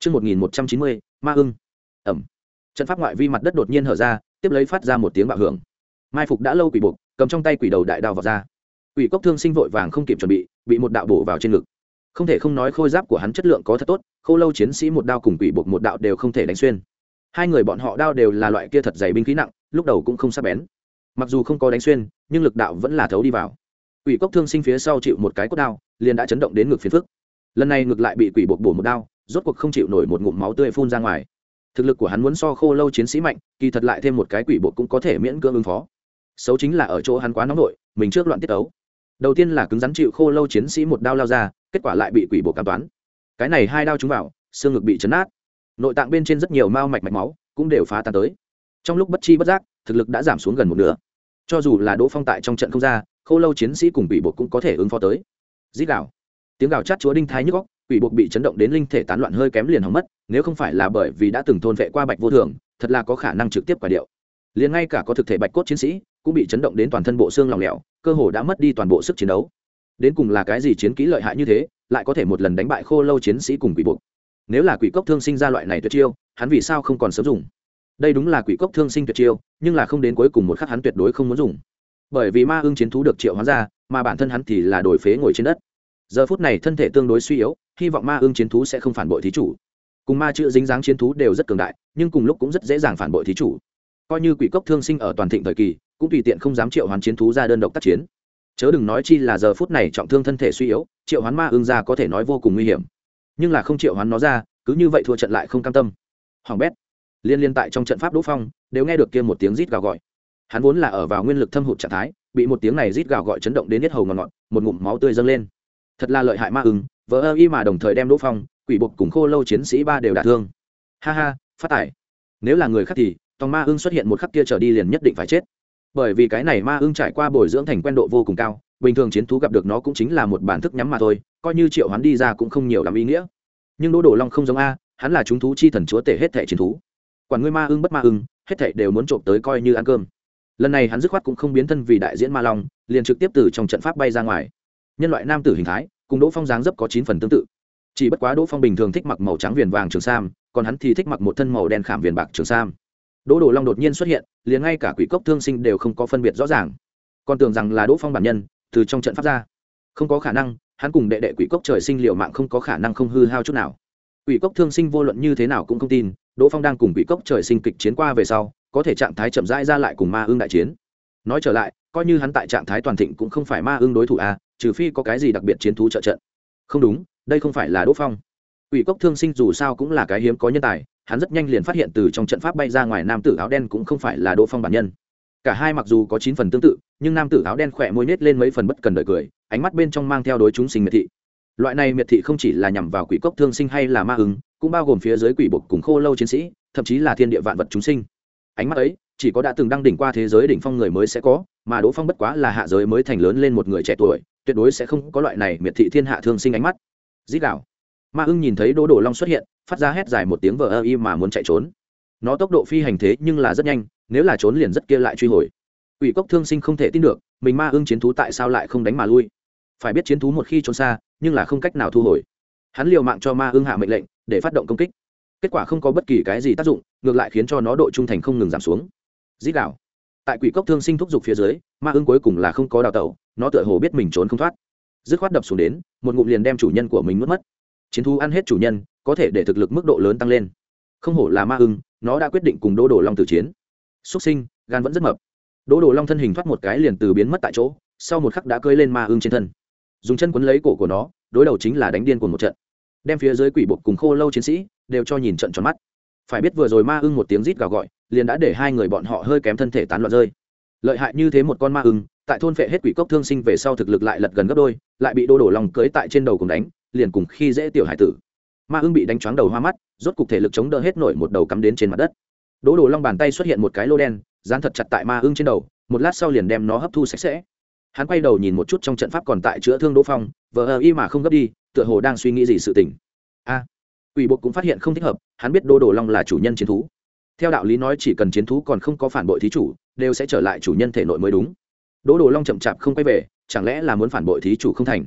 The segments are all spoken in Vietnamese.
Trước 1190, ma ưng. Ẩm. Trận pháp ngoại vi mặt đất đột nhiên hở ra, tiếp lấy phát ra một tiếng bạo hưởng. Mai phục đã lâu quỷ buộc, cầm trong tay quỷ đầu đại đao vào ra. Quỷ cốc thương sinh vội vàng không kịp chuẩn bị, bị một đạo bổ vào trên ngực. Không thể không nói khôi giáp của hắn chất lượng có thật tốt, khô lâu chiến sĩ một đao cùng quỷ buộc một đạo đều không thể đánh xuyên. Hai người bọn họ đao đều là loại kia thật dày binh khí nặng, lúc đầu cũng không sắc bén. Mặc dù không có đánh xuyên, nhưng lực đạo vẫn là thấu đi vào. Quỷ cốc thương sinh phía sau chịu một cái cốt đao, liền đã chấn động đến ngực phiền phức. Lần này ngược lại bị quỷ buộc bổ một đao, rốt cuộc không chịu nổi một ngụm máu tươi phun ra ngoài. Thực lực của hắn muốn so khô lâu chiến sĩ mạnh, kỳ thật lại thêm một cái quỷ bộ cũng có thể miễn cưỡng ứng phó. Xấu chính là ở chỗ hắn quá nóng nổi mình trước loạn tiết ấu đầu tiên là cứng rắn chịu khô lâu chiến sĩ một đao lao ra, kết quả lại bị quỷ bộ cảm toán. Cái này hai đao trúng vào, xương ngực bị chấn nát. Nội tạng bên trên rất nhiều mao mạch mạch máu cũng đều phá tan tới. Trong lúc bất chi bất giác, thực lực đã giảm xuống gần một nửa. Cho dù là đỗ phong tại trong trận không ra, khô lâu chiến sĩ cùng quỷ bộ cũng có thể ứng phó tới. Dít gạo tiếng gào chát chúa đinh thái nhức góc quỷ buộc bị chấn động đến linh thể tán loạn hơi kém liền hỏng mất, nếu không phải là bởi vì đã từng thôn vệ qua bạch vô thường, thật là có khả năng trực tiếp quả điệu. Liền ngay cả có thực thể bạch cốt chiến sĩ, cũng bị chấn động đến toàn thân bộ xương lỏng lẻo, cơ hồ đã mất đi toàn bộ sức chiến đấu. Đến cùng là cái gì chiến kỹ lợi hại như thế, lại có thể một lần đánh bại khô lâu chiến sĩ cùng quỷ buộc? Nếu là quỷ cốc thương sinh ra loại này tuyệt chiêu, hắn vì sao không còn sớm dùng? Đây đúng là quỷ cốc thương sinh tuyệt chiêu, nhưng là không đến cuối cùng một khắc hắn tuyệt đối không muốn dùng. Bởi vì ma ưng chiến thú được triệu hóa ra, mà bản thân hắn thì là đổi phế ngồi trên đất giờ phút này thân thể tương đối suy yếu, hy vọng ma ương chiến thú sẽ không phản bội thí chủ. Cùng ma chữ dính dáng chiến thú đều rất cường đại, nhưng cùng lúc cũng rất dễ dàng phản bội thí chủ. Coi như quỷ cốc thương sinh ở toàn thịnh thời kỳ, cũng tùy tiện không dám triệu hoán chiến thú ra đơn độc tác chiến. Chớ đừng nói chi là giờ phút này trọng thương thân thể suy yếu, triệu hoán ma ương ra có thể nói vô cùng nguy hiểm. Nhưng là không triệu hoán nó ra, cứ như vậy thua trận lại không cam tâm. Hoàng bét, liên liên tại trong trận pháp đỗ phong, đều nghe được kia một tiếng rít gào gọi. Hắn vốn là ở vào nguyên lực thâm hụt trạng thái, bị một tiếng này rít gào gọi chấn động đến hết hầu ngọt ngọt một ngụm máu tươi dâng lên thật là lợi hại ma ứng vỡ ơ y mà đồng thời đem đỗ phong, quỷ buộc cùng khô lâu chiến sĩ ba đều đả thương. Ha ha, phát tải nếu là người khác thì, tòng ma ưng xuất hiện một khắc kia trở đi liền nhất định phải chết. Bởi vì cái này ma ưng trải qua bồi dưỡng thành quen độ vô cùng cao, bình thường chiến thú gặp được nó cũng chính là một bản thức nhắm mà thôi, coi như triệu hắn đi ra cũng không nhiều làm ý nghĩa. Nhưng đỗ đổ long không giống a, hắn là chúng thú chi thần chúa tể hết thẻ chiến thú. Quản ngươi ma ưng bất ma ưng hết thảy đều muốn trộm tới coi như ăn cơm. Lần này hắn dứt khoát cũng không biến thân vì đại diễn ma long, liền trực tiếp từ trong trận pháp bay ra ngoài nhân loại nam tử hình thái, cùng đỗ phong dáng dấp có chín phần tương tự. Chỉ bất quá đỗ phong bình thường thích mặc màu trắng viền vàng trường sam, còn hắn thì thích mặc một thân màu đen khảm viền bạc trường sam. Đỗ đồ long đột nhiên xuất hiện, liền ngay cả quỷ cốc thương sinh đều không có phân biệt rõ ràng. Còn tưởng rằng là đỗ phong bản nhân, từ trong trận pháp ra. Không có khả năng, hắn cùng đệ đệ quỷ cốc trời sinh liệu mạng không có khả năng không hư hao chút nào. Quỷ cốc thương sinh vô luận như thế nào cũng không tin, đỗ phong đang cùng quỷ cốc trời sinh kịch chiến qua về sau, có thể trạng thái chậm rãi ra lại cùng ma ương đại chiến. Nói trở lại, coi như hắn tại trạng thái toàn thịnh cũng không phải ma ương đối thủ a trừ phi có cái gì đặc biệt chiến thú trợ trận. Không đúng, đây không phải là đỗ phong. Quỷ cốc thương sinh dù sao cũng là cái hiếm có nhân tài, hắn rất nhanh liền phát hiện từ trong trận pháp bay ra ngoài nam tử áo đen cũng không phải là đỗ phong bản nhân. Cả hai mặc dù có chín phần tương tự, nhưng nam tử áo đen khỏe môi nết lên mấy phần bất cần đời cười, ánh mắt bên trong mang theo đối chúng sinh miệt thị. Loại này miệt thị không chỉ là nhằm vào quỷ cốc thương sinh hay là ma ứng cũng bao gồm phía dưới quỷ bột cùng khô lâu chiến sĩ, thậm chí là thiên địa vạn vật chúng sinh. Ánh mắt ấy chỉ có đã từng đăng đỉnh qua thế giới đỉnh phong người mới sẽ có, mà đỗ phong bất quá là hạ giới mới thành lớn lên một người trẻ tuổi, tuyệt đối sẽ không có loại này miệt thị thiên hạ thương sinh ánh mắt. Dít đạo ma ưng nhìn thấy đỗ đồ long xuất hiện, phát ra hét dài một tiếng vờ ơ y mà muốn chạy trốn. Nó tốc độ phi hành thế nhưng là rất nhanh, nếu là trốn liền rất kia lại truy hồi. Ủy cốc thương sinh không thể tin được, mình ma ưng chiến thú tại sao lại không đánh mà lui? Phải biết chiến thú một khi trốn xa, nhưng là không cách nào thu hồi. Hắn liều mạng cho ma ưng hạ mệnh lệnh, để phát động công kích. Kết quả không có bất kỳ cái gì tác dụng, ngược lại khiến cho nó độ trung thành không ngừng giảm xuống dít đạo tại quỷ cốc thương sinh thúc giục phía dưới, ma ưng cuối cùng là không có đào tẩu, nó tựa hồ biết mình trốn không thoát. Dứt khoát đập xuống đến, một ngụm liền đem chủ nhân của mình mất mất. Chiến thú ăn hết chủ nhân, có thể để thực lực mức độ lớn tăng lên. Không hổ là ma ưng, nó đã quyết định cùng đỗ đồ long tử chiến. Xuất sinh, gan vẫn rất mập. Đỗ đồ long thân hình thoát một cái liền từ biến mất tại chỗ, sau một khắc đã cơi lên ma ưng trên thân. Dùng chân quấn lấy cổ của nó, đối đầu chính là đánh điên của một trận. Đem phía dưới quỷ bộ cùng khô lâu chiến sĩ, đều cho nhìn trận tròn mắt phải biết vừa rồi ma ưng một tiếng rít gào gọi liền đã để hai người bọn họ hơi kém thân thể tán loạn rơi. Lợi hại như thế một con ma ưng tại thôn phệ hết quỷ cốc thương sinh về sau thực lực lại lật gần gấp đôi lại bị đô đổ lòng cưới tại trên đầu cùng đánh liền cùng khi dễ tiểu hải tử. Ma ưng bị đánh choáng đầu hoa mắt rốt cục thể lực chống đỡ hết nổi một đầu cắm đến trên mặt đất. Đỗ đổ long bàn tay xuất hiện một cái lô đen dán thật chặt tại ma ưng trên đầu một lát sau liền đem nó hấp thu sạch sẽ. Hắn quay đầu nhìn một chút trong trận pháp còn tại chữa thương đỗ phong vờ ờ y mà không gấp đi tựa hồ đang suy nghĩ gì sự tình. A! à, Quỷ bộ cũng phát hiện không thích hợp, hắn biết đô đồ long là chủ nhân chiến thú. Theo đạo lý nói chỉ cần chiến thú còn không có phản bội thí chủ, đều sẽ trở lại chủ nhân thể nội mới đúng. Đỗ đồ long chậm chạp không quay về, chẳng lẽ là muốn phản bội thí chủ không thành?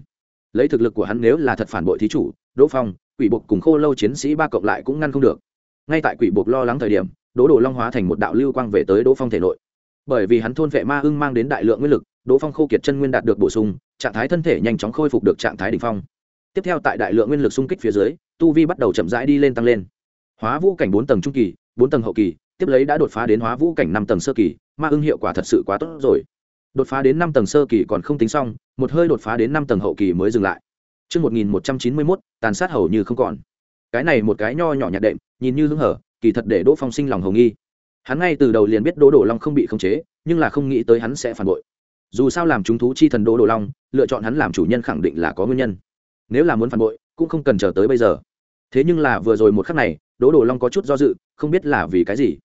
Lấy thực lực của hắn nếu là thật phản bội thí chủ, đỗ phong, quỷ buộc cùng khô lâu chiến sĩ ba cộng lại cũng ngăn không được. Ngay tại quỷ buộc lo lắng thời điểm, đỗ đồ long hóa thành một đạo lưu quang về tới đỗ phong thể nội. Bởi vì hắn thôn vệ ma ưng mang đến đại lượng nguyên lực, đỗ phong khô kiệt chân nguyên đạt được bổ sung, trạng thái thân thể nhanh chóng khôi phục được trạng thái đỉnh phong. Tiếp theo tại đại lượng nguyên lực xung kích phía dưới tu vi bắt đầu chậm rãi đi lên tăng lên hóa vũ cảnh bốn tầng trung kỳ bốn tầng hậu kỳ tiếp lấy đã đột phá đến hóa vũ cảnh năm tầng sơ kỳ ma ưng hiệu quả thật sự quá tốt rồi đột phá đến năm tầng sơ kỳ còn không tính xong một hơi đột phá đến năm tầng hậu kỳ mới dừng lại Trước 1191, tàn sát hầu như không còn. Cái này một cái nho nhỏ nhạt đệm, nhìn như hứng hở, kỳ thật để Đỗ Phong sinh lòng hầu nghi. Hắn ngay từ đầu liền biết Đỗ Đồ Long không bị khống chế, nhưng là không nghĩ tới hắn sẽ phản bội. Dù sao làm chúng thú chi thần Đỗ Đồ Long, lựa chọn hắn làm chủ nhân khẳng định là có nguyên nhân. Nếu là muốn phản bội, cũng không cần chờ tới bây giờ. Thế nhưng là vừa rồi một khắc này, Đỗ Đồ Long có chút do dự, không biết là vì cái gì.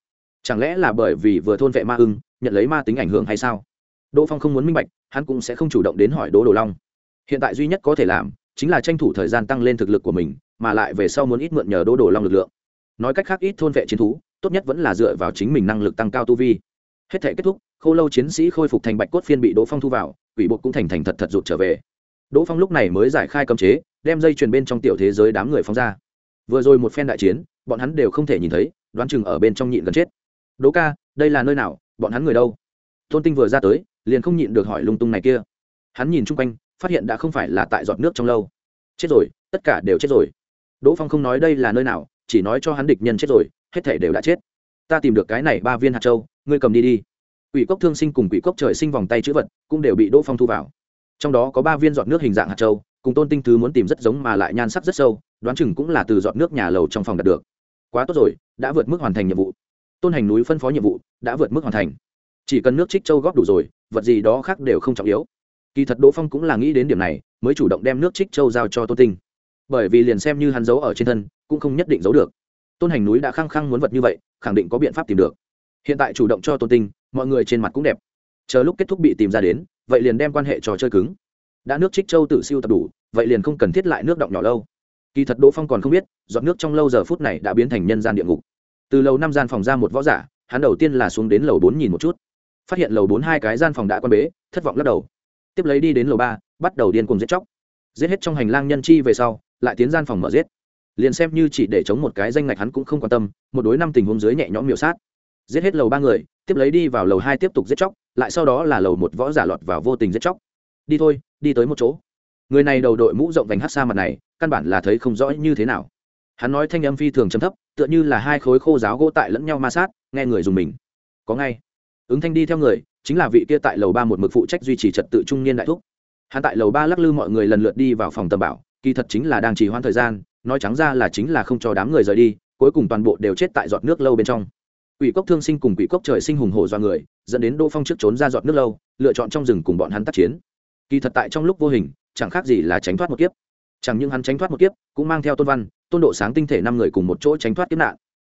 Chẳng lẽ là bởi vì vừa thôn vệ ma ưng, nhận lấy ma tính ảnh hưởng hay sao? Đỗ Phong không muốn minh bạch, hắn cũng sẽ không chủ động đến hỏi Đỗ Đồ Long. Hiện tại duy nhất có thể làm, chính là tranh thủ thời gian tăng lên thực lực của mình mà lại về sau muốn ít mượn nhờ đỗ đồ long lực lượng nói cách khác ít thôn vệ chiến thú tốt nhất vẫn là dựa vào chính mình năng lực tăng cao tu vi hết thể kết thúc khô lâu chiến sĩ khôi phục thành bạch cốt phiên bị đỗ phong thu vào quỷ bộ cũng thành thành thật thật rụt trở về đỗ phong lúc này mới giải khai cấm chế đem dây chuyền bên trong tiểu thế giới đám người phóng ra. Vừa rồi một phen đại chiến, bọn hắn đều không thể nhìn thấy, đoán chừng ở bên trong nhịn gần chết. Đỗ ca, đây là nơi nào? Bọn hắn người đâu? Tôn tinh vừa ra tới, liền không nhịn được hỏi lung tung này kia. Hắn nhìn chung quanh, phát hiện đã không phải là tại giọt nước trong lâu. Chết rồi, tất cả đều chết rồi. Đỗ phong không nói đây là nơi nào, chỉ nói cho hắn địch nhân chết rồi, hết thể đều đã chết. Ta tìm được cái này ba viên hạt châu, ngươi cầm đi đi. Quỷ cốc thương sinh cùng quỷ cốc trời sinh vòng tay chữ vật cũng đều bị đỗ phong thu vào. Trong đó có ba viên giọt nước hình dạng hạt châu cùng tôn tinh thứ muốn tìm rất giống mà lại nhan sắc rất sâu, đoán chừng cũng là từ giọt nước nhà lầu trong phòng đạt được. Quá tốt rồi, đã vượt mức hoàn thành nhiệm vụ. Tôn hành núi phân phó nhiệm vụ, đã vượt mức hoàn thành. Chỉ cần nước trích châu góp đủ rồi, vật gì đó khác đều không trọng yếu. Kỳ thật đỗ phong cũng là nghĩ đến điểm này, mới chủ động đem nước trích châu giao cho tôn tinh. Bởi vì liền xem như hắn giấu ở trên thân, cũng không nhất định giấu được. Tôn hành núi đã khăng khăng muốn vật như vậy, khẳng định có biện pháp tìm được. Hiện tại chủ động cho tôn tinh, mọi người trên mặt cũng đẹp. Chờ lúc kết thúc bị tìm ra đến, vậy liền đem quan hệ trò chơi cứng đã nước trích châu tự siêu tập đủ, vậy liền không cần thiết lại nước động nhỏ lâu. Kỳ thật đỗ phong còn không biết, giọt nước trong lâu giờ phút này đã biến thành nhân gian địa ngục. Từ lầu năm gian phòng ra một võ giả, hắn đầu tiên là xuống đến lầu bốn nhìn một chút. Phát hiện lầu bốn hai cái gian phòng đã quan bế, thất vọng lắc đầu. Tiếp lấy đi đến lầu ba, bắt đầu điên cùng giết chóc. Giết hết trong hành lang nhân chi về sau, lại tiến gian phòng mở giết. Liền xem như chỉ để chống một cái danh ngạch hắn cũng không quan tâm, một đối năm tình huống dưới nhẹ nhõm miểu sát. Giết hết lầu ba người, tiếp lấy đi vào lầu hai tiếp tục giết chóc, lại sau đó là lầu một võ giả lọt vào vô tình giết chóc đi thôi, đi tới một chỗ. Người này đầu đội mũ rộng vành hát xa mặt này, căn bản là thấy không rõ như thế nào. Hắn nói thanh âm phi thường chấm thấp, tựa như là hai khối khô giáo gỗ tại lẫn nhau ma sát, nghe người dùng mình. Có ngay. Ứng thanh đi theo người, chính là vị kia tại lầu ba một mực phụ trách duy trì trật tự trung niên đại thúc. Hắn tại lầu ba lắc lư mọi người lần lượt đi vào phòng tầm bảo, kỳ thật chính là đang trì hoãn thời gian, nói trắng ra là chính là không cho đám người rời đi, cuối cùng toàn bộ đều chết tại giọt nước lâu bên trong. Quỷ cốc thương sinh cùng quỷ cốc trời sinh hùng hổ do người, dẫn đến đỗ phong trước trốn ra giọt nước lâu, lựa chọn trong rừng cùng bọn hắn tác chiến kỳ thật tại trong lúc vô hình, chẳng khác gì là tránh thoát một kiếp. Chẳng những hắn tránh thoát một kiếp, cũng mang theo tôn văn, tôn độ sáng tinh thể năm người cùng một chỗ tránh thoát kiếp nạn.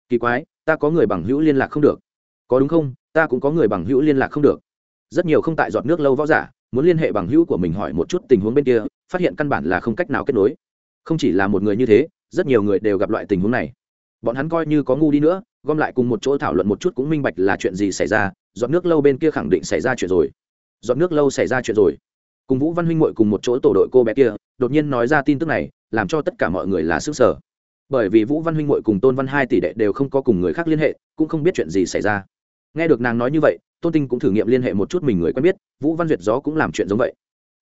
Kỳ quái, ta có người bằng hữu liên lạc không được. Có đúng không? Ta cũng có người bằng hữu liên lạc không được. Rất nhiều không tại giọt nước lâu võ giả, muốn liên hệ bằng hữu của mình hỏi một chút tình huống bên kia, phát hiện căn bản là không cách nào kết nối. Không chỉ là một người như thế, rất nhiều người đều gặp loại tình huống này. Bọn hắn coi như có ngu đi nữa, gom lại cùng một chỗ thảo luận một chút cũng minh bạch là chuyện gì xảy ra, giọt nước lâu bên kia khẳng định xảy ra chuyện rồi. Giọt nước lâu xảy ra chuyện rồi cùng vũ văn huynh muội cùng một chỗ tổ đội cô bé kia, đột nhiên nói ra tin tức này, làm cho tất cả mọi người là sức sở. Bởi vì vũ văn huynh muội cùng tôn văn hai tỷ đệ đều không có cùng người khác liên hệ, cũng không biết chuyện gì xảy ra. Nghe được nàng nói như vậy, tôn tinh cũng thử nghiệm liên hệ một chút mình người quen biết, vũ văn duyệt gió cũng làm chuyện giống vậy.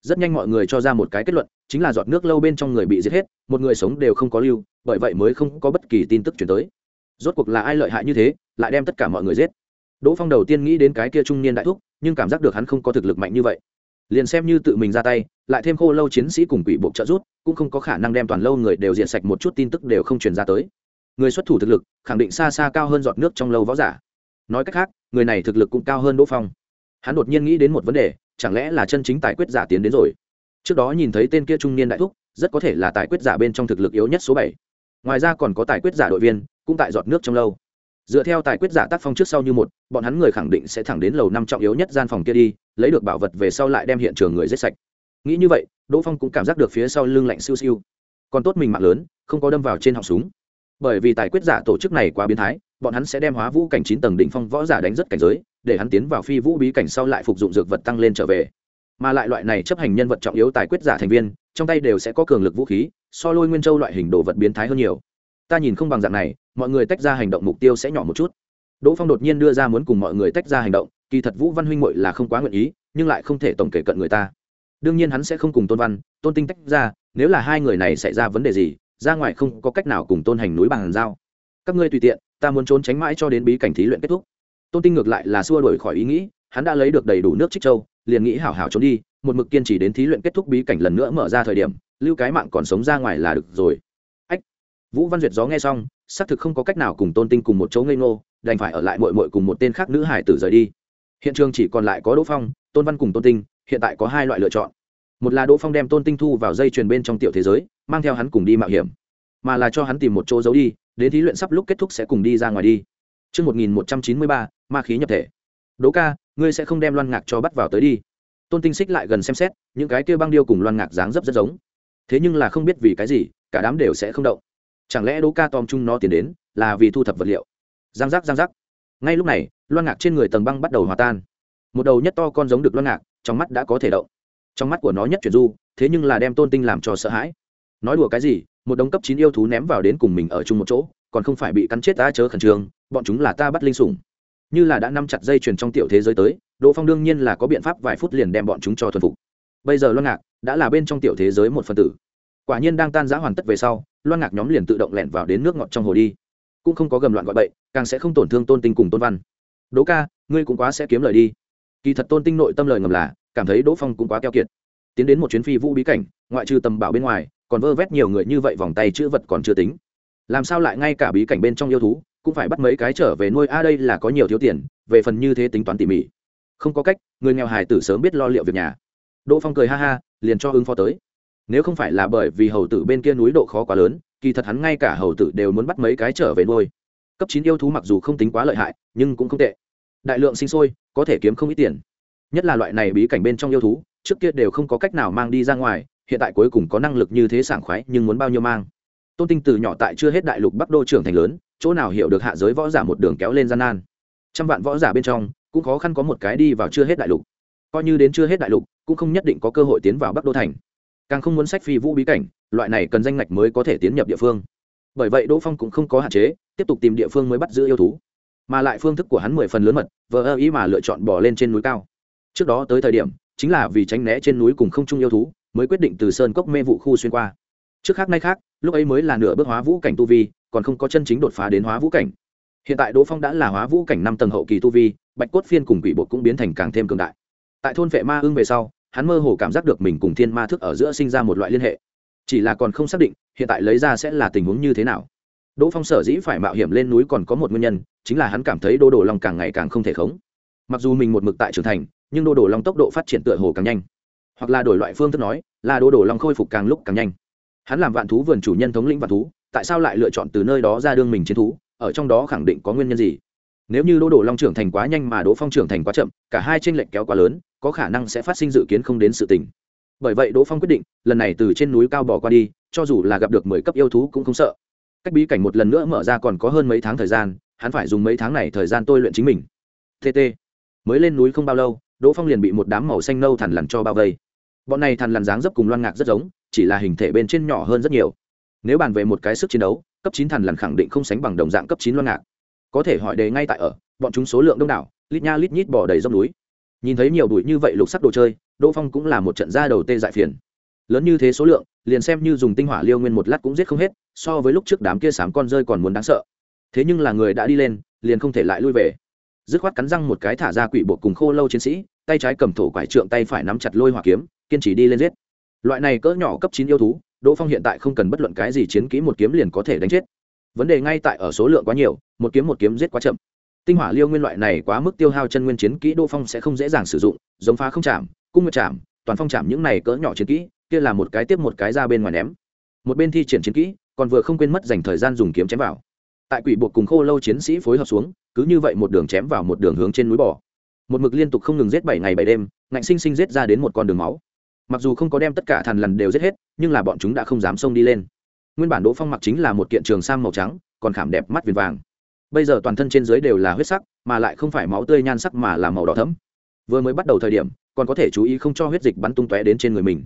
Rất nhanh mọi người cho ra một cái kết luận, chính là giọt nước lâu bên trong người bị giết hết, một người sống đều không có lưu, bởi vậy mới không có bất kỳ tin tức chuyển tới. Rốt cuộc là ai lợi hại như thế, lại đem tất cả mọi người giết. Đỗ phong đầu tiên nghĩ đến cái kia trung niên đại thúc, nhưng cảm giác được hắn không có thực lực mạnh như vậy liền xem như tự mình ra tay, lại thêm khô lâu chiến sĩ cùng quỷ buộc trợ rút cũng không có khả năng đem toàn lâu người đều diện sạch một chút tin tức đều không truyền ra tới. Người xuất thủ thực lực, khẳng định xa xa cao hơn giọt nước trong lâu võ giả. Nói cách khác, người này thực lực cũng cao hơn đỗ phong. Hắn đột nhiên nghĩ đến một vấn đề, chẳng lẽ là chân chính tài quyết giả tiến đến rồi? Trước đó nhìn thấy tên kia trung niên đại thúc, rất có thể là tài quyết giả bên trong thực lực yếu nhất số bảy. Ngoài ra còn có tài quyết giả đội viên, cũng tại giọt nước trong lâu dựa theo tài quyết giả tác phong trước sau như một, bọn hắn người khẳng định sẽ thẳng đến lầu năm trọng yếu nhất gian phòng kia đi, lấy được bảo vật về sau lại đem hiện trường người giết sạch. Nghĩ như vậy, đỗ phong cũng cảm giác được phía sau lưng lạnh siêu siêu. Còn tốt mình mạng lớn, không có đâm vào trên họng súng. Bởi vì tài quyết giả tổ chức này quá biến thái, bọn hắn sẽ đem hóa vũ cảnh chín tầng đỉnh phong võ giả đánh rất cảnh giới, để hắn tiến vào phi vũ bí cảnh sau lại phục dụng dược vật tăng lên trở về. Mà lại loại này chấp hành nhân vật trọng yếu tài quyết giả thành viên, trong tay đều sẽ có cường lực vũ khí, so lôi nguyên châu loại hình đồ vật biến thái hơn nhiều. Ta nhìn không bằng dạng này mọi người tách ra hành động mục tiêu sẽ nhỏ một chút. Đỗ phong đột nhiên đưa ra muốn cùng mọi người tách ra hành động, kỳ thật vũ văn huynh muội là không quá nguyện ý, nhưng lại không thể tổng kể cận người ta. Đương nhiên hắn sẽ không cùng tôn văn, tôn tinh tách ra, nếu là hai người này xảy ra vấn đề gì, ra ngoài không có cách nào cùng tôn hành núi bằng giao. Các ngươi tùy tiện, ta muốn trốn tránh mãi cho đến bí cảnh thí luyện kết thúc. Tôn tinh ngược lại là xua đổi khỏi ý nghĩ, hắn đã lấy được đầy đủ nước trích châu, liền nghĩ hảo hảo trốn đi, một mực kiên trì đến thí luyện kết thúc bí cảnh lần nữa mở ra thời điểm, lưu cái mạng còn sống ra ngoài là được rồi. Ách! Vũ văn duyệt gió nghe xong xác thực không có cách nào cùng tôn tinh cùng một chỗ ngây ngô đành phải ở lại mội mội cùng một tên khác nữ hải tử rời đi hiện trường chỉ còn lại có đỗ phong tôn văn cùng tôn tinh hiện tại có hai loại lựa chọn một là đỗ phong đem tôn tinh thu vào dây chuyền bên trong tiểu thế giới mang theo hắn cùng đi mạo hiểm mà là cho hắn tìm một chỗ giấu đi đến thí luyện sắp lúc kết thúc sẽ cùng đi ra ngoài đi Trước 1193, ma khí nhập thể. Đỗ ca, ngươi sẽ không đem loan ngạc cho bắt vào tới đi. Tôn Tinh xích lại gần xem xét, những cái kia băng điêu cùng loan ngạc dáng dấp rất giống. Thế nhưng là không biết vì cái gì, cả đám đều sẽ không động. Chẳng lẽ Đỗ ca tóm chung nó tiến đến, là vì thu thập vật liệu? Giang giác giang giác. Ngay lúc này, loan ngạc trên người tầng băng bắt đầu hòa tan. Một đầu nhất to con giống được loan ngạc, trong mắt đã có thể động. Trong mắt của nó nhất chuyển du, thế nhưng là đem Tôn Tinh làm cho sợ hãi. Nói đùa cái gì, một đống cấp chín yêu thú ném vào đến cùng mình ở chung một chỗ, còn không phải bị cắn chết ta chớ khẩn trương bọn chúng là ta bắt linh sủng như là đã nắm chặt dây chuyền trong tiểu thế giới tới đỗ phong đương nhiên là có biện pháp vài phút liền đem bọn chúng cho thuần phục bây giờ loan ngạc đã là bên trong tiểu thế giới một phần tử quả nhiên đang tan giã hoàn tất về sau, loan ngạc nhóm liền tự động lẻn vào đến nước ngọt trong hồ đi. Cũng không có gầm loạn gọi bậy, càng sẽ không tổn thương tôn tinh cùng tôn văn. Đỗ ca, ngươi cũng quá sẽ kiếm lời đi. Kỳ thật tôn tinh nội tâm lời ngầm là, cảm thấy đỗ phong cũng quá keo kiệt. Tiến đến một chuyến phi vũ bí cảnh, ngoại trừ tầm bảo bên ngoài, còn vơ vét nhiều người như vậy vòng tay chữ vật còn chưa tính. Làm sao lại ngay cả bí cảnh bên trong yêu thú, cũng phải bắt mấy cái trở về nuôi, a, đây là có nhiều thiếu tiền, về phần như thế tính toán tỉ mỉ. Không có cách, người nghèo hài tử sớm biết lo liệu việc nhà. Đỗ phong cười ha ha, liền cho ứng phó tới nếu không phải là bởi vì hầu tử bên kia núi độ khó quá lớn, kỳ thật hắn ngay cả hầu tử đều muốn bắt mấy cái trở về nuôi. Cấp chín yêu thú mặc dù không tính quá lợi hại, nhưng cũng không tệ. Đại lượng sinh sôi, có thể kiếm không ít tiền. Nhất là loại này bí cảnh bên trong yêu thú, trước kia đều không có cách nào mang đi ra ngoài, hiện tại cuối cùng có năng lực như thế sảng khoái nhưng muốn bao nhiêu mang. Tôn tinh từ nhỏ tại chưa hết đại lục bắc đô trưởng thành lớn, chỗ nào hiểu được hạ giới võ giả một đường kéo lên gian nan. Trăm vạn võ giả bên trong, cũng khó khăn có một cái đi vào chưa hết đại lục. Coi như đến chưa hết đại lục, cũng không nhất định có cơ hội tiến vào bắc đô thành càng không muốn sách phi vũ bí cảnh, loại này cần danh ngạch mới có thể tiến nhập địa phương. Bởi vậy đỗ phong cũng không có hạn chế, tiếp tục tìm địa phương mới bắt giữ yêu thú. Mà lại phương thức của hắn mười phần lớn mật, vờ ơ ý mà lựa chọn bỏ lên trên núi cao. Trước đó tới thời điểm, chính là vì tránh né trên núi cùng không chung yêu thú, mới quyết định từ sơn cốc mê vụ khu xuyên qua. Trước khác nay khác, lúc ấy mới là nửa bước hóa vũ cảnh tu vi, còn không có chân chính đột phá đến hóa vũ cảnh. Hiện tại đỗ phong đã là hóa vũ cảnh năm tầng hậu kỳ tu vi, bạch cốt phiên cùng quỷ bột cũng biến thành càng thêm cường đại. Tại thôn vệ ma ưng về sau hắn mơ hồ cảm giác được mình cùng thiên ma thức ở giữa sinh ra một loại liên hệ. Chỉ là còn không xác định, hiện tại lấy ra sẽ là tình huống như thế nào. Đỗ phong sở dĩ phải mạo hiểm lên núi còn có một nguyên nhân, chính là hắn cảm thấy đô đồ long càng ngày càng không thể khống. Mặc dù mình một mực tại trưởng thành, nhưng đô đồ long tốc độ phát triển tựa hồ càng nhanh. Hoặc là đổi loại phương thức nói, là đô đồ long khôi phục càng lúc càng nhanh. Hắn làm vạn thú vườn chủ nhân thống lĩnh vạn thú, tại sao lại lựa chọn từ nơi đó ra đương mình chiến thú, ở trong đó khẳng định có nguyên nhân gì? Nếu như đỗ đổ long trưởng thành quá nhanh mà đỗ phong trưởng thành quá chậm, cả hai tranh lệch kéo quá lớn có khả năng sẽ phát sinh dự kiến không đến sự tình. Bởi vậy đỗ phong quyết định, lần này từ trên núi cao bỏ qua đi, cho dù là gặp được mười cấp yêu thú cũng không sợ. Cách bí cảnh một lần nữa mở ra còn có hơn mấy tháng thời gian, hắn phải dùng mấy tháng này thời gian tôi luyện chính mình. Tt mới lên núi không bao lâu, đỗ phong liền bị một đám màu xanh nâu thằn lằn cho bao vây. Bọn này thằn lằn dáng dấp cùng loan ngạc rất giống, chỉ là hình thể bên trên nhỏ hơn rất nhiều. Nếu bàn về một cái sức chiến đấu, cấp chín thần lần khẳng định không sánh bằng đồng dạng cấp chín loan ngạc. Có thể hỏi đề ngay tại ở, bọn chúng số lượng đông đảo, lít nha lít nhít bỏ đầy dốc núi nhìn thấy nhiều bụi như vậy lục sắc đồ chơi, đỗ phong cũng là một trận ra đầu tê dại phiền. Lớn như thế số lượng, liền xem như dùng tinh hỏa liêu nguyên một lát cũng giết không hết, so với lúc trước đám kia sám con rơi còn muốn đáng sợ. Thế nhưng là người đã đi lên, liền không thể lại lui về. Dứt khoát cắn răng một cái thả ra quỷ bộ cùng khô lâu chiến sĩ, tay trái cầm thổ quải trượng tay phải nắm chặt lôi hỏa kiếm, kiên trì đi lên giết. Loại này cỡ nhỏ cấp chín yêu thú, đỗ phong hiện tại không cần bất luận cái gì chiến kỹ một kiếm liền có thể đánh chết. Vấn đề ngay tại ở số lượng quá nhiều, một kiếm một kiếm giết quá chậm tinh hỏa liêu nguyên loại này quá mức tiêu hao chân nguyên chiến kỹ đỗ phong sẽ không dễ dàng sử dụng, giống phá không chạm, cung mật chạm, toàn phong chạm những này cỡ nhỏ chiến kỹ, kia là một cái tiếp một cái ra bên ngoài ném. Một bên thi triển chiến kỹ, còn vừa không quên mất dành thời gian dùng kiếm chém vào. Tại quỷ buộc cùng khô lâu chiến sĩ phối hợp xuống, cứ như vậy một đường chém vào một đường hướng trên núi bò. Một mực liên tục không ngừng giết bảy ngày bảy đêm, ngạnh sinh sinh giết ra đến một con đường máu. Mặc dù không có đem tất cả thằn lằn đều giết hết, nhưng là bọn chúng đã không dám xông đi lên. Nguyên bản đỗ phong mặc chính là một kiện trường sam màu trắng, còn khảm đẹp mắt viền vàng bây giờ toàn thân trên dưới đều là huyết sắc, mà lại không phải máu tươi nhan sắc mà là màu đỏ thấm vừa mới bắt đầu thời điểm, còn có thể chú ý không cho huyết dịch bắn tung tóe đến trên người mình.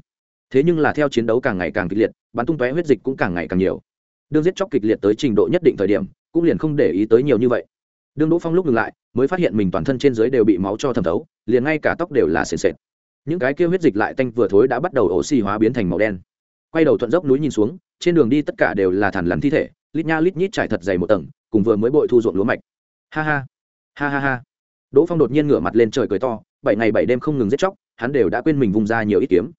Thế nhưng là theo chiến đấu càng ngày càng kịch liệt, bắn tung tóe huyết dịch cũng càng ngày càng nhiều. Đương giết chóc kịch liệt tới trình độ nhất định thời điểm, cũng liền không để ý tới nhiều như vậy. Đương đỗ phong lúc ngừng lại, mới phát hiện mình toàn thân trên dưới đều bị máu cho thẩm thấu, liền ngay cả tóc đều là sền sệt. Những cái kia huyết dịch lại tanh vừa thối đã bắt đầu oxy hóa biến thành màu đen. Quay đầu thuận dốc núi nhìn xuống, trên đường đi tất cả đều là thằn lằn thi thể lít nha lít nhít trải thật dày một tầng cùng vừa mới bội thu ruộng lúa mạch ha ha ha ha ha đỗ phong đột nhiên ngửa mặt lên trời cười to bảy ngày bảy đêm không ngừng giết chóc hắn đều đã quên mình vùng ra nhiều ít kiếm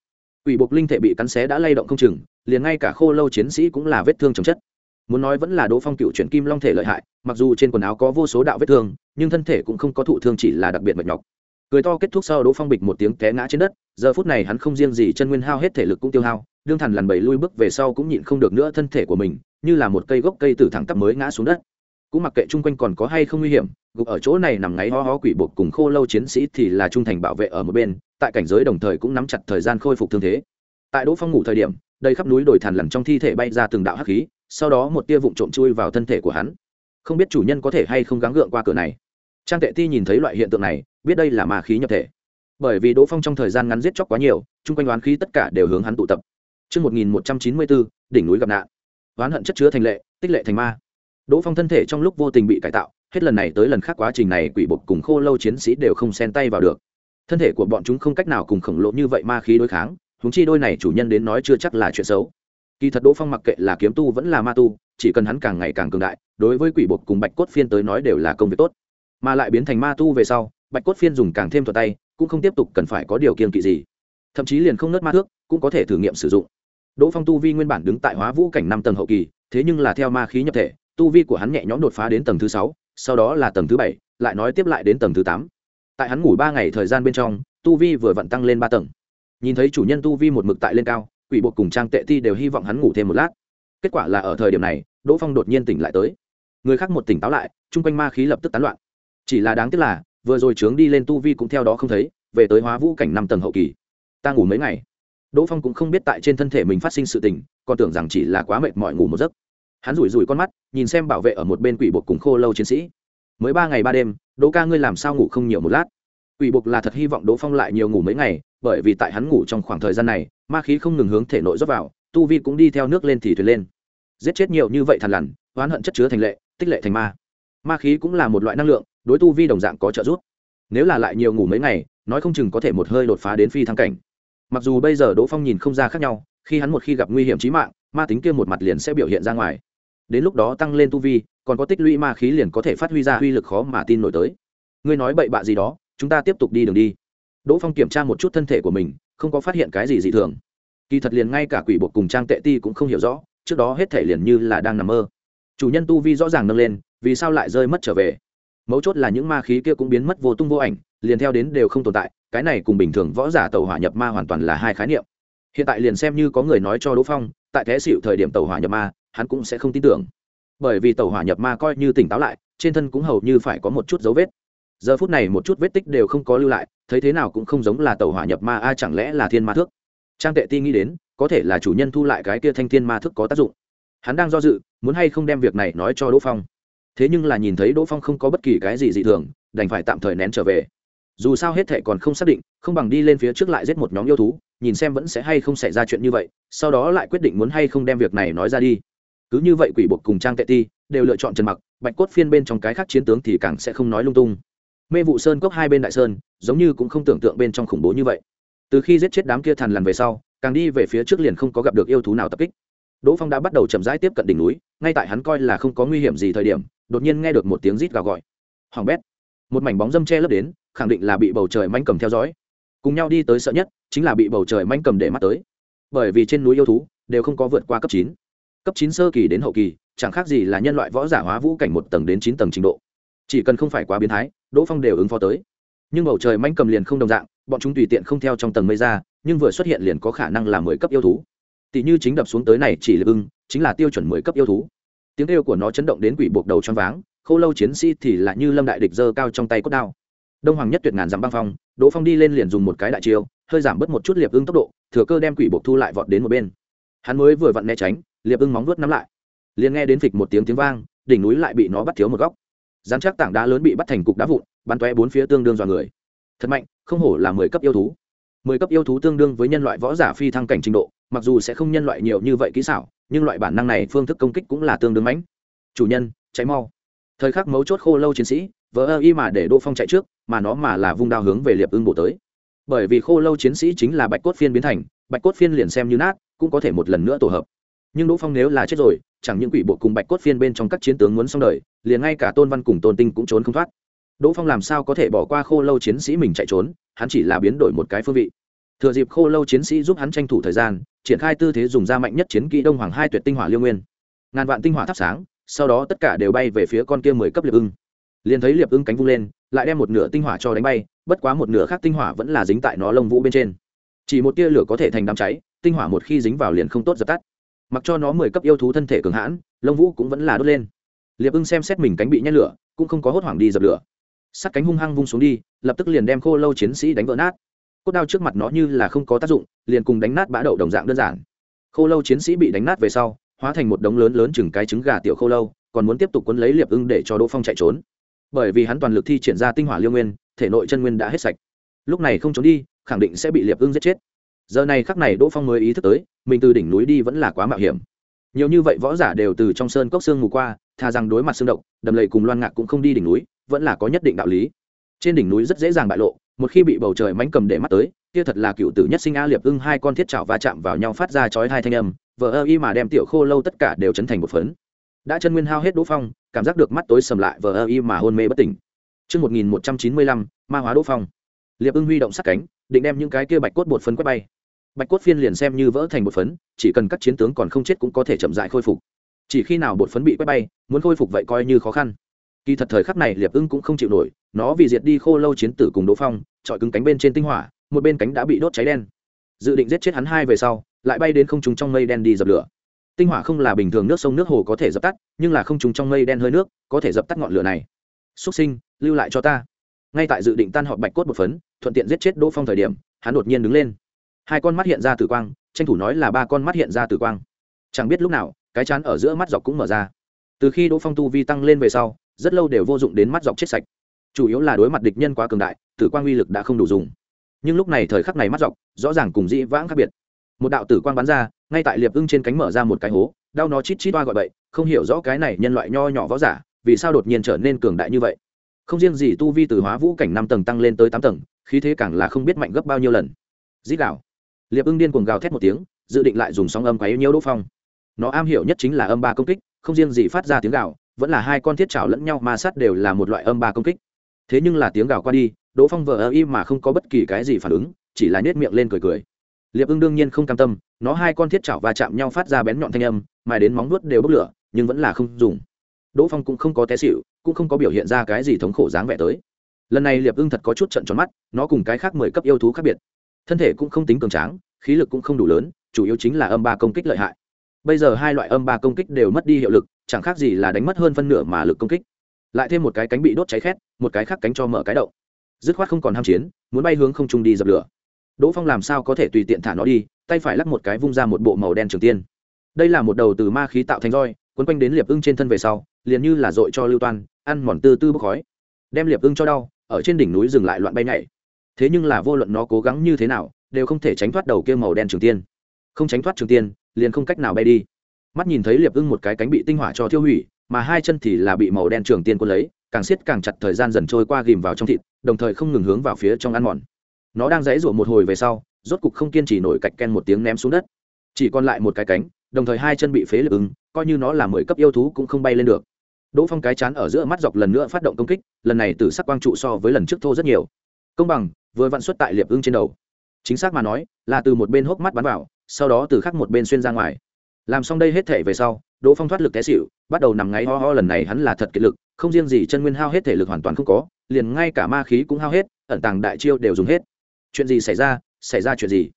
Quỷ buộc linh thể bị cắn xé đã lay động không chừng, liền ngay cả khô lâu chiến sĩ cũng là vết thương chồng chất. Muốn nói vẫn là Đỗ Phong cựu chuyển kim long thể lợi hại, mặc dù trên quần áo có vô số đạo vết thương, nhưng thân thể cũng không có thụ thương chỉ là đặc biệt mệt nhọc. Cười to kết thúc sau Đỗ Phong bịch một tiếng té ngã trên đất, giờ phút này hắn không riêng gì chân nguyên hao hết thể lực cũng tiêu hao, đương thần lần bảy lui bước về sau cũng nhịn không được nữa thân thể của mình, như là một cây gốc cây tử thẳng tắp mới ngã xuống đất. Cũng mặc kệ chung quanh còn có hay không nguy hiểm, gục ở chỗ này nằm ngáy ho ho quỷ buộc cùng khô lâu chiến sĩ thì là trung thành bảo vệ ở một bên, tại cảnh giới đồng thời cũng nắm chặt thời gian khôi phục thương thế. Tại đỗ phong ngủ thời điểm đầy khắp núi đồi thằn lằn trong thi thể bay ra từng đạo hắc khí sau đó một tia vụn trộm chui vào thân thể của hắn. Không biết chủ nhân có thể hay không gắng gượng qua cửa này. Trang tệ ti nhìn thấy loại hiện tượng này biết đây là ma khí nhập thể. Bởi vì đỗ phong trong thời gian ngắn giết chóc quá nhiều chung quanh oán khí tất cả đều hướng hắn tụ tập. Trước 1194, đỉnh núi gặp nạn. Oán hận chất chứa thành lệ, tích lệ thành ma. Đỗ Phong thân thể trong lúc vô tình bị cải tạo, hết lần này tới lần khác quá trình này quỷ bột cùng khô lâu chiến sĩ đều không xen tay vào được. Thân thể của bọn chúng không cách nào cùng khổng lồ như vậy ma khí đối kháng, huống chi đôi này chủ nhân đến nói chưa chắc là chuyện xấu kỳ thật đỗ phong mặc kệ là kiếm tu vẫn là ma tu chỉ cần hắn càng ngày càng cường đại đối với quỷ bột cùng bạch cốt phiên tới nói đều là công việc tốt mà lại biến thành ma tu về sau bạch cốt phiên dùng càng thêm thuận tay cũng không tiếp tục cần phải có điều kiên kỵ gì thậm chí liền không nớt ma thước cũng có thể thử nghiệm sử dụng đỗ phong tu vi nguyên bản đứng tại hóa vũ cảnh năm tầng hậu kỳ, thế nhưng là theo ma khí nhập thể, tu vi của hắn nhẹ nhõm đột phá đến tầng thứ sáu, sau đó là tầng thứ bảy, lại nói tiếp lại đến tầng thứ tám. Tại hắn ngủ ba ngày thời gian bên trong, tu vi vừa vặn tăng lên ba tầng. Nhìn thấy chủ nhân tu vi một mực tại lên cao, quỷ bộ cùng trang tệ ti đều hy vọng hắn ngủ thêm một lát. Kết quả là ở thời điểm này, đỗ phong đột nhiên tỉnh lại tới. Người khác một tỉnh táo lại, chung quanh ma khí lập tức tán loạn. Chỉ là đáng tiếc là, vừa rồi trướng đi lên tu vi cũng theo đó không thấy, về tới hóa vũ cảnh năm tầng hậu kỳ. Ta ngủ mấy ngày? Đỗ phong cũng không biết tại trên thân thể mình phát sinh sự tình, còn tưởng rằng chỉ là quá mệt mỏi ngủ một giấc. Hắn rủi rủi con mắt, nhìn xem bảo vệ ở một bên quỷ bột cùng khô lâu chiến sĩ. Mới ba ngày ba đêm, đỗ ca ngươi làm sao ngủ không nhiều một lát? Quỷ bột là thật hy vọng đỗ phong lại nhiều ngủ mấy ngày, bởi vì tại hắn ngủ trong khoảng thời gian này, ma khí không ngừng hướng thể nội rót vào, tu vi cũng đi theo nước lên thì thuyền lên. Giết chết nhiều như vậy thằn lằn, oán hận chất chứa thành lệ, tích lệ thành ma. Ma khí cũng là một loại năng lượng, đối tu vi đồng dạng có trợ giúp. Nếu là lại nhiều ngủ mấy ngày, nói không chừng có thể một hơi đột phá đến phi thăng cảnh mặc dù bây giờ đỗ phong nhìn không ra khác nhau, khi hắn một khi gặp nguy hiểm trí mạng, ma tính kia một mặt liền sẽ biểu hiện ra ngoài. Đến lúc đó tăng lên tu vi, còn có tích lũy ma khí liền có thể phát huy ra uy lực khó mà tin nổi tới. Ngươi nói bậy bạ gì đó, chúng ta tiếp tục đi đường đi. Đỗ phong kiểm tra một chút thân thể của mình, không có phát hiện cái gì dị thường. Kỳ thật liền ngay cả quỷ buộc cùng trang tệ ti cũng không hiểu rõ, trước đó hết thể liền như là đang nằm mơ. Chủ nhân tu vi rõ ràng nâng lên, vì sao lại rơi mất trở về? Mấu chốt là những ma khí kia cũng biến mất vô tung vô ảnh, liền theo đến đều không tồn tại cái này cùng bình thường võ giả tàu hỏa nhập ma hoàn toàn là hai khái niệm. Hiện tại liền xem như có người nói cho đỗ phong, tại thế xịu thời điểm tàu hỏa nhập ma, hắn cũng sẽ không tin tưởng. Bởi vì tàu hỏa nhập ma coi như tỉnh táo lại, trên thân cũng hầu như phải có một chút dấu vết. Giờ phút này một chút vết tích đều không có lưu lại, thấy thế nào cũng không giống là tàu hỏa nhập ma, a, chẳng lẽ là thiên ma thước? Trang tệ ti nghĩ đến, có thể là chủ nhân thu lại cái kia thanh thiên ma thức có tác dụng. Hắn đang do dự, muốn hay không đem việc này nói cho đỗ phong. Thế nhưng là nhìn thấy đỗ phong không có bất kỳ cái gì dị thường, đành phải tạm thời nén trở về dù sao hết thệ còn không xác định, không bằng đi lên phía trước lại giết một nhóm yêu thú, nhìn xem vẫn sẽ hay không xảy ra chuyện như vậy, sau đó lại quyết định muốn hay không đem việc này nói ra đi. Cứ như vậy quỷ buộc cùng trang tệ ti đều lựa chọn trần mặc, bạch cốt phiên bên trong cái khác chiến tướng thì càng sẽ không nói lung tung. Mê vụ sơn cốc hai bên đại sơn, giống như cũng không tưởng tượng bên trong khủng bố như vậy. Từ khi giết chết đám kia thằn lằn về sau, càng đi về phía trước liền không có gặp được yêu thú nào tập kích. Đỗ phong đã bắt đầu chậm rãi tiếp cận đỉnh núi, ngay tại hắn coi là không có nguy hiểm gì thời điểm, đột nhiên nghe được một tiếng rít gào gọi. Hoàng bét. Một mảnh bóng dâm che lấp đến khẳng định là bị bầu trời manh cầm theo dõi. Cùng nhau đi tới sợ nhất, chính là bị bầu trời manh cầm để mắt tới. Bởi vì trên núi yêu thú đều không có vượt qua cấp chín. Cấp chín sơ kỳ đến hậu kỳ, chẳng khác gì là nhân loại võ giả hóa vũ cảnh một tầng đến chín tầng trình độ. Chỉ cần không phải quá biến thái, đỗ phong đều ứng phó tới. Nhưng bầu trời manh cầm liền không đồng dạng, bọn chúng tùy tiện không theo trong tầng mây ra, nhưng vừa xuất hiện liền có khả năng là mười cấp yêu thú. Tỷ như chính đập xuống tới này chỉ là ưng, chính là tiêu chuẩn mười cấp yêu thú. Tiếng kêu của nó chấn động đến quỷ buộc đầu choáng váng, khô lâu chiến sĩ thì là như lâm đại địch giơ cao trong tay cốt đao đông hoàng nhất tuyệt ngàn dặm băng phong, đỗ phong đi lên liền dùng một cái đại chiêu, hơi giảm bớt một chút liệp ưng tốc độ, thừa cơ đem quỷ buộc thu lại vọt đến một bên. Hắn mới vừa vặn né tránh, liệp ưng móng vuốt nắm lại. Liền nghe đến phịch một tiếng tiếng vang, đỉnh núi lại bị nó bắt thiếu một góc. Dán chắc tảng đá lớn bị bắt thành cục đá vụn, bắn toe bốn phía tương đương dọa người. Thật mạnh, không hổ là mười cấp yêu thú. Mười cấp yêu thú tương đương với nhân loại võ giả phi thăng cảnh trình độ, mặc dù sẽ không nhân loại nhiều như vậy kỹ xảo, nhưng loại bản năng này phương thức công kích cũng là tương đương mãnh chủ nhân cháy mau. Thời khắc mấu chốt khô lâu chiến sĩ vỡ ơ y mà để đỗ phong chạy trước, mà nó mà là vung đao hướng về liệp ưng bộ tới. Bởi vì khô lâu chiến sĩ chính là bạch cốt phiên biến thành, bạch cốt phiên liền xem như nát, cũng có thể một lần nữa tổ hợp. Nhưng đỗ phong nếu là chết rồi, chẳng những quỷ bộ cùng bạch cốt phiên bên trong các chiến tướng muốn xong đời, liền ngay cả tôn văn cùng tôn tinh cũng trốn không thoát. Đỗ phong làm sao có thể bỏ qua khô lâu chiến sĩ mình chạy trốn, hắn chỉ là biến đổi một cái phương vị. Thừa dịp khô lâu chiến sĩ giúp hắn tranh thủ thời gian, triển khai tư thế dùng ra mạnh nhất chiến kỹ đông hoàng hai tuyệt tinh hỏa liêu nguyên. Ngàn vạn tinh hỏa thắp sáng, sau đó tất cả đều bay về phía con kia mười cấp liệp ưng liền thấy liệp ưng cánh vung lên, lại đem một nửa tinh hỏa cho đánh bay, bất quá một nửa khác tinh hỏa vẫn là dính tại nó lông vũ bên trên. Chỉ một tia lửa có thể thành đám cháy, tinh hỏa một khi dính vào liền không tốt dập tắt. Mặc cho nó mười cấp yêu thú thân thể cường hãn, lông vũ cũng vẫn là đốt lên. Liệp ưng xem xét mình cánh bị nhét lửa, cũng không có hốt hoảng đi dập lửa. Sắt cánh hung hăng vung xuống đi, lập tức liền đem khô lâu chiến sĩ đánh vỡ nát. Cốt đao trước mặt nó như là không có tác dụng, liền cùng đánh nát bã đậu đồng dạng đơn giản. Khô lâu chiến sĩ bị đánh nát về sau, hóa thành một đống lớn lớn chừng cái trứng gà tiểu khô lâu, còn muốn tiếp tục quấn lấy liệp ưng để cho đỗ phong chạy trốn bởi vì hắn toàn lực thi triển ra tinh hỏa liêu nguyên, thể nội chân nguyên đã hết sạch. Lúc này không trốn đi, khẳng định sẽ bị liệp ưng giết chết. Giờ này khắc này đỗ phong mới ý thức tới, mình từ đỉnh núi đi vẫn là quá mạo hiểm. Nhiều như vậy võ giả đều từ trong sơn cốc xương mù qua, thà rằng đối mặt xương động đầm lầy cùng loan ngạc cũng không đi đỉnh núi, vẫn là có nhất định đạo lý. Trên đỉnh núi rất dễ dàng bại lộ, một khi bị bầu trời mánh cầm để mắt tới, kia thật là cựu tử nhất sinh a liệp ưng hai con thiết chảo va chạm vào nhau phát ra chói hai thanh âm vợ ơ y mà đem tiểu khô lâu tất cả đều chấn thành một phấn. Đã chân nguyên hao hết đỗ phong cảm giác được mắt tối sầm lại vờ ơ y mà hôn mê bất tỉnh Trước 1195, ma hóa đỗ phong. Liệp ưng huy động sát cánh, định đem những cái kia bạch cốt bột phấn quét bay. Bạch cốt phiên liền xem như vỡ thành bột phấn, chỉ cần các chiến tướng còn không chết cũng có thể chậm rãi khôi phục. Chỉ khi nào bột phấn bị quét bay, muốn khôi phục vậy coi như khó khăn. Kỳ thật thời khắc này Liệp ưng cũng không chịu nổi, nó vì diệt đi khô lâu chiến tử cùng Đỗ Phong, trọi cứng cánh bên trên tinh hỏa, một bên cánh đã bị đốt cháy đen. Dự định giết chết hắn hai về sau, lại bay đến không trung trong mây đen đi dập lửa tinh hỏa không là bình thường nước sông nước hồ có thể dập tắt, nhưng là không trùng trong mây đen hơi nước có thể dập tắt ngọn lửa này. Xúc sinh, lưu lại cho ta. Ngay tại dự định tan họp bạch cốt một phấn, thuận tiện giết chết đỗ phong thời điểm, hắn đột nhiên đứng lên. Hai con mắt hiện ra tử quang, tranh thủ nói là ba con mắt hiện ra tử quang. Chẳng biết lúc nào, cái chán ở giữa mắt dọc cũng mở ra. Từ khi đỗ phong tu vi tăng lên về sau, rất lâu đều vô dụng đến mắt dọc chết sạch. Chủ yếu là đối mặt địch nhân quá cường đại, tử quang uy lực đã không đủ dùng. Nhưng lúc này thời khắc này mắt dọc, rõ ràng cùng dĩ vãng khác biệt một đạo tử quang bắn ra, ngay tại liệp ưng trên cánh mở ra một cái hố, đau nó chít chít oa gọi bậy, không hiểu rõ cái này nhân loại nho nhỏ võ giả, vì sao đột nhiên trở nên cường đại như vậy. Không riêng gì tu vi từ hóa vũ cảnh năm tầng tăng lên tới tám tầng, khí thế càng là không biết mạnh gấp bao nhiêu lần. Dít gạo liệp ưng điên cuồng gào thét một tiếng, dự định lại dùng sóng âm quấy nhiễu đỗ phong. Nó am hiểu nhất chính là âm ba công kích, không riêng gì phát ra tiếng gạo vẫn là hai con thiết trào lẫn nhau ma sát đều là một loại âm ba công kích. Thế nhưng là tiếng gào qua đi, đỗ phong vờ ơ im mà không có bất kỳ cái gì phản ứng, chỉ là nhét miệng lên cười cười liệp ưng đương nhiên không cam tâm, nó hai con thiết chảo va chạm nhau phát ra bén nhọn thanh âm, mài đến móng nuốt đều bốc lửa, nhưng vẫn là không dùng. Đỗ phong cũng không có té xịu cũng không có biểu hiện ra cái gì thống khổ dáng vẻ tới. Lần này liệp ưng thật có chút trận tròn mắt, nó cùng cái khác mười cấp yêu thú khác biệt. Thân thể cũng không tính cường tráng, khí lực cũng không đủ lớn, chủ yếu chính là âm ba công kích lợi hại. Bây giờ hai loại âm ba công kích đều mất đi hiệu lực, chẳng khác gì là đánh mất hơn phân nửa mà lực công kích. Lại thêm một cái cánh bị đốt cháy khét, một cái khác cánh cho mở cái đậu. Dứt khoát không còn ham chiến, muốn bay hướng không trung đi dập lửa đỗ phong làm sao có thể tùy tiện thả nó đi, tay phải lắc một cái vung ra một bộ màu đen trường tiên. Đây là một đầu từ ma khí tạo thành roi quấn quanh đến liệp ưng trên thân về sau, liền như là dội cho lưu toan, ăn mòn tư tư bốc khói. Đem liệp ưng cho đau, ở trên đỉnh núi dừng lại loạn bay nhảy. Thế nhưng là vô luận nó cố gắng như thế nào, đều không thể tránh thoát đầu kia màu đen trường tiên. Không tránh thoát trường tiên, liền không cách nào bay đi. Mắt nhìn thấy liệp ưng một cái cánh bị tinh hỏa cho thiêu hủy, mà hai chân thì là bị màu đen trường tiên quân lấy, càng siết càng chặt thời gian dần trôi qua ghìm vào trong thịt, đồng thời không ngừng hướng vào phía trong ăn mòn nó đang dãy rủa một hồi về sau, rốt cục không kiên trì nổi cạch ken một tiếng ném xuống đất. Chỉ còn lại một cái cánh, đồng thời hai chân bị phế lực ứng coi như nó là mười cấp yêu thú cũng không bay lên được. Đỗ phong cái chán ở giữa mắt dọc lần nữa phát động công kích, lần này từ sắc quang trụ so với lần trước thô rất nhiều. Công bằng, vừa vặn xuất tại liệp ưng trên đầu. Chính xác mà nói, là từ một bên hốc mắt bắn vào, sau đó từ khắc một bên xuyên ra ngoài. Làm xong đây hết thể về sau, đỗ phong thoát lực té xịu bắt đầu nằm ngáy ho ho lần này hắn là thật kiệt lực, không riêng gì chân nguyên hao hết thể lực hoàn toàn không có, liền ngay cả ma khí cũng hao hết, ẩn tàng đại chiêu đều dùng hết chuyện gì xảy ra xảy ra chuyện gì?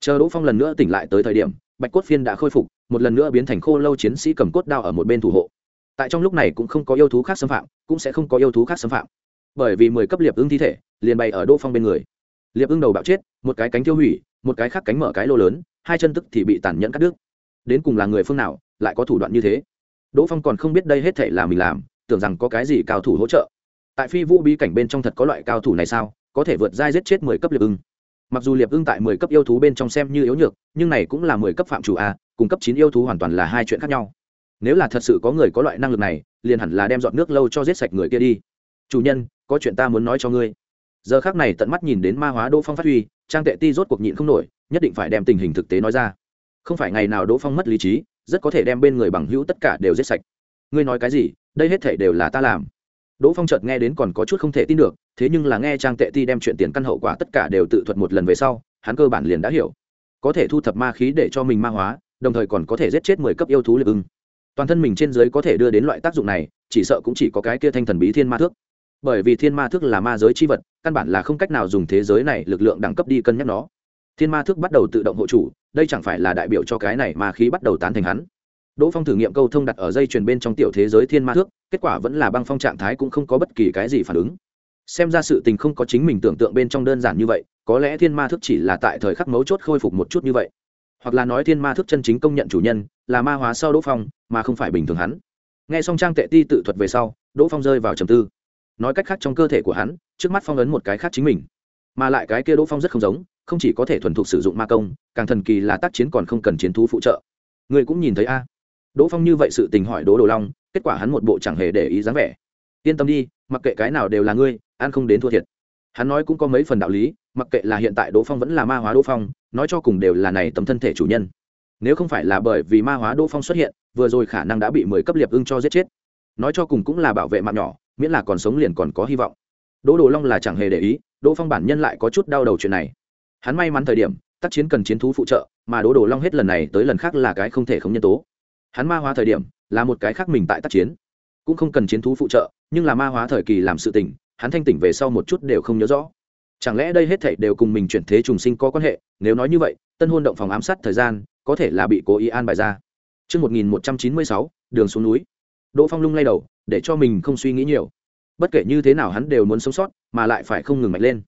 Chờ đỗ phong lần nữa tỉnh lại tới thời điểm, bạch cốt phiên đã khôi phục, một lần nữa biến thành khô lâu chiến sĩ cầm cốt đao ở một bên thủ hộ. Tại trong lúc này cũng không có yêu thú khác xâm phạm, cũng sẽ không có yêu thú khác xâm phạm. Bởi vì mười cấp liệp ưng thi thể, liền bày ở đỗ phong bên người. Liệp ưng đầu bạo chết, một cái cánh tiêu hủy, một cái khác cánh mở cái lô lớn, hai chân tức thì bị tàn nhẫn cắt đứt. Đến cùng là người phương nào, lại có thủ đoạn như thế? Đỗ phong còn không biết đây hết thể là mình làm, tưởng rằng có cái gì cao thủ hỗ trợ. Tại phi vũ bí cảnh bên trong thật có loại cao thủ này sao? Có thể vượt giai giết chết mười cấp liệp ưng. Mặc dù liệp ưng tại mười cấp yêu thú bên trong xem như yếu nhược, nhưng này cũng là mười cấp phạm chủ a, cùng cấp chín yêu thú hoàn toàn là hai chuyện khác nhau. Nếu là thật sự có người có loại năng lực này, liền hẳn là đem dọn nước lâu cho giết sạch người kia đi. Chủ nhân, có chuyện ta muốn nói cho ngươi. Giờ khác này tận mắt nhìn đến ma hóa đỗ phong phát huy, trang tệ ti rốt cuộc nhịn không nổi, nhất định phải đem tình hình thực tế nói ra. Không phải ngày nào đỗ phong mất lý trí, rất có thể đem bên người bằng hữu tất cả đều giết sạch. Ngươi nói cái gì, đây hết thể đều là ta làm đỗ phong chợt nghe đến còn có chút không thể tin được, thế nhưng là nghe trang tệ ti đem chuyện tiền căn hậu quả tất cả đều tự thuật một lần về sau, hắn cơ bản liền đã hiểu. Có thể thu thập ma khí để cho mình ma hóa, đồng thời còn có thể giết chết mười cấp yêu thú lực ưng. Toàn thân mình trên dưới có thể đưa đến loại tác dụng này, chỉ sợ cũng chỉ có cái kia thanh thần bí thiên ma thước. Bởi vì thiên ma thước là ma giới c h i vật, căn bản là không cách nào dùng thế giới này lực lượng đẳng cấp đi cân nhắc nó. Thiên ma thước bắt đầu tự động hộ chủ, đây chẳng phải là đại biểu cho cái này ma khí bắt đầu tán thành hắn đỗ phong thử nghiệm câu thông đặt ở dây chuyền bên trong tiểu thế giới thiên ma thước, kết quả vẫn là băng phong trạng thái cũng không có bất kỳ cái gì phản ứng. Xem ra sự tình không có chính mình tưởng tượng bên trong đơn giản như vậy, có lẽ thiên ma thước chỉ là tại thời khắc mấu chốt khôi phục một chút như vậy. Hoặc là nói thiên ma thước chân chính công nhận chủ nhân, là ma hóa sau đỗ phong, mà không phải bình thường hắn. Nghe xong trang tệ ti tự thuật về sau, đỗ phong rơi vào trầm tư. Nói cách khác trong cơ thể của hắn, trước mắt phong ấn một cái khác chính mình. Mà lại cái kia đỗ phong rất không giống, không chỉ có thể thuần thục sử dụng ma công, càng thần kỳ là tác chiến còn không cần chiến thú phụ trợ. Người cũng nhìn thấy a đỗ phong như vậy sự tình hỏi đỗ đồ long, kết quả hắn một bộ chẳng hề để ý dáng vẻ. Yên tâm đi, mặc kệ cái nào đều là ngươi, ăn không đến thua thiệt. Hắn nói cũng có mấy phần đạo lý, mặc kệ là hiện tại đỗ phong vẫn là ma hóa đỗ phong, nói cho cùng đều là này tấm thân thể chủ nhân. Nếu không phải là bởi vì ma hóa đỗ phong xuất hiện, vừa rồi khả năng đã bị mười cấp liệp ưng cho giết chết. Nói cho cùng cũng là bảo vệ mạng nhỏ, miễn là còn sống liền còn có hy vọng. Đỗ đồ long là chẳng hề để ý, đỗ phong bản nhân lại có chút đau đầu chuyện này. Hắn may mắn thời điểm, tác chiến cần chiến thú phụ trợ, mà đỗ đồ long hết lần này tới lần khác là cái không thể không nhân tố hắn ma hóa thời điểm là một cái khác mình tại tác chiến cũng không cần chiến thú phụ trợ nhưng là ma hóa thời kỳ làm sự tình hắn thanh tỉnh về sau một chút đều không nhớ rõ chẳng lẽ đây hết thảy đều cùng mình chuyển thế trùng sinh có quan hệ nếu nói như vậy tân hôn động phòng ám sát thời gian có thể là bị cố ý an bài ra Trước 1196, đường xuống núi. Đỗ Phong lung lay đầu, để cho mình không suy nghĩ nhiều. Bất kể như thế nào hắn đều muốn sống sót, mà lại phải không ngừng mạnh lên.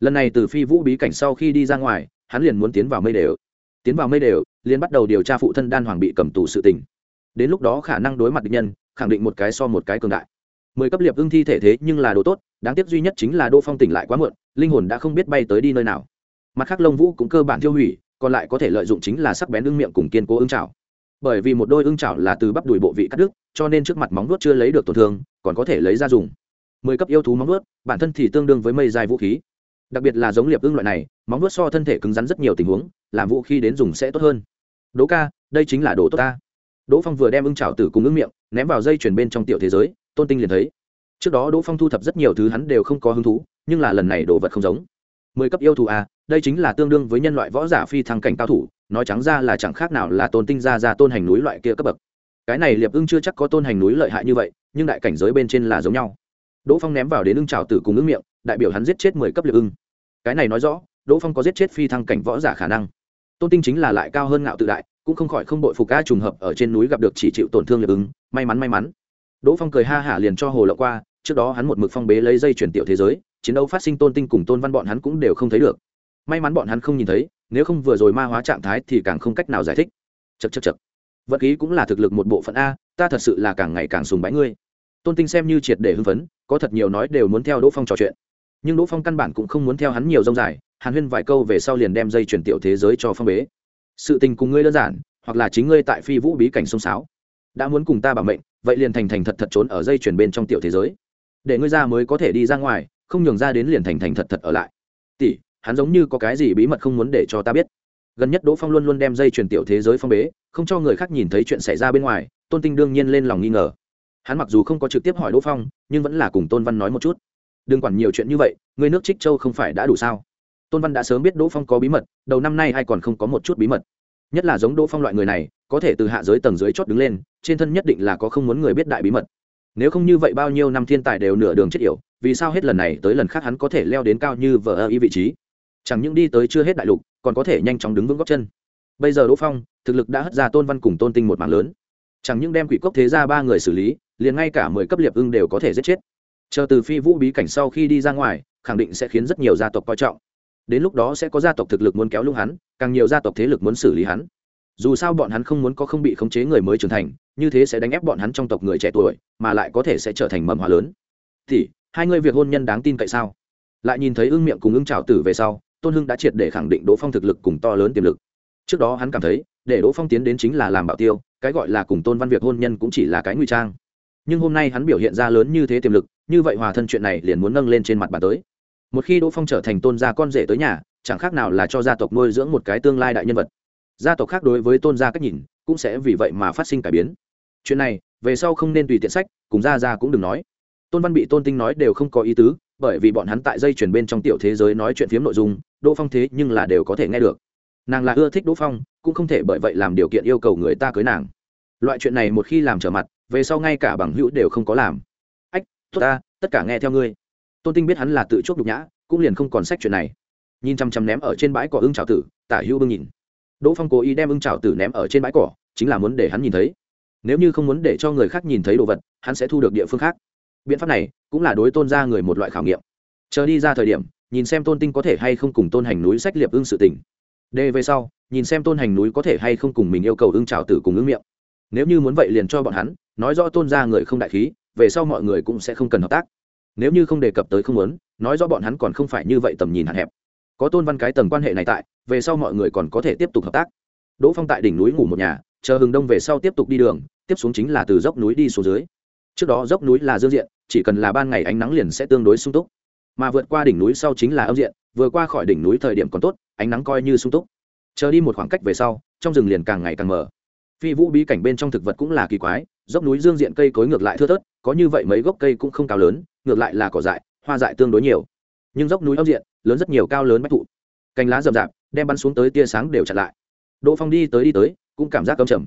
Lần này từ phi vũ bí cảnh sau khi đi ra ngoài, hắn liền muốn tiến vào mây đều. Tiến vào mây đều, liền bắt đầu điều tra phụ thân đan hoàng bị cầm tù sự tình. Đến lúc đó khả năng đối mặt địch nhân, khẳng định một cái so một cái cường đại. Mười cấp liệp ưng thi thể thế nhưng là đồ tốt đáng tiếc duy nhất chính là đỗ phong tỉnh lại quá muộn linh hồn đã không biết bay tới đi nơi nào. Mặt khác lông vũ cũng cơ bản tiêu hủy còn lại có thể lợi dụng chính là sắc bén ưng miệng cùng kiên cố ưng chảo. Bởi vì một đôi ưng chảo là từ bắp đùi bộ vị cắt đứt cho nên trước mặt móng vuốt chưa lấy được tổn thương còn có thể lấy ra dùng. Mười cấp yêu thú móng vuốt bản thân thì tương đương với mây dài vũ khí đặc biệt là giống liệp ưng loại này, móng vuốt so thân thể cứng rắn rất nhiều tình huống, làm vũ khí đến dùng sẽ tốt hơn. Đỗ ca, đây chính là đồ tốt ta. Đỗ phong vừa đem ưng trào tử cùng ưng miệng ném vào dây chuyển bên trong tiểu thế giới, tôn tinh liền thấy. Trước đó đỗ phong thu thập rất nhiều thứ hắn đều không có hứng thú, nhưng là lần này đồ vật không giống. Mười cấp yêu thù à đây chính là tương đương với nhân loại võ giả phi thăng cảnh cao thủ, nói trắng ra là chẳng khác nào là tôn tinh ra ra tôn hành núi loại kia cấp bậc. Cái này liệp ưng chưa chắc có tôn hành núi lợi hại như vậy, nhưng đại cảnh giới bên trên là giống nhau. Đỗ phong ném vào đến ưng trào tử cùng ưng miệng đại biểu hắn giết chết mười cấp liệp ưng. Cái này nói rõ, đỗ phong có giết chết phi thăng cảnh võ giả khả năng. Tôn tinh chính là lại cao hơn ngạo tự đại, cũng không khỏi không bội phục ca trùng hợp ở trên núi gặp được chỉ chịu tổn thương liệp ưng. May mắn may mắn. Đỗ phong cười ha hả liền cho hồ lộ qua, trước đó hắn một mực phong bế lấy dây chuyển tiểu thế giới, chiến đấu phát sinh tôn tinh cùng tôn văn bọn hắn cũng đều không thấy được. May mắn bọn hắn không nhìn thấy, nếu không vừa rồi ma hóa trạng thái thì càng không cách nào giải thích. Chật chật chật vật khí cũng là thực lực một bộ phận a, ta thật sự là càng ngày càng sùng bái ngươi. Tôn tinh xem như triệt để hưng phấn, có thật nhiều nói đều muốn theo đỗ phong trò chuyện nhưng đỗ phong căn bản cũng không muốn theo hắn nhiều rông dài, hàn huyên vài câu về sau liền đem dây chuyển tiểu thế giới cho phong bế. Sự tình cùng ngươi đơn giản, hoặc là chính ngươi tại phi vũ bí cảnh sông sáo. Đã muốn cùng ta bảo mệnh, vậy liền thành thành thật thật trốn ở dây chuyển bên trong tiểu thế giới. Để ngươi ra mới có thể đi ra ngoài, không nhường ra đến liền thành thành thật thật ở lại. Tỷ, hắn giống như có cái gì bí mật không muốn để cho ta biết. Gần nhất đỗ phong luôn luôn đem dây chuyển tiểu thế giới phong bế, không cho người khác nhìn thấy chuyện xảy ra bên ngoài, tôn tinh đương nhiên lên lòng nghi ngờ. Hắn mặc dù không có trực tiếp hỏi đỗ phong, nhưng vẫn là cùng tôn văn nói một chút đừng quản nhiều chuyện như vậy người nước trích châu không phải đã đủ sao? Tôn văn đã sớm biết đỗ phong có bí mật, đầu năm nay ai còn không có một chút bí mật. Nhất là giống đỗ phong loại người này, có thể từ hạ giới tầng dưới chót đứng lên, trên thân nhất định là có không muốn người biết đại bí mật. Nếu không như vậy bao nhiêu năm thiên tài đều nửa đường chết yểu, vì sao hết lần này tới lần khác hắn có thể leo đến cao như vờ ơ y vị trí? Chẳng những đi tới chưa hết đại lục, còn có thể nhanh chóng đứng vững góc chân. Bây giờ đỗ phong, thực lực đã hất ra tôn văn cùng tôn tinh một mạng lớn. Chẳng những đem quỷ cốc thế ra ba người xử lý, liền ngay cả mười cấp liệp ưng đều có thể giết chết chờ từ phi vũ bí cảnh sau khi đi ra ngoài, khẳng định sẽ khiến rất nhiều gia tộc coi trọng. Đến lúc đó sẽ có gia tộc thực lực muốn kéo lung hắn, càng nhiều gia tộc thế lực muốn xử lý hắn. Dù sao bọn hắn không muốn có không bị khống chế người mới trưởng thành, như thế sẽ đánh ép bọn hắn trong tộc người trẻ tuổi, mà lại có thể sẽ trở thành mầm hòa lớn. Thì, hai người việc hôn nhân đáng tin cậy sao? Lại nhìn thấy ưng miệng cùng ưng trào tử về sau, tôn hưng đã triệt để khẳng định đỗ phong thực lực cùng to lớn tiềm lực. Trước đó hắn cảm thấy, để đỗ phong tiến đến chính là làm bảo tiêu, cái gọi là cùng tôn văn việc hôn nhân cũng chỉ là cái nguy trang. Nhưng hôm nay hắn biểu hiện ra lớn như thế tiềm lực như vậy hòa thân chuyện này liền muốn nâng lên trên mặt bàn tới. Một khi đỗ phong trở thành tôn gia con rể tới nhà, chẳng khác nào là cho gia tộc nuôi dưỡng một cái tương lai đại nhân vật. Gia tộc khác đối với tôn gia cách nhìn, cũng sẽ vì vậy mà phát sinh cải biến. Chuyện này, về sau không nên tùy tiện sách, cùng gia gia cũng đừng nói. Tôn văn bị tôn tinh nói đều không có ý tứ, bởi vì bọn hắn tại dây chuyển bên trong tiểu thế giới nói chuyện phiếm nội dung, đỗ phong thế nhưng là đều có thể nghe được. Nàng là ưa thích đỗ phong, cũng không thể bởi vậy làm điều kiện yêu cầu người ta cưới nàng. Loại chuyện này một khi làm trở mặt, về sau ngay cả bằng hữu đều không có làm tốt ta, tất cả nghe theo ngươi. Tôn tinh biết hắn là tự chuốc nhục nhã, cũng liền không còn sách chuyện này. Nhìn chăm chăm ném ở trên bãi cỏ ưng trào tử, tả hữu bưng nhìn. Đỗ phong cố ý đem ưng trào tử ném ở trên bãi cỏ, chính là muốn để hắn nhìn thấy. Nếu như không muốn để cho người khác nhìn thấy đồ vật, hắn sẽ thu được địa phương khác. Biện pháp này cũng là đối tôn ra người một loại khảo nghiệm. Chờ đi ra thời điểm, nhìn xem tôn tinh có thể hay không cùng tôn hành núi sách liệp ưng sự tình. Đề về sau, nhìn xem tôn hành núi có thể hay không cùng mình yêu cầu ưng trào tử cùng ứng miệng. Nếu như muốn vậy liền cho bọn hắn, nói rõ tôn ra người không đại khí về sau mọi người cũng sẽ không cần hợp tác. Nếu như không đề cập tới không muốn, nói rõ bọn hắn còn không phải như vậy tầm nhìn hạn hẹp. Có tôn văn cái tầng quan hệ này tại, về sau mọi người còn có thể tiếp tục hợp tác. Đỗ phong tại đỉnh núi ngủ một nhà, chờ hừng đông về sau tiếp tục đi đường, tiếp xuống chính là từ dốc núi đi xuống dưới. Trước đó dốc núi là dương diện, chỉ cần là ban ngày ánh nắng liền sẽ tương đối sung túc. Mà vượt qua đỉnh núi sau chính là âm diện, vừa qua khỏi đỉnh núi thời điểm còn tốt, ánh nắng coi như sung túc. Chờ đi một khoảng cách về sau, trong rừng liền càng ngày càng mở phi vũ bí cảnh bên trong thực vật cũng là kỳ quái dốc núi dương diện cây cối ngược lại thưa thớt, có như vậy mấy gốc cây cũng không cao lớn, ngược lại là cỏ dại, hoa dại tương đối nhiều. Nhưng dốc núi âm diện, lớn rất nhiều cao lớn bách thụ. Cành lá rậm rạp, đem bắn xuống tới tia sáng đều chặn lại. Đỗ phong đi tới đi tới, cũng cảm giác cấm trầm.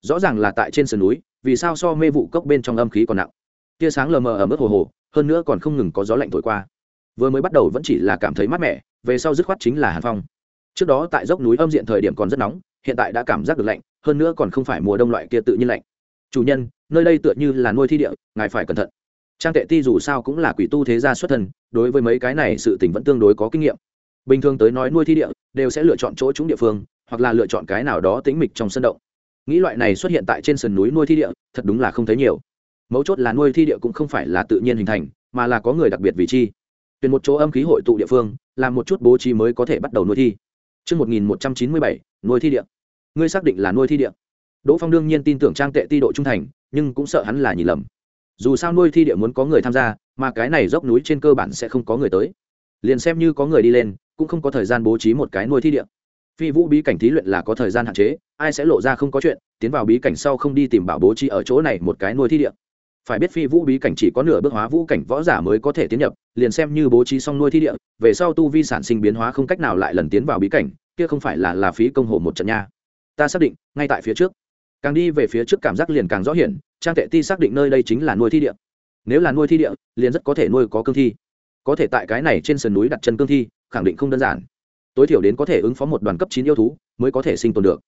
Rõ ràng là tại trên sườn núi, vì sao so mê vụ cốc bên trong âm khí còn nặng. Tia sáng lờ mờ ở mức hồ hồ, hơn nữa còn không ngừng có gió lạnh thổi qua. Vừa mới bắt đầu vẫn chỉ là cảm thấy mát mẻ, về sau dứt khoát chính là hàn phong. Trước đó tại dốc núi âm diện thời điểm còn rất nóng, hiện tại đã cảm giác được lạnh, hơn nữa còn không phải mùa đông loại kia tự nhiên lạnh chủ nhân nơi đây tựa như là nuôi thi địa ngài phải cẩn thận. Trang tệ ti dù sao cũng là quỷ tu thế gia xuất thân đối với mấy cái này sự tình vẫn tương đối có kinh nghiệm. Bình thường tới nói nuôi thi địa đều sẽ lựa chọn chỗ trúng địa phương hoặc là lựa chọn cái nào đó tĩnh mịch trong sân động. Nghĩ loại này xuất hiện tại trên sườn núi nuôi thi địa thật đúng là không thấy nhiều. Mấu chốt là nuôi thi địa cũng không phải là tự nhiên hình thành mà là có người đặc biệt vị chi. Tuyển một chỗ âm khí hội tụ địa phương làm một chút bố trí mới có thể bắt đầu nuôi thi. Trước 1197, nuôi thi địa. Ngươi xác định là nuôi thi địa. Đỗ Phong đương nhiên tin tưởng Trang Tệ ti độ trung thành, nhưng cũng sợ hắn là nhìn lầm. Dù sao nuôi thi địa muốn có người tham gia, mà cái này dốc núi trên cơ bản sẽ không có người tới. Liền xem như có người đi lên, cũng không có thời gian bố trí một cái nuôi thi địa. Phi vũ bí cảnh thí luyện là có thời gian hạn chế, ai sẽ lộ ra không có chuyện, tiến vào bí cảnh sau không đi tìm bảo bố trí ở chỗ này một cái nuôi thi địa phải biết phi vũ bí cảnh chỉ có nửa bước hóa vũ cảnh võ giả mới có thể tiến nhập liền xem như bố trí xong nuôi thi địa về sau tu vi sản sinh biến hóa không cách nào lại lần tiến vào bí cảnh kia không phải là là phí công hồ một trận nha ta xác định ngay tại phía trước càng đi về phía trước cảm giác liền càng rõ hiển, trang tệ ti xác định nơi đây chính là nuôi thi địa. Nếu là nuôi thi địa, liền rất có thể nuôi có cương thi. Có thể tại cái này trên sườn núi đặt chân cương thi, khẳng định không đơn giản. Tối thiểu đến có thể ứng phó một đoàn cấp chín yêu thú, mới có thể sinh tồn được.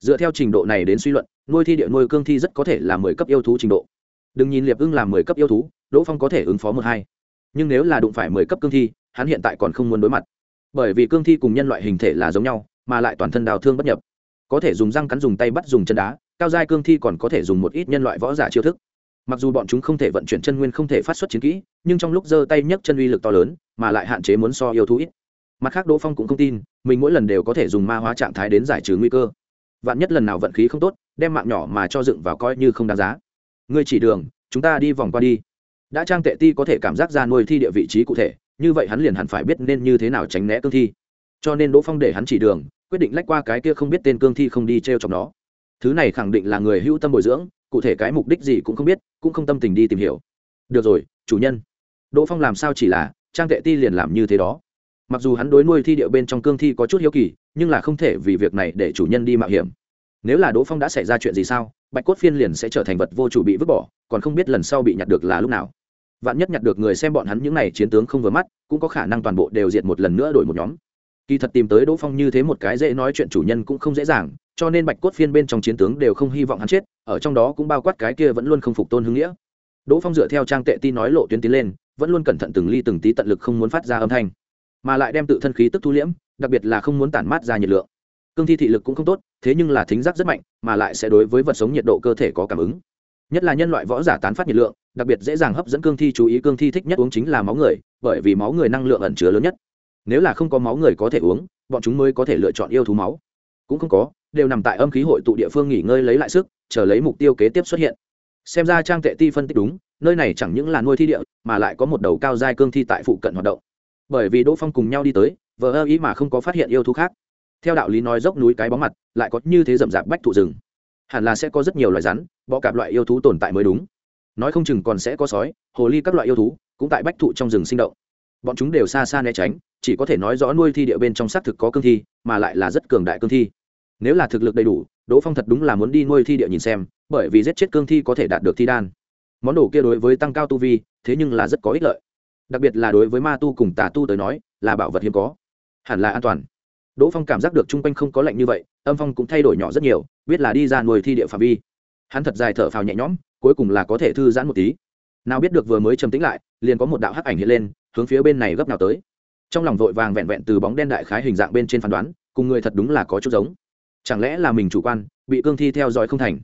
Dựa theo trình độ này đến suy luận, nuôi thi địa nuôi cương thi rất có thể là mười cấp yêu thú trình độ. Đừng nhìn liệp ưng làm mười cấp yêu thú, đỗ phong có thể ứng phó một hai. Nhưng nếu là đụng phải mười cấp cương thi, hắn hiện tại còn không muốn đối mặt. Bởi vì cương thi cùng nhân loại hình thể là giống nhau, mà lại toàn thân đào thương bất nhập. Có thể dùng răng cắn dùng tay bắt dùng chân đá cao giai cương thi còn có thể dùng một ít nhân loại võ giả chiêu thức. Mặc dù bọn chúng không thể vận chuyển chân nguyên không thể phát xuất chiến kỹ, nhưng trong lúc giơ tay nhấc chân uy lực to lớn, mà lại hạn chế muốn so yêu thú ít. Mặt khác, đỗ phong cũng không tin, mình mỗi lần đều có thể dùng ma hóa trạng thái đến giải trừ nguy cơ. Vạn nhất lần nào vận khí không tốt, đem mạng nhỏ mà cho dựng vào coi như không đáng giá. Ngươi chỉ đường, chúng ta đi vòng qua đi. Đã trang tệ ti có thể cảm giác ra nuôi thi địa vị trí cụ thể, như vậy hắn liền hẳn phải biết nên như thế nào tránh né cương thi. Cho nên đỗ phong để hắn chỉ đường, quyết định lách qua cái kia không biết tên cương thi không đi t r e o chọc nó thứ này khẳng định là người hữu tâm bồi dưỡng, cụ thể cái mục đích gì cũng không biết, cũng không tâm tình đi tìm hiểu. Được rồi, chủ nhân. Đỗ phong làm sao chỉ là, trang tệ ti liền làm như thế đó. Mặc dù hắn đối nuôi thi địa bên trong cương thi có chút hiếu kỳ, nhưng là không thể vì việc này để chủ nhân đi mạo hiểm. Nếu là đỗ phong đã xảy ra chuyện gì sao, bạch cốt phiên liền sẽ trở thành vật vô chủ bị vứt bỏ, còn không biết lần sau bị nhặt được là lúc nào. Vạn nhất nhặt được người xem bọn hắn những n à y chiến tướng không vừa mắt, cũng có khả năng toàn bộ đều diệt một lần nữa đổi một nhóm. Kỳ thật tìm tới đỗ phong như thế một cái dễ nói chuyện chủ nhân cũng không dễ dàng cho nên bạch cốt phiên bên trong chiến tướng đều không hy vọng hắn chết, ở trong đó cũng bao quát cái kia vẫn luôn không phục tôn hưng nghĩa. Đỗ phong dựa theo trang tệ tin nói lộ tuyến tiến lên, vẫn luôn cẩn thận từng ly từng tí tận lực không muốn phát ra âm thanh, mà lại đem tự thân khí tức thu liễm, đặc biệt là không muốn tản mát ra nhiệt lượng. Cương thi thị lực cũng không tốt, thế nhưng là thính giác rất mạnh, mà lại sẽ đối với vật sống nhiệt độ cơ thể có cảm ứng. Nhất là nhân loại võ giả tán phát nhiệt lượng, đặc biệt dễ dàng hấp dẫn cương thi chú ý, cương thi thích nhất uống chính là máu người, bởi vì máu người năng lượng ẩn chứa lớn nhất. Nếu là không có máu người có thể uống, bọn chúng mới có thể lựa chọn yêu thú máu. Cũng không có đều nằm tại âm khí hội tụ địa phương nghỉ ngơi lấy lại sức, chờ lấy mục tiêu kế tiếp xuất hiện. Xem ra trang tệ ti phân tích đúng, nơi này chẳng những là nuôi thi địa, mà lại có một đầu cao giai cương thi tại phụ cận hoạt động. Bởi vì đỗ phong cùng nhau đi tới, vờ ơ ý mà không có phát hiện yêu thú khác. Theo đạo lý nói dốc núi cái bóng mặt, lại có như thế rậm rạp bách thụ rừng. Hẳn là sẽ có rất nhiều loài rắn, bọ cạp loại yêu thú tồn tại mới đúng. Nói không chừng còn sẽ có sói, hồ ly các loại yêu thú, cũng tại bách thụ trong rừng sinh động. Bọn chúng đều xa xa né tránh, chỉ có thể nói rõ nuôi thi địa bên trong xác thực có cương thi, mà lại là rất cường đại cương thi nếu là thực lực đầy đủ, đỗ phong thật đúng là muốn đi nuôi thi địa nhìn xem, bởi vì giết chết cương thi có thể đạt được thi đan. Món đồ kia đối với tăng cao tu vi, thế nhưng là rất có ích lợi. Đặc biệt là đối với ma tu cùng tà tu tới nói, là bảo vật hiếm có. Hẳn là an toàn. Đỗ phong cảm giác được chung quanh không có lạnh như vậy, âm phong cũng thay đổi nhỏ rất nhiều, biết là đi ra nuôi thi địa phạm vi. Hắn thật dài thở phào nhẹ nhõm, cuối cùng là có thể thư giãn một tí. Nào biết được vừa mới trầm tĩnh lại, liền có một đạo hắc ảnh hiện lên, hướng phía bên này gấp nào tới. Trong lòng vội vàng vẹn vẹn từ bóng đen đại khái hình dạng bên trên phán đoán, cùng người thật đúng là có chút giống chẳng lẽ là mình chủ quan, bị cương thi theo dõi không thành?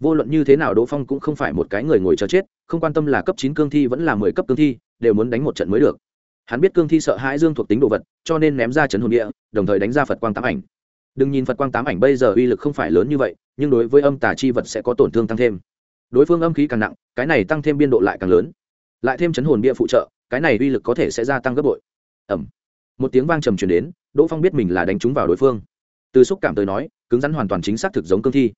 Vô luận như thế nào đỗ phong cũng không phải một cái người ngồi chờ chết, không quan tâm là cấp chín cương thi vẫn là mười cấp cương thi, đều muốn đánh một trận mới được. Hắn biết cương thi sợ hãi dương thuộc tính đồ vật, cho nên ném ra chấn hồn địa, đồng thời đánh ra phật quang tám ảnh. Đừng nhìn phật quang tám ảnh bây giờ uy lực không phải lớn như vậy, nhưng đối với âm tà chi vật sẽ có tổn thương tăng thêm. Đối phương âm khí càng nặng, cái này tăng thêm biên độ lại càng lớn. Lại thêm chấn hồn bia phụ trợ, cái này uy lực có thể sẽ gia tăng gấp bội. Ẩm một tiếng vang trầm truyền đến, đỗ phong biết mình là đánh trúng vào đối phương. Từ xúc cảm tới nói cứng rắn hoàn toàn chính xác thực giống cương thi.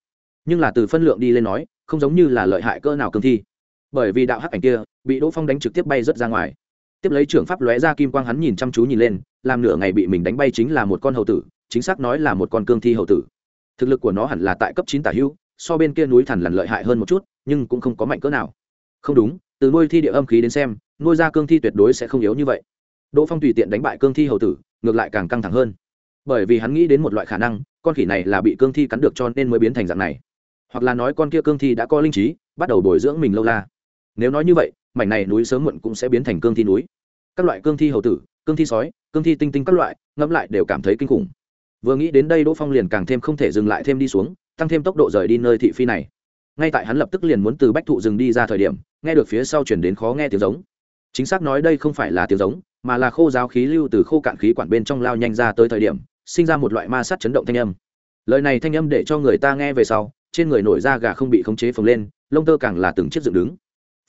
Nhưng là từ phân lượng đi lên nói không giống như là lợi hại cỡ nào cương thi. Bởi vì đạo hắc ảnh kia bị đỗ phong đánh trực tiếp bay rớt ra ngoài. Tiếp lấy trưởng pháp lóe ra kim quang hắn nhìn chăm chú nhìn lên làm nửa ngày bị mình đánh bay chính là một con hầu tử chính xác nói là một con cương thi hầu tử. Thực lực của nó hẳn là tại cấp chín tả hưu, so bên kia núi thẳn lằn lợi hại hơn một chút nhưng cũng không có mạnh cỡ nào. Không đúng từ nuôi thi địa âm khí đến xem nuôi ra cương thi tuyệt đối sẽ không yếu như vậy. Đỗ phong tùy tiện đánh bại cương thi hầu tử ngược lại càng căng thẳng hơn. Bởi vì hắn nghĩ đến một loại khả năng con khỉ này là bị cương thi cắn được cho nên mới biến thành dạng này. Hoặc là nói con kia cương thi đã có linh trí, bắt đầu bồi dưỡng mình lâu la. Nếu nói như vậy, mảnh này núi sớm muộn cũng sẽ biến thành cương thi núi. Các loại cương thi hầu tử, cương thi sói, cương thi tinh tinh các loại, ngẫm lại đều cảm thấy kinh khủng. Vừa nghĩ đến đây đỗ phong liền càng thêm không thể dừng lại thêm đi xuống, tăng thêm tốc độ rời đi nơi thị phi này. Ngay tại hắn lập tức liền muốn từ bách thụ rừng đi ra thời điểm, nghe được phía sau chuyển đến khó nghe tiếng giống. Chính xác nói đây không phải là tiếng giống, mà là khô giáo khí lưu từ khô cạn khí quản bên trong lao nhanh ra tới thời điểm sinh ra một loại ma sát chấn động thanh âm. Lời này thanh âm để cho người ta nghe về sau trên người nổi da gà không bị khống chế phồng lên lông tơ càng là từng chiếc dựng đứng.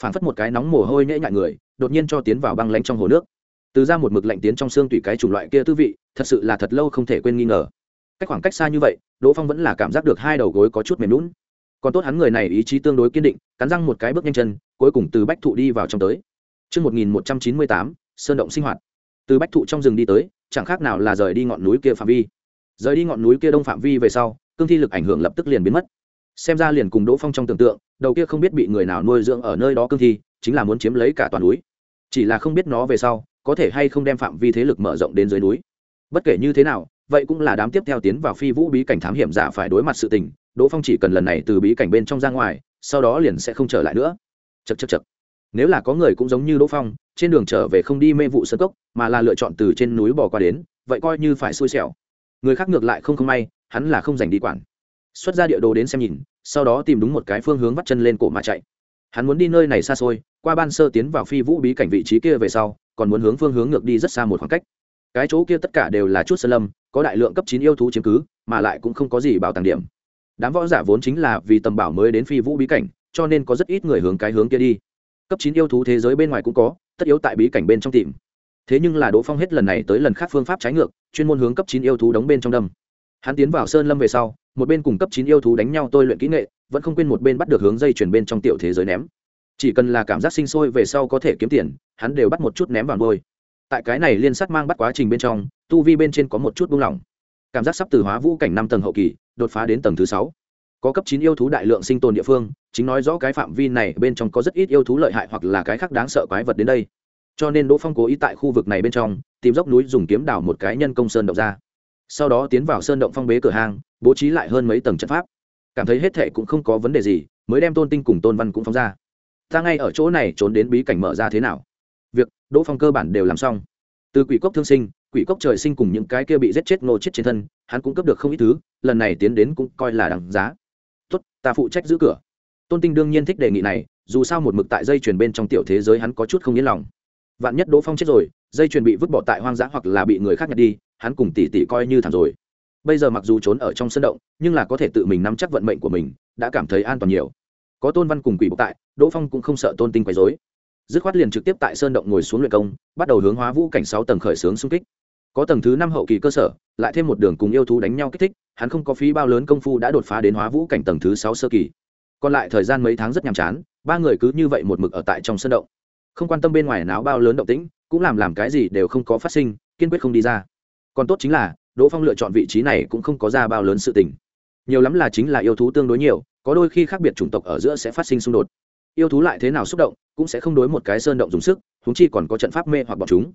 Phảng phất một cái nóng mồ hôi nhễ nhại người đột nhiên cho tiến vào băng lanh trong hồ nước. Từ ra một mực lạnh tiến trong xương tùy cái chủng loại kia tư vị thật sự là thật lâu không thể quên nghi ngờ. Cách khoảng cách xa như vậy đỗ phong vẫn là cảm giác được hai đầu gối có chút mềm lún còn tốt hắn người này ý chí tương đối kiên định cắn răng một cái bước nhanh chân cuối cùng từ bách thụ đi vào trong tới. Trước 1198, Sơn động sinh hoạt. Từ bách thụ trong rừng đi tới, chẳng khác nào là rời đi ngọn núi kia phạm vi. Rời đi ngọn núi kia đông phạm vi về sau, cương thi lực ảnh hưởng lập tức liền biến mất. Xem ra liền cùng Đỗ Phong trong tưởng tượng, đầu kia không biết bị người nào nuôi dưỡng ở nơi đó cương thi, chính là muốn chiếm lấy cả toàn núi. Chỉ là không biết nó về sau, có thể hay không đem phạm vi thế lực mở rộng đến dưới núi. Bất kể như thế nào, vậy cũng là đám tiếp theo tiến vào phi vũ bí cảnh thám hiểm giả phải đối mặt sự tình, Đỗ Phong chỉ cần lần này từ bí cảnh bên trong ra ngoài, sau đó liền sẽ không trở lại nữa. chật chật chật nếu là có người cũng giống như Đỗ Phong, trên đường trở về không đi mê vụ sơ cốc, mà là lựa chọn từ trên núi bò qua đến, vậy coi như phải xui xẻo. Người khác ngược lại không không may, hắn là không dành đi quản. Xuất ra địa đồ đến xem nhìn, sau đó tìm đúng một cái phương hướng vắt chân lên cổ mà chạy. Hắn muốn đi nơi này xa xôi, qua ban sơ tiến vào phi vũ bí cảnh vị trí kia về sau, còn muốn hướng phương hướng ngược đi rất xa một khoảng cách. Cái chỗ kia tất cả đều là chút sơn lâm, có đại lượng cấp chín yêu thú chiếm cứ, mà lại cũng không có gì bảo tàng điểm đám võ giả vốn chính là vì tầm bảo mới đến phi vũ bí cảnh cho nên có rất ít người hướng cái hướng kia đi cấp chín yêu thú thế giới bên ngoài cũng có, tất yếu tại bí cảnh bên trong tìm. Thế nhưng là đỗ phong hết lần này tới lần khác phương pháp trái ngược, chuyên môn hướng cấp chín yêu thú đóng bên trong đâm. Hắn tiến vào sơn lâm về sau, một bên cùng cấp chín yêu thú đánh nhau tôi luyện kỹ nghệ, vẫn không quên một bên bắt được hướng dây chuyển bên trong tiểu thế giới ném. Chỉ cần là cảm giác sinh sôi về sau có thể kiếm tiền, hắn đều bắt một chút ném vào đôi tại cái này liên sát mang bắt quá trình bên trong, tu vi bên trên có một chút buông lỏng. Cảm giác sắp từ hóa vũ cảnh năm tầng hậu kỳ, đột phá đến tầng thứ sáu có cấp chín yêu thú đại lượng sinh tồn địa phương, chính nói rõ cái phạm vi này bên trong có rất ít yêu thú lợi hại hoặc là cái khác đáng sợ quái vật đến đây. Cho nên đỗ phong cố ý tại khu vực này bên trong, tìm dốc núi dùng kiếm đào một cái nhân công sơn động ra. Sau đó tiến vào sơn động phong bế cửa hang, bố trí lại hơn mấy tầng trận pháp. Cảm thấy hết thệ cũng không có vấn đề gì, mới đem tôn tinh cùng tôn văn cũng phóng ra. Ta ngay ở chỗ này trốn đến bí cảnh mở ra thế nào? Việc, đỗ phong cơ bản đều làm xong. Từ quỷ cốc thương sinh, quỷ cốc trời sinh cùng những cái kia bị giết chết nô chết trên thân, hắn cũng cấp được không ít thứ, lần này tiến đến cũng coi là đằng giá tốt, ta phụ trách giữ cửa. Tôn tinh đương nhiên thích đề nghị này, dù sao một mực tại dây chuyền bên trong tiểu thế giới hắn có chút không yên lòng. Vạn nhất đỗ phong chết rồi, dây chuyền bị vứt bỏ tại hoang dã hoặc là bị người khác nhặt đi, hắn cùng tỷ tỷ coi như thảm rồi. Bây giờ mặc dù trốn ở trong sân động, nhưng là có thể tự mình nắm chắc vận mệnh của mình, đã cảm thấy an toàn nhiều. Có tôn văn cùng quỷ bộc tại, đỗ phong cũng không sợ tôn tinh quấy dối dứt khoát liền trực tiếp tại sơn động ngồi xuống luyện công, bắt đầu hướng hóa vũ cảnh sáu tầng khởi xướng xung kích có tầng thứ năm hậu kỳ cơ sở, lại thêm một đường cùng yêu thú đánh nhau kích thích, hắn không có phí bao lớn công phu đã đột phá đến hóa vũ cảnh tầng thứ sáu sơ kỳ. Còn lại thời gian mấy tháng rất nhàm chán, ba người cứ như vậy một mực ở tại trong sân động. Không quan tâm bên ngoài náo bao lớn động tĩnh, cũng làm làm cái gì đều không có phát sinh, kiên quyết không đi ra. Còn tốt chính là, đỗ phong lựa chọn vị trí này cũng không có ra bao lớn sự tình. Nhiều lắm là chính là yêu thú tương đối nhiều, có đôi khi khác biệt chủng tộc ở giữa sẽ phát sinh xung đột. Yêu thú lại thế nào xúc động, cũng sẽ không đối một cái sơn động dùng sức húng chi còn có trận pháp mê hoặc bọn chúng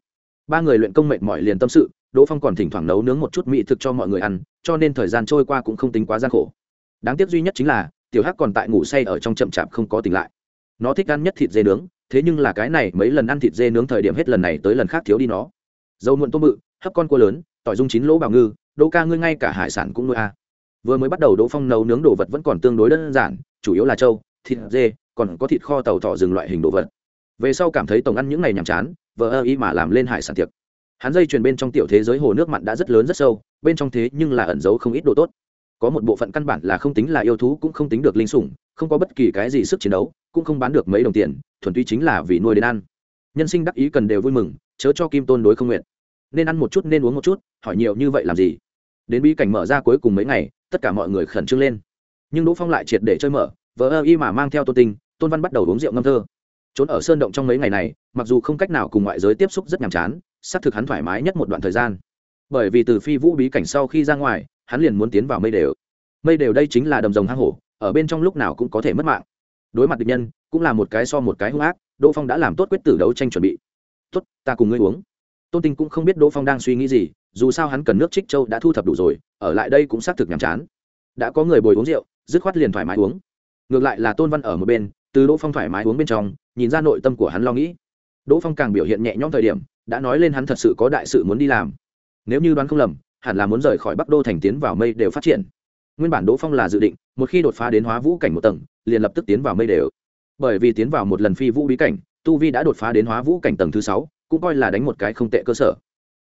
ba người luyện công mệnh mọi liền tâm sự, đỗ phong còn thỉnh thoảng nấu nướng một chút mỹ thực cho mọi người ăn, cho nên thời gian trôi qua cũng không tính quá gian khổ. Đáng tiếc duy nhất chính là, tiểu hắc còn tại ngủ say ở trong chậm chạp không có tỉnh lại. Nó thích ăn nhất thịt dê nướng, thế nhưng là cái này mấy lần ăn thịt dê nướng thời điểm hết lần này tới lần khác thiếu đi nó. Dầu muộn tôm bự, hấp con cua lớn, tỏi dung chín lỗ bào ngư, đỗ ca ngươi ngay cả hải sản cũng nuôi a à. vừa mới bắt đầu đỗ phong nấu nướng đồ vật vẫn còn tương đối đơn giản, chủ yếu là trâu, thịt dê, còn có thịt kho tàu thọ rừng loại hình đồ vật về sau cảm thấy tổng ăn những ngày nhàm chán vợ ơ ý mà làm lên hải sản tiệc. Hắn dây chuyền bên trong tiểu thế giới hồ nước mặn đã rất lớn rất sâu, bên trong thế nhưng là ẩn giấu không ít đồ tốt. Có một bộ phận căn bản là không tính là yêu thú cũng không tính được linh sủng, không có bất kỳ cái gì sức chiến đấu, cũng không bán được mấy đồng tiền, thuần túy chính là vì nuôi đến ăn. Nhân sinh đắc ý cần đều vui mừng, chớ cho kim tôn đối không nguyện. Nên ăn một chút, nên uống một chút, hỏi nhiều như vậy làm gì? Đến bi cảnh mở ra cuối cùng mấy ngày, tất cả mọi người khẩn trương lên. Nhưng đỗ phong lại triệt để chơi mở vợ ơ y mà mang theo tôn tinh, tôn văn bắt đầu uống rượu ngâm thơ trốn ở sơn động trong mấy ngày này, mặc dù không cách nào cùng ngoại giới tiếp xúc rất nhàm chán, xác thực hắn thoải mái nhất một đoạn thời gian. Bởi vì từ phi vũ bí cảnh sau khi ra ngoài, hắn liền muốn tiến vào mây đều. Mây đều đây chính là đầm rồng hang hổ, ở bên trong lúc nào cũng có thể mất mạng. Đối mặt địch nhân, cũng là một cái so một cái hung ác, đỗ phong đã làm tốt quyết tử đấu tranh chuẩn bị. Tốt, ta cùng ngươi uống. Tôn tinh cũng không biết đỗ phong đang suy nghĩ gì, dù sao hắn cần nước trích châu đã thu thập đủ rồi, ở lại đây cũng xác thực nhàm chán. Đã có người bồi uống rượu, dứt khoát liền thoải mái uống. Ngược lại là tôn văn ở một bên, từ đỗ phong thoải mái uống bên trong nhìn ra nội tâm của hắn lo nghĩ. Đỗ phong càng biểu hiện nhẹ nhõm thời điểm, đã nói lên hắn thật sự có đại sự muốn đi làm. Nếu như đoán không lầm, hẳn là muốn rời khỏi bắc đô thành tiến vào mây đều phát triển. Nguyên bản đỗ phong là dự định, một khi đột phá đến hóa vũ cảnh một tầng, liền lập tức tiến vào mây đều. Bởi vì tiến vào một lần phi vũ bí cảnh, tu vi đã đột phá đến hóa vũ cảnh tầng thứ sáu, cũng coi là đánh một cái không tệ cơ sở.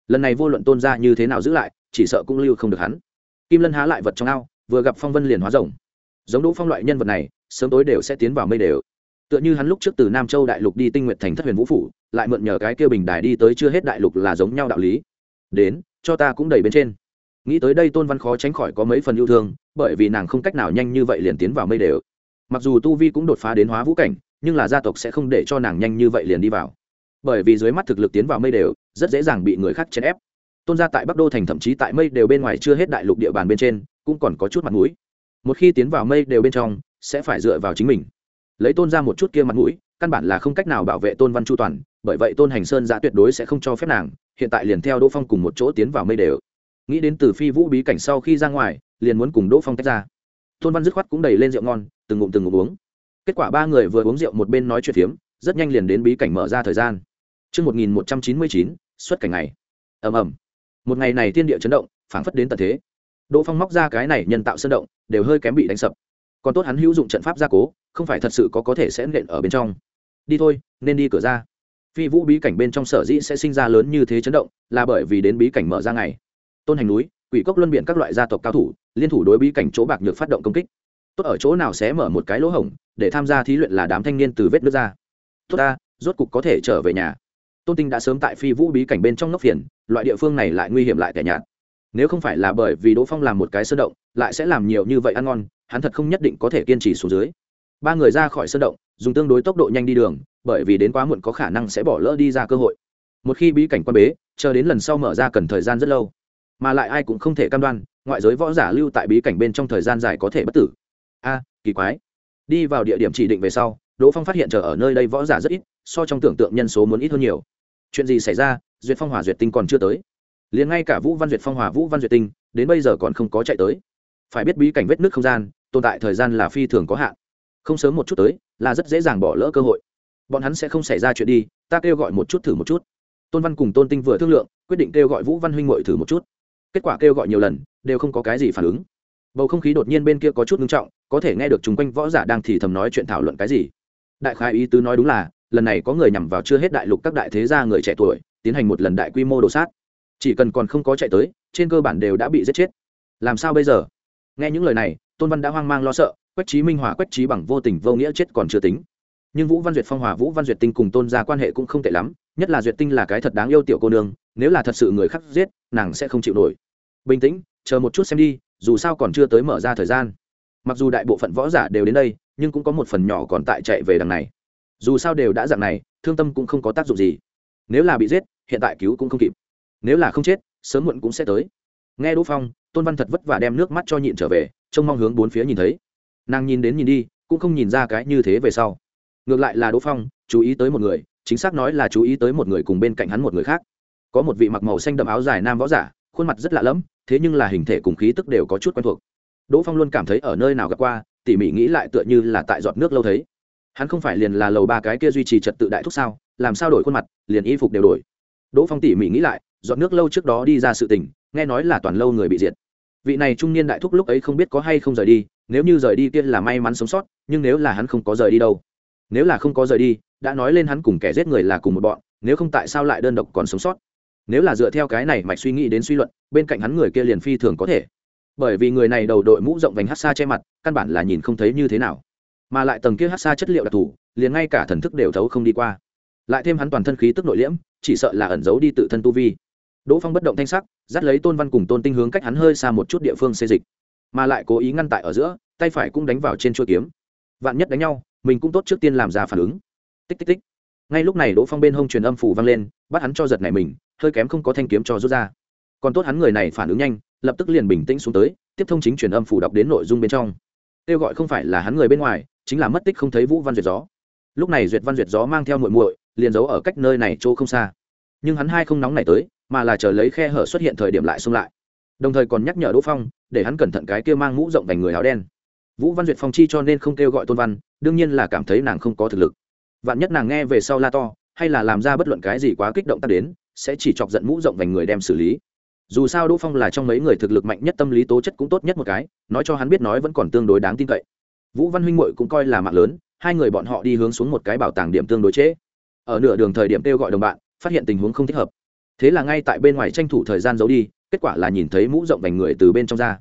Lần này vô luận tôn ra như thế nào giữ lại, chỉ sợ cũng lưu không được hắn. Kim lân há lại vật trong ao, vừa gặp phong vân liền hóa rồng. Giống đỗ phong loại nhân vật này, sớm tối đều sẽ tiến vào mây đều tựa như hắn lúc trước từ nam châu đại lục đi tinh nguyện thành thất huyền vũ phủ, lại mượn nhờ cái kia bình đài đi tới chưa hết đại lục là giống nhau đạo lý. Đến, cho ta cũng đầy bên trên. Nghĩ tới đây tôn văn khó tránh khỏi có mấy phần yêu thương, bởi vì nàng không cách nào nhanh như vậy liền tiến vào mây đều. Mặc dù tu vi cũng đột phá đến hóa vũ cảnh, nhưng là gia tộc sẽ không để cho nàng nhanh như vậy liền đi vào. Bởi vì dưới mắt thực lực tiến vào mây đều, rất dễ dàng bị người khác chèn ép. Tôn gia tại bắc đô thành thậm chí tại mây đều bên ngoài chưa hết đại lục địa bàn bên trên, cũng còn có chút mặt mũi. Một khi tiến vào mây đều bên trong, sẽ phải dựa vào chính mình lấy tôn ra một chút kia mặt mũi căn bản là không cách nào bảo vệ tôn văn chu toàn bởi vậy tôn hành sơn giã tuyệt đối sẽ không cho phép nàng hiện tại liền theo đỗ phong cùng một chỗ tiến vào mây đều. Nghĩ đến từ phi vũ bí cảnh sau khi ra ngoài liền muốn cùng đỗ phong tách ra. Tôn văn dứt khoát cũng đầy lên rượu ngon từng ngụm từng ngụm uống. Kết quả ba người vừa uống rượu một bên nói chuyện phiếm rất nhanh liền đến bí cảnh mở ra thời gian. Trước 1199, xuất cảnh ngày. ầm ầm. Một ngày này thiên địa chấn động phảng phất đến tận thế. Đỗ phong móc ra cái này nhân tạo sơn động đều hơi kém bị đánh sập còn tốt hắn hữu dụng trận pháp gia cố, không phải thật sự có có thể sẽ nện ở bên trong. Đi thôi, nên đi cửa ra. Phi vũ bí cảnh bên trong sở dĩ sẽ sinh ra lớn như thế chấn động, là bởi vì đến bí cảnh mở ra ngày. Tôn hành núi, quỷ cốc luân biện các loại gia tộc cao thủ, liên thủ đối bí cảnh chỗ bạc nhược phát động công kích. Tốt ở chỗ nào sẽ mở một cái lỗ hổng, để tham gia thí luyện là đám thanh niên từ vết nước ra. Tốt ta, rốt cục có thể trở về nhà. Tôn tinh đã sớm tại phi vũ bí cảnh bên trong ngốc phiền, loại địa phương này lại nguy hiểm lại tẻ nhạt. Nếu không phải là bởi vì đỗ phong làm một cái sơn động, lại sẽ làm nhiều như vậy ăn ngon hắn thật không nhất định có thể kiên trì xuống dưới. Ba người ra khỏi sơn động, dùng tương đối tốc độ nhanh đi đường, bởi vì đến quá muộn có khả năng sẽ bỏ lỡ đi ra cơ hội. Một khi bí cảnh quan bế, chờ đến lần sau mở ra cần thời gian rất lâu. Mà lại ai cũng không thể cam đoan, ngoại giới võ giả lưu tại bí cảnh bên trong thời gian dài có thể bất tử. A, kỳ quái. Đi vào địa điểm chỉ định về sau, đỗ phong phát hiện chờ ở nơi đây võ giả rất ít, so trong tưởng tượng nhân số muốn ít hơn nhiều. Chuyện gì xảy ra, duyệt phong hòa duyệt tinh còn chưa tới. Liền ngay cả vũ văn duyệt phong hòa vũ văn duyệt tinh, đến bây giờ còn không có chạy tới. Phải biết bí cảnh vết nước không gian tồn tại thời gian là phi thường có hạn. Không sớm một chút tới, là rất dễ dàng bỏ lỡ cơ hội. Bọn hắn sẽ không xảy ra chuyện đi, ta kêu gọi một chút thử một chút. Tôn văn cùng tôn tinh vừa thương lượng, quyết định kêu gọi vũ văn huynh ngội thử một chút. Kết quả kêu gọi nhiều lần, đều không có cái gì phản ứng. Bầu không khí đột nhiên bên kia có chút ngưng trọng, có thể nghe được chung quanh võ giả đang thì thầm nói chuyện thảo luận cái gì. Đại khai ý tứ nói đúng là, lần này có người nhằm vào chưa hết đại lục các đại thế gia người trẻ tuổi, tiến hành một lần đại quy mô đổ sát. Chỉ cần còn không có chạy tới, trên cơ bản đều đã bị giết chết. Làm sao bây giờ? Nghe những lời này tôn văn đã hoang mang lo sợ, quách trí minh hòa quách trí bằng vô tình vô nghĩa chết còn chưa tính. Nhưng vũ văn duyệt phong hòa vũ văn duyệt tinh cùng tôn ra quan hệ cũng không tệ lắm, nhất là duyệt tinh là cái thật đáng yêu tiểu cô nương, nếu là thật sự người khác giết, nàng sẽ không chịu nổi. Bình tĩnh, chờ một chút xem đi, dù sao còn chưa tới mở ra thời gian. Mặc dù đại bộ phận võ giả đều đến đây, nhưng cũng có một phần nhỏ còn tại chạy về đằng này. Dù sao đều đã dạng này, thương tâm cũng không có tác dụng gì. Nếu là bị giết, hiện tại cứu cũng không kịp. Nếu là không chết, sớm muộn cũng sẽ tới. Nghe đỗ phong tôn văn thật vất vả đem nước mắt cho nhịn trở về, trông mong hướng bốn phía nhìn thấy. Nàng nhìn đến nhìn đi, cũng không nhìn ra cái như thế về sau. Ngược lại là đỗ phong, chú ý tới một người, chính xác nói là chú ý tới một người cùng bên cạnh hắn một người khác. Có một vị mặc màu xanh đậm áo dài nam võ giả, khuôn mặt rất lạ lẫm, thế nhưng là hình thể cùng khí tức đều có chút quen thuộc. Đỗ phong luôn cảm thấy ở nơi nào gặp qua, tỉ mỉ nghĩ lại tựa như là tại giọt nước lâu thấy. Hắn không phải liền là lầu ba cái kia duy trì trật tự đại thúc sao, làm sao đổi khuôn mặt, liền y phục đều đổi. Đỗ phong tỉ mỉ nghĩ lại, giọt nước lâu trước đó đi ra sự tình, nghe nói là toàn lâu người bị diệt vị này trung niên đại thúc lúc ấy không biết có hay không rời đi, nếu như rời đi kia là may mắn sống sót, nhưng nếu là hắn không có rời đi đâu? Nếu là không có rời đi, đã nói lên hắn cùng kẻ giết người là cùng một bọn, nếu không tại sao lại đơn độc còn sống sót? Nếu là dựa theo cái này mạch suy nghĩ đến suy luận, bên cạnh hắn người kia liền phi thường có thể. Bởi vì người này đầu đội mũ rộng vành hát xa che mặt, căn bản là nhìn không thấy như thế nào. Mà lại tầng kia hát xa chất liệu đặc thù, liền ngay cả thần thức đều thấu không đi qua. Lại thêm hắn toàn thân khí tức nội liễm, chỉ sợ là ẩn giấu đi tự thân tu vi. Đỗ phong bất động thanh sắc dắt lấy tôn văn cùng tôn tinh hướng cách hắn hơi xa một chút địa phương xê dịch mà lại cố ý ngăn tại ở giữa tay phải cũng đánh vào trên chuôi kiếm vạn nhất đánh nhau mình cũng tốt trước tiên làm ra phản ứng tích tích tích ngay lúc này đỗ phong bên hông truyền âm phủ vang lên bắt hắn cho giật này mình hơi kém không có thanh kiếm cho rút ra còn tốt hắn người này phản ứng nhanh lập tức liền bình tĩnh xuống tới tiếp thông chính truyền âm phủ đọc đến nội dung bên trong kêu gọi không phải là hắn người bên ngoài chính là mất tích không thấy vũ văn duyệt gió lúc này duyệt văn duyệt gió mang theo muội muội liền giấu ở cách nơi này chỗ không xa nhưng hắn hai không nóng này tới mà là chờ lấy khe hở xuất hiện thời điểm lại xung lại. Đồng thời còn nhắc nhở đỗ phong, để hắn cẩn thận cái kia mang mũ rộng vành người áo đen. Vũ văn duyệt phong chi cho nên không kêu gọi tôn văn, đương nhiên là cảm thấy nàng không có thực lực. Vạn nhất nàng nghe về sau la to, hay là làm ra bất luận cái gì quá kích động ta đến, sẽ chỉ chọc giận mũ rộng vành người đem xử lý. Dù sao đỗ phong là trong mấy người thực lực mạnh nhất tâm lý tố chất cũng tốt nhất một cái, nói cho hắn biết nói vẫn còn tương đối đáng tin cậy. Vũ văn huynh mội cũng coi là mạng lớn, hai người bọn họ đi hướng xuống một cái bảo tàng điểm tương đối chế. ở nửa đường thời điểm kêu gọi đồng bạn, phát hiện tình huống không thích hợp thế là ngay tại bên ngoài tranh thủ thời gian giấu đi, kết quả là nhìn thấy mũ rộng vành người từ bên trong ra.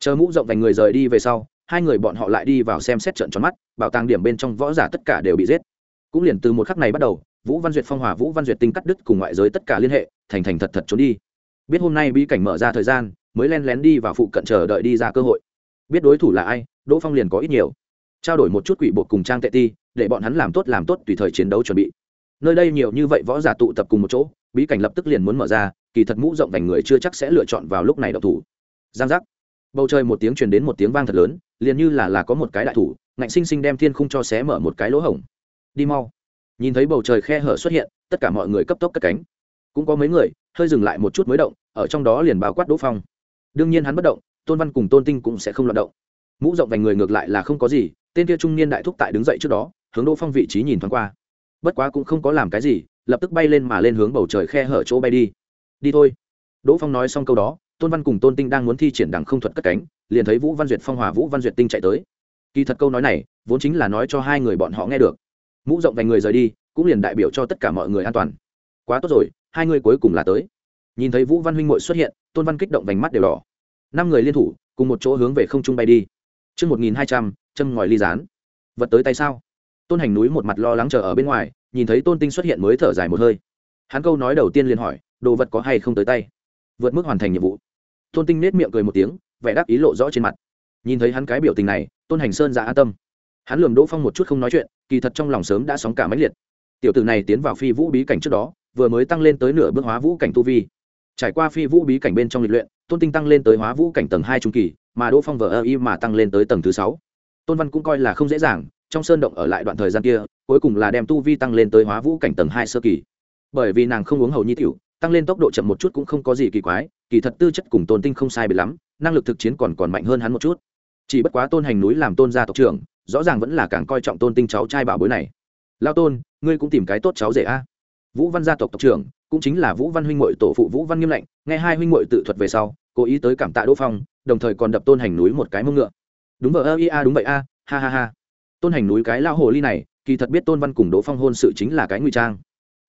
Chờ mũ rộng vành người rời đi về sau, hai người bọn họ lại đi vào xem xét trận tròn mắt, bảo tàng điểm bên trong võ giả tất cả đều bị giết. Cũng liền từ một khắc này bắt đầu, vũ văn duyệt phong hòa, vũ văn duyệt tinh cắt đứt cùng ngoại giới tất cả liên hệ, thành thành thật thật trốn đi. Biết hôm nay bí cảnh mở ra thời gian, mới len lén đi vào phụ cận chờ đợi đi ra cơ hội. Biết đối thủ là ai, đỗ phong liền có ít nhiều. Trao đổi một chút quỷ bột cùng trang tệ ti, để bọn hắn làm tốt làm tốt tùy thời chiến đấu chuẩn bị nơi đây nhiều như vậy võ giả tụ tập cùng một chỗ, bí cảnh lập tức liền muốn mở ra, kỳ thật mũ rộng vành người chưa chắc sẽ lựa chọn vào lúc này độc thủ. Giang giác. Bầu trời một tiếng truyền đến một tiếng vang thật lớn, liền như là là có một cái đại thủ, ngạnh sinh sinh đem thiên khung cho xé mở một cái lỗ hổng. Đi mau. Nhìn thấy bầu trời khe hở xuất hiện, tất cả mọi người cấp tốc cất cánh. Cũng có mấy người, hơi dừng lại một chút mới động, ở trong đó liền bao quát đỗ phong. Đương nhiên hắn bất động, tôn văn cùng tôn tinh cũng sẽ không loạt động. Mũ rộng vành người ngược lại là không có gì, tên kia trung niên đại thúc tại đứng dậy trước đó, hướng đỗ phong vị trí nhìn thoáng qua bất quá cũng không có làm cái gì lập tức bay lên mà lên hướng bầu trời khe hở chỗ bay đi. Đi thôi. Đỗ phong nói xong câu đó tôn văn cùng tôn tinh đang muốn thi triển đằng không thuật cất cánh liền thấy vũ văn duyệt phong hòa vũ văn duyệt tinh chạy tới. Kỳ thật câu nói này vốn chính là nói cho hai người bọn họ nghe được. Mũ rộng vành người rời đi cũng liền đại biểu cho tất cả mọi người an toàn. Quá tốt rồi hai người cuối cùng là tới. Nhìn thấy vũ văn huynh mội xuất hiện tôn văn kích động vành mắt đều đỏ. Năm người liên thủ cùng một chỗ hướng về không trung bay đi. Trước 1200, châm ngòi ly rán. Vật tới tay sao? Tôn hành núi một mặt lo lắng chờ ở bên ngoài, nhìn thấy tôn tinh xuất hiện mới thở dài một hơi. Hắn câu nói đầu tiên liền hỏi, đồ vật có hay không tới tay? Vượt mức hoàn thành nhiệm vụ. Tôn tinh nết miệng cười một tiếng, vẻ đáp ý lộ rõ trên mặt. Nhìn thấy hắn cái biểu tình này, Tôn Hành Sơn ra an tâm. Hắn lườm Đỗ Phong một chút không nói chuyện, kỳ thật trong lòng sớm đã sóng cả máy liệt. Tiểu tử này tiến vào phi vũ bí cảnh trước đó, vừa mới tăng lên tới nửa bước hóa vũ cảnh tu vi trải qua phi vũ bí cảnh bên trong lịch luyện tôn tinh tăng lên tới hóa vũ cảnh tầng hai trung kỳ mà đỗ phong vờ ơ y mà tăng lên tới tầng thứ sáu tôn văn cũng coi là không dễ dàng trong sơn động ở lại đoạn thời gian kia, cuối cùng là đem tu vi tăng lên tới hóa vũ cảnh tầng hai sơ kỳ. Bởi vì nàng không uống hầu nhi tiểu, tăng lên tốc độ chậm một chút cũng không có gì kỳ quái, kỳ thật tư chất cùng tôn tinh không sai biệt lắm, năng lực thực chiến còn còn mạnh hơn hắn một chút. Chỉ bất quá tôn hành núi làm tôn gia tộc trưởng, rõ ràng vẫn là càng coi trọng tôn tinh cháu trai bảo bối này. Lao tôn, ngươi cũng tìm cái tốt cháu rể a. Vũ văn gia tộc tộc trưởng, cũng chính là vũ văn huynh mội tổ phụ vũ văn nghiêm lệnh, nghe hai huynh mội tự thuật về sau, cố ý tới cảm tạ đỗ phong, đồng thời còn đập tôn hành núi một cái mông ngựa. Đúng vợ ơ ia đúng vậy a, ha ha ha tôn hành núi cái lao hồ ly này, kỳ thật biết tôn văn cùng đỗ phong hôn sự chính là cái nguy trang.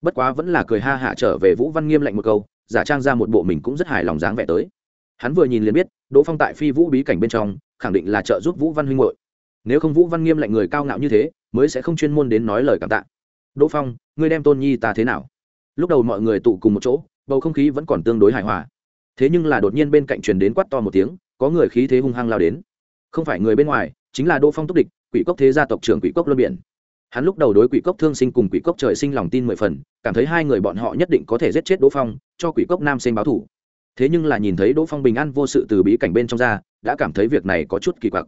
Bất quá vẫn là cười ha hạ trở về vũ văn nghiêm lạnh một câu, giả trang ra một bộ mình cũng rất hài lòng dáng vẻ tới. Hắn vừa nhìn liền biết, đỗ phong tại phi vũ bí cảnh bên trong, khẳng định là trợ giúp vũ văn huynh hội nếu không vũ văn nghiêm lạnh người cao ngạo như thế, mới sẽ không chuyên môn đến nói lời cảm tạ. Đỗ phong, ngươi đem tôn nhi ta thế nào? Lúc đầu mọi người tụ cùng một chỗ, bầu không khí vẫn còn tương đối hài hòa. Thế nhưng là đột nhiên bên cạnh truyền đến quát to một tiếng, có người khí thế hung hăng lao đến. Không phải người bên ngoài, chính là đỗ phong túc địch quỷ cốc thế gia tộc trưởng quỷ cốc luân biển. Hắn lúc đầu đối quỷ cốc thương sinh cùng quỷ cốc trời sinh lòng tin mười phần, cảm thấy hai người bọn họ nhất định có thể giết chết đỗ phong, cho quỷ cốc nam sinh báo thủ. Thế nhưng là nhìn thấy đỗ phong bình an vô sự từ bí cảnh bên trong ra, đã cảm thấy việc này có chút kỳ quặc.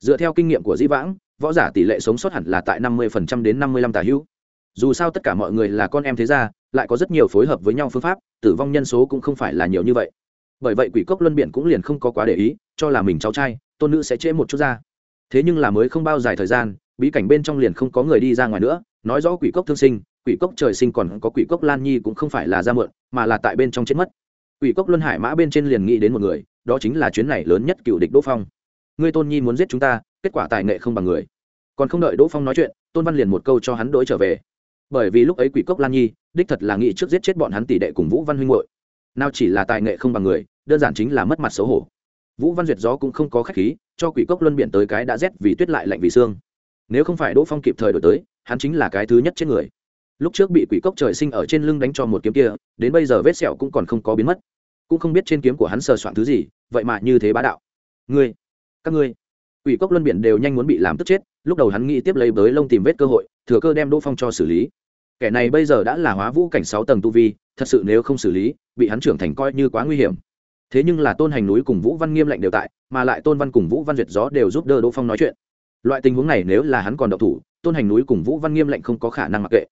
Dựa theo kinh nghiệm của dĩ vãng, võ giả tỷ lệ sống sót hẳn là tại năm mươi phần trăm đến năm mươi lăm tả hữu. Dù sao tất cả mọi người là con em thế gia, lại có rất nhiều phối hợp với nhau phương pháp, tử vong nhân số cũng không phải là nhiều như vậy. Bởi vậy quỷ cốc luân biển cũng liền không có quá để ý, cho là mình cháu trai, tôn nữ sẽ trễ một chút ra thế nhưng là mới không bao dài thời gian, bí cảnh bên trong liền không có người đi ra ngoài nữa. Nói rõ quỷ cốc thương sinh, quỷ cốc trời sinh còn có quỷ cốc lan nhi cũng không phải là ra mượn mà là tại bên trong chết mất. Quỷ cốc luân hải mã bên trên liền nghĩ đến một người, đó chính là chuyến này lớn nhất cựu địch đỗ phong. Ngươi tôn nhi muốn giết chúng ta, kết quả tài nghệ không bằng người. Còn không đợi đỗ phong nói chuyện, tôn văn liền một câu cho hắn đ ố i trở về. Bởi vì lúc ấy quỷ cốc lan nhi, đích thật là nghĩ trước giết chết bọn hắn tỷ đệ cùng vũ văn huynh hội nào chỉ là tài nghệ không bằng người, đơn giản chính là mất mặt xấu hổ. Vũ văn duyệt gió cũng không có khách khí cho quỷ cốc luân biển tới cái đã rét vì tuyết lại lạnh vì xương. Nếu không phải đỗ phong kịp thời đổi tới, hắn chính là cái thứ nhất chết người. Lúc trước bị quỷ cốc trời sinh ở trên lưng đánh cho một kiếm kia, đến bây giờ vết sẹo cũng còn không có biến mất. Cũng không biết trên kiếm của hắn sờ soạn thứ gì, vậy mà như thế bá đạo. Ngươi, các ngươi. Quỷ cốc luân biển đều nhanh muốn bị làm tức chết, lúc đầu hắn nghĩ tiếp lấy bới lông tìm vết cơ hội, thừa cơ đem đỗ phong cho xử lý. Kẻ này bây giờ đã là hóa vũ cảnh sáu tầng tu vi, thật sự nếu không xử lý, bị hắn trưởng thành coi như quá nguy hiểm thế nhưng là tôn hành núi cùng vũ văn nghiêm lệnh đều tại, mà lại tôn văn cùng vũ văn duyệt gió đều giúp đỡ đỗ phong nói chuyện. Loại tình huống này nếu là hắn còn độc thủ, tôn hành núi cùng vũ văn nghiêm lệnh không có khả năng mặc kệ.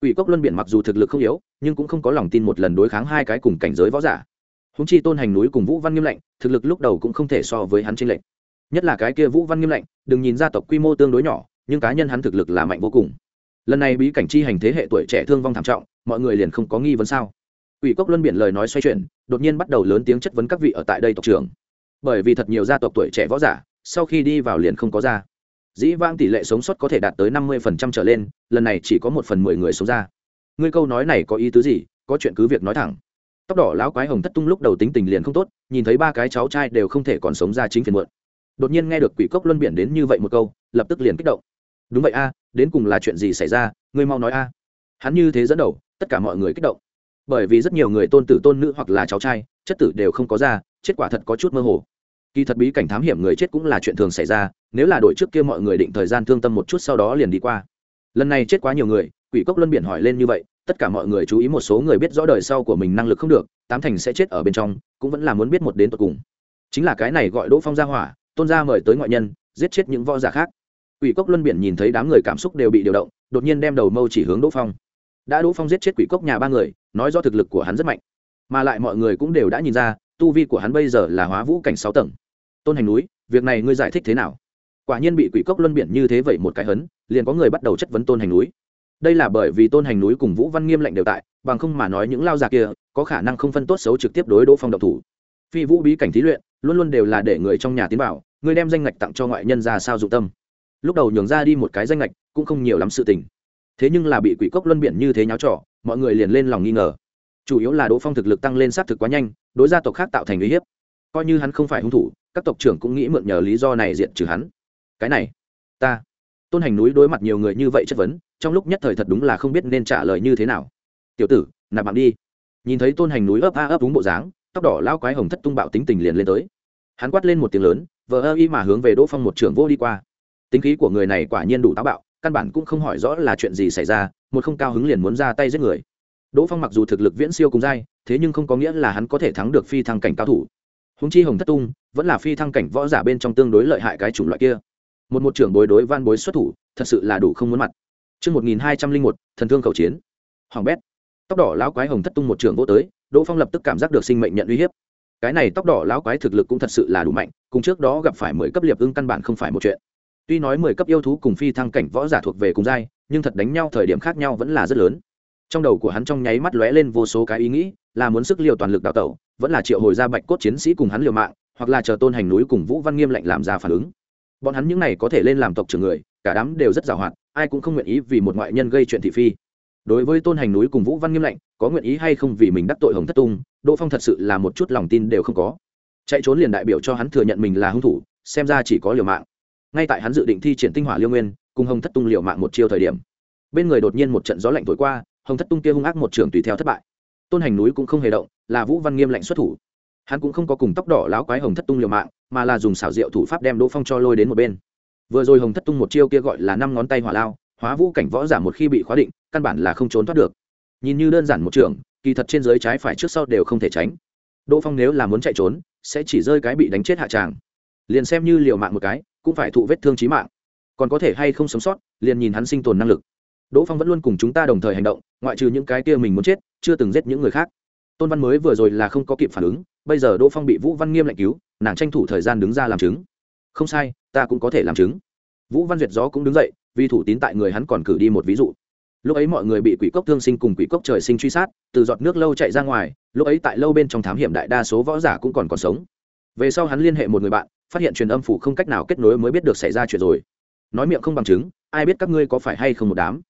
Ủy cốc luân biển mặc dù thực lực không yếu, nhưng cũng không có lòng tin một lần đối kháng hai cái cùng cảnh giới võ giả. Húng chi tôn hành núi cùng vũ văn nghiêm lệnh thực lực lúc đầu cũng không thể so với hắn trên lệnh nhất là cái kia vũ văn nghiêm lệnh đừng nhìn gia tộc quy mô tương đối nhỏ, nhưng cá nhân hắn thực lực là mạnh vô cùng. Lần này bí cảnh chi hành thế hệ tuổi trẻ thương vong thảm trọng, mọi người liền không có nghi vấn sao. Quỷ cốc luân biển lời nói xoay chuyển, đột nhiên bắt đầu lớn tiếng chất vấn các vị ở tại đây tộc trưởng. Bởi vì thật nhiều gia tộc tuổi trẻ võ giả, sau khi đi vào liền không có ra. Dĩ vãng tỷ lệ sống sót có thể đạt tới năm mươi phần trăm trở lên, lần này chỉ có một phần mười người sống ra. Ngươi câu nói này có ý tứ gì? Có chuyện cứ việc nói thẳng. Tóc đỏ lão quái hồng thất tung lúc đầu tính tình liền không tốt, nhìn thấy ba cái cháu trai đều không thể còn sống ra chính phiền muộn. Đột nhiên nghe được quỷ cốc luân biển đến như vậy một câu, lập tức liền kích động. Đúng vậy a, đến cùng là chuyện gì xảy ra? Ngươi mau nói a. Hắn như thế dẫn đầu, tất cả mọi người kích động bởi vì rất nhiều người tôn tử tôn nữ hoặc là cháu trai, chất tử đều không có ra kết quả thật có chút mơ hồ. Kỳ thật bí cảnh thám hiểm người chết cũng là chuyện thường xảy ra, nếu là đội trước kia mọi người định thời gian thương tâm một chút sau đó liền đi qua. Lần này chết quá nhiều người, quỷ cốc luân biển hỏi lên như vậy, tất cả mọi người chú ý một số người biết rõ đời sau của mình năng lực không được, tám thành sẽ chết ở bên trong, cũng vẫn là muốn biết một đến tận cùng. Chính là cái này gọi đỗ phong gia hỏa, tôn gia mời tới ngoại nhân, giết chết những võ giả khác. Quỷ cốc luân biển nhìn thấy đám người cảm xúc đều bị điều động, đột nhiên đem đầu mâu chỉ hướng đỗ phong. Đã đỗ phong giết chết quỷ cốc nhà ba người nói do thực lực của hắn rất mạnh. Mà lại mọi người cũng đều đã nhìn ra, tu vi của hắn bây giờ là hóa vũ cảnh sáu tầng. Tôn hành núi, việc này ngươi giải thích thế nào? Quả nhiên bị quỷ cốc luân biển như thế vậy một cái hấn, liền có người bắt đầu chất vấn tôn hành núi. Đây là bởi vì tôn hành núi cùng vũ văn nghiêm lệnh đều tại, bằng không mà nói những lao già kia, có khả năng không phân tốt xấu trực tiếp đối đỗ phong độc thủ. Phi vũ bí cảnh thí luyện, luôn luôn đều là để người trong nhà tiến vào, người đem danh ngạch tặng cho ngoại nhân ra sao dụng tâm. Lúc đầu nhường ra đi một cái danh ngạch, cũng không nhiều lắm sự tình. Thế nhưng là bị quỷ cốc luân biển như thế nháo trò mọi người liền lên lòng nghi ngờ. Chủ yếu là đỗ phong thực lực tăng lên xác thực quá nhanh, đối gia tộc khác tạo thành uy hiếp. Coi như hắn không phải hung thủ, các tộc trưởng cũng nghĩ mượn nhờ lý do này diện trừ hắn. Cái này, ta. Tôn hành núi đối mặt nhiều người như vậy chất vấn, trong lúc nhất thời thật đúng là không biết nên trả lời như thế nào. Tiểu tử, nạp mạng đi. Nhìn thấy tôn hành núi ấp a ấp đúng bộ dáng, tóc đỏ lao quái hồng thất tung bạo tính tình liền lên tới. Hắn quát lên một tiếng lớn, vờ ơ y mà hướng về đỗ phong một trưởng vô đi qua. Tính khí của người này quả nhiên đủ táo bạo căn bản cũng không hỏi rõ là chuyện gì xảy ra một không cao hứng liền muốn ra tay giết người đỗ phong mặc dù thực lực viễn siêu cùng dai thế nhưng không có nghĩa là hắn có thể thắng được phi thăng cảnh cao thủ húng chi hồng thất tung vẫn là phi thăng cảnh võ giả bên trong tương đối lợi hại cái chủng loại kia một một trưởng bối đối van bối xuất thủ thật sự là đủ không muốn mặt Trước 1201, thần thương khẩu chiến. Hoàng bét. Tóc đỏ lão quái hồng thất tung một trường vô tới, Đỗ Phong lập tức cảm giác được sinh mệnh nhận uy hiếp. Cái này tóc đỏ lão quái thực lực cũng thật sự là đủ mạnh, cùng trước đó gặp phải mười cấp liệp ưng căn bản không phải một chuyện. Tuy nói mười cấp yêu thú cùng phi thăng cảnh võ giả thuộc về cùng giai, nhưng thật đánh nhau thời điểm khác nhau vẫn là rất lớn. Trong đầu của hắn trong nháy mắt lóe lên vô số cái ý nghĩ, là muốn sức liều toàn lực đào tẩu, vẫn là triệu hồi ra bạch cốt chiến sĩ cùng hắn liều mạng, hoặc là chờ tôn hành núi cùng Vũ Văn Nghiêm lệnh làm ra phản ứng. Bọn hắn những này có thể lên làm tộc trưởng người, cả đám đều rất giàu hoạt ai cũng không nguyện ý vì một ngoại nhân gây chuyện thị phi đối với tôn hành núi cùng vũ văn nghiêm lệnh có nguyện ý hay không vì mình đắc tội hồng thất tung đỗ phong thật sự là một chút lòng tin đều không có chạy trốn liền đại biểu cho hắn thừa nhận mình là hung thủ xem ra chỉ có liều mạng ngay tại hắn dự định thi triển tinh hỏa liêu nguyên, cùng hồng thất tung liều mạng một chiêu thời điểm. Bên người đột nhiên một trận gió lạnh thổi qua, hồng thất tung kia hung ác một trường tùy theo thất bại. Tôn hành núi cũng không hề động, là vũ văn nghiêm lạnh xuất thủ. Hắn cũng không có cùng tóc đỏ láo quái hồng thất tung liều mạng, mà là dùng xảo diệu thủ pháp đem đỗ phong cho lôi đến một bên. Vừa rồi hồng thất tung một chiêu kia gọi là năm ngón tay hỏa lao, hóa vũ cảnh võ giả một khi bị khóa định, căn bản là không trốn thoát được. Nhìn như đơn giản một trường, kỳ thật trên dưới trái phải trước sau đều không thể tránh. Đỗ phong nếu là muốn chạy trốn, sẽ chỉ rơi cái bị đánh chết hạ tràng. Liền xem như liều mạng một cái cũng phải thụ vết thương trí mạng. Còn có thể hay không sống sót, liền nhìn hắn sinh tồn năng lực. Đỗ phong vẫn luôn cùng chúng ta đồng thời hành động, ngoại trừ những cái kia mình muốn chết, chưa từng giết những người khác. Tôn văn mới vừa rồi là không có kịp phản ứng, bây giờ đỗ phong bị vũ văn nghiêm lệnh cứu, nàng tranh thủ thời gian đứng ra làm chứng. Không sai, ta cũng có thể làm chứng. Vũ văn duyệt gió cũng đứng dậy, vì thủ tín tại người hắn còn cử đi một ví dụ. Lúc ấy mọi người bị quỷ cốc thương sinh cùng quỷ cốc trời sinh truy sát, từ giọt nước lâu chạy ra ngoài, lúc ấy tại lâu bên trong thám hiểm đại đa số võ giả cũng còn còn sống. Về sau hắn liên hệ một người bạn phát hiện truyền âm phủ không cách nào kết nối mới biết được xảy ra chuyện rồi. Nói miệng không bằng chứng, ai biết các ngươi có phải hay không một đám.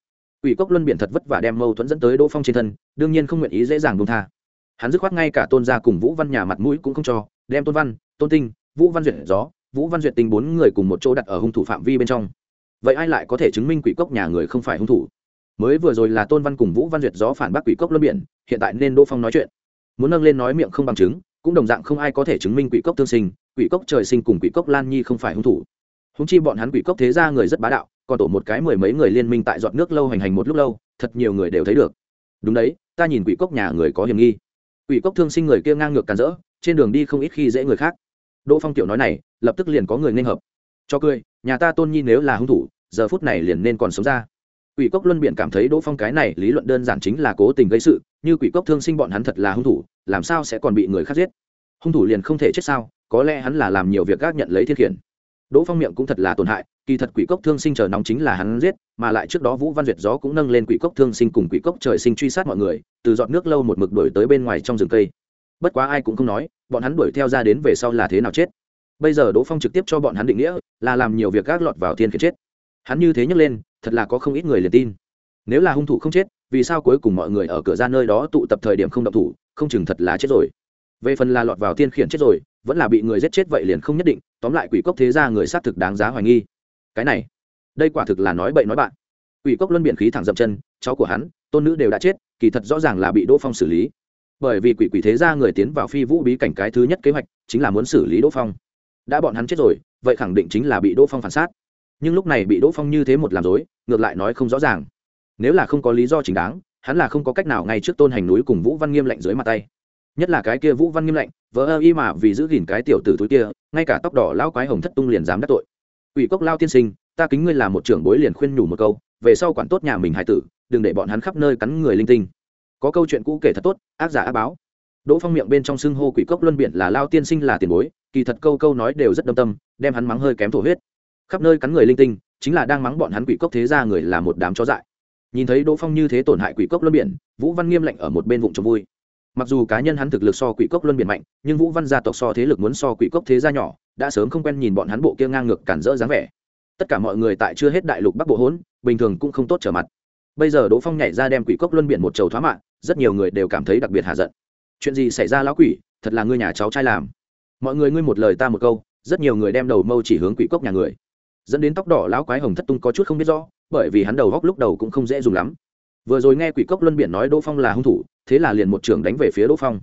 Quỷ cốc luân biển thật vất vả đem mâu thuẫn dẫn tới đỗ phong trên thân, đương nhiên không nguyện ý dễ dàng buông tha. Hắn dứt khoát ngay cả tôn gia cùng vũ văn nhà mặt mũi cũng không cho, đem tôn văn, tôn tinh, vũ văn duyệt gió, vũ văn duyệt tinh bốn người cùng một chỗ đặt ở hung thủ phạm vi bên trong. Vậy ai lại có thể chứng minh quỷ cốc nhà người không phải hung thủ? Mới vừa rồi là tôn văn cùng vũ văn duyệt gió phản bác quỷ cốc luân biển, hiện tại nên đỗ phong nói chuyện. Muốn nâng lên nói miệng không bằng chứng, cũng đồng dạng không ai có thể chứng minh quỷ cốc tương sinh quỷ cốc trời sinh cùng quỷ cốc lan nhi không phải hung thủ. Húng chi bọn hắn quỷ cốc thế ra người rất bá đạo, còn tổ một cái mười mấy người liên minh tại dọn nước lâu hành hành một lúc lâu, thật nhiều người đều thấy được. Đúng đấy, ta nhìn quỷ cốc nhà người có hiểm nghi. Quỷ cốc thương sinh người kia ngang ngược càn rỡ, trên đường đi không ít khi dễ người khác. Đỗ phong tiểu nói này, lập tức liền có người nên hợp. Cho cười, nhà ta tôn nhi nếu là hung thủ, giờ phút này liền nên còn sống ra. Quỷ cốc luân biện cảm thấy đỗ phong cái này lý luận đơn giản chính là cố tình gây sự, như quỷ cốc thương sinh bọn hắn thật là hung thủ, làm sao sẽ còn bị người khác giết? Hung thủ liền không thể chết sao? Có lẽ hắn là làm nhiều việc gác nhận lấy thiên khiển. Đỗ phong miệng cũng thật là tổn hại, kỳ thật quỷ cốc thương sinh chờ nóng chính là hắn giết, mà lại trước đó vũ văn duyệt gió cũng nâng lên quỷ cốc thương sinh cùng quỷ cốc trời sinh truy sát mọi người, từ dọn nước lâu một mực đuổi tới bên ngoài trong rừng cây. Bất quá ai cũng không nói, bọn hắn đuổi theo ra đến về sau là thế nào chết. Bây giờ đỗ phong trực tiếp cho bọn hắn định nghĩa là làm nhiều việc gác lọt vào thiên khiển chết. Hắn như thế nhấc lên, thật là có không ít người liền tin. Nếu là hung thủ không chết, vì sao cuối cùng mọi người ở cửa ra nơi đó tụ tập thời điểm không động thủ, không chừng thật là chết rồi. Về phần là lọt vào thiên khiển chết rồi vẫn là bị người giết chết vậy liền không nhất định, tóm lại quỷ cốc thế ra người xác thực đáng giá hoài nghi. Cái này, đây quả thực là nói bậy nói bạn. Quỷ cốc luân biện khí thẳng dậm chân, cháu của hắn, tôn nữ đều đã chết, kỳ thật rõ ràng là bị đỗ phong xử lý. Bởi vì quỷ quỷ thế ra người tiến vào phi vũ bí cảnh cái thứ nhất kế hoạch, chính là muốn xử lý đỗ phong. Đã bọn hắn chết rồi, vậy khẳng định chính là bị đỗ phong phản sát. Nhưng lúc này bị đỗ phong như thế một làm dối ngược lại nói không rõ ràng. Nếu là không có lý do chính đáng, hắn là không có cách nào ngay trước tôn hành núi cùng vũ văn nghiêm lạnh dưới mặt tay nhất là cái kia vũ văn nghiêm lạnh vỡ ơ y mà vì giữ gìn cái tiểu tử túi kia, ngay cả tóc đỏ lao quái hồng thất tung liền dám đắc tội. Ủy cốc lao tiên sinh, ta kính ngươi là một trưởng bối liền khuyên nhủ một câu, về sau quản tốt nhà mình hải tử, đừng để bọn hắn khắp nơi cắn người linh tinh. Có câu chuyện cũ kể thật tốt, ác giả ác báo. Đỗ phong miệng bên trong xưng hô quỷ cốc luân biển là lao tiên sinh là tiền bối, kỳ thật câu câu nói đều rất đâm tâm, đem hắn mắng hơi kém thổ huyết. Khắp nơi cắn người linh tinh, chính là đang mắng bọn hắn quỷ cốc thế ra người là một đám chó dại. Nhìn thấy đỗ phong như thế tổn hại quỷ cốc luân biển, vũ văn nghiêm lệnh ở một bên vụng trông vui mặc dù cá nhân hắn thực lực so quỷ cốc luân biển mạnh, nhưng vũ văn gia tộc so thế lực muốn so quỷ cốc thế gia nhỏ, đã sớm không quen nhìn bọn hắn bộ kia ngang ngược cản rỡ dáng vẻ. Tất cả mọi người tại chưa hết đại lục bắc bộ hỗn, bình thường cũng không tốt trở mặt. Bây giờ đỗ phong nhảy ra đem quỷ cốc luân biển một chầu thoá mạng, rất nhiều người đều cảm thấy đặc biệt hạ giận. Chuyện gì xảy ra lão quỷ, thật là ngươi nhà cháu trai làm. Mọi người ngươi một lời ta một câu, rất nhiều người đem đầu mâu chỉ hướng quỷ cốc nhà người. Dẫn đến tóc đỏ lão quái hồng thất tung có chút không biết rõ, bởi vì hắn đầu góc lúc đầu cũng không dễ dùng lắm vừa rồi nghe quỷ cốc luân biển nói đỗ phong là hung thủ, thế là liền một trường đánh về phía đỗ phong.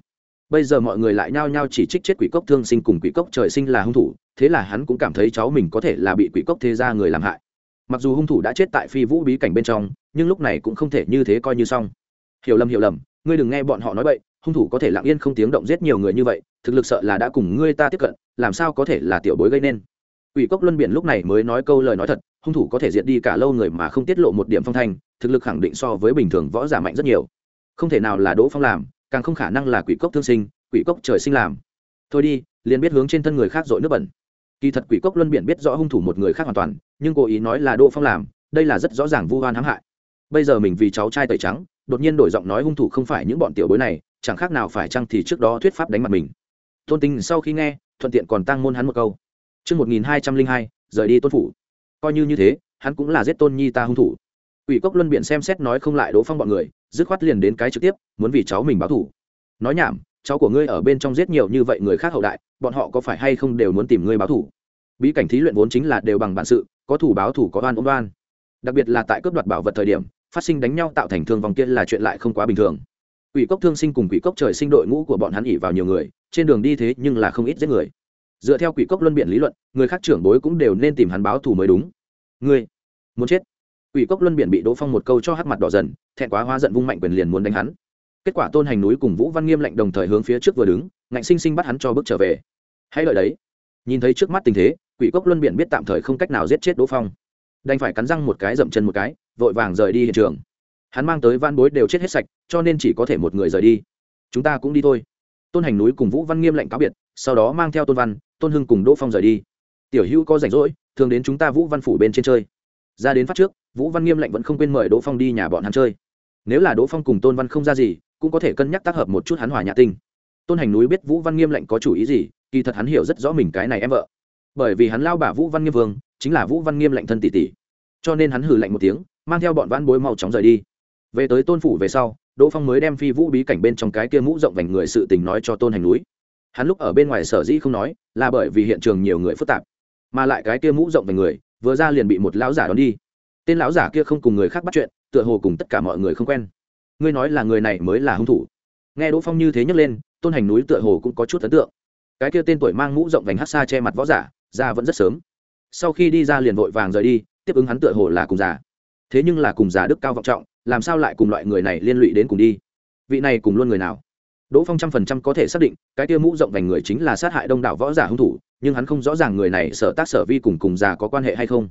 Bây giờ mọi người lại nhao nhao chỉ trích chết quỷ cốc thương sinh cùng quỷ cốc trời sinh là hung thủ, thế là hắn cũng cảm thấy cháu mình có thể là bị quỷ cốc thế ra người làm hại. Mặc dù hung thủ đã chết tại phi vũ bí cảnh bên trong, nhưng lúc này cũng không thể như thế coi như xong. Hiểu lầm hiểu lầm, ngươi đừng nghe bọn họ nói vậy hung thủ có thể lặng yên không tiếng động giết nhiều người như vậy, thực lực sợ là đã cùng ngươi ta tiếp cận, làm sao có thể là tiểu bối gây nên? Quỷ cốc luân biển lúc này mới nói câu lời nói thật, hung thủ có thể diệt đi cả lâu người mà không tiết lộ một điểm phong thanh, thực lực khẳng định so với bình thường võ giả mạnh rất nhiều. Không thể nào là Đỗ Phong làm, càng không khả năng là quỷ cốc thương sinh, quỷ cốc trời sinh làm. Thôi đi, liền biết hướng trên thân người khác dội nước bẩn. Kỳ thật quỷ cốc luân biển biết rõ hung thủ một người khác hoàn toàn, nhưng cố ý nói là Đỗ Phong làm, đây là rất rõ ràng vu oan hãm hại. Bây giờ mình vì cháu trai tẩy trắng, đột nhiên đổi giọng nói hung thủ không phải những bọn tiểu bối này, chẳng khác nào phải chăng thì trước đó thuyết pháp đánh mặt mình. Tôn Tinh sau khi nghe, thuận tiện còn tăng môn hắn một câu Trước 1202, rời đi tôn phủ. Coi như như thế, hắn cũng là giết tôn nhi ta hung thủ. Quỷ cốc luân biện xem xét nói không lại Đỗ Phong bọn người, dứt khoát liền đến cái trực tiếp, muốn vì cháu mình báo thù. Nói nhảm, cháu của ngươi ở bên trong giết nhiều như vậy người khác hậu đại, bọn họ có phải hay không đều muốn tìm ngươi báo thù? Bí cảnh thí luyện vốn chính là đều bằng bản sự, có thủ báo thủ có oan ôm oan. Đặc biệt là tại cướp đoạt bảo vật thời điểm, phát sinh đánh nhau tạo thành thương vong kia là chuyện lại không quá bình thường. Quỷ cốc thương sinh cùng quỷ cốc trời sinh đội ngũ của bọn hắn ỉ vào nhiều người, trên đường đi thế nhưng là không ít giết người. Dựa theo quỷ cốc luân biện lý luận, người khác trưởng bối cũng đều nên tìm hắn báo thù mới đúng. Ngươi muốn chết? Quỷ cốc luân biện bị Đỗ Phong một câu cho hắt mặt đỏ dần, thẹn quá hóa giận vung mạnh quyền liền muốn đánh hắn. Kết quả Tôn Hành núi cùng Vũ Văn Nghiêm lạnh đồng thời hướng phía trước vừa đứng, ngạnh sinh sinh bắt hắn cho bước trở về. Hãy lợi đấy. Nhìn thấy trước mắt tình thế, Quỷ cốc luân biện biết tạm thời không cách nào giết chết Đỗ Phong, đành phải cắn răng một cái dậm chân một cái, vội vàng rời đi hiện trường hắn mang tới van bối đều chết hết sạch cho nên chỉ có thể một người rời đi chúng ta cũng đi thôi tôn hành núi cùng vũ văn nghiêm lệnh cáo biệt sau đó mang theo tôn văn tôn hưng cùng đỗ phong rời đi. Tiểu hữu có rảnh rỗi, thường đến chúng ta vũ văn phủ bên trên chơi. Ra đến phát trước, vũ văn nghiêm lệnh vẫn không quên mời đỗ phong đi nhà bọn hắn chơi. Nếu là đỗ phong cùng tôn văn không ra gì, cũng có thể cân nhắc tác hợp một chút hắn hòa nhạ tinh. Tôn hành núi biết vũ văn nghiêm lệnh có chủ ý gì, kỳ thật hắn hiểu rất rõ mình cái này em vợ. Bởi vì hắn lao bà vũ văn nghiêm vương, chính là vũ văn nghiêm lệnh thân tỷ tỷ. Cho nên hắn hử lạnh một tiếng, mang theo bọn văn bối mau chóng rời đi. Về tới tôn phủ về sau, đỗ phong mới đem phi vũ bí cảnh bên trong cái kia mũ rộng vành người sự tình nói cho tôn hành núi hắn lúc ở bên ngoài sở dĩ không nói, là bởi vì hiện trường nhiều người phức tạp. Mà lại cái kia mũ rộng vành người, vừa ra liền bị một lão giả đón đi. Tên lão giả kia không cùng người khác bắt chuyện, tựa hồ cùng tất cả mọi người không quen. Ngươi nói là người này mới là hung thủ. Nghe đỗ phong như thế nhấc lên, tôn hành núi tựa hồ cũng có chút ấn tượng. Cái kia tên tuổi mang mũ rộng vành hát xa che mặt võ giả, ra vẫn rất sớm. Sau khi đi ra liền vội vàng rời đi, tiếp ứng hắn tựa hồ là cùng già. Thế nhưng là cùng già đức cao vọng trọng, làm sao lại cùng loại người này liên lụy đến cùng đi? Vị này cùng luôn người nào? Đỗ phong trăm phần trăm có thể xác định, cái tia mũ rộng vành người chính là sát hại đông đảo võ giả hung thủ, nhưng hắn không rõ ràng người này sở tác sở vi cùng cùng già có quan hệ hay không.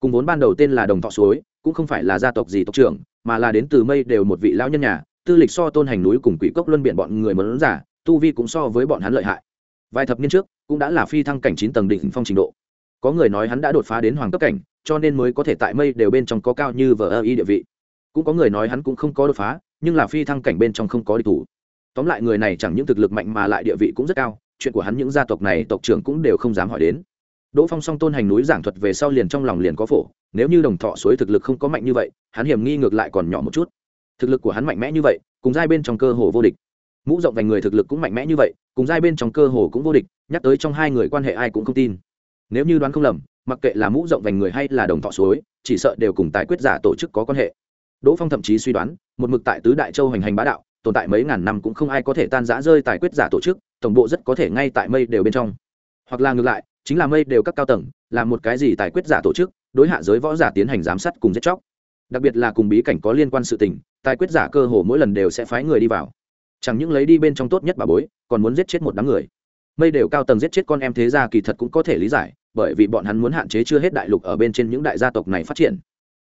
Cùng vốn ban đầu tên là đồng thọ suối, cũng không phải là gia tộc gì tộc trưởng, mà là đến từ mây đều một vị lão nhân nhà, tư lịch so tôn hành núi cùng quỷ cốc luân biện bọn người mẫn giả, tu vi cũng so với bọn hắn lợi hại. Vài thập niên trước, cũng đã là phi thăng cảnh chín tầng đỉnh phong trình độ. Có người nói hắn đã đột phá đến hoàng cấp cảnh, cho nên mới có thể tại mây đều bên trong có cao như vờ y địa vị. Cũng có người nói hắn cũng không có đột phá, nhưng là phi thăng cảnh bên trong không có địch thủ tóm lại người này chẳng những thực lực mạnh mà lại địa vị cũng rất cao, chuyện của hắn những gia tộc này tộc trưởng cũng đều không dám hỏi đến. Đỗ phong song tôn hành núi giảng thuật về sau liền trong lòng liền có phổ, nếu như đồng thọ suối thực lực không có mạnh như vậy, hắn hiểm nghi ngược lại còn nhỏ một chút. Thực lực của hắn mạnh mẽ như vậy, cùng giai bên trong cơ hồ vô địch. Mũ rộng vành người thực lực cũng mạnh mẽ như vậy, cùng giai bên trong cơ hồ cũng vô địch, nhắc tới trong hai người quan hệ ai cũng không tin. Nếu như đoán không lầm, mặc kệ là mũ rộng vành người hay là đồng thọ suối, chỉ sợ đều cùng tài quyết giả tổ chức có quan hệ. Đỗ phong thậm chí suy đoán, một mực tại tứ đại châu hành hành bá đạo tồn tại mấy ngàn năm cũng không ai có thể tan rã rơi tài quyết giả tổ chức, tổng bộ rất có thể ngay tại mây đều bên trong. Hoặc là ngược lại, chính là mây đều các cao tầng làm một cái gì tài quyết giả tổ chức, đối hạ giới võ giả tiến hành giám sát cùng giết chóc. Đặc biệt là cùng bí cảnh có liên quan sự tình, tài quyết giả cơ hồ mỗi lần đều sẽ phái người đi vào. Chẳng những lấy đi bên trong tốt nhất bà bối, còn muốn giết chết một đám người. Mây đều cao tầng giết chết con em thế gia kỳ thật cũng có thể lý giải, bởi vì bọn hắn muốn hạn chế chưa hết đại lục ở bên trên những đại gia tộc này phát triển.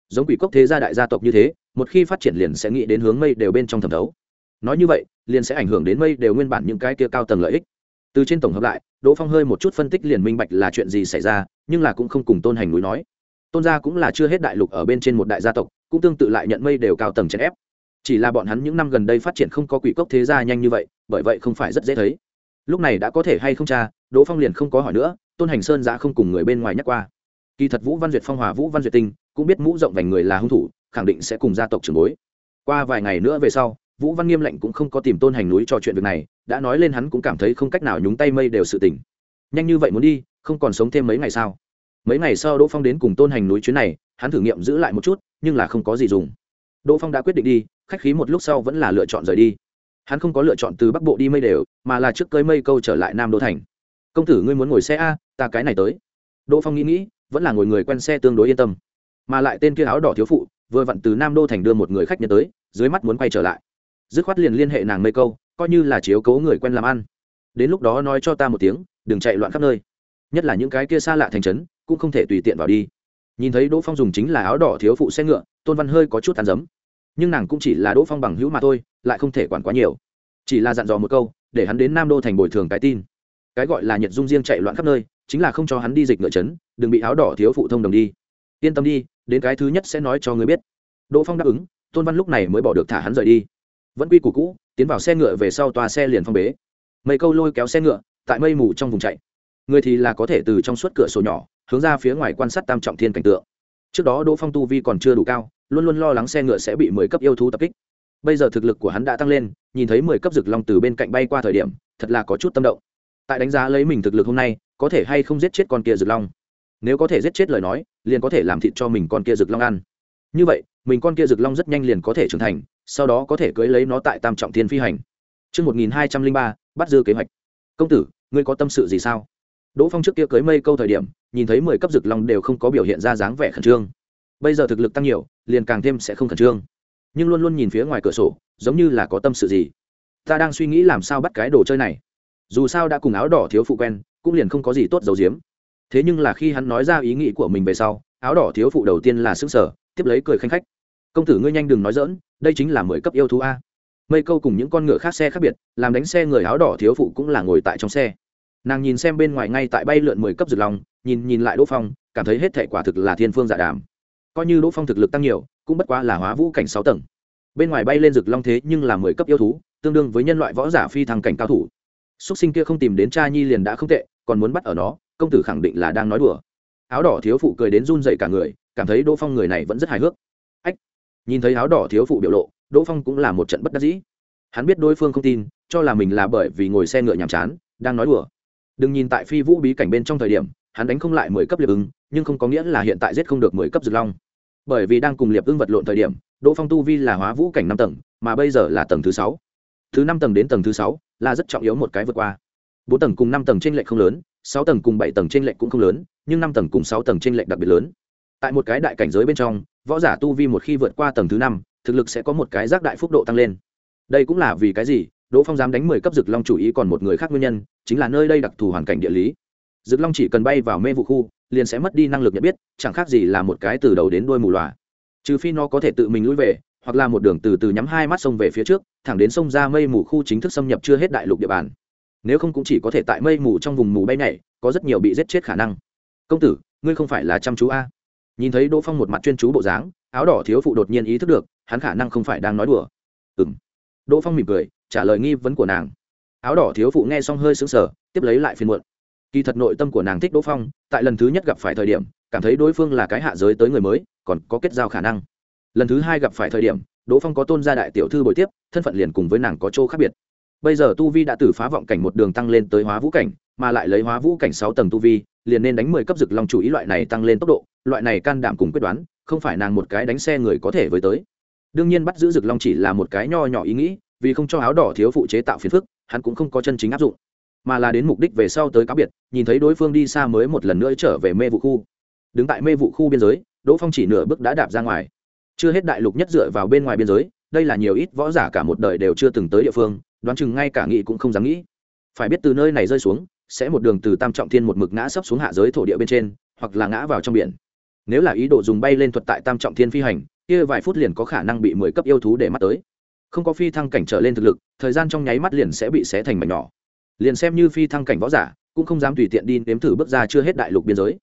Giống quỷ cốc thế gia đại gia tộc như thế, một khi phát triển liền sẽ nghĩ đến hướng mây đều bên trong thẩm thấu nói như vậy, liền sẽ ảnh hưởng đến mây đều nguyên bản những cái kia cao tầng lợi ích. Từ trên tổng hợp lại, đỗ phong hơi một chút phân tích liền minh bạch là chuyện gì xảy ra, nhưng là cũng không cùng tôn hành núi nói. Tôn gia cũng là chưa hết đại lục ở bên trên một đại gia tộc, cũng tương tự lại nhận mây đều cao tầng chèn ép. Chỉ là bọn hắn những năm gần đây phát triển không có quỷ cốc thế gia nhanh như vậy, bởi vậy không phải rất dễ thấy. Lúc này đã có thể hay không cha đỗ phong liền không có hỏi nữa, tôn hành sơn giã không cùng người bên ngoài nhắc qua. Kỳ thật vũ văn duyệt phong hòa, vũ văn duyệt tinh, cũng biết mũ rộng vành người là hung thủ, khẳng định sẽ cùng gia tộc trường bối. Qua vài ngày nữa về sau vũ văn nghiêm lệnh cũng không có tìm tôn hành núi trò chuyện việc này, đã nói lên hắn cũng cảm thấy không cách nào nhúng tay mây đều sự tình. Nhanh như vậy muốn đi, không còn sống thêm mấy ngày sao? Mấy ngày sau đỗ phong đến cùng tôn hành núi chuyến này, hắn thử nghiệm giữ lại một chút, nhưng là không có gì dùng. Đỗ phong đã quyết định đi, khách khí một lúc sau vẫn là lựa chọn rời đi. Hắn không có lựa chọn từ bắc bộ đi mây đều, mà là trước cơi mây câu trở lại nam đô thành. Công tử, ngươi muốn ngồi xe a, ta cái này tới. Đỗ phong nghĩ nghĩ, vẫn là ngồi người quen xe tương đối yên tâm. Mà lại tên kia áo đỏ thiếu phụ, vừa vặn từ nam đô thành đưa một người khách nhân tới, dưới mắt muốn quay trở lại dứt khoát liền liên hệ nàng mây câu, coi như là chiếu cố người quen làm ăn. Đến lúc đó nói cho ta một tiếng, đừng chạy loạn khắp nơi. Nhất là những cái kia xa lạ thành trấn, cũng không thể tùy tiện vào đi. Nhìn thấy đỗ phong dùng chính là áo đỏ thiếu phụ xe ngựa, tôn văn hơi có chút tàn giấm nhưng nàng cũng chỉ là đỗ phong bằng hữu mà thôi, lại không thể quản quá nhiều. Chỉ là dặn dò một câu, để hắn đến nam đô thành bồi thường cái tin. Cái gọi là nhiệt dung riêng chạy loạn khắp nơi, chính là không cho hắn đi dịch ngựa trấn, đừng bị áo đỏ thiếu phụ thông đồng đi. Yên tâm đi, đến cái thứ nhất sẽ nói cho người biết. Đỗ phong đáp ứng, tôn văn lúc này mới bỏ được thả hắn rời đi vẫn quy củ cũ, tiến vào xe ngựa về sau tòa xe liền phong bế. Mây câu lôi kéo xe ngựa, tại mây mù trong vùng chạy. Người thì là có thể từ trong suốt cửa sổ nhỏ, hướng ra phía ngoài quan sát tam trọng thiên cảnh tượng. Trước đó đỗ phong tu vi còn chưa đủ cao, luôn luôn lo lắng xe ngựa sẽ bị mười cấp yêu thú tập kích. Bây giờ thực lực của hắn đã tăng lên, nhìn thấy mười cấp rực long từ bên cạnh bay qua thời điểm, thật là có chút tâm động. Tại đánh giá lấy mình thực lực hôm nay, có thể hay không giết chết con kia rực long? Nếu có thể giết chết lời nói, liền có thể làm thịt cho mình con kia rực long ăn. Như vậy, mình con kia rực long rất nhanh liền có thể trưởng thành sau đó có thể cưới lấy nó tại tam trọng thiên phi hành Trước 1203, bắt dư kế hoạch. Công tử, ngươi có tâm sự gì sao? Đỗ Phong trước kia cưới mây câu thời điểm, nhìn thấy mười cấp rực long đều không có biểu hiện ra dáng vẻ khẩn trương. Bây giờ thực lực tăng nhiều, liền càng thêm sẽ không khẩn trương. Nhưng luôn luôn nhìn phía ngoài cửa sổ, giống như là có tâm sự gì. Ta đang suy nghĩ làm sao bắt cái đồ chơi này. Dù sao đã cùng áo đỏ thiếu phụ quen, cũng liền không có gì tốt giấu giếm. Thế nhưng là khi hắn nói ra ý nghĩ của mình về sau, áo đỏ thiếu phụ đầu tiên là sững sờ, tiếp lấy cười khanh khách. Công tử ngươi nhanh đừng nói dỡn, đây chính là mười cấp yêu thú a. Mây câu cùng những con ngựa khác xe khác biệt làm đánh xe người áo đỏ thiếu phụ cũng là ngồi tại trong xe. Nàng nhìn xem bên ngoài ngay tại bay lượn mười cấp rực lòng nhìn nhìn lại đỗ phong cảm thấy hết thệ quả thực là thiên phương dạ đàm. Coi như đỗ phong thực lực tăng nhiều cũng bất quá là hóa vũ cảnh sáu tầng. Bên ngoài bay lên rực long thế nhưng là mười cấp yêu thú tương đương với nhân loại võ giả phi thăng cảnh cao thủ. X sinh kia không tìm đến cha nhi liền đã không tệ còn muốn bắt ở nó công tử khẳng định là đang nói đùa. Áo đỏ thiếu phụ cười đến run dậy cả người cảm thấy đỗ phong người này vẫn rất hài hước nhìn thấy áo đỏ thiếu phụ biểu lộ, đỗ phong cũng là một trận bất đắc dĩ. Hắn biết đối phương không tin, cho là mình là bởi vì ngồi xe ngựa nhàm chán, đang nói đùa. Đừng nhìn tại phi vũ bí cảnh bên trong thời điểm, hắn đánh không lại mười cấp liệp ứng nhưng không có nghĩa là hiện tại giết không được mười cấp rực long. Bởi vì đang cùng liệp ưng vật lộn thời điểm, đỗ phong tu vi là hóa vũ cảnh năm tầng, mà bây giờ là tầng thứ sáu. Thứ năm tầng đến tầng thứ sáu là rất trọng yếu một cái vượt qua. Bốn tầng cùng năm tầng t r ê n lệch không lớn, sáu tầng cùng bảy tầng t r ê n lệch cũng không lớn, nhưng năm tầng cùng sáu tầng t r ê n lệch đặc biệt lớn. Tại một cái đại cảnh giới bên trong võ giả tu vi một khi vượt qua tầng thứ năm, thực lực sẽ có một cái giác đại phúc độ tăng lên. Đây cũng là vì cái gì? Đỗ phong dám đánh mười cấp Dực long chủ ý còn một người khác nguyên nhân, chính là nơi đây đặc thù hoàn cảnh địa lý. Dực long chỉ cần bay vào mê vụ khu, liền sẽ mất đi năng lực nhận biết, chẳng khác gì là một cái từ đầu đến đuôi mù loà. Trừ phi nó có thể tự mình lui về, hoặc là một đường từ từ nhắm hai mắt sông về phía trước, thẳng đến sông ra mây mù khu chính thức xâm nhập chưa hết đại lục địa bàn. Nếu không cũng chỉ có thể tại mây mù trong vùng mù bay này có rất nhiều bị giết chết khả năng. Công tử, ngươi không phải là chăm chú a? Nhìn thấy đỗ phong một mặt chuyên chú bộ dáng, áo đỏ thiếu phụ đột nhiên ý thức được, hắn khả năng không phải đang nói đùa. Ừ m đỗ phong mỉm cười, trả lời nghi vấn của nàng. Áo đỏ thiếu phụ nghe xong hơi xứng sở tiếp lấy lại phiên muộn. Kỳ thật nội tâm của nàng thích đỗ phong, tại lần thứ nhất gặp phải thời điểm, cảm thấy đối phương là cái hạ giới tới người mới, còn có kết giao khả năng. Lần thứ hai gặp phải thời điểm, đỗ phong có tôn gia đại tiểu thư bồi tiếp, thân phận liền cùng với nàng có chỗ khác biệt. Bây giờ tu vi đã từ phá vọng cảnh một đường tăng lên tới hóa vũ cảnh mà lại lấy hóa vũ cảnh sáu tầng tu vi, liền nên đánh mười cấp rực long chủ ý loại này tăng lên tốc độ, loại này can đảm cùng quyết đoán, không phải nàng một cái đánh xe người có thể với tới. Đương nhiên bắt giữ rực long chỉ là một cái nho nhỏ ý nghĩ, vì không cho áo đỏ thiếu phụ chế tạo phiền phức, hắn cũng không có chân chính áp dụng. Mà là đến mục đích về sau tới cáo biệt, nhìn thấy đối phương đi xa mới một lần nữa trở về mê vụ khu. Đứng tại mê vụ khu biên giới, đỗ phong chỉ nửa bước đã đạp ra ngoài. Chưa hết đại lục nhất dựa vào bên ngoài biên giới, đây là nhiều ít võ giả cả một đời đều chưa từng tới địa phương, đoán chừng ngay cả nghĩ cũng không dám nghĩ. Phải biết từ nơi này rơi xuống sẽ một đường từ tam trọng thiên một mực ngã sấp xuống hạ giới thổ địa bên trên, hoặc là ngã vào trong biển. Nếu là ý đồ dùng bay lên thuật tại tam trọng thiên phi hành, kia vài phút liền có khả năng bị mười cấp yêu thú để mắt tới. Không có phi thăng cảnh trở lên thực lực, thời gian trong nháy mắt liền sẽ bị xé thành mảnh nhỏ. Liền xem như phi thăng cảnh võ giả, cũng không dám tùy tiện đi nếm thử bước ra chưa hết đại lục biên giới.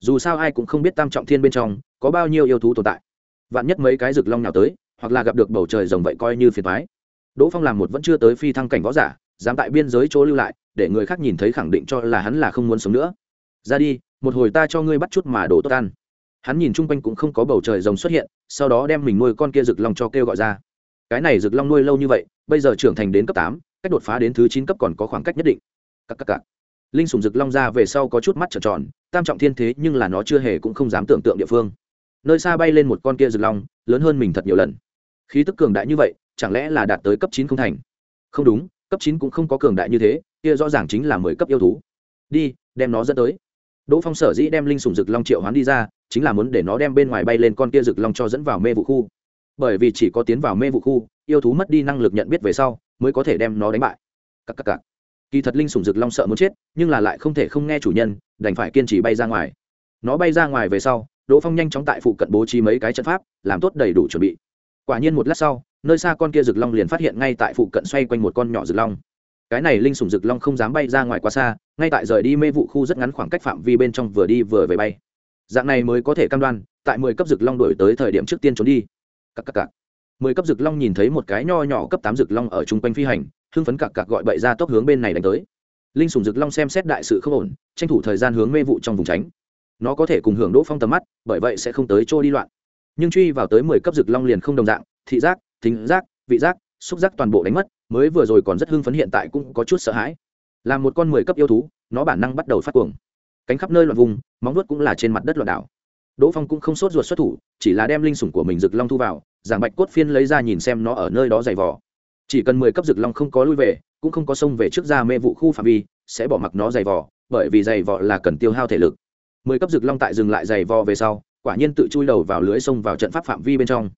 Dù sao ai cũng không biết tam trọng thiên bên trong có bao nhiêu yêu thú tồn tại. Vạn nhất mấy cái rực long nào tới, hoặc là gặp được bầu trời rồng vậy coi như phiền thoái đỗ phong làm một vẫn chưa tới phi thăng cảnh võ giả dám tại biên giới chỗ lưu lại, để người khác nhìn thấy khẳng định cho là hắn là không muốn sống nữa. Ra đi, một hồi ta cho ngươi bắt chút mà đổ tốt ăn. Hắn nhìn chung quanh cũng không có bầu trời rồng xuất hiện, sau đó đem mình nuôi con kia rực long cho kêu gọi ra. Cái này rực long nuôi lâu như vậy, bây giờ trưởng thành đến cấp tám, cách đột phá đến thứ chín cấp còn có khoảng cách nhất định. Cắc cắc cắc. linh sùng rực long ra về sau có chút mắt trợn tròn, tam trọng thiên thế nhưng là nó chưa hề cũng không dám tưởng tượng địa phương. Nơi xa bay lên một con kia rực long, lớn hơn mình thật nhiều lần. Khí tức cường đại như vậy, chẳng lẽ là đạt tới cấp chín không thành? Không đúng cấp chín cũng không có cường đại như thế, kia rõ ràng chính là mười cấp yêu thú. Đi, đem nó dẫn tới. Đỗ phong sở dĩ đem linh sùng rực long triệu hoán đi ra, chính là muốn để nó đem bên ngoài bay lên con kia rực long cho dẫn vào mê vụ khu. Bởi vì chỉ có tiến vào mê vụ khu, yêu thú mất đi năng lực nhận biết về sau, mới có thể đem nó đánh bại. Cắc cắc cắc. kỳ thật linh sùng rực long sợ muốn chết, nhưng là lại không thể không nghe chủ nhân, đành phải kiên trì bay ra ngoài. Nó bay ra ngoài về sau, đỗ phong nhanh chóng tại phụ cận bố trí mấy cái trận pháp, làm tốt đầy đủ chuẩn bị. Quả nhiên một lát sau nơi xa con kia rực long liền phát hiện ngay tại phụ cận xoay quanh một con nhỏ rực long. Cái này linh sùng rực long không dám bay ra ngoài quá xa, ngay tại rời đi mê vụ khu rất ngắn khoảng cách phạm vi bên trong vừa đi vừa về bay. Dạng này mới có thể cam đoan, tại mười cấp rực long đổi tới thời điểm trước tiên trốn đi. Cặp cặp cặp mười cấp rực long nhìn thấy một cái nho nhỏ cấp tám rực long ở chung quanh phi hành, hưng phấn cặp cặp gọi bậy ra tốc hướng bên này đánh tới. Linh sùng rực long xem xét đại sự không ổn, tranh thủ thời gian hướng mê vụ trong vùng tránh. Nó có thể cùng hưởng đỗ phong tầm mắt, bởi vậy sẽ không tới trôi đi loạn. Nhưng truy vào tới mười cấp rực long liền không đồng dạng, thị giác thính giác, vị giác, xúc giác toàn bộ đánh mất, mới vừa rồi còn rất hưng phấn hiện tại cũng có chút sợ hãi. Là một con mười cấp yêu thú, nó bản năng bắt đầu phát cuồng. Cánh khắp nơi loạn vùng, móng nuốt cũng là trên mặt đất loạn đảo. Đỗ phong cũng không sốt ruột xuất thủ, chỉ là đem linh sủng của mình rực long thu vào, giảng bạch cốt phiên lấy ra nhìn xem nó ở nơi đó dày vỏ chỉ cần mười cấp rực long không có lui về, cũng không có sông về trước ra mê vụ khu phạm vi, sẽ bỏ mặc nó dày vỏ bởi vì dày vỏ là cần tiêu hao thể lực. Mười cấp rực long tại dừng lại dày vò về sau, quả nhiên tự chui đầu vào lưới sông vào trận pháp phạm vi bên trong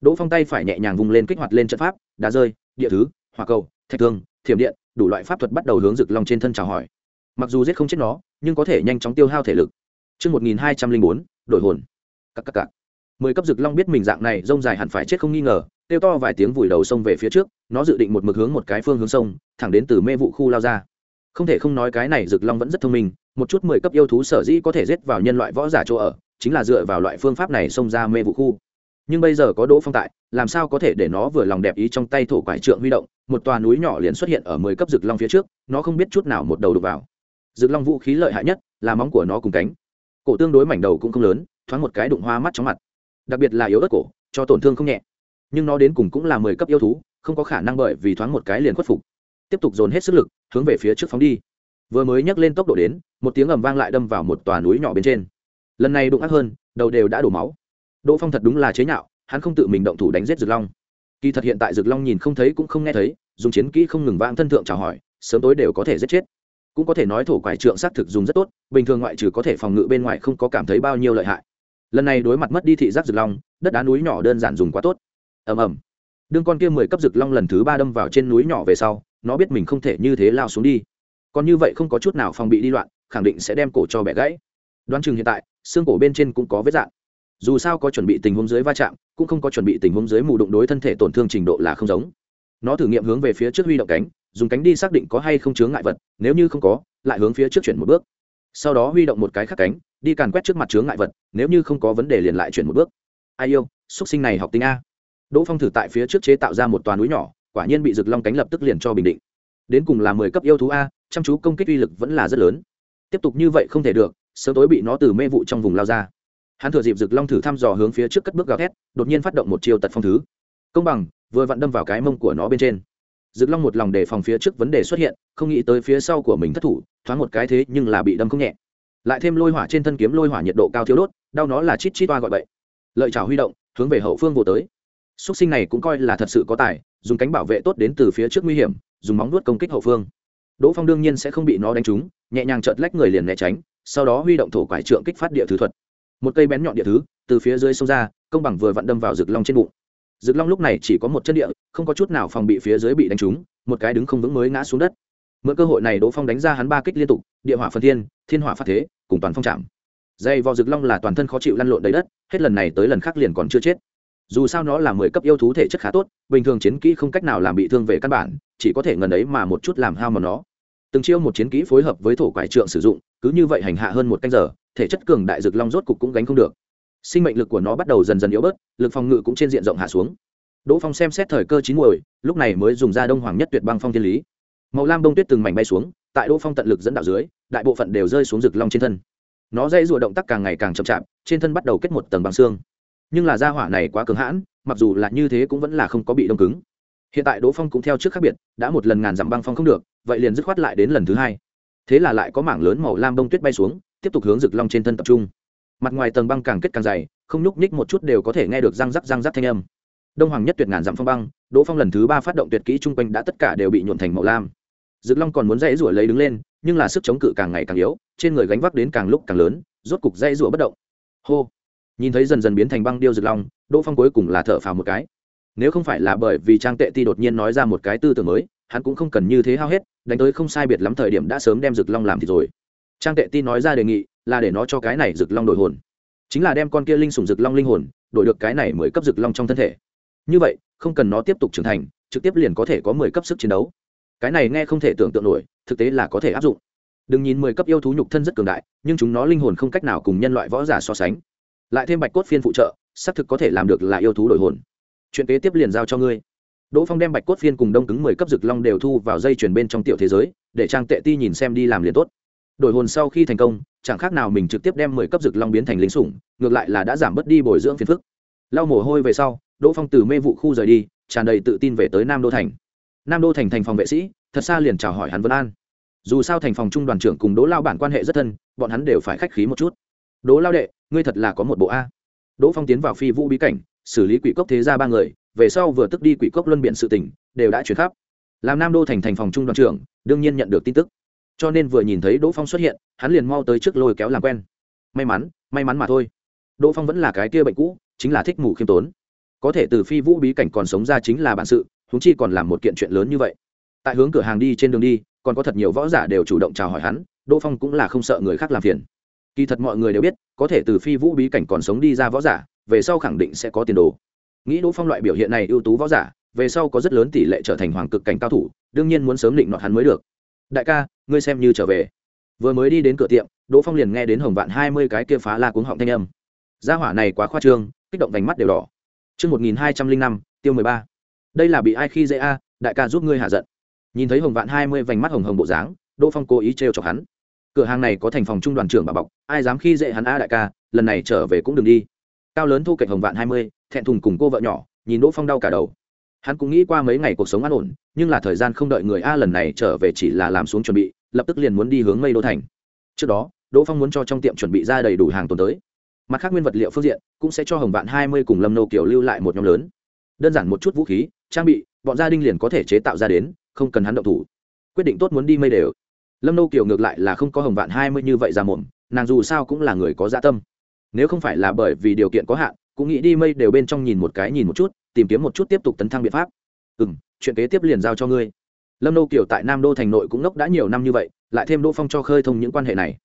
đỗ phong tay phải nhẹ nhàng vùng lên kích hoạt lên trận pháp đá rơi địa thứ hỏa cầu thạch thương thiểm điện đủ loại pháp thuật bắt đầu hướng rực long trên thân chào hỏi mặc dù giết không chết nó nhưng có thể nhanh chóng tiêu hao thể lực Trước 1204, đổi hồn. Các các các. Mười cấp rực long biết mình dạng này rông dài hẳn phải chết không nghi ngờ, kêu to vài tiếng vùi đầu sông về phía trước, nó dự định một mực hướng một cái phương hướng sông, thẳng đến từ mê vụ khu lao ra. Không thể không nói cái này rực long vẫn rất thông minh, một chút mười cấp yêu thú sở dĩ có thể giết vào nhân loại võ giả chỗ ở, chính là dựa vào loại phương pháp này xông ra mê vụ khu. Nhưng bây giờ có Đỗ Phong tại, làm sao có thể để nó vừa lòng đẹp ý trong tay thổ quải trượng huy động, một tòa núi nhỏ liền xuất hiện ở mười cấp rực long phía trước, nó không biết chút nào một đầu đục vào. Rực long vũ khí lợi hại nhất là móng của nó cùng cánh. Cổ tương đối mảnh đầu cũng không lớn, thoáng một cái đụng hoa mắt chóng mặt. Đặc biệt là yếu ớt cổ, cho tổn thương không nhẹ. Nhưng nó đến cùng cũng là mười cấp yêu thú, không có khả năng bởi vì thoáng một cái liền khuất phục. Tiếp tục dồn hết sức lực, hướng về phía trước phóng đi. Vừa mới nhấc lên tốc độ đến, một tiếng ầm vang lại đâm vào một tòa núi nhỏ bên trên. Lần này đụng ác hơn, đầu đều đã đổ máu. Đỗ Phong thật đúng là chế nhạo, hắn không tự mình động thủ đánh giết Dực Long. Kỳ thật hiện tại Dực Long nhìn không thấy cũng không nghe thấy, dùng chiến kỹ không ngừng vang thân thượng chào hỏi, sớm tối đều có thể giết chết. Cũng có thể nói thổ quải trượng xác thực dùng rất tốt bình thường ngoại trừ có thể phòng ngự bên ngoài không có cảm thấy bao nhiêu lợi hại. Lần này đối mặt mất đi thị giác Dược long đất đá núi nhỏ đơn giản dùng quá tốt. Ầm ầm. Đương con kia mười cấp Dược long lần thứ ba đâm vào trên núi nhỏ về sau nó biết mình không thể như thế lao xuống đi. Còn như vậy không có chút nào phòng bị đi loạn khẳng định sẽ đem cổ cho bẻ gãy. Đoán chừng hiện tại xương cổ bên trên cũng có vết dạn dù sao có chuẩn bị tình huống dưới va chạm, cũng không có chuẩn bị tình huống dưới mù đụng đối thân thể tổn thương trình độ là không giống. Nó thử nghiệm hướng về phía trước huy động cánh, dùng cánh đi xác định có hay không chướng ngại vật, nếu như không có, lại hướng phía trước chuyển một bước. Sau đó huy động một cái khắc cánh, đi càn quét trước mặt chướng ngại vật, nếu như không có vấn đề liền lại chuyển một bước. Ai yêu, xúc sinh này học tính a. Đỗ phong thử tại phía trước chế tạo ra một toàn núi nhỏ, quả nhiên bị rực long cánh lập tức liền cho bình định. Đến cùng là mười cấp yêu thú a, chăm chú công kích uy lực vẫn là rất lớn. Tiếp tục như vậy không thể được, sớm tối bị nó từ mê vụ trong vùng lao ra hắn thừa dịp rực long thử thăm dò hướng phía trước cất bước gào thét đột nhiên phát động một chiêu tật phong thứ công bằng vừa vặn đâm vào cái mông của nó bên trên rực Long một lòng đề phòng phía trước vấn đề xuất hiện, không nghĩ tới phía sau của mình thất thủ, thoáng một cái thế nhưng là bị đâm không nhẹ. Lại thêm lôi hỏa trên thân kiếm lôi hỏa nhiệt độ cao thiếu đốt, đau nó là chít chít toa gọi vậy. Lợi chảo huy động, hướng về hậu phương vô tới. Xuất sinh này cũng coi là thật sự có tài, dùng cánh bảo vệ tốt đến từ phía trước nguy hiểm, dùng móng vuốt công kích hậu phương. Đỗ Phong đương nhiên sẽ không bị nó đánh trúng, nhẹ nhàng chợt lách người liền né tránh, sau đó huy động thổ quải trượng kích phát địa thứ thuật. Một cây bén nhọn địa thứ, từ phía dưới xông ra, công bằng vừa vặn đâm vào rực Long trên bụng. rực Long lúc này chỉ có một chân địa, không có chút nào phòng bị phía dưới bị đánh trúng, một cái đứng không vững mới ngã xuống đất. Mượn cơ hội này Đỗ Phong đánh ra hắn ba kích liên tục, địa hỏa phân thiên, thiên hỏa phát thế, cùng toàn phong chạm. Dây vò rực Long là toàn thân khó chịu lăn lộn đầy đất, hết lần này tới lần khác liền còn chưa chết. Dù sao nó là mười cấp yêu thú thể chất khá tốt, bình thường chiến kỹ không cách nào làm bị thương về căn bản, chỉ có thể ngần ấy mà một chút làm hao mà nó. Từng chiêu một chiến kỹ phối hợp với thổ quải trượng sử dụng, cứ như vậy hành hạ hơn một canh giờ, thể chất cường đại dược Long rốt cục cũng gánh không được. Sinh mệnh lực của nó bắt đầu dần dần yếu bớt, lực phòng ngự cũng trên diện rộng hạ xuống. Đỗ phong xem xét thời cơ chín muồi lúc này mới dùng ra đông hoàng nhất tuyệt băng phong thiên lý. Màu lam đông tuyết từng mảnh bay xuống tại đỗ phong tận lực dẫn đạo dưới đại bộ phận đều rơi xuống rực long trên thân. Nó dây rùa động tác càng ngày càng chậm chạp trên thân bắt đầu kết một tầng băng xương. Nhưng là gia hỏa này quá cứng hãn mặc dù là như thế cũng vẫn là không có bị đông cứng. Hiện tại đỗ phong cũng theo trước khác biệt đã một lần ngàn dặm băng phong không được vậy liền dứt khoát lại đến lần thứ hai. Thế là lại có mảng lớn màu lam đông tuyết bay xuống tiếp tục hướng rực long trên thân tập trung. Mặt ngoài tầng băng càng kết càng dày, không nhúc nhích một chút đều có thể nghe được răng rắc răng rắc thanh âm. Đông hoàng nhất tuyệt ngàn dặm phong băng, đỗ phong lần thứ ba phát động tuyệt kỹ chung quanh đã tất cả đều bị nhuộn thành màu lam. Dực long còn muốn dãy rủa lấy đứng lên, nhưng là sức chống cự càng ngày càng yếu, trên người gánh vác đến càng lúc càng lớn, rốt cục dãy rủa bất động. Hô! Nhìn thấy dần dần biến thành băng điêu dực long, đỗ phong cuối cùng là thở phào một cái. Nếu không phải là bởi vì trang tệ ti đột nhiên nói ra một cái tư tưởng mới, hắn cũng không cần như thế hao hết, đánh tới không sai biệt lắm thời điểm đã sớm đem dực long làm thì rồi trang tệ ti nói ra đề nghị là để nó cho cái này rực long đổi hồn. Chính là đem con kia linh sủng rực long linh hồn đổi được cái này mới cấp rực long trong thân thể. Như vậy, không cần nó tiếp tục trưởng thành, trực tiếp liền có thể có mười cấp sức chiến đấu. Cái này nghe không thể tưởng tượng nổi, thực tế là có thể áp dụng. Đừng nhìn mười cấp yêu thú nhục thân rất cường đại, nhưng chúng nó linh hồn không cách nào cùng nhân loại võ giả so sánh. Lại thêm bạch cốt phiên phụ trợ, xác thực có thể làm được là yêu thú đổi hồn. Chuyện kế tiếp liền giao cho ngươi. Đỗ phong đem bạch cốt phiên cùng đông cứng mười cấp rực long đều thu vào dây chuyển bên trong tiểu thế giới, để trang tệ ti nhìn xem đi làm liền tốt đổi hồn sau khi thành công, chẳng khác nào mình trực tiếp đem mười cấp rực long biến thành lính sủng, ngược lại là đã giảm bớt đi bồi dưỡng phiền phức. Lau mồ hôi về sau, đỗ phong từ mê vụ khu rời đi, tràn đầy tự tin về tới nam đô thành. Nam đô thành thành phòng vệ sĩ, thật xa liền chào hỏi hắn vân an. Dù sao thành phòng trung đoàn trưởng cùng đỗ lao bản quan hệ rất thân, bọn hắn đều phải khách khí một chút. Đỗ lao đệ, ngươi thật là có một bộ a. Đỗ phong tiến vào phi vũ bí cảnh, xử lý quỷ cốc thế ra ba người, về sau vừa tức đi quỷ cốc luân biện sự tỉnh đều đã chuyển khắp. Làm nam đô thành thành phòng trung đoàn trưởng, đương nhiên nhận được tin tức cho nên vừa nhìn thấy đỗ phong xuất hiện, hắn liền mau tới trước lôi kéo làm quen. May mắn may mắn mà thôi. Đỗ phong vẫn là cái kia bệnh cũ, chính là thích mù khiêm tốn. Có thể từ phi vũ bí cảnh còn sống ra chính là bản sự húng chi còn làm một kiện chuyện lớn như vậy. Tại hướng cửa hàng đi trên đường đi, còn có thật nhiều võ giả đều chủ động chào hỏi hắn, đỗ phong cũng là không sợ người khác làm phiền. Kỳ thật mọi người đều biết, có thể từ phi vũ bí cảnh còn sống đi ra võ giả, về sau khẳng định sẽ có tiền đồ. Nghĩ đỗ phong loại biểu hiện này ưu tú võ giả, về sau có rất lớn tỷ lệ trở thành hoàng cực cảnh cao thủ, đương nhiên muốn sớm định nọt hắn mới được. Đại ca ngươi xem như trở về. Vừa mới đi đến cửa tiệm, đỗ phong liền nghe đến hồng vạn hai mươi cái kia phá la cuống họng thanh âm. Gia hỏa này quá khoa trương, kích động vành mắt đều đỏ. Chương một nghìn hai trăm linh năm, tiêu mười ba. Đây là bị ai khi dễ a, đại ca giúp ngươi hạ giận. Nhìn thấy hồng vạn hai mươi vành mắt hồng hồng bộ dáng, đỗ phong cố ý trêu chọc hắn. Cửa hàng này có thành phòng trung đoàn trưởng bà bọc, ai dám khi dễ hắn a đại ca, lần này trở về cũng đừng đi. Cao lớn thu cạnh hồng vạn hai mươi, thẹn thùng cùng cô vợ nhỏ, nhìn đỗ phong đau cả đầu. Hắn cũng nghĩ qua mấy ngày cuộc sống an ổn, nhưng là thời gian không đợi người a lần này trở về chỉ là làm xuống chuẩn bị lập tức liền muốn đi hướng mây đô thành. Trước đó, đỗ phong muốn cho trong tiệm chuẩn bị ra đầy đủ hàng tồn tới. Mặt khác nguyên vật liệu phương diện cũng sẽ cho hồng vạn hai mươi cùng lâm nô kiều lưu lại một nhóm lớn. Đơn giản một chút vũ khí, trang bị, bọn gia đình liền có thể chế tạo ra đến, không cần hắn động thủ. Quyết định tốt muốn đi mây đều. Lâm nô kiều ngược lại là không có hồng vạn hai mươi như vậy ra mồm, nàng dù sao cũng là người có dạ tâm. Nếu không phải là bởi vì điều kiện có hạn, cũng nghĩ đi mây đều bên trong nhìn một cái nhìn một chút, tìm kiếm một chút tiếp tục tấn thăng biện pháp. Ừ m chuyện kế tiếp liền giao cho ngươi lâm nô kiều tại nam đô thành nội cũng ngốc đã nhiều năm như vậy, lại thêm đỗ phong cho khơi thông những quan hệ này.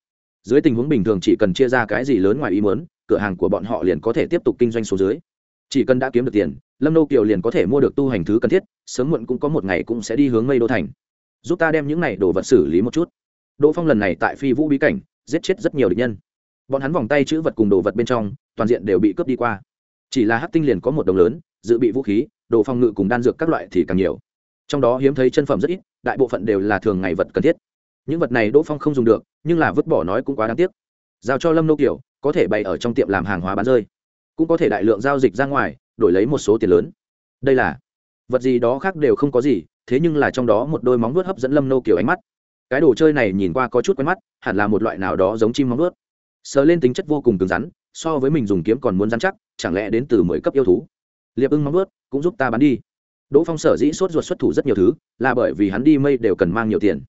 Dưới tình huống bình thường chỉ cần chia ra cái gì lớn ngoài ý muốn, cửa hàng của bọn họ liền có thể tiếp tục kinh doanh số dưới. Chỉ cần đã kiếm được tiền, lâm nô kiều liền có thể mua được tu hành thứ cần thiết, sớm muộn cũng có một ngày cũng sẽ đi hướng mây đô thành. Giúp ta đem những này đồ vật xử lý một chút. Đỗ phong lần này tại phi vũ bí cảnh, giết chết rất nhiều địch nhân. Bọn hắn vòng tay chữ vật cùng đồ vật bên trong, toàn diện đều bị cướp đi qua. Chỉ là hát tinh liền có một đồng lớn, dự bị vũ khí, đồ phòng ngự cùng đan dược các loại thì càng nhiều trong đó hiếm thấy chân phẩm rất ít, đại bộ phận đều là thường ngày vật cần thiết. Những vật này đỗ phong không dùng được, nhưng là vứt bỏ nói cũng quá đáng tiếc. Giao cho lâm nô kiểu có thể bày ở trong tiệm làm hàng hóa bán rơi. Cũng có thể đại lượng giao dịch ra ngoài, đổi lấy một số tiền lớn. Đây là vật gì đó khác đều không có gì, thế nhưng là trong đó một đôi móng vuốt hấp dẫn lâm nô kiểu ánh mắt. Cái đồ chơi này nhìn qua có chút quen mắt, hẳn là một loại nào đó giống chim móng vuốt. Sờ lên tính chất vô cùng cứng rắn, so với mình dùng kiếm còn muốn rắn chắc, chẳng lẽ đến từ mười cấp yêu thú? Liệp ưng móng vuốt, cũng giúp ta bán đi đỗ phong sở dĩ sốt ruột xuất thủ rất nhiều thứ, là bởi vì hắn đi mây đều cần mang nhiều tiền.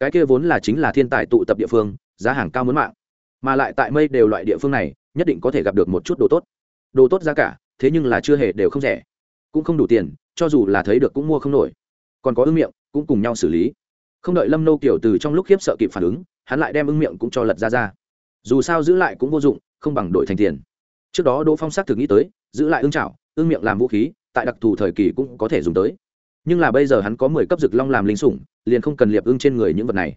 Cái kia vốn là chính là thiên tài tụ tập địa phương, giá hàng cao muốn mạng. Mà lại tại mây đều loại địa phương này, nhất định có thể gặp được một chút đồ tốt. Đồ tốt giá cả, thế nhưng là chưa hề đều không rẻ. Cũng không đủ tiền, cho dù là thấy được cũng mua không nổi. Còn có ưng miệng, cũng cùng nhau xử lý. Không đợi lâm nô kiểu từ trong lúc khiếp sợ kịp phản ứng, hắn lại đem ưng miệng cũng cho lật ra ra. Dù sao giữ lại cũng vô dụng, không bằng đổi thành tiền. Trước đó đỗ phong xác thực nghĩ tới, giữ lại ưng chảo, ưng miệng làm vũ khí tại đặc thù thời kỳ cũng có thể dùng tới. Nhưng là bây giờ hắn có mười cấp rực long làm linh sủng, liền không cần liệp ưng trên người những vật này.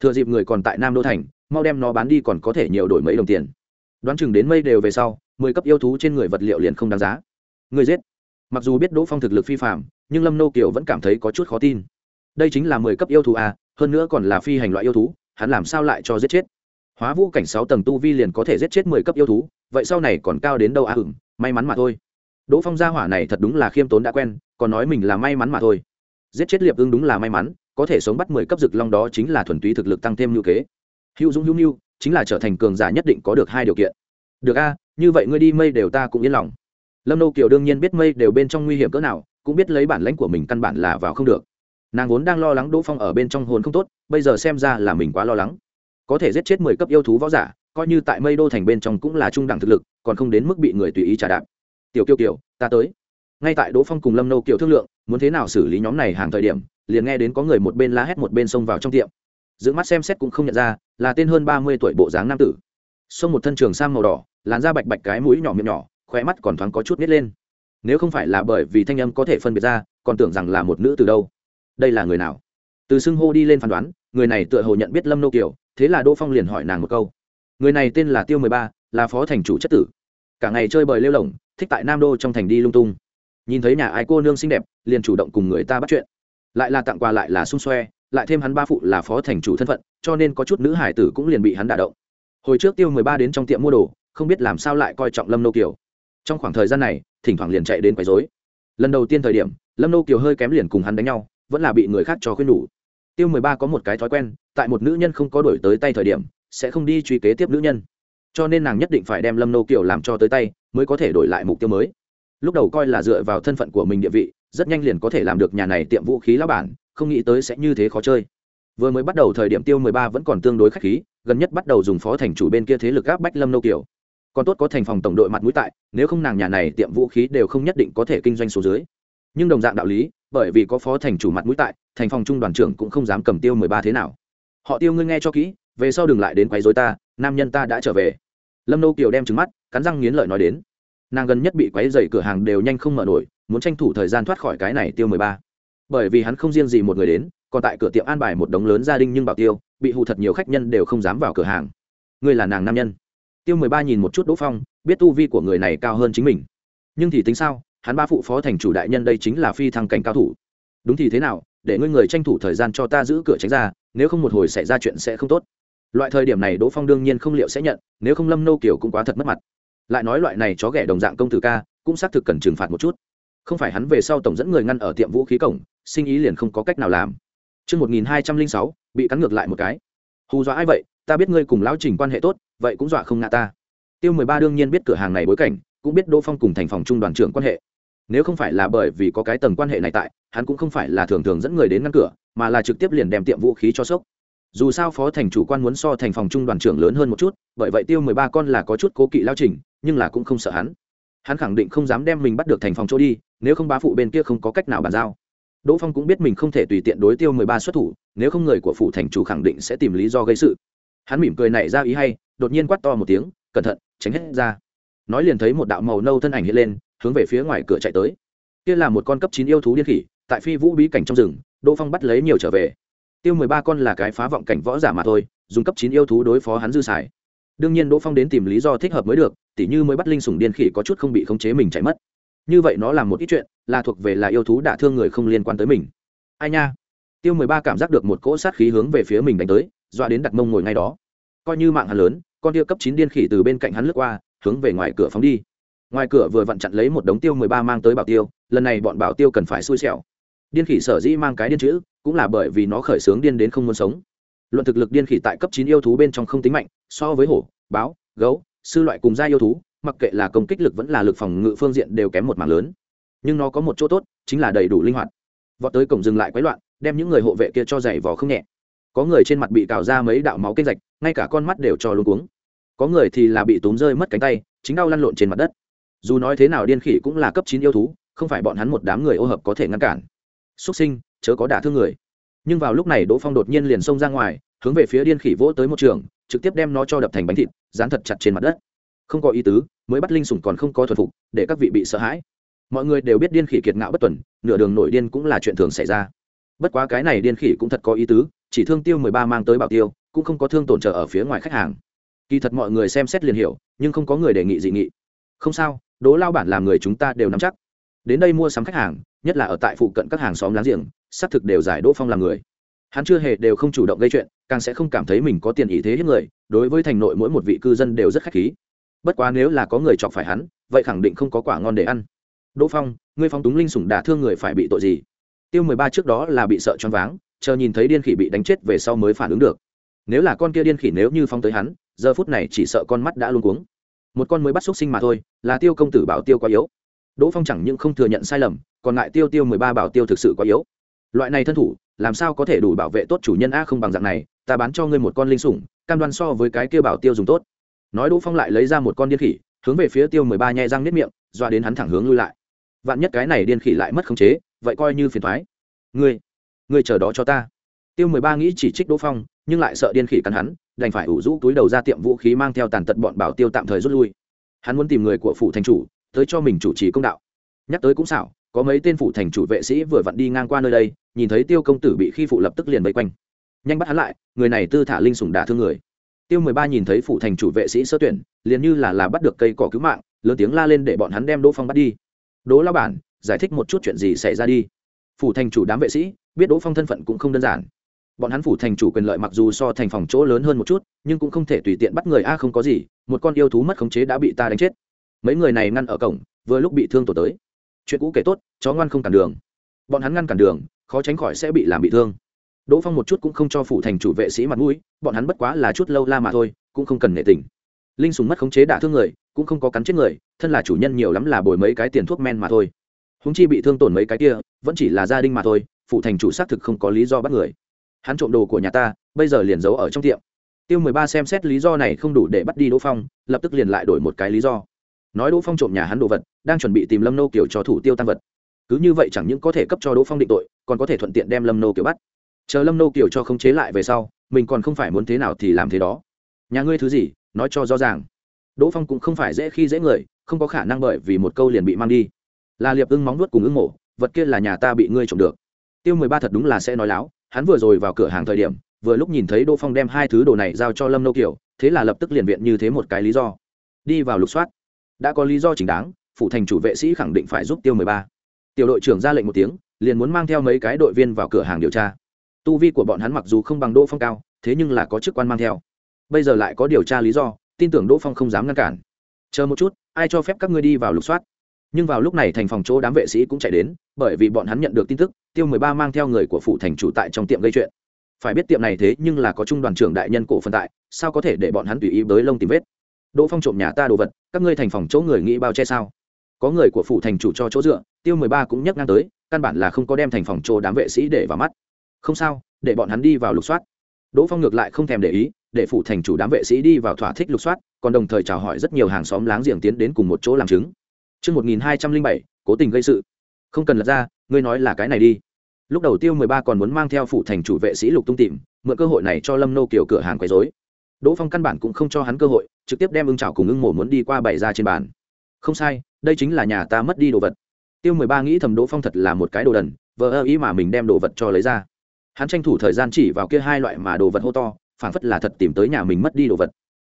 Thừa dịp người còn tại nam đô thành, mau đem nó bán đi còn có thể nhiều đổi mấy đồng tiền. Đoán chừng đến mây đều về sau, mười cấp yêu thú trên người vật liệu liền không đáng giá. Người giết. Mặc dù biết đỗ phong thực lực phi phạm nhưng lâm nô kiều vẫn cảm thấy có chút khó tin. Đây chính là mười cấp yêu thú à hơn nữa còn là phi hành loại yêu thú, hắn làm sao lại cho giết chết? Hóa vũ cảnh sáu tầng tu vi liền có thể giết chết mười cấp yêu thú, vậy sau này còn cao đến đâu à hửng may mắn mà thôi đỗ phong gia hỏa này thật đúng là khiêm tốn đã quen, còn nói mình là may mắn mà thôi. Giết chết liệp ưng đúng là may mắn, có thể sống bắt mười cấp rực long đó chính là thuần túy thực lực tăng thêm ngữ kế. Hữu dũng hữu nhu chính là trở thành cường giả nhất định có được hai điều kiện. Được a, như vậy ngươi đi mây đều ta cũng yên lòng. Lâm nô kiều đương nhiên biết mây đều bên trong nguy hiểm cỡ nào, cũng biết lấy bản lãnh của mình căn bản là vào không được. Nàng vốn đang lo lắng đỗ phong ở bên trong hồn không tốt, bây giờ xem ra là mình quá lo lắng. Có thể giết chết mười cấp yêu thú võ giả, coi như tại mây đô thành bên trong cũng là trung đẳng thực lực, còn không đến mức bị người tùy ý trả đạp tiểu kiều kiều, ta tới. Ngay tại đỗ phong cùng lâm nô kiều thương lượng, muốn thế nào xử lý nhóm này hàng thời điểm, liền nghe đến có người một bên la hét một bên xông vào trong tiệm. Giữ mắt xem xét cũng không nhận ra, là tên hơn ba mươi tuổi bộ dáng nam tử. Xông một thân trường sang màu đỏ, làn da bạch bạch cái mũi nhỏ miệng nhỏ, khóe mắt còn thoáng có chút nít lên. Nếu không phải là bởi vì thanh âm có thể phân biệt ra, còn tưởng rằng là một nữ từ đâu. Đây là người nào? Từ xưng hô đi lên phán đoán, người này tựa hồ nhận biết lâm nô kiều, thế là đỗ phong liền hỏi nàng một câu. Người này tên là tiêu mười ba, là phó thành chủ chất tử cả ngày chơi bời lêu lỏng thích tại nam đô trong thành đi lung tung. Nhìn thấy nhà ai cô nương xinh đẹp, liền chủ động cùng người ta bắt chuyện. Lại là tặng quà lại là xung xoe, lại thêm hắn ba phụ là phó thành chủ thân phận, cho nên có chút nữ hải tử cũng liền bị hắn đả động. Hồi trước tiêu mười ba đến trong tiệm mua đồ, không biết làm sao lại coi trọng lâm nô kiều. Trong khoảng thời gian này, thỉnh thoảng liền chạy đến quấy rối. Lần đầu tiên thời điểm, lâm nô kiều hơi kém liền cùng hắn đánh nhau, vẫn là bị người khác cho khuyên đủ. tiêu mười ba có một cái thói quen, tại một nữ nhân không có đổi tới tay thời điểm, sẽ không đi truy kế tiếp nữ nhân cho nên nàng nhất định phải đem lâm nô kiều làm cho tới tay, mới có thể đổi lại mục tiêu mới. Lúc đầu coi là dựa vào thân phận của mình địa vị, rất nhanh liền có thể làm được nhà này tiệm vũ khí lao bản, không nghĩ tới sẽ như thế khó chơi. Vừa mới bắt đầu thời điểm tiêu mười ba vẫn còn tương đối k h á c h khí, gần nhất bắt đầu dùng phó thành chủ bên kia thế lực áp bách lâm nô kiều. Còn tốt có thành phòng tổng đội mặt mũi tại, nếu không nàng nhà này tiệm vũ khí đều không nhất định có thể kinh doanh số dưới. Nhưng đồng dạng đạo lý, bởi vì có phó thành chủ mặt mũi tại, thành phòng trung đoàn trưởng cũng không dám cầm tiêu mười ba thế nào. Họ tiêu ngươi nghe cho kỹ, về sau đừng lại đến quấy dối ta, nam nhân ta đã trở về lâm nô kiều đem trứng mắt, cắn răng nghiến lợi nói đến. Nàng gần nhất bị quấy dày cửa hàng đều nhanh không mở nổi, muốn tranh thủ thời gian thoát khỏi cái này tiêu mười ba. Bởi vì hắn không riêng gì một người đến, còn tại cửa tiệm an bài một đống lớn gia đình nhưng bảo tiêu, bị hụ thật nhiều khách nhân đều không dám vào cửa hàng. Ngươi là nàng nam nhân. Tiêu mười ba nhìn một chút đỗ phong, biết tu vi của người này cao hơn chính mình. Nhưng thì tính sao, hắn ba phụ phó thành chủ đại nhân đây chính là phi thăng cảnh cao thủ. Đúng thì thế nào, để ngươi người tranh thủ thời gian cho ta giữ cửa tránh ra, nếu không một hồi xảy ra chuyện sẽ không tốt loại thời điểm này đỗ phong đương nhiên không liệu sẽ nhận nếu không lâm nô kiều cũng quá thật mất mặt lại nói loại này chó ghẻ đồng dạng công tử ca cũng xác thực cần trừng phạt một chút không phải hắn về sau tổng dẫn người ngăn ở tiệm vũ khí cổng sinh ý liền không có cách nào làm Trước 1206, bị cắn ngược lại một cái. Hù dọa ai vậy, ta biết ngươi cùng lão trình quan hệ tốt, vậy cũng dọa không ngã ta. Tiêu 13 đương nhiên biết cửa hàng này bối cảnh, cũng biết Đỗ Phong cùng thành phòng trung đoàn trưởng quan hệ. Nếu không phải là bởi vì có cái tầng quan hệ này tại, hắn cũng không phải là thường thường dẫn người đến ngăn cửa, mà là trực tiếp liền đem tiệm vũ khí cho sốc. Dù sao phó thành chủ quan muốn so thành phòng trung đoàn trưởng lớn hơn một chút, bởi vậy Tiêu 13 con là có chút cố kỵ lao trình, nhưng là cũng không sợ hắn. Hắn khẳng định không dám đem mình bắt được thành phòng chỗ đi, nếu không bá phụ bên kia không có cách nào bàn giao. Đỗ phong cũng biết mình không thể tùy tiện đối tiêu mười ba xuất thủ nếu không người của phủ thành chủ khẳng định sẽ tìm lý do gây sự. Hắn mỉm cười nảy ra ý hay đột nhiên quát to một tiếng cẩn thận tránh hết ra. Nói liền thấy một đạo màu nâu thân ảnh hiện lên hướng về phía ngoài cửa chạy tới. Kia là một con cấp chín yêu thú điên khỉ tại phi vũ bí cảnh trong rừng đỗ phong bắt lấy nhiều trở về tiêu mười ba con là cái phá vọng cảnh võ giả mà thôi, dùng cấp chín yêu thú đối phó hắn dư xài. Đương nhiên đỗ phong đến tìm lý do thích hợp mới được, tỉ như mới bắt linh sủng điên khỉ có chút không bị khống chế mình chạy mất. Như vậy nó làm một ít chuyện, là thuộc về là yêu thú đả thương người không liên quan tới mình. Ai nha? Tiêu mười ba cảm giác được một cỗ sát khí hướng về phía mình đánh tới, dọa đến đặt mông ngồi ngay đó. Coi như mạng hắn lớn, con tiêu cấp chín điên khỉ từ bên cạnh hắn lướt qua, hướng về ngoài cửa phóng đi. Ngoài cửa vừa vặn chặn lấy một đống tiêu mười ba mang tới bảo tiêu, lần này bọn bảo tiêu cần phải xui xẻo điên khỉ sở dĩ mang cái điên chữ, cũng là bởi vì nó khởi xướng điên đến không muốn sống. Luận thực lực điên khỉ tại cấp chín yêu thú bên trong không tính mạnh, so với hổ, báo, gấu, sư loại cùng gia yêu thú, mặc kệ là công kích lực vẫn là lực phòng ngự phương diện đều kém một mảng lớn. Nhưng nó có một chỗ tốt, chính là đầy đủ linh hoạt. Vọt tới cổng dừng lại quấy loạn, đem những người hộ vệ kia cho giày vò không nhẹ. Có người trên mặt bị cào ra mấy đạo máu kênh rạch, ngay cả con mắt đều cho luôn cuống. Có người thì là bị túm rơi mất cánh tay, chính đau lăn lộn trên mặt đất. Dù nói thế nào điên khỉ cũng là cấp chín yêu thú, không phải bọn hắn một đám người ô hợp có thể ngăn cản xuất sinh, chớ có đả thương người. Nhưng vào lúc này đỗ phong đột nhiên liền xông ra ngoài, hướng về phía điên khỉ vỗ tới một trường, trực tiếp đem nó cho đập thành bánh thịt, dán thật chặt trên mặt đất. Không có ý tứ, mới bắt linh sủng còn không có thuần phục, để các vị bị sợ hãi. Mọi người đều biết điên khỉ kiệt ngạo bất tuần, nửa đường nổi điên cũng là chuyện thường xảy ra. Bất quá cái này điên khỉ cũng thật có ý tứ, chỉ thương tiêu mười ba mang tới bảo tiêu, cũng không có thương tổn trợ ở phía ngoài khách hàng. Kỳ thật mọi người xem xét liền hiểu, nhưng không có người đề nghị dị nghị. Không sao đố lao bản làm người chúng ta đều nắm chắc đến đây mua sắm khách hàng, nhất là ở tại phụ cận các hàng xóm láng giềng, xác thực đều giải đỗ phong làm người. Hắn chưa hề đều không chủ động gây chuyện, càng sẽ không cảm thấy mình có tiền ý thế hết người, đối với thành nội mỗi một vị cư dân đều rất khách khí. Bất quá nếu là có người chọc phải hắn, vậy khẳng định không có quả ngon để ăn. Đỗ phong, ngươi phong túng linh sủng đả thương người phải bị tội gì? Tiêu mười ba trước đó là bị sợ choáng váng, chờ nhìn thấy điên khỉ bị đánh chết về sau mới phản ứng được. Nếu là con kia điên khỉ nếu như phong tới hắn, giờ phút này chỉ sợ con mắt đã luôn cuống. Một con mới bắt xúc sinh mà thôi, là tiêu công tử bảo tiêu quá yếu đỗ phong chẳng những không thừa nhận sai lầm, còn lại tiêu tiêu mười ba bảo tiêu thực sự quá yếu. Loại này thân thủ, làm sao có thể đủ bảo vệ tốt chủ nhân a không bằng dạng này, ta bán cho ngươi một con linh sủng, cam đoan so với cái kia bảo tiêu dùng tốt. Nói đỗ phong lại lấy ra một con điên khỉ, hướng về phía tiêu mười ba nhai răng nếp miệng doa đến hắn thẳng hướng lui lại. Vạn nhất cái này điên khỉ lại mất khống chế, vậy coi như phiền thoái ngươi ngươi chờ đó cho ta. Tiêu mười ba nghĩ chỉ trích đỗ phong, nhưng lại sợ điên khỉ cắn hắn, đành phải ủ rũ túi đầu ra tiệm vũ khí mang theo tàn tật bọn bảo tiêu tạm thời rút lui. Hắn muốn tìm người của phủ thành chủ tới cho mình chủ trì công đạo. Nhắc tới cũng xảo, có mấy tên phủ thành chủ vệ sĩ vừa vặn đi ngang qua nơi đây, nhìn thấy tiêu công tử bị khi phụ lập tức liền vây quanh. Nhanh bắt hắn lại, người này tư thả linh sủng đả thương người. Tiêu mười ba nhìn thấy phủ thành chủ vệ sĩ sơ tuyển, liền như là là bắt được cây cỏ cứu mạng, lớn tiếng la lên để bọn hắn đem đỗ phong bắt đi. Đỗ lao bản, giải thích một chút chuyện gì xảy ra đi. Phủ thành chủ đám vệ sĩ, biết đỗ phong thân phận cũng không đơn giản. Bọn hắn phủ thành chủ quyền lợi mặc dù so thành phòng chỗ lớn hơn một chút, nhưng cũng không thể tùy tiện bắt người, a, không có gì, một con yêu thú mất khống chế đã bị ta đánh chết mấy người này ngăn ở cổng, vừa lúc bị thương tổ tới. Chuyện cũ kể tốt, chó ngoan không cản đường. Bọn hắn ngăn cản đường, khó tránh khỏi sẽ bị làm bị thương. Đỗ phong một chút cũng không cho phụ thành chủ vệ sĩ mặt mũi, bọn hắn bất quá là chút lâu la mà thôi, cũng không cần nể tình. Linh sùng mất khống chế đả thương người, cũng không có cắn chết người, thân là chủ nhân nhiều lắm là bồi mấy cái tiền thuốc men mà thôi. Húng chi bị thương tổn mấy cái kia, vẫn chỉ là gia đình mà thôi phụ thành chủ xác thực không có lý do bắt người. Hắn trộm đồ của nhà ta, bây giờ liền giấu ở trong tiệm. Tiêu mười ba xem xét lý do này không đủ để bắt đi đỗ phong, lập tức liền lại đổi một cái lý do nói đỗ phong trộm nhà hắn đồ vật, đang chuẩn bị tìm lâm nô Kiều cho thủ tiêu tăng vật. Cứ như vậy chẳng những có thể cấp cho đỗ phong định tội, còn có thể thuận tiện đem lâm nô Kiều bắt. Chờ lâm nô Kiều cho khống chế lại về sau, mình còn không phải muốn thế nào thì làm thế đó. Nhà ngươi thứ gì, nói cho rõ ràng. Đỗ phong cũng không phải dễ khi dễ người, không có khả năng bởi vì một câu liền bị mang đi. Là liệp ưng móng nuốt cùng ưng mổ vật kia là nhà ta bị ngươi trộm được. Tiêu mười ba thật đúng là sẽ nói láo, hắn vừa rồi vào cửa hàng thời điểm, vừa lúc nhìn thấy đỗ phong đem hai thứ đồ này giao cho lâm nô Kiều, thế là lập tức liền viện như thế một cái lý do. Đi vào lục soát đã có lý do chính đáng phụ thành chủ vệ sĩ khẳng định phải giúp tiêu mười ba. Tiểu đội trưởng ra lệnh một tiếng, liền muốn mang theo mấy cái đội viên vào cửa hàng điều tra. Tu vi của bọn hắn mặc dù không bằng đỗ phong cao, thế nhưng là có chức quan mang theo. Bây giờ lại có điều tra lý do, tin tưởng đỗ phong không dám ngăn cản. Chờ một chút, ai cho phép các ngươi đi vào lục soát? Nhưng vào lúc này thành phòng chỗ đám vệ sĩ cũng chạy đến, bởi vì bọn hắn nhận được tin tức, tiêu mười ba mang theo người của phụ thành chủ tại trong tiệm gây chuyện. Phải biết tiệm này thế nhưng là có trung đoàn trưởng đại nhân cổ phân tại, sao có thể để bọn hắn tùy ý bới lông tìm vết? Đỗ phong trộm nhà ta đồ vật các ngươi thành phòng chỗ người nghĩ bao che sao có người của phụ thành chủ cho chỗ dựa tiêu mười ba cũng nhắc ngang tới căn bản là không có đem thành phòng chỗ đám vệ sĩ để vào mắt không sao để bọn hắn đi vào lục soát đỗ phong ngược lại không thèm để ý để phụ thành chủ đám vệ sĩ đi vào thỏa thích lục soát còn đồng thời chào hỏi rất nhiều hàng xóm láng giềng tiến đến cùng một chỗ làm chứng Trước 1207, cố tình gây sự. Không cần lật ra, ngươi nói là cái này đi. Lúc đầu Tiêu 13 còn muốn mang theo phụ thành chủ vệ sĩ lục tung tìm, mượn cơ hội này cho Lâm Nô Kiều cửa hàng quấy rối. Đỗ Phong căn bản cũng không cho hắn cơ hội, trực tiếp đem ưng chảo cùng ưng mổ muốn đi qua bày ra trên bàn. Không sai, đây chính là nhà ta mất đi đồ vật. Tiêu 13 nghĩ thầm Đỗ Phong thật là một cái đồ đần, vờ ý mà mình đem đồ vật cho lấy ra. Hắn tranh thủ thời gian chỉ vào kia hai loại mà đồ vật hô to, phảng phất là thật tìm tới nhà mình mất đi đồ vật.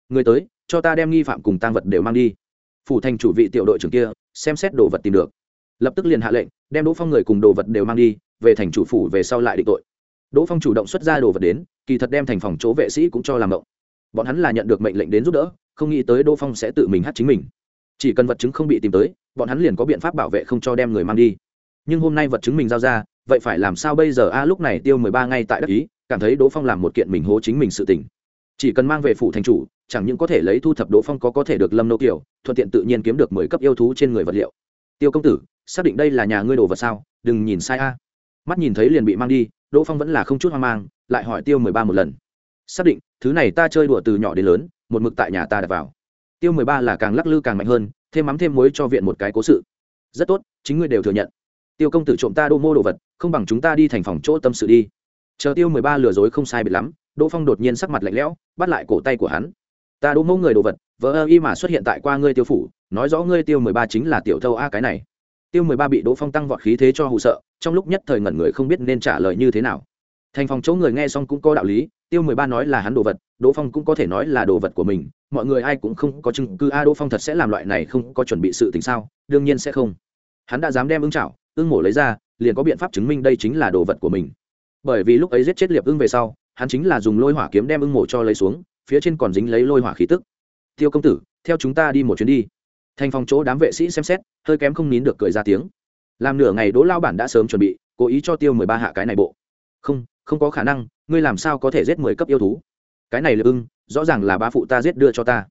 Người tới, cho ta đem nghi phạm cùng tang vật đều mang đi phủ thành chủ vị tiểu đội trưởng kia xem xét đồ vật tìm được lập tức liền hạ lệnh đem đỗ phong người cùng đồ vật đều mang đi về thành chủ phủ về sau lại định tội đỗ phong chủ động xuất ra đồ vật đến kỳ thật đem thành phòng chỗ vệ sĩ cũng cho làm động bọn hắn là nhận được mệnh lệnh đến giúp đỡ, không nghĩ tới đỗ phong sẽ tự mình hát chính mình. Chỉ cần vật chứng không bị tìm tới, bọn hắn liền có biện pháp bảo vệ không cho đem người mang đi. Nhưng hôm nay vật chứng mình giao ra, vậy phải làm sao bây giờ? A, lúc này tiêu mười ba ngay tại đắc ý, cảm thấy đỗ phong làm một kiện mình hố chính mình sự tỉnh chỉ cần mang về phủ thành chủ, chẳng những có thể lấy thu thập đỗ phong có có thể được lâm nô kiểu thuận tiện tự nhiên kiếm được mười cấp yêu thú trên người vật liệu. Tiêu công tử, xác định đây là nhà ngươi đồ vật sao? Đừng nhìn sai a. Mắt nhìn thấy liền bị mang đi, đỗ phong vẫn là không chút hoang mang, lại hỏi tiêu mười ba một lần xác định, thứ này ta chơi đùa từ nhỏ đến lớn, một mực tại nhà ta đặt vào. Tiêu mười ba là càng lắc lư càng mạnh hơn, thêm mắm thêm muối cho viện một cái cố sự. Rất tốt, chính ngươi đều thừa nhận. Tiêu công tử trộm ta đô mô đồ vật, không bằng chúng ta đi thành phòng chỗ tâm sự đi. Chờ tiêu mười ba lừa dối không sai biệt lắm, đỗ phong đột nhiên sắc mặt lạnh lẽo, bắt lại cổ tay của hắn. Ta đỗ mẫu người đồ vật vỡ ơ y mà xuất hiện tại qua ngươi tiêu phủ, nói rõ ngươi tiêu mười ba chính là tiểu thâu a cái này. Tiêu mười ba bị đỗ phong tăng vọt khí thế cho hụ sợ, trong lúc nhất thời ngẩn người không biết nên trả lời như thế nào thành phòng chỗ người nghe xong cũng có đạo lý, tiêu mười ba nói là hắn đồ vật, đỗ phong cũng có thể nói là đồ vật của mình, mọi người ai cũng không có chứng cứ, a, đỗ phong thật sẽ làm loại này không có chuẩn bị sự tình sao? Đương nhiên sẽ không. Hắn đã dám đem ưng chảo, ưng mổ lấy ra, liền có biện pháp chứng minh đây chính là đồ vật của mình. Bởi vì lúc ấy giết chết liệp ưng về sau, hắn chính là dùng lôi hỏa kiếm đem ưng mổ cho lấy xuống, phía trên còn dính lấy lôi hỏa khí tức. Tiêu công tử, theo chúng ta đi một chuyến đi. Thành phòng chỗ đám vệ sĩ xem xét, hơi kém không nín được cười ra tiếng. Làm nửa ngày đỗ lao bản đã sớm chuẩn bị, cố ý cho tiêu mười ba hạ cái này bộ không không có khả năng, ngươi làm sao có thể giết mười cấp yêu thú? Cái này là ưng, rõ ràng là bá phụ ta giết đưa cho ta.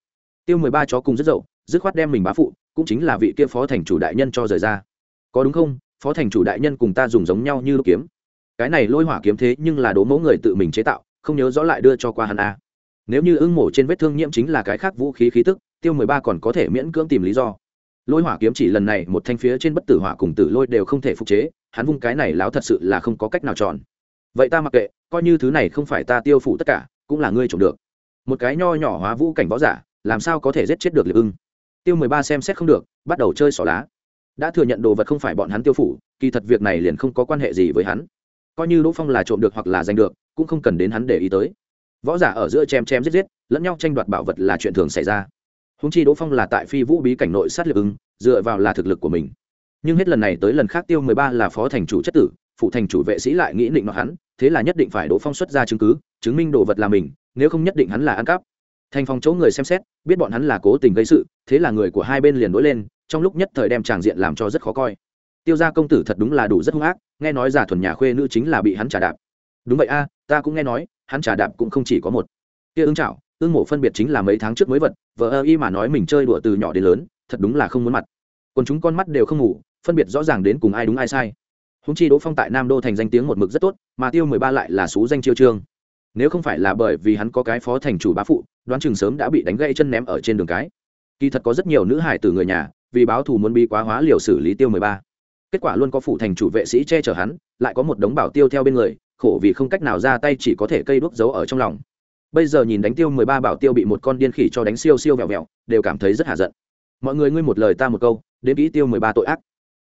Tiêu mười ba chó cùng rất dậu, dứt khoát đem mình bá phụ, cũng chính là vị kia phó thành chủ đại nhân cho rời ra. Có đúng không? Phó thành chủ đại nhân cùng ta dùng giống nhau như lúc kiếm. Cái này lôi hỏa kiếm thế nhưng là đố mẫu người tự mình chế tạo, không nhớ rõ lại đưa cho qua hắn a. Nếu như ưng mổ trên vết thương nhiễm chính là cái khác vũ khí khí tức, tiêu mười ba còn có thể miễn cưỡng tìm lý do. Lôi hỏa kiếm chỉ lần này một thanh phía trên bất tử hỏa cùng tử lôi đều không thể phục chế, hắn vung cái này láo thật sự là không có cách nào chọn vậy ta mặc kệ, coi như thứ này không phải ta tiêu phủ tất cả, cũng là ngươi trộm được. Một cái nho nhỏ hóa vũ cảnh võ giả, làm sao có thể giết chết được liệt ưng? Tiêu mười ba xem xét không được, bắt đầu chơi xỏ lá. Đã thừa nhận đồ vật không phải bọn hắn tiêu phủ kỳ thật việc này liền không có quan hệ gì với hắn. Coi như đỗ phong là trộm được hoặc là giành được, cũng không cần đến hắn để ý tới. Võ giả ở giữa chém chém giết giết, lẫn nhau tranh đoạt bảo vật là chuyện thường xảy ra. Húng chi đỗ phong là tại phi vũ bí cảnh nội sát liệt ưng, dựa vào là thực lực của mình. Nhưng hết lần này tới lần khác tiêu mười ba là phó thành chủ chất tử phụ thành chủ vệ sĩ lại nghĩ định nó hắn, thế là nhất định phải đỗ phong xuất ra chứng cứ, chứng minh đồ vật là mình, nếu không nhất định hắn là ăn cắp. Thành phòng chỗ người xem xét, biết bọn hắn là cố tình gây sự, thế là người của hai bên liền nổi lên, trong lúc nhất thời đem tràng diện làm cho rất khó coi. Tiêu gia công tử thật đúng là đủ rất hung ác, nghe nói giả thuần nhà khuê nữ chính là bị hắn trả đạp. Đúng vậy a, ta cũng nghe nói, hắn trả đạp cũng không chỉ có một. Kia ưng chảo, ưng mộ phân biệt chính là mấy tháng trước mới vật vợ ơ y mà nói mình chơi đùa từ nhỏ đến lớn, thật đúng là không muốn mặt. Còn chúng con mắt đều không ngủ, phân biệt rõ ràng đến cùng ai đúng ai sai húng chi đỗ phong tại nam đô thành danh tiếng một mực rất tốt, mà tiêu mười ba lại là xú danh chiêu trương. Nếu không phải là bởi vì hắn có cái phó thành chủ bá phụ, đoán chừng sớm đã bị đánh gãy chân ném ở trên đường cái. Kỳ thật có rất nhiều nữ hải từ người nhà, vì báo thù muốn bi quá hóa liều xử lý tiêu mười ba. Kết quả luôn có phụ thành chủ vệ sĩ che chở hắn, lại có một đống bảo tiêu theo bên người, khổ vì không cách nào ra tay chỉ có thể cây đuốc giấu ở trong lòng. Bây giờ nhìn đánh tiêu mười ba bảo tiêu bị một con điên khỉ cho đánh siêu siêu vẹo vẹo, đều cảm thấy rất hạ giận. Mọi người ngươi một lời ta một câu, đến kỹ tiêu mười ba tội ác.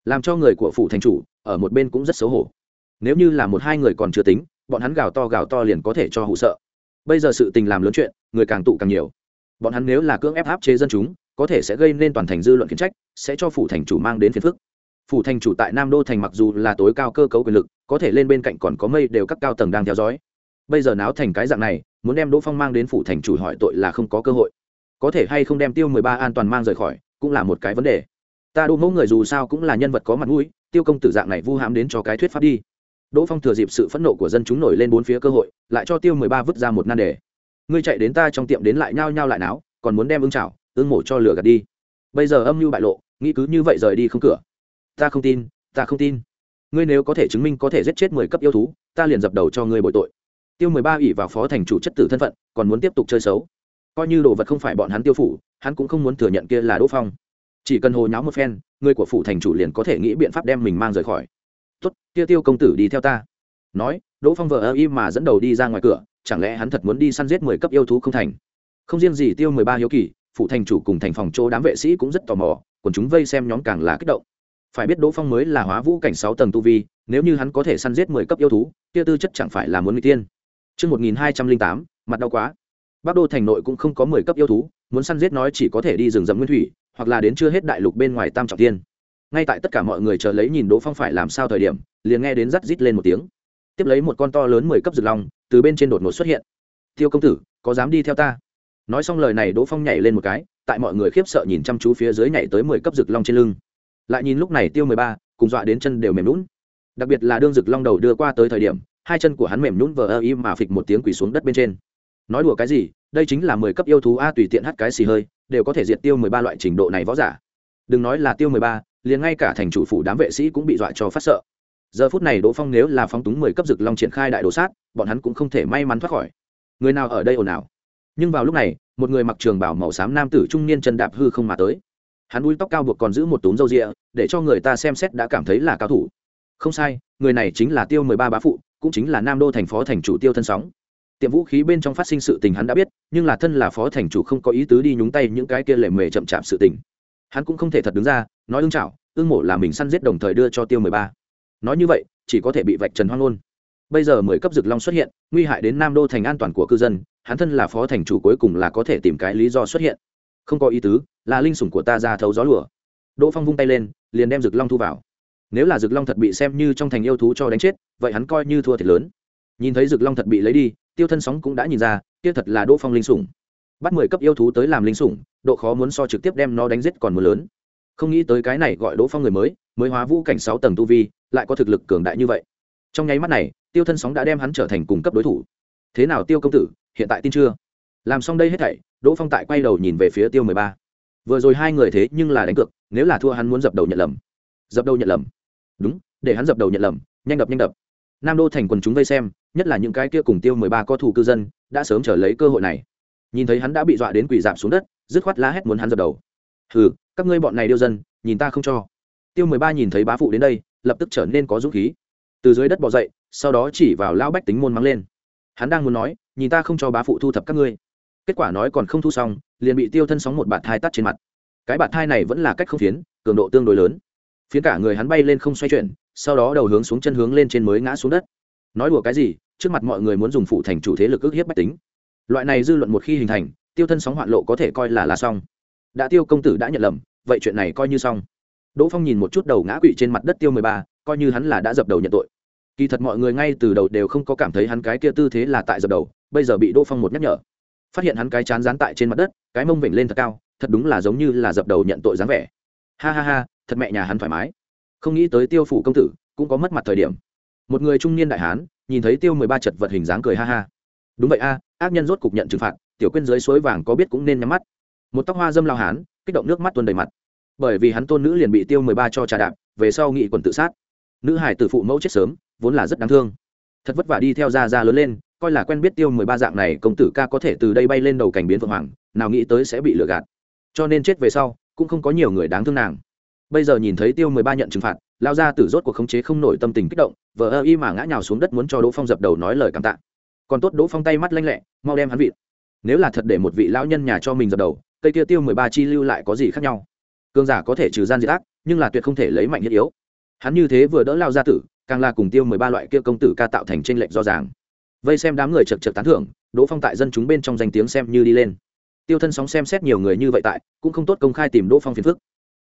Làm cho người của phủ thành chủ ở một bên cũng rất xấu hổ. Nếu như là một hai người còn chưa tính, bọn hắn gào to gào to liền có thể cho hụ sợ. Bây giờ sự tình làm lớn chuyện, người càng tụ càng nhiều. Bọn hắn nếu là cưỡng ép áp chế dân chúng, có thể sẽ gây nên toàn thành dư luận khiển trách, sẽ cho phủ thành chủ mang đến phiền phức. Phủ thành chủ tại nam đô thành mặc dù là tối cao cơ cấu quyền lực, có thể lên bên cạnh còn có mây đều các cao tầng đang theo dõi. Bây giờ náo thành cái dạng này, muốn đem đỗ phong mang đến phủ thành chủ hỏi tội là không có cơ hội. Có thể hay không đem tiêu mười ba an toàn mang rời khỏi, cũng là một cái vấn đề. Ta đỗ mẫu người dù sao cũng là nhân vật có mặt mũi tiêu công tử dạng này vu hãm đến cho cái thuyết pháp đi. Đỗ phong thừa dịp sự phẫn nộ của dân chúng nổi lên bốn phía cơ hội, lại cho tiêu mười ba vứt ra một nan đề. Ngươi chạy đến ta trong tiệm đến lại nhao nhao lại náo, còn muốn đem ưng chảo, ưng mổ cho lửa gạt đi. Bây giờ âm mưu bại lộ, nghĩ cứ như vậy rời đi không cửa. Ta không tin, ta không tin. Ngươi nếu có thể chứng minh có thể giết chết mười cấp yêu thú, ta liền dập đầu cho ngươi bội tội. Tiêu mười ba ủy vào phó thành chủ chất tử thân phận, còn muốn tiếp tục chơi xấu. Coi như đồ vật không phải bọn hắn tiêu phủ, hắn cũng không muốn thừa nhận kia là đỗ phong chỉ cần hồ nháo một phen người của phủ thành chủ liền có thể nghĩ biện pháp đem mình mang rời khỏi. Tuất, tiêu tiêu công tử đi theo ta. Nói đỗ phong vợ ơ y mà dẫn đầu đi ra ngoài cửa chẳng lẽ hắn thật muốn đi săn giết mười cấp yêu thú không thành? Không riêng gì tiêu mười ba hiếu kỳ phủ thành chủ cùng thành phòng chỗ đám vệ sĩ cũng rất tò mò còn chúng vây xem nhóm càng là kích động. Phải biết đỗ phong mới là hóa vũ cảnh sáu tầng tu vi nếu như hắn có thể săn giết mười cấp yêu thú kia tư chất chẳng phải là muốn người tiên. Trước 1208, mặt đau quá. Bắc Đô thành nội cũng không có mười cấp yêu thú, muốn săn giết nói chỉ có thể đi rừng rậm nguyên thủy, hoặc là đến chưa hết đại lục bên ngoài Tam trọng thiên. Ngay tại tất cả mọi người chờ lấy nhìn Đỗ Phong phải làm sao thời điểm, liền nghe đến rắt rít lên một tiếng. Tiếp lấy một con to lớn mười cấp rực long, từ bên trên đột ngột xuất hiện. "Tiêu công tử, có dám đi theo ta?" Nói xong lời này, Đỗ Phong nhảy lên một cái, tại mọi người khiếp sợ nhìn chăm chú phía dưới nhảy tới mười cấp rực long trên lưng. Lại nhìn lúc này Tiêu mười ba, cùng dọa đến chân đều mềm nhũn. Đặc biệt là đương rực long đầu đưa qua tới thời điểm, hai chân của hắn mềm nhũn vờ ơ im mà phịch một tiếng quỳ xuống đất bên trên nói đùa cái gì đây chính là mười cấp yêu thú a tùy tiện hát cái xì hơi, đều có thể diệt tiêu mười ba loại trình độ này võ giả. Đừng nói là tiêu mười ba, liền ngay cả thành chủ phủ đám vệ sĩ cũng bị dọa cho phát sợ. Giờ phút này đỗ phong nếu là phóng túng mười cấp rực long triển khai đại đồ sát, bọn hắn cũng không thể may mắn thoát khỏi. Người nào ở đây ồn ào? Nhưng vào lúc này, một người mặc trường bảo màu xám nam tử trung niên chân đạp hư không mà tới. Hắn đuôi tóc cao buộc còn giữ một túm râu rịa để cho người ta xem xét đã cảm thấy là cao thủ. Không sai, người này chính là tiêu mười ba bá phụ, cũng chính là nam đô thành phó thành chủ tiêu thân sóng tiệm vũ khí bên trong phát sinh sự tình hắn đã biết, nhưng là thân là phó thành chủ không có ý tứ đi nhúng tay những cái kia lệ mề chậm chạp sự tình. Hắn cũng không thể thật đứng ra, nói ưng chảo, ưng mổ là mình săn giết đồng thời đưa cho tiêu mười ba. Nói như vậy, chỉ có thể bị vạch trần hoang ngôn. Bây giờ mười cấp dực long xuất hiện, nguy hại đến nam đô thành an toàn của cư dân, hắn thân là phó thành chủ cuối cùng là có thể tìm cái lý do xuất hiện. Không có ý tứ, là linh sủng của ta ra thấu gió lửa đỗ phong vung tay lên, liền đem dực long thu vào. Nếu là rực long thật bị xem như trong thành yêu thú cho đánh chết, vậy hắn coi như thua thiệt lớn. Nhìn thấy rực long thật bị lấy đi tiêu thân sóng cũng đã nhìn ra, kia thật là đỗ phong linh sủng. Bắt mười cấp yêu thú tới làm linh sủng, độ khó muốn so trực tiếp đem nó đánh giết còn mưa lớn. Không nghĩ tới cái này gọi đỗ phong người mới mới hóa vũ cảnh sáu tầng tu vi, lại có thực lực cường đại như vậy. Trong nháy mắt này, tiêu thân sóng đã đem hắn trở thành cùng cấp đối thủ. Thế nào tiêu công tử, hiện tại tin chưa? Làm xong đây hết thảy, đỗ phong tại quay đầu nhìn về phía tiêu mười ba. Vừa rồi hai người thế nhưng là đánh cược, nếu là thua hắn muốn dập đầu nhận lầm. Dập đầu nhận lầm. Đúng, để hắn dập đầu nhận lầm, nhanh đập nhanh đập. Nam đô thành quần chúng vây xem nhất là những cái kia cùng tiêu mười ba có thủ cư dân, đã sớm trở lấy cơ hội này. Nhìn thấy hắn đã bị dọa đến quỳ dạp xuống đất, dứt khoát la hét muốn hắn dập đầu. Hừ, các ngươi bọn này điêu dân, nhìn ta không cho. Tiêu mười ba nhìn thấy bá phụ đến đây, lập tức trở nên có dũng khí. Từ dưới đất bỏ dậy, sau đó chỉ vào lão bách tính môn mắng lên. Hắn đang muốn nói, nhìn ta không cho bá phụ thu thập các ngươi. Kết quả nói còn không thu xong, liền bị tiêu thân sóng một bạt thai tắt trên mặt. Cái bạt thai này vẫn là cách không phiến, cường độ tương đối lớn. Phiến cả người hắn bay lên không xoay chuyển, sau đó đầu hướng xuống chân hướng lên trên mới ngã xuống đất. Nói đùa cái gì trước mặt mọi người muốn dùng phụ thành chủ thế lực ước hiếp bách tính. Loại này dư luận một khi hình thành, tiêu thân sóng hoạn lộ có thể coi là là xong. Đã tiêu công tử đã nhận lầm, vậy chuyện này coi như xong. Đỗ phong nhìn một chút đầu ngã quỵ trên mặt đất tiêu mười ba, coi như hắn là đã dập đầu nhận tội. Kỳ thật mọi người ngay từ đầu đều không có cảm thấy hắn cái kia tư thế là tại dập đầu, bây giờ bị đỗ phong một nhắc nhở. Phát hiện hắn cái chán dán tại trên mặt đất, cái mông vểnh lên thật cao, thật đúng là giống như là dập đầu nhận tội dáng vẻ. Ha ha ha, thật mẹ nhà hắn thoải mái. Không nghĩ tới tiêu phủ công tử cũng có mất mặt thời điểm. Một người trung niên đại hán nhìn thấy tiêu mười ba chật vật hình dáng cười ha ha. Đúng vậy a, ác nhân rốt cục nhận trừng phạt, tiểu quên dưới suối vàng có biết cũng nên nhắm mắt. Một tóc hoa dâm lao hán, kích động nước mắt tuôn đầy mặt. Bởi vì hắn tôn nữ liền bị tiêu mười ba cho trà đạp, về sau nghị quần tự sát. Nữ hải tử phụ mẫu chết sớm, vốn là rất đáng thương. Thật vất vả đi theo ra ra lớn lên, coi là quen biết tiêu mười ba dạng này, công tử ca có thể từ đây bay lên đầu cảnh biến phượng hoàng, nào nghĩ tới sẽ bị lừa gạt. Cho nên chết về sau, cũng không có nhiều người đáng thương nàng. Bây giờ nhìn thấy tiêu mười ba nhận trừng phạt lao ra tử rốt cuộc khống chế không nổi tâm tình kích động, vờ ơ y mà ngã nhào xuống đất muốn cho đỗ phong dập đầu nói lời cảm tạ. Còn tốt đỗ phong tay mắt lanh lẹ, mau đem hắn vịt nếu là thật để một vị lão nhân nhà cho mình dập đầu, cây kia tiêu mười ba chi lưu lại có gì khác nhau? Cương giả có thể trừ gian diệt ác, nhưng là tuyệt không thể lấy mạnh nhất yếu. Hắn như thế vừa đỡ lao gia tử, càng là cùng tiêu mười ba loại kia công tử ca tạo thành tranh lệch rõ ràng. Vây xem đám người chật chật tán thưởng, đỗ phong tại dân chúng bên trong danh tiếng xem như đi lên. Tiêu thân sóng xem xét nhiều người như vậy tại, cũng không tốt công khai tìm đỗ phong phiền phức.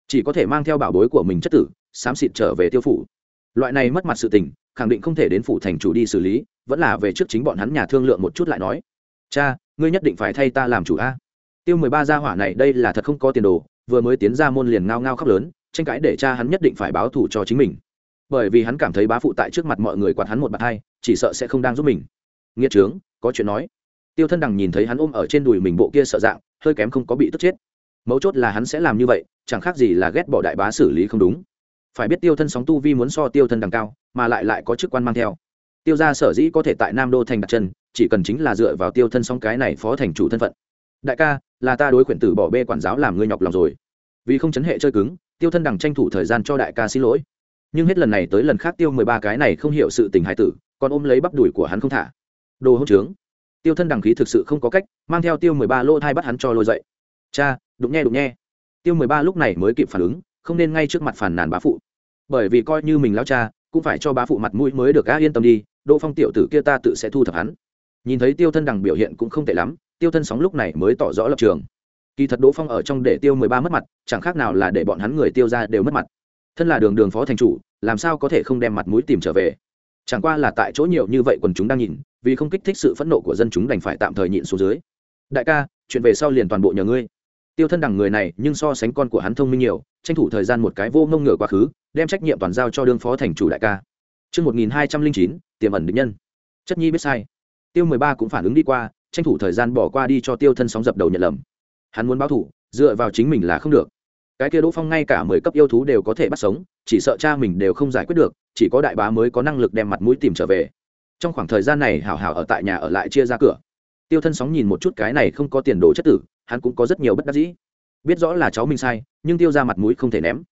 Chỉ có thể mang theo bảo bối của mình chất tử xám xịt trở về tiêu phủ. Loại này mất mặt sự tình, khẳng định không thể đến phủ thành chủ đi xử lý, vẫn là về trước chính bọn hắn nhà thương lượng một chút lại nói. Cha, ngươi nhất định phải thay ta làm chủ a. Tiêu mười ba gia hỏa này đây là thật không có tiền đồ, vừa mới tiến ra môn liền ngao ngao khóc lớn, tranh cãi để cha hắn nhất định phải báo thù cho chính mình. Bởi vì hắn cảm thấy bá phụ tại trước mặt mọi người quạt hắn một bạt hai, chỉ sợ sẽ không đang giúp mình. Nghĩa trướng, có chuyện nói. Tiêu thân đằng nhìn thấy hắn ôm ở trên đùi mình bộ kia sợ dạng, hơi kém không có bị tức chết. Mấu chốt là hắn sẽ làm như vậy, chẳng khác gì là ghét bỏ đại bá xử lý không đúng phải biết tiêu thân sóng tu vi muốn so tiêu thân đằng cao, mà lại lại có chức quan mang theo. Tiêu gia sở dĩ có thể tại nam đô thành đặt chân, chỉ cần chính là dựa vào tiêu thân sóng cái này phó thành chủ thân phận. Đại ca, là ta đối quyển tử bỏ bê quản giáo làm ngươi nhọc lòng rồi. Vì không chấn hệ chơi cứng, tiêu thân đằng tranh thủ thời gian cho đại ca xin lỗi. Nhưng hết lần này tới lần khác tiêu mười ba cái này không hiểu sự tình hài tử, còn ôm lấy bắp đùi của hắn không thả. Đồ hỗn trướng. Tiêu thân đằng khí thực sự không có cách, mang theo tiêu mười ba lô thai bắt hắn cho lôi dậy. Cha, đụng nghe đụng nghe tiêu mười ba lúc này mới kịp phản ứng, không nên ngay trước mặt phản nàn bá phụ bởi vì coi như mình lao cha, cũng phải cho bá phụ mặt mũi mới được gã yên tâm đi, đỗ phong tiểu tử kia ta tự sẽ thu thập hắn. Nhìn thấy tiêu thân đằng biểu hiện cũng không tệ lắm, tiêu thân sóng lúc này mới tỏ rõ lập trường. Kỳ thật đỗ phong ở trong để tiêu mười ba mất mặt, chẳng khác nào là để bọn hắn người tiêu ra đều mất mặt. Thân là đường đường phó thành chủ, làm sao có thể không đem mặt mũi tìm trở về? Chẳng qua là tại chỗ nhiều như vậy quần chúng đang nhìn, vì không kích thích sự phẫn nộ của dân chúng đành phải tạm thời nhịn xuống dưới. Đại ca, chuyện về sau liền toàn bộ nhờ ngươi tiêu thân đằng người này nhưng so sánh con của hắn thông minh nhiều tranh thủ thời gian một cái vô ngông ngựa quá khứ đem trách nhiệm toàn giao cho đương phó thành chủ đại ca Trước 1209, tiềm ẩn định nhân. Chất nhi biết sai. Tiêu 13 cũng phản ứng đi qua, tranh thủ thời gian bỏ qua đi cho tiêu thân sóng dập đầu nhận lầm. Hắn muốn báo thủ, dựa vào chính mình là không được. Cái kia Đỗ Phong ngay cả 10 cấp yêu thú đều có thể bắt sống, chỉ sợ cha mình đều không giải quyết được, chỉ có đại bá mới có năng lực đem mặt mũi tìm trở về. Trong khoảng thời gian này hảo hảo ở tại nhà ở lại chia ra cửa. Tiêu thân sóng nhìn một chút cái này không có tiền đồ chất tử, hắn cũng có rất nhiều bất đắc dĩ. Biết rõ là cháu mình sai, nhưng tiêu ra mặt mũi không thể ném.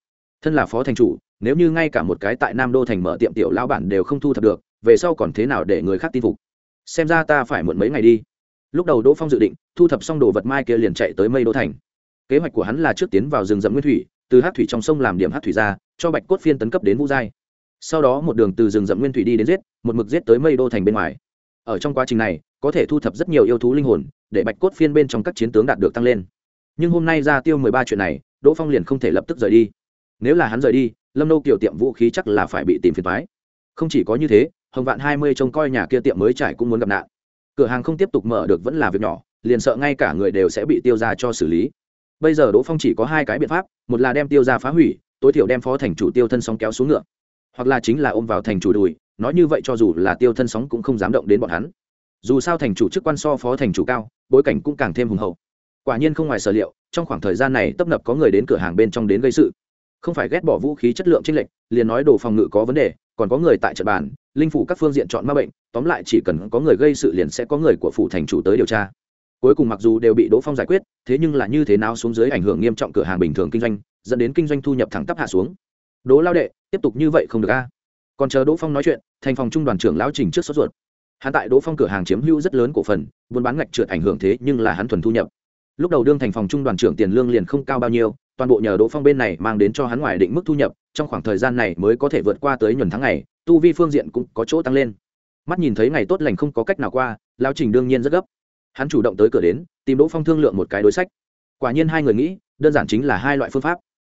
Thân là phó thành chủ, nếu như ngay cả một cái tại nam đô thành mở tiệm tiểu lao bản đều không thu thập được, về sau còn thế nào để người khác tin phục? Xem ra ta phải muộn mấy ngày đi. Lúc đầu đỗ phong dự định, thu thập xong đồ vật mai kia liền chạy tới mây đô thành. Kế hoạch của hắn là trước tiến vào rừng rậm nguyên thủy, từ hát thủy trong sông làm điểm hát thủy ra, cho bạch cốt phiên tấn cấp đến vũ giai. Sau đó một đường từ rừng rậm nguyên thủy đi đến giết, một mực giết tới mây đô thành bên ngoài ở trong quá trình này, có thể thu thập rất nhiều yêu thú linh hồn, để bạch cốt phiên bên trong các chiến tướng đạt được tăng lên. Nhưng hôm nay ra tiêu mười ba chuyện này, đỗ phong liền không thể lập tức rời đi. Nếu là hắn rời đi, lâm nô kiểu tiệm vũ khí chắc là phải bị tìm phiền thoái không chỉ có như thế, hồng vạn hai mươi trông coi nhà kia tiệm mới trải cũng muốn gặp nạn. Cửa hàng không tiếp tục mở được vẫn là việc nhỏ, liền sợ ngay cả người đều sẽ bị tiêu ra cho xử lý. Bây giờ đỗ phong chỉ có hai cái biện pháp, một là đem tiêu ra phá hủy, tối thiểu đem phó thành chủ tiêu thân sóng kéo xuống ngựa, hoặc là chính là ôm vào thành chủ đùi nói như vậy cho dù là tiêu thân sóng cũng không dám động đến bọn hắn. Dù sao thành chủ chức quan so phó thành chủ cao, bối cảnh cũng càng thêm hùng hậu. Quả nhiên không ngoài sở liệu, trong khoảng thời gian này tấp nập có người đến cửa hàng bên trong đến gây sự. Không phải ghét bỏ vũ khí chất lượng chênh lệch, liền nói đồ phòng ngự có vấn đề, còn có người tại trận bàn, linh phủ các phương diện chọn ma bệnh, tóm lại chỉ cần có người gây sự liền sẽ có người của phủ thành chủ tới điều tra. Cuối cùng mặc dù đều bị đỗ phong giải quyết, thế nhưng là như thế nào xuống dưới ảnh hưởng nghiêm trọng cửa hàng bình thường kinh doanh, dẫn đến kinh doanh thu nhập thẳng tắp hạ xuống. Đỗ lao đệ, tiếp tục như vậy không được a? Còn chờ đỗ phong nói chuyện, thành phòng trung đoàn trưởng lão trình trước sốt ruột. Hắn tại đỗ phong cửa hàng chiếm hữu rất lớn cổ phần, buôn bán ngạch trượt ảnh hưởng thế nhưng là hắn thuần thu nhập. Lúc đầu đương thành phòng trung đoàn trưởng tiền lương liền không cao bao nhiêu, toàn bộ nhờ đỗ phong bên này mang đến cho hắn ngoài định mức thu nhập, trong khoảng thời gian này mới có thể vượt qua tới nhuần tháng này. tu vi phương diện cũng có chỗ tăng lên. Mắt nhìn thấy ngày tốt lành không có cách nào qua lao trình đương nhiên rất gấp. Hắn chủ động tới cửa đến, tìm đỗ phong thương lượng một cái đối sách. Quả nhiên hai người nghĩ, đơn giản chính là hai loại phương pháp.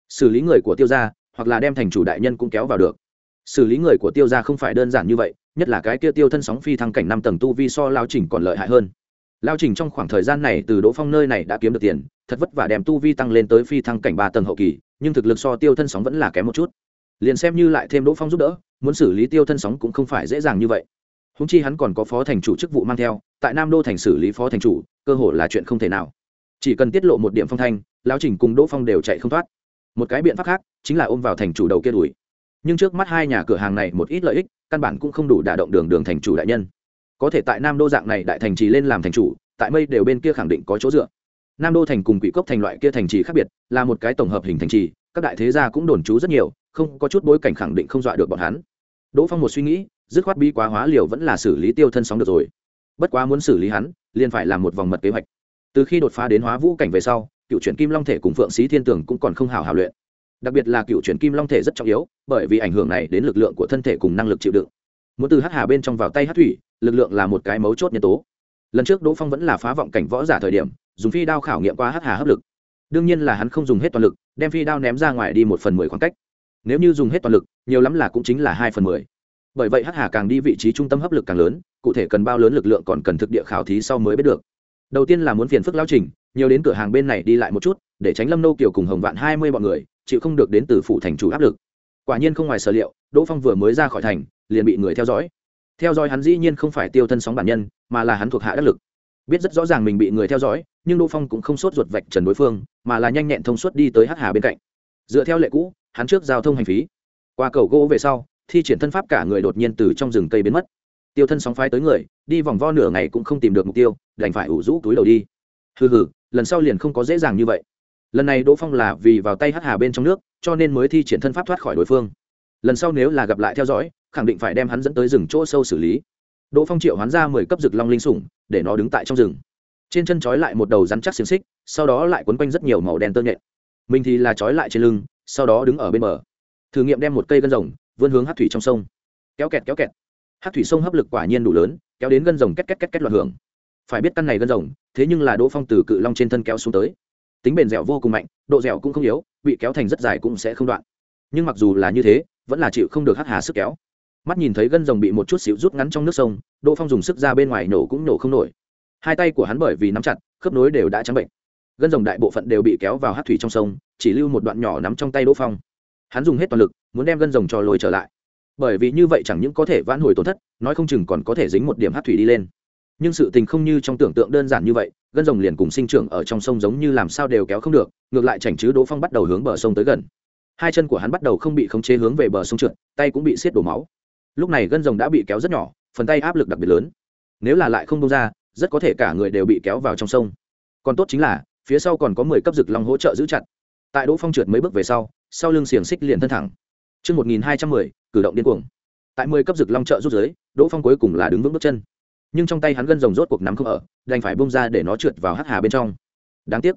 Xử lý người của tiêu gia, hoặc là đem thành chủ đại nhân cũng kéo vào được xử lý người của tiêu gia không phải đơn giản như vậy, nhất là cái kia tiêu thân sóng phi thăng cảnh năm tầng tu vi so lao trình còn lợi hại hơn. Lao trình trong khoảng thời gian này từ đỗ phong nơi này đã kiếm được tiền, thật vất vả đem tu vi tăng lên tới phi thăng cảnh ba tầng hậu kỳ, nhưng thực lực so tiêu thân sóng vẫn là kém một chút. Liền xem như lại thêm đỗ phong giúp đỡ, muốn xử lý tiêu thân sóng cũng không phải dễ dàng như vậy. Húng chi hắn còn có phó thành chủ chức vụ mang theo, tại nam đô thành xử lý phó thành chủ, cơ hội là chuyện không thể nào. Chỉ cần tiết lộ một điểm phong thanh, lao trình cùng đỗ phong đều chạy không thoát. Một cái biện pháp khác, chính là ôm vào thành chủ đầu kia đuổi nhưng trước mắt hai nhà cửa hàng này một ít lợi ích, căn bản cũng không đủ đả động đường đường thành chủ đại nhân. Có thể tại nam đô dạng này đại thành trì lên làm thành chủ, tại mây đều bên kia khẳng định có chỗ dựa. Nam đô thành cùng quỷ cốc thành loại kia thành trì khác biệt, là một cái tổng hợp hình thành trì, các đại thế gia cũng đồn trú rất nhiều, không có chút bối cảnh khẳng định không dọa được bọn hắn. Đỗ phong một suy nghĩ, dứt khoát bi quá hóa liều vẫn là xử lý tiêu thân sóng được rồi. Bất quá muốn xử lý hắn, liền phải làm một vòng mật kế hoạch. Từ khi đột phá đến hóa vũ cảnh về sau, cựu chuyển kim long thể cùng phượng sĩ thiên tường cũng còn không hào hào luyện đặc biệt là cựu chuyển kim long thể rất trọng yếu, bởi vì ảnh hưởng này đến lực lượng của thân thể cùng năng lực chịu đựng. Muốn từ hắc hà bên trong vào tay hắc thủy, lực lượng là một cái mấu chốt nhân tố. Lần trước đỗ phong vẫn là phá vọng cảnh võ giả thời điểm, dùng phi đao khảo nghiệm qua hắc hà hấp lực. Đương nhiên là hắn không dùng hết toàn lực, đem phi đao ném ra ngoài đi một phần mười khoảng cách. Nếu như dùng hết toàn lực, nhiều lắm là cũng chính là hai phần mười. Bởi vậy hắc hà càng đi vị trí trung tâm hấp lực càng lớn, cụ thể cần bao lớn lực lượng còn cần thực địa khảo thí sau mới biết được. Đầu tiên là muốn phiền phức lao trình, nhiều đến cửa hàng bên này đi lại một chút để tránh lâm nô kiều cùng hồng vạn hai mươi bọn người, chịu không được đến từ phủ thành chủ áp lực. Quả nhiên không ngoài sở liệu, đỗ phong vừa mới ra khỏi thành, liền bị người theo dõi. Theo dõi hắn dĩ nhiên không phải tiêu thân sóng bản nhân, mà là hắn thuộc hạ đắc lực. Biết rất rõ ràng mình bị người theo dõi, nhưng đỗ phong cũng không sốt ruột vạch trần đối phương, mà là nhanh nhẹn thông suốt đi tới hắc hà bên cạnh. Dựa theo lệ cũ, hắn trước giao thông hành phí. Qua cầu gỗ về sau, thi triển thân pháp cả người đột nhiên từ trong rừng cây biến mất. Tiêu thân sóng phái tới người, đi vòng vo nửa ngày cũng không tìm được mục tiêu, đành phải ủ rũ túi đầu đi. Hừ hừ, lần sau liền không có dễ dàng như vậy lần này đỗ phong là vì vào tay hắc hà bên trong nước, cho nên mới thi triển thân pháp thoát khỏi đối phương. Lần sau nếu là gặp lại theo dõi, khẳng định phải đem hắn dẫn tới rừng chỗ sâu xử lý. Đỗ phong triệu hắn ra mười cấp rực long linh sủng, để nó đứng tại trong rừng. Trên chân trói lại một đầu rắn chắc xiềng xích, sau đó lại quấn quanh rất nhiều màu đen tơ nhện. Mình thì là trói lại trên lưng, sau đó đứng ở bên bờ. Thử nghiệm đem một cây gân rồng, vươn hướng hát thủy trong sông. Kéo kẹt kéo kẹt. Hát thủy sông hấp lực quả nhiên đủ lớn, kéo đến gân rồng két két két két loạt hưởng. Phải biết căn này gân rồng, thế nhưng là đỗ phong từ cự long trên thân kéo xuống tới tính bền dẻo vô cùng mạnh, độ dẻo cũng không yếu, bị kéo thành rất dài cũng sẽ không đoạn. Nhưng mặc dù là như thế, vẫn là chịu không được hắc hà sức kéo. Mắt nhìn thấy gân rồng bị một chút xíu rút ngắn trong nước sông, đỗ phong dùng sức ra bên ngoài nổ cũng nổ không nổi. Hai tay của hắn bởi vì nắm chặt, khớp nối đều đã trắng bệnh. Gân rồng đại bộ phận đều bị kéo vào hát thủy trong sông, chỉ lưu một đoạn nhỏ nắm trong tay đỗ phong. Hắn dùng hết toàn lực, muốn đem gân rồng cho lôi trở lại. Bởi vì như vậy chẳng những có thể vãn hồi tổn thất, nói không chừng còn có thể dính một điểm hát thủy đi lên nhưng sự tình không như trong tưởng tượng đơn giản như vậy gân rồng liền cùng sinh trưởng ở trong sông giống như làm sao đều kéo không được ngược lại chảnh chứ đỗ phong bắt đầu hướng bờ sông tới gần. Hai chân của hắn bắt đầu không bị khống chế hướng về bờ sông trượt tay cũng bị xiết đổ máu. Lúc này gân rồng đã bị kéo rất nhỏ phần tay áp lực đặc biệt lớn. Nếu là lại không bông ra rất có thể cả người đều bị kéo vào trong sông. Còn tốt chính là phía sau còn có mười cấp rực long hỗ trợ giữ chặt. Tại đỗ phong trượt mấy bước về sau sau lưng xiềng xích liền thân thẳng. Trước 1210, cử động điên cuồng. Tại mười cấp rực long trợ rút dưới, Đỗ Phong cuối cùng là đứng vững bước chân. Nhưng trong tay hắn gân rồng rốt cuộc nắm không ở, đành phải bung ra để nó trượt vào hắc hà bên trong. Đáng tiếc.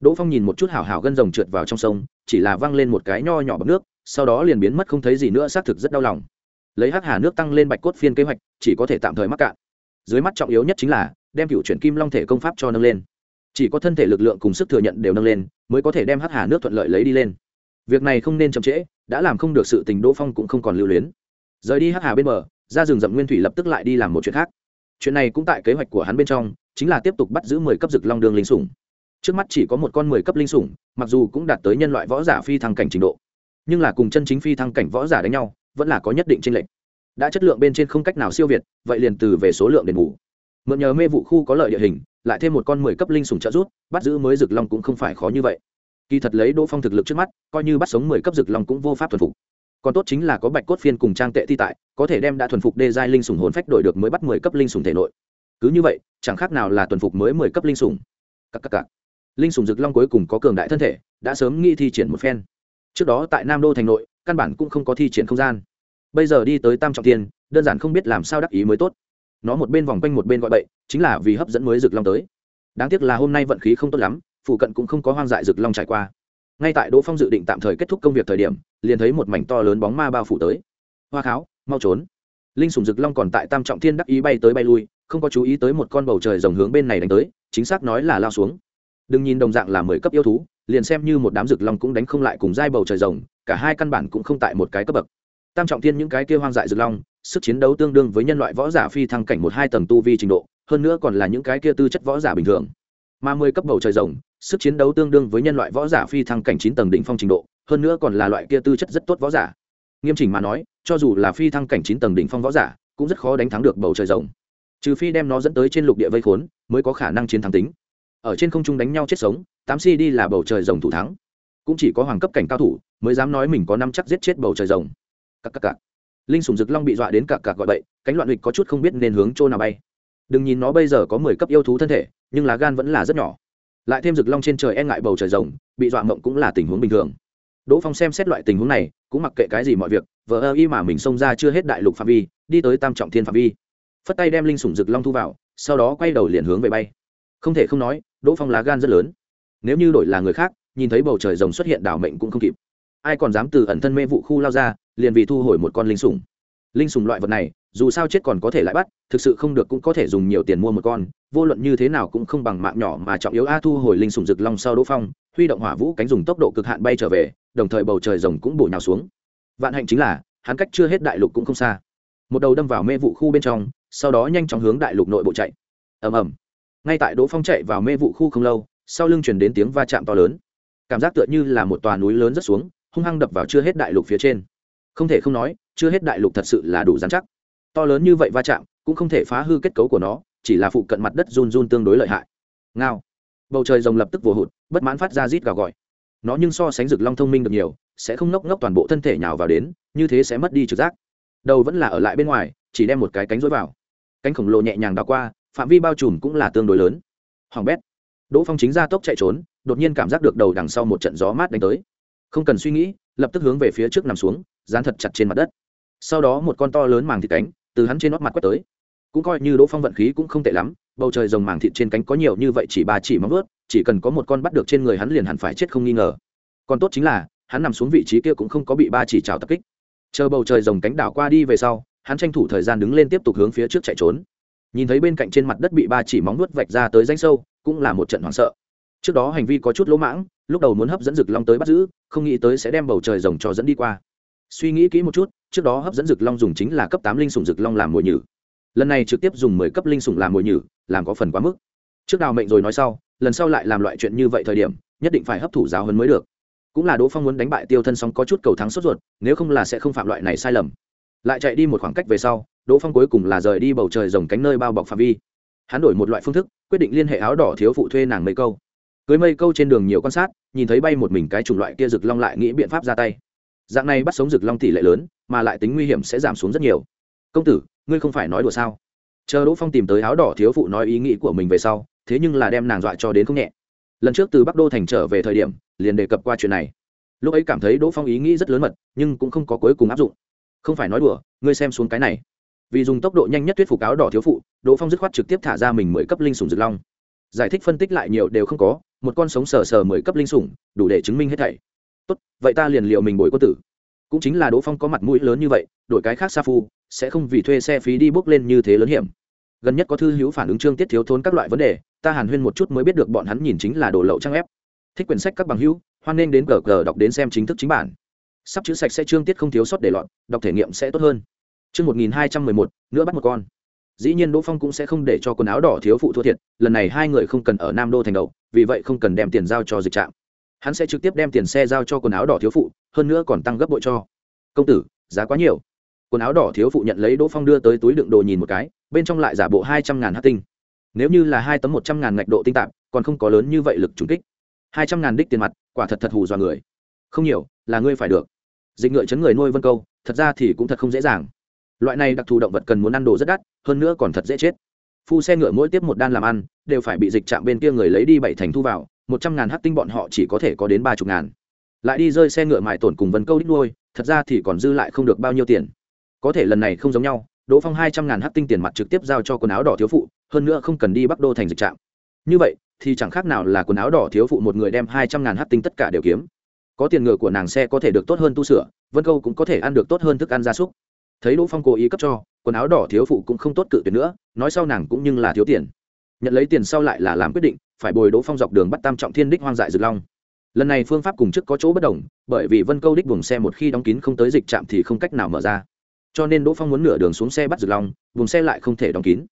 Đỗ Phong nhìn một chút hảo hảo gân rồng trượt vào trong sông, chỉ là văng lên một cái nho nhỏ bọt nước, sau đó liền biến mất không thấy gì nữa, xác thực rất đau lòng. Lấy hắc hà nước tăng lên bạch cốt phiên kế hoạch, chỉ có thể tạm thời mắc cạn. Dưới mắt trọng yếu nhất chính là đem cựu chuyển kim long thể công pháp cho nâng lên chỉ có thân thể lực lượng cùng sức thừa nhận đều nâng lên mới có thể đem hắc hà nước thuận lợi lấy đi lên việc này không nên chậm trễ đã làm không được sự tình đỗ phong cũng không còn lưu luyến rời đi hắc hà bên bờ ra rừng rậm nguyên thủy lập tức lại đi làm một chuyện khác chuyện này cũng tại kế hoạch của hắn bên trong, chính là tiếp tục bắt giữ mười cấp rực long đường linh sủng. Trước mắt chỉ có một con mười cấp linh sủng, mặc dù cũng đạt tới nhân loại võ giả phi thăng cảnh trình độ. Nhưng là cùng chân chính phi thăng cảnh võ giả đánh nhau, vẫn là có nhất định trinh lệch. đã chất lượng bên trên không cách nào siêu việt, vậy liền từ về số lượng đền bù. Mượn nhờ mê vụ khu có lợi địa hình, lại thêm một con mười cấp linh sủng trợ rút bắt giữ mới rực long cũng không phải khó như vậy. Kỳ thật lấy đỗ phong thực lực trước mắt, coi như bắt sống mười cấp rực long cũng vô pháp thuần phục còn tốt chính là có bạch cốt phiên cùng trang tệ thi tại, có thể đem đã thuần phục đê giai linh sùng hồn phách đổi được mới bắt mười cấp linh sùng thể nội. Cứ như vậy, chẳng khác nào là thuần phục mới mười cấp linh sùng cắc cắc cắc. linh sùng rực long cuối cùng có cường đại thân thể, đã sớm nghĩ thi triển một phen. Trước đó tại nam đô thành nội, căn bản cũng không có thi triển không gian. Bây giờ đi tới tam trọng tiên đơn giản không biết làm sao đắc ý mới tốt. Nó một bên vòng quanh một bên gọi bậy, chính là vì hấp dẫn mới rực long tới. Đáng tiếc là hôm nay vận khí không tốt lắm, phụ cận cũng không có hoang dại rực long trải qua. Ngay tại đỗ phong dự định tạm thời kết thúc công việc thời điểm liền thấy một mảnh to lớn bóng ma bao phủ tới. Hoa kháo, mau trốn. Linh sủng rực long còn tại tam trọng thiên đắc ý bay tới bay lui, không có chú ý tới một con bầu trời rồng hướng bên này đánh tới, chính xác nói là lao xuống. Đừng nhìn đồng dạng là mười cấp yêu thú, liền xem như một đám rực long cũng đánh không lại cùng giai bầu trời rồng, cả hai căn bản cũng không tại một cái cấp bậc. Tam trọng thiên những cái kia hoang dại rực long, sức chiến đấu tương đương với nhân loại võ giả phi thăng cảnh một hai tầng tu vi trình độ, hơn nữa còn là những cái kia tư chất võ giả bình thường. Mà mười cấp bầu trời rồng, sức chiến đấu tương đương với nhân loại võ giả phi thăng cảnh chín tầng đỉnh phong trình độ hơn nữa còn là loại kia tư chất rất tốt võ giả. Nghiêm chỉnh mà nói, cho dù là phi thăng cảnh chín tầng đỉnh phong võ giả, cũng rất khó đánh thắng được bầu trời rồng. Trừ phi đem nó dẫn tới trên lục địa vây khốn, mới có khả năng chiến thắng tính. Ở trên không trung đánh nhau chết sống, tám si đi là bầu trời rồng thủ thắng. Cũng chỉ có hoàng cấp cảnh cao thủ mới dám nói mình có năm chắc giết chết bầu trời rồng. Cặc cặc cặc. Linh sủng rực long bị dọa đến cặc cặc gọi bậy, cánh loạn hịch có chút không biết nên hướng chỗ nào bay. Đừng nhìn nó bây giờ có mười cấp yêu thú thân thể, nhưng lá gan vẫn là rất nhỏ. Lại thêm rực long trên trời e ngại bầu trời rồng, bị dọa mộng cũng là tình huống bình thường đỗ phong xem xét loại tình huống này, cũng mặc kệ cái gì mọi việc, vờ ơ y mà mình xông ra chưa hết đại lục phạm vi, đi tới tam trọng thiên phạm vi. Phất tay đem linh sủng rực long thu vào, sau đó quay đầu liền hướng về bay. Không thể không nói, đỗ phong lá gan rất lớn. Nếu như đổi là người khác, nhìn thấy bầu trời rồng xuất hiện đảo mệnh cũng không kịp. Ai còn dám từ ẩn thân mê vụ khu lao ra, liền vì thu hồi một con linh sủng. Linh sủng loại vật này, dù sao chết còn có thể lại bắt, thực sự không được cũng có thể dùng nhiều tiền mua một con, vô luận như thế nào cũng không bằng mạng nhỏ mà trọng yếu a thu hồi linh sủng rực long sau đỗ phong huy động hỏa vũ cánh dùng tốc độ cực hạn bay trở về, đồng thời bầu trời rồng cũng bổ nhào xuống. Vạn hạnh chính là, hắn cách chưa hết đại lục cũng không xa. Một đầu đâm vào mê vụ khu bên trong, sau đó nhanh chóng hướng đại lục nội bộ chạy. Ầm ầm. Ngay tại đỗ phong chạy vào mê vụ khu không lâu, sau lưng chuyển đến tiếng va chạm to lớn. Cảm giác tựa như là một tòa núi lớn rất xuống, hung hăng đập vào chưa hết đại lục phía trên. Không thể không nói, chưa hết đại lục thật sự là đủ dán chắc. To lớn như vậy va chạm, cũng không thể phá hư kết cấu của nó, chỉ là phụ cận mặt đất run run tương đối lợi hại. Ngao bầu trời rồng lập tức vồ hụt, bất mãn phát ra rít gào gọi. Nó nhưng so sánh rực long thông minh được nhiều, sẽ không ngốc ngốc toàn bộ thân thể nhào vào đến, như thế sẽ mất đi trực giác. Đầu vẫn là ở lại bên ngoài, chỉ đem một cái cánh rối vào. Cánh khổng lồ nhẹ nhàng đào qua, phạm vi bao trùm cũng là tương đối lớn. Hoàng bét. Đỗ phong chính ra tốc chạy trốn, đột nhiên cảm giác được đầu đằng sau một trận gió mát đánh tới. Không cần suy nghĩ, lập tức hướng về phía trước nằm xuống, dán thật chặt trên mặt đất. Sau đó một con to lớn màng thịt cánh, từ hắn trên nót mặt quét tới. Cũng coi như đỗ phong vận khí cũng không tệ lắm bầu trời rồng màng thịt trên cánh có nhiều như vậy chỉ ba chỉ móng vớt chỉ cần có một con bắt được trên người hắn liền hẳn phải chết không nghi ngờ. Còn tốt chính là, hắn nằm xuống vị trí kia cũng không có bị ba chỉ trào tập kích. Chờ bầu trời rồng cánh đảo qua đi về sau, hắn tranh thủ thời gian đứng lên tiếp tục hướng phía trước chạy trốn. Nhìn thấy bên cạnh trên mặt đất bị ba chỉ móng nuốt vạch ra tới danh sâu, cũng là một trận hoảng sợ. Trước đó hành vi có chút lỗ mãng, lúc đầu muốn hấp dẫn rực long tới bắt giữ, không nghĩ tới sẽ đem bầu trời rồng cho dẫn đi qua. Suy nghĩ kỹ một chút, trước đó hấp dẫn rực long dùng chính là cấp tám linh sủng rực long làm mồi nhử lần này trực tiếp dùng mười cấp linh sủng làm mồi nhử, làm có phần quá mức. Trước đào mệnh rồi nói sau, lần sau lại làm loại chuyện như vậy thời điểm, nhất định phải hấp thụ giáo hơn mới được. Cũng là đỗ phong muốn đánh bại tiêu thân song có chút cầu thắng sốt ruột, nếu không là sẽ không phạm loại này sai lầm. Lại chạy đi một khoảng cách về sau, đỗ phong cuối cùng là rời đi bầu trời rồng cánh nơi bao bọc phạm vi. Hắn đổi một loại phương thức, quyết định liên hệ áo đỏ thiếu phụ thuê nàng mây câu. Cưới mây câu trên đường nhiều quan sát, nhìn thấy bay một mình cái chủng loại kia rực long lại nghĩ biện pháp ra tay. Dạng này bắt sống rực long tỷ lệ lớn, mà lại tính nguy hiểm sẽ giảm xuống rất nhiều. Công tử ngươi không phải nói đùa sao? Chờ đỗ phong tìm tới áo đỏ thiếu phụ nói ý nghĩ của mình về sau, thế nhưng là đem nàng dọa cho đến không nhẹ. Lần trước từ bắc đô thành trở về thời điểm, liền đề cập qua chuyện này. Lúc ấy cảm thấy đỗ phong ý nghĩ rất lớn mật, nhưng cũng không có cuối cùng áp dụng. Không phải nói đùa, ngươi xem xuống cái này. Vì dùng tốc độ nhanh nhất thuyết phục áo đỏ thiếu phụ, đỗ phong dứt khoát trực tiếp thả ra mình mười cấp linh sủng dược long. Giải thích phân tích lại nhiều đều không có, một con sống sờ sờ mười cấp linh sủng, đủ để chứng minh hết thảy. Tốt, vậy ta liền liệu mình bồi quân tử cũng chính là đỗ phong có mặt mũi lớn như vậy đổi cái khác sa phu sẽ không vì thuê xe phí đi bước lên như thế lớn hiểm gần nhất có thư hữu phản ứng trương tiết thiếu thốn các loại vấn đề ta hàn huyên một chút mới biết được bọn hắn nhìn chính là đồ lậu trang ép thích quyển sách các bằng hữu hoan nên đến gờ gờ đọc đến xem chính thức chính bản sắp chữ sạch sẽ trương tiết không thiếu sót để lọt đọc thể nghiệm sẽ tốt hơn Chương 1211, nữa bắt một con. Dĩ nhiên Đỗ Phong cũng sẽ không để cho quần áo đỏ thiếu phụ thua thiệt, lần này hai người không cần ở Nam Đô thành đầu, vì vậy không cần đem tiền giao cho dịch trạm. Hắn sẽ trực tiếp đem tiền xe giao cho quần áo đỏ thiếu phụ, hơn nữa còn tăng gấp bội cho. Công tử, giá quá nhiều. Quần áo đỏ thiếu phụ nhận lấy Đỗ Phong đưa tới túi đựng đồ nhìn một cái, bên trong lại giả bộ hai trăm ngàn hát tinh. Nếu như là hai tấm một trăm ngàn ngạch độ tinh tạp, còn không có lớn như vậy lực trúng kích. hai trăm ngàn đích tiền mặt, quả thật thật hù dọa người. Không nhiều, là ngươi phải được. Dịch ngựa chấn người nuôi vân câu, thật ra thì cũng thật không dễ dàng loại này đặc thù động vật cần muốn ăn đồ rất đắt hơn nữa còn thật dễ chết phu xe ngựa mỗi tiếp một đan làm ăn đều phải bị dịch chạm bên kia người lấy đi bảy thành thu vào một trăm ngàn hát tinh bọn họ chỉ có thể có đến ba chục ngàn. Lại đi rơi xe ngựa mại tổn cùng vân câu đích đuôi, thật ra thì còn dư lại không được bao nhiêu tiền. Có thể lần này không giống nhau đỗ phong hai trăm ngàn hát tinh tiền mặt trực tiếp giao cho quần áo đỏ thiếu phụ hơn nữa không cần đi bắc đô thành dịch trạm. Như vậy thì chẳng khác nào là quần áo đỏ thiếu phụ một người đem hai trăm ngàn hát tinh tất cả đều kiếm. Có tiền ngựa của nàng xe có thể được tốt hơn tu sửa vân câu cũng có thể ăn được tốt hơn thức ăn gia súc. Thấy đỗ phong cố ý cấp cho quần áo đỏ thiếu phụ cũng không tốt cự tuyệt nữa nói sau nàng cũng nhưng là thiếu tiền nhận lấy tiền sau lại là làm quyết định, phải bồi đỗ phong dọc đường bắt tam trọng thiên đích hoang dại rực long. Lần này phương pháp cùng chức có chỗ bất đồng, bởi vì vân câu đích buồng xe một khi đóng kín không tới dịch trạm thì không cách nào mở ra. Cho nên đỗ phong muốn nửa đường xuống xe bắt rực long, buồng xe lại không thể đóng kín.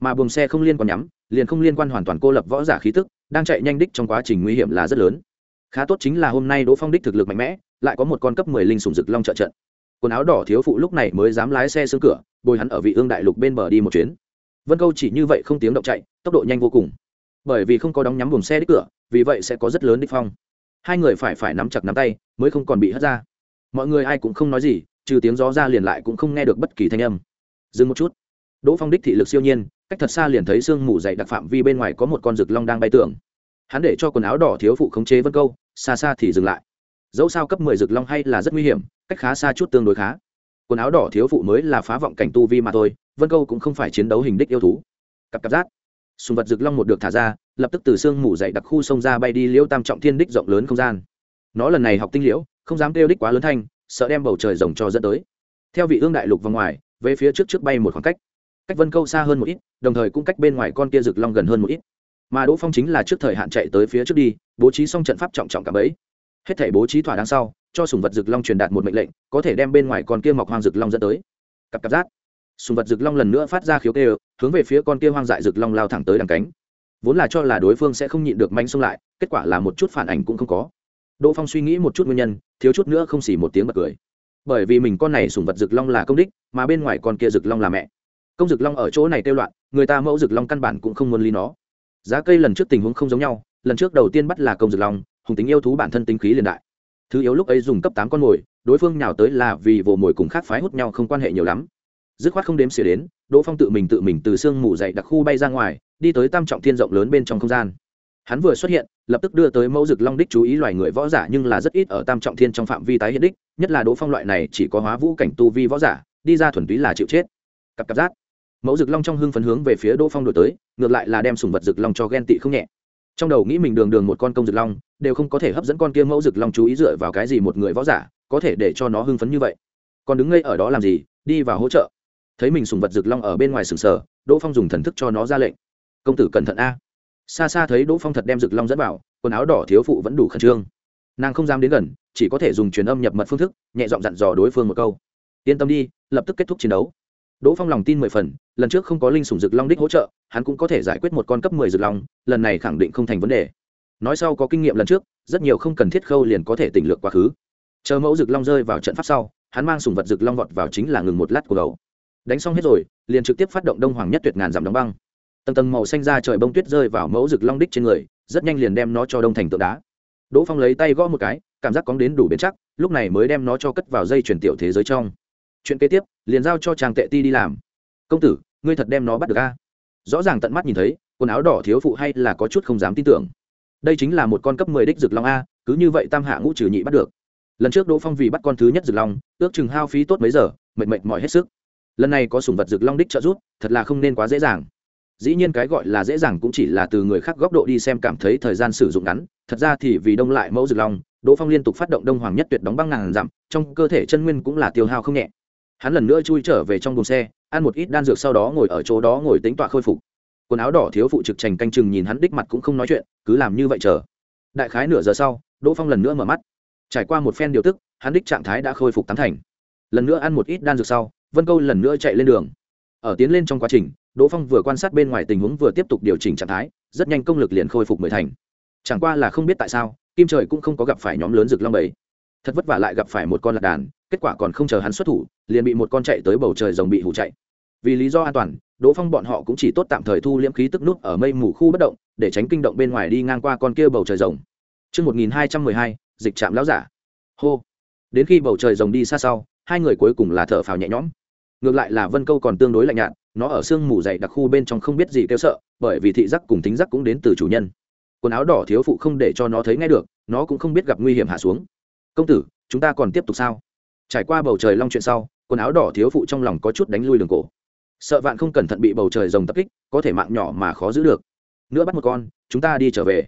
Mà buồng xe không liên quan nhắm, liền không liên quan hoàn toàn cô lập võ giả khí tức, đang chạy nhanh đích trong quá trình nguy hiểm là rất lớn. Khá tốt chính là hôm nay đỗ phong đích thực lực mạnh mẽ, lại có một con cấp mười linh sùng rực long trợ trận. Quần áo đỏ thiếu phụ lúc này mới dám lái xe xương cửa, bồi hắn ở vị ương đại lục bên bờ đi một chuyến vân câu chỉ như vậy không tiếng động chạy, tốc độ nhanh vô cùng. Bởi vì không có đóng nhắm buồng xe đích cửa, vì vậy sẽ có rất lớn đích phong. Hai người phải phải nắm chặt nắm tay, mới không còn bị hất ra. Mọi người ai cũng không nói gì, trừ tiếng gió ra liền lại cũng không nghe được bất kỳ thanh âm. Dừng một chút. Đỗ phong đích thị lực siêu nhiên, cách thật xa liền thấy sương mù dày đặc phạm vi bên ngoài có một con rực long đang bay tưởng hắn để cho quần áo đỏ thiếu phụ khống chế vân câu, xa xa thì dừng lại. Dẫu sao cấp mười rực long hay là rất nguy hiểm, cách khá xa chút tương đối khá. Quần áo đỏ thiếu phụ mới là phá vọng cảnh tu vi mà thôi vân câu cũng không phải chiến đấu hình đích yêu thú. Cặp cặp giác sùng vật rực long một được thả ra, lập tức từ sương mù dậy đặc khu sông ra bay đi liễu tam trọng thiên đích rộng lớn không gian. Nó lần này học tinh liễu, không dám kêu đích quá lớn thanh, sợ đem bầu trời rồng cho dẫn tới. Theo vị ương đại lục vào ngoài, về phía trước trước bay một khoảng cách. Cách vân câu xa hơn một ít, đồng thời cũng cách bên ngoài con kia rực long gần hơn một ít. Mà đỗ phong chính là trước thời hạn chạy tới phía trước đi, bố trí xong trận pháp trọng trọng cả bấy. Hết thể bố trí thỏa đáng sau, cho sùng vật rực long truyền đạt một mệnh lệnh, có thể đem bên ngoài con kia mọc hoang rực long dẫn tới. Cặp cặp giác sùng vật rực long lần nữa phát ra khiếu kêu, hướng về phía con kia hoang dại rực long lao thẳng tới đằng cánh. Vốn là cho là đối phương sẽ không nhịn được manh xông lại, kết quả là một chút phản ảnh cũng không có. Đỗ phong suy nghĩ một chút nguyên nhân, thiếu chút nữa không xỉ một tiếng bật cười. Bởi vì mình con này sùng vật rực long là công đích, mà bên ngoài con kia rực long là mẹ. Công rực long ở chỗ này tiêu loạn, người ta mẫu rực long căn bản cũng không muốn ly nó. Giá cây lần trước tình huống không giống nhau, lần trước đầu tiên bắt là công rực long, hùng tính yêu thú bản thân tính khí liền đại. Thứ yếu lúc ấy dùng cấp tám con mồi, đối phương nhào tới là vì vồ mồi cùng khác phái hút nhau không quan hệ nhiều lắm dứt khoát không đếm xỉa đến, đỗ phong tự mình tự mình từ sương mù dậy đặc khu bay ra ngoài, đi tới tam trọng thiên rộng lớn bên trong không gian. Hắn vừa xuất hiện, lập tức đưa tới mẫu rực long đích chú ý loài người võ giả nhưng là rất ít ở tam trọng thiên trong phạm vi tái hiện đích, nhất là đỗ phong loại này chỉ có hóa vũ cảnh tu vi võ giả, đi ra thuần túy là chịu chết. Cặp cặp giác mẫu rực long trong hưng phấn hướng về phía đỗ phong đổi tới, ngược lại là đem sùng vật rực long cho ghen tị không nhẹ. Trong đầu nghĩ mình đường đường một con công rực long, đều không có thể hấp dẫn con kia mẫu rực long chú ý dựa vào cái gì một người võ giả có thể để cho nó hưng phấn như vậy. Còn đứng ngây ở đó làm gì, đi vào hỗ trợ thấy mình sùng vật rực long ở bên ngoài sừng sờ, đỗ phong dùng thần thức cho nó ra lệnh. Công tử cẩn thận a. Xa xa thấy đỗ phong thật đem rực long dẫn vào, quần áo đỏ thiếu phụ vẫn đủ khẩn trương. Nàng không dám đến gần, chỉ có thể dùng truyền âm nhập mật phương thức, nhẹ giọng dặn dò đối phương một câu. Yên tâm đi, lập tức kết thúc chiến đấu. Đỗ phong lòng tin mười phần, lần trước không có linh sủng rực long đích hỗ trợ, hắn cũng có thể giải quyết một con cấp mười rực long, lần này khẳng định không thành vấn đề. Nói sau có kinh nghiệm lần trước, rất nhiều không cần thiết khâu liền có thể tỉnh lược quá khứ. Chờ mẫu rực long rơi vào trận pháp sau, hắn mang sùng vật rực long vọt vào chính là ngừng một lát của gấu đánh xong hết rồi, liền trực tiếp phát động đông hoàng nhất tuyệt ngàn giảm đóng băng. Tầng tầng màu xanh ra trời bông tuyết rơi vào mẫu rực long đích trên người, rất nhanh liền đem nó cho đông thành tượng đá. Đỗ phong lấy tay gõ một cái, cảm giác cóng đến đủ bền chắc, lúc này mới đem nó cho cất vào dây chuyển tiểu thế giới trong. Chuyện kế tiếp, liền giao cho chàng tệ ti đi làm. Công tử, ngươi thật đem nó bắt được a? Rõ ràng tận mắt nhìn thấy, quần áo đỏ thiếu phụ hay là có chút không dám tin tưởng. Đây chính là một con cấp mười đích rực long a, cứ như vậy tam hạ ngũ trừ nhị bắt được. Lần trước đỗ phong vì bắt con thứ nhất rực long, ước chừng hao phí tốt mấy giờ, mệt mệt mỏi hết sức lần này có sùng vật rực long đích trợ giúp, thật là không nên quá dễ dàng. Dĩ nhiên cái gọi là dễ dàng cũng chỉ là từ người khác góc độ đi xem cảm thấy thời gian sử dụng ngắn, thật ra thì vì đông lại mẫu rực long, đỗ phong liên tục phát động đông hoàng nhất tuyệt đóng băng ngàn dặm, trong cơ thể chân nguyên cũng là tiêu hao không nhẹ. Hắn lần nữa chui trở về trong buồng xe, ăn một ít đan dược sau đó ngồi ở chỗ đó ngồi tính tọa khôi phục. Quần áo đỏ thiếu phụ trực trành canh chừng nhìn hắn đích mặt cũng không nói chuyện, cứ làm như vậy chờ. Đại khái nửa giờ sau, đỗ phong lần nữa mở mắt. Trải qua một phen điều tức, hắn đích trạng thái đã khôi phục tám thành. Lần nữa ăn một ít đan dược sau vân câu lần nữa chạy lên đường ở tiến lên trong quá trình đỗ phong vừa quan sát bên ngoài tình huống vừa tiếp tục điều chỉnh trạng thái rất nhanh công lực liền khôi phục mười thành chẳng qua là không biết tại sao kim trời cũng không có gặp phải nhóm lớn rực long bầy thật vất vả lại gặp phải một con lạc đàn kết quả còn không chờ hắn xuất thủ liền bị một con chạy tới bầu trời rồng bị hủ chạy vì lý do an toàn đỗ phong bọn họ cũng chỉ tốt tạm thời thu liễm khí tức nút ở mây mù khu bất động để tránh kinh động bên ngoài đi ngang qua con kia bầu trời rồng Trước 1212, dịch chạm lão giả. Hô. Đến khi bầu trời rồng đi xa sau, hai người cuối cùng là thở phào nhẹ nhõm. Ngược lại là Vân Câu còn tương đối lạnh nhạt, nó ở sương mù dày đặc khu bên trong không biết gì kêu sợ, bởi vì thị giác cùng tính giác cũng đến từ chủ nhân. Quần áo đỏ thiếu phụ không để cho nó thấy ngay được, nó cũng không biết gặp nguy hiểm hạ xuống. Công tử, chúng ta còn tiếp tục sao? Trải qua bầu trời long chuyện sau, quần áo đỏ thiếu phụ trong lòng có chút đánh lui đường cổ sợ vạn không cẩn thận bị bầu trời rồng tập kích có thể mạng nhỏ mà khó giữ được nữa bắt một con chúng ta đi trở về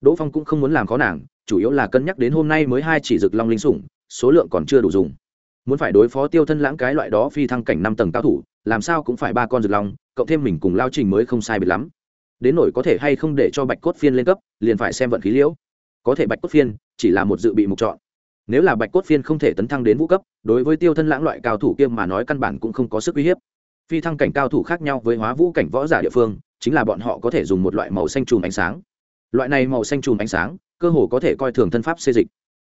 đỗ phong cũng không muốn làm khó nàng chủ yếu là cân nhắc đến hôm nay mới hai chỉ rực long linh sủng số lượng còn chưa đủ dùng muốn phải đối phó tiêu thân lãng cái loại đó phi thăng cảnh năm tầng cao thủ, làm sao cũng phải ba con rực long cộng thêm mình cùng lao trình mới không sai biệt lắm. Đến nổi có thể hay không để cho bạch cốt phiên lên cấp, liền phải xem vận khí liễu. Có thể bạch cốt phiên chỉ là một dự bị mục chọn. Nếu là bạch cốt phiên không thể tấn thăng đến vũ cấp, đối với tiêu thân lãng loại cao thủ kia mà nói căn bản cũng không có sức uy hiếp. Phi thăng cảnh cao thủ khác nhau với hóa vũ cảnh võ giả địa phương, chính là bọn họ có thể dùng một loại màu xanh chùm ánh sáng. Loại này màu xanh chùm ánh sáng, cơ hồ có thể coi thường thân pháp xê dịch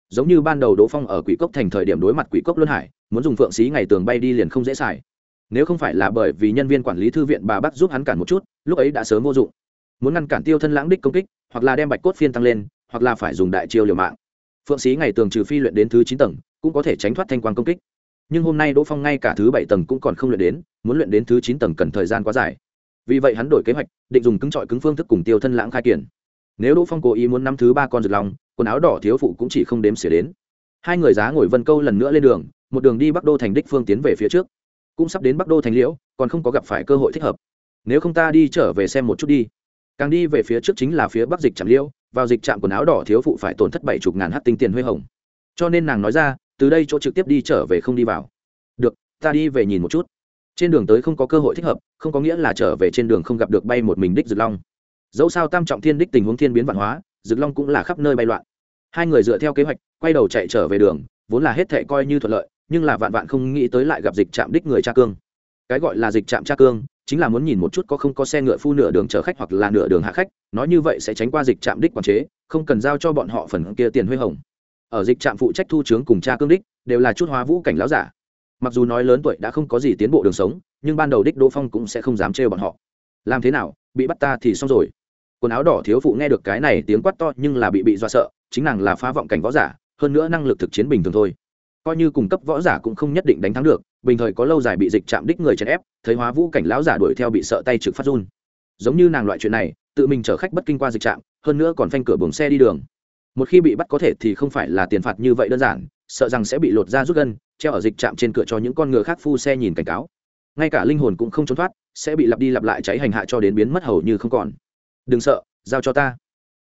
giống như ban đầu đỗ phong ở quỷ cốc thành thời điểm đối mặt quỷ cốc luân hải, muốn dùng phượng xí ngày tường bay đi liền không dễ xài. Nếu không phải là bởi vì nhân viên quản lý thư viện bà bắc giúp hắn cản một chút, lúc ấy đã sớm vô dụng. Muốn ngăn cản tiêu thân lãng đích công kích, hoặc là đem bạch cốt phiên tăng lên, hoặc là phải dùng đại chiêu liều mạng. Phượng xí ngày tường trừ phi luyện đến thứ chín tầng, cũng có thể tránh thoát thanh quan công kích. Nhưng hôm nay đỗ phong ngay cả thứ bảy tầng cũng còn không luyện đến, muốn luyện đến thứ chín tầng cần thời gian quá dài. Vì vậy hắn đổi kế hoạch, định dùng cứng trọi cứng phương thức cùng tiêu thân lãng khai kiển. Nếu đỗ phong cố ý muốn năm thứ ba con rực lòng quần áo đỏ thiếu phụ cũng chỉ không đếm xỉa đến. Hai người giá ngồi vân câu lần nữa lên đường, một đường đi bắc đô thành đích phương tiến về phía trước. Cũng sắp đến bắc đô thành liễu, còn không có gặp phải cơ hội thích hợp. Nếu không ta đi trở về xem một chút đi. Càng đi về phía trước chính là phía bắc dịch trạm liễu, vào dịch trạm quần áo đỏ thiếu phụ phải tổn thất bảy chục ngàn hát tinh tiền huê hồng. Cho nên nàng nói ra, từ đây chỗ trực tiếp đi trở về không đi vào. Được, ta đi về nhìn một chút. Trên đường tới không có cơ hội thích hợp, không có nghĩa là trở về trên đường không gặp được bay một mình đích rực long. Dẫu sao tam trọng thiên đích tình huống thiên biến văn hóa rực long cũng là khắp nơi bay loạn hai người dựa theo kế hoạch, quay đầu chạy trở về đường, vốn là hết thệ coi như thuận lợi, nhưng là vạn vạn không nghĩ tới lại gặp dịch trạm đích người tra cương. Cái gọi là dịch trạm tra cương, chính là muốn nhìn một chút có không có xe ngựa phu nửa đường chở khách hoặc là nửa đường hạ khách, nói như vậy sẽ tránh qua dịch trạm đích quản chế, không cần giao cho bọn họ phần kia tiền huê hồng. Ở dịch trạm phụ trách thu trướng cùng cha cương đích, đều là chút hóa vũ cảnh láo giả. Mặc dù nói lớn tuổi đã không có gì tiến bộ đường sống, nhưng ban đầu đích đỗ phong cũng sẽ không dám trêu bọn họ. Làm thế nào, bị bắt ta thì xong rồi. Quần áo đỏ thiếu phụ nghe được cái này tiếng quát to nhưng là bị bị do sợ chính nàng là phá vọng cảnh võ giả, hơn nữa năng lực thực chiến bình thường thôi. Coi như cung cấp võ giả cũng không nhất định đánh thắng được, bình thời có lâu dài bị dịch chạm đích người chèn ép, thấy hóa vũ cảnh lão giả đuổi theo bị sợ tay trực phát run. Giống như nàng loại chuyện này, tự mình chở khách bất kinh qua dịch trạm, hơn nữa còn phanh cửa buồng xe đi đường. Một khi bị bắt có thể thì không phải là tiền phạt như vậy đơn giản, sợ rằng sẽ bị lột ra rút gân, treo ở dịch trạm trên cửa cho những con ngựa khác phu xe nhìn cảnh cáo. Ngay cả linh hồn cũng không trốn thoát, sẽ bị lặp đi lặp lại cháy hành hạ cho đến biến mất hầu như không còn. Đừng sợ, giao cho ta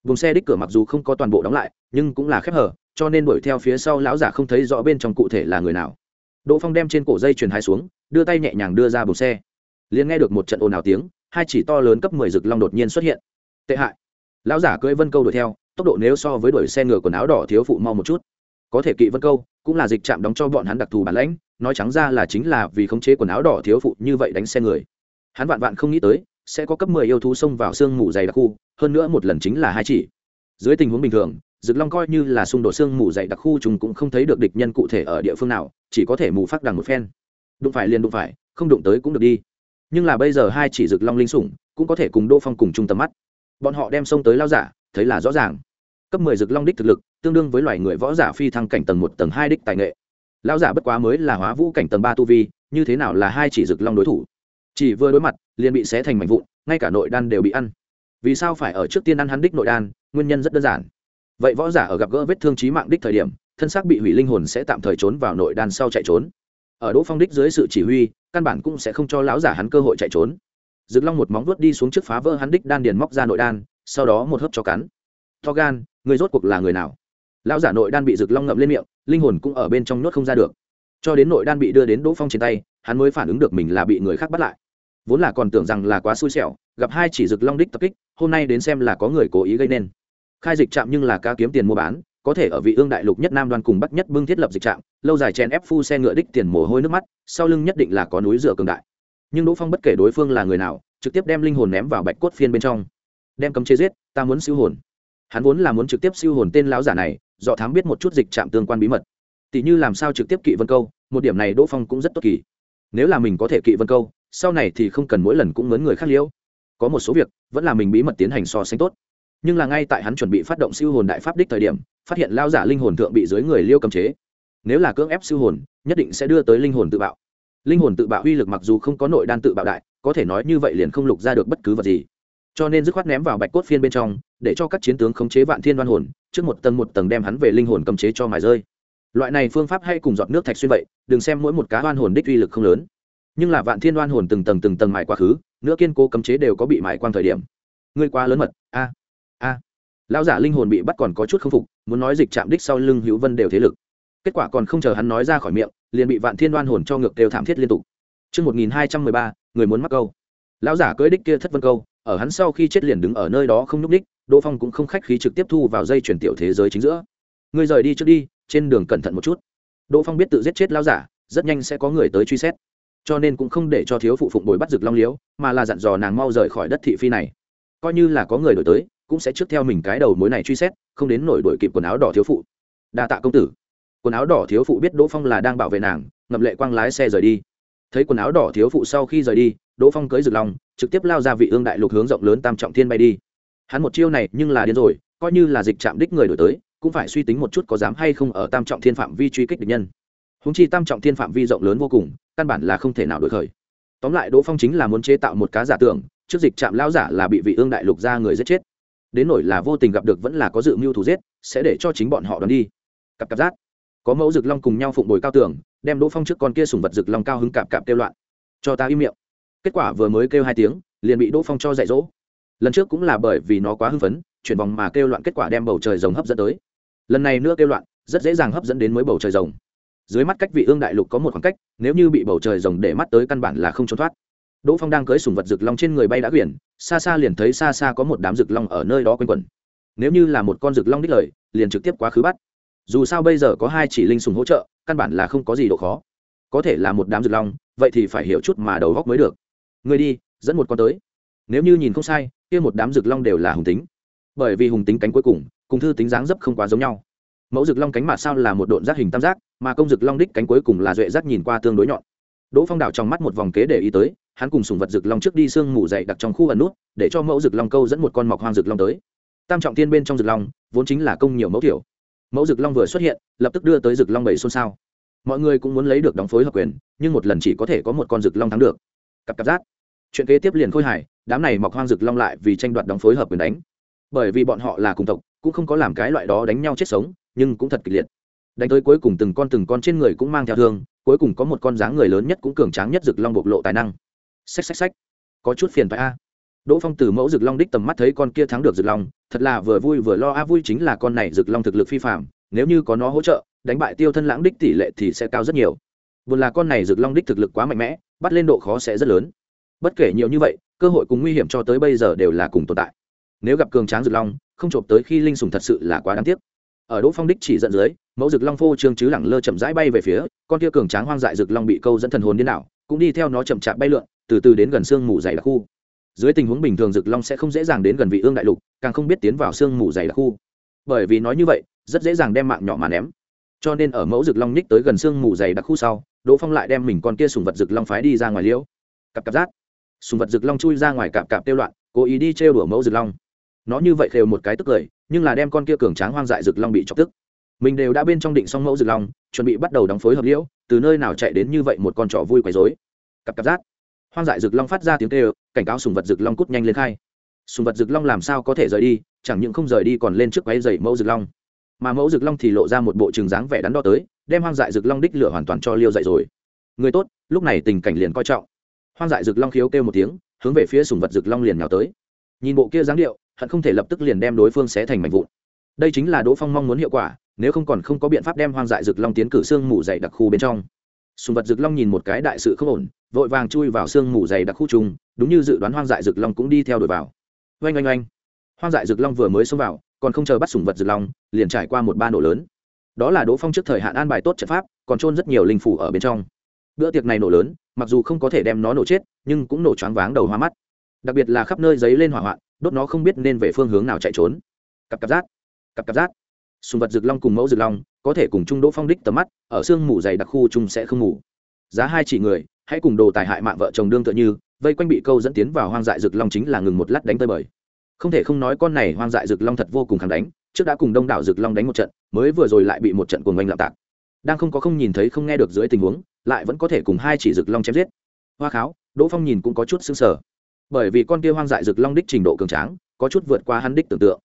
vùng xe đích cửa mặc dù không có toàn bộ đóng lại, nhưng cũng là khép hở, cho nên đuổi theo phía sau lão giả không thấy rõ bên trong cụ thể là người nào. Đỗ phong đem trên cổ dây truyền hai xuống, đưa tay nhẹ nhàng đưa ra bùng xe. Liền nghe được một trận ồn ào tiếng, hai chỉ to lớn cấp mười rực long đột nhiên xuất hiện. Tệ hại. Lão giả cưỡi vân câu đuổi theo, tốc độ nếu so với đuổi xe ngựa quần áo đỏ thiếu phụ mau một chút. Có thể kỵ vân câu, cũng là dịch chạm đóng cho bọn hắn đặc thù bản lãnh, nói trắng ra là chính là vì khống chế quần áo đỏ thiếu phụ như vậy đánh xe người. Hắn vạn vạn không nghĩ tới sẽ có cấp mười yêu thú xông vào xương mù dày đặc khu hơn nữa một lần chính là hai chỉ dưới tình huống bình thường Dực Long coi như là xung đột xương mù dày đặc khu chúng cũng không thấy được địch nhân cụ thể ở địa phương nào, chỉ có thể mù phát đằng một phen. Đụng phải liền đụng phải, không đụng tới cũng được đi. Nhưng là bây giờ hai chỉ Dực Long linh sủng, cũng có thể cùng Đỗ Phong cùng chung tầm mắt. Bọn họ đem xông tới lao giả, thấy là rõ ràng. Cấp mười Dực Long đích thực lực, tương đương với loài người võ giả phi thăng cảnh tầng một tầng hai đích tài nghệ. Lão giả bất quá mới là hóa vũ cảnh tầng ba tu vi, như thế nào là hai chỉ Dực Long đối thủ? Chỉ vừa đối mặt, liền bị xé thành mảnh vụn, ngay cả nội đan đều bị ăn. Vì sao phải ở trước tiên ăn hắn đích nội đan? Nguyên nhân rất đơn giản. Vậy võ giả ở gặp gỡ vết thương trí mạng đích thời điểm thân xác bị hủy linh hồn sẽ tạm thời trốn vào nội đan sau chạy trốn. Ở đỗ phong đích dưới sự chỉ huy căn bản cũng sẽ không cho lão giả hắn cơ hội chạy trốn. Dực long một móng vuốt đi xuống trước phá vỡ hắn đích đan điền móc ra nội đan sau đó một hớp cho cắn. To gan người rốt cuộc là người nào? Lão giả nội đan bị dực long ngậm lên miệng linh hồn cũng ở bên trong nhốt không ra được. Cho đến nội đan bị đưa đến đỗ phong trên tay hắn mới phản ứng được mình là bị người khác bắt lại vốn là còn tưởng rằng là quá xui xẻo, gặp hai chỉ dực long đích tập kích, hôm nay đến xem là có người cố ý gây nên. Khai dịch trạm nhưng là ca kiếm tiền mua bán, có thể ở vị ương đại lục nhất nam đoan cùng bắc nhất bưng thiết lập dịch trạm, lâu dài chèn ép phu xe ngựa đích tiền mồ hôi nước mắt, sau lưng nhất định là có núi rửa cường đại. Nhưng đỗ phong bất kể đối phương là người nào, trực tiếp đem linh hồn ném vào bạch cốt phiên bên trong. Đem cấm chế giết, ta muốn siêu hồn. Hắn vốn là muốn trực tiếp siêu hồn tên lão giả này do thám biết một chút dịch trạm tương quan bí mật. Tỷ như làm sao trực tiếp kỵ vân câu, một điểm này đỗ phong cũng rất tốt kỳ. Nếu là mình có thể kỵ vân câu sau này thì không cần mỗi lần cũng mướn người khác liễu. Có một số việc, vẫn là mình bí mật tiến hành so sánh tốt. Nhưng là ngay tại hắn chuẩn bị phát động siêu hồn đại pháp đích thời điểm, phát hiện lao giả linh hồn thượng bị dưới người liêu cầm chế. Nếu là cưỡng ép siêu hồn, nhất định sẽ đưa tới linh hồn tự bạo. Linh hồn tự bạo uy lực mặc dù không có nội đan tự bạo đại, có thể nói như vậy liền không lục ra được bất cứ vật gì. Cho nên dứt khoát ném vào bạch cốt phiên bên trong, để cho các chiến tướng khống chế vạn thiên đoan hồn, trước một tầng một tầng đem hắn về linh hồn cầm chế cho mài rơi. Loại này phương pháp hay cùng giọt nước thạch xuyên vậy, đừng xem mỗi một cá đoan hồn đích uy lực không lớn nhưng là vạn thiên đoan hồn từng tầng từng tầng mài quá khứ nữa kiên cố cấm chế đều có bị mài quang thời điểm ngươi quá lớn mật a a lão giả linh hồn bị bắt còn có chút không phục muốn nói dịch chạm đích sau lưng hữu vân đều thế lực kết quả còn không chờ hắn nói ra khỏi miệng liền bị vạn thiên đoan hồn cho ngược đều thảm thiết liên tục Trước 1213, người muốn mắc câu. Lão giả cưỡi đích kia thất vân câu, ở hắn sau khi chết liền đứng ở nơi đó không nhúc đích, Đỗ Phong cũng không khách khí trực tiếp thu vào dây chuyển tiểu thế giới chính giữa. Ngươi rời đi trước đi, trên đường cẩn thận một chút. Đỗ Phong biết tự giết chết lão giả, rất nhanh sẽ có người tới truy xét cho nên cũng không để cho thiếu phụ phụng bồi bắt rực long liếu, mà là dặn dò nàng mau rời khỏi đất thị phi này. Coi như là có người đổi tới, cũng sẽ trước theo mình cái đầu mối này truy xét, không đến nổi đổi kịp quần áo đỏ thiếu phụ. Đa tạ công tử. Quần áo đỏ thiếu phụ biết đỗ phong là đang bảo vệ nàng, ngậm lệ quang lái xe rời đi. Thấy quần áo đỏ thiếu phụ sau khi rời đi, đỗ phong cưới rực long, trực tiếp lao ra vị ương đại lục hướng rộng lớn tam trọng thiên bay đi. Hắn một chiêu này nhưng là điên rồi, coi như là dịch chạm đích người đổi tới, cũng phải suy tính một chút có dám hay không ở tam trọng thiên phạm vi truy kích địch nhân húng chi tam trọng thiên phạm vi rộng lớn vô cùng, căn bản là không thể nào đổi khởi. Tóm lại, đỗ phong chính là muốn chế tạo một cá giả tưởng, trước dịch chạm lao giả là bị vị ương đại lục ra người giết chết. Đến nổi là vô tình gặp được vẫn là có dự mưu thù giết, sẽ để cho chính bọn họ đón đi. Cặp cặp giác có mẫu rực long cùng nhau phụng bồi cao tường, đem đỗ phong trước con kia sùng vật rực long cao hứng cạp cạp kêu loạn. Cho ta im miệng. Kết quả vừa mới kêu hai tiếng, liền bị đỗ phong cho dạy dỗ. Lần trước cũng là bởi vì nó quá hưng phấn, chuyển vòng mà kêu loạn kết quả đem bầu trời rồng hấp dẫn tới. Lần này nữa kêu loạn, rất dễ dàng hấp dẫn đến mới bầu trời rồng dưới mắt cách vị ương đại lục có một khoảng cách, nếu như bị bầu trời rồng để mắt tới căn bản là không trốn thoát. Đỗ phong đang cưới sùng vật rực long trên người bay đã quyển, xa xa liền thấy xa xa có một đám rực long ở nơi đó quanh quẩn. Nếu như là một con rực long đích lời, liền trực tiếp quá khứ bắt. Dù sao bây giờ có hai chỉ linh sùng hỗ trợ, căn bản là không có gì độ khó. Có thể là một đám rực long, vậy thì phải hiểu chút mà đầu góc mới được. Người đi, dẫn một con tới. Nếu như nhìn không sai, kia một đám rực long đều là hùng tính. Bởi vì hùng tính cánh cuối cùng cùng thư tính dáng dấp không quá giống nhau. Mẫu rực long cánh mà sao là một độn giác hình tam giác mà công dực long đích cánh cuối cùng là duệ giác nhìn qua tương đối nhọn. Đỗ phong đảo trong mắt một vòng kế để ý tới, hắn cùng sùng vật rực long trước đi sương mù dậy đặt trong khu ẩn nút, để cho mẫu rực long câu dẫn một con mọc hoang rực long tới. Tam trọng tiên bên trong rực long, vốn chính là công nhiều mẫu thiểu mẫu rực long vừa xuất hiện, lập tức đưa tới rực long bảy xôn xao. Mọi người cũng muốn lấy được đóng phối hợp quyền, nhưng một lần chỉ có thể có một con rực long thắng được. Cặp cặp giác chuyện kế tiếp liền khôi hài, đám này mọc hoang rực long lại vì tranh đoạt đóng phối hợp quyền đánh. Bởi vì bọn họ là cùng tộc, cũng không có làm cái loại đó đánh nhau chết sống, nhưng cũng thật kịch liệt đánh tới cuối cùng từng con từng con trên người cũng mang theo thương, cuối cùng có một con dáng người lớn nhất cũng cường tráng nhất rực long bộc lộ tài năng. Xách xách xách. Có chút phiền phải a. Đỗ phong từ mẫu rực long đích tầm mắt thấy con kia thắng được rực long, thật là vừa vui vừa lo, a, vui chính là con này rực long thực lực phi phạm nếu như có nó hỗ trợ, đánh bại tiêu thân lãng đích tỷ lệ thì sẽ cao rất nhiều. Vừa là con này rực long đích thực lực quá mạnh mẽ, bắt lên độ khó sẽ rất lớn. Bất kể nhiều như vậy, cơ hội cùng nguy hiểm cho tới bây giờ đều là cùng tồn tại. Nếu gặp cường tráng rực long, không trộm tới khi linh sùng thật sự là quá đáng tiếc. Ở đỗ phong đích chỉ dẫn dưới mẫu rực long phô trương chứ lẳng lơ chậm rãi bay về phía, con kia cường tráng hoang dại rực long bị câu dẫn thần hồn điên đảo, cũng đi theo nó chậm chạp bay lượn, từ từ đến gần sương mù dày đặc khu. Dưới tình huống bình thường rực long sẽ không dễ dàng đến gần vị ương đại lục, càng không biết tiến vào sương mù dày đặc khu. Bởi vì nói như vậy, rất dễ dàng đem mạng nhỏ mà ném. Cho nên ở mẫu rực long nhích tới gần sương mù dày đặc khu sau, đỗ phong lại đem mình con kia sùng vật rực long phái đi ra ngoài liễu. Cặp cặp rát. Sùng vật rực long chui ra ngoài cặp cặp tiêu loạn, cố ý đi trêu đùa mẫu rực long. Nó như vậy khều một cái tức cười, nhưng là đem con kia cường tráng hoang dại rực long bị chọc tức mình đều đã bên trong định xong mẫu rực long, chuẩn bị bắt đầu đóng phối hợp liễu, từ nơi nào chạy đến như vậy một con trỏ vui quấy dối cặp cặp rát. Hoang dại rực long phát ra tiếng kêu, cảnh cáo sùng vật rực long cút nhanh lên khai. Sùng vật rực long làm sao có thể rời đi, chẳng những không rời đi còn lên trước quấy dày mẫu rực long. Mà mẫu rực long thì lộ ra một bộ trường dáng vẻ đắn đo tới, đem hoang dại rực long đích lửa hoàn toàn cho liêu dậy rồi. Người tốt, lúc này tình cảnh liền coi trọng. Hoang dại rực long khiếu kêu một tiếng, hướng về phía sùng vật rực long liền nhào tới. Nhìn bộ kia dáng điệu, hận không thể lập tức liền đem đối phương xé thành mảnh vụn. Đây chính là đỗ phong mong muốn hiệu quả nếu không còn không có biện pháp đem hoang dại rực long tiến cử xương mù dày đặc khu bên trong. Sùng vật rực long nhìn một cái đại sự không ổn, vội vàng chui vào xương mù dày đặc khu trùng đúng như dự đoán hoang dại rực long cũng đi theo đuổi vào. Oanh oanh oanh. Hoang dại rực long vừa mới xông vào, còn không chờ bắt sùng vật rực long, liền trải qua một ba nổ lớn. Đó là đỗ phong trước thời hạn an bài tốt trận pháp, còn trôn rất nhiều linh phủ ở bên trong. Bữa tiệc này nổ lớn, mặc dù không có thể đem nó nổ chết, nhưng cũng nổ choáng váng đầu hoa mắt. Đặc biệt là khắp nơi giấy lên hỏa hoạn, đốt nó không biết nên về phương hướng nào chạy trốn. Cặp cặp rát, cặp cặp rát sùng vật rực long cùng mẫu rực long, có thể cùng chung đỗ phong đích tầm mắt, ở sương mù dày đặc khu chung sẽ không ngủ. Giá hai chỉ người, hãy cùng đồ tài hại mạng vợ chồng đương tựa như, vây quanh bị câu dẫn tiến vào hoang dại rực long chính là ngừng một lát đánh tơi bời. Không thể không nói con này hoang dại rực long thật vô cùng kháng đánh, trước đã cùng đông đảo rực long đánh một trận, mới vừa rồi lại bị một trận cuồng oanh lạm tạc. Đang không có không nhìn thấy không nghe được dưới tình huống, lại vẫn có thể cùng hai chỉ rực long chém giết. Hoa kháo, đỗ phong nhìn cũng có chút xứng sở bởi vì con kia hoang dại rực long đích trình độ cường tráng, có chút vượt qua hắn đích tưởng tượng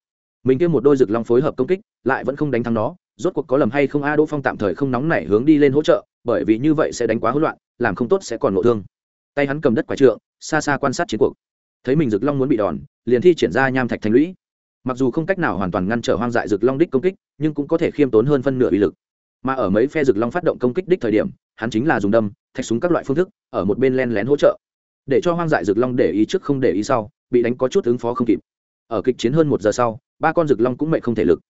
mình kia một đôi rực long phối hợp công kích, lại vẫn không đánh thắng nó, rốt cuộc có lầm hay không a đỗ phong tạm thời không nóng nảy hướng đi lên hỗ trợ, bởi vì như vậy sẽ đánh quá hỗn loạn, làm không tốt sẽ còn lộ thương. Tay hắn cầm đất quả trượng, xa xa quan sát chiến cuộc. Thấy mình rực long muốn bị đòn, liền thi triển ra nham thạch thành lũy. Mặc dù không cách nào hoàn toàn ngăn trở hoang dại rực long đích công kích, nhưng cũng có thể khiêm tốn hơn phân nửa uy lực. Mà ở mấy phe rực long phát động công kích đích thời điểm, hắn chính là dùng đâm, thạch súng các loại phương thức, ở một bên len lén hỗ trợ. Để cho hoang dại rực long để ý trước không để ý sau, bị đánh có chút ứng phó không kịp. Ở kịch chiến hơn một giờ sau ba con rực long cũng mệnh không thể lực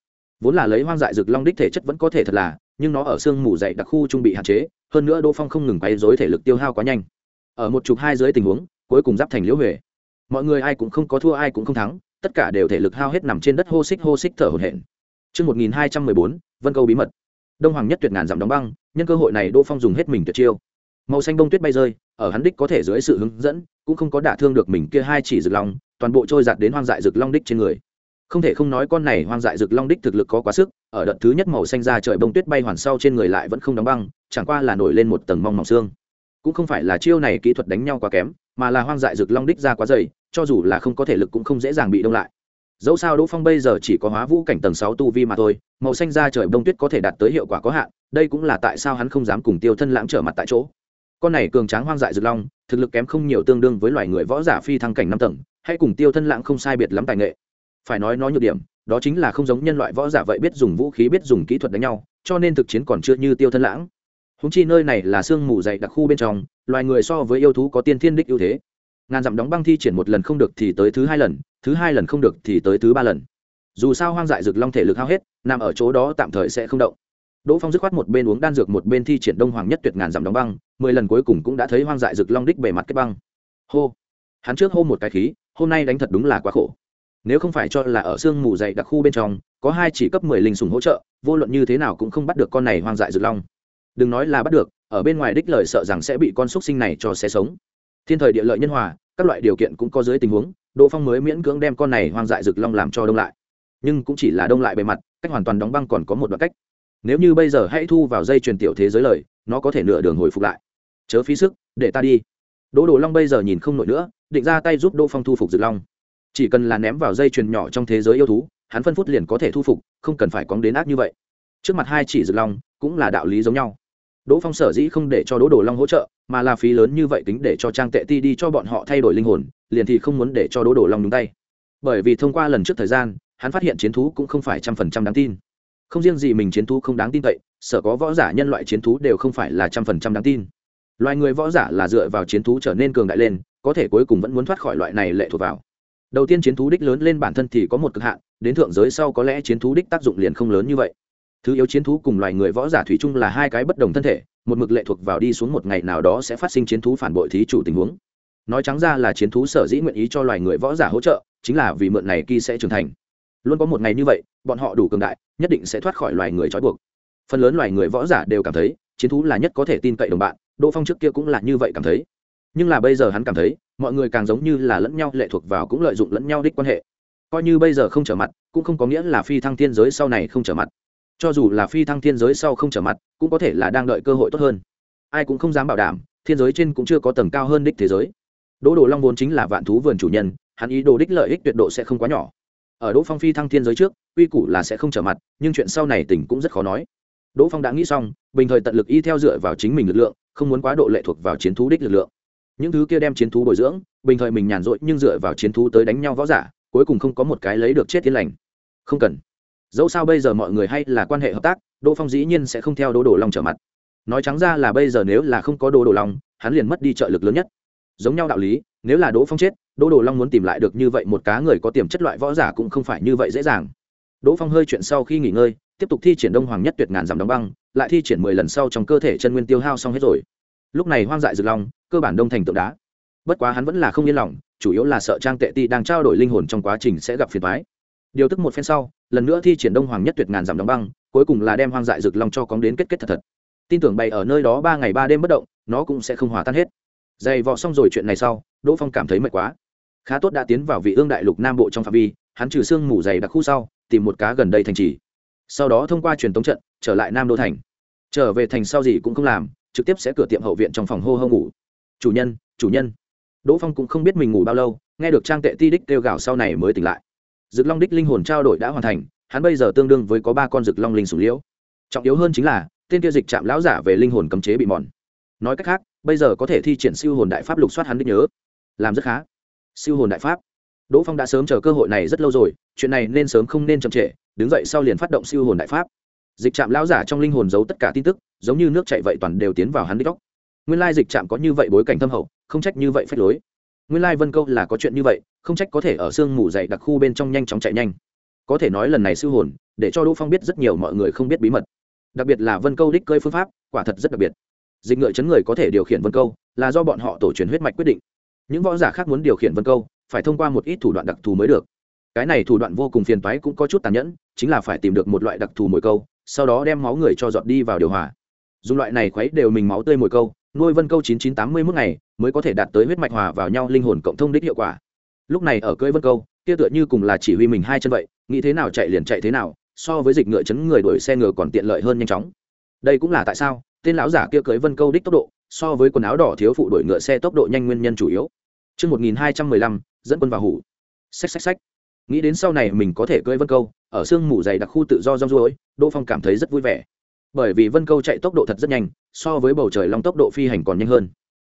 vốn là lấy hoang dại rực long đích thể chất vẫn có thể thật là nhưng nó ở sương mù dậy đặc khu trung bị hạn chế hơn nữa đỗ phong không ngừng quay dối thể lực tiêu hao quá nhanh ở một chục hai dưới tình huống cuối cùng giáp thành liễu huệ mọi người ai cũng không có thua ai cũng không thắng tất cả đều thể lực hao hết nằm trên đất hô xích hô xích thở hổn hển Trước 1214, Vân Câu bí mật. Đông Hoàng nhất tuyệt ngàn giảm đóng băng, nhân cơ hội này Đỗ Phong dùng hết mình tuyệt chiêu. Màu xanh bông tuyết bay rơi, ở hắn đích có thể dưới sự hướng dẫn, cũng không có đả thương được mình kia hai chỉ rực long, toàn bộ trôi giạt đến hoang dại rực long đích trên người. Không thể không nói con này hoang dại rực long đích thực lực có quá sức, ở đợt thứ nhất màu xanh ra trời bông tuyết bay hoàn sau trên người lại vẫn không đóng băng, chẳng qua là nổi lên một tầng mong mỏng xương. Cũng không phải là chiêu này kỹ thuật đánh nhau quá kém, mà là hoang dại rực long đích ra quá dày, cho dù là không có thể lực cũng không dễ dàng bị đông lại. Dẫu sao đỗ phong bây giờ chỉ có hóa vũ cảnh tầng sáu tu vi mà thôi màu xanh ra trời bông tuyết có thể đạt tới hiệu quả có hạn đây cũng là tại sao hắn không dám cùng tiêu thân lãng trở mặt tại chỗ. Con này cường tráng hoang dại rực long thực lực kém không nhiều tương đương với loài người võ giả phi thăng cảnh năm tầng hay cùng tiêu thân lãng không sai biệt lắm tài nghệ phải nói nó nhược điểm, đó chính là không giống nhân loại võ giả vậy biết dùng vũ khí, biết dùng kỹ thuật đánh nhau, cho nên thực chiến còn chưa như tiêu thân lãng. Húng chi nơi này là sương mù dày đặc khu bên trong, loài người so với yêu thú có tiên thiên đích ưu thế. Ngàn dặm đóng băng thi triển một lần không được thì tới thứ hai lần, thứ hai lần không được thì tới thứ ba lần. Dù sao hoang dại rực long thể lực hao hết, nằm ở chỗ đó tạm thời sẽ không động. Đỗ phong dứt khoát một bên uống đan dược một bên thi triển đông hoàng nhất tuyệt ngàn dặm đóng băng, mười lần cuối cùng cũng đã thấy hoang dại rực long đích bề mặt kết băng. Hô! Hắn trước hô một cái khí, hôm nay đánh thật đúng là quá khổ nếu không phải cho là ở sương mù dày đặc khu bên trong, có hai chỉ cấp mười linh sùng hỗ trợ, vô luận như thế nào cũng không bắt được con này hoang dại rực long. Đừng nói là bắt được, ở bên ngoài đích lời sợ rằng sẽ bị con xúc sinh này cho xe sống. Thiên thời địa lợi nhân hòa, các loại điều kiện cũng có dưới tình huống, đỗ phong mới miễn cưỡng đem con này hoang dại rực long làm cho đông lại. Nhưng cũng chỉ là đông lại bề mặt, cách hoàn toàn đóng băng còn có một đoạn cách. Nếu như bây giờ hãy thu vào dây truyền tiểu thế giới lời, nó có thể nửa đường hồi phục lại. Chớ phí sức, để ta đi. Đỗ đồ long bây giờ nhìn không nổi nữa, định ra tay giúp đỗ phong thu phục rực long chỉ cần là ném vào dây chuyền nhỏ trong thế giới yêu thú, hắn phân phút liền có thể thu phục, không cần phải cóng đến ác như vậy. Trước mặt hai chỉ rực long cũng là đạo lý giống nhau. Đỗ phong sở dĩ không để cho đỗ đồ long hỗ trợ, mà là phí lớn như vậy tính để cho trang tệ ti đi cho bọn họ thay đổi linh hồn, liền thì không muốn để cho đỗ đồ long nhúng tay. Bởi vì thông qua lần trước thời gian, hắn phát hiện chiến thú cũng không phải trăm phần trăm đáng tin. Không riêng gì mình chiến thú không đáng tin cậy sở có võ giả nhân loại chiến thú đều không phải là trăm phần trăm đáng tin. Loài người võ giả là dựa vào chiến thú trở nên cường đại lên, có thể cuối cùng vẫn muốn thoát khỏi loại này lệ thuộc vào đầu tiên chiến thú đích lớn lên bản thân thì có một cực hạn, đến thượng giới sau có lẽ chiến thú đích tác dụng liền không lớn như vậy. Thứ yếu chiến thú cùng loài người võ giả thủy chung là hai cái bất đồng thân thể, một mực lệ thuộc vào đi xuống một ngày nào đó sẽ phát sinh chiến thú phản bội thí chủ tình huống. Nói trắng ra là chiến thú sở dĩ nguyện ý cho loài người võ giả hỗ trợ, chính là vì mượn này kỳ sẽ trưởng thành. Luôn có một ngày như vậy, bọn họ đủ cường đại, nhất định sẽ thoát khỏi loài người trói buộc. Phần lớn loài người võ giả đều cảm thấy, chiến thú là nhất có thể tin cậy đồng bạn, đỗ phong trước kia cũng là như vậy cảm thấy nhưng là bây giờ hắn cảm thấy, mọi người càng giống như là lẫn nhau, lệ thuộc vào cũng lợi dụng lẫn nhau đích quan hệ. Coi như bây giờ không trở mặt, cũng không có nghĩa là phi thăng thiên giới sau này không trở mặt. Cho dù là phi thăng thiên giới sau không trở mặt, cũng có thể là đang đợi cơ hội tốt hơn. Ai cũng không dám bảo đảm, thiên giới trên cũng chưa có tầng cao hơn đích thế giới. Đỗ đồ long vốn chính là vạn thú vườn chủ nhân, hắn ý đồ đích lợi ích tuyệt độ sẽ không quá nhỏ. Ở đỗ phong phi thăng thiên giới trước uy củ là sẽ không trở mặt, nhưng chuyện sau này tỉnh cũng rất khó nói. Đỗ phong đã nghĩ xong, bình thời tận lực y theo dựa vào chính mình lực lượng, không muốn quá độ lệ thuộc vào chiến thú đích lực lượng những thứ kia đem chiến thú bồi dưỡng, bình thời mình nhàn rỗi nhưng dựa vào chiến thú tới đánh nhau võ giả, cuối cùng không có một cái lấy được chết yên lành. Không cần. Dẫu sao bây giờ mọi người hay là quan hệ hợp tác, đỗ phong dĩ nhiên sẽ không theo đỗ Đổ long trở mặt. Nói trắng ra là bây giờ nếu là không có đỗ Đổ long, hắn liền mất đi trợ lực lớn nhất. Giống nhau đạo lý, nếu là đỗ phong chết, đỗ Đổ long muốn tìm lại được như vậy một cá người có tiềm chất loại võ giả cũng không phải như vậy dễ dàng. Đỗ phong hơi chuyện sau khi nghỉ ngơi, tiếp tục thi triển đông hoàng nhất tuyệt ngàn giảm đóng băng, lại thi triển mười lần sau trong cơ thể chân nguyên tiêu hao xong hết rồi lúc này hoang dại rực long, cơ bản đông thành tượng đá. Bất quá hắn vẫn là không yên lòng, chủ yếu là sợ trang tệ ti đang trao đổi linh hồn trong quá trình sẽ gặp phiền thoái điều tức một phen sau, lần nữa thi triển đông hoàng nhất tuyệt ngàn giảm đóng băng, cuối cùng là đem hoang dại rực long cho cóng đến kết kết thật thật. Tin tưởng bày ở nơi đó ba ngày ba đêm bất động, nó cũng sẽ không hòa tan hết. Dày vò xong rồi chuyện này sau, đỗ phong cảm thấy mệt quá. Khá tốt đã tiến vào vị ương đại lục nam bộ trong phạm vi, hắn trừ xương mù dày đặc khu sau, tìm một cá gần đây thành trì. Sau đó thông qua truyền tống trận, trở lại nam đô thành. Trở về thành sau gì cũng không làm trực tiếp sẽ cửa tiệm hậu viện trong phòng hô hô ngủ chủ nhân chủ nhân đỗ phong cũng không biết mình ngủ bao lâu nghe được trang tệ ti đích kêu gào sau này mới tỉnh lại Dực Long đích linh hồn trao đổi đã hoàn thành, hắn bây giờ tương đương với có ba con Dực Long linh sủng liễu. Trọng yếu hơn chính là, tên kia dịch chạm lão giả về linh hồn cấm chế bị mòn. Nói cách khác, bây giờ có thể thi triển siêu hồn đại pháp lục soát hắn đích nhớ. Làm rất khá. Siêu hồn đại pháp. Đỗ Phong đã sớm chờ cơ hội này rất lâu rồi, chuyện này nên sớm không nên chậm trễ, đứng dậy sau liền phát động siêu hồn đại pháp. Dịch chạm lão giả trong linh hồn giấu tất cả tin tức, giống như nước chảy vậy toàn đều tiến vào hắn đích góc. Nguyên lai dịch chạm có như vậy bối cảnh thâm hậu, không trách như vậy phách lối. Nguyên lai vân câu là có chuyện như vậy không trách có thể ở sương mù dày đặc khu bên trong nhanh chóng chạy nhanh. Có thể nói lần này siêu hồn để cho đỗ phong biết rất nhiều mọi người không biết bí mật. Đặc biệt là vân câu đích cơi phương pháp quả thật rất đặc biệt. Dịch ngựa chấn người có thể điều khiển vân câu là do bọn họ tổ truyền huyết mạch quyết định. Những võ giả khác muốn điều khiển vân câu phải thông qua một ít thủ đoạn đặc thù mới được. Cái này thủ đoạn vô cùng phiền toái cũng có chút tàn nhẫn chính là phải tìm được một loại đặc thù mồi câu sau đó đem máu người cho dọn đi vào điều hòa dùng loại này khuấy đều mình máu tươi mồi câu nuôi vân câu chín chín tám mươi mức ngày mới có thể đạt tới huyết mạch hòa vào nhau linh hồn cộng thông đích hiệu quả lúc này ở cưỡi vân câu kia tựa như cùng là chỉ huy mình hai chân vậy nghĩ thế nào chạy liền chạy thế nào so với dịch ngựa chấn người đuổi xe ngựa còn tiện lợi hơn nhanh chóng đây cũng là tại sao tên lão giả kia cưỡi vân câu đích tốc độ so với quần áo đỏ thiếu phụ đuổi ngựa xe tốc độ nhanh nguyên nhân chủ yếu Trước 1215, dẫn quân vào hủ. Xách xách xách. Nghĩ đến sau này mình có thể cưỡi vân câu, ở sương mù dày đặc khu tự do rong ruổi, Đỗ Phong cảm thấy rất vui vẻ. Bởi vì vân câu chạy tốc độ thật rất nhanh, so với bầu trời long tốc độ phi hành còn nhanh hơn.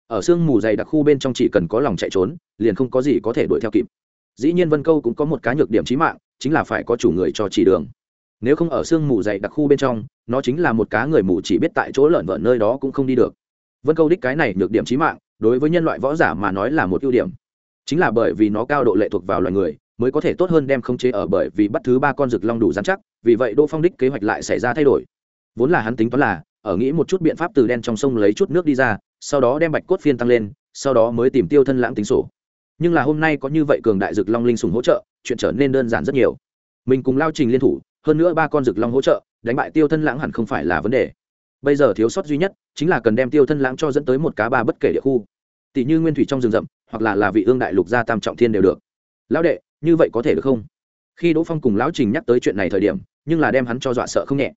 Ở sương mù dày đặc khu bên trong chỉ cần có lòng chạy trốn, liền không có gì có thể đuổi theo kịp. Dĩ nhiên vân câu cũng có một cái nhược điểm chí mạng, chính là phải có chủ người cho chỉ đường. Nếu không ở sương mù dày đặc khu bên trong, nó chính là một cá người mù chỉ biết tại chỗ lợn vợn nơi đó cũng không đi được vân câu đích cái này nhược điểm chí mạng đối với nhân loại võ giả mà nói là một ưu điểm chính là bởi vì nó cao độ lệ thuộc vào loài người mới có thể tốt hơn đem khống chế ở bởi vì bắt thứ ba con rực long đủ giám chắc, vì vậy đỗ phong đích kế hoạch lại xảy ra thay đổi. Vốn là hắn tính toán là, ở nghĩ một chút biện pháp từ đen trong sông lấy chút nước đi ra, sau đó đem bạch cốt phiên tăng lên, sau đó mới tìm tiêu thân lãng tính sổ. Nhưng là hôm nay có như vậy cường đại rực long linh sùng hỗ trợ, chuyện trở nên đơn giản rất nhiều. Mình cùng lao trình liên thủ, hơn nữa ba con rực long hỗ trợ, đánh bại tiêu thân lãng hẳn không phải là vấn đề. Bây giờ thiếu sót duy nhất, chính là cần đem tiêu thân lãng cho dẫn tới một cá ba bất kể địa khu. Tỷ như nguyên thủy trong rừng rậm, hoặc là là vị ương đại lục gia tam trọng thiên đều được. Lão đệ như vậy có thể được không? Khi đỗ phong cùng lão trình nhắc tới chuyện này thời điểm, nhưng là đem hắn cho dọa sợ không nhẹ.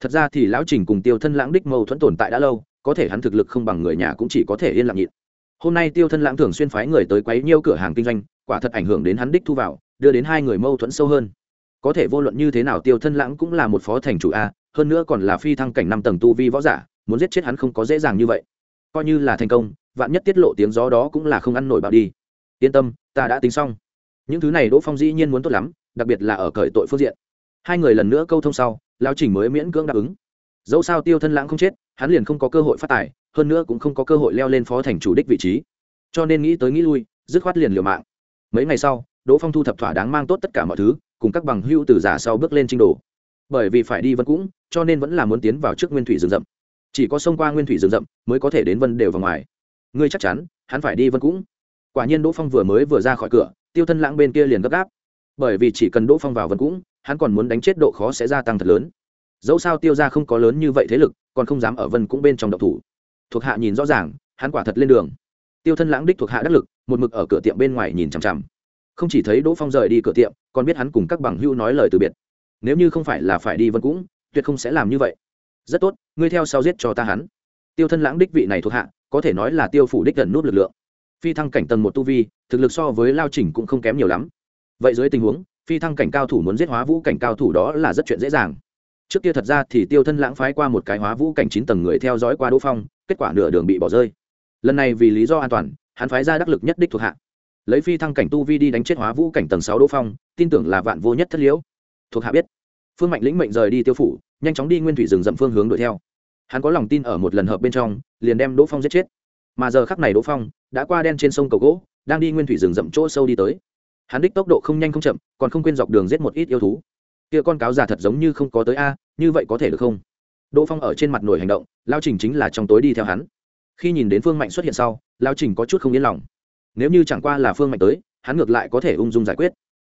Thật ra thì lão trình cùng tiêu thân lãng đích mâu thuẫn tồn tại đã lâu, có thể hắn thực lực không bằng người nhà cũng chỉ có thể yên lặng nhịn. Hôm nay tiêu thân lãng thường xuyên phái người tới quấy nhiêu cửa hàng kinh doanh, quả thật ảnh hưởng đến hắn đích thu vào, đưa đến hai người mâu thuẫn sâu hơn. Có thể vô luận như thế nào tiêu thân lãng cũng là một phó thành chủ a, hơn nữa còn là phi thăng cảnh năm tầng tu vi võ giả, muốn giết chết hắn không có dễ dàng như vậy. Coi như là thành công, vạn nhất tiết lộ tiếng gió đó cũng là không ăn nổi bạo đi. Yên tâm, ta đã tính xong những thứ này đỗ phong dĩ nhiên muốn tốt lắm, đặc biệt là ở cởi tội phương diện. Hai người lần nữa câu thông sau lao trình mới miễn cưỡng đáp ứng. Dẫu sao tiêu thân lãng không chết, hắn liền không có cơ hội phát tài, hơn nữa cũng không có cơ hội leo lên phó thành chủ đích vị trí. Cho nên nghĩ tới nghĩ lui, dứt khoát liền liều mạng. Mấy ngày sau, đỗ phong thu thập thỏa đáng mang tốt tất cả mọi thứ, cùng các bằng hưu từ giả sau bước lên trình đồ. Bởi vì phải đi vân cũng, cho nên vẫn là muốn tiến vào trước nguyên thủy rừng rậm. Chỉ có xông qua nguyên thủy rừng rậm, mới có thể đến vân đều vào ngoài. Ngươi chắc chắn, hắn phải đi vân cũng. Quả nhiên đỗ phong vừa mới vừa ra khỏi cửa tiêu thân lãng bên kia liền gấp gáp. Bởi vì chỉ cần đỗ phong vào vân cũng hắn còn muốn đánh chết độ khó sẽ gia tăng thật lớn. Dẫu sao tiêu ra không có lớn như vậy thế lực, còn không dám ở vân cũng bên trong độc thủ. Thuộc hạ nhìn rõ ràng, hắn quả thật lên đường. Tiêu thân lãng đích thuộc hạ đắc lực, một mực ở cửa tiệm bên ngoài nhìn chằm chằm. Không chỉ thấy đỗ phong rời đi cửa tiệm, còn biết hắn cùng các bằng hưu nói lời từ biệt. Nếu như không phải là phải đi vân cũng tuyệt không sẽ làm như vậy. Rất tốt, ngươi theo sau giết cho ta hắn. Tiêu thân lãng đích vị này thuộc hạ, có thể nói là tiêu phủ đích gần nút lực lượng. Phi thăng cảnh tầng một tu vi thực lực so với lao trình cũng không kém nhiều lắm. Vậy dưới tình huống, phi thăng cảnh cao thủ muốn giết hóa vũ cảnh cao thủ đó là rất chuyện dễ dàng. Trước kia thật ra thì tiêu thân lãng phái qua một cái hóa vũ cảnh chín tầng người theo dõi qua đỗ phong, kết quả nửa đường bị bỏ rơi. Lần này vì lý do an toàn, hắn phái ra đắc lực nhất đích thuộc hạ. Lấy phi thăng cảnh tu vi đi đánh chết hóa vũ cảnh tầng sáu đỗ phong, tin tưởng là vạn vô nhất thất liễu. Thuộc hạ biết. Phương mạnh lĩnh mệnh rời đi tiêu phủ, nhanh chóng đi nguyên thủy rừng rậm phương hướng đuổi theo. Hắn có lòng tin ở một lần hợp bên trong, liền đem đỗ phong giết chết. Mà giờ khắc này đỗ phong đã qua đen trên sông cầu gỗ, đang đi nguyên thủy rừng rậm chỗ sâu đi tới. Hắn đích tốc độ không nhanh không chậm, còn không quên dọc đường giết một ít yêu thú. Kia con cáo già thật giống như không có tới a, như vậy có thể được không? Đỗ phong ở trên mặt nổi hành động, lao trình chính là trong tối đi theo hắn. Khi nhìn đến phương mạnh xuất hiện sau, lao trình có chút không yên lòng. Nếu như chẳng qua là phương mạnh tới, hắn ngược lại có thể ung dung giải quyết.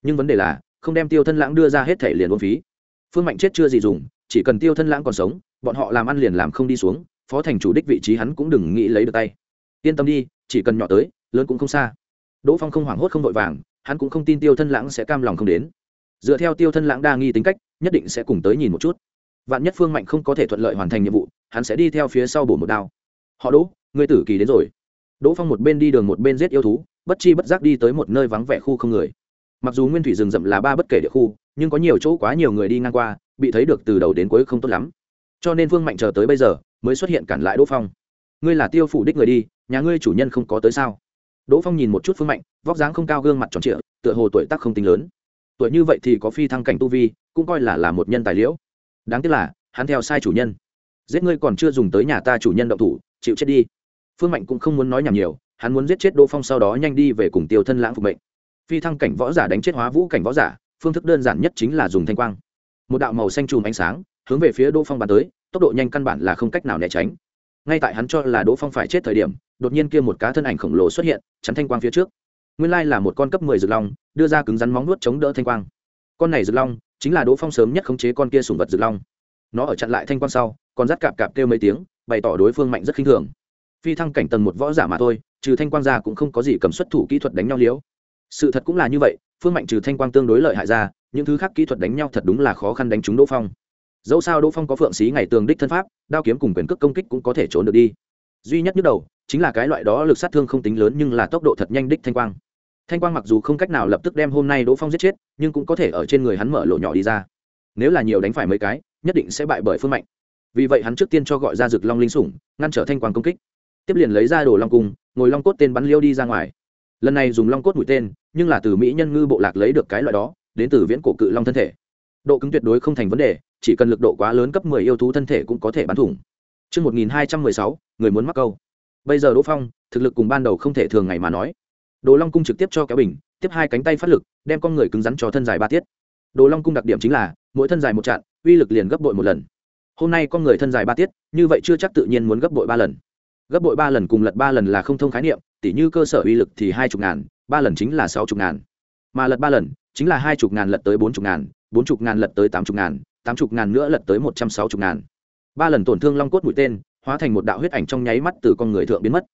Nhưng vấn đề là, không đem tiêu thân lãng đưa ra hết thể liền uống phí. Phương mạnh chết chưa gì dùng, chỉ cần tiêu thân lãng còn sống, bọn họ làm ăn liền làm không đi xuống, phó thành chủ đích vị trí hắn cũng đừng nghĩ lấy được tay. Yên tâm đi chỉ cần nhỏ tới, lớn cũng không xa. Đỗ phong không hoảng hốt, không vội vàng, hắn cũng không tin tiêu thân lãng sẽ cam lòng không đến. Dựa theo tiêu thân lãng đa nghi tính cách, nhất định sẽ cùng tới nhìn một chút. Vạn nhất phương mạnh không có thể thuận lợi hoàn thành nhiệm vụ, hắn sẽ đi theo phía sau bổ một đao. Họ đỗ người tử kỳ đến rồi. Đỗ phong một bên đi đường một bên giết yêu thú, bất chi bất giác đi tới một nơi vắng vẻ khu không người. Mặc dù nguyên thủy rừng rậm là ba bất kể địa khu, nhưng có nhiều chỗ quá nhiều người đi ngang qua, bị thấy được từ đầu đến cuối không tốt lắm. Cho nên vương mạnh chờ tới bây giờ, mới xuất hiện cản lại đỗ phong ngươi là tiêu phủ đích người đi, nhà ngươi chủ nhân không có tới sao? Đỗ phong nhìn một chút phương mạnh, vóc dáng không cao, gương mặt tròn trịa, tựa hồ tuổi tác không tính lớn. Tuổi như vậy thì có phi thăng cảnh tu vi, cũng coi là là một nhân tài liễu. Đáng tiếc là, hắn theo sai chủ nhân. Giết ngươi còn chưa dùng tới nhà ta chủ nhân động thủ, chịu chết đi. Phương mạnh cũng không muốn nói nhảm nhiều, hắn muốn giết chết đỗ phong sau đó nhanh đi về cùng tiêu thân lãng phục mệnh. Phi thăng cảnh võ giả đánh chết hóa vũ cảnh võ giả, phương thức đơn giản nhất chính là dùng thanh quang. Một đạo màu xanh chùm ánh sáng, hướng về phía đỗ phong bàn tới, tốc độ nhanh căn bản là không cách nào né tránh ngay tại hắn cho là đỗ phong phải chết thời điểm, đột nhiên kia một cá thân ảnh khổng lồ xuất hiện, chắn thanh quang phía trước. Nguyên lai là một con cấp mười rực long, đưa ra cứng rắn móng nuốt chống đỡ thanh quang. Con này rực long, chính là đỗ phong sớm nhất khống chế con kia sùng vật rực long. Nó ở chặn lại thanh quang sau, còn dắt cạp cạp kêu mấy tiếng, bày tỏ đối phương mạnh rất khinh thường. Phi thăng cảnh tầng một võ giả mà thôi, trừ thanh quang ra cũng không có gì cầm xuất thủ kỹ thuật đánh nhau liễu sự thật cũng là như vậy, phương mạnh trừ thanh quang tương đối lợi hại ra, những thứ khác kỹ thuật đánh nhau thật đúng là khó khăn đánh trúng đỗ phong dẫu sao đỗ phong có phượng xí ngày tường đích thân pháp, đao kiếm cùng quyền cước công kích cũng có thể trốn được đi. Duy nhất nhức đầu, chính là cái loại đó lực sát thương không tính lớn nhưng là tốc độ thật nhanh đích thanh quang. Thanh quang mặc dù không cách nào lập tức đem hôm nay đỗ phong giết chết, nhưng cũng có thể ở trên người hắn mở lộ nhỏ đi ra. Nếu là nhiều đánh phải mấy cái, nhất định sẽ bại bởi phương mạnh. Vì vậy hắn trước tiên cho gọi ra rực long linh sủng, ngăn trở thanh quang công kích. Tiếp liền lấy ra đồ long cung, ngồi long cốt tên bắn liêu đi ra ngoài. Lần này dùng long cốt mũi tên, nhưng là từ mỹ nhân ngư bộ lạc lấy được cái loại đó, đến từ viễn cổ cự long thân thể độ cứng tuyệt đối không thành vấn đề chỉ cần lực độ quá lớn cấp 10 yêu thú thân thể cũng có thể bắn thủng Chương 1216, người muốn mắc câu. Bây giờ Đỗ Phong, thực lực cùng ban đầu không thể thường ngày mà nói. Đồ Long cung trực tiếp cho kéo bình, tiếp hai cánh tay phát lực, đem con người cứng rắn cho thân dài ba tiết. Đồ Long cung đặc điểm chính là, mỗi thân dài một chặn, uy lực liền gấp bội một lần. Hôm nay con người thân dài ba tiết, như vậy chưa chắc tự nhiên muốn gấp bội ba lần. Gấp bội ba lần cùng lật ba lần là không thông khái niệm, tỉ như cơ sở uy lực thì hai chục ngàn, ba lần chính là sáu chục ngàn. Mà lật ba lần, chính là hai chục ngàn lật tới bốn chục ngàn, bốn chục ngàn lật tới tám chục ngàn, tám chục ngàn nữa lật tới một trăm sáu chục ngàn. Ba lần tổn thương long cốt mũi tên hóa thành một đạo huyết ảnh trong nháy mắt từ con người thượng biến mất.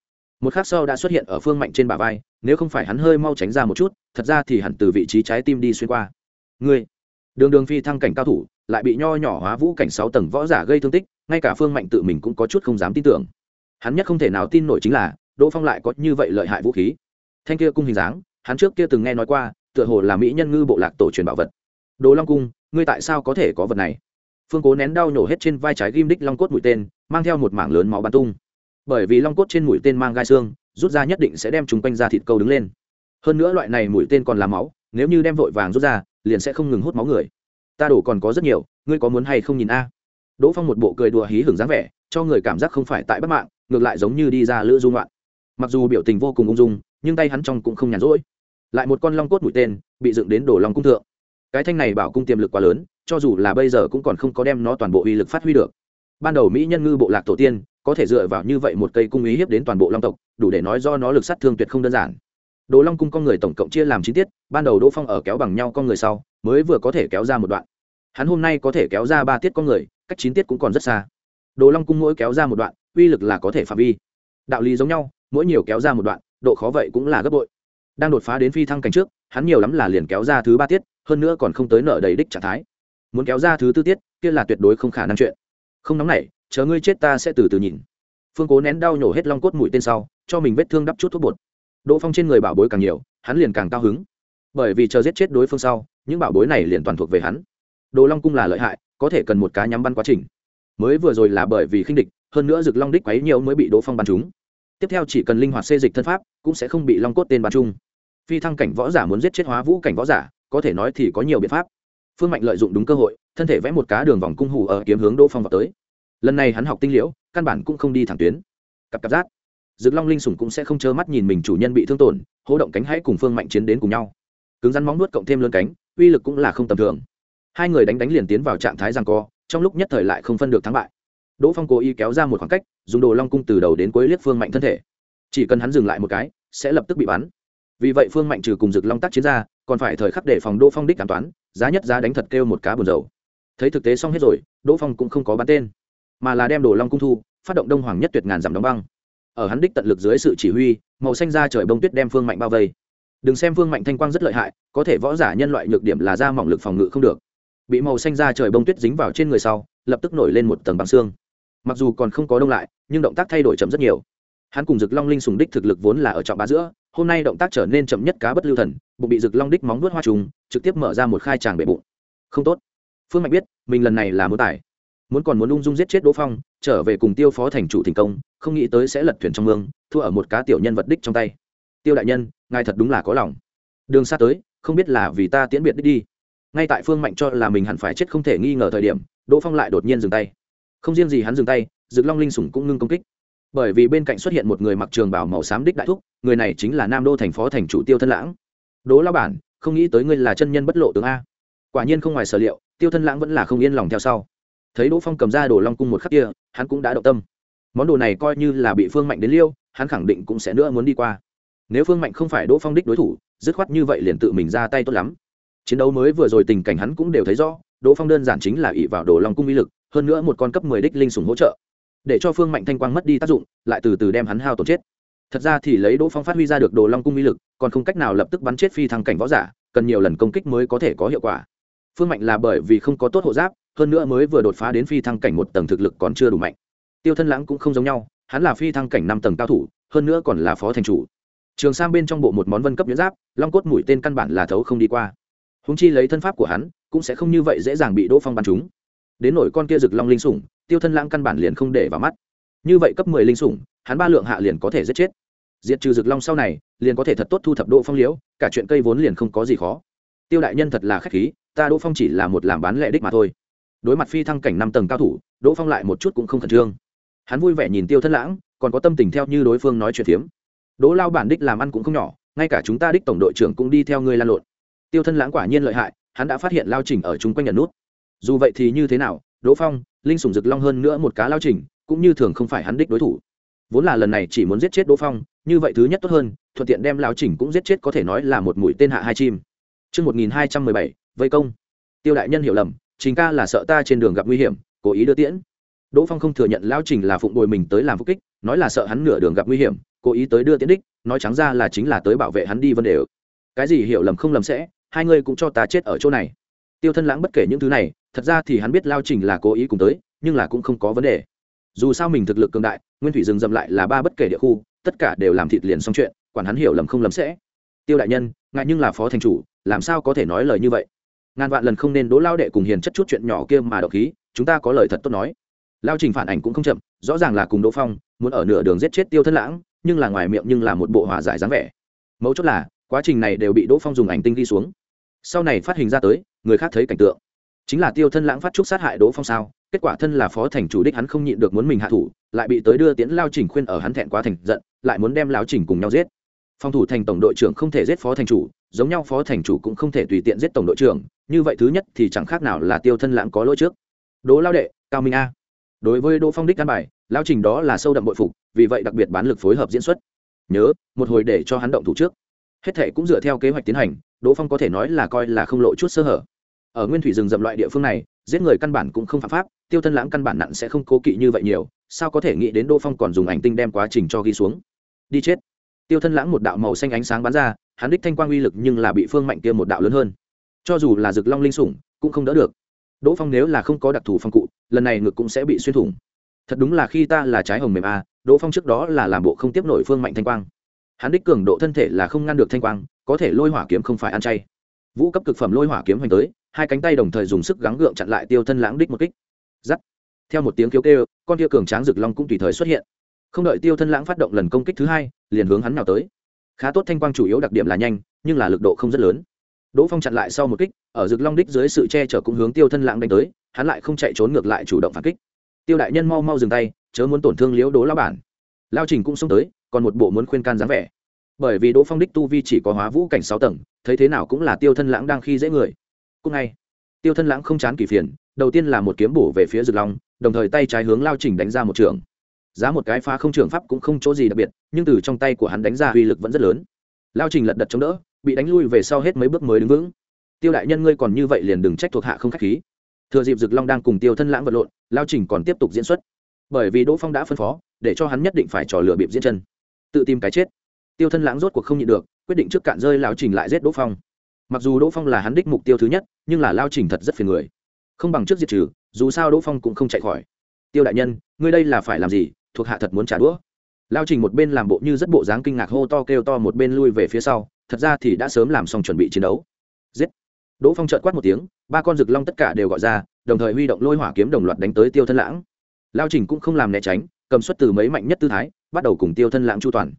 Một khắc sau đã xuất hiện ở phương mạnh trên bả vai nếu không phải hắn hơi mau tránh ra một chút thật ra thì hẳn từ vị trí trái tim đi xuyên qua. Người đường đường phi thăng cảnh cao thủ lại bị nho nhỏ hóa vũ cảnh sáu tầng võ giả gây thương tích ngay cả phương mạnh tự mình cũng có chút không dám tin tưởng. Hắn nhất không thể nào tin nổi chính là đỗ phong lại có như vậy lợi hại vũ khí. Thanh kia cung hình dáng hắn trước kia từng nghe nói qua tựa hồ là mỹ nhân ngư bộ lạc tổ truyền bảo vật đồ long cung, ngươi tại sao có thể có vật này? Phương cố nén đau nhổ hết trên vai trái ghim đích long cốt mũi tên, mang theo một mảng lớn máu bắn tung. Bởi vì long cốt trên mũi tên mang gai xương, rút ra nhất định sẽ đem chúng quanh ra thịt câu đứng lên. Hơn nữa loại này mũi tên còn là máu, nếu như đem vội vàng rút ra, liền sẽ không ngừng hút máu người. Ta đổ còn có rất nhiều, ngươi có muốn hay không nhìn a? Đỗ phong một bộ cười đùa hí hưởng dáng vẻ, cho người cảm giác không phải tại bất mạng, ngược lại giống như đi ra lữ dung loạn mặc dù biểu tình vô cùng ung dung, nhưng tay hắn trong cũng không nhàn rỗi. Lại một con long cốt mũi tên, bị dựng đến đổ long cung thượng cái thanh này bảo cung tiềm lực quá lớn, cho dù là bây giờ cũng còn không có đem nó toàn bộ uy lực phát huy được. Ban đầu mỹ nhân ngư bộ lạc tổ tiên, có thể dựa vào như vậy một cây cung ý hiếp đến toàn bộ long tộc, đủ để nói do nó lực sát thương tuyệt không đơn giản. Đồ long cung con người tổng cộng chia làm chín tiết, ban đầu đỗ phong ở kéo bằng nhau con người sau, mới vừa có thể kéo ra một đoạn. Hắn hôm nay có thể kéo ra ba tiết con người, cách chín tiết cũng còn rất xa. Đồ long cung mỗi kéo ra một đoạn, uy lực là có thể phạm vi. Đạo lý giống nhau, mỗi nhiều kéo ra một đoạn, độ khó vậy cũng là gấp bội. Đang đột phá đến phi thăng cảnh trước, hắn nhiều lắm là liền kéo ra thứ ba tiết hơn nữa còn không tới nợ đầy đích trạng thái. Muốn kéo ra thứ tư tiết, kia là tuyệt đối không khả năng chuyện. Không nóng nảy, chờ ngươi chết ta sẽ từ từ nhìn. Phương cố nén đau nhổ hết long cốt mũi tên sau, cho mình vết thương đắp chút thuốc bột. Đỗ phong trên người bảo bối càng nhiều, hắn liền càng cao hứng. Bởi vì chờ giết chết đối phương sau, những bảo bối này liền toàn thuộc về hắn. Đồ long cung là lợi hại, có thể cần một cá nhắm bắn quá trình. Mới vừa rồi là bởi vì khinh địch, hơn nữa rực long đích quấy nhiều mới bị đỗ phong bắn trúng. Tiếp theo chỉ cần linh hoạt xê dịch thân pháp, cũng sẽ không bị long cốt tên bắn chung phi thăng cảnh võ giả muốn giết chết hóa vũ cảnh võ giả có thể nói thì có nhiều biện pháp. Phương mạnh lợi dụng đúng cơ hội, thân thể vẽ một cá đường vòng cung hủ ở kiếm hướng đỗ phong vào tới. Lần này hắn học tinh liễu, căn bản cũng không đi thẳng tuyến. Cặp cặp giác dực long linh sủng cũng sẽ không trơ mắt nhìn mình chủ nhân bị thương tổn hỗ động cánh hãy cùng phương mạnh chiến đến cùng nhau. Cứng rắn móng nuốt cộng thêm lơn cánh, uy lực cũng là không tầm thường. Hai người đánh đánh liền tiến vào trạng thái giằng co, trong lúc nhất thời lại không phân được thắng bại. Đỗ phong cố ý kéo ra một khoảng cách, dùng đồ long cung từ đầu đến cuối liếc phương mạnh thân thể. Chỉ cần hắn dừng lại một cái, sẽ lập tức bị bắn vì vậy phương mạnh trừ cùng rực long tác chiến ra, còn phải thời khắc để phòng đỗ phong đích cảm toán, giá nhất giá đánh thật kêu một cá buồn dầu thấy thực tế xong hết rồi, đỗ phong cũng không có bán tên, mà là đem đồ long cung thu, phát động đông hoàng nhất tuyệt ngàn giảm đóng băng. Ở hắn đích tận lực dưới sự chỉ huy, màu xanh ra trời bông tuyết đem phương mạnh bao vây. Đừng xem phương mạnh thanh quang rất lợi hại, có thể võ giả nhân loại nhược điểm là da mỏng lực phòng ngự không được. Bị màu xanh ra trời bông tuyết dính vào trên người sau, lập tức nổi lên một tầng băng xương. Mặc dù còn không có đông lại, nhưng động tác thay đổi chậm rất nhiều. Hắn cùng rực long linh sùng đích thực lực vốn là ở trọng bá giữa hôm nay động tác trở nên chậm nhất cá bất lưu thần bụng bị rực long đích móng nuốt hoa trùng trực tiếp mở ra một khai tràng bệ bụng. Không tốt. Phương mạnh biết mình lần này là muốn tải, muốn còn muốn ung dung giết chết đỗ phong trở về cùng tiêu phó thành chủ thành công không nghĩ tới sẽ lật thuyền trong mương thua ở một cá tiểu nhân vật đích trong tay. Tiêu đại nhân ngài thật đúng là có lòng. Đường xa tới không biết là vì ta tiễn biệt đích đi. Ngay tại phương mạnh cho là mình hẳn phải chết không thể nghi ngờ thời điểm đỗ phong lại đột nhiên dừng tay. Không riêng gì hắn dừng tay rực long linh sủng cũng ngưng công kích bởi vì bên cạnh xuất hiện một người mặc trường bảo màu xám đích đại thúc, người này chính là nam đô thành phó thành chủ tiêu thân lãng. Đố lao bản, không nghĩ tới ngươi là chân nhân bất lộ tướng a. Quả nhiên không ngoài sở liệu, tiêu thân lãng vẫn là không yên lòng theo sau. Thấy đỗ phong cầm ra đồ long cung một khắc kia, hắn cũng đã động tâm. Món đồ này coi như là bị phương mạnh đến liêu, hắn khẳng định cũng sẽ nữa muốn đi qua. Nếu phương mạnh không phải đỗ phong đích đối thủ, dứt khoát như vậy liền tự mình ra tay tốt lắm. Chiến đấu mới vừa rồi tình cảnh hắn cũng đều thấy rõ, đỗ phong đơn giản chính là ỷ vào đồ long cung uy lực, hơn nữa một con cấp mười đích linh sùng hỗ trợ để cho phương mạnh thanh quang mất đi tác dụng, lại từ từ đem hắn hao tổn chết. Thật ra thì lấy đỗ phong phát huy ra được đồ long cung uy lực, còn không cách nào lập tức bắn chết phi thăng cảnh võ giả, cần nhiều lần công kích mới có thể có hiệu quả. Phương mạnh là bởi vì không có tốt hộ giáp, hơn nữa mới vừa đột phá đến phi thăng cảnh một tầng thực lực còn chưa đủ mạnh. Tiêu thân lãng cũng không giống nhau, hắn là phi thăng cảnh năm tầng cao thủ, hơn nữa còn là phó thành chủ. Trường sang bên trong bộ một món vân cấp nhuyễn giáp, long cốt mũi tên căn bản là thấu không đi qua. Húng chi lấy thân pháp của hắn, cũng sẽ không như vậy dễ dàng bị đỗ phong bắn trúng đến nổi con kia rực long linh sủng, tiêu thân lãng căn bản liền không để vào mắt. Như vậy cấp mười linh sủng, hắn ba lượng hạ liền có thể giết chết. Diệt trừ rực long sau này, liền có thể thật tốt thu thập đỗ phong liễu, cả chuyện cây vốn liền không có gì khó. Tiêu đại nhân thật là k h á c h khí, ta đỗ phong chỉ là một làm bán lệ đích mà thôi. Đối mặt phi thăng cảnh năm tầng cao thủ, đỗ phong lại một chút cũng không khẩn trương. Hắn vui vẻ nhìn tiêu thân lãng, còn có tâm tình theo như đối phương nói chuyện phiếm. Đỗ lao bản đích làm ăn cũng không nhỏ, ngay cả chúng ta đích tổng đội trưởng cũng đi theo ngươi lan lộn. Tiêu thân lãng quả nhiên lợi hại, hắn đã phát hiện lao trình ở chung quanh nhận nút dù vậy thì như thế nào đỗ phong linh sùng rực long hơn nữa một cá lao trình cũng như thường không phải hắn đích đối thủ vốn là lần này chỉ muốn giết chết đỗ phong như vậy thứ nhất tốt hơn thuận tiện đem lao trình cũng giết chết có thể nói là một mũi tên hạ hai chim Trước 1217, vây công. Tiêu đại nhân hiểu lầm, chính ca là sợ ta trên đường gặp nguy hiểm, cố ý đưa tiễn. Đỗ Phong không thừa nhận lao trình là phụng bồi mình tới làm phục kích, nói là sợ hắn nửa đường gặp nguy hiểm, cố ý tới đưa tiễn đích, nói trắng ra là chính là tới bảo vệ hắn đi vấn đề. Cái gì hiểu lầm không lầm sẽ, hai người cũng cho ta chết ở chỗ này. Tiêu Thân Lãng bất kể những thứ này, thật ra thì hắn biết lao trình là cố ý cùng tới, nhưng là cũng không có vấn đề. Dù sao mình thực lực cường đại, nguyên thủy rừng rậm lại là ba bất kể địa khu, tất cả đều làm thịt liền xong chuyện quản hắn hiểu lầm không lầm sẽ. Tiêu đại nhân ngại nhưng là phó thành chủ làm sao có thể nói lời như vậy? Ngàn vạn lần không nên đố lao đệ cùng hiền chất chút chuyện nhỏ kia mà độc khí chúng ta có lời thật tốt nói. Lao trình phản ảnh cũng không chậm rõ ràng là cùng đỗ phong muốn ở nửa đường giết chết tiêu thân lãng nhưng là ngoài miệng nhưng là một bộ hòa giải dáng vẻ. Mấu chốt là quá trình này đều bị đỗ phong dùng ảnh tinh ghi xuống. Sau này phát hình ra tới người khác thấy cảnh tượng chính là tiêu thân lãng phát trúc sát hại đỗ phong sao? Kết quả thân là phó thành chủ đích hắn không nhịn được muốn mình hạ thủ, lại bị tới đưa tiễn lao trình khuyên ở hắn thẹn quá thành giận, lại muốn đem lao trình cùng nhau giết. Phòng thủ thành tổng đội trưởng không thể giết phó thành chủ, giống nhau phó thành chủ cũng không thể tùy tiện giết tổng đội trưởng, như vậy thứ nhất thì chẳng khác nào là tiêu thân lãng có lỗi trước. Đỗ lao đệ, cao minh a. Đối với đỗ phong đích căn bài, lao trình đó là sâu đậm bội phục, vì vậy đặc biệt bán lực phối hợp diễn xuất. Nhớ, một hồi để cho hắn động thủ trước. Hết thệ cũng dựa theo kế hoạch tiến hành, đỗ phong có thể nói là coi là không lộ chút sơ hở ở nguyên thủy rừng rậm loại địa phương này, giết người căn bản cũng không phạm pháp, tiêu thân lãng căn bản nặng sẽ không cố kỵ như vậy nhiều, sao có thể nghĩ đến đỗ phong còn dùng ảnh tinh đem quá trình cho ghi xuống? Đi chết. Tiêu thân lãng một đạo màu xanh ánh sáng bắn ra, hắn đích thanh quang uy lực nhưng là bị phương mạnh kia một đạo lớn hơn. Cho dù là rực long linh sủng, cũng không đỡ được. Đỗ phong nếu là không có đặc thù phong cụ, lần này ngực cũng sẽ bị xuyên thủng. Thật đúng là khi ta là trái hồng mềm a đỗ phong trước đó là làm bộ không tiếp nổi phương mạnh thanh quang. Hắn đích cường độ thân thể là không ngăn được thanh quang, có thể lôi hỏa kiếm không phải ăn chay vũ cấp cực phẩm lôi hỏa kiếm hoành tới, hai cánh tay đồng thời dùng sức gắng gượng chặn lại tiêu thân lãng đích một kích. Giắt. Theo một tiếng kêu kêu, con kia cường tráng rực long cũng tùy thời xuất hiện. Không đợi tiêu thân lãng phát động lần công kích thứ hai, liền hướng hắn nào tới. Khá tốt thanh quang chủ yếu đặc điểm là nhanh, nhưng là lực độ không rất lớn. Đỗ phong chặn lại sau một kích, ở rực long đích dưới sự che chở cũng hướng tiêu thân lãng đánh tới, hắn lại không chạy trốn ngược lại chủ động phản kích. Tiêu đại nhân mau mau dừng tay, chớ muốn tổn thương liễu đố lao bản. Lao trình cũng xông tới, còn một bộ muốn khuyên can dáng vẻ bởi vì đỗ phong đích tu vi chỉ có hóa vũ cảnh sáu tầng, thấy thế nào cũng là tiêu thân lãng đang khi dễ người. Cũng ngay, tiêu thân lãng không chán kỳ phiền, đầu tiên là một kiếm bổ về phía rực long, đồng thời tay trái hướng lao trình đánh ra một trường. Giá một cái phá không trường pháp cũng không chỗ gì đặc biệt, nhưng từ trong tay của hắn đánh ra uy lực vẫn rất lớn. Lao trình lật đật chống đỡ, bị đánh lui về sau hết mấy bước mới đứng vững. Tiêu đại nhân ngươi còn như vậy liền đừng trách thuộc hạ không k h á c h khí. Thừa dịp rực long đang cùng tiêu thân lãng vật lộn, lao trình còn tiếp tục diễn xuất. Bởi vì đỗ phong đã phân phó, để cho hắn nhất định phải trò lửa bịp diễn chân. Tự tìm cái chết tiêu thân lãng rốt cuộc không nhịn được, quyết định trước cạn rơi lao trình lại giết đỗ phong. Mặc dù đỗ phong là hắn đích mục tiêu thứ nhất, nhưng là lao trình thật rất phiền người. Không bằng trước diệt trừ, dù sao đỗ phong cũng không chạy khỏi. Tiêu đại nhân, ngươi đây là phải làm gì? Thuộc hạ thật muốn trả đũa. Lao trình một bên làm bộ như rất bộ dáng kinh ngạc hô to kêu to một bên lui về phía sau, thật ra thì đã sớm làm xong chuẩn bị chiến đấu. Giết! Đỗ phong trợn quát một tiếng, ba con rực long tất cả đều gọi ra, đồng thời huy động lôi hỏa kiếm đồng loạt đánh tới tiêu thân lãng. Lao trình cũng không làm né tránh, cầm xuất từ mấy mạnh nhất tư thái, bắt đầu cùng tiêu thân lãng chu toàn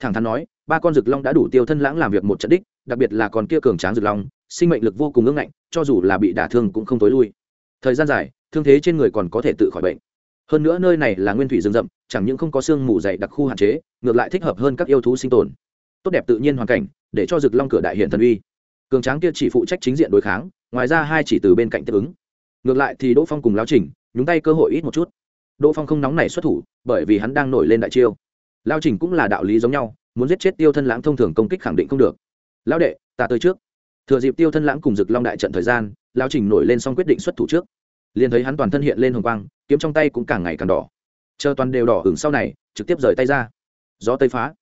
thẳng thắn nói, ba con rực long đã đủ tiêu thân lãng làm việc một trận đích, đặc biệt là con kia cường tráng rực long, sinh mệnh lực vô cùng ngưng ngạnh, cho dù là bị đả thương cũng không tối lui. Thời gian dài, thương thế trên người còn có thể tự khỏi bệnh. Hơn nữa nơi này là nguyên thủy rừng rậm, chẳng những không có sương mù dày đặc khu hạn chế, ngược lại thích hợp hơn các yêu thú sinh tồn. Tốt đẹp tự nhiên hoàn cảnh, để cho rực long cửa đại hiện thần uy. Cường tráng kia chỉ phụ trách chính diện đối kháng, ngoài ra hai chỉ từ bên cạnh tiếp ứng. Ngược lại thì đỗ phong cùng lao trình, nhúng tay cơ hội ít một chút. Đỗ phong không nóng này xuất thủ, bởi vì hắn đang nổi lên đại chiêu lao trình cũng là đạo lý giống nhau, muốn giết chết tiêu thân lãng thông thường công kích khẳng định không được. Lão đệ, ta tới trước. Thừa dịp tiêu thân lãng cùng rực long đại trận thời gian, lao trình nổi lên xong quyết định xuất thủ trước. Liền thấy hắn toàn thân hiện lên hồng quang, kiếm trong tay cũng càng ngày càng đỏ. Chờ toàn đều đỏ hưởng sau này, trực tiếp rời tay ra. Gió tây phá.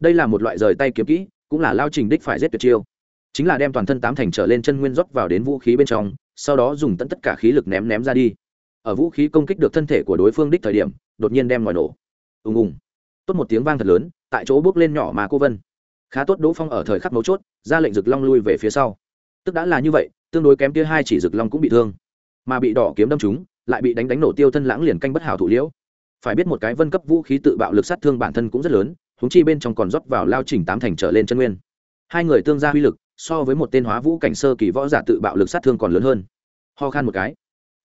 Đây là một loại rời tay kiếm kỹ, cũng là lao trình đích phải giết tuyệt chiêu. Chính là đem toàn thân tám thành trở lên chân nguyên dốc vào đến vũ khí bên trong, sau đó dùng tận tất cả khí lực ném ném ra đi. Ở vũ khí công kích được thân thể của đối phương đích thời điểm, đột nhiên đem ngòi nổ. Ùng ùng tốt một tiếng vang thật lớn, tại chỗ bước lên nhỏ mà cô vân. Khá tốt đỗ phong ở thời khắc mấu chốt, ra lệnh rực long lui về phía sau. Tức đã là như vậy, tương đối kém kia hai chỉ rực long cũng bị thương. Mà bị đỏ kiếm đâm chúng lại bị đánh đánh nổ tiêu thân lãng liền canh bất hảo thủ liễu. Phải biết một cái vân cấp vũ khí tự bạo lực sát thương bản thân cũng rất lớn húng chi bên trong còn rót vào lao chỉnh tám thành trở lên chân nguyên. Hai người tương gia uy lực, so với một tên hóa vũ cảnh sơ kỳ võ giả tự bạo lực sát thương còn lớn hơn. Ho khan một cái.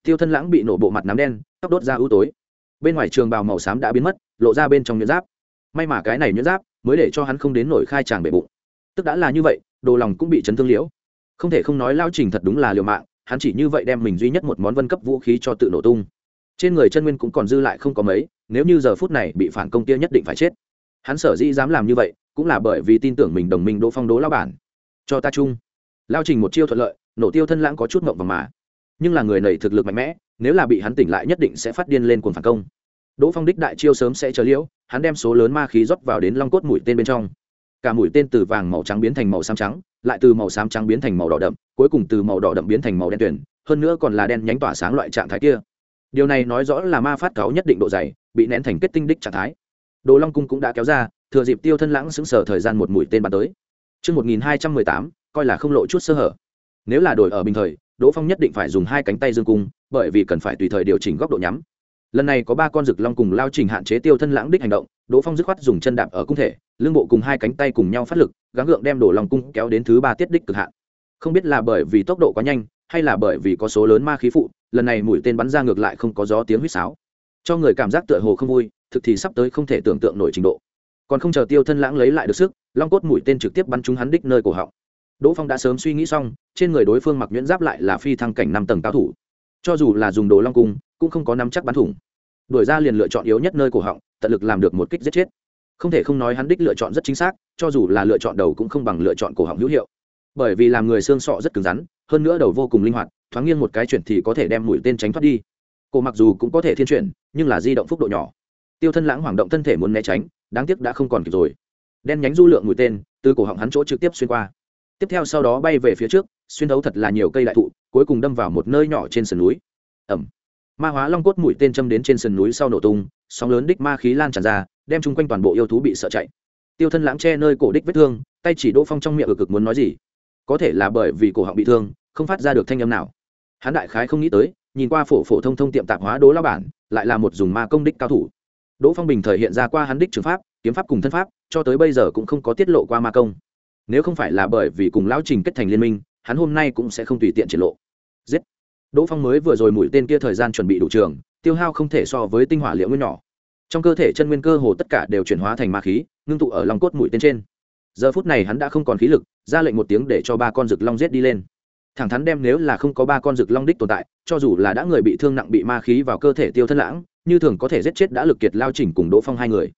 Tiêu thân lãng bị nổ bộ mặt nám đen, tóc đốt ra ưu tối bên ngoài trường bào màu xám đã biến mất, lộ ra bên trong nhuyễn giáp. May mà cái này nhuyễn giáp mới để cho hắn không đến nổi khai tràng bể bụng. Tức đã là như vậy, đồ lòng cũng bị chấn thương liễu. Không thể không nói lao trình thật đúng là liều mạng, hắn chỉ như vậy đem mình duy nhất một món vân cấp vũ khí cho tự nổ tung. Trên người chân nguyên cũng còn dư lại không có mấy, nếu như giờ phút này bị phản công kia nhất định phải chết. Hắn sở dĩ dám làm như vậy, cũng là bởi vì tin tưởng mình đồng minh đỗ phong đố lao bản. Cho ta chung. Lao trình một chiêu thuận lợi, nổ tiêu thân lãng có chút mộng và mà. Nhưng là người này thực lực mạnh mẽ nếu là bị hắn tỉnh lại nhất định sẽ phát điên lên cuồng phản công. Đỗ phong đích đại chiêu sớm sẽ chờ liễu hắn đem số lớn ma khí rót vào đến long cốt mũi tên bên trong. Cả mũi tên từ vàng màu trắng biến thành màu xám trắng lại từ màu xám trắng biến thành màu đỏ đậm cuối cùng từ màu đỏ đậm biến thành màu đen tuyển hơn nữa còn là đen nhánh tỏa sáng loại trạng thái kia. Điều này nói rõ là ma phát cáo nhất định độ dày bị nén thành kết tinh đích trạng thái. Đồ long cung cũng đã kéo ra thừa dịp tiêu thân lãng xứng sở thời gian một mũi tên bắn tới. Trước 1218, coi là không lộ chút sơ hở. Nếu là đổi ở bình thời, Đỗ Phong nhất định phải dùng hai cánh tay dương cung, bởi vì cần phải tùy thời điều chỉnh góc độ nhắm. Lần này có ba con rực long cùng lao trình hạn chế tiêu thân lãng đích hành động, Đỗ Phong dứt khoát dùng chân đạp ở cung thể, lưng bộ cùng hai cánh tay cùng nhau phát lực, gắng gượng đem đổ long cung kéo đến thứ ba tiết đích cực hạn. Không biết là bởi vì tốc độ quá nhanh, hay là bởi vì có số lớn ma khí phụ, lần này mũi tên bắn ra ngược lại không có gió tiếng huýt sáo, cho người cảm giác tựa hồ không vui, thực thì sắp tới không thể tưởng tượng nổi trình độ còn không chờ tiêu thân lãng lấy lại được sức long cốt mũi tên trực tiếp bắn trúng hắn đích nơi cổ họng đỗ phong đã sớm suy nghĩ xong trên người đối phương mặc nhuyễn giáp lại là phi thăng cảnh năm tầng cao thủ cho dù là dùng đồ long cung, cũng không có nắm chắc bắn thủng. Đuổi ra liền lựa chọn yếu nhất nơi cổ họng, tận lực làm được một kích giết chết. Không thể không nói hắn đích lựa chọn rất chính xác, cho dù là lựa chọn đầu cũng không bằng lựa chọn cổ họng hữu hiệu. Bởi vì làm người xương sọ rất cứng rắn, hơn nữa đầu vô cùng linh hoạt, thoáng nghiêng một cái chuyển thì có thể đem mũi tên tránh thoát đi. Cổ mặc dù cũng có thể thiên chuyển, nhưng là di động phúc độ nhỏ. Tiêu thân lãng hoảng động thân thể muốn né tránh, đáng tiếc đã không còn kịp rồi. Đen nhánh du lượng mũi tên, từ cổ họng hắn chỗ trực tiếp xuyên qua. Tiếp theo sau đó bay về phía trước, xuyên thấu thật là nhiều cây đại thụ cuối cùng đâm vào một nơi nhỏ trên sườn núi. Ẩm. Ma hóa long cốt mũi tên châm đến trên sườn núi sau nổ tung, sóng lớn đích ma khí lan tràn ra, đem chung quanh toàn bộ yêu thú bị sợ chạy. Tiêu thân lãng che nơi cổ đích vết thương, tay chỉ đỗ phong trong miệng ở cực muốn nói gì. Có thể là bởi vì cổ họng bị thương, không phát ra được thanh âm nào. Hắn đại khái không nghĩ tới, nhìn qua phổ phổ thông thông tiệm tạp hóa đỗ lao bản, lại là một dùng ma công đích cao thủ. Đỗ phong bình thời hiện ra qua hắn đích trường pháp, kiếm pháp cùng thân pháp, cho tới bây giờ cũng không có tiết lộ qua ma công. Nếu không phải là bởi vì cùng lão trình kết thành liên minh, hắn hôm nay cũng sẽ không tùy tiện triển lộ giết. Đỗ phong mới vừa rồi mũi tên kia thời gian chuẩn bị đủ trường, tiêu hao không thể so với tinh hỏa liệu nguyên nhỏ. Trong cơ thể chân nguyên cơ hồ tất cả đều chuyển hóa thành ma khí, ngưng tụ ở lòng cốt mũi tên trên. Giờ phút này hắn đã không còn khí lực, ra lệnh một tiếng để cho ba con rực long giết đi lên. Thẳng thắn đem nếu là không có ba con rực long đích tồn tại, cho dù là đã người bị thương nặng bị ma khí vào cơ thể tiêu thân lãng, như thường có thể giết chết đã lực kiệt lao chỉnh cùng đỗ phong hai người.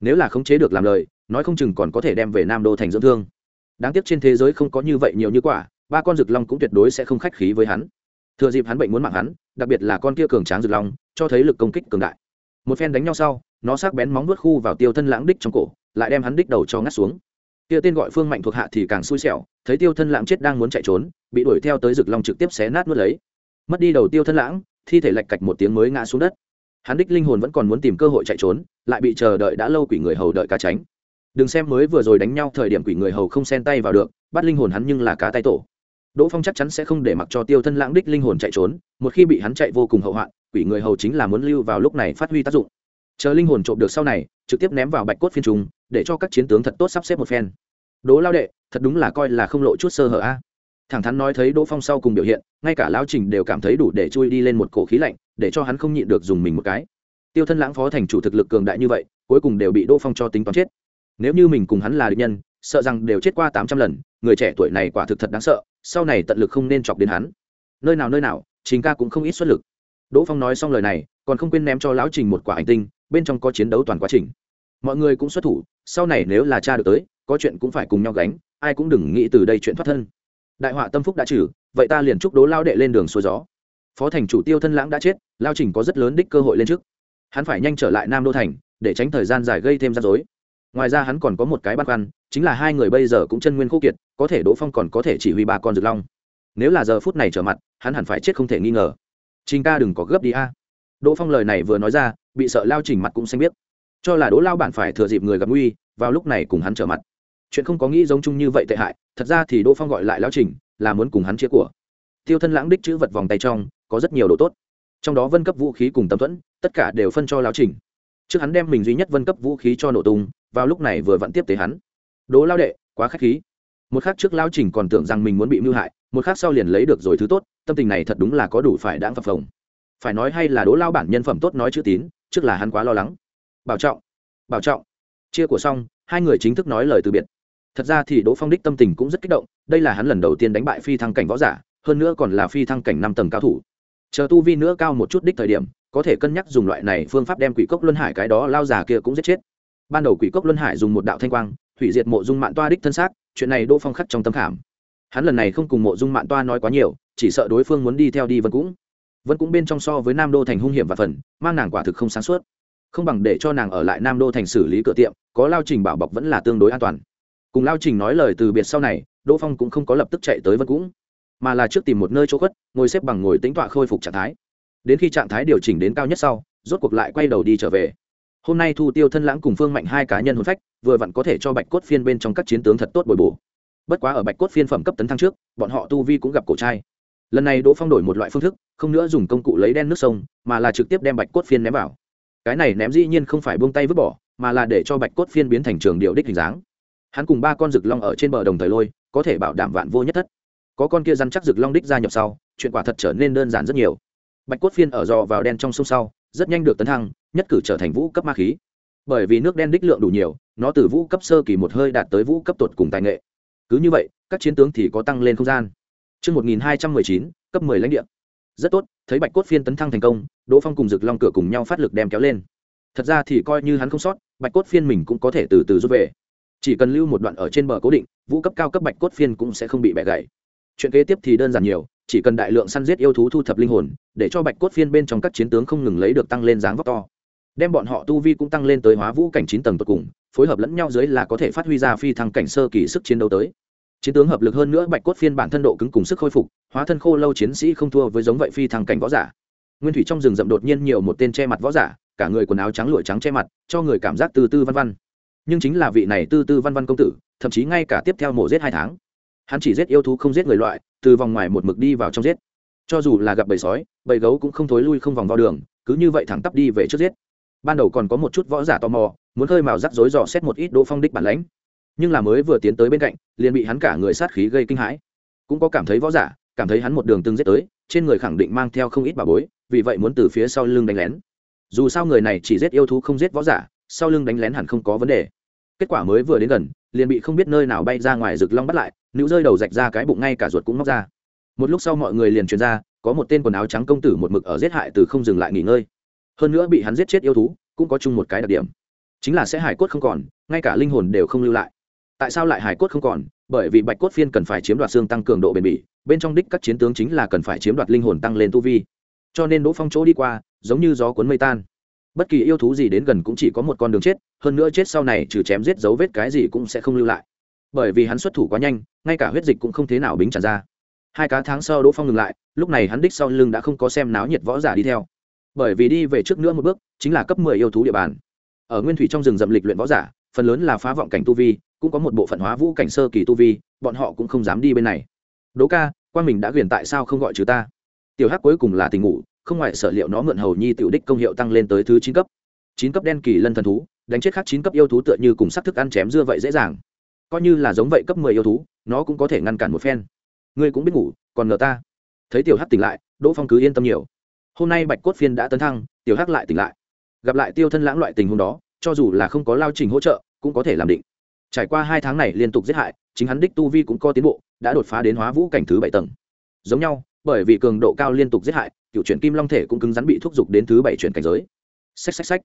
Nếu là khống chế được làm lời, nói không chừng còn có thể đem về nam đô thành dưỡng thương. Đáng tiếc trên thế giới không có như vậy nhiều như quả ba con rực long cũng tuyệt đối sẽ không khách khí với hắn. Thừa dịp hắn bệnh muốn mạng hắn, đặc biệt là con kia cường tráng rực long, cho thấy lực công kích cường đại. Một phen đánh nhau sau, nó sắc bén móng vuốt khu vào tiêu thân lãng đích trong cổ, lại đem hắn đích đầu cho ngắt xuống. Kia tên gọi phương mạnh thuộc hạ thì càng xui xẻo, thấy tiêu thân lãng chết đang muốn chạy trốn, bị đuổi theo tới rực long trực tiếp xé nát nuốt lấy. Mất đi đầu tiêu thân lãng, thi thể lạch cạch một tiếng mới ngã xuống đất. Hắn đích linh hồn vẫn còn muốn tìm cơ hội chạy trốn, lại bị chờ đợi đã lâu quỷ người hầu đợi cá tránh. Đừng xem mới vừa rồi đánh nhau thời điểm quỷ người hầu không xen tay vào được, bắt linh hồn hắn nhưng là cá tay tổ đỗ phong chắc chắn sẽ không để mặc cho tiêu thân lãng đích linh hồn chạy trốn, một khi bị hắn chạy vô cùng hậu hoạn, quỷ người hầu chính là muốn lưu vào lúc này phát huy tác dụng. Chờ linh hồn trộm được sau này, trực tiếp ném vào bạch cốt phiên trùng, để cho các chiến tướng thật tốt sắp xếp một phen. Đỗ lao đệ, thật đúng là coi là không lộ chút sơ hở a. Thẳng thắn nói thấy đỗ phong sau cùng biểu hiện, ngay cả lao trình đều cảm thấy đủ để chui đi lên một cổ khí lạnh, để cho hắn không nhịn được dùng mình một cái. Tiêu thân lãng phó thành chủ thực lực cường đại như vậy, cuối cùng đều bị đỗ phong cho tính toán chết. Nếu như mình cùng hắn là địch nhân, sợ rằng đều chết qua tám trăm lần, người trẻ tuổi này quả thực thật đáng sợ sau này tận lực không nên chọc đến hắn. Nơi nào nơi nào chính ca cũng không ít xuất lực. Đỗ phong nói xong lời này, còn không quên ném cho lão trình một quả hành tinh, bên trong có chiến đấu toàn quá trình. Mọi người cũng xuất thủ, sau này nếu là cha được tới, có chuyện cũng phải cùng nhau gánh, ai cũng đừng nghĩ từ đây chuyện thoát thân. Đại họa tâm phúc đã trừ, vậy ta liền chúc đố lao đệ lên đường xuôi gió. Phó thành chủ tiêu thân lãng đã chết lao trình có rất lớn đích cơ hội lên trước. Hắn phải nhanh trở lại nam đô thành, để tránh thời gian dài gây thêm rắc rối ngoài ra hắn còn có một cái băn khoăn, chính là hai người bây giờ cũng chân nguyên khô kiệt, có thể đỗ phong còn có thể chỉ huy ba con rực long. Nếu là giờ phút này trở mặt, hắn hẳn phải chết không thể nghi ngờ. Trình ca đừng có gấp đi a. Đỗ phong lời này vừa nói ra, bị sợ lao trình mặt cũng xanh biết cho là đỗ lao bạn phải thừa dịp người gặp nguy, vào lúc này cùng hắn trở mặt. Chuyện không có nghĩ giống chung như vậy tệ hại, thật ra thì đỗ phong gọi lại lao trình, là muốn cùng hắn chia của. Tiêu thân lãng đích chữ vật vòng tay trong, có rất nhiều đồ tốt. Trong đó vân cấp vũ khí cùng tâm thuẫn, tất cả đều phân cho lao trình. Trước hắn đem mình duy nhất vân cấp vũ khí cho nổ tung vào lúc này vừa vặn tiếp tế hắn. Đố lao đệ, quá k h á c h khí. Một khác trước lao trình còn tưởng rằng mình muốn bị mưu hại, một khác sau liền lấy được rồi thứ tốt, tâm tình này thật đúng là có đủ phải đáng phập phồng. Phải nói hay là đố lao bản nhân phẩm tốt nói chữ tín, trước là hắn quá lo lắng. Bảo trọng bảo trọng. Chia của xong, hai người chính thức nói lời từ biệt. Thật ra thì đỗ phong đích tâm tình cũng rất kích động, đây là hắn lần đầu tiên đánh bại phi thăng cảnh võ giả, hơn nữa còn là phi thăng cảnh năm tầng cao thủ. Chờ tu vi nữa cao một chút đích thời điểm, có thể cân nhắc dùng loại này phương pháp đem quỷ cốc luân hải cái đó lao già kia cũng giết chết ban đầu quỷ cốc luân hải dùng một đạo thanh quang, hủy diệt mộ dung mạng toa đích thân xác, chuyện này đỗ phong khắc trong tâm khảm. Hắn lần này không cùng mộ dung mạng toa nói quá nhiều, chỉ sợ đối phương muốn đi theo đi vân cũng. Vân cũng bên trong so với nam đô thành hung hiểm và phần, mang nàng quả thực không sáng suốt. Không bằng để cho nàng ở lại nam đô thành xử lý cửa tiệm, có lao trình bảo bọc vẫn là tương đối an toàn. Cùng lao trình nói lời từ biệt sau này, đỗ phong cũng không có lập tức chạy tới vân cũng, mà là trước tìm một nơi chỗ khuất, ngồi xếp bằng ngồi tính tọa khôi phục trạng thái. Đến khi trạng thái điều chỉnh đến cao nhất sau, rốt cuộc lại quay đầu đi trở về hôm nay thu tiêu thân lãng cùng phương mạnh hai cá nhân hồn phách, vừa vặn có thể cho bạch cốt phiên bên trong các chiến tướng thật tốt bồi bổ. Bất quá ở bạch cốt phiên phẩm cấp tấn thăng trước, bọn họ tu vi cũng gặp cổ trai. Lần này đỗ phong đổi một loại phương thức, không nữa dùng công cụ lấy đen nước sông, mà là trực tiếp đem bạch cốt phiên ném vào. Cái này ném dĩ nhiên không phải buông tay vứt bỏ, mà là để cho bạch cốt phiên biến thành trường điệu đích hình dáng. Hắn cùng ba con rực long ở trên bờ đồng thời lôi, có thể bảo đảm vạn vô nhất thất. Có con kia răn chắc rực long đích ra nhập sau, chuyện quả thật trở nên đơn giản rất nhiều. Bạch cốt phiên ở dò vào đen trong sông sau rất nhanh được tấn thăng nhất cử trở thành vũ cấp ma khí bởi vì nước đen đích lượng đủ nhiều nó từ vũ cấp sơ kỳ một hơi đạt tới vũ cấp tột cùng tài nghệ cứ như vậy các chiến tướng thì có tăng lên không gian Trước 1219, cấp 10 lãnh địa. Rất tốt, thấy bạch cốt phiên tấn thăng thành công, Đỗ Phong cùng Dực Long cửa cùng nhau phát lực đem kéo lên. Thật ra thì coi như hắn không sót, bạch cốt phiên mình cũng có thể từ từ rút về. Chỉ cần lưu một đoạn ở trên bờ cố định, vũ cấp cao cấp bạch cốt phiên cũng sẽ không bị bẻ gãy. Chuyện kế tiếp thì đơn giản nhiều, chỉ cần đại lượng săn giết yêu thú thu thập linh hồn, để cho bạch cốt phiên bên trong các chiến tướng không ngừng lấy được tăng lên dáng vóc to. Đem bọn họ tu vi cũng tăng lên tới hóa vũ cảnh chín tầng tột cùng, phối hợp lẫn nhau dưới là có thể phát huy ra phi thăng cảnh sơ kỳ sức chiến đấu tới. Chiến tướng hợp lực hơn nữa, bạch cốt phiên bản thân độ cứng cùng sức khôi phục, hóa thân khô lâu chiến sĩ không thua với giống vậy phi thăng cảnh võ giả. Nguyên thủy trong rừng rậm đột nhiên nhiều một tên che mặt võ giả, cả người quần áo trắng lụa trắng che mặt, cho người cảm giác tư tư văn văn. Nhưng chính là vị này tư tư văn văn công tử, thậm chí ngay cả tiếp theo mổ giết hai tháng hắn chỉ giết yêu thú không giết người loại, từ vòng ngoài một mực đi vào trong giết. Cho dù là gặp bầy sói, bầy gấu cũng không thối lui không vòng vào đường, cứ như vậy thẳng tắp đi về trước giết. Ban đầu còn có một chút võ giả tò mò, muốn hơi mào rắc rối dò xét một ít đỗ phong đích bản lãnh. Nhưng là mới vừa tiến tới bên cạnh, liền bị hắn cả người sát khí gây kinh hãi. Cũng có cảm thấy võ giả, cảm thấy hắn một đường từng giết tới, trên người khẳng định mang theo không ít bà bối, vì vậy muốn từ phía sau lưng đánh lén. Dù sao người này chỉ giết yêu thú không giết võ giả, sau lưng đánh lén hẳn không có vấn đề. Kết quả mới vừa đến gần, liền bị không biết nơi nào bay ra ngoài rực long bắt lại nữ rơi đầu rạch ra cái bụng ngay cả ruột cũng móc ra. Một lúc sau mọi người liền truyền ra, có một tên quần áo trắng công tử một mực ở giết hại từ không dừng lại nghỉ ngơi. Hơn nữa bị hắn giết chết yêu thú, cũng có chung một cái đặc điểm. Chính là sẽ hải cốt không còn, ngay cả linh hồn đều không lưu lại. Tại sao lại hải cốt không còn? Bởi vì bạch cốt phiên cần phải chiếm đoạt xương tăng cường độ bền bỉ, bên trong đích các chiến tướng chính là cần phải chiếm đoạt linh hồn tăng lên tu vi. Cho nên đỗ phong chỗ đi qua, giống như gió cuốn mây tan. Bất kỳ yêu thú gì đến gần cũng chỉ có một con đường chết, hơn nữa chết sau này trừ chém giết dấu vết cái gì cũng sẽ không lưu lại bởi vì hắn xuất thủ quá nhanh, ngay cả huyết dịch cũng không thế nào bính tràn ra. Hai cá tháng sau đỗ phong ngừng lại, lúc này hắn đích sau lưng đã không có xem náo nhiệt võ giả đi theo. Bởi vì đi về trước nữa một bước, chính là cấp mười yêu thú địa bàn. Ở nguyên thủy trong rừng rậm lịch luyện võ giả, phần lớn là phá vọng cảnh tu vi, cũng có một bộ phận hóa vũ cảnh sơ kỳ tu vi, bọn họ cũng không dám đi bên này. Đỗ ca, quan mình đã quyền tại sao không gọi chứ ta? Tiểu hắc cuối cùng là tình ngủ, không ngoại sở liệu nó mượn hầu nhi tiểu đích công hiệu tăng lên tới thứ chín cấp. Chín cấp đen kỳ lân thần thú, đánh chết khác chín cấp yêu thú tựa như cùng sắc thức ăn chém dưa vậy dễ dàng coi như là giống vậy cấp mười yêu thú, nó cũng có thể ngăn cản một phen. Ngươi cũng biết ngủ, còn ngờ ta. Thấy tiểu hắc tỉnh lại, đỗ phong cứ yên tâm nhiều. Hôm nay bạch cốt phiên đã tấn thăng, tiểu hắc lại tỉnh lại. Gặp lại tiêu thân lãng loại tình huống đó, cho dù là không có lao trình hỗ trợ, cũng có thể làm định. Trải qua hai tháng này liên tục giết hại, chính hắn đích tu vi cũng có tiến bộ, đã đột phá đến hóa vũ cảnh thứ bảy tầng. Giống nhau, bởi vì cường độ cao liên tục giết hại, cựu chuyển kim long thể cũng cứng rắn bị thúc giục đến thứ bảy chuyển cảnh giới. Xách xách xách.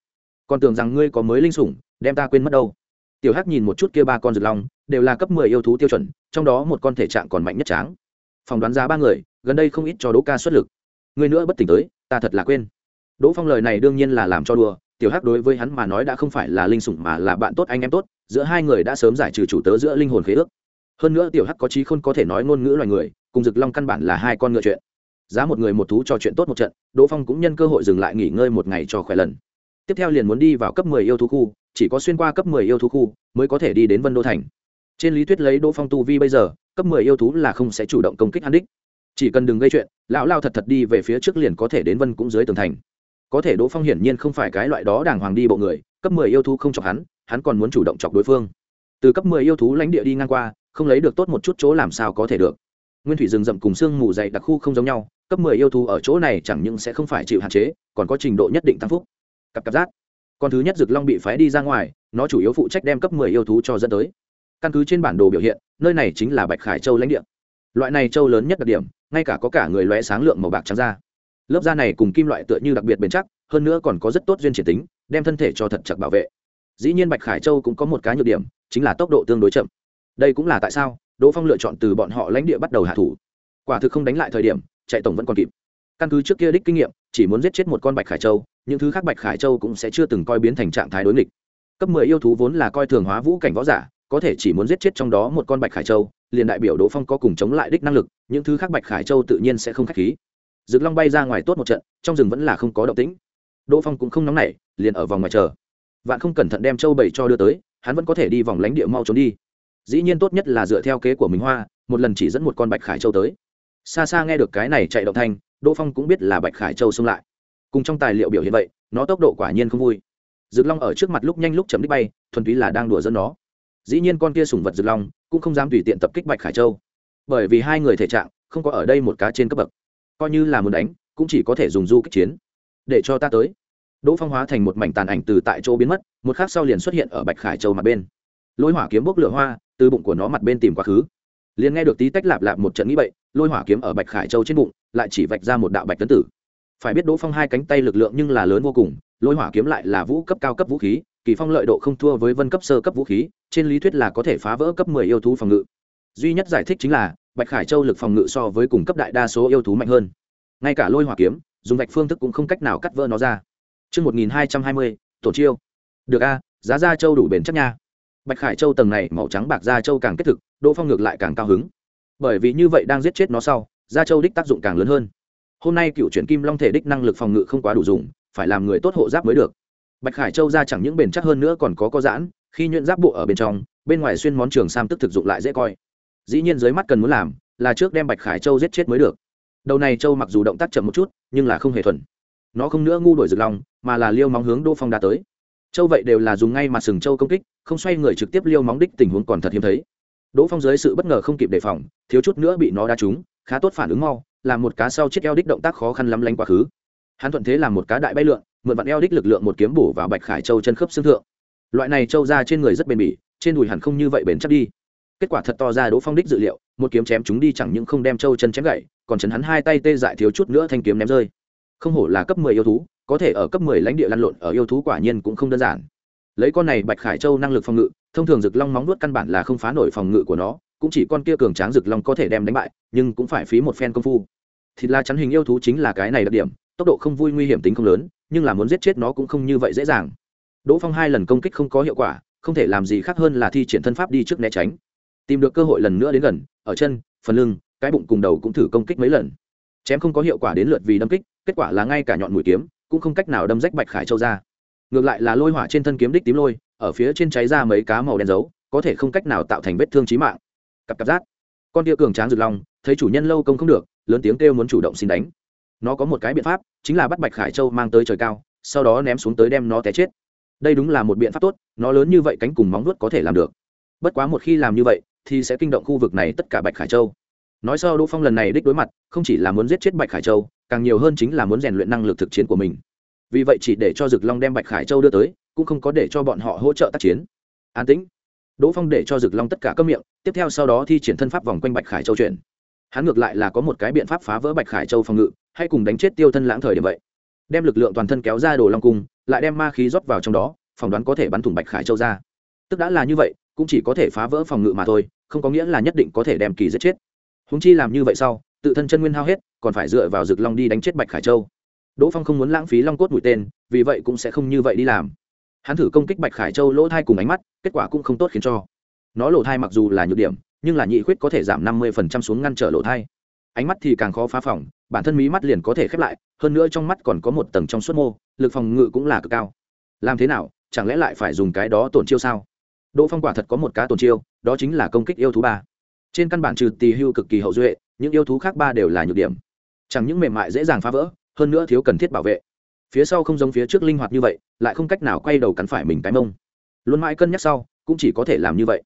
Còn tưởng rằng ngươi có mới linh sủng, đem ta quên mất đâu tiểu hắc nhìn một chút kia ba con rực long, đều là cấp mười yêu thú tiêu chuẩn, trong đó một con thể trạng còn mạnh nhất tráng. Phỏng đoán giá ba người, gần đây không ít cho đỗ ca xuất lực. Người nữa bất tỉnh tới, ta thật là quên. Đỗ phong lời này đương nhiên là làm cho đùa, tiểu hắc đối với hắn mà nói đã không phải là linh sủng mà là bạn tốt anh em tốt, giữa hai người đã sớm giải trừ chủ tớ giữa linh hồn khế ước. Hơn nữa tiểu hắc có trí không có thể nói ngôn ngữ loài người, cùng rực long căn bản là hai con ngựa chuyện. Giá một người một thú cho chuyện tốt một trận, đỗ phong cũng nhân cơ hội dừng lại nghỉ ngơi một ngày cho khỏe lần tiếp theo liền muốn đi vào cấp mười yêu thú khu, chỉ có xuyên qua cấp mười yêu thú khu mới có thể đi đến vân đô thành. Trên lý thuyết lấy đỗ phong tu vi bây giờ, cấp mười yêu thú là không sẽ chủ động công kích hắn đích. Chỉ cần đừng gây chuyện, lão lao thật thật đi về phía trước liền có thể đến vân cũng dưới tường thành. Có thể đỗ phong hiển nhiên không phải cái loại đó đàng hoàng đi bộ người, cấp mười yêu thú không chọc hắn hắn còn muốn chủ động chọc đối phương. Từ cấp mười yêu thú lãnh địa đi ngang qua, không lấy được tốt một chút chỗ làm sao có thể được. Nguyên thủy rừng rậm cùng xương mù dày đặc khu không giống nhau, cấp mười yêu thú ở chỗ này chẳng những sẽ không phải chịu hạn chế, còn có trình độ nhất định tăng phúc cặp cặp giác con thứ nhất rực long bị phái đi ra ngoài, nó chủ yếu phụ trách đem cấp mười yêu thú cho dẫn tới. Căn cứ trên bản đồ biểu hiện, nơi này chính là bạch khải châu lãnh địa. Loại này châu lớn nhất đặc điểm, ngay cả có cả người lóe sáng lượng màu bạc trắng da lớp da này cùng kim loại tựa như đặc biệt bền chắc, hơn nữa còn có rất tốt duyên triển tính, đem thân thể cho thật chặt bảo vệ. Dĩ nhiên bạch khải châu cũng có một cái nhược điểm, chính là tốc độ tương đối chậm. Đây cũng là tại sao đỗ phong lựa chọn từ bọn họ lãnh địa bắt đầu hạ thủ. Quả thực không đánh lại thời điểm, chạy tổng vẫn còn kịp. Căn cứ trước kia đích kinh nghiệm, chỉ muốn giết chết một con bạch khải châu những thứ khác bạch khải châu cũng sẽ chưa từng coi biến thành trạng thái đối nghịch. Cấp mười yêu thú vốn là coi thường hóa vũ cảnh võ giả, có thể chỉ muốn giết chết trong đó một con bạch khải châu, liền đại biểu đỗ phong có cùng chống lại đích năng lực, những thứ khác bạch khải châu tự nhiên sẽ không k h á c h khí. Rực long bay ra ngoài tốt một trận, trong rừng vẫn là không có động tĩnh. Đỗ phong cũng không nóng nảy, liền ở vòng ngoài chờ. Vạn không cẩn thận đem châu bảy cho đưa tới, hắn vẫn có thể đi vòng lánh địa mau trốn đi. Dĩ nhiên tốt nhất là dựa theo kế của mình hoa, một lần chỉ dẫn một con bạch khải châu tới. Xa xa nghe được cái này chạy động thanh, đỗ phong cũng biết là bạch khải châu xông lại cùng trong tài liệu biểu hiện vậy, nó tốc độ quả nhiên không vui. Rực long ở trước mặt lúc nhanh lúc chấm đích bay, thuần túy là đang đùa dẫn nó. Dĩ nhiên con kia sủng vật rực long cũng không dám tùy tiện tập kích bạch khải châu. Bởi vì hai người thể trạng không có ở đây một cá trên cấp bậc. Coi như là muốn đánh, cũng chỉ có thể dùng du kích chiến. Để cho ta tới. Đỗ phong hóa thành một mảnh tàn ảnh từ tại chỗ biến mất, một khác sau liền xuất hiện ở bạch khải châu mặt bên. Lôi hỏa kiếm bốc lửa hoa, từ bụng của nó mặt bên tìm quá khứ. Liền nghe được tí tách lạp lạp một trận nghĩ bậy, lôi hỏa kiếm ở bạch khải châu trên bụng, lại chỉ vạch ra một đạo bạch tấn tử phải biết đỗ phong hai cánh tay lực lượng nhưng là lớn vô cùng lôi hỏa kiếm lại là vũ cấp cao cấp vũ khí kỳ phong lợi độ không thua với vân cấp sơ cấp vũ khí trên lý thuyết là có thể phá vỡ cấp mười yêu thú phòng ngự duy nhất giải thích chính là bạch khải châu lực phòng ngự so với cùng cấp đại đa số yêu thú mạnh hơn ngay cả lôi hỏa kiếm dùng vạch phương thức cũng không cách nào cắt vỡ nó ra Trước 1220, tổ chiêu. Được a, giá da châu đủ bền chắc nha. Bạch Khải Châu tầng này màu trắng bạc da châu càng kết thực, Đỗ Phong ngược lại càng cao hứng. Bởi vì như vậy đang giết chết nó sau, da châu đích tác dụng càng lớn hơn. Hôm nay cựu chuyển kim long thể đích năng lực phòng ngự không quá đủ dùng, phải làm người tốt hộ giáp mới được. Bạch Khải Châu ra chẳng những bền chắc hơn nữa còn có có giãn, khi nhuyễn giáp bộ ở bên trong, bên ngoài xuyên món trường sam tức thực dụng lại dễ coi. Dĩ nhiên dưới mắt cần muốn làm, là trước đem Bạch Khải Châu giết chết mới được. Đầu này Châu mặc dù động tác chậm một chút, nhưng là không hề thuần. Nó không nữa ngu đổi rực lòng, mà là liêu móng hướng Đỗ Phong đã tới châu vậy đều là dùng ngay mặt sừng châu công kích không xoay người trực tiếp liêu móng đích tình huống còn thật hiếm thấy đỗ phong dưới sự bất ngờ không kịp đề phòng thiếu chút nữa bị nó đa trúng khá tốt phản ứng mau làm một cá sau chiếc eo đích động tác khó khăn lắm lanh quá khứ. Hắn thuận thế làm một cá đại bay lượn mượn vặn eo đích lực lượng một kiếm bổ vào bạch khải châu chân khớp xương thượng. Loại này châu ra trên người rất bền bỉ trên đùi hẳn không như vậy bền chắc đi. Kết quả thật to ra đỗ phong đích dự liệu một kiếm chém chúng đi chẳng những không đem châu chân chém gậy còn chấn hắn hai tay tê dại thiếu chút nữa thanh kiếm ném rơi. Không hổ là cấp mười yêu thú có thể ở cấp 10 lãnh địa lăn lộn ở yêu thú quả nhiên cũng không đơn giản. Lấy con này Bạch Khải Châu năng lực phòng ngự, thông thường rực long móng nuốt căn bản là không phá nổi phòng ngự của nó, cũng chỉ con kia cường tráng rực long có thể đem đánh bại, nhưng cũng phải phí một phen công phu. Thịt la chắn hình yêu thú chính là cái này đặc điểm, tốc độ không vui nguy hiểm tính không lớn, nhưng là muốn giết chết nó cũng không như vậy dễ dàng. Đỗ Phong hai lần công kích không có hiệu quả, không thể làm gì khác hơn là thi triển thân pháp đi trước né tránh. Tìm được cơ hội lần nữa đến gần, ở chân, phần lưng, cái bụng cùng đầu cũng thử công kích mấy lần. Chém không có hiệu quả đến lượt vì đâm kích, kết quả là ngay cả nhọn mũi kiếm, cũng không cách nào đâm rách bạch khải châu ra ngược lại là lôi hỏa trên thân kiếm đích tím lôi ở phía trên cháy ra mấy cá màu đen dấu có thể không cách nào tạo thành vết thương trí mạng cặp cặp rát con tia cường tráng rực long, thấy chủ nhân lâu công không được, lớn tiếng kêu muốn chủ động xin đánh. Nó có một cái biện pháp, chính là bắt bạch khải châu mang tới trời cao, sau đó ném xuống tới đem nó té chết. Đây đúng là một biện pháp tốt, nó lớn như vậy cánh cùng móng vuốt có thể làm được. Bất quá một khi làm như vậy, thì sẽ kinh động khu vực này tất cả bạch khải châu. Nói sau đỗ phong lần này đích đối mặt, không chỉ là muốn giết chết bạch khải châu, càng nhiều hơn chính là muốn rèn luyện năng lực thực chiến của mình. Vì vậy chỉ để cho dực long đem bạch khải châu đưa tới, cũng không có để cho bọn họ hỗ trợ tác chiến. An tĩnh đỗ phong để cho dực long tất cả các miệng, tiếp theo sau đó thi triển thân pháp vòng quanh bạch khải châu chuyển. Hắn ngược lại là có một cái biện pháp phá vỡ bạch khải châu phòng ngự, hay cùng đánh chết tiêu thân lãng thời điểm vậy. Đem lực lượng toàn thân kéo ra đồ long cung, lại đem ma khí rót vào trong đó, phỏng đoán có thể bắn thủng bạch khải châu ra. Tức đã là như vậy, cũng chỉ có thể phá vỡ phòng ngự mà thôi, không có nghĩa là nhất định có thể đem kỳ giết chết. Húng chi làm như vậy sau, tự thân chân nguyên hao hết, còn phải dựa vào rực long đi đánh chết bạch khải châu. Đỗ phong không muốn lãng phí long cốt mũi tên, vì vậy cũng sẽ không như vậy đi làm hắn thử công kích bạch khải châu lỗ thai cùng ánh mắt, kết quả cũng không tốt khiến cho. Nó lỗ thai mặc dù là nhược điểm, nhưng là nhị khuyết có thể giảm năm mươi xuống ngăn trở lỗ thai. Ánh mắt thì càng khó phá phòng, bản thân mí mắt liền có thể khép lại, hơn nữa trong mắt còn có một tầng trong suốt mô, lực phòng ngự cũng là cực cao. Làm thế nào, chẳng lẽ lại phải dùng cái đó tổn chiêu sao? Đỗ phong quả thật có một cá tổn chiêu, đó chính là công kích yêu thú ba. Trên căn bản trừ tì hưu cực kỳ hậu duệ, những yêu thú khác ba đều là nhược điểm. Chẳng những mềm mại dễ dàng phá vỡ, hơn nữa thiếu cần thiết bảo vệ phía sau không giống phía trước linh hoạt như vậy, lại không cách nào quay đầu cắn phải mình cái mông. Luôn mãi cân nhắc sau, cũng chỉ có thể làm như vậy.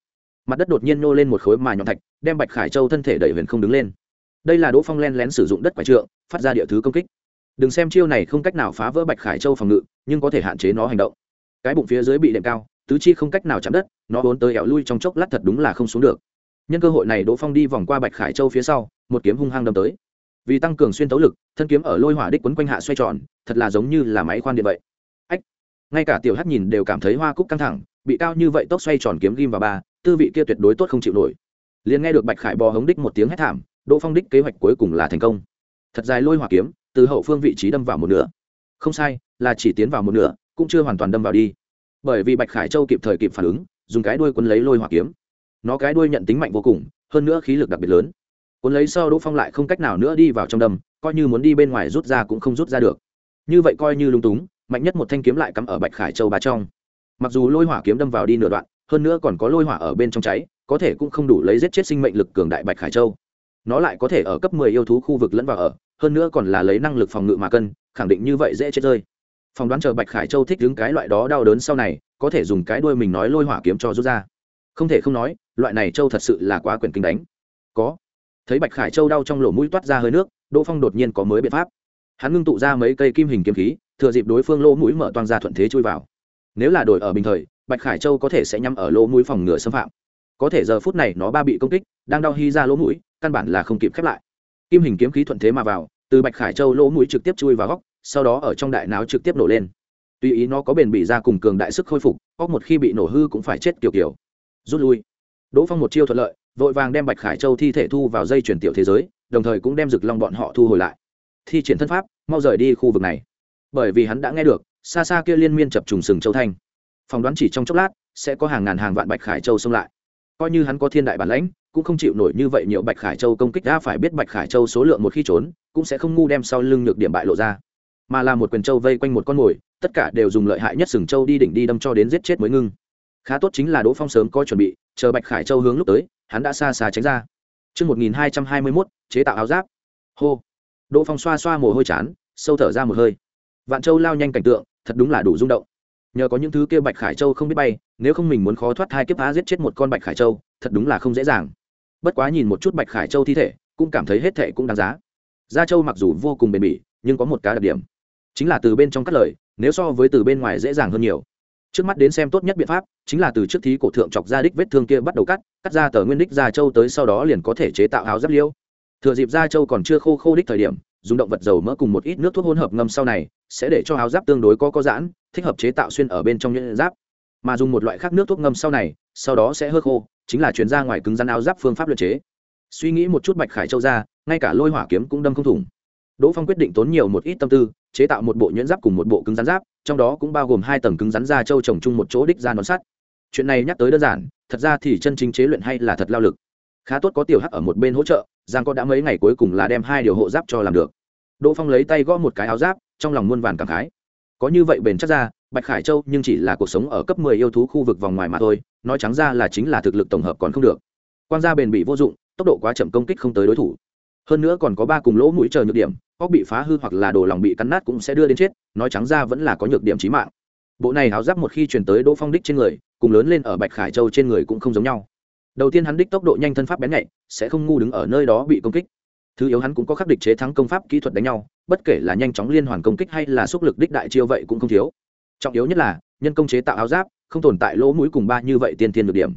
Mặt đất đột nhiên nô lên một khối mà nhọn thạch, đem bạch khải châu thân thể đẩy huyền không đứng lên. Đây là đỗ phong len lén sử dụng đất quải trượng, phát ra địa thứ công kích. Đừng xem chiêu này không cách nào phá vỡ bạch khải châu phòng ngự, nhưng có thể hạn chế nó hành động. Cái bụng phía dưới bị đệm cao, tứ chi không cách nào chạm đất, nó vốn tới ẻo lui trong chốc lát thật đúng là không xuống được. Nhân cơ hội này đỗ phong đi vòng qua bạch khải châu phía sau, một kiếm hung hăng đâm tới vì tăng cường xuyên tấu lực, thân kiếm ở lôi hỏa đích quấn quanh hạ xoay tròn, thật là giống như là máy khoan điện vậy. Ách, ngay cả tiểu hát nhìn đều cảm thấy hoa cúc căng thẳng, bị cao như vậy tốc xoay tròn kiếm ghim vào ba, tư vị kia tuyệt đối tốt không chịu nổi. Liền nghe được bạch khải bò hống đích một tiếng hét thảm, đỗ phong đích kế hoạch cuối cùng là thành công. Thật dài lôi hỏa kiếm, từ hậu phương vị trí đâm vào một nửa. Không sai, là chỉ tiến vào một nửa, cũng chưa hoàn toàn đâm vào đi. Bởi vì bạch khải châu kịp thời kịp phản ứng, dùng cái đuôi quấn lấy lôi hỏa kiếm. Nó cái đuôi nhận tính mạnh vô cùng, hơn nữa khí lực đặc biệt lớn cuốn lấy sau đỗ phong lại không cách nào nữa đi vào trong đầm, coi như muốn đi bên ngoài rút ra cũng không rút ra được. Như vậy coi như lung túng, mạnh nhất một thanh kiếm lại cắm ở bạch khải châu ba trong. Mặc dù lôi hỏa kiếm đâm vào đi nửa đoạn, hơn nữa còn có lôi hỏa ở bên trong cháy, có thể cũng không đủ lấy giết chết sinh mệnh lực cường đại bạch khải châu. Nó lại có thể ở cấp mười yêu thú khu vực lẫn vào ở, hơn nữa còn là lấy năng lực phòng ngự mà cân, khẳng định như vậy dễ chết rơi. Phỏng đoán chờ bạch khải châu thích đứng cái loại đó đau đớn sau này, có thể dùng cái đuôi mình nói lôi hỏa kiếm cho rút ra. Không thể không nói, loại này châu thật sự là quá quyền kinh đánh. Có thấy bạch khải châu đau trong lỗ mũi toát ra hơi nước, đỗ phong đột nhiên có mới biện pháp. Hắn ngưng tụ ra mấy cây kim hình kiếm khí, thừa dịp đối phương lỗ mũi mở toang ra thuận thế chui vào. Nếu là đổi ở bình thời, bạch khải châu có thể sẽ nhắm ở lỗ mũi phòng ngừa xâm phạm. Có thể giờ phút này nó ba bị công kích, đang đau hy ra lỗ mũi, căn bản là không kịp khép lại. Kim hình kiếm khí thuận thế mà vào, từ bạch khải châu lỗ mũi trực tiếp chui vào góc, sau đó ở trong đại não trực tiếp nổ lên. Tuy ý nó có bền bị ra cùng cường đại sức khôi phục, góc một khi bị nổ hư cũng phải chết kiểu kiểu. Rút lui. Đỗ phong một chiêu thuận lợi vội vàng đem bạch khải châu thi thể thu vào dây chuyển tiểu thế giới, đồng thời cũng đem rực long bọn họ thu hồi lại. Thi triển thân pháp, mau rời đi khu vực này. Bởi vì hắn đã nghe được, xa xa kia liên miên chập trùng sừng châu thanh. Phỏng đoán chỉ trong chốc lát, sẽ có hàng ngàn hàng vạn bạch khải châu xông lại. Coi như hắn có thiên đại bản lãnh, cũng không chịu nổi như vậy nhiều bạch khải châu công kích đã phải biết bạch khải châu số lượng một khi trốn, cũng sẽ không ngu đem sau lưng nhược điểm bại lộ ra. Mà là một quyền châu vây quanh một con mồi, tất cả đều dùng lợi hại nhất sừng châu đi đỉnh đi đâm cho đến giết chết mới ngưng. Khá tốt chính là đỗ phong sớm có chuẩn bị chờ bạch khải châu hướng lúc tới hắn đã xa xa tránh ra Trước 1221, chế tạo áo giáp. Hô. Đỗ Phong xoa xoa mồ hôi chán, sâu thở ra một hơi. Vạn Châu lao nhanh cảnh tượng, thật đúng là đủ rung động. Nhờ có những thứ kia Bạch Khải Châu không biết bay, nếu không mình muốn khó thoát hai kiếp phá giết chết một con Bạch Khải Châu, thật đúng là không dễ dàng. Bất quá nhìn một chút Bạch Khải Châu thi thể, cũng cảm thấy hết thệ cũng đáng giá. Gia Châu mặc dù vô cùng bền bỉ, nhưng có một cái đặc điểm, chính là từ bên trong cắt lời, nếu so với từ bên ngoài dễ dàng hơn nhiều trước mắt đến xem tốt nhất biện pháp chính là từ trước thí cổ thượng chọc ra đích vết thương kia bắt đầu cắt cắt ra tờ nguyên đích da châu tới sau đó liền có thể chế tạo áo giáp liêu. Thừa dịp da châu còn chưa khô khô đích thời điểm, dùng động vật dầu mỡ cùng một ít nước thuốc hỗn hợp ngâm sau này, sẽ để cho áo giáp tương đối có có giãn, thích hợp chế tạo xuyên ở bên trong nhuyễn giáp. Mà dùng một loại khác nước thuốc ngâm sau này, sau đó sẽ hơ khô, chính là chuyển ra ngoài cứng rắn áo giáp phương pháp luyện chế. Suy nghĩ một chút bạch khải châu ra, ngay cả lôi hỏa kiếm cũng đâm không thủng đỗ phong quyết định tốn nhiều một ít tâm tư, chế tạo một bộ nhuyễn giáp cùng một bộ cứng rắn giáp, trong đó cũng bao gồm hai tầng cứng rắn da châu trồng chung một chỗ đích ra nón sắt. Chuyện này nhắc tới đơn giản, thật ra thì chân chính chế luyện hay là thật lao lực. Khá tốt có tiểu hắc ở một bên hỗ trợ, giang có đã mấy ngày cuối cùng là đem hai điều hộ giáp cho làm được. Đỗ phong lấy tay gõ một cái áo giáp, trong lòng muôn vàn cảm khái. Có như vậy bền chắc ra, bạch khải châu nhưng chỉ là cuộc sống ở cấp mười yêu thú khu vực vòng ngoài mà thôi, nói trắng ra là chính là thực lực tổng hợp còn không được. Quan gia bền bị vô dụng, tốc độ quá chậm công kích không tới đối thủ hơn nữa còn có ba cùng lỗ mũi chờ nhược điểm óc bị phá hư hoặc là đồ lòng bị cắn nát cũng sẽ đưa đến chết, nói trắng ra vẫn là có nhược điểm trí mạng. Bộ này háo giáp một khi chuyển tới đỗ phong đích trên người, cùng lớn lên ở bạch khải châu trên người cũng không giống nhau. Đầu tiên hắn đích tốc độ nhanh thân pháp bén nhạy, sẽ không ngu đứng ở nơi đó bị công kích. Thứ yếu hắn cũng có khắc địch chế thắng công pháp kỹ thuật đánh nhau, bất kể là nhanh chóng liên hoàn công kích hay là sức lực đích đại chiêu vậy cũng không thiếu. Trọng yếu nhất là, nhân công chế tạo áo giáp, không tồn tại lỗ mũi cùng ba như vậy tiên tiên được điểm.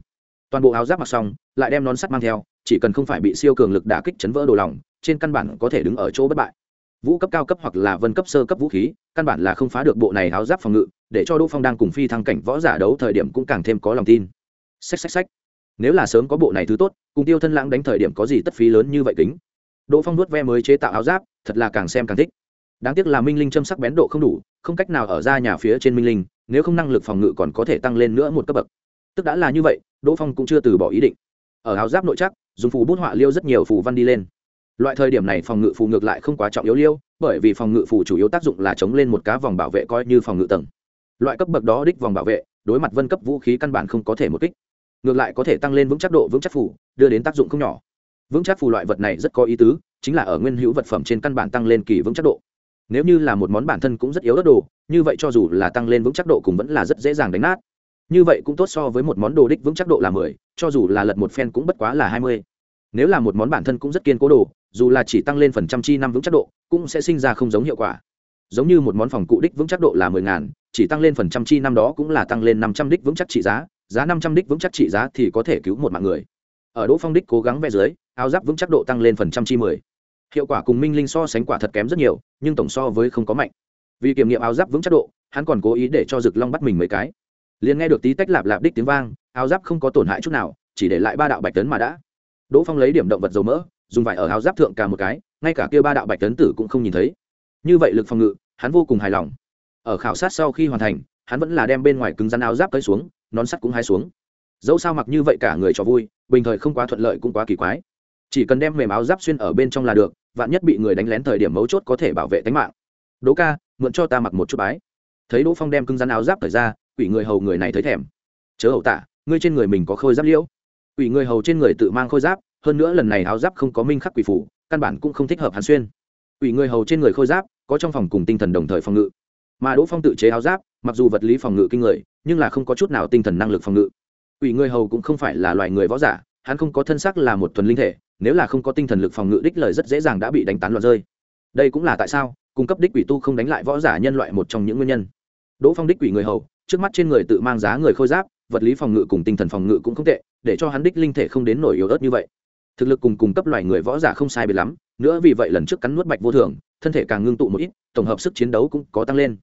Toàn bộ áo giáp mặc xong, lại đem nón sắt mang theo chỉ cần không phải bị siêu cường lực đả kích chấn vỡ đồ lòng, trên căn bản có thể đứng ở chỗ bất bại. Vũ cấp cao cấp hoặc là vân cấp sơ cấp vũ khí, căn bản là không phá được bộ này áo giáp phòng ngự, để cho đỗ phong đang cùng phi thăng cảnh võ giả đấu thời điểm cũng càng thêm có lòng tin. Xách xách xách. Nếu là sớm có bộ này thứ tốt, cùng tiêu thân lãng đánh thời điểm có gì tất phí lớn như vậy kính? Đỗ phong nuốt ve mới chế tạo áo giáp, thật là càng xem càng thích. Đáng tiếc là minh linh châm sắc bén độ không đủ, không cách nào ở ra nhà phía trên minh linh, nếu không năng lực phòng ngự còn có thể tăng lên nữa một cấp bậc. Tức đã là như vậy, đỗ phong cũng chưa từ bỏ ý định ở áo giáp nội chắc, dùng phù bút họa liêu rất nhiều phù văn đi lên. Loại thời điểm này phòng ngự phù ngược lại không quá trọng yếu liêu, bởi vì phòng ngự phù chủ yếu tác dụng là chống lên một cá vòng bảo vệ coi như phòng ngự tầng. Loại cấp bậc đó đích vòng bảo vệ, đối mặt vân cấp vũ khí căn bản không có thể một kích. Ngược lại có thể tăng lên vững chắc độ vững chắc phù, đưa đến tác dụng không nhỏ. Vững chắc phù loại vật này rất có ý tứ, chính là ở nguyên hữu vật phẩm trên căn bản tăng lên kỳ vững chắc độ. Nếu như là một món bản thân cũng rất yếu đất đồ, như vậy cho dù là tăng lên vững chắc độ cũng vẫn là rất dễ dàng đánh nát như vậy cũng tốt so với một món đồ đích vững chắc độ là mười, cho dù là lật một phen cũng bất quá là hai mươi. Nếu là một món bản thân cũng rất kiên cố đồ, dù là chỉ tăng lên phần trăm chi năm vững chắc độ, cũng sẽ sinh ra không giống hiệu quả. Giống như một món phòng cụ đích vững chắc độ là mười ngàn, chỉ tăng lên phần trăm chi năm đó cũng là tăng lên năm trăm đích vững chắc trị giá giá năm trăm đích vững chắc trị giá thì có thể cứu một mạng người. Ở đỗ phong đích cố gắng ve dưới, áo giáp vững chắc độ tăng lên phần trăm chi mười. Hiệu quả cùng minh linh so sánh quả thật kém rất nhiều, nhưng tổng so với không có mạnh. Vì kiểm nghiệm áo giáp vững chắc độ, hắn còn cố ý để cho rực long bắt mình mấy cái liền nghe được tí tách lạp lạp đích tiếng vang, áo giáp không có tổn hại chút nào, chỉ để lại ba đạo bạch tấn mà đã. Đỗ phong lấy điểm động vật dầu mỡ, dùng vải ở áo giáp thượng cả một cái, ngay cả kia ba đạo bạch tấn tử cũng không nhìn thấy. Như vậy lực phòng ngự, hắn vô cùng hài lòng. Ở khảo sát sau khi hoàn thành, hắn vẫn là đem bên ngoài cứng rắn áo giáp tới xuống, nón sắt cũng hai xuống. Dẫu sao mặc như vậy cả người cho vui, bình thời không quá thuận lợi cũng quá kỳ quái. Chỉ cần đem mềm áo giáp xuyên ở bên trong là được, vạn nhất bị người đánh lén thời điểm mấu chốt có thể bảo vệ tính mạng. Đỗ ca, mượn cho ta mặc một chút bái. Thấy đỗ phong đem cứng rắn áo giáp thời ra quỷ người hầu người này thấy thèm. Chớ hậu tạ ngươi trên người mình có khôi giáp liễu. Quỷ người hầu trên người tự mang khôi giáp, hơn nữa lần này áo giáp không có minh khắc quỷ phủ, căn bản cũng không thích hợp hắn xuyên. Quỷ người hầu trên người khôi giáp, có trong phòng cùng tinh thần đồng thời phòng ngự. Mà đỗ phong tự chế áo giáp, mặc dù vật lý phòng ngự kinh người, nhưng là không có chút nào tinh thần năng lực phòng ngự. Quỷ người hầu cũng không phải là loài người võ giả, hắn không có thân xác là một thuần linh thể, nếu là không có tinh thần lực phòng ngự đích lời rất dễ dàng đã bị đánh tán loạn rơi. Đây cũng là tại sao, cung cấp đích quỷ tu không đánh lại võ giả nhân loại một trong những nguyên nhân. Đỗ phong đích quỷ người hầu trước mắt trên người tự mang giá người khôi giáp, vật lý phòng ngự cùng tinh thần phòng ngự cũng không tệ, để cho hắn đích linh thể không đến nổi yếu ớt như vậy. Thực lực cùng cung cấp loài người võ giả không sai biệt lắm, nữa vì vậy lần trước cắn nuốt bạch vô thường, thân thể càng ngưng tụ một ít, tổng hợp sức chiến đấu cũng có tăng lên.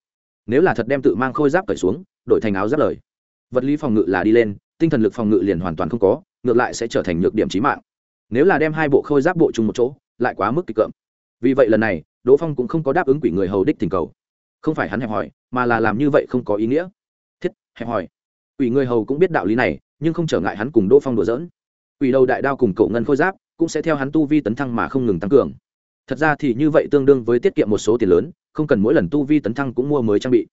Nếu là thật đem tự mang khôi giáp cởi xuống, đổi thành áo giáp lời, vật lý phòng ngự là đi lên, tinh thần lực phòng ngự liền hoàn toàn không có, ngược lại sẽ trở thành nhược điểm trí mạng. Nếu là đem hai bộ khôi giáp bộ chung một chỗ, lại quá mức kịch cợm. Vì vậy lần này, đỗ phong cũng không có đáp ứng quỷ người hầu đích tình cầu. Không phải hắn hẹp hòi, mà là làm như vậy không có ý nghĩa hẹp hòi. Quỷ người hầu cũng biết đạo lý này, nhưng không trở ngại hắn cùng đỗ phong đùa dỡn quỷ đầu đại đao cùng cậu ngân khôi giáp cũng sẽ theo hắn tu vi tấn thăng mà không ngừng tăng cường. Thật ra thì như vậy tương đương với tiết kiệm một số tiền lớn, không cần mỗi lần tu vi tấn thăng cũng mua mới trang bị.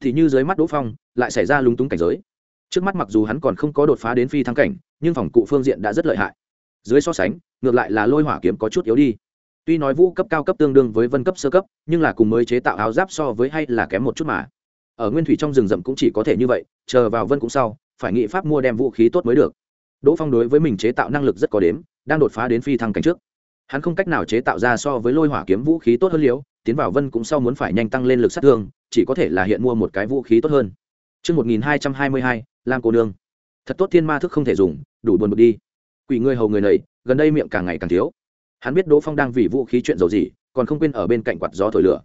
Thì như dưới mắt đỗ phong, lại xảy ra lúng túng cảnh giới. Trước mắt mặc dù hắn còn không có đột phá đến phi thăng cảnh, nhưng phòng cụ phương diện đã rất lợi hại. Dưới so sánh, ngược lại là lôi hỏa kiếm có chút yếu đi. Tuy nói vũ cấp cao cấp tương đương với vân cấp sơ cấp, nhưng là cùng mới chế tạo áo giáp so với hay là kém một chút mà ở nguyên thủy trong rừng rậm cũng chỉ có thể như vậy chờ vào vân cũng sau phải nghị pháp mua đem vũ khí tốt mới được đỗ phong đối với mình chế tạo năng lực rất có đếm đang đột phá đến phi thăng cảnh trước hắn không cách nào chế tạo ra so với lôi hỏa kiếm vũ khí tốt hơn liễu tiến vào vân cũng sau muốn phải nhanh tăng lên lực sát thương chỉ có thể là hiện mua một cái vũ khí tốt hơn Trước 1222, Lam cô nương. Thật tốt thiên ma thức không thể dùng, đủ buồn bực đi. Quỷ người hầu người này, gần đây miệng càng ngày càng thiếu. Hắn biết Đỗ Phong đang vì vũ khí chuyện dầu gì, còn không quên ở bên cạnh quạt gió thổi lửa.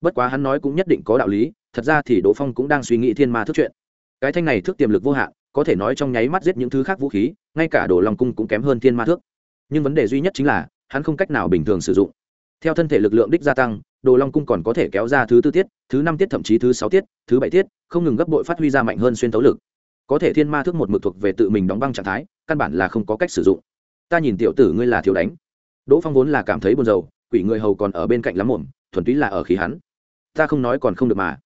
Bất quá hắn nói cũng nhất định có đạo lý, thật ra thì Đỗ Phong cũng đang suy nghĩ thiên ma thức chuyện. Cái thanh này thức tiềm lực vô hạn, có thể nói trong nháy mắt giết những thứ khác vũ khí, ngay cả đồ long cung cũng kém hơn thiên ma thước. Nhưng vấn đề duy nhất chính là, hắn không cách nào bình thường sử dụng. Theo thân thể lực lượng đích gia tăng, đồ long cung còn có thể kéo ra thứ tư tiết thứ năm tiết thậm chí thứ sáu tiết thứ bảy tiết không ngừng gấp bội phát huy ra mạnh hơn xuyên tấu lực có thể thiên ma thức một mực thuộc về tự mình đóng băng trạng thái căn bản là không có cách sử dụng ta nhìn tiểu tử ngươi là thiếu đánh đỗ phong vốn là cảm thấy buồn rầu quỷ người hầu còn ở bên cạnh lắm mồm thuần túy là ở khí hắn ta không nói còn không được mà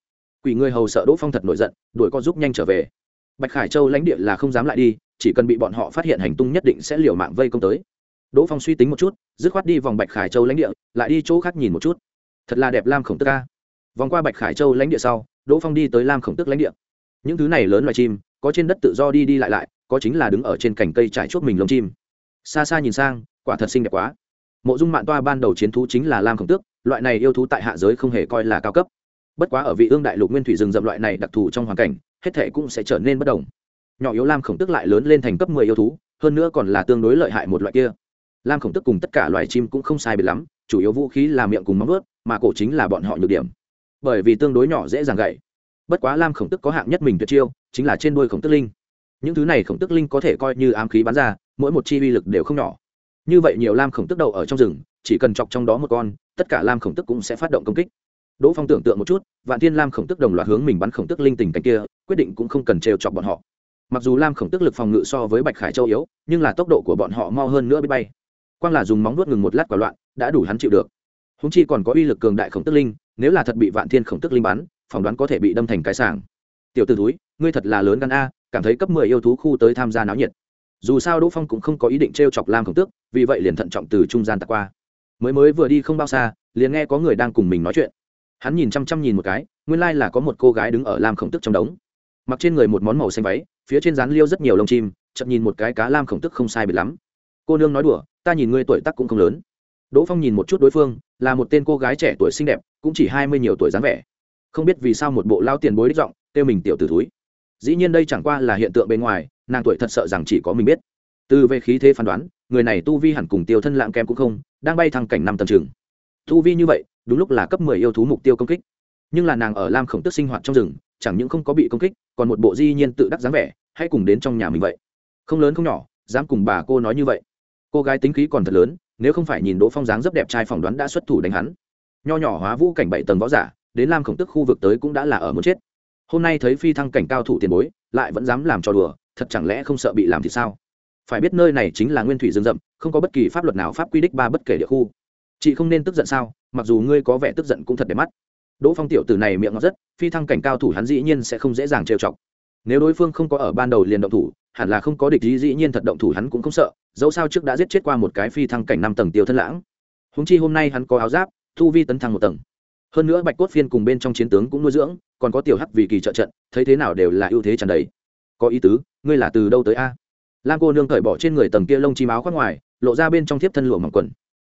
quỷ người hầu sợ đỗ phong thật nổi giận, đuổi con giúp nhanh trở về. Bạch khải châu lãnh địa là không dám lại đi, chỉ cần bị bọn họ phát hiện hành tung nhất định sẽ liều mạng vây công tới. Đỗ phong suy tính một chút, dứt khoát đi vòng bạch khải châu lãnh địa, lại đi chỗ khác nhìn một chút. Thật là đẹp lam khổng tức ca. Vòng qua bạch khải châu lãnh địa sau, đỗ phong đi tới lam khổng tức lãnh địa. Những thứ này lớn loài chim, có trên đất tự do đi đi lại lại, có chính là đứng ở trên cành cây trải chuốt mình lông chim. Xa xa nhìn sang, quả thật xinh đẹp quá. Mộ dung mạng toa ban đầu chiến thú chính là lam khổng tước loại này yêu thú tại hạ giới không hề coi là cao cấp bất quá ở vị ương đại lục nguyên thủy rừng rậm loại này đặc thù trong hoàn cảnh, hết thể cũng sẽ trở nên bất đồng. Nhỏ yếu lam khổng Tức lại lớn lên thành cấp mười yêu thú, hơn nữa còn là tương đối lợi hại một loại kia. Lam khổng tức cùng tất cả loài chim cũng không sai biệt lắm, chủ yếu vũ khí là miệng cùng móng ướt mà cổ chính là bọn họ nhược điểm. Bởi vì tương đối nhỏ dễ dàng gậy bất quá lam khổng tức có hạng nhất mình tuyệt chiêu, chính là trên đuôi khổng tức linh. Những thứ này khổng tức linh có thể coi như ám khí bắn ra, mỗi một chi uy lực đều không nhỏ. Như vậy nhiều lam khổng tức đầu ở trong rừng, chỉ cần chọc trong đó một con, tất cả lam khổng tức cũng sẽ phát động công kích đỗ phong tưởng tượng một chút, vạn thiên lam khổng tức đồng loạt hướng mình bắn khổng tức linh tình cảnh kia, quyết định cũng không cần trêu chọc bọn họ. Mặc dù lam khổng tức lực phòng ngự so với bạch khải châu yếu, nhưng là tốc độ của bọn họ mau hơn nữa biết bay. Quang là dùng móng nuốt ngừng một lát quả loạn, đã đủ hắn chịu được. Húng chi còn có uy lực cường đại khổng tức linh, nếu là thật bị vạn thiên khổng tức linh bắn, phỏng đoán có thể bị đâm thành cái sàng tiểu t ử túi ngươi thật là lớn gan a, cảm thấy cấp mười yêu thú khu tới tham gia náo nhiệt. Dù sao đỗ phong cũng không có ý định t r e o chọc lam khổng tước, vì vậy liền thận trọng từ trung gian tạc qua. Mới mới vừa đi không bao xa, liền nghe có người đang cùng mình nói chuyện hắn nhìn chăm chăm nhìn một cái, nguyên lai là có một cô gái đứng ở lam khổng tức trong đống. Mặc trên người một món màu xanh váy, phía trên rán liêu rất nhiều lông chim, chậm nhìn một cái cá lam khổng tức không sai biệt lắm. Cô nương nói đùa, ta nhìn ngươi tuổi tắc cũng không lớn. Đỗ phong nhìn một chút đối phương, là một tên cô gái trẻ tuổi xinh đẹp, cũng chỉ hai mươi nhiều tuổi dáng vẻ. Không biết vì sao một bộ lao tiền bối đích giọng, kêu mình tiểu t ử thúi. Dĩ nhiên đây chẳng qua là hiện tượng bên ngoài, nàng tuổi thật sợ rằng chỉ có mình biết. Từ về khí thế phán đoán, người này tu vi hẳn cùng tiêu thân lạng kém cũng không, đang bay thăng cảnh năm tầm trường. Tu vi như vậy đúng lúc là cấp mười yêu thú mục tiêu công kích. Nhưng là nàng ở lam khổng tức sinh hoạt trong rừng, chẳng những không có bị công kích, còn một bộ di nhiên tự đắc dáng vẻ, hay cùng đến trong nhà mình vậy. Không lớn không nhỏ, dám cùng bà cô nói như vậy. Cô gái tính khí còn thật lớn, nếu không phải nhìn đỗ phong dáng rất đẹp trai phỏng đoán đã xuất thủ đánh hắn. Nho nhỏ hóa vũ cảnh bảy tầng võ giả, đến lam khổng tức khu vực tới cũng đã là ở muốn chết. Hôm nay thấy phi thăng cảnh cao thủ tiền bối, lại vẫn dám làm trò đùa, thật chẳng lẽ không sợ bị làm thì sao? Phải biết nơi này chính là nguyên thủy rừng rậm, không có bất kỳ pháp luật nào pháp quy đích ba bất kể địa khu. Chị không nên tức giận sao? Mặc dù ngươi có vẻ tức giận cũng thật đẹp mắt. Đỗ phong tiểu tử này miệng ngọt rất, phi thăng cảnh cao thủ hắn dĩ nhiên sẽ không dễ dàng trêu chọc. Nếu đối phương không có ở ban đầu liền động thủ, hẳn là không có địch ý, dĩ nhiên thật động thủ hắn cũng không sợ, dẫu sao trước đã giết chết qua một cái phi thăng cảnh năm tầng tiêu thân lãng. Húng chi hôm nay hắn có áo giáp thu vi tấn thăng một tầng. Hơn nữa bạch cốt phiên cùng bên trong chiến tướng cũng nuôi dưỡng, còn có tiểu hắc vì kỳ trợ trận, thấy thế nào đều là ưu thế tràn đầy. Có ý tứ, ngươi là từ đâu tới a? Lam cô nương cởi bỏ trên người tầng kia lông chim áo khoác ngoài, lộ ra bên trong thiếp thân lụa mỏng quần.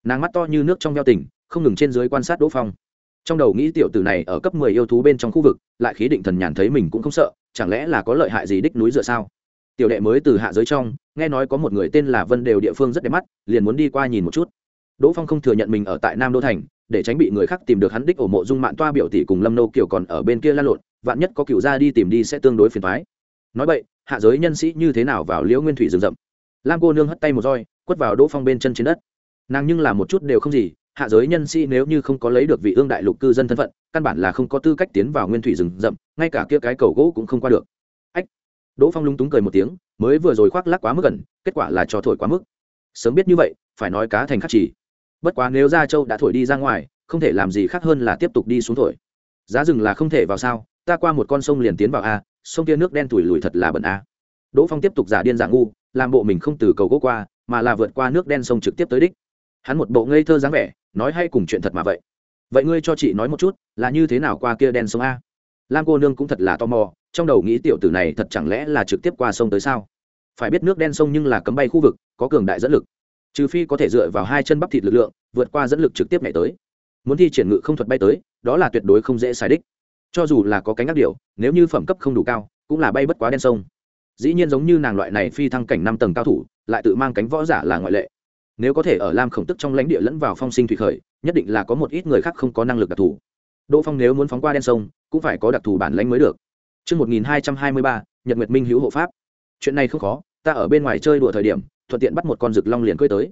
Nàng mắt to như nước trong veo tình không ngừng trên dưới quan sát đỗ phong. Trong đầu nghĩ tiểu tử này ở cấp mười yêu thú bên trong khu vực, lại khí định thần nhàn thấy mình cũng không sợ, chẳng lẽ là có lợi hại gì đích núi dựa sao? Tiểu đệ mới từ hạ giới trong, nghe nói có một người tên là vân đều địa phương rất đẹp mắt, liền muốn đi qua nhìn một chút. Đỗ phong không thừa nhận mình ở tại nam đô thành, để tránh bị người khác tìm được hắn đích ổ mộ dung mạng toa biểu tỷ cùng lâm nô kiều còn ở bên kia lan lộn, vạn nhất có cựu ra đi tìm đi sẽ tương đối phiền thoái nói vậy, hạ giới nhân sĩ như thế nào vào liễu nguyên thủy rừng rậm? Lam cô nương hất tay một roi, quất vào đỗ phong bên chân trên đất. Nàng nhưng là một chút đều không gì hạ giới nhân sĩ nếu như không có lấy được vị ương đại lục cư dân thân phận, căn bản là không có tư cách tiến vào nguyên thủy rừng rậm, ngay cả kia cái cầu gỗ cũng không qua được. Ách! Đỗ phong lúng túng cười một tiếng, mới vừa rồi khoác lắc quá mức gần, kết quả là cho thổi quá mức. Sớm biết như vậy, phải nói cá thành khắc chỉ. Bất quá nếu gia châu đã thổi đi ra ngoài, không thể làm gì khác hơn là tiếp tục đi xuống thổi. Giá rừng là không thể vào sao, ta qua một con sông liền tiến vào a, sông kia nước đen tủi lùi thật là bẩn a. Đỗ phong tiếp tục giả điên giả ngu, làm bộ mình không từ cầu gỗ qua, mà là vượt qua nước đen sông trực tiếp tới đích. Hắn một bộ ngây thơ dáng vẻ nói hay cùng chuyện thật mà vậy. Vậy ngươi cho chị nói một chút, là như thế nào qua kia đen sông a? Lam cô nương cũng thật là tò mò, trong đầu nghĩ tiểu tử này thật chẳng lẽ là trực tiếp qua sông tới sao? Phải biết nước đen sông nhưng là cấm bay khu vực, có cường đại dẫn lực. Trừ phi có thể dựa vào hai chân bắp thịt lực lượng, vượt qua dẫn lực trực tiếp nhảy tới. Muốn thi triển ngự không thuật bay tới, đó là tuyệt đối không dễ xài đích. Cho dù là có cánh ác điệu nếu như phẩm cấp không đủ cao, cũng là bay bất quá đen sông. Dĩ nhiên giống như nàng loại này phi thăng cảnh năm tầng cao thủ, lại tự mang cánh võ giả là ngoại lệ nếu có thể ở lam khổng tức trong lãnh địa lẫn vào phong sinh thủy khởi nhất định là có một ít người khác không có năng lực đặc thù đỗ phong nếu muốn phóng qua đen sông cũng phải có đặc thù bản lãnh mới được Trước 1223, Nhật Nguyệt Minh hữu hộ pháp. Chuyện này không khó, ta ở bên ngoài chơi đùa thời điểm, thuận tiện bắt một con rực long liền cưỡi tới.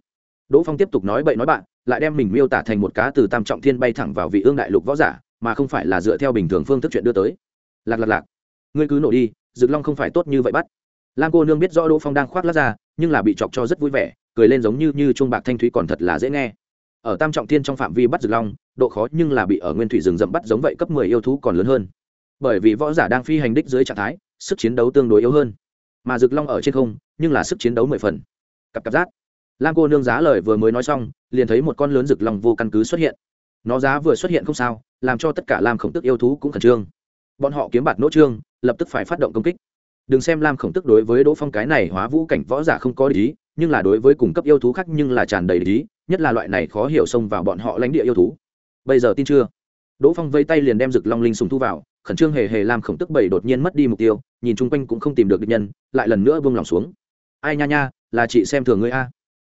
Đỗ Phong tiếp tục nói bậy nói bạn, lại đem mình miêu tả thành một cá từ tam trọng thiên bay thẳng vào vị ương đại lục võ giả, mà không phải là dựa theo bình thường phương thức chuyện đưa tới. Lạc lạc lạc, ngươi cứ nổ đi, rực long không phải tốt như vậy bắt. Lam cô nương biết rõ Đỗ Phong đang khoác lác ra, nhưng là bị chọc cho rất vui vẻ, cười lên giống như như chuông bạc thanh thúy còn thật là dễ nghe. Ở tam trọng thiên trong phạm vi bắt rực long, độ khó nhưng là bị ở nguyên thủy rừng rậm bắt giống vậy cấp mười yêu thú còn lớn hơn. Bởi vì võ giả đang phi hành đích dưới trạng thái sức chiến đấu tương đối yếu hơn. Mà rực long ở trên không nhưng là sức chiến đấu mười phần. Cặp cặp giác lam cô nương giá lời vừa mới nói xong liền thấy một con lớn rực long vô căn cứ xuất hiện. Nó giá vừa xuất hiện không sao làm cho tất cả lam khổng tức yêu thú cũng khẩn trương. Bọn họ kiếm bạt nỗ trương lập tức phải phát động công kích. Đừng xem lam khổng tức đối với đỗ phong cái này hóa vũ cảnh võ giả không có lý nhưng là đối với cung cấp yêu thú khác nhưng là tràn đầy lý nhất là loại này khó hiểu xông vào bọn họ lãnh địa yêu thú. Bây giờ tin chưa? Đỗ phong vây tay liền đem rực long linh sùng thu vào, khẩn trương hề hề làm khổng tức bảy đột nhiên mất đi mục tiêu, nhìn chung quanh cũng không tìm được địch nhân, lại lần nữa buông lòng xuống. Ai nha nha, là chị xem thường ngươi a.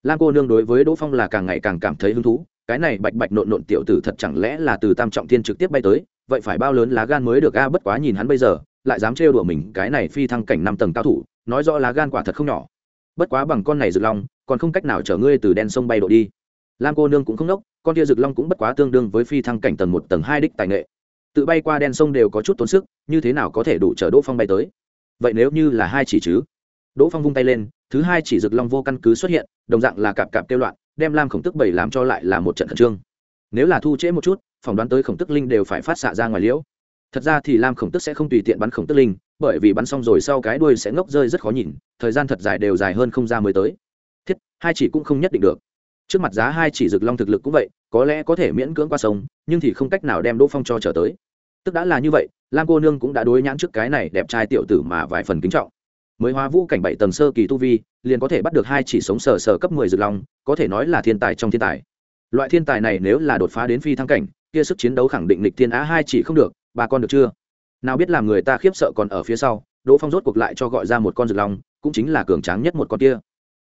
Lam cô nương đối với đỗ phong là càng ngày càng cảm thấy hứng thú, cái này bạch bạch nộn nộn tiểu tử thật chẳng lẽ là từ tam trọng thiên trực tiếp bay tới, vậy phải bao lớn lá gan mới được a, bất quá nhìn hắn bây giờ, lại dám trêu đùa mình, cái này phi thăng cảnh năm tầng cao thủ, nói rõ lá gan quả thật không nhỏ bất quá bằng con này rực long, còn không cách nào chở ngươi từ đen sông bay độ đi. Lam cô nương cũng không nốc, con kia rực long cũng bất quá tương đương với phi thăng cảnh tầng một, tầng hai đích tài nghệ. Tự bay qua đen sông đều có chút tốn sức, như thế nào có thể đủ chở đỗ phong bay tới? Vậy nếu như là hai chỉ chứ? Đỗ phong vung tay lên, thứ hai chỉ rực long vô căn cứ xuất hiện, đồng dạng là cạp cạp kêu loạn, đem lam khổng tức bảy làm cho lại là một trận khẩn trương. Nếu là thu trễ một chút, phỏng đoán tới khổng tức linh đều phải phát xạ ra ngoài liễu. Thật ra thì lam khổng tức sẽ không tùy tiện bắn khổng tức linh bởi vì bắn xong rồi sau cái đuôi sẽ ngốc rơi rất khó nhìn, thời gian thật dài đều dài hơn không ra mới tới. Thiết, hai chỉ cũng không nhất định được. Trước mặt giá hai chỉ rực long thực lực cũng vậy, có lẽ có thể miễn cưỡng qua sông, nhưng thì không cách nào đem đỗ phong cho trở tới. Tức đã là như vậy, lam cô nương cũng đã đối nhãn trước cái này đẹp trai tiểu tử mà vài phần kính trọng. Mới hóa vũ cảnh bảy tầng sơ kỳ tu vi, liền có thể bắt được hai chỉ sống sờ sờ cấp mười rực long, có thể nói là thiên tài trong thiên tài. Loại thiên tài này nếu là đột phá đến phi thăng cảnh, kia sức chiến đấu khẳng định lịch thiên á hai chỉ không được, ba con được chưa? Nào biết làm người ta khiếp sợ còn ở phía sau, đỗ phong rốt cuộc lại cho gọi ra một con rực long, cũng chính là cường tráng nhất một con kia.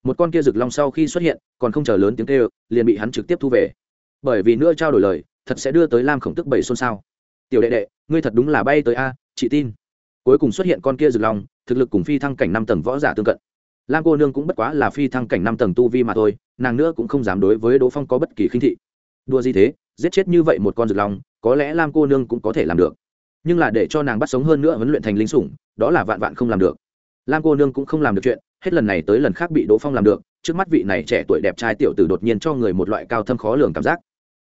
Một con kia rực long sau khi xuất hiện, còn không chờ lớn tiếng kêu, liền bị hắn trực tiếp thu về. Bởi vì nữa trao đổi lời, thật sẽ đưa tới lam khổng tức bảy xôn xao. Tiểu đệ đệ, ngươi thật đúng là bay tới a, chị tin. Cuối cùng xuất hiện con kia rực long, thực lực cùng phi thăng cảnh năm tầng võ giả tương cận. Lam cô nương cũng bất quá là phi thăng cảnh năm tầng tu vi mà thôi, nàng nữa cũng không dám đối với đỗ phong có bất kỳ khinh thị. Đua gì thế? Giết chết như vậy một con rực long, có lẽ lam cô nương cũng có thể làm được nhưng là để cho nàng bắt sống hơn nữa huấn luyện thành linh sủng, đó là vạn vạn không làm được. Lam cô nương cũng không làm được chuyện, hết lần này tới lần khác bị đỗ phong làm được, trước mắt vị này trẻ tuổi đẹp trai tiểu tử đột nhiên cho người một loại cao thâm khó lường cảm giác.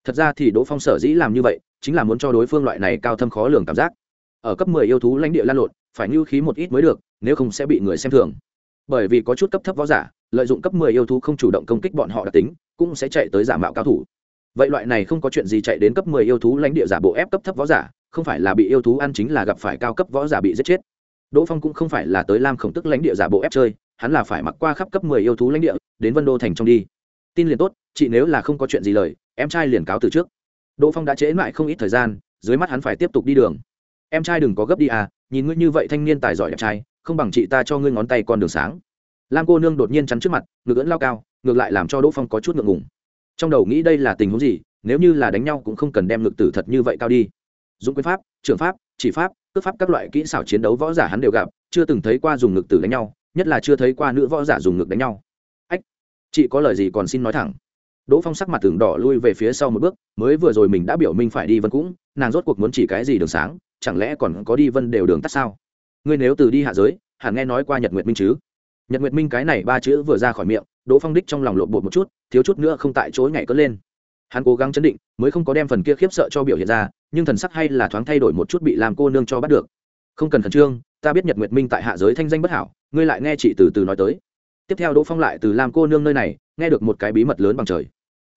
Thật ra thì đỗ phong sở dĩ làm như vậy, chính là muốn cho đối phương loại này cao thâm khó lường cảm giác. Ở cấp mười yêu thú lãnh địa lan lộn, phải lưu khí một ít mới được, nếu không sẽ bị người xem thường. Bởi vì có chút cấp thấp võ giả, lợi dụng cấp mười yêu thú không chủ động công kích bọn họ đặc tính, cũng sẽ chạy tới giả mạo cao thủ. Vậy loại này không có chuyện gì chạy đến cấp mười yêu thú lãnh địa giả bộ ép cấp thấp võ giả không phải là bị yêu thú ăn chính là gặp phải cao cấp võ giả bị giết chết. Đỗ phong cũng không phải là tới lam khổng tức lãnh địa giả bộ ép chơi, hắn là phải mặc qua khắp cấp mười yêu thú lãnh địa, đến vân đô thành trong đi. Tin liền tốt, chị nếu là không có chuyện gì lời, em trai liền cáo từ trước. Đỗ phong đã trễ mãi không ít thời gian, dưới mắt hắn phải tiếp tục đi đường. Em trai đừng có gấp đi à nhìn ngươi như vậy thanh niên tài giỏi đẹp trai, không bằng chị ta cho ngươi ngón tay con đường sáng. Lam cô nương đột nhiên chắn trước mặt, ngực ưỡn lao cao, ngược lại làm cho đỗ phong có chút ngượng ngùng. Trong đầu nghĩ đây là tình huống gì, nếu như là đánh nhau cũng không cần đem ngực tử thật như vậy cao đi dũng quyền pháp trường pháp, chỉ pháp, cước pháp các loại kỹ xảo chiến đấu võ giả hắn đều gặp, chưa từng thấy qua dùng ngực tử đánh nhau, nhất là chưa thấy qua nữ võ giả dùng ngực đánh nhau. Ách, chị có lời gì còn xin nói thẳng. Đỗ phong sắc mặt tường đỏ lui về phía sau một bước, mới vừa rồi mình đã biểu minh phải đi vân cũng, nàng rốt cuộc muốn chỉ cái gì đường sáng, chẳng lẽ còn có đi vân đều đường tắt sao? Ngươi nếu từ đi hạ giới, hẳn nghe nói qua nhật nguyệt minh chứ? Nhật nguyệt minh cái này ba chữ vừa ra khỏi miệng, đỗ phong đích trong lòng lộn bột một chút, thiếu chút nữa không tại chối ngày cất lên. Hắn cố gắng chấn định, mới không có đem phần kia khiếp sợ cho biểu hiện ra nhưng thần sắc hay là thoáng thay đổi một chút bị làm cô nương cho bắt được. Không cần khẩn trương, ta biết nhật nguyệt minh tại hạ giới thanh danh bất hảo, ngươi lại nghe chị từ từ nói tới. Tiếp theo đỗ phong lại từ làm cô nương nơi này, nghe được một cái bí mật lớn bằng trời.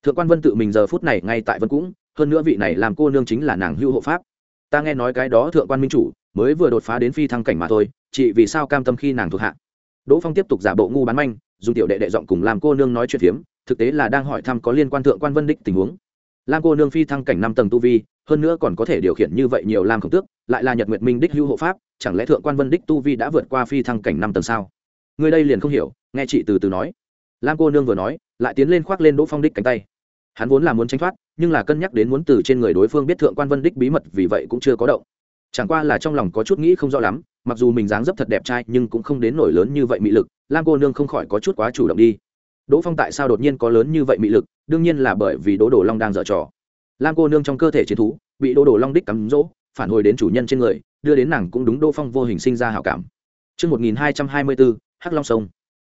Thượng quan vân tự mình giờ phút này ngay tại vân cũng hơn nữa vị này làm cô nương chính là nàng hưu hộ pháp. Ta nghe nói cái đó thượng quan minh chủ, mới vừa đột phá đến phi thăng cảnh mà thôi, chị vì sao cam tâm khi nàng thuộc hạ? Đỗ phong tiếp tục giả bộ ngu bán manh, dùng tiểu đệ đệ giọng cùng làm cô nương nói chuyện phiếm, thực tế là đang hỏi thăm có liên quan thượng quan vân đích tình huống. Lam cô nương phi thăng cảnh năm tầng tu vi hơn nữa còn có thể điều khiển như vậy nhiều lam khổng tước, lại là nhật nguyệt minh đích hữu hộ pháp, chẳng lẽ thượng quan vân đích tu vi đã vượt qua phi thăng cảnh năm tầng sao? Người đây liền không hiểu, nghe chị từ từ nói. Lam cô nương vừa nói, lại tiến lên khoác lên đỗ phong đích cánh tay. Hắn vốn là muốn tránh thoát, nhưng là cân nhắc đến muốn từ trên người đối phương biết thượng quan vân đích bí mật, vì vậy cũng chưa có động. Chẳng qua là trong lòng có chút nghĩ không rõ lắm, mặc dù mình dáng dấp thật đẹp trai, nhưng cũng không đến nổi lớn như vậy mị lực, lam cô nương không khỏi có chút quá chủ động đi. Đỗ phong tại sao đột nhiên có lớn như vậy mị lực? Đương nhiên là bởi vì đỗ đồ long đang dở trò lam cô nương trong cơ thể chiến thú bị Đô đồ long đích cắm rỗ phản hồi đến chủ nhân trên người đưa đến nàng cũng đúng Đô phong vô hình sinh ra hảo cảm Trước 1224, Hắc Long Sông.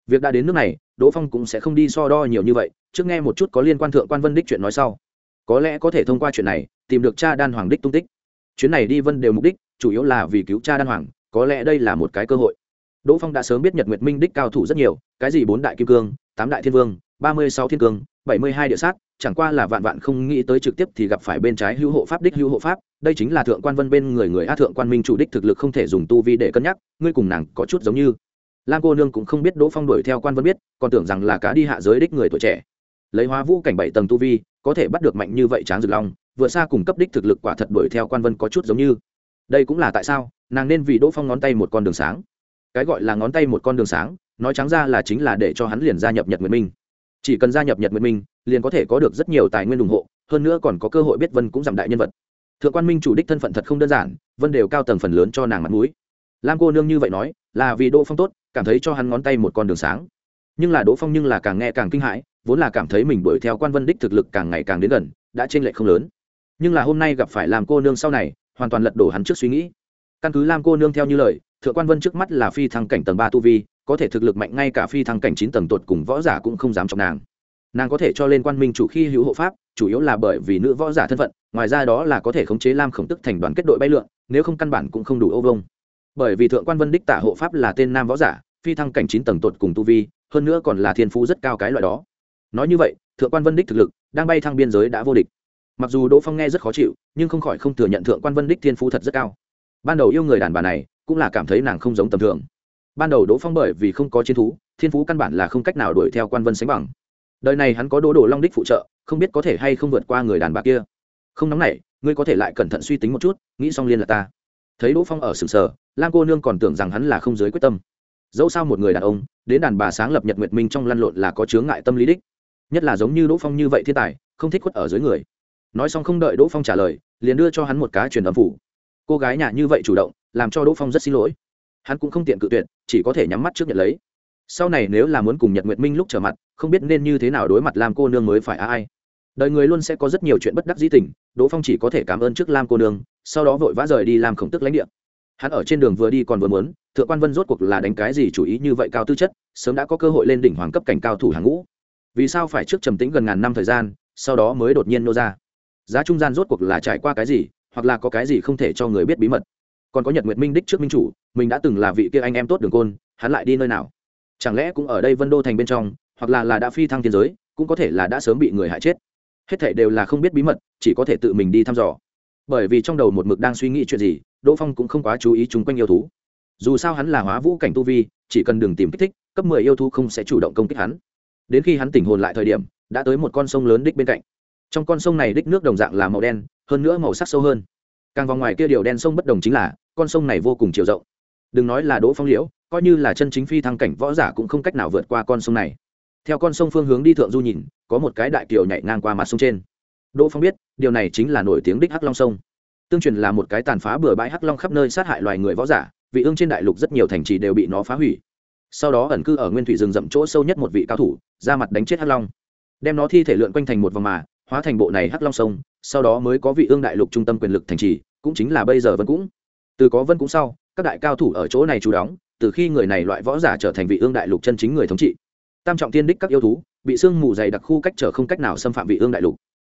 Việc đã đến nước này, Đỗ Phong cũng sẽ không đi so đo nhiều như vậy, trước nghe một chút có liên quan thượng quan Vân đích chuyện nói sau. Có lẽ có thể thông qua chuyện này, tìm được cha đan hoàng đích tung tích. Chuyến này đi Vân đều mục đích, chủ yếu là vì cứu cha đan hoàng, có lẽ đây là một cái cơ hội. Đỗ Phong đã sớm biết Nhật Nguyệt Minh đích cao thủ rất nhiều, cái gì bốn đại kim cương, tám đại thiên vương, ba mươi sáu thiên cương, bảy mươi hai địa sát, chẳng qua là vạn vạn không nghĩ tới trực tiếp thì gặp phải bên trái hữu hộ pháp đích hữu hộ pháp, đây chính là thượng quan vân bên người người a thượng quan minh chủ đích thực lực không thể dùng tu vi để cân nhắc, ngươi cùng nàng có chút giống như. Lam cô nương cũng không biết Đỗ Phong đuổi theo quan vân biết, còn tưởng rằng là cá đi hạ giới đích người tuổi trẻ. Lấy hóa vũ cảnh bảy tầng tu vi, có thể bắt được mạnh như vậy tráng dược long, vừa xa cùng cấp đích thực lực quả thật đuổi theo quan vân có chút giống như. Đây cũng là tại sao, nàng nên vì Đỗ Phong ngón tay một con đường sáng. Cái gọi là ngón tay một con đường sáng, nói trắng ra là chính là để cho hắn liền gia nhập Nhật Nguyệt Minh chỉ cần gia nhập nhật nguyện minh liền có thể có được rất nhiều tài nguyên ủng hộ, hơn nữa còn có cơ hội biết vân cũng giảm đại nhân vật. Thượng quan minh chủ đích thân phận thật không đơn giản, vân đều cao tầng phần lớn cho nàng mặt mũi. Lam cô nương như vậy nói, là vì đỗ phong tốt, cảm thấy cho hắn ngón tay một con đường sáng. Nhưng là đỗ phong nhưng là càng nghe càng kinh hãi, vốn là cảm thấy mình đuổi theo quan vân đích thực lực càng ngày càng đến gần, đã t r ê n lệch không lớn. Nhưng là hôm nay gặp phải làm cô nương sau này, hoàn toàn lật đổ hắn trước suy nghĩ. Căn cứ lam cô nương theo như lời, thượng quan vân trước mắt là phi thăng cảnh tầng ba tu vi, có thể thực lực mạnh ngay cả phi thăng cảnh chín tầng tột cùng võ giả cũng không dám chọc nàng nàng có thể cho lên quan minh chủ khi hữu hộ pháp, chủ yếu là bởi vì nữ võ giả thân phận, ngoài ra đó là có thể khống chế lam khổng tức thành đoàn kết đội bay lượn, nếu không căn bản cũng không đủ ô vông. Bởi vì thượng quan vân đích tả hộ pháp là tên nam võ giả, phi thăng cảnh chín tầng tột cùng tu vi, hơn nữa còn là thiên phú rất cao cái loại đó. Nói như vậy, thượng quan vân đích thực lực, đang bay thăng biên giới đã vô địch. Mặc dù đỗ phong nghe rất khó chịu, nhưng không khỏi không thừa nhận thượng quan vân đích thiên phú thật rất cao. Ban đầu yêu người đàn bà này, cũng là cảm thấy nàng không giống tầm thường. Ban đầu đỗ phong bởi vì không có chiến thú, thiên phú căn bản là không cách nào đuổi theo quan vân sánh bằng đời này hắn có đố đồ long đích phụ trợ, không biết có thể hay không vượt qua người đàn bà kia. Không nóng này ngươi có thể lại cẩn thận suy tính một chút, nghĩ xong liên là ta. Thấy đỗ phong ở sừng sờ, lam cô nương còn tưởng rằng hắn là không giới quyết tâm. Dẫu sao một người đàn ông, đến đàn bà sáng lập nhật nguyệt minh trong lăn lộn là có chướng ngại tâm lý đích. Nhất là giống như đỗ phong như vậy thiên tài, không thích khuất ở dưới người. Nói xong không đợi đỗ phong trả lời, liền đưa cho hắn một cá truyền âm phủ. Cô gái nhà như vậy chủ động, làm cho đỗ phong rất xin lỗi. Hắn cũng không tiện cự tuyệt, chỉ có thể nhắm mắt trước nhận lấy. Sau này nếu là muốn cùng nhật nguyệt minh lúc trở mặt không biết nên như thế nào đối mặt lam cô nương mới phải ai. Đời người luôn sẽ có rất nhiều chuyện bất đắc dĩ tình, đỗ phong chỉ có thể cảm ơn trước lam cô nương, sau đó vội vã rời đi làm khổng tức lãnh địa. Hắn ở trên đường vừa đi còn vừa muốn, thượng quan vân rốt cuộc là đánh cái gì chủ ý như vậy cao tư chất, sớm đã có cơ hội lên đỉnh hoàng cấp cảnh cao thủ hàng ngũ. Vì sao phải trước trầm tĩnh gần ngàn năm thời gian, sau đó mới đột nhiên nô ra? Giá trung gian rốt cuộc là trải qua cái gì, hoặc là có cái gì không thể cho người biết bí mật? Còn có nhật nguyệt minh đích trước minh chủ, mình đã từng là vị kia anh em tốt đường côn, hắn lại đi nơi nào? Chẳng lẽ cũng ở đây vân đô thành bên trong hoặc là là đã phi thăng thiên giới, cũng có thể là đã sớm bị người hại chết. Hết thảy đều là không biết bí mật, chỉ có thể tự mình đi thăm dò. Bởi vì trong đầu một mực đang suy nghĩ chuyện gì, đỗ phong cũng không quá chú ý chung quanh yêu thú. Dù sao hắn là hóa vũ cảnh tu vi, chỉ cần đừng tìm kích thích, cấp mười yêu thú không sẽ chủ động công kích hắn. Đến khi hắn tỉnh hồn lại thời điểm, đã tới một con sông lớn đích bên cạnh. Trong con sông này đích nước đồng dạng là màu đen, hơn nữa màu sắc sâu hơn. Càng vào ngoài kia điều đen sông bất đồng chính là, con sông này vô cùng chiều rộng. Đừng nói là đỗ phong liễu, coi như là chân chính phi thăng cảnh võ giả cũng không cách nào vượt qua con sông này theo con sông phương hướng đi thượng du nhìn, có một cái đại kiều nhảy ngang qua mặt sông trên. Đỗ phong biết, điều này chính là nổi tiếng đích hắc long sông. Tương truyền là một cái tàn phá bừa bãi hắc long khắp nơi sát hại loài người võ giả, vị ương trên đại lục rất nhiều thành trì đều bị nó phá hủy. Sau đó ẩn cư ở nguyên thủy rừng rậm chỗ sâu nhất một vị cao thủ, ra mặt đánh chết hắc long. Đem nó thi thể lượn quanh thành một vòng mà, hóa thành bộ này hắc long sông, sau đó mới có vị ương đại lục trung tâm quyền lực thành trì, cũng chính là bây giờ vân cũng. Từ có vân cũng sau, các đại cao thủ ở chỗ này trú đóng, từ khi người này loại võ giả trở thành vị ương đại lục chân chính người thống trị tam trọng tiên đích các yêu thú, bị sương mù dày đặc khu cách trở không cách nào xâm phạm vị ương đại lục.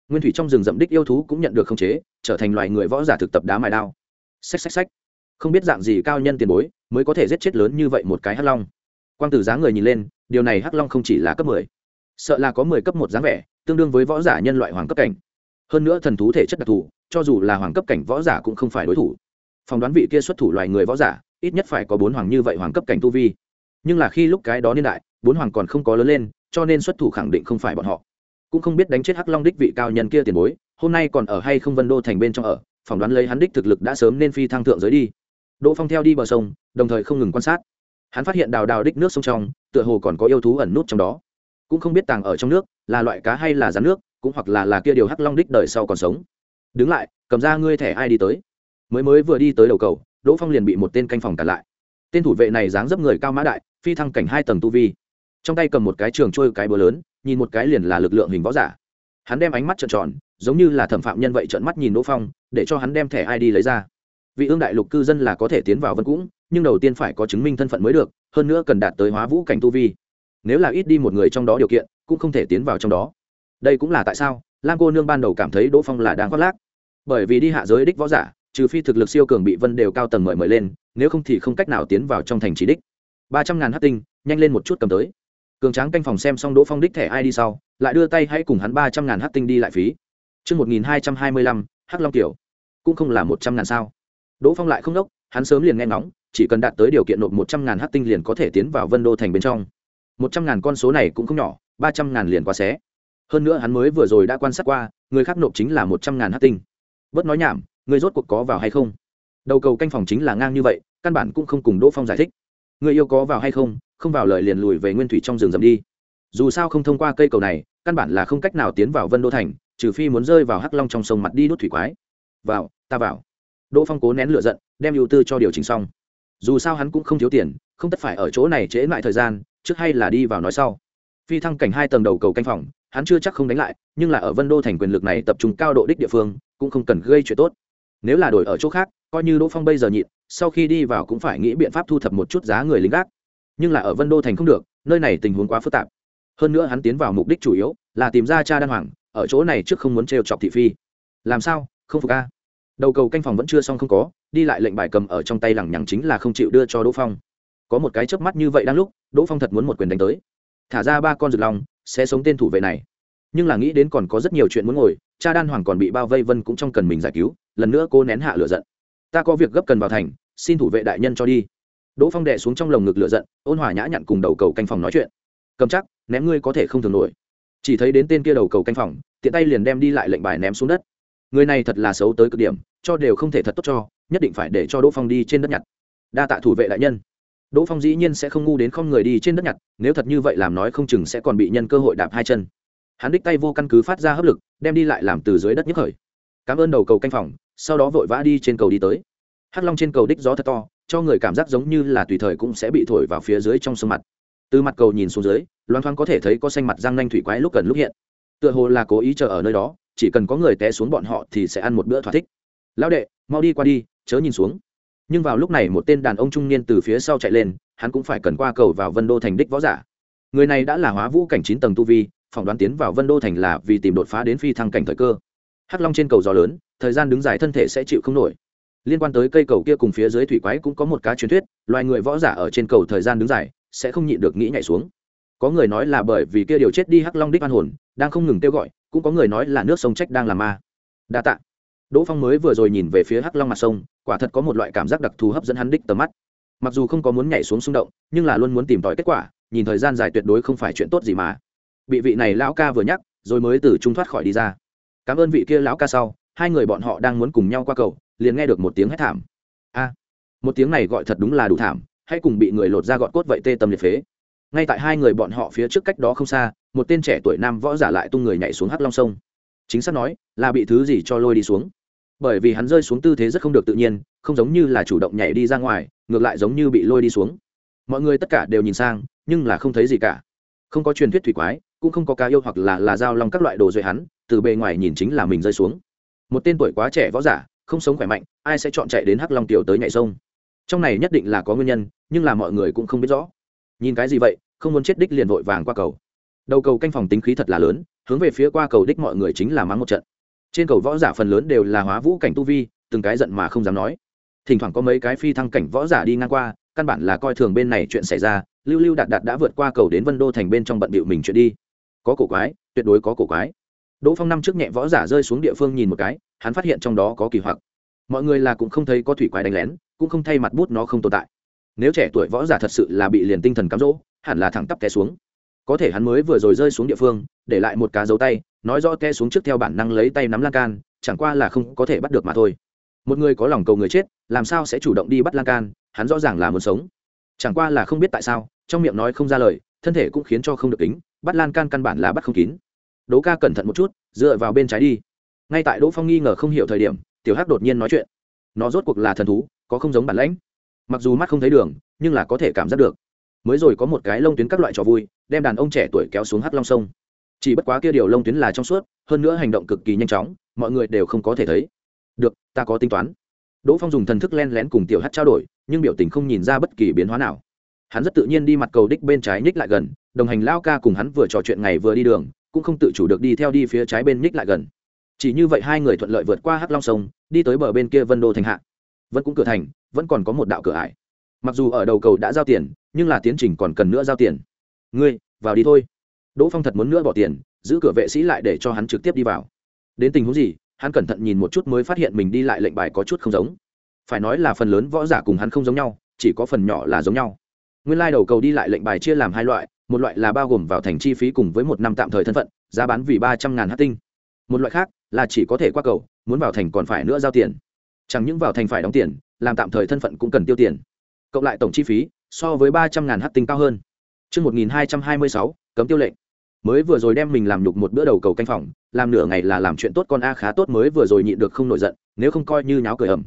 Nguyên thủy trong rừng rậm đích yêu thú cũng nhận được khống chế, trở thành loài người võ giả thực tập đá mài đao. Xách xách xách. Không biết dạng gì cao nhân tiền bối mới có thể giết chết lớn như vậy một cái hắc long. Quang tử giá người nhìn lên, điều này hắc long không chỉ là cấp mười, sợ là có mười cấp một dáng vẻ, tương đương với võ giả nhân loại hoàng cấp cảnh. Hơn nữa thần thú thể chất đặc thù, cho dù là hoàng cấp cảnh võ giả cũng không phải đối thủ. Phỏng đoán vị kia xuất thủ loài người võ giả, ít nhất phải có bốn hoàng như vậy hoàng cấp cảnh tu vi. Nhưng là khi lúc cái đó niên đại bốn hoàng còn không có lớn lên, cho nên xuất thủ khẳng định không phải bọn họ. Cũng không biết đánh chết hắc long đích vị cao nhân kia tiền bối, hôm nay còn ở hay không vân đô thành bên trong ở, phỏng đoán lấy hắn đích thực lực đã sớm nên phi thăng thượng giới đi. Đỗ phong theo đi bờ sông, đồng thời không ngừng quan sát. Hắn phát hiện đào đào đích nước sông trong, tựa hồ còn có yêu thú ẩn nút trong đó. Cũng không biết tàng ở trong nước, là loại cá hay là rắn nước, cũng hoặc là là kia điều hắc long đích đời sau còn sống. Đứng lại, cầm ra ngươi thẻ ai đi tới. Mới mới vừa đi tới đầu cầu, đỗ phong liền bị một tên canh phòng cản lại. Tên thủ vệ này dáng dấp người cao mã đại, phi thăng cảnh hai tầng tu vi trong tay cầm một cái trường trôi cái búa lớn, nhìn một cái liền là lực lượng hình võ giả. Hắn đem ánh mắt trợn tròn, giống như là thẩm phạm nhân vậy trợn mắt nhìn đỗ phong, để cho hắn đem thẻ id lấy ra. Vị ương đại lục cư dân là có thể tiến vào vân cũng, nhưng đầu tiên phải có chứng minh thân phận mới được, hơn nữa cần đạt tới hóa vũ cảnh tu vi. Nếu là ít đi một người trong đó điều kiện, cũng không thể tiến vào trong đó. Đây cũng là tại sao, lam cô nương ban đầu cảm thấy đỗ phong là đang khoác lác. Bởi vì đi hạ giới đích võ giả, trừ phi thực lực siêu cường bị vân đều cao tầng mời mời lên, nếu không thì không cách nào tiến vào trong thành trí đích. Ba trăm ngàn hát tinh, nhanh lên một chút cầm tới cường tráng canh phòng xem xong đỗ phong đích thẻ ai đi sau lại đưa tay hãy cùng hắn ba trăm ngàn hát tinh đi lại phí Trước 1225, hắc long kiểu. Cũng không là một trăm ngàn sao. Đỗ Phong lại không đốc, hắn sớm liền nghe ngóng, chỉ cần đạt tới điều kiện nộp một trăm ngàn hắc tinh liền có thể tiến vào Vân Đô thành bên trong. Một trăm ngàn con số này cũng không nhỏ, ba trăm ngàn liền quá xé. Hơn nữa hắn mới vừa rồi đã quan sát qua, người khác nộp chính là một trăm ngàn hắc tinh. Bớt nói nhảm, người rốt cuộc có vào hay không? Đầu cầu canh phòng chính là ngang như vậy, căn bản cũng không cùng Đỗ Phong giải thích. Người yêu có vào hay không, không vào lời liền lùi về nguyên thủy trong rừng rậm đi. Dù sao không thông qua cây cầu này, căn bản là không cách nào tiến vào vân đô thành, trừ phi muốn rơi vào hắc long trong sông mặt đi đốt thủy quái. Vào, ta vào. Đỗ phong cố nén lửa giận, đem ưu tư cho điều chỉnh xong. Dù sao hắn cũng không thiếu tiền, không tất phải ở chỗ này trễ lại thời gian, trước hay là đi vào nói sau. Phi thăng cảnh hai tầng đầu cầu canh phòng, hắn chưa chắc không đánh lại, nhưng là ở vân đô thành quyền lực này tập trung cao độ đích địa phương, cũng không cần gây chuyện tốt. Nếu là đổi ở chỗ khác, coi như đỗ phong bây giờ nhịn, sau khi đi vào cũng phải nghĩ biện pháp thu thập một chút giá người lính gác nhưng là ở vân đô thành không được, nơi này tình huống quá phức tạp. Hơn nữa hắn tiến vào mục đích chủ yếu là tìm ra cha đan hoàng, ở chỗ này trước không muốn trêu chọc thị phi. Làm sao? Không phục a? Đầu cầu canh phòng vẫn chưa xong không có, đi lại lệnh bài cầm ở trong tay lẳng nhằng chính là không chịu đưa cho đỗ phong. Có một cái chớp mắt như vậy đang lúc, đỗ phong thật muốn một quyền đánh tới. Thả ra ba con rực lòng, sẽ sống tên thủ vệ này. Nhưng là nghĩ đến còn có rất nhiều chuyện muốn ngồi, cha đan hoàng còn bị bao vây vân cũng trong cần mình giải cứu, lần nữa cô nén hạ lửa giận. Ta có việc gấp cần vào thành, xin thủ vệ đại nhân cho đi đỗ phong đệ xuống trong lồng ngực lửa giận, ôn hòa nhã nhặn cùng đầu cầu canh phòng nói chuyện. Cầm chắc, ném ngươi có thể không thường nổi. Chỉ thấy đến tên kia đầu cầu canh phòng, tiện tay liền đem đi lại lệnh bài ném xuống đất. Người này thật là xấu tới cực điểm, cho đều không thể thật tốt cho, nhất định phải để cho đỗ phong đi trên đất nhặt. Đa tạ thủ vệ đại nhân. Đỗ phong dĩ nhiên sẽ không ngu đến không người đi trên đất nhặt, nếu thật như vậy làm nói không chừng sẽ còn bị nhân cơ hội đạp hai chân. Hắn đích tay vô căn cứ phát ra hấp lực, đem đi lại làm từ dưới đất nhức khởi. Cảm ơn đầu cầu canh phòng, sau đó vội vã đi trên cầu đi tới. Hắc long trên cầu đích gió thật to cho người cảm giác giống như là tùy thời cũng sẽ bị thổi vào phía dưới trong sông mặt. Từ mặt cầu nhìn xuống dưới loan thoáng có thể thấy có xanh mặt răng nanh thủy quái lúc cần lúc hiện. Tựa hồ là cố ý chờ ở nơi đó, chỉ cần có người té xuống bọn họ thì sẽ ăn một bữa thỏa thích. Lão đệ, mau đi qua đi, chớ nhìn xuống. Nhưng vào lúc này một tên đàn ông trung niên từ phía sau chạy lên, hắn cũng phải cần qua cầu vào vân đô thành đích võ giả. Người này đã là hóa vũ cảnh chín tầng tu vi, phỏng đoán tiến vào vân đô thành là vì tìm đột phá đến phi thăng cảnh thời cơ. Hắc long trên cầu gió lớn, thời gian đứng dài thân thể sẽ chịu không nổi liên quan tới cây cầu kia cùng phía dưới thủy quái cũng có một cá truyền thuyết, loài người võ giả ở trên cầu thời gian đứng dài, sẽ không nhịn được nghĩ nhảy xuống. Có người nói là bởi vì kia điều chết đi hắc long đích an hồn, đang không ngừng kêu gọi, cũng có người nói là nước sông trách đang làm ma. Đa tạ. Đỗ phong mới vừa rồi nhìn về phía hắc long mặt sông, quả thật có một loại cảm giác đặc thù hấp dẫn hắn đích tầm mắt. Mặc dù không có muốn nhảy xuống xung động, nhưng là luôn muốn tìm tòi kết quả, nhìn thời gian dài tuyệt đối không phải chuyện tốt gì mà. Bị vị này lão ca vừa nhắc, rồi mới từ trung thoát khỏi đi ra. Cảm ơn vị kia lão ca sau, hai người bọn họ đang muốn cùng nhau qua cầu liền nghe được một tiếng hét thảm. A, một tiếng này gọi thật đúng là đủ thảm hay cùng bị người lột ra gọn cốt vậy tê tâm liệt phế. Ngay tại hai người bọn họ phía trước cách đó không xa, một tên trẻ tuổi nam võ giả lại tung người nhảy xuống hắc long sông. Chính xác nói, là bị thứ gì cho lôi đi xuống. Bởi vì hắn rơi xuống tư thế rất không được tự nhiên, không giống như là chủ động nhảy đi ra ngoài, ngược lại giống như bị lôi đi xuống. Mọi người tất cả đều nhìn sang, nhưng là không thấy gì cả. Không có truyền thuyết thủy quái, cũng không có cá yêu hoặc là là dao long các loại đồ duệ hắn, từ bề ngoài nhìn chính là mình rơi xuống. Một tên tuổi quá trẻ võ giả không sống khỏe mạnh, ai sẽ chọn chạy đến hắc long tiểu tới nhảy sông? Trong này nhất định là có nguyên nhân, nhưng là mọi người cũng không biết rõ. Nhìn cái gì vậy, không muốn chết đích liền vội vàng qua cầu. Đầu cầu canh phòng tính khí thật là lớn, hướng về phía qua cầu đích mọi người chính là mắng một trận. Trên cầu võ giả phần lớn đều là hóa vũ cảnh tu vi, từng cái giận mà không dám nói. Thỉnh thoảng có mấy cái phi thăng cảnh võ giả đi ngang qua, căn bản là coi thường bên này chuyện xảy ra, lưu lưu đạt đạt đã vượt qua cầu đến vân đô thành bên trong bận bịu mình chuyện đi. Có cổ quái, tuyệt đối có cổ quái. Đỗ phong năm trước nhẹ võ giả rơi xuống địa phương nhìn một cái hắn phát hiện trong đó có kỳ hoặc. Mọi người là cũng không thấy có thủy quái đánh lén, cũng không thay mặt bút nó không tồn tại. Nếu trẻ tuổi võ giả thật sự là bị liền tinh thần cám dỗ, hẳn là thẳng tắp té xuống. Có thể hắn mới vừa rồi rơi xuống địa phương, để lại một cá dấu tay, nói rõ té xuống trước theo bản năng lấy tay nắm lan can, chẳng qua là không có thể bắt được mà thôi. Một người có lòng cầu người chết, làm sao sẽ chủ động đi bắt lan can, hắn rõ ràng là muốn sống. Chẳng qua là không biết tại sao, trong miệng nói không ra lời, thân thể cũng khiến cho không được tính bắt lan can căn bản là bắt không kín. Đố ca cẩn thận một chút, dựa vào bên trái đi ngay tại đỗ phong nghi ngờ không hiểu thời điểm, tiểu hắc đột nhiên nói chuyện. Nó rốt cuộc là thần thú, có không giống bản lãnh. Mặc dù mắt không thấy đường, nhưng là có thể cảm giác được. Mới rồi có một cái lông tuyến các loại trò vui, đem đàn ông trẻ tuổi kéo xuống hắc long sông. Chỉ bất quá kia điều lông tuyến là trong suốt, hơn nữa hành động cực kỳ nhanh chóng, mọi người đều không có thể thấy. Được, ta có tính toán. Đỗ phong dùng thần thức len lén cùng tiểu hắc trao đổi, nhưng biểu tình không nhìn ra bất kỳ biến hóa nào. Hắn rất tự nhiên đi mặt cầu đích bên trái nhích lại gần, đồng hành lao ca cùng hắn vừa trò chuyện ngày vừa đi đường, cũng không tự chủ được đi theo đi phía trái bên nhích lại gần chỉ như vậy hai người thuận lợi vượt qua hắc long sông, đi tới bờ bên kia vân đô thành hạ. Vẫn cũng cửa thành, vẫn còn có một đạo cửa ải. Mặc dù ở đầu cầu đã giao tiền, nhưng là tiến trình còn cần nữa giao tiền. Ngươi, vào đi thôi. Đỗ phong thật muốn nữa bỏ tiền, giữ cửa vệ sĩ lại để cho hắn trực tiếp đi vào. Đến tình huống gì, hắn cẩn thận nhìn một chút mới phát hiện mình đi lại lệnh bài có chút không giống. Phải nói là phần lớn võ giả cùng hắn không giống nhau, chỉ có phần nhỏ là giống nhau. Nguyên lai đầu cầu đi lại lệnh bài chia làm hai loại, một loại là bao gồm vào thành chi phí cùng với một năm tạm thời thân phận, giá bán vì ba trăm ngàn hát tinh một loại khác là chỉ có thể qua cầu muốn vào thành còn phải nữa giao tiền. Chẳng những vào thành phải đóng tiền làm tạm thời thân phận cũng cần tiêu tiền. Cộng lại tổng chi phí so với ba trăm ngàn hát tinh cao hơn. Trước 1226, cấm tiêu lệnh. mới vừa rồi đem mình làm nhục một bữa đầu cầu canh phòng làm nửa ngày là làm chuyện tốt con a khá tốt mới vừa rồi nhịn được không nổi giận nếu không coi như nháo cười ầm.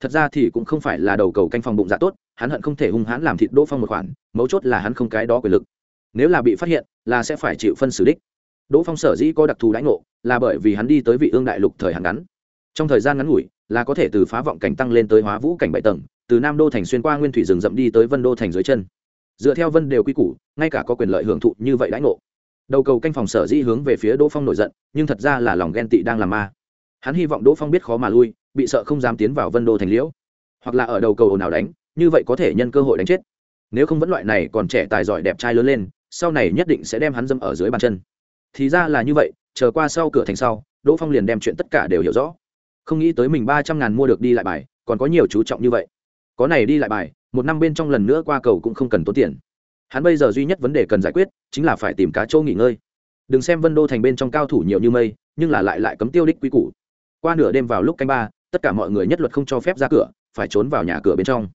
Thật ra thì cũng không phải là đầu cầu canh phòng bụng dạ tốt hắn hận không thể hung hãn làm thịt đỗ phong một khoản mấu chốt là hắn không cái đó quyền lực. Nếu là bị phát hiện là sẽ phải chịu phân xử đích. Đỗ phong sở dĩ có đặc thù đãi ngộ là bởi vì hắn đi tới vị ương đại lục thời hạn ngắn. Trong thời gian ngắn ngủi, là có thể từ phá vọng cảnh tăng lên tới hóa vũ cảnh bảy tầng, từ nam đô thành xuyên qua nguyên thủy rừng rậm đi tới vân đô thành dưới chân. Dựa theo vân đều quy củ, ngay cả có quyền lợi hưởng thụ như vậy đãi ngộ. Đầu cầu canh phòng sở dĩ hướng về phía đỗ phong nổi giận, nhưng thật ra là lòng ghen tị đang làm ma. Hắn hy vọng đỗ phong biết khó mà lui, bị sợ không dám tiến vào vân đô thành liễu. Hoặc là ở đầu cầu nào đánh, như vậy có thể nhân cơ hội đánh chết. Nếu không vẫn loại này còn trẻ tài giỏi đẹp trai lớn lên, sau này nhất định sẽ đem hắn dâm ở dưới bàn chân. Thì ra là như vậy chờ qua sau cửa thành sau, đỗ phong liền đem chuyện tất cả đều hiểu rõ. Không nghĩ tới mình ba trăm ngàn mua được đi lại bài, còn có nhiều chú trọng như vậy. Có này đi lại bài, một năm bên trong lần nữa qua cầu cũng không cần tốn tiền. Hắn bây giờ duy nhất vấn đề cần giải quyết, chính là phải tìm cá châu nghỉ ngơi. Đừng xem vân đô thành bên trong cao thủ nhiều như mây, nhưng là lại lại cấm tiêu đích quý củ. Qua nửa đêm vào lúc canh ba, tất cả mọi người nhất luật không cho phép ra cửa, phải trốn vào nhà cửa bên trong.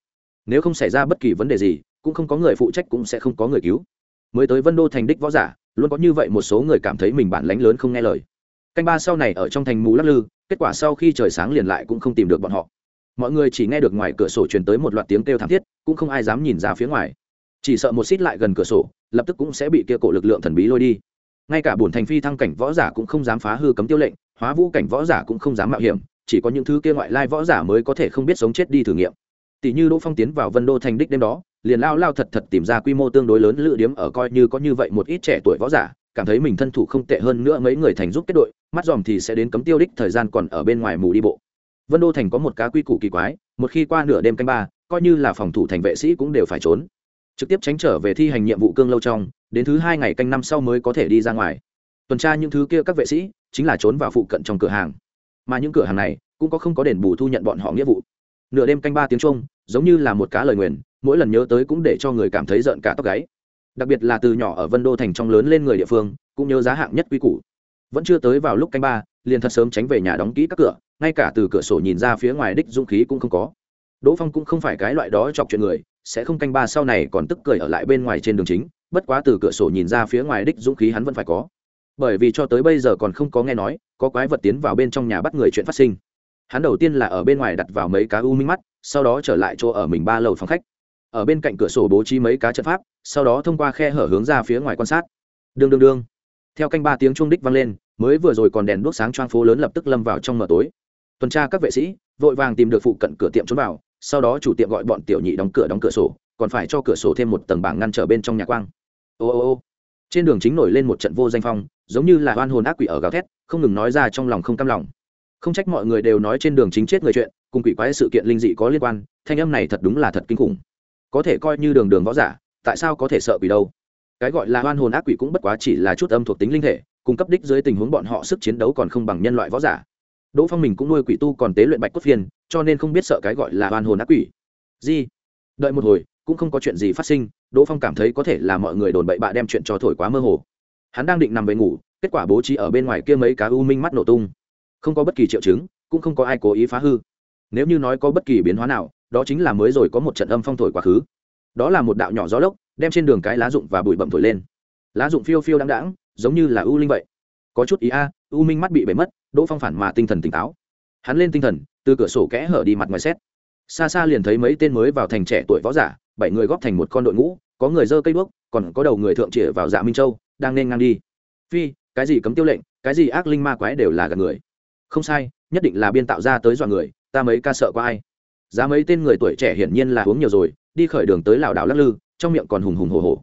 Nếu không xảy ra bất kỳ vấn đề gì, cũng không có người phụ trách cũng sẽ không có người cứu. Mới tới vân đô thành đích võ giả luôn có như vậy một số người cảm thấy mình bản lánh lớn không nghe lời. Canh ba sau này ở trong thành mù lắc lư, kết quả sau khi trời sáng liền lại cũng không tìm được bọn họ. Mọi người chỉ nghe được ngoài cửa sổ truyền tới một loạt tiếng kêu thảm thiết, cũng không ai dám nhìn ra phía ngoài. Chỉ sợ một xít lại gần cửa sổ, lập tức cũng sẽ bị kia cổ lực lượng thần bí lôi đi. Ngay cả bổn thành phi thăng cảnh võ giả cũng không dám phá hư cấm tiêu lệnh, hóa vũ cảnh võ giả cũng không dám mạo hiểm, chỉ có những thứ kia ngoại lai võ giả mới có thể không biết sống chết đi thử nghiệm. Tỷ như đỗ phong tiến vào vân đô thành đích đêm đó liền lao lao thật thật tìm ra quy mô tương đối lớn lự điếm ở coi như có như vậy một ít trẻ tuổi võ giả, cảm thấy mình thân thủ không tệ hơn nữa mấy người thành giúp kết đội, mắt dòm thì sẽ đến cấm tiêu đích thời gian còn ở bên ngoài mù đi bộ. Vân đô thành có một cá quy củ kỳ quái, một khi qua nửa đêm canh ba, coi như là phòng thủ thành vệ sĩ cũng đều phải trốn. Trực tiếp tránh trở về thi hành nhiệm vụ cương lâu trong, đến thứ hai ngày canh năm sau mới có thể đi ra ngoài. Tuần tra những thứ kia các vệ sĩ, chính là trốn vào phụ cận trong cửa hàng. Mà những cửa hàng này, cũng có không có đền bù thu nhận bọn họ nghĩa vụ. Nửa đêm canh ba tiếng trung giống như là một cá lời nguyền mỗi lần nhớ tới cũng để cho người cảm thấy giận cả tóc gáy. Đặc biệt là từ nhỏ ở vân đô thành trong lớn lên người địa phương, cũng nhớ giá hạng nhất quy củ. Vẫn chưa tới vào lúc canh ba, liền thật sớm tránh về nhà đóng kỹ các cửa, ngay cả từ cửa sổ nhìn ra phía ngoài đích dũng khí cũng không có. Đỗ phong cũng không phải cái loại đó chọc chuyện người, sẽ không canh ba sau này còn tức cười ở lại bên ngoài trên đường chính, bất quá từ cửa sổ nhìn ra phía ngoài đích dũng khí hắn vẫn phải có. Bởi vì cho tới bây giờ còn không có nghe nói, có quái vật tiến vào bên trong nhà bắt người chuyện phát sinh. Hắn đầu tiên là ở bên ngoài đặt vào mấy cá u minh mắt, sau đó trở lại chỗ ở mình ba lầu phòng khách ở bên cạnh cửa sổ bố trí mấy cá trận pháp, sau đó thông qua khe hở hướng ra phía ngoài quan sát. Đương đương đương. Theo canh ba tiếng trung đích vang lên, mới vừa rồi còn đèn đuốc sáng choang phố lớn lập tức lâm vào trong mờ tối. Tuần tra các vệ sĩ, vội vàng tìm được phụ cận cửa tiệm trốn vào, sau đó chủ tiệm gọi bọn tiểu nhị đóng cửa đóng cửa sổ, còn phải cho cửa sổ thêm một tầng bảng ngăn trở bên trong nhà quang. Ô ô ô. Trên đường chính nổi lên một trận vô danh phong, giống như là oan hồn ác quỷ ở gào thét, không ngừng nói ra trong lòng không cam lòng. Không trách mọi người đều nói trên đường chính chết người chuyện, cùng quỷ quái sự kiện linh dị có liên quan, thanh âm này thật đúng là thật kinh khủng có thể coi như đường đường võ giả, tại sao có thể sợ quỷ đâu? Cái gọi là oan hồn ác quỷ cũng bất quá chỉ là chút âm thuộc tính linh thể, cung cấp đích dưới tình huống bọn họ sức chiến đấu còn không bằng nhân loại võ giả. Đỗ phong mình cũng nuôi quỷ tu còn tế luyện bạch cốt phiên cho nên không biết sợ cái gọi là oan hồn ác quỷ. Di đợi một hồi, cũng không có chuyện gì phát sinh, đỗ phong cảm thấy có thể là mọi người đồn bậy bạ đem chuyện cho thổi quá mơ hồ. Hắn đang định nằm về ngủ, kết quả bố trí ở bên ngoài kia mấy cá u minh mắt nổ tung. Không có bất kỳ triệu chứng, cũng không có ai cố ý phá hư. Nếu như nói có bất kỳ biến hóa nào đó chính là mới rồi có một trận âm phong thổi quá khứ. Đó là một đạo nhỏ gió lốc, đem trên đường cái lá rụng và bụi bậm thổi lên. Lá rụng phiêu phiêu đáng đáng giống như là ưu linh vậy. Có chút ý a u minh mắt bị bể mất, đỗ phong phản mà tinh thần tỉnh táo. Hắn lên tinh thần, từ cửa sổ kẽ hở đi mặt ngoài xét. Xa xa liền thấy mấy tên mới vào thành trẻ tuổi võ giả, bảy người góp thành một con đội ngũ, có người dơ cây đuốc, còn có đầu người thượng trịa vào dạ minh châu, đang nên ngang đi. Phi, cái gì cấm tiêu lệnh, cái gì ác linh ma quái đều là gạt người. Không sai, nhất định là biên tạo ra tới dọa người, ta mấy ca sợ có ai giá mấy tên người tuổi trẻ hiển nhiên là uống nhiều rồi, đi khởi đường tới lảo đảo lắc lư, trong miệng còn hùng hùng hồ hồ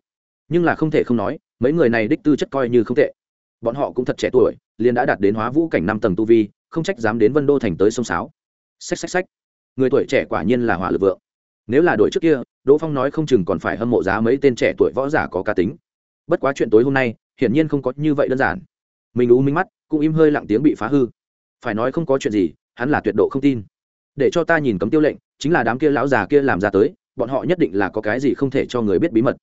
nhưng là không thể không nói, mấy người này đích tư chất coi như không tệ. Bọn họ cũng thật trẻ tuổi, liền đã đạt đến hóa vũ cảnh năm tầng tu vi, không trách dám đến vân đô thành tới sông sáo. Xách xách xách. Người tuổi trẻ quả nhiên là hỏa lực vượng. Nếu là đội trước kia, đỗ phong nói không chừng còn phải hâm mộ giá mấy tên trẻ tuổi võ giả có cá tính. Bất quá chuyện tối hôm nay, hiển nhiên không có như vậy đơn giản. Mình u minh mắt, cũng im hơi lặng tiếng bị phá hư. Phải nói không có chuyện gì, hắn là tuyệt độ không tin để cho ta nhìn cấm tiêu lệnh, chính là đám kia lão già kia làm ra tới, bọn họ nhất định là có cái gì không thể cho người biết bí mật.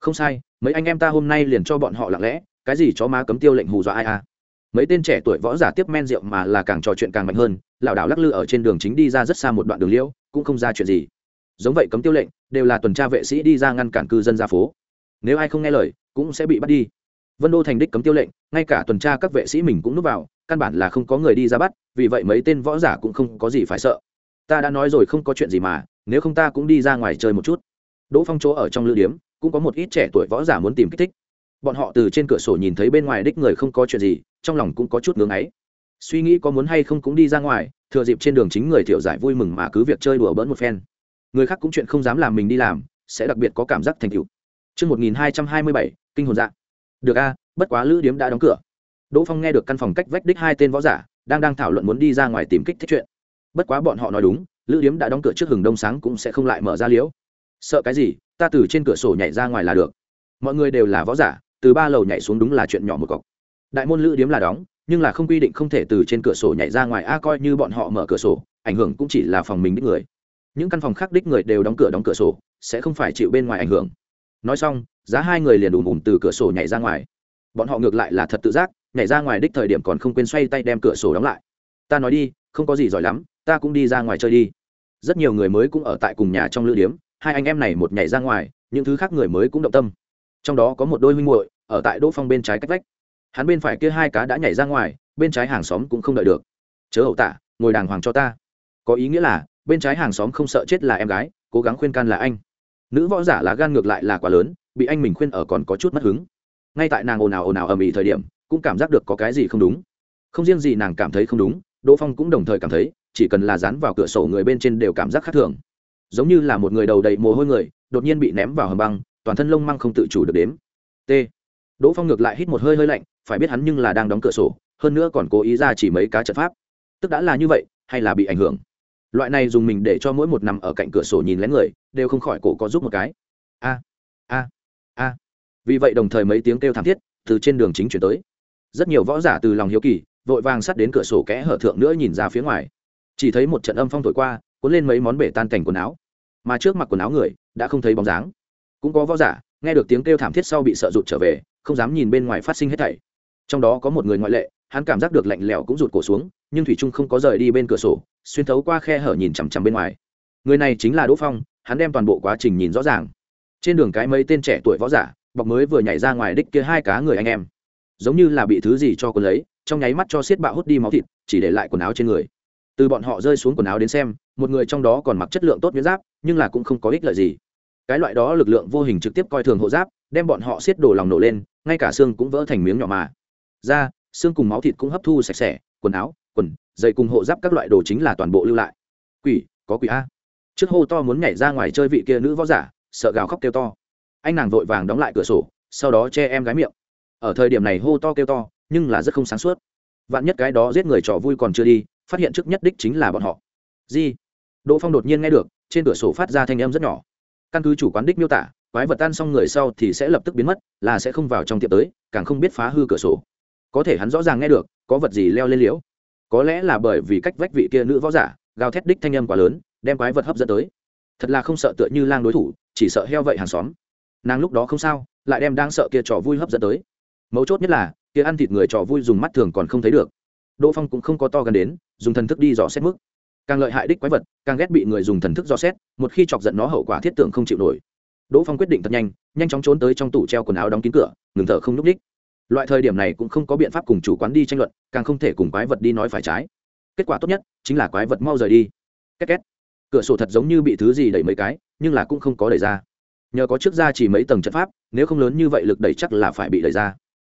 Không sai, mấy anh em ta hôm nay liền cho bọn họ lặng lẽ, cái gì chó má cấm tiêu lệnh hù dọa ai à? Mấy tên trẻ tuổi võ giả tiếp men rượu mà là càng trò chuyện càng mạnh hơn, lảo đảo lắc lư ở trên đường chính đi ra rất xa một đoạn đường liễu, cũng không ra chuyện gì. Giống vậy cấm tiêu lệnh, đều là tuần tra vệ sĩ đi ra ngăn cản cư dân ra phố. Nếu ai không nghe lời, cũng sẽ bị bắt đi. Vân đô thành đích cấm tiêu lệnh, ngay cả tuần tra các vệ sĩ mình cũng núp vào, căn bản là không có người đi ra bắt, vì vậy mấy tên võ giả cũng không có gì phải sợ ta đã nói rồi không có chuyện gì mà nếu không ta cũng đi ra ngoài chơi một chút đỗ phong chỗ ở trong lữ điếm cũng có một ít trẻ tuổi võ giả muốn tìm kích thích bọn họ từ trên cửa sổ nhìn thấy bên ngoài đích người không có chuyện gì trong lòng cũng có chút ngưng ấy suy nghĩ có muốn hay không cũng đi ra ngoài thừa dịp trên đường chính người thiểu giải vui mừng mà cứ việc chơi đùa bỡn một phen người khác cũng chuyện không dám làm mình đi làm sẽ đặc biệt có cảm giác thành tựu Trước 1227, kinh hồn dạ. Được a, bất quá lữ điếm đã đóng cửa. Đỗ Phong nghe được căn phòng cách vách đích hai tên võ giả đang đang thảo luận muốn đi ra ngoài tìm kích thích chuyện. Bất quá bọn họ nói đúng, lữ điếm đã đóng cửa trước hừng đông sáng cũng sẽ không lại mở ra liễu. Sợ cái gì, ta từ trên cửa sổ nhảy ra ngoài là được. Mọi người đều là võ giả, từ ba lầu nhảy xuống đúng là chuyện nhỏ một cọc. Đại môn lữ điếm là đóng, nhưng là không quy định không thể từ trên cửa sổ nhảy ra ngoài a coi như bọn họ mở cửa sổ, ảnh hưởng cũng chỉ là phòng mình đích người. Những căn phòng khác đích người đều đóng cửa đóng cửa sổ, sẽ không phải chịu bên ngoài ảnh hưởng nói xong giá hai người liền ùm ùm từ cửa sổ nhảy ra ngoài bọn họ ngược lại là thật tự giác nhảy ra ngoài đích thời điểm còn không quên xoay tay đem cửa sổ đóng lại ta nói đi không có gì giỏi lắm ta cũng đi ra ngoài chơi đi. Rất nhiều người mới cũng ở tại cùng nhà trong lữ điếm, hai anh em này một nhảy ra ngoài, những thứ khác người mới cũng động tâm. Trong đó có một đôi huynh muội, ở tại đỗ phong bên trái cách vách. Hắn bên phải kia hai cá đã nhảy ra ngoài, bên trái hàng xóm cũng không đợi được. Chớ hậu tạ ngồi đàng hoàng cho ta. Có ý nghĩa là, bên trái hàng xóm không sợ chết là em gái, cố gắng khuyên can là anh. Nữ võ giả là gan ngược lại là quá lớn, bị anh mình khuyên ở còn có chút mất hứng. Ngay tại nàng ồn ào ồn ào ầm ĩ thời điểm, cũng cảm giác được có cái gì không đúng. Không riêng gì nàng cảm thấy không đúng, đỗ phong cũng đồng thời cảm thấy chỉ cần là dán vào cửa sổ người bên trên đều cảm giác khác thường. Giống như là một người đầu đầy mồ hôi người, đột nhiên bị ném vào hầm băng, toàn thân lông măng không tự chủ được đếm. T. Đỗ phong ngược lại hít một hơi hơi lạnh, phải biết hắn nhưng là đang đóng cửa sổ, hơn nữa còn cố ý ra chỉ mấy cá trận pháp. Tức đã là như vậy, hay là bị ảnh hưởng? Loại này dùng mình để cho mỗi một nằm ở cạnh cửa sổ nhìn lén người, đều không khỏi cổ có giúp một cái. A a a. Vì vậy đồng thời mấy tiếng kêu thảm thiết từ trên đường chính chuyển tới. Rất nhiều võ giả từ lòng hiếu kỳ, vội vàng sắt đến cửa sổ kẽ hở thượng nữa nhìn ra phía ngoài chỉ thấy một trận âm phong thổi qua, cuốn lên mấy món bể tan cảnh quần áo. Mà trước mặt quần áo người, đã không thấy bóng dáng. Cũng có võ giả, nghe được tiếng kêu thảm thiết sau bị sợ rụt trở về, không dám nhìn bên ngoài phát sinh hết thảy. Trong đó có một người ngoại lệ, hắn cảm giác được lạnh lẽo cũng rụt cổ xuống, nhưng thủy trung không có rời đi bên cửa sổ, xuyên thấu qua khe hở nhìn chằm chằm bên ngoài. Người này chính là đỗ phong, hắn đem toàn bộ quá trình nhìn rõ ràng. Trên đường cái mấy tên trẻ tuổi võ giả, bọc mới vừa nhảy ra ngoài đích kia hai cá người anh em. Giống như là bị thứ gì cho quần lấy, trong nháy mắt cho xiết bạo hút đi máu thịt, chỉ để lại quần áo trên người từ bọn họ rơi xuống quần áo đến xem, một người trong đó còn mặc chất lượng tốt miễn giáp, nhưng là cũng không có ích lợi gì. Cái loại đó lực lượng vô hình trực tiếp coi thường hộ giáp, đem bọn họ xiết đổ lòng nổ lên, ngay cả xương cũng vỡ thành miếng nhỏ mà. Da, xương cùng máu thịt cũng hấp thu sạch sẽ, quần áo, quần dày cùng hộ giáp các loại đồ chính là toàn bộ lưu lại. Quỷ, có quỷ a. Trước hô to muốn nhảy ra ngoài chơi vị kia nữ võ giả, sợ gào khóc kêu to. Anh nàng vội vàng đóng lại cửa sổ, sau đó che em gái miệng. Ở thời điểm này hô to kêu to, nhưng là rất không sáng suốt. Vạn nhất cái đó giết người trò vui còn chưa đi phát hiện trước nhất đích chính là bọn họ. Di. Đỗ phong đột nhiên nghe được, trên cửa sổ phát ra thanh âm rất nhỏ. Căn cứ chủ quán đích miêu tả, quái vật tan xong người sau thì sẽ lập tức biến mất, là sẽ không vào trong tiệm tới, càng không biết phá hư cửa sổ. Có thể hắn rõ ràng nghe được, có vật gì leo lên liễu. Có lẽ là bởi vì cách vách vị kia nữ võ giả, gào thét đích thanh âm quá lớn, đem quái vật hấp dẫn tới. Thật là không sợ tựa như lang đối thủ, chỉ sợ heo vậy hàng xóm. Nàng lúc đó không sao, lại đem đang sợ kia trò vui hấp dẫn tới. Mấu chốt nhất là, kia ăn thịt người trò vui dùng mắt thường còn không thấy được đỗ phong cũng không có to gần đến, dùng thần thức đi dò xét mức. Càng lợi hại đích quái vật, càng ghét bị người dùng thần thức dò xét, một khi chọc giận nó hậu quả thiết tưởng không chịu nổi. Đỗ phong quyết định thật nhanh nhanh chóng trốn tới trong tủ treo quần áo đóng kín cửa, ngừng thở không n ú c đích loại thời điểm này cũng không có biện pháp cùng chủ quán đi tranh luận, càng không thể cùng quái vật đi nói phải trái. Kết quả tốt nhất, chính là quái vật mau rời đi. Két két. Cửa sổ thật giống như bị thứ gì đẩy mấy cái, nhưng là cũng không có đẩy ra. Nhờ có trước ra chỉ mấy tầng trận pháp, nếu không lớn như vậy lực đẩy chắc là phải bị đẩy ra.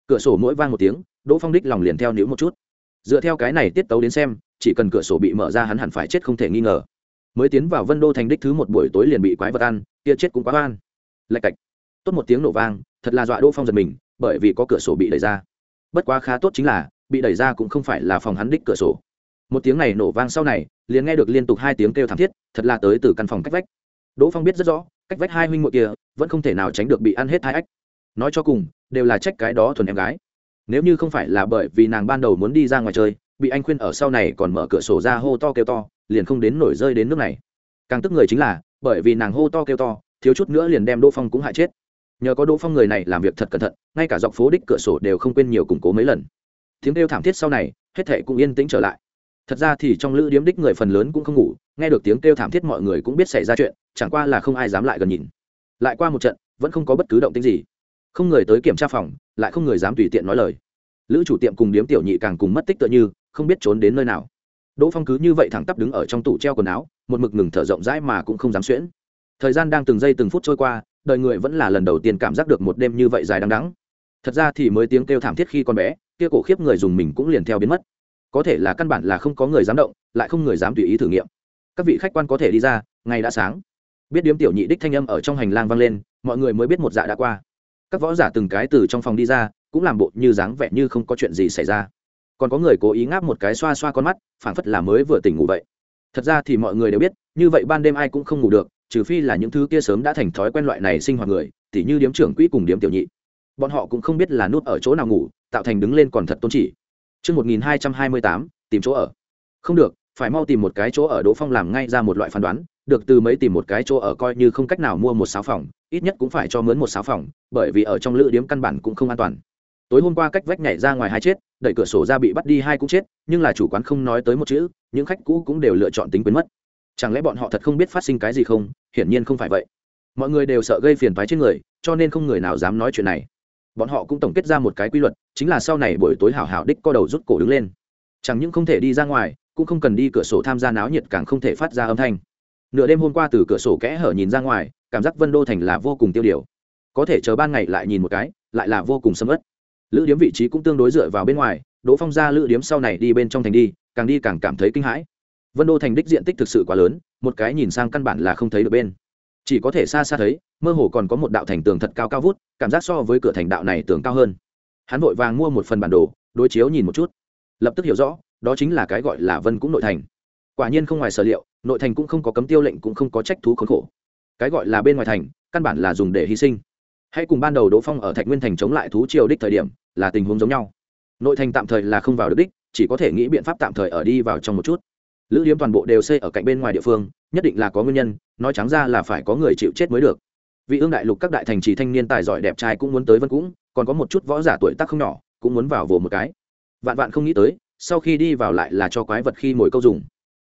Cửa sổ mỗi vang một tiếng, đỗ phong đích lòng liền theo níu một chút dựa theo cái này tiết tấu đến xem, chỉ cần cửa sổ bị mở ra hắn hẳn phải chết không thể nghi ngờ. Mới tiến vào vân đô thành đích thứ một buổi tối liền bị quái vật ăn, kia chết cũng quá van lạch cạch. Tốt một tiếng nổ vang, thật là dọa đỗ phong giật mình, bởi vì có cửa sổ bị đẩy ra. Bất quá khá tốt chính là, bị đẩy ra cũng không phải là phòng hắn đích cửa sổ. Một tiếng này nổ vang sau này, liền nghe được liên tục hai tiếng kêu thảm thiết, thật là tới từ căn phòng cách vách. Đỗ phong biết rất rõ, cách vách hai huynh muội kia, vẫn không thể nào tránh được bị ăn hết hai ách. Nói cho cùng, đều là trách cái đó thuần em gái nếu như không phải là bởi vì nàng ban đầu muốn đi ra ngoài chơi, bị anh khuyên ở sau này còn mở cửa sổ ra hô to kêu to, liền không đến nổi rơi đến nước này. Càng tức người chính là, bởi vì nàng hô to kêu to, thiếu chút nữa liền đem đỗ phong cũng hại chết. Nhờ có đỗ phong người này làm việc thật cẩn thận, ngay cả dọc phố đích cửa sổ đều không quên nhiều củng cố mấy lần. Tiếng kêu thảm thiết sau này, hết thệ cũng yên tĩnh trở lại. Thật ra thì trong lữ điếm đích người phần lớn cũng không ngủ, nghe được tiếng kêu thảm thiết mọi người cũng biết xảy ra chuyện, chẳng qua là không ai dám lại gần nhìn. Lại qua một trận, vẫn không có bất cứ động tĩnh gì không người tới kiểm tra phòng, lại không người dám tùy tiện nói lời. Lữ chủ tiệm cùng điếm tiểu nhị càng cùng mất tích tựa như, không biết trốn đến nơi nào. Đỗ phong cứ như vậy thẳng tắp đứng ở trong tủ treo quần áo, một mực ngừng thở rộng rãi mà cũng không dám xuyễn. Thời gian đang từng giây từng phút trôi qua, đời người vẫn là lần đầu tiên cảm giác được một đêm như vậy dài đằng đắng thật ra thì mới tiếng kêu thảm thiết khi con bé, kia cổ khiếp người dùng mình cũng liền theo biến mất. Có thể là căn bản là không có người dám động, lại không người dám tùy ý thử nghiệm. Các vị khách quan có thể đi ra, ngày đã sáng. Biết điếm tiểu nhị đích thanh âm ở trong hành lang vang lên, mọi người mới biết một dạ đã qua các võ giả từng cái từ trong phòng đi ra cũng làm bộ như dáng vẻ như không có chuyện gì xảy ra. Còn có người cố ý ngáp một cái xoa xoa con mắt phảng phất là mới vừa tỉnh ngủ vậy. Thật ra thì mọi người đều biết như vậy ban đêm ai cũng không ngủ được trừ phi là những thứ kia sớm đã thành thói quen loại này sinh hoạt người tỉ như điếm trưởng quỹ cùng điếm tiểu nhị. Bọn họ cũng không biết là nút ở chỗ nào ngủ tạo thành đứng lên còn thật tôn chỉ. Trước 1228, tìm chỗ ở. Không được, phải mau tìm một cái chỗ ở Đỗ Phong làm ngay ra một loại phán đoán, được từ mấy tìm một cái chỗ ở coi như không cách nào mua một sáu phòng, ít nhất cũng phải cho mướn một sáu phòng, bởi vì ở trong lữ điếm căn bản cũng không an toàn. Tối hôm qua cách vách nhảy ra ngoài hai chết, đẩy cửa sổ ra bị bắt đi hai cũng chết, nhưng là chủ quán không nói tới một chữ, những khách cũ cũng đều lựa chọn tính quên mất. Chẳng lẽ bọn họ thật không biết phát sinh cái gì không? Hiển nhiên không phải vậy. Mọi người đều sợ gây phiền toái trên người, cho nên không người nào dám nói chuyện này bọn họ cũng tổng kết ra một cái quy luật chính là sau này buổi tối hảo hảo đích co đầu rút cổ đứng lên chẳng những không thể đi ra ngoài cũng không cần đi cửa sổ tham gia náo nhiệt càng không thể phát ra âm thanh nửa đêm hôm qua từ cửa sổ kẽ hở nhìn ra ngoài, cảm giác vân đô thành là vô cùng tiêu điều. Có thể chờ ban ngày lại nhìn một cái, lại là vô cùng sâm ớt lữ điếm vị trí cũng tương đối dựa vào bên ngoài, đỗ phong ra lữ điếm sau này đi bên trong thành đi, càng đi càng cảm thấy kinh hãi. Vân đô thành đích diện tích thực sự quá lớn, một cái nhìn sang căn bản là không thấy được bên. Chỉ có thể xa xa thấy, mơ hồ còn có một đạo thành tường thật cao cao vút, cảm giác so với cửa thành đạo này tường cao hơn. Hắn vội vàng mua một phần bản đồ, đối chiếu nhìn một chút. Lập tức hiểu rõ, đó chính là cái gọi là vân cũng nội thành quả nhiên không ngoài sở liệu, nội thành cũng không có cấm tiêu lệnh cũng không có trách thú khốn khổ. Cái gọi là bên ngoài thành, căn bản là dùng để hy sinh. Hãy cùng ban đầu đỗ phong ở thạch nguyên thành chống lại thú triều đích thời điểm, là tình huống giống nhau. Nội thành tạm thời là không vào được đích, chỉ có thể nghĩ biện pháp tạm thời ở đi vào trong một chút. Lữ điếm toàn bộ đều xây ở cạnh bên ngoài địa phương, nhất định là có nguyên nhân, nói trắng ra là phải có người chịu chết mới được. Vị ương đại lục các đại thành trì thanh niên tài giỏi đẹp trai cũng muốn tới vân cũng, còn có một chút võ giả tuổi tác không nhỏ, cũng muốn vào vồ một cái. Vạn vạn không nghĩ tới, sau khi đi vào lại là cho quái vật khi mồi câu dùng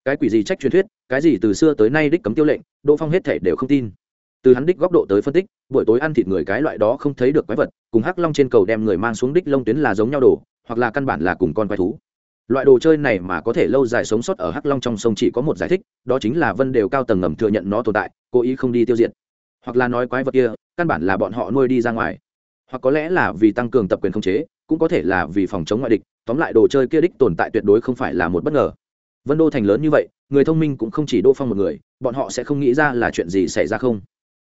cái quỷ gì trách truyền thuyết, cái gì từ xưa tới nay đích cấm tiêu lệnh, đỗ phong hết thể đều không tin. Từ hắn đích góc độ tới phân tích, buổi tối ăn thịt người cái loại đó không thấy được quái vật, cùng hắc long trên cầu đem người mang xuống đích lông tuyến là giống nhau đồ, hoặc là căn bản là cùng con quái thú. Loại đồ chơi này mà có thể lâu dài sống sót ở hắc long trong sông chỉ có một giải thích, đó chính là vân đều cao tầng ngầm thừa nhận nó tồn tại, cố ý không đi tiêu diệt. Hoặc là nói quái vật kia, căn bản là bọn họ nuôi đi ra ngoài. Hoặc có lẽ là vì tăng cường tập quyền khống chế, cũng có thể là vì phòng chống ngoại địch, tóm lại đồ chơi kia đích tồn tại tuyệt đối không phải là một bất ngờ vân đô thành lớn như vậy, người thông minh cũng không chỉ đô phong một người, bọn họ sẽ không nghĩ ra là chuyện gì xảy ra không.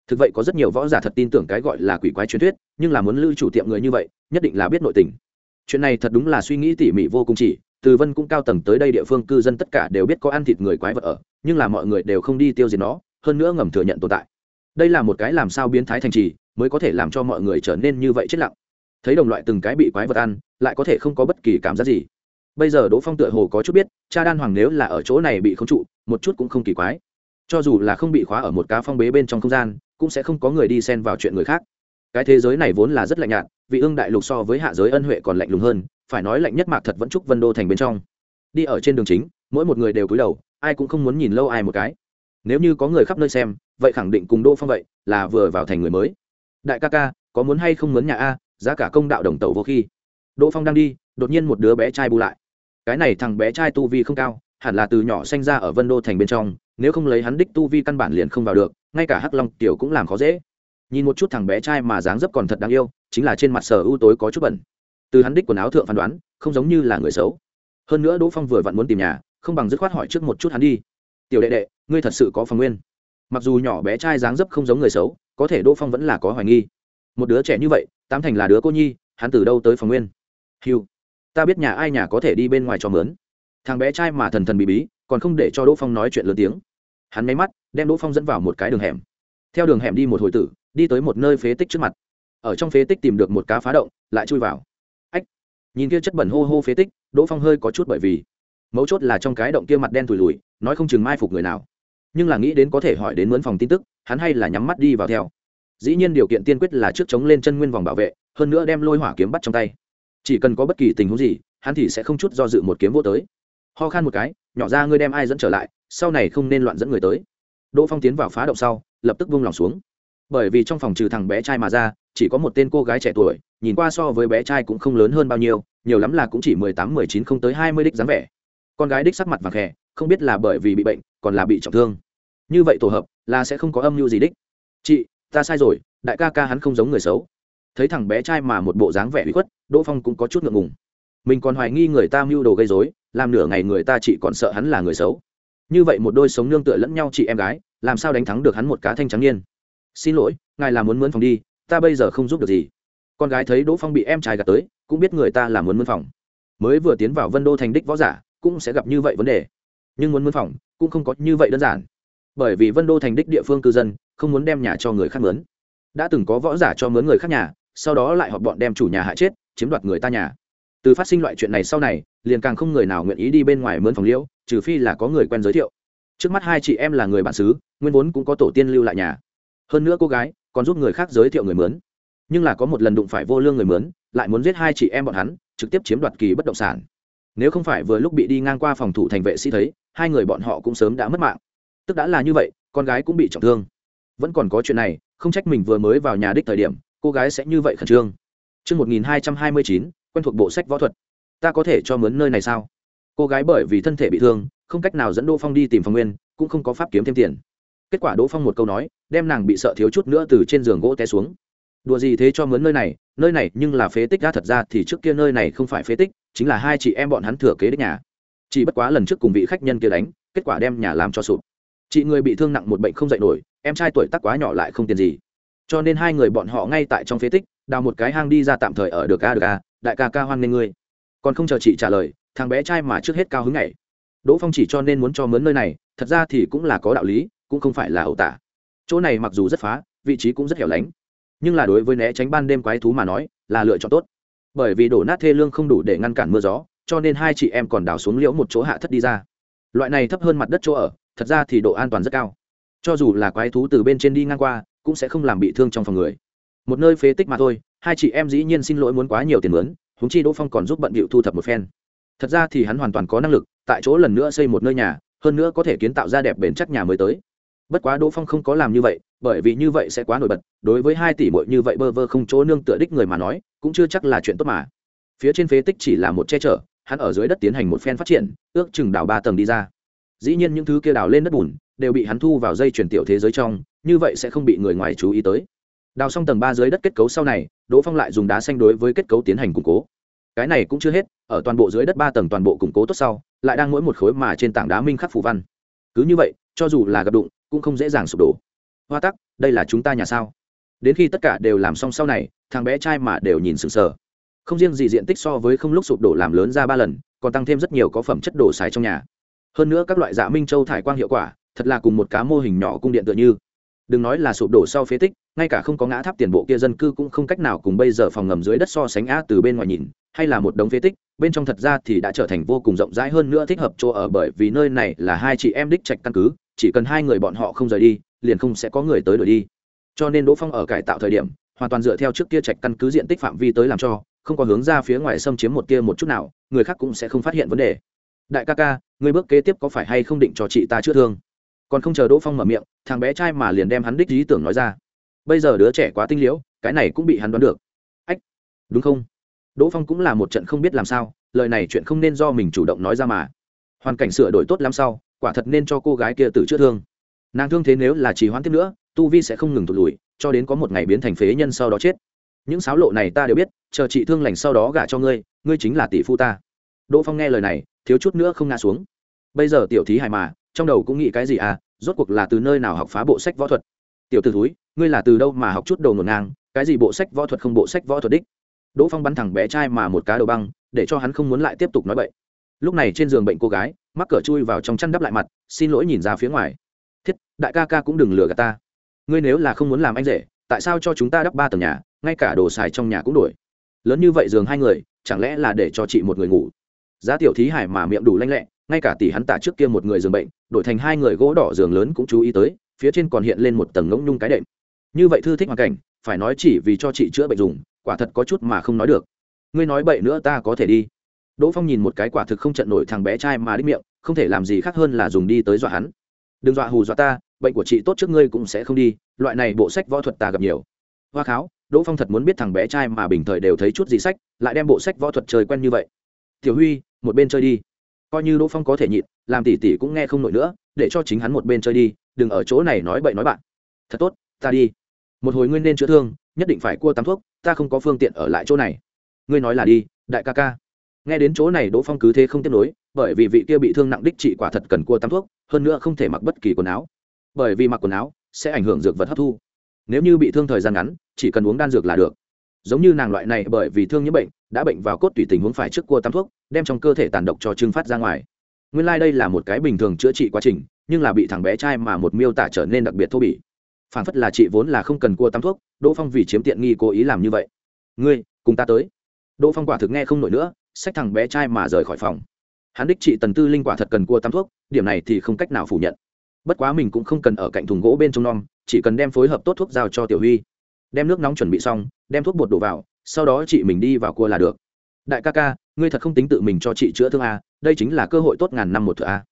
Thực vậy có rất nhiều võ giả thật tin tưởng cái gọi là quỷ quái truyền thuyết, nhưng là muốn lưu chủ tiệm người như vậy, nhất định là biết nội tình. Chuyện này thật đúng là suy nghĩ tỉ mỉ vô cùng chỉ, từ vân cũng cao tầng tới đây địa phương, cư dân tất cả đều biết có ăn thịt người quái vật ở, nhưng là mọi người đều không đi tiêu diệt nó, hơn nữa ngầm thừa nhận tồn tại. Đây là một cái làm sao biến thái thành trì, mới có thể làm cho mọi người trở nên như vậy chết lặng. Thấy đồng loại từng cái bị quái vật ăn, lại có thể không có bất kỳ cảm giác gì bây giờ đỗ phong tựa hồ có chút biết, cha đan hoàng nếu là ở chỗ này bị không trụ, một chút cũng không kỳ quái. Cho dù là không bị khóa ở một cá phong bế bên trong không gian, cũng sẽ không có người đi xen vào chuyện người khác. Cái thế giới này vốn là rất lạnh nhạt, vị ương đại lục so với hạ giới ân huệ còn lạnh lùng hơn, phải nói lạnh nhất mạc thật vẫn chúc vân đô thành bên trong. Đi ở trên đường chính, mỗi một người đều cúi đầu, ai cũng không muốn nhìn lâu ai một cái. Nếu như có người khắp nơi xem, vậy khẳng định cùng đỗ phong vậy là vừa vào thành người mới. Đại ca ca, có muốn hay không muốn nhà a, giá cả công đạo đồng tàu vô khi đỗ phong đang đi, đột nhiên một đứa bé trai bu lại. Cái này thằng bé trai tu vi không cao, hẳn là từ nhỏ sinh ra ở vân đô thành bên trong, nếu không lấy hắn đích tu vi căn bản liền không vào được, ngay cả hắc long tiểu cũng làm khó dễ. Nhìn một chút thằng bé trai mà dáng dấp còn thật đáng yêu, chính là trên mặt sở ưu tối có chút bẩn. Từ hắn đích quần áo thượng phán đoán, không giống như là người xấu. Hơn nữa đỗ phong vừa vặn muốn tìm nhà, không bằng dứt khoát hỏi trước một chút hắn đi. Tiểu đệ đệ, ngươi thật sự có phòng nguyên? Mặc dù nhỏ bé trai dáng dấp không giống người xấu, có thể đỗ phong vẫn là có hoài nghi. Một đứa trẻ như vậy, tám thành là đứa cô nhi, hắn từ đâu tới phòng nguyên? Hiu ta biết nhà ai nhà có thể đi bên ngoài cho mướn. Thằng bé trai mà thần thần bị bí, còn không để cho đỗ phong nói chuyện lớn tiếng. Hắn máy mắt, đem đỗ phong dẫn vào một cái đường hẻm. Theo đường hẻm đi một hồi tử, đi tới một nơi phế tích trước mặt. Ở trong phế tích tìm được một cá phá động, lại chui vào. Ách. Nhìn kia chất bẩn hô hô phế tích, đỗ phong hơi có chút bởi vì. Mấu chốt là trong cái động kia mặt đen thùi lùi, nói không chừng mai phục người nào. Nhưng là nghĩ đến có thể hỏi đến mướn phòng tin tức, hắn hay là nhắm mắt đi vào theo. Dĩ nhiên điều kiện tiên quyết là trước chống lên chân nguyên vòng bảo vệ, hơn nữa đem lôi hỏa kiếm bắt trong tay chỉ cần có bất kỳ tình huống gì, hắn thì sẽ không chút do dự một kiếm vô tới. Ho khan một cái, nhỏ ra ngươi đem ai dẫn trở lại, sau này không nên loạn dẫn người tới. Đỗ phong tiến vào phá động sau, lập tức vung lòng xuống. Bởi vì trong phòng trừ thằng bé trai mà ra, chỉ có một tên cô gái trẻ tuổi, nhìn qua so với bé trai cũng không lớn hơn bao nhiêu, nhiều lắm là cũng chỉ mười tám, mười chín không tới hai mươi đích dáng vẻ. Con gái đích sắc mặt vàng khẽ không biết là bởi vì bị bệnh, còn là bị trọng thương. Như vậy tổ hợp, là sẽ không có âm mưu gì đích. Chị, ta sai rồi, đại ca ca hắn không giống người xấu thấy thằng bé trai mà một bộ dáng vẻ uy khuất, đỗ phong cũng có chút ngượng ngùng. Mình còn hoài nghi người ta mưu đồ gây dối làm nửa ngày người ta chỉ còn sợ hắn là người xấu. Như vậy một đôi sống nương tựa lẫn nhau chị em gái, làm sao đánh thắng được hắn một cá thanh trắng niên? Xin lỗi, ngài là muốn mướn phòng đi, ta bây giờ không giúp được gì. Con gái thấy đỗ phong bị em trai gạt tới, cũng biết người ta là muốn mướn phòng. Mới vừa tiến vào vân đô thành đích võ giả, cũng sẽ gặp như vậy vấn đề. Nhưng muốn mướn phòng, cũng không có như vậy đơn giản. Bởi vì vân đô thành đích địa phương cư dân, không muốn đem nhà cho người khác mướn. Đã từng có võ giả cho mướn người khác nhà sau đó lại họp bọn đem chủ nhà hại chết, chiếm đoạt người ta nhà. Từ phát sinh loại chuyện này sau này, liền càng không người nào nguyện ý đi bên ngoài mướn phòng liễu, trừ phi là có người quen giới thiệu. Trước mắt hai chị em là người bạn xứ, nguyên vốn cũng có tổ tiên lưu lại nhà. Hơn nữa cô gái, còn giúp người khác giới thiệu người mướn. Nhưng là có một lần đụng phải vô lương người mướn, lại muốn giết hai chị em bọn hắn, trực tiếp chiếm đoạt kỳ bất động sản. Nếu không phải vừa lúc bị đi ngang qua phòng thủ thành vệ sĩ thấy, hai người bọn họ cũng sớm đã mất mạng. Tức đã là như vậy, con gái cũng bị trọng thương. Vẫn còn có chuyện này, không trách mình vừa mới vào nhà đích thời điểm cô gái sẽ như vậy khẩn trương Chương 1229, quen thuộc bộ sách võ thuật. Ta có thể cho mướn nơi này sao? Cô gái bởi vì thân thể bị thương, không cách nào dẫn Đỗ Phong đi tìm Phong Nguyên, cũng không có pháp kiếm thêm tiền. Kết quả Đỗ Phong một câu nói, đem nàng bị sợ thiếu chút nữa từ trên giường gỗ té xuống. Đùa gì thế cho mướn nơi này, nơi này nhưng là phế tích ra thật ra thì trước kia nơi này không phải phế tích, chính là hai chị em bọn hắn thừa kế đích nhà. Chỉ bất quá lần trước cùng vị khách nhân kia đánh, kết quả đem nhà làm cho sụp. Chị người bị thương nặng một bệnh không dậy nổi, em trai tuổi tác quá nhỏ lại không tiền gì cho nên hai người bọn họ ngay tại trong phế tích, đào một cái hang đi ra tạm thời ở được a được a, đại ca ca hoan nên ngươi. Còn không chờ chị trả lời, thằng bé trai mà trước hết cao hứng này đỗ phong chỉ cho nên muốn cho mướn nơi này, thật ra thì cũng là có đạo lý, cũng không phải là ẩu tả. Chỗ này mặc dù rất phá, vị trí cũng rất hẻo lánh, nhưng là đối với né tránh ban đêm quái thú mà nói, là lựa chọn tốt. Bởi vì đổ nát thê lương không đủ để ngăn cản mưa gió, cho nên hai chị em còn đào xuống liễu một chỗ hạ thất đi ra. Loại này thấp hơn mặt đất chỗ ở, thật ra thì độ an toàn rất cao. Cho dù là quái thú từ bên trên đi ngang qua cũng sẽ không làm bị thương trong phòng người. Một nơi phế tích mà thôi, hai chị em dĩ nhiên xin lỗi muốn quá nhiều tiền mướn húng chi đỗ phong còn giúp bận bịu thu thập một phen. Thật ra thì hắn hoàn toàn có năng lực, tại chỗ lần nữa xây một nơi nhà, hơn nữa có thể kiến tạo ra đẹp bền chắc nhà mới tới. Bất quá đỗ phong không có làm như vậy, bởi vì như vậy sẽ quá nổi bật, đối với hai tỷ bội như vậy bơ vơ không chỗ nương tựa đích người mà nói, cũng chưa chắc là chuyện tốt mà. Phía trên phế tích chỉ là một che chở, hắn ở dưới đất tiến hành một phen phát triển, ước chừng đào ba tầng đi ra. Dĩ nhiên những thứ kia đào lên đất bùn đều bị hắn thu vào dây chuyển tiểu thế giới trong, như vậy sẽ không bị người ngoài chú ý tới. Đào xong tầng ba dưới đất kết cấu sau này, đỗ phong lại dùng đá xanh đối với kết cấu tiến hành củng cố. Cái này cũng chưa hết, ở toàn bộ dưới đất ba tầng toàn bộ củng cố tốt sau, lại đang mỗi một khối mà trên tảng đá minh khắc phù văn. Cứ như vậy, cho dù là gặp đụng, cũng không dễ dàng sụp đổ. Hoa tắc, đây là chúng ta nhà sao? Đến khi tất cả đều làm xong sau này, thằng bé trai mà đều nhìn sừng sờ. Không riêng gì diện tích so với không lúc sụp đổ làm lớn ra ba lần, còn tăng thêm rất nhiều có phẩm chất đổ xài trong nhà. Hơn nữa các loại dạ minh châu thải quang hiệu quả thật là cùng một cá mô hình nhỏ cung điện tựa như. Đừng nói là sụp đổ sau phế tích, ngay cả không có ngã tháp tiền bộ kia dân cư cũng không cách nào cùng bây giờ phòng ngầm dưới đất so sánh á từ bên ngoài nhìn, hay là một đống phế tích, bên trong thật ra thì đã trở thành vô cùng rộng rãi hơn nữa thích hợp chỗ ở bởi vì nơi này là hai chị em đích trạch căn cứ, chỉ cần hai người bọn họ không rời đi, liền không sẽ có người tới đổi đi. Cho nên đỗ phong ở cải tạo thời điểm, hoàn toàn dựa theo trước kia trạch căn cứ diện tích phạm vi tới làm cho, không có hướng ra phía ngoài xâm chiếm một kia một chút nào, người khác cũng sẽ không phát hiện vấn đề. Đại ca ca, người bước kế tiếp có phải hay không định cho chị ta chữa thương? Còn không chờ đỗ phong mở miệng, thằng bé trai mà liền đem hắn đích lý tưởng nói ra. Bây giờ đứa trẻ quá tinh liễu, cái này cũng bị hắn đoán được. Ách, đúng không? Đỗ phong cũng là một trận không biết làm sao, lời này chuyện không nên do mình chủ động nói ra mà. Hoàn cảnh sửa đổi tốt lắm sau, quả thật nên cho cô gái kia tự chữa thương. Nàng thương thế nếu là trì hoãn tiếp nữa, tu vi sẽ không ngừng tụt lùi, cho đến có một ngày biến thành phế nhân sau đó chết. Những sáo lộ này ta đều biết, chờ chị thương lành sau đó gả cho ngươi ngươi chính là tỷ phu ta. Đỗ phong nghe lời này, thiếu chút nữa không ngã xuống. Bây giờ tiểu thí hài mà trong đầu cũng nghĩ cái gì à rốt cuộc là từ nơi nào học phá bộ sách võ thuật? Tiểu t ử thúi, ngươi là từ đâu mà học chút đầu nổ ngang, cái gì bộ sách võ thuật không bộ sách võ thuật đích? Đỗ phong bắn thẳng bé trai mà một cá đầu băng, để cho hắn không muốn lại tiếp tục nói vậy lúc này trên giường bệnh cô gái, mắc cỡ chui vào trong chăn đắp lại mặt, xin lỗi nhìn ra phía ngoài. Thiết, đại ca ca cũng đừng lừa gạt ta. Ngươi nếu là không muốn làm anh rể, tại sao cho chúng ta đắp ba tầng nhà, ngay cả đồ xài trong nhà cũng đổi? Lớn như vậy giường hai người, chẳng lẽ là để cho chị một người ngủ? Giá tiểu thí hải mà miệng đủ lanh lẹ ngay cả tỷ hắn tạ trước kia một người giường bệnh, đổi thành hai người gỗ đỏ giường lớn cũng chú ý tới, phía trên còn hiện lên một tầng ngỗng nhung cái đệm. Như vậy thư thích hoàn cảnh, phải nói chỉ vì cho chị chữa bệnh dùng, quả thật có chút mà không nói được. Ngươi nói bậy nữa ta có thể đi. Đỗ phong nhìn một cái quả thực không trận nổi thằng bé trai mà đích miệng, không thể làm gì khác hơn là dùng đi tới dọa hắn. Đừng dọa hù dọa ta, bệnh của chị tốt trước ngươi cũng sẽ không đi, loại này bộ sách võ thuật ta gặp nhiều. Hoa kháo, đỗ phong thật muốn biết thằng bé trai mà bình thời đều thấy chút gì sách, lại đem bộ sách võ thuật chơi quen như vậy. Tiểu huy, một bên chơi đi coi như đỗ phong có thể nhịn, làm tỉ tỉ cũng nghe không nổi nữa, để cho chính hắn một bên chơi đi, đừng ở chỗ này nói bậy nói bạn. Thật tốt, ta đi. Một hồi nguyên nên chữa thương, nhất định phải cua tắm thuốc, ta không có phương tiện ở lại chỗ này. Ngươi nói là đi, đại ca ca. Nghe đến chỗ này đỗ phong cứ thế không tiếp nối, bởi vì vị kia bị thương nặng đích trị quả thật cần cua tắm thuốc, hơn nữa không thể mặc bất kỳ quần áo. Bởi vì mặc quần áo, sẽ ảnh hưởng dược vật hấp thu. Nếu như bị thương thời gian ngắn, chỉ cần uống đan dược là được. Giống như nàng loại này bởi vì thương nhiễm bệnh đã bệnh vào cốt tủy tình huống phải trước cua tắm thuốc, đem trong cơ thể tàn độc cho trưng phát ra ngoài. Nguyên lai、like、đây là một cái bình thường chữa trị quá trình, nhưng là bị thằng bé trai mà một miêu tả trở nên đặc biệt thô bỉ. Phản phất là chị vốn là không cần cua tắm thuốc, đỗ phong vì chiếm tiện nghi cố ý làm như vậy. Ngươi, cùng ta tới. Đỗ phong quả thực nghe không nổi nữa, xách thằng bé trai mà rời khỏi phòng. Hắn đích chị tần tư linh quả thật cần cua tắm thuốc, điểm này thì không cách nào phủ nhận. Bất quá mình cũng không cần ở cạnh thùng gỗ bên trong non, chỉ cần đem phối hợp tốt thuốc giao cho tiểu huy. Đem nước nóng chuẩn bị xong, đem thuốc bột đổ vào sau đó chị mình đi vào cua là được. Đại ca ca, ngươi thật không tính tự mình cho chị chữa thương a đây chính là cơ hội tốt ngàn năm một thửa a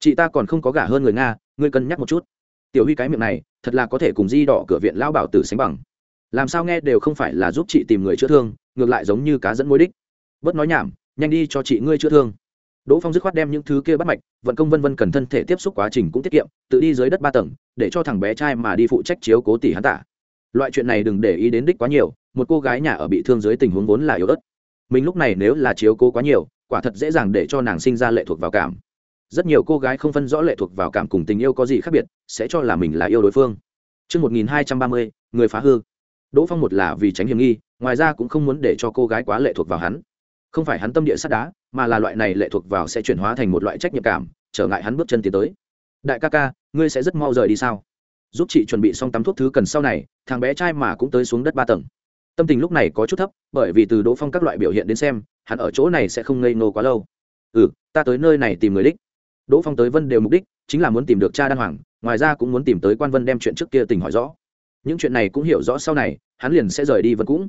chị ta còn không có gả hơn người nga, ngươi cân nhắc một chút. Tiểu huy cái miệng này, thật là có thể cùng di đỏ cửa viện lao bảo tử sánh bằng. Làm sao nghe đều không phải là giúp chị tìm người chữa thương, ngược lại giống như cá dẫn mối đích. Bớt nói nhảm, nhanh đi cho chị ngươi chữa thương. Đỗ phong dứt khoát đem những thứ kia bắt mạch, vận công vân vân cần thân thể tiếp xúc quá trình cũng tiết kiệm, tự đi dưới đất ba tầng, để cho thằng bé trai mà đi phụ trách chiếu cố tỷ hắn tả. Loại chuyện này đừng để ý đến đích quá nhiều một cô gái nhà ở bị thương dưới tình huống vốn là yếu ớt mình lúc này nếu là chiếu cố quá nhiều quả thật dễ dàng để cho nàng sinh ra lệ thuộc vào cảm rất nhiều cô gái không phân rõ lệ thuộc vào cảm cùng tình yêu có gì khác biệt sẽ cho là mình là yêu đối phương Trước 1230, người phá hư. Đỗ Phong một là vì tránh hiểm nghi, ngoài ra cũng không muốn để cho cô gái quá lệ thuộc vào hắn. Không phải hắn tâm địa sắt đá, mà là loại này lệ thuộc vào sẽ chuyển hóa thành một loại trách nhiệm cảm, trở ngại hắn bước chân tiến tới. Đại ca ca, ngươi sẽ rất mau rời đi sao? Giúp chị chuẩn bị xong tắm thuốc thứ cần sau này, thằng bé trai mà cũng tới xuống đất ba tầng. Tâm tình lúc này có chút thấp, bởi vì từ Đỗ Phong các loại biểu hiện đến xem, hắn ở chỗ này sẽ không ngây nô quá lâu. Ừ, ta tới nơi này tìm người đích. Đỗ phong tới vân đều mục đích chính là muốn tìm được cha đan hoàng ngoài ra cũng muốn tìm tới quan vân đem chuyện trước kia tình hỏi rõ. Những chuyện này cũng hiểu rõ sau này hắn liền sẽ rời đi vân cũng.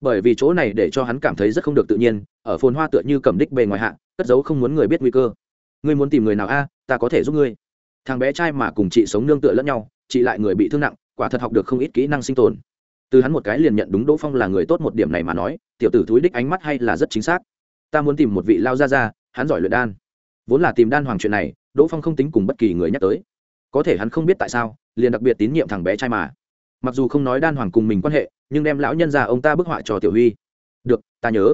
Bởi vì chỗ này để cho hắn cảm thấy rất không được tự nhiên ở phồn hoa tựa như cầm đích bề ngoài hạ cất giấu không muốn người biết nguy cơ. Ngươi muốn tìm người nào a? À, ta có thể giúp ngươi. Thằng bé trai mà cùng chị sống nương tựa lẫn nhau chị lại người bị thương nặng quả thật học được không ít kỹ năng sinh tồn từ hắn một cái liền nhận đúng đỗ phong là người tốt một điểm này mà nói, tiểu tử thúi đích ánh mắt hay là rất chính xác. Ta muốn tìm một vị lao ra ra hắn giỏi luyện đan. Vốn là tìm đan hoàng chuyện này, đỗ phong không tính cùng bất kỳ người nhắc tới. Có thể hắn không biết tại sao, liền đặc biệt tín nhiệm thằng bé trai mà. Mặc dù không nói đan hoàng cùng mình quan hệ, nhưng đem lão nhân ra ông ta bức họa cho tiểu huy. Được, ta nhớ.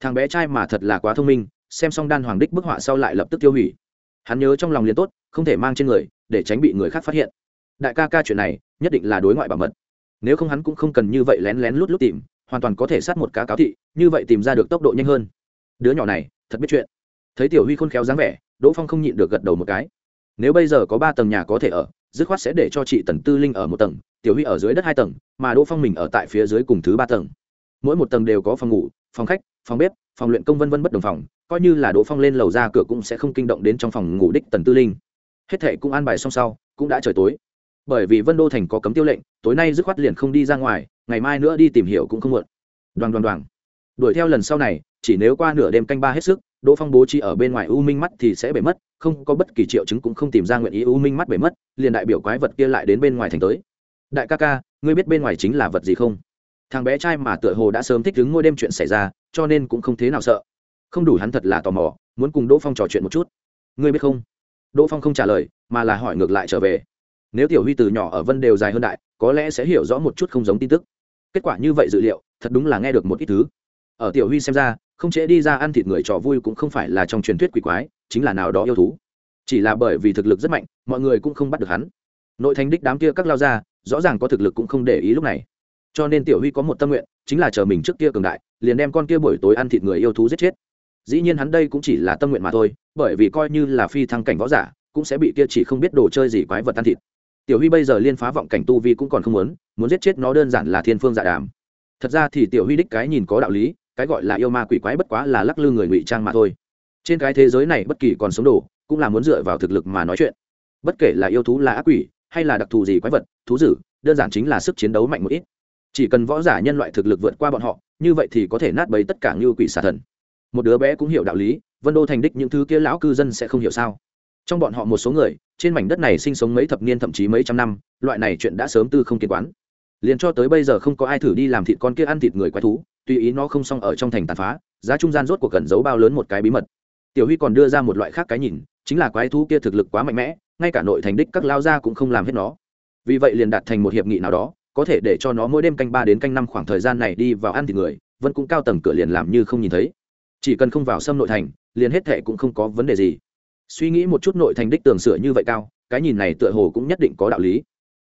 Thằng bé trai mà thật là quá thông minh, xem xong đan hoàng đích bức họa sau lại lập tức tiêu hủy. Hắn nhớ trong lòng liền tốt, không thể mang trên người, để tránh bị người khác phát hiện. Đại ca ca chuyện này, nhất định là đối ngoại bảo mật nếu không hắn cũng không cần như vậy lén lén lút lút tìm, hoàn toàn có thể sát một cá cáo thị, như vậy tìm ra được tốc độ nhanh hơn. Đứa nhỏ này, thật biết chuyện. Thấy tiểu huy khôn khéo dáng vẻ, đỗ phong không nhịn được gật đầu một cái. Nếu bây giờ có ba tầng nhà có thể ở, dứt khoát sẽ để cho chị tần tư linh ở một tầng, tiểu huy ở dưới đất hai tầng, mà đỗ phong mình ở tại phía dưới cùng thứ ba tầng. Mỗi một tầng đều có phòng ngủ, phòng khách, phòng bếp, phòng luyện công vân vân bất đồng phòng, coi như là đỗ phong lên lầu ra cửa cũng sẽ không kinh động đến trong phòng ngủ đích tần tư linh. Hết thệ cũng an bài xong sau, cũng đã trời tối bởi vì vân đô thành có cấm tiêu lệnh, tối nay dứt khoát liền không đi ra ngoài, ngày mai nữa đi tìm hiểu cũng không muộn. Đoàn đoàn đoàn đuổi theo lần sau này, chỉ nếu qua nửa đêm canh ba hết sức, đỗ phong bố trí ở bên ngoài u minh mắt thì sẽ bể mất, không có bất kỳ triệu chứng cũng không tìm ra nguyện ý u minh mắt bể mất, liền đại biểu quái vật kia lại đến bên ngoài thành tới. Đại ca ca, ngươi biết bên ngoài chính là vật gì không? Thằng bé trai mà tựa hồ đã sớm thích đứng ngôi đêm chuyện xảy ra, cho nên cũng không thế nào sợ. Không đủ hắn thật là tò mò, muốn cùng đỗ phong trò chuyện một chút. Ngươi biết không? Đỗ phong không trả lời, mà là hỏi ngược lại trở về nếu tiểu huy từ nhỏ ở vân đều dài hơn đại, có lẽ sẽ hiểu rõ một chút không giống tin tức. Kết quả như vậy dự liệu, thật đúng là nghe được một ít thứ. Ở tiểu huy xem ra, không trễ đi ra ăn thịt người trò vui cũng không phải là trong truyền thuyết quỷ quái, chính là nào đó yêu thú. Chỉ là bởi vì thực lực rất mạnh, mọi người cũng không bắt được hắn. Nội thành đích đám kia các lao ra rõ ràng có thực lực cũng không để ý lúc này. Cho nên tiểu huy có một tâm nguyện, chính là chờ mình trước kia cường đại, liền đem con kia buổi tối ăn thịt người yêu thú giết chết. Dĩ nhiên hắn đây cũng chỉ là tâm nguyện mà thôi, bởi vì coi như là phi thăng cảnh võ giả, cũng sẽ bị kia chỉ không biết đồ chơi gì quái vật ăn thịt tiểu huy bây giờ liên phá vọng cảnh tu vi cũng còn không muốn muốn giết chết nó đơn giản là thiên phương dạ đàm. Thật ra thì tiểu huy đích cái nhìn có đạo lý, cái gọi là yêu ma quỷ quái bất quá là lắc lư người ngụy trang mà thôi. Trên cái thế giới này bất kỳ còn sống đồ, cũng là muốn dựa vào thực lực mà nói chuyện. Bất kể là yêu thú là ác quỷ, hay là đặc thù gì quái vật, thú dữ, đơn giản chính là sức chiến đấu mạnh một ít. Chỉ cần võ giả nhân loại thực lực vượt qua bọn họ, như vậy thì có thể nát bấy tất cả như quỷ xà thần. Một đứa bé cũng hiểu đạo lý, vân đô thành đích những thứ kia lão cư dân sẽ không hiểu sao? Trong bọn họ một số người, trên mảnh đất này sinh sống mấy thập niên thậm chí mấy trăm năm, loại này chuyện đã sớm tư không kiên quán. Liền cho tới bây giờ không có ai thử đi làm thịt con kia ăn thịt người quái thú, tùy ý nó không xong ở trong thành tàn phá, giá trung gian rốt cuộc cẩn giấu bao lớn một cái bí mật. Tiểu huy còn đưa ra một loại khác cái nhìn, chính là quái thú kia thực lực quá mạnh mẽ, ngay cả nội thành đích các lao gia cũng không làm hết nó. Vì vậy liền đạt thành một hiệp nghị nào đó, có thể để cho nó mỗi đêm canh ba đến canh năm khoảng thời gian này đi vào ăn thịt người, vân cũng cao tầng cửa liền làm như không nhìn thấy. Chỉ cần không vào xâm nội thành, liền hết thệ cũng không có vấn đề gì suy nghĩ một chút nội thành đích tường sửa như vậy cao, cái nhìn này tựa hồ cũng nhất định có đạo lý.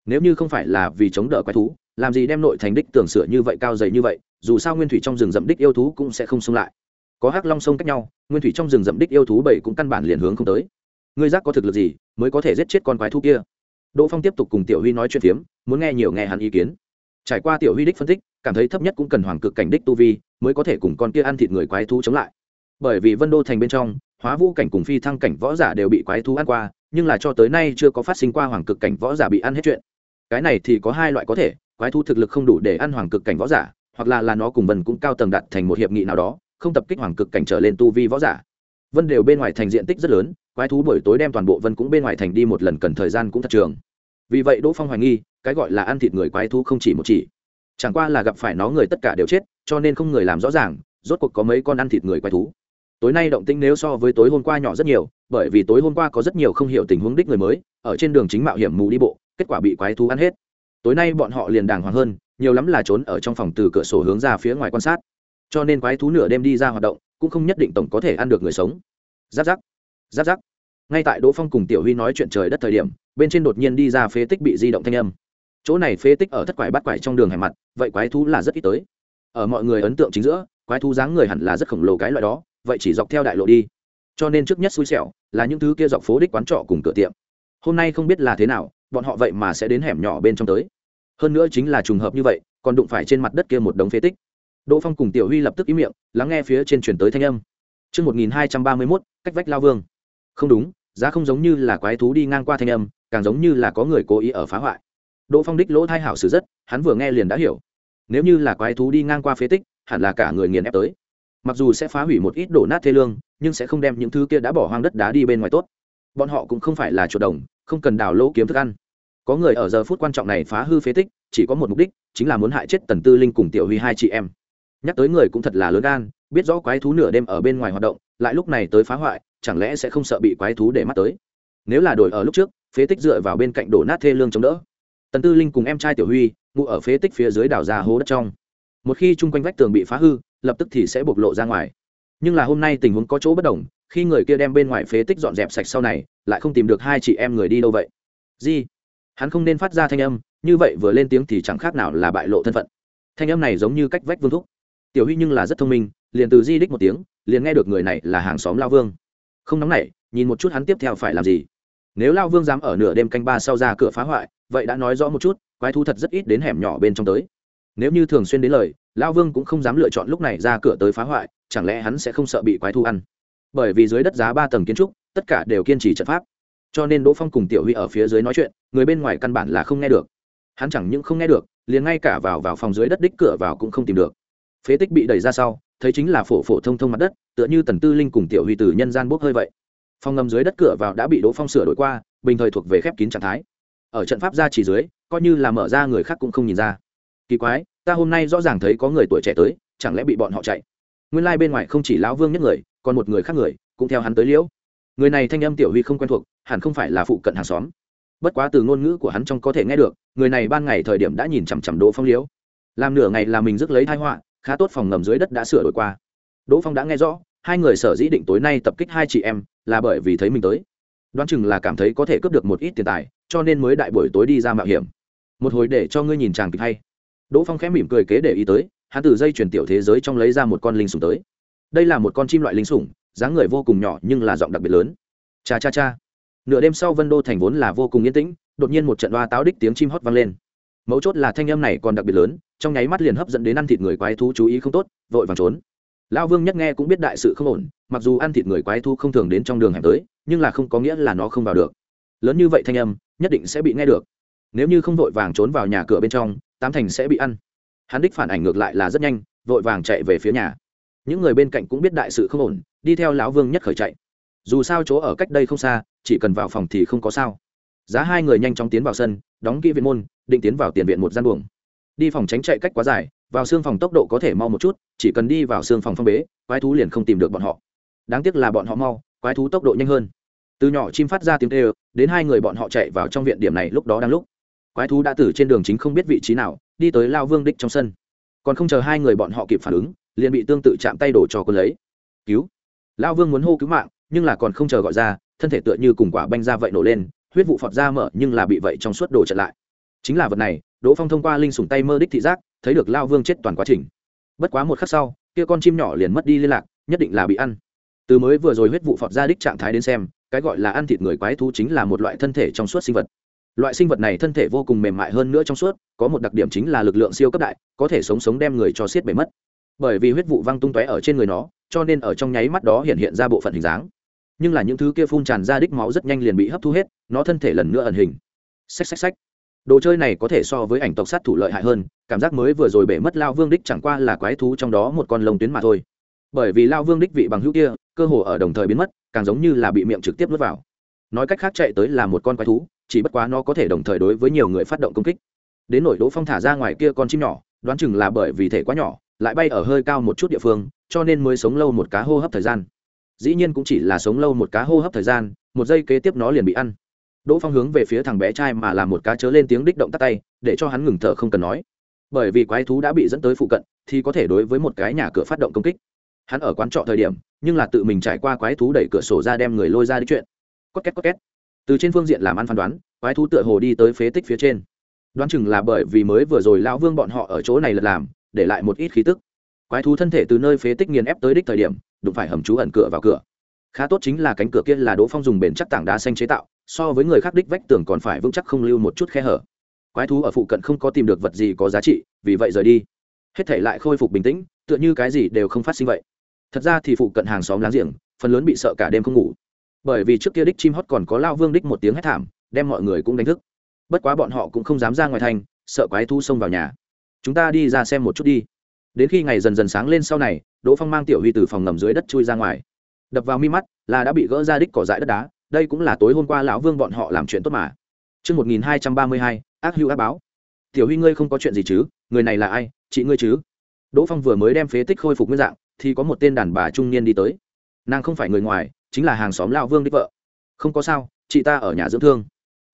Nếu như không phải là vì chống đỡ quái thú, làm gì đem nội thành đích tường sửa như vậy cao dày như vậy, dù sao nguyên thủy trong rừng rậm đích yêu thú cũng sẽ không xông lại. Có hắc long sông cách nhau, nguyên thủy trong rừng rậm đích yêu thú bảy cũng căn bản liền hướng không tới. Ngươi giác có thực lực gì, mới có thể giết chết con quái thú kia? Đỗ phong tiếp tục cùng tiểu huy nói chuyện phiếm, muốn nghe nhiều nghe hắn ý kiến. Trải qua tiểu huy đích phân tích, cảm thấy thấp nhất cũng cần hoàng cực cảnh đích tu vi, mới có thể cùng con kia ăn thịt người quái thú chống lại. Bởi vì vân đô thành bên trong hóa vũ cảnh cùng phi thăng cảnh võ giả đều bị quái thú ăn qua, nhưng là cho tới nay chưa có phát sinh qua hoàng cực cảnh võ giả bị ăn hết chuyện. Cái này thì có hai loại có thể, quái thú thực lực không đủ để ăn hoàng cực cảnh võ giả, hoặc là là nó cùng vân cũng cao tầng đặt thành một hiệp nghị nào đó, không tập kích hoàng cực cảnh trở lên tu vi võ giả. Vân đều bên ngoài thành diện tích rất lớn, quái thú buổi tối đem toàn bộ vân cũng bên ngoài thành đi một lần cần thời gian cũng thật trường. Vì vậy đỗ phong hoài nghi, cái gọi là ăn thịt người quái thú không chỉ một chỉ. Chẳng qua là gặp phải nó người tất cả đều chết, cho nên không người làm rõ ràng, rốt cuộc có mấy con ăn thịt người quái thú tối nay động tĩnh nếu so với tối hôm qua nhỏ rất nhiều, bởi vì tối hôm qua có rất nhiều không hiểu tình huống đích người mới, ở trên đường chính mạo hiểm mù đi bộ, kết quả bị quái thú ăn hết. Tối nay bọn họ liền đàng hoàng hơn, nhiều lắm là trốn ở trong phòng từ cửa sổ hướng ra phía ngoài quan sát. Cho nên quái thú nửa đêm đi ra hoạt động, cũng không nhất định tổng có thể ăn được người sống. Giáp giáp giáp giáp ngay tại đỗ phong cùng tiểu huy nói chuyện trời đất thời điểm, bên trên đột nhiên đi ra phế tích bị di động thanh âm. Chỗ này phế tích ở thất quải bắt quải trong đường hẻm mặt, vậy quái thú là rất ít tới. Ở mọi người ấn tượng chính giữa, quái thú dáng người hẳn là rất khổng lồ cái loại đó vậy chỉ dọc theo đại lộ đi cho nên trước nhất xui xẻo là những thứ kia dọc phố đích quán trọ cùng cửa tiệm hôm nay không biết là thế nào bọn họ vậy mà sẽ đến hẻm nhỏ bên trong tới hơn nữa chính là trùng hợp như vậy còn đụng phải trên mặt đất kia một đống phế tích đỗ phong cùng tiểu huy lập tức ý miệng lắng nghe phía trên chuyển tới thanh âm Trước 1231, cách vách lao vương. Không đúng, giá không giống như là quái thú đi ngang qua thanh âm, càng giống như là có người cố ý ở phá hoại. Đỗ Phong đích lỗ thai hảo sử rất, hắn vừa nghe liền đã hiểu. Nếu như là quái thú đi ngang qua phế tích, hẳn là cả người nghiền ép tới. Mặc dù sẽ phá hủy một ít đổ nát thê lương, nhưng sẽ không đem những thứ kia đã bỏ hoang đất đá đi bên ngoài tốt. Bọn họ cũng không phải là chuột đồng, không cần đào lỗ kiếm thức ăn. Có người ở giờ phút quan trọng này phá hư phế tích, chỉ có một mục đích, chính là muốn hại chết Tần Tư Linh cùng Tiểu Huy hai chị em nhắc tới người cũng thật là lớn gan biết rõ quái thú nửa đêm ở bên ngoài hoạt động lại lúc này tới phá hoại chẳng lẽ sẽ không sợ bị quái thú để mắt tới nếu là đổi ở lúc trước phế tích dựa vào bên cạnh đổ nát thê lương chống đỡ tần tư linh cùng em trai tiểu huy ngụ ở phế tích phía dưới đảo ra hố đất trong một khi chung quanh vách tường bị phá hư lập tức thì sẽ bộc lộ ra ngoài. Nhưng là hôm nay tình huống có chỗ bất đồng, khi người kia đem bên ngoài phế tích dọn dẹp sạch sau này, lại không tìm được hai chị em người đi đâu vậy? Di hắn không nên phát ra thanh âm, như vậy vừa lên tiếng thì chẳng khác nào là bại lộ thân phận. Thanh âm này giống như cách vách vương thúc. Tiểu huy nhưng là rất thông minh, liền từ di đích một tiếng, liền nghe được người này là hàng xóm lao vương. Không nóng nảy, nhìn một chút hắn tiếp theo phải làm gì. Nếu lao vương dám ở nửa đêm canh ba sau ra cửa phá hoại, vậy đã nói rõ một chút, quái thú thật rất ít đến hẻm nhỏ bên trong tới nếu như thường xuyên đến lời lao vương cũng không dám lựa chọn lúc này ra cửa tới phá hoại, chẳng lẽ hắn sẽ không sợ bị quái thu ăn? Bởi vì dưới đất giá ba tầng kiến trúc, tất cả đều kiên trì trận pháp. Cho nên đỗ phong cùng tiểu huy ở phía dưới nói chuyện, người bên ngoài căn bản là không nghe được. Hắn chẳng những không nghe được, liền ngay cả vào vào phòng dưới đất đích cửa vào cũng không tìm được. Phế tích bị đẩy ra sau, thấy chính là phổ phổ thông thông mặt đất, tựa như tần tư linh cùng tiểu huy từ nhân gian bốc hơi vậy. Phòng ngầm dưới đất cửa vào đã bị đỗ phong sửa đổi qua, bình thời thuộc về khép kín trạng thái. Ở trận pháp ra chỉ dưới, coi như là mở ra người khác cũng không nhìn ra kỳ quái, ta hôm nay rõ ràng thấy có người tuổi trẻ tới, chẳng lẽ bị bọn họ chạy? Nguyên lai、like、bên ngoài không chỉ lão vương nhất người, còn một người khác người, cũng theo hắn tới liễu. Người này thanh âm tiểu huy không quen thuộc, hẳn không phải là phụ cận hàng xóm. Bất quá từ ngôn ngữ của hắn trong có thể nghe được, người này ban ngày thời điểm đã nhìn chằm chằm đỗ phong liễu. Làm nửa ngày là mình rước lấy thai họa, khá tốt phòng ngầm dưới đất đã sửa đổi qua. Đỗ phong đã nghe rõ, hai người sở dĩ định tối nay tập kích hai chị em, là bởi vì thấy mình tới. Đoán chừng là cảm thấy có thể cướp được một ít tiền tài, cho nên mới đại buổi tối đi ra mạo hiểm. Một hồi để cho ngươi nhìn chàng kịch hay đỗ phong khẽ mỉm cười kế để ý tới, hắn từ dây chuyển tiểu thế giới trong lấy ra một con linh sủng tới. Đây là một con chim loại linh sủng, dáng người vô cùng nhỏ nhưng là giọng đặc biệt lớn. Cha cha cha. Nửa đêm sau vân đô thành vốn là vô cùng yên tĩnh, đột nhiên một trận đoa táo đích tiếng chim hót vang lên. Mấu chốt là thanh âm này còn đặc biệt lớn, trong nháy mắt liền hấp dẫn đến ăn thịt người quái thú chú ý không tốt, vội vàng trốn. Lão vương nhất nghe cũng biết đại sự không ổn, mặc dù ăn thịt người quái thú không thường đến trong đường hẻm tới, nhưng là không có nghĩa là nó không vào được. Lớn như vậy thanh âm, nhất định sẽ bị nghe được. Nếu như không vội vàng trốn vào nhà cửa bên trong tám thành sẽ bị ăn. Hắn đích phản ảnh ngược lại là rất nhanh, vội vàng chạy về phía nhà. Những người bên cạnh cũng biết đại sự không ổn, đi theo lão vương nhất khởi chạy. Dù sao chỗ ở cách đây không xa, chỉ cần vào phòng thì không có sao. Giá hai người nhanh chóng tiến vào sân, đóng kỹ viện môn, định tiến vào tiền viện một gian buồng. Đi phòng tránh chạy cách quá dài, vào xương phòng tốc độ có thể mau một chút, chỉ cần đi vào xương phòng phong bế, quái thú liền không tìm được bọn họ. Đáng tiếc là bọn họ mau, quái thú tốc độ nhanh hơn. Từ nhỏ chim phát ra tiếng tê đến hai người bọn họ chạy vào trong viện điểm này lúc đó đang lúc quái thú đã từ trên đường chính không biết vị trí nào, đi tới lao vương đích trong sân. Còn không chờ hai người bọn họ kịp phản ứng, liền bị tương tự chạm tay đổ cho quân lấy. Cứu! Lao vương muốn hô cứu mạng, nhưng là còn không chờ gọi ra, thân thể tựa như cùng quả banh ra vậy nổ lên, huyết vụ phọt ra mở, nhưng là bị vậy trong suốt đổ chặn lại. Chính là vật này, đỗ phong thông qua linh sủng tay mơ đích thị giác, thấy được lao vương chết toàn quá trình. Bất quá một khắc sau, kia con chim nhỏ liền mất đi liên lạc, nhất định là bị ăn. Từ mới vừa rồi huyết vụ phọt ra đích trạng thái đến xem, cái gọi là ăn thịt người quái thú chính là một loại thân thể trong suốt sinh vật loại sinh vật này thân thể vô cùng mềm mại hơn nữa trong suốt, có một đặc điểm chính là lực lượng siêu cấp đại, có thể sống sống đem người cho xiết bể mất. Bởi vì huyết vụ văng tung tóe ở trên người nó, cho nên ở trong nháy mắt đó hiện hiện ra bộ phận hình dáng. Nhưng là những thứ kia phun tràn ra đích máu rất nhanh liền bị hấp thu hết, nó thân thể lần nữa ẩn hình. Xách xách xách. Đồ chơi này có thể so với ảnh tộc sát thủ lợi hại hơn, cảm giác mới vừa rồi bể mất lao vương đích chẳng qua là quái thú trong đó một con lông tuyến mà thôi. Bởi vì lao vương đích vị bằng hữu kia, cơ hồ ở đồng thời biến mất, càng giống như là bị miệng trực tiếp nuốt vào. Nói cách khác chạy tới là một con quái thú chỉ bất quá nó có thể đồng thời đối với nhiều người phát động công kích. Đến nổi đỗ phong thả ra ngoài kia con chim nhỏ, đoán chừng là bởi vì thể quá nhỏ, lại bay ở hơi cao một chút địa phương, cho nên mới sống lâu một cá hô hấp thời gian. Dĩ nhiên cũng chỉ là sống lâu một cá hô hấp thời gian, một giây kế tiếp nó liền bị ăn. Đỗ phong hướng về phía thằng bé trai mà làm một cá chớ lên tiếng đích động tắt tay, để cho hắn ngừng thở không cần nói. Bởi vì quái thú đã bị dẫn tới phụ cận, thì có thể đối với một cái nhà cửa phát động công kích. Hắn ở quán trọ thời điểm, nhưng là tự mình trải qua quái thú đẩy cửa sổ ra đem người lôi ra đi chuyện. Cốt két cốt két từ trên phương diện làm ăn phán đoán, quái thú tựa hồ đi tới phế tích phía trên. Đoán chừng là bởi vì mới vừa rồi lão vương bọn họ ở chỗ này lật làm, để lại một ít khí tức. Quái thú thân thể từ nơi phế tích nghiền ép tới đích thời điểm, đụng phải hầm trú ẩn cửa vào cửa. Khá tốt chính là cánh cửa kia là đỗ phong dùng bền chắc tảng đá xanh chế tạo, so với người khác đích vách tường còn phải vững chắc không lưu một chút khe hở. Quái thú ở phụ cận không có tìm được vật gì có giá trị, vì vậy rời đi. Hết thể lại khôi phục bình tĩnh, tựa như cái gì đều không phát sinh vậy. Thật ra thì phụ cận hàng xóm láng giềng, phần lớn bị sợ cả đêm không ngủ bởi vì trước kia đích chim hót còn có lao vương đích một tiếng hét thảm đem mọi người cũng đánh thức. Bất quá bọn họ cũng không dám ra ngoài thành sợ quái thu xông vào nhà. Chúng ta đi ra xem một chút đi. Đến khi ngày dần dần sáng lên sau này đỗ phong mang tiểu huy từ phòng ngầm dưới đất chui ra ngoài. Đập vào mi mắt là đã bị gỡ ra đích cỏ dại đất đá đây cũng là tối hôm qua lão vương bọn họ làm chuyện tốt mà. Trước 1232, ác hữu ác báo. Tiểu huy ngươi không có chuyện gì chứ, người này là ai, chị ngươi chứ? Đỗ Phong vừa mới đem phế tích khôi phục nguyên dạng, thì có một tên đàn bà trung niên đi tới. Nàng không phải người ngoài, chính là hàng xóm lão Vương đích vợ. Không có sao, chị ta ở nhà dưỡng thương.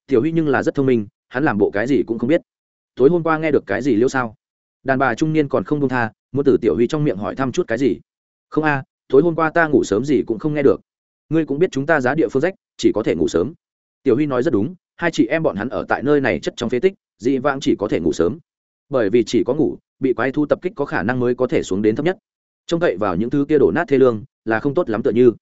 Tiểu Huy nhưng là rất thông minh, hắn làm bộ cái gì cũng không biết. Tối hôm qua nghe được cái gì liêu sao? Đàn bà trung niên còn không buông tha, muốn từ Tiểu Huy trong miệng hỏi thăm chút cái gì. Không a, tối hôm qua ta ngủ sớm gì cũng không nghe được ngươi cũng biết chúng ta giá địa phương rách chỉ có thể ngủ sớm tiểu huy nói rất đúng hai chị em bọn hắn ở tại nơi này chất trong phế tích dị vãng chỉ có thể ngủ sớm bởi vì chỉ có ngủ bị quái thu tập kích có khả năng mới có thể xuống đến thấp nhất trông cậy vào những thứ kia đổ nát thê lương là không tốt lắm tựa như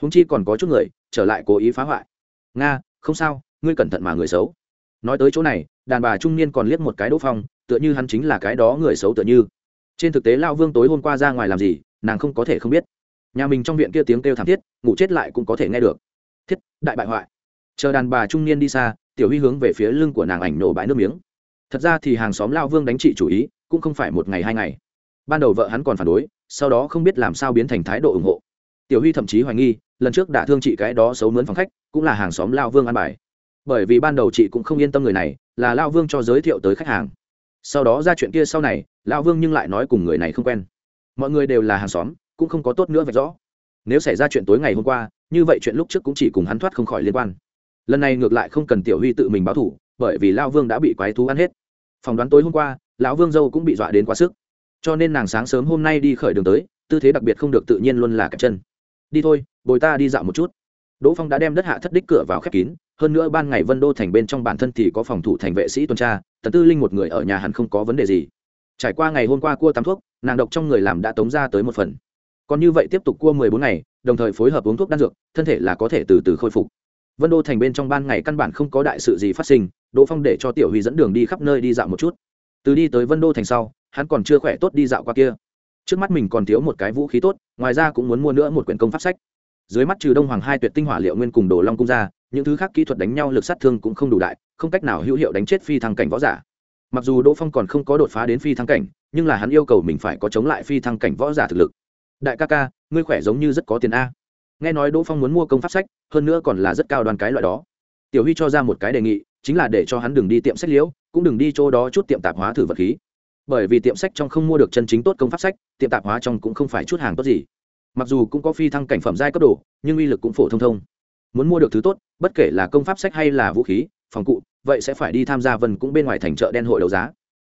húng chi còn có chút người, trở lại cố ý phá hoại. Nga, không sao, ngươi cẩn thận mà người xấu. Nói tới chỗ này, đàn bà trung niên còn liếc một cái đỗ phong, tựa như hắn chính là cái đó người xấu tựa như. Trên thực tế lao vương tối hôm qua ra ngoài làm gì, nàng không có thể không biết. Nhà mình trong viện kia tiếng kêu thảm thiết, ngủ chết lại cũng có thể nghe được. Thiết, đại bại hoại. Chờ đàn bà trung niên đi xa, tiểu huy hướng về phía lưng của nàng ảnh nổ bãi nước miếng. Thật ra thì hàng xóm lao vương đánh trị chủ ý, cũng không phải một ngày hai ngày. Ban đầu vợ hắn còn phản đối, sau đó không biết làm sao biến thành thái độ ủng hộ tiểu huy thậm chí hoài nghi, lần trước đã thương chị cái đó xấu mướn phòng khách, cũng là hàng xóm lao vương ăn bài. Bởi vì ban đầu chị cũng không yên tâm người này, là lao vương cho giới thiệu tới khách hàng. Sau đó ra chuyện kia sau này, lao vương nhưng lại nói cùng người này không quen. Mọi người đều là hàng xóm, cũng không có tốt nữa vạch rõ. Nếu xảy ra chuyện tối ngày hôm qua, như vậy chuyện lúc trước cũng chỉ cùng hắn thoát không khỏi liên quan. Lần này ngược lại không cần tiểu huy tự mình báo thủ, bởi vì lao vương đã bị quái thú ăn hết. Phỏng đoán tối hôm qua, lão vương dâu cũng bị dọa đến quá sức. Cho nên nàng sáng sớm hôm nay đi khởi đường tới, tư thế đặc biệt không được tự nhiên luôn là cả chân đi thôi, bồi ta đi dạo một chút. Đỗ phong đã đem đất hạ thất đích cửa vào khép kín, hơn nữa ban ngày vân đô thành bên trong bản thân thì có phòng thủ thành vệ sĩ tuần tra, tần tư linh một người ở nhà hẳn không có vấn đề gì. Trải qua ngày hôm qua cua tắm thuốc, nàng độc trong người làm đã tống ra tới một phần. Còn như vậy tiếp tục cua mười bốn ngày, đồng thời phối hợp uống thuốc đan dược, thân thể là có thể từ từ khôi phục. Vân đô thành bên trong ban ngày căn bản không có đại sự gì phát sinh, đỗ phong để cho tiểu huy dẫn đường đi khắp nơi đi dạo một chút. Từ đi tới vân đô thành sau, hắn còn chưa khỏe tốt đi dạo qua kia trước mắt mình còn thiếu một cái vũ khí tốt, ngoài ra cũng muốn mua nữa một quyển công pháp sách. Dưới mắt trừ đông hoàng hai tuyệt tinh hỏa liệu nguyên cùng đồ long cung ra, những thứ khác kỹ thuật đánh nhau lực sát thương cũng không đủ đại, không cách nào hữu hiệu đánh chết phi thăng cảnh võ giả. Mặc dù đỗ phong còn không có đột phá đến phi thăng cảnh, nhưng là hắn yêu cầu mình phải có chống lại phi thăng cảnh võ giả thực lực. Đại ca ca, ngươi khỏe giống như rất có tiền a. Nghe nói đỗ phong muốn mua công pháp sách, hơn nữa còn là rất cao đoàn cái loại đó. Tiểu huy cho ra một cái đề nghị, chính là để cho hắn đừng đi tiệm sách liễu, cũng đừng đi chỗ đó chút tiệm tạp hóa thử vật khí bởi vì tiệm sách trong không mua được chân chính tốt công pháp sách, tiệm tạp hóa trong cũng không phải chút hàng tốt gì. Mặc dù cũng có phi thăng cảnh phẩm giai cấp độ nhưng uy lực cũng phổ thông thông. Muốn mua được thứ tốt, bất kể là công pháp sách hay là vũ khí, phòng cụ, vậy sẽ phải đi tham gia vân cũng bên ngoài thành chợ đen hội đấu giá.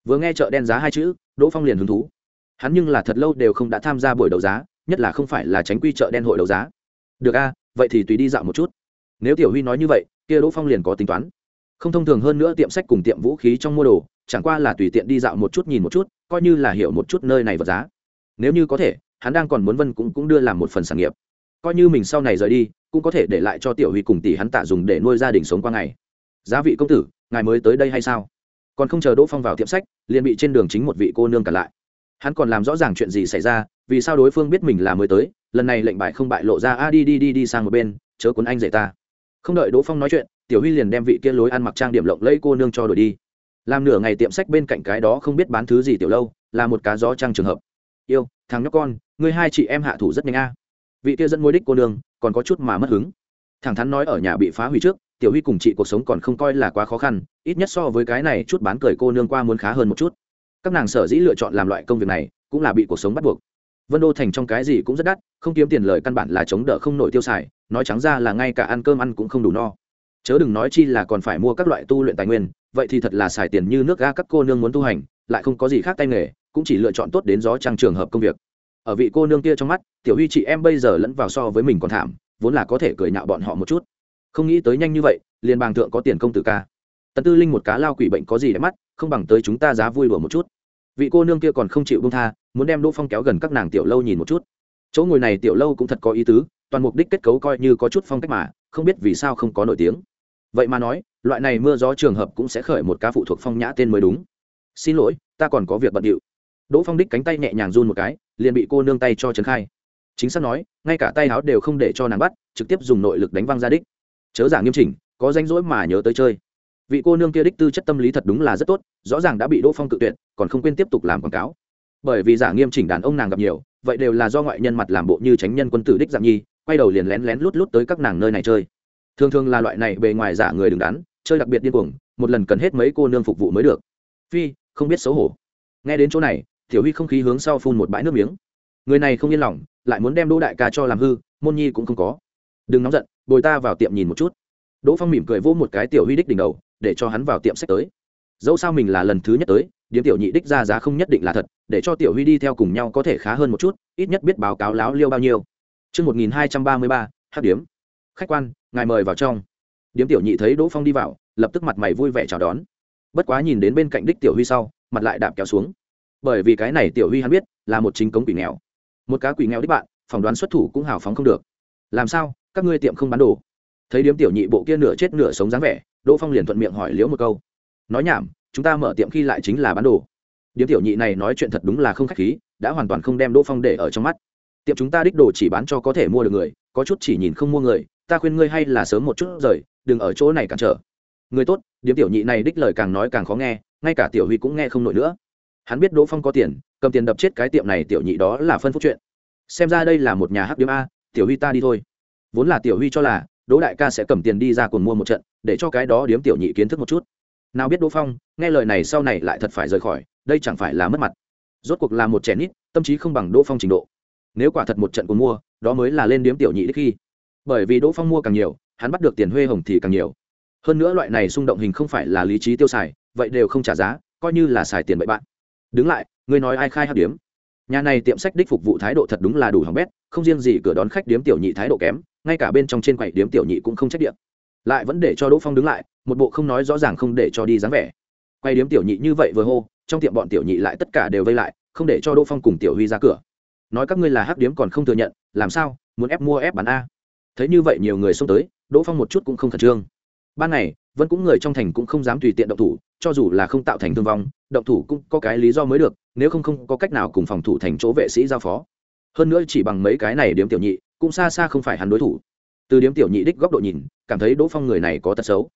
Vừa nghe chợ đen giá hai chữ, đỗ phong liền hứng thú. Hắn nhưng là thật lâu đều không đã tham gia buổi đấu giá, nhất là không phải là tránh quy chợ đen hội đấu giá. Được a, vậy thì tùy đi dạo một chút. Nếu tiểu huy nói như vậy, kia đỗ phong liền có tính toán. Không thông thường hơn nữa tiệm sách cùng tiệm vũ khí trong mua đồ chẳng qua là tùy tiện đi dạo một chút nhìn một chút, coi như là hiểu một chút nơi này vật giá. Nếu như có thể, hắn đang còn muốn vân cũng cũng đưa làm một phần sản nghiệp. Coi như mình sau này rời đi, cũng có thể để lại cho tiểu huy cùng tỷ hắn tạ dùng để nuôi gia đình sống qua ngày. Giá vị công tử, ngài mới tới đây hay sao? Còn không chờ đỗ phong vào tiệm sách, liền bị trên đường chính một vị cô nương cả lại. Hắn còn làm rõ ràng chuyện gì xảy ra, vì sao đối phương biết mình là mới tới, lần này lệnh bại không bại lộ ra, a, đi đi đi đi sang một bên, chớ cuốn anh dạy ta. Không đợi đỗ phong nói chuyện, tiểu huy liền đem vị kia lối ăn mặc trang điểm lộng lẫy cô nương cho đổi đi làm nửa ngày tiệm sách bên cạnh cái đó không biết bán thứ gì tiểu lâu, là một cá gió trăng trường hợp. Yêu, thằng nhóc con, ngươi hai chị em hạ thủ rất nhanh a. Vị kia dẫn môi đích cô nương, còn có chút mà mất hứng. Thẳng thắn nói ở nhà bị phá hủy trước, tiểu huy cùng chị cuộc sống còn không coi là quá khó khăn, ít nhất so với cái này chút bán cười cô nương qua muốn khá hơn một chút. Các nàng sở dĩ lựa chọn làm loại công việc này, cũng là bị cuộc sống bắt buộc. Vân đô thành trong cái gì cũng rất đắt, không kiếm tiền lời căn bản là chống đỡ không nổi tiêu xài, nói trắng ra là ngay cả ăn cơm ăn cũng không đủ no. Chớ đừng nói chi là còn phải mua các loại tu luyện tài nguyên vậy thì thật là xài tiền như nước ga các cô nương muốn tu hành, lại không có gì khác tay nghề, cũng chỉ lựa chọn tốt đến gió trăng trường hợp công việc. Ở vị cô nương kia trong mắt, tiểu huy chị em bây giờ lẫn vào so với mình còn thảm, vốn là có thể cười nhạo bọn họ một chút. Không nghĩ tới nhanh như vậy, liền bàng thượng có tiền công tử ca. Tần tư linh một cá lao quỷ bệnh có gì để mắt, không bằng tới chúng ta giá vui đùa một chút. Vị cô nương kia còn không chịu bông tha, muốn đem đỗ phong kéo gần các nàng tiểu lâu nhìn một chút. Chỗ ngồi này tiểu lâu cũng thật có ý tứ, toàn mục đích kết cấu coi như có chút phong cách mà, không biết vì sao không có nổi tiếng vậy mà nói, loại này mưa gió trường hợp cũng sẽ khởi một ca phụ thuộc phong nhã tên mới đúng. Xin lỗi, ta còn có việc bận điệu. Đỗ phong đích cánh tay nhẹ nhàng run một cái, liền bị cô nương tay cho trấn khai. Chính xác nói, ngay cả tay áo đều không để cho nàng bắt, trực tiếp dùng nội lực đánh văng ra đích. Chớ giả nghiêm chỉnh, có danh rỗi mà nhớ tới chơi. Vị cô nương kia đích tư chất tâm lý thật đúng là rất tốt, rõ ràng đã bị đỗ phong tự tuyệt, còn không quên tiếp tục làm quảng cáo. Bởi vì giả nghiêm chỉnh đàn ông nàng gặp nhiều, vậy đều là do ngoại nhân mặt làm bộ như tránh nhân quân tử đích dạng nhi, quay đầu liền lén lén lút lút tới các nàng nơi này chơi thường thường là loại này bề ngoài giả người đứng đắn chơi đặc biệt điên cuồng một lần cần hết mấy cô nương phục vụ mới được. Phi không biết xấu hổ. Nghe đến chỗ này tiểu huy không khí hướng sau phun một bãi nước miếng. Người này không yên lòng lại muốn đem đỗ đại ca cho làm hư môn nhi cũng không có. Đừng nóng giận bồi ta vào tiệm nhìn một chút. Đỗ phong mỉm cười vỗ một cái tiểu huy đích đỉnh đầu để cho hắn vào tiệm sách tới. Dẫu sao mình là lần thứ nhất tới điếm tiểu nhị đích ra giá không nhất định là thật để cho tiểu huy đi theo cùng nhau có thể khá hơn một chút ít nhất biết báo cáo láo liêu bao nhiêu. Trước 1233, hát điếm. Khách quan, ngài mời vào trong. Điếm tiểu nhị thấy Đỗ Phong đi vào, lập tức mặt mày vui vẻ chào đón. Bất quá nhìn đến bên cạnh đích tiểu huy sau, mặt lại đạp kéo xuống. Bởi vì cái này tiểu huy hắn biết, là một chính cống quỷ nghèo. Một cá quỷ nghèo đích bạn, phỏng đoán xuất thủ cũng hào phóng không được. Làm sao, các ngươi tiệm không bán đồ? Thấy điếm tiểu nhị bộ kia nửa chết nửa sống dáng vẻ, Đỗ Phong liền thuận miệng hỏi liễu một câu. Nói nhảm, chúng ta mở tiệm khi lại chính là bán đồ. Điếm tiểu nhị này nói chuyện thật đúng là không khách khí, đã hoàn toàn không đem Đỗ Phong để ở trong mắt tiệm chúng ta đích đồ chỉ bán cho có thể mua được người có chút chỉ nhìn không mua người ta khuyên ngươi hay là sớm một chút rời, đừng ở chỗ này cản trở. Người tốt, điếm tiểu nhị này đích lời càng nói càng khó nghe, ngay cả tiểu huy cũng nghe không nổi nữa. Hắn biết đỗ phong có tiền, cầm tiền đập chết cái tiệm này tiểu nhị đó là phân phúc chuyện. Xem ra đây là một nhà hắc điếm a, tiểu huy ta đi thôi. Vốn là tiểu huy cho là, đỗ đại ca sẽ cầm tiền đi ra cùng mua một trận, để cho cái đó điếm tiểu nhị kiến thức một chút. Nào biết đỗ phong, nghe lời này sau này lại thật phải rời khỏi, đây chẳng phải là mất mặt. Rốt cuộc là một trẻ nít, tâm trí không bằng đỗ phong trình độ. Nếu quả thật một trận cuốn mua, đó mới là lên điếm tiểu nhị đích khi bởi vì đỗ phong mua càng nhiều, hắn bắt được tiền huê hồng thì càng nhiều. Hơn nữa loại này xung động hình không phải là lý trí tiêu xài, vậy đều không trả giá, coi như là xài tiền bậy bạn. Đứng lại, ngươi nói ai khai hát điếm? Nhà này tiệm sách đích phục vụ thái độ thật đúng là đủ hỏng bét, không riêng gì cửa đón khách điếm tiểu nhị thái độ kém, ngay cả bên trong trên quầy điếm tiểu nhị cũng không trách điện lại vẫn để cho đỗ phong đứng lại, một bộ không nói rõ ràng không để cho đi dáng vẻ. Quay điếm tiểu nhị như vậy vừa hô, trong tiệm bọn tiểu nhị lại tất cả đều vây lại, không để cho đỗ phong cùng tiểu huy ra cửa. Nói các ngươi là hắc điếm còn không thừa nhận, làm sao, muốn ép mua ép bán a? Thấy như vậy nhiều người xông tới, đỗ phong một chút cũng không khẩn trương. Ban này, vẫn cũng người trong thành cũng không dám tùy tiện động thủ, cho dù là không tạo thành thương vong, động thủ cũng có cái lý do mới được, nếu không không có cách nào cùng phòng thủ thành chỗ vệ sĩ giao phó. Hơn nữa chỉ bằng mấy cái này điếm tiểu nhị, cũng xa xa không phải hắn đối thủ. Từ điếm tiểu nhị đích góc độ nhìn, cảm thấy đỗ phong người này có tật xấu.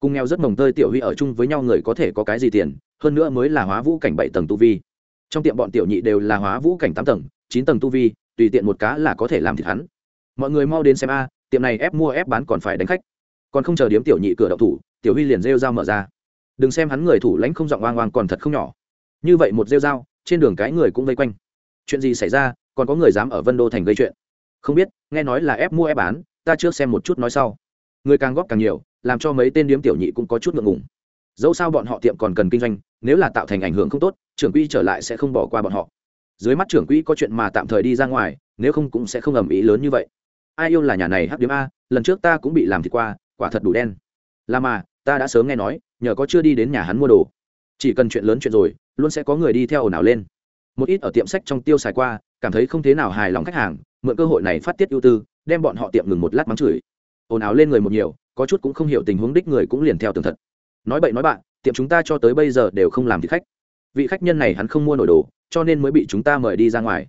Cùng nghèo rất mồng tơi tiểu huy ở chung với nhau người có thể có cái gì tiền, hơn nữa mới là hóa vũ cảnh bảy tầng tu vi. Trong tiệm bọn tiểu nhị đều là hóa vũ cảnh tám tầng, chín tầng tu vi, tùy tiện một cá là có thể làm thịt hắn mọi người mau đến xem a, tiệm này ép mua ép bán còn phải đánh khách. Còn không chờ điếm tiểu nhị cửa đậu thủ, tiểu huy liền rêu dao mở ra. Đừng xem hắn người thủ lãnh không giọng oang oang còn thật không nhỏ. Như vậy một rêu dao, trên đường cái người cũng vây quanh. Chuyện gì xảy ra, còn có người dám ở vân đô thành gây chuyện? Không biết, nghe nói là ép mua ép bán, ta trước xem một chút nói sau. Người càng góp càng nhiều, làm cho mấy tên điếm tiểu nhị cũng có chút ngượng ngùng. Dẫu sao bọn họ tiệm còn cần kinh doanh, nếu là tạo thành ảnh hưởng không tốt, trưởng quỹ trở lại sẽ không bỏ qua bọn họ. Dưới mắt trưởng quỹ có chuyện mà tạm thời đi ra ngoài, nếu không cũng sẽ không ầm ĩ lớn như vậy ai yêu là nhà này hắc điếm a, lần trước ta cũng bị làm thịt qua, quả thật đủ đen. Là mà, ta đã sớm nghe nói, nhờ có chưa đi đến nhà hắn mua đồ. Chỉ cần chuyện lớn chuyện rồi, luôn sẽ có người đi theo ồn ào lên. Một ít ở tiệm sách trong tiêu xài qua, cảm thấy không thế nào hài lòng khách hàng, mượn cơ hội này phát tiết ưu tư, đem bọn họ tiệm ngừng một lát mắng chửi. Ồn ào lên người một nhiều, có chút cũng không hiểu tình huống đích người cũng liền theo tường thật. Nói bậy nói bạn, tiệm chúng ta cho tới bây giờ đều không làm thịt khách. Vị khách nhân này hắn không mua nổi đồ, cho nên mới bị chúng ta mời đi ra ngoài.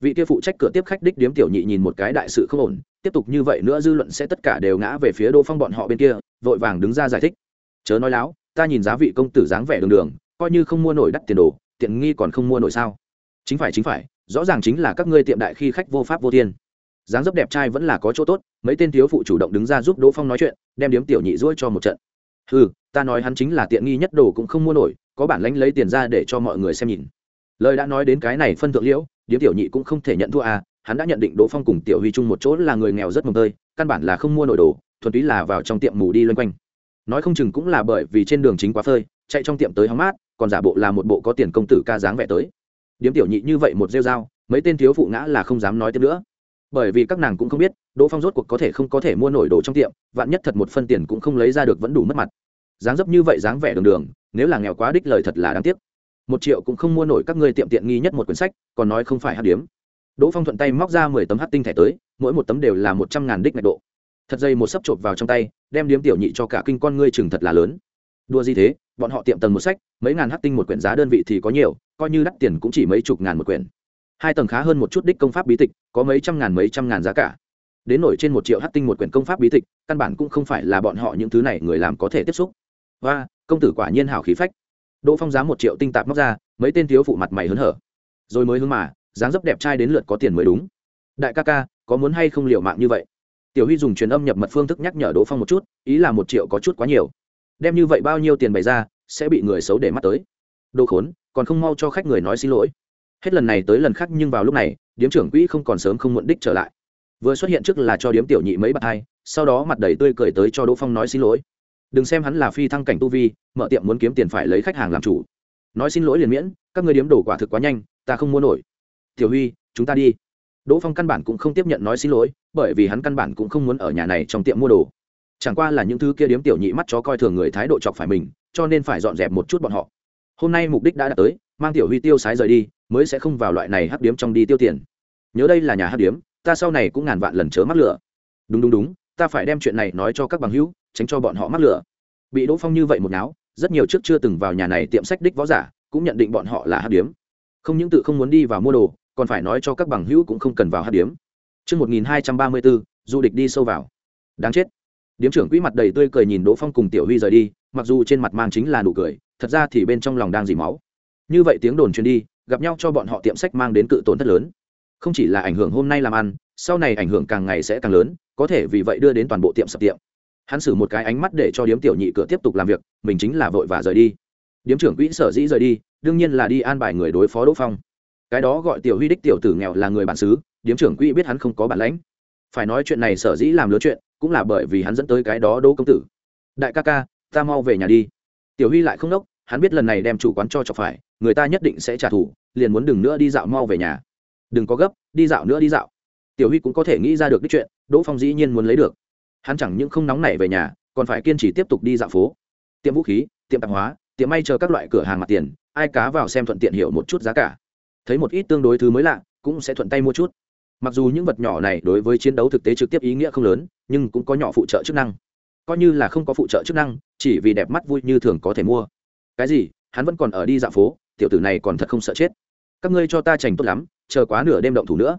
Vị kia phụ trách cửa tiếp khách đích điếm tiểu nhị nhìn một cái đại sự không ổn tiếp tục như vậy nữa dư luận sẽ tất cả đều ngã về phía đô phong bọn họ bên kia, vội vàng đứng ra giải thích. Chớ nói láo, ta nhìn giá vị công tử dáng vẻ đường đường, coi như không mua nổi đắt tiền đồ, tiện nghi còn không mua nổi sao? Chính phải chính phải, rõ ràng chính là các ngươi tiệm đại khi khách vô pháp vô thiên. Dáng dấp đẹp trai vẫn là có chỗ tốt, mấy tên thiếu phụ chủ động đứng ra giúp đỗ phong nói chuyện, đem điếm tiểu nhị ruỗi cho một trận. Ừ ta nói hắn chính là tiện nghi nhất đồ cũng không mua nổi, có bản lãnh lấy tiền ra để cho mọi người xem nhìn. Lời đã nói đến cái này phân thượng liễu, điếm tiểu nhị cũng không thể nhận thua à hắn đã nhận định đỗ phong cùng tiểu huy chung một chỗ là người nghèo rất mồng tơi, căn bản là không mua nổi đồ, thuần túy là vào trong tiệm mù đi loanh quanh. Nói không chừng cũng là bởi vì trên đường chính quá phơi, chạy trong tiệm tới hóng mát, còn giả bộ là một bộ có tiền công tử ca dáng vẻ tới. Điếm tiểu nhị như vậy một rêu dao, mấy tên thiếu phụ ngã là không dám nói tiếp nữa. Bởi vì các nàng cũng không biết, đỗ phong rốt cuộc có thể không có thể mua nổi đồ trong tiệm, vạn nhất thật một phân tiền cũng không lấy ra được vẫn đủ mất mặt. Dáng dấp như vậy dáng vẻ đường đường, nếu là nghèo quá đích lời thật là đáng tiếc. Một triệu cũng không mua nổi các ngươi tiệm tiện nghi nhất một quyển sách, còn nói không phải hát điếm đỗ phong thuận tay móc ra mười tấm hát tinh thẻ tới, mỗi một tấm đều là một trăm ngàn đích ngạch độ. Thật dây một sấp chộp vào trong tay, đem điếm tiểu nhị cho cả kinh con ngươi chừng thật là lớn. Đua gì thế? Bọn họ tiệm tầng một sách, mấy ngàn hát tinh một quyển giá đơn vị thì có nhiều, coi như đắt tiền cũng chỉ mấy chục ngàn một quyển. Hai tầng khá hơn một chút đích công pháp bí tịch, có mấy trăm ngàn mấy trăm ngàn giá cả. Đến nổi trên một triệu hát tinh một quyển công pháp bí tịch, căn bản cũng không phải là bọn họ những thứ này người làm có thể tiếp xúc. Và công tử quả nhiên hảo khí phách. Đỗ phong giá một triệu tinh tạp móc ra, mấy tên thiếu phụ mặt mày hớn hở. Rồi mới hướng mà dáng dấp đẹp trai đến lượt có tiền mới đúng. Đại ca ca, có muốn hay không liều mạng như vậy? Tiểu huy dùng truyền âm nhập mật phương thức nhắc nhở đỗ phong một chút, ý là một triệu có chút quá nhiều. Đem như vậy bao nhiêu tiền bày ra, sẽ bị người xấu để mắt tới. Đồ khốn, còn không mau cho khách người nói xin lỗi. Hết lần này tới lần khác nhưng vào lúc này, điếm trưởng quỹ không còn sớm không muộn đích trở lại. Vừa xuất hiện trước là cho điếm tiểu nhị mấy bạt hai, sau đó mặt đầy tươi cười tới cho đỗ phong nói xin lỗi. Đừng xem hắn là phi thăng cảnh tu vi, mở tiệm muốn kiếm tiền phải lấy khách hàng làm chủ. Nói xin lỗi liền miễn, các người điếm đổ quả thực quá nhanh, ta không mua nổi tiểu huy, chúng ta đi. Đỗ phong căn bản cũng không tiếp nhận nói xin lỗi, bởi vì hắn căn bản cũng không muốn ở nhà này trong tiệm mua đồ. Chẳng qua là những thứ kia điếm tiểu nhị mắt chó coi thường người thái độ chọc phải mình, cho nên phải dọn dẹp một chút bọn họ. Hôm nay mục đích đã đạt tới, mang tiểu huy tiêu sái rời đi, mới sẽ không vào loại này hắc điếm trong đi tiêu tiền. Nhớ đây là nhà hắc điếm, ta sau này cũng ngàn vạn lần chớ mắc lửa. Đúng đúng đúng, ta phải đem chuyện này nói cho các bằng hữu, tránh cho bọn họ mắc lửa. Bị đỗ phong như vậy một náo, rất nhiều trước chưa từng vào nhà này tiệm sách đích võ giả, cũng nhận định bọn họ là hắc điếm. Không những tự không muốn đi vào mua đồ còn phải nói cho các bằng hữu cũng không cần vào hát điếm Trước 1234, du địch đi sâu vào. Đáng chết. Điếm trưởng quỹ mặt đầy tươi cười nhìn Đỗ Phong cùng Tiểu Huy rời đi, mặc dù trên mặt mang chính là nụ cười, thật ra thì bên trong lòng đang dỉ máu. Như vậy tiếng đồn truyền đi, gặp nhau cho bọn họ tiệm sách mang đến cự tổn thất lớn. Không chỉ là ảnh hưởng hôm nay làm ăn, sau này ảnh hưởng càng ngày sẽ càng lớn, có thể vì vậy đưa đến toàn bộ tiệm sập tiệm hắn sử một cái ánh mắt để cho điếm tiểu nhị cửa tiếp tục làm việc mình chính là vội và rời đi điếm trưởng quỹ sở dĩ rời đi đương nhiên là đi an bài người đối phó đỗ phong cái đó gọi tiểu huy đích tiểu tử nghèo là người bản xứ, điếm trưởng quỹ biết hắn không có bản lãnh. Phải nói chuyện này sở dĩ làm lớn chuyện, cũng là bởi vì hắn dẫn tới cái đó đỗ công tử. Đại ca ca, ta mau về nhà đi. Tiểu huy lại không đốc, hắn biết lần này đem chủ quán cho chọc phải, người ta nhất định sẽ trả thù, liền muốn đừng nữa đi dạo mau về nhà. Đừng có gấp, đi dạo nữa đi dạo. Tiểu huy cũng có thể nghĩ ra được đích chuyện, đỗ phong dĩ nhiên muốn lấy được. Hắn chẳng những không nóng nảy về nhà, còn phải kiên trì tiếp tục đi dạo phố. Tiệm vũ khí, tiệm tạp hóa, tiệm may chờ các loại cửa hàng mặt tiền, ai cá vào xem thuận tiện hiểu một chút giá cả thấy một ít tương đối thứ mới lạ, cũng sẽ thuận tay mua chút. Mặc dù những vật nhỏ này đối với chiến đấu thực tế trực tiếp ý nghĩa không lớn, nhưng cũng có nhỏ phụ trợ chức năng. Coi như là không có phụ trợ chức năng, chỉ vì đẹp mắt vui như thường có thể mua. Cái gì? Hắn vẫn còn ở đi dạo phố, tiểu tử này còn thật không sợ chết. Các ngươi cho ta trành tốt lắm, chờ quá nửa đêm động thủ nữa.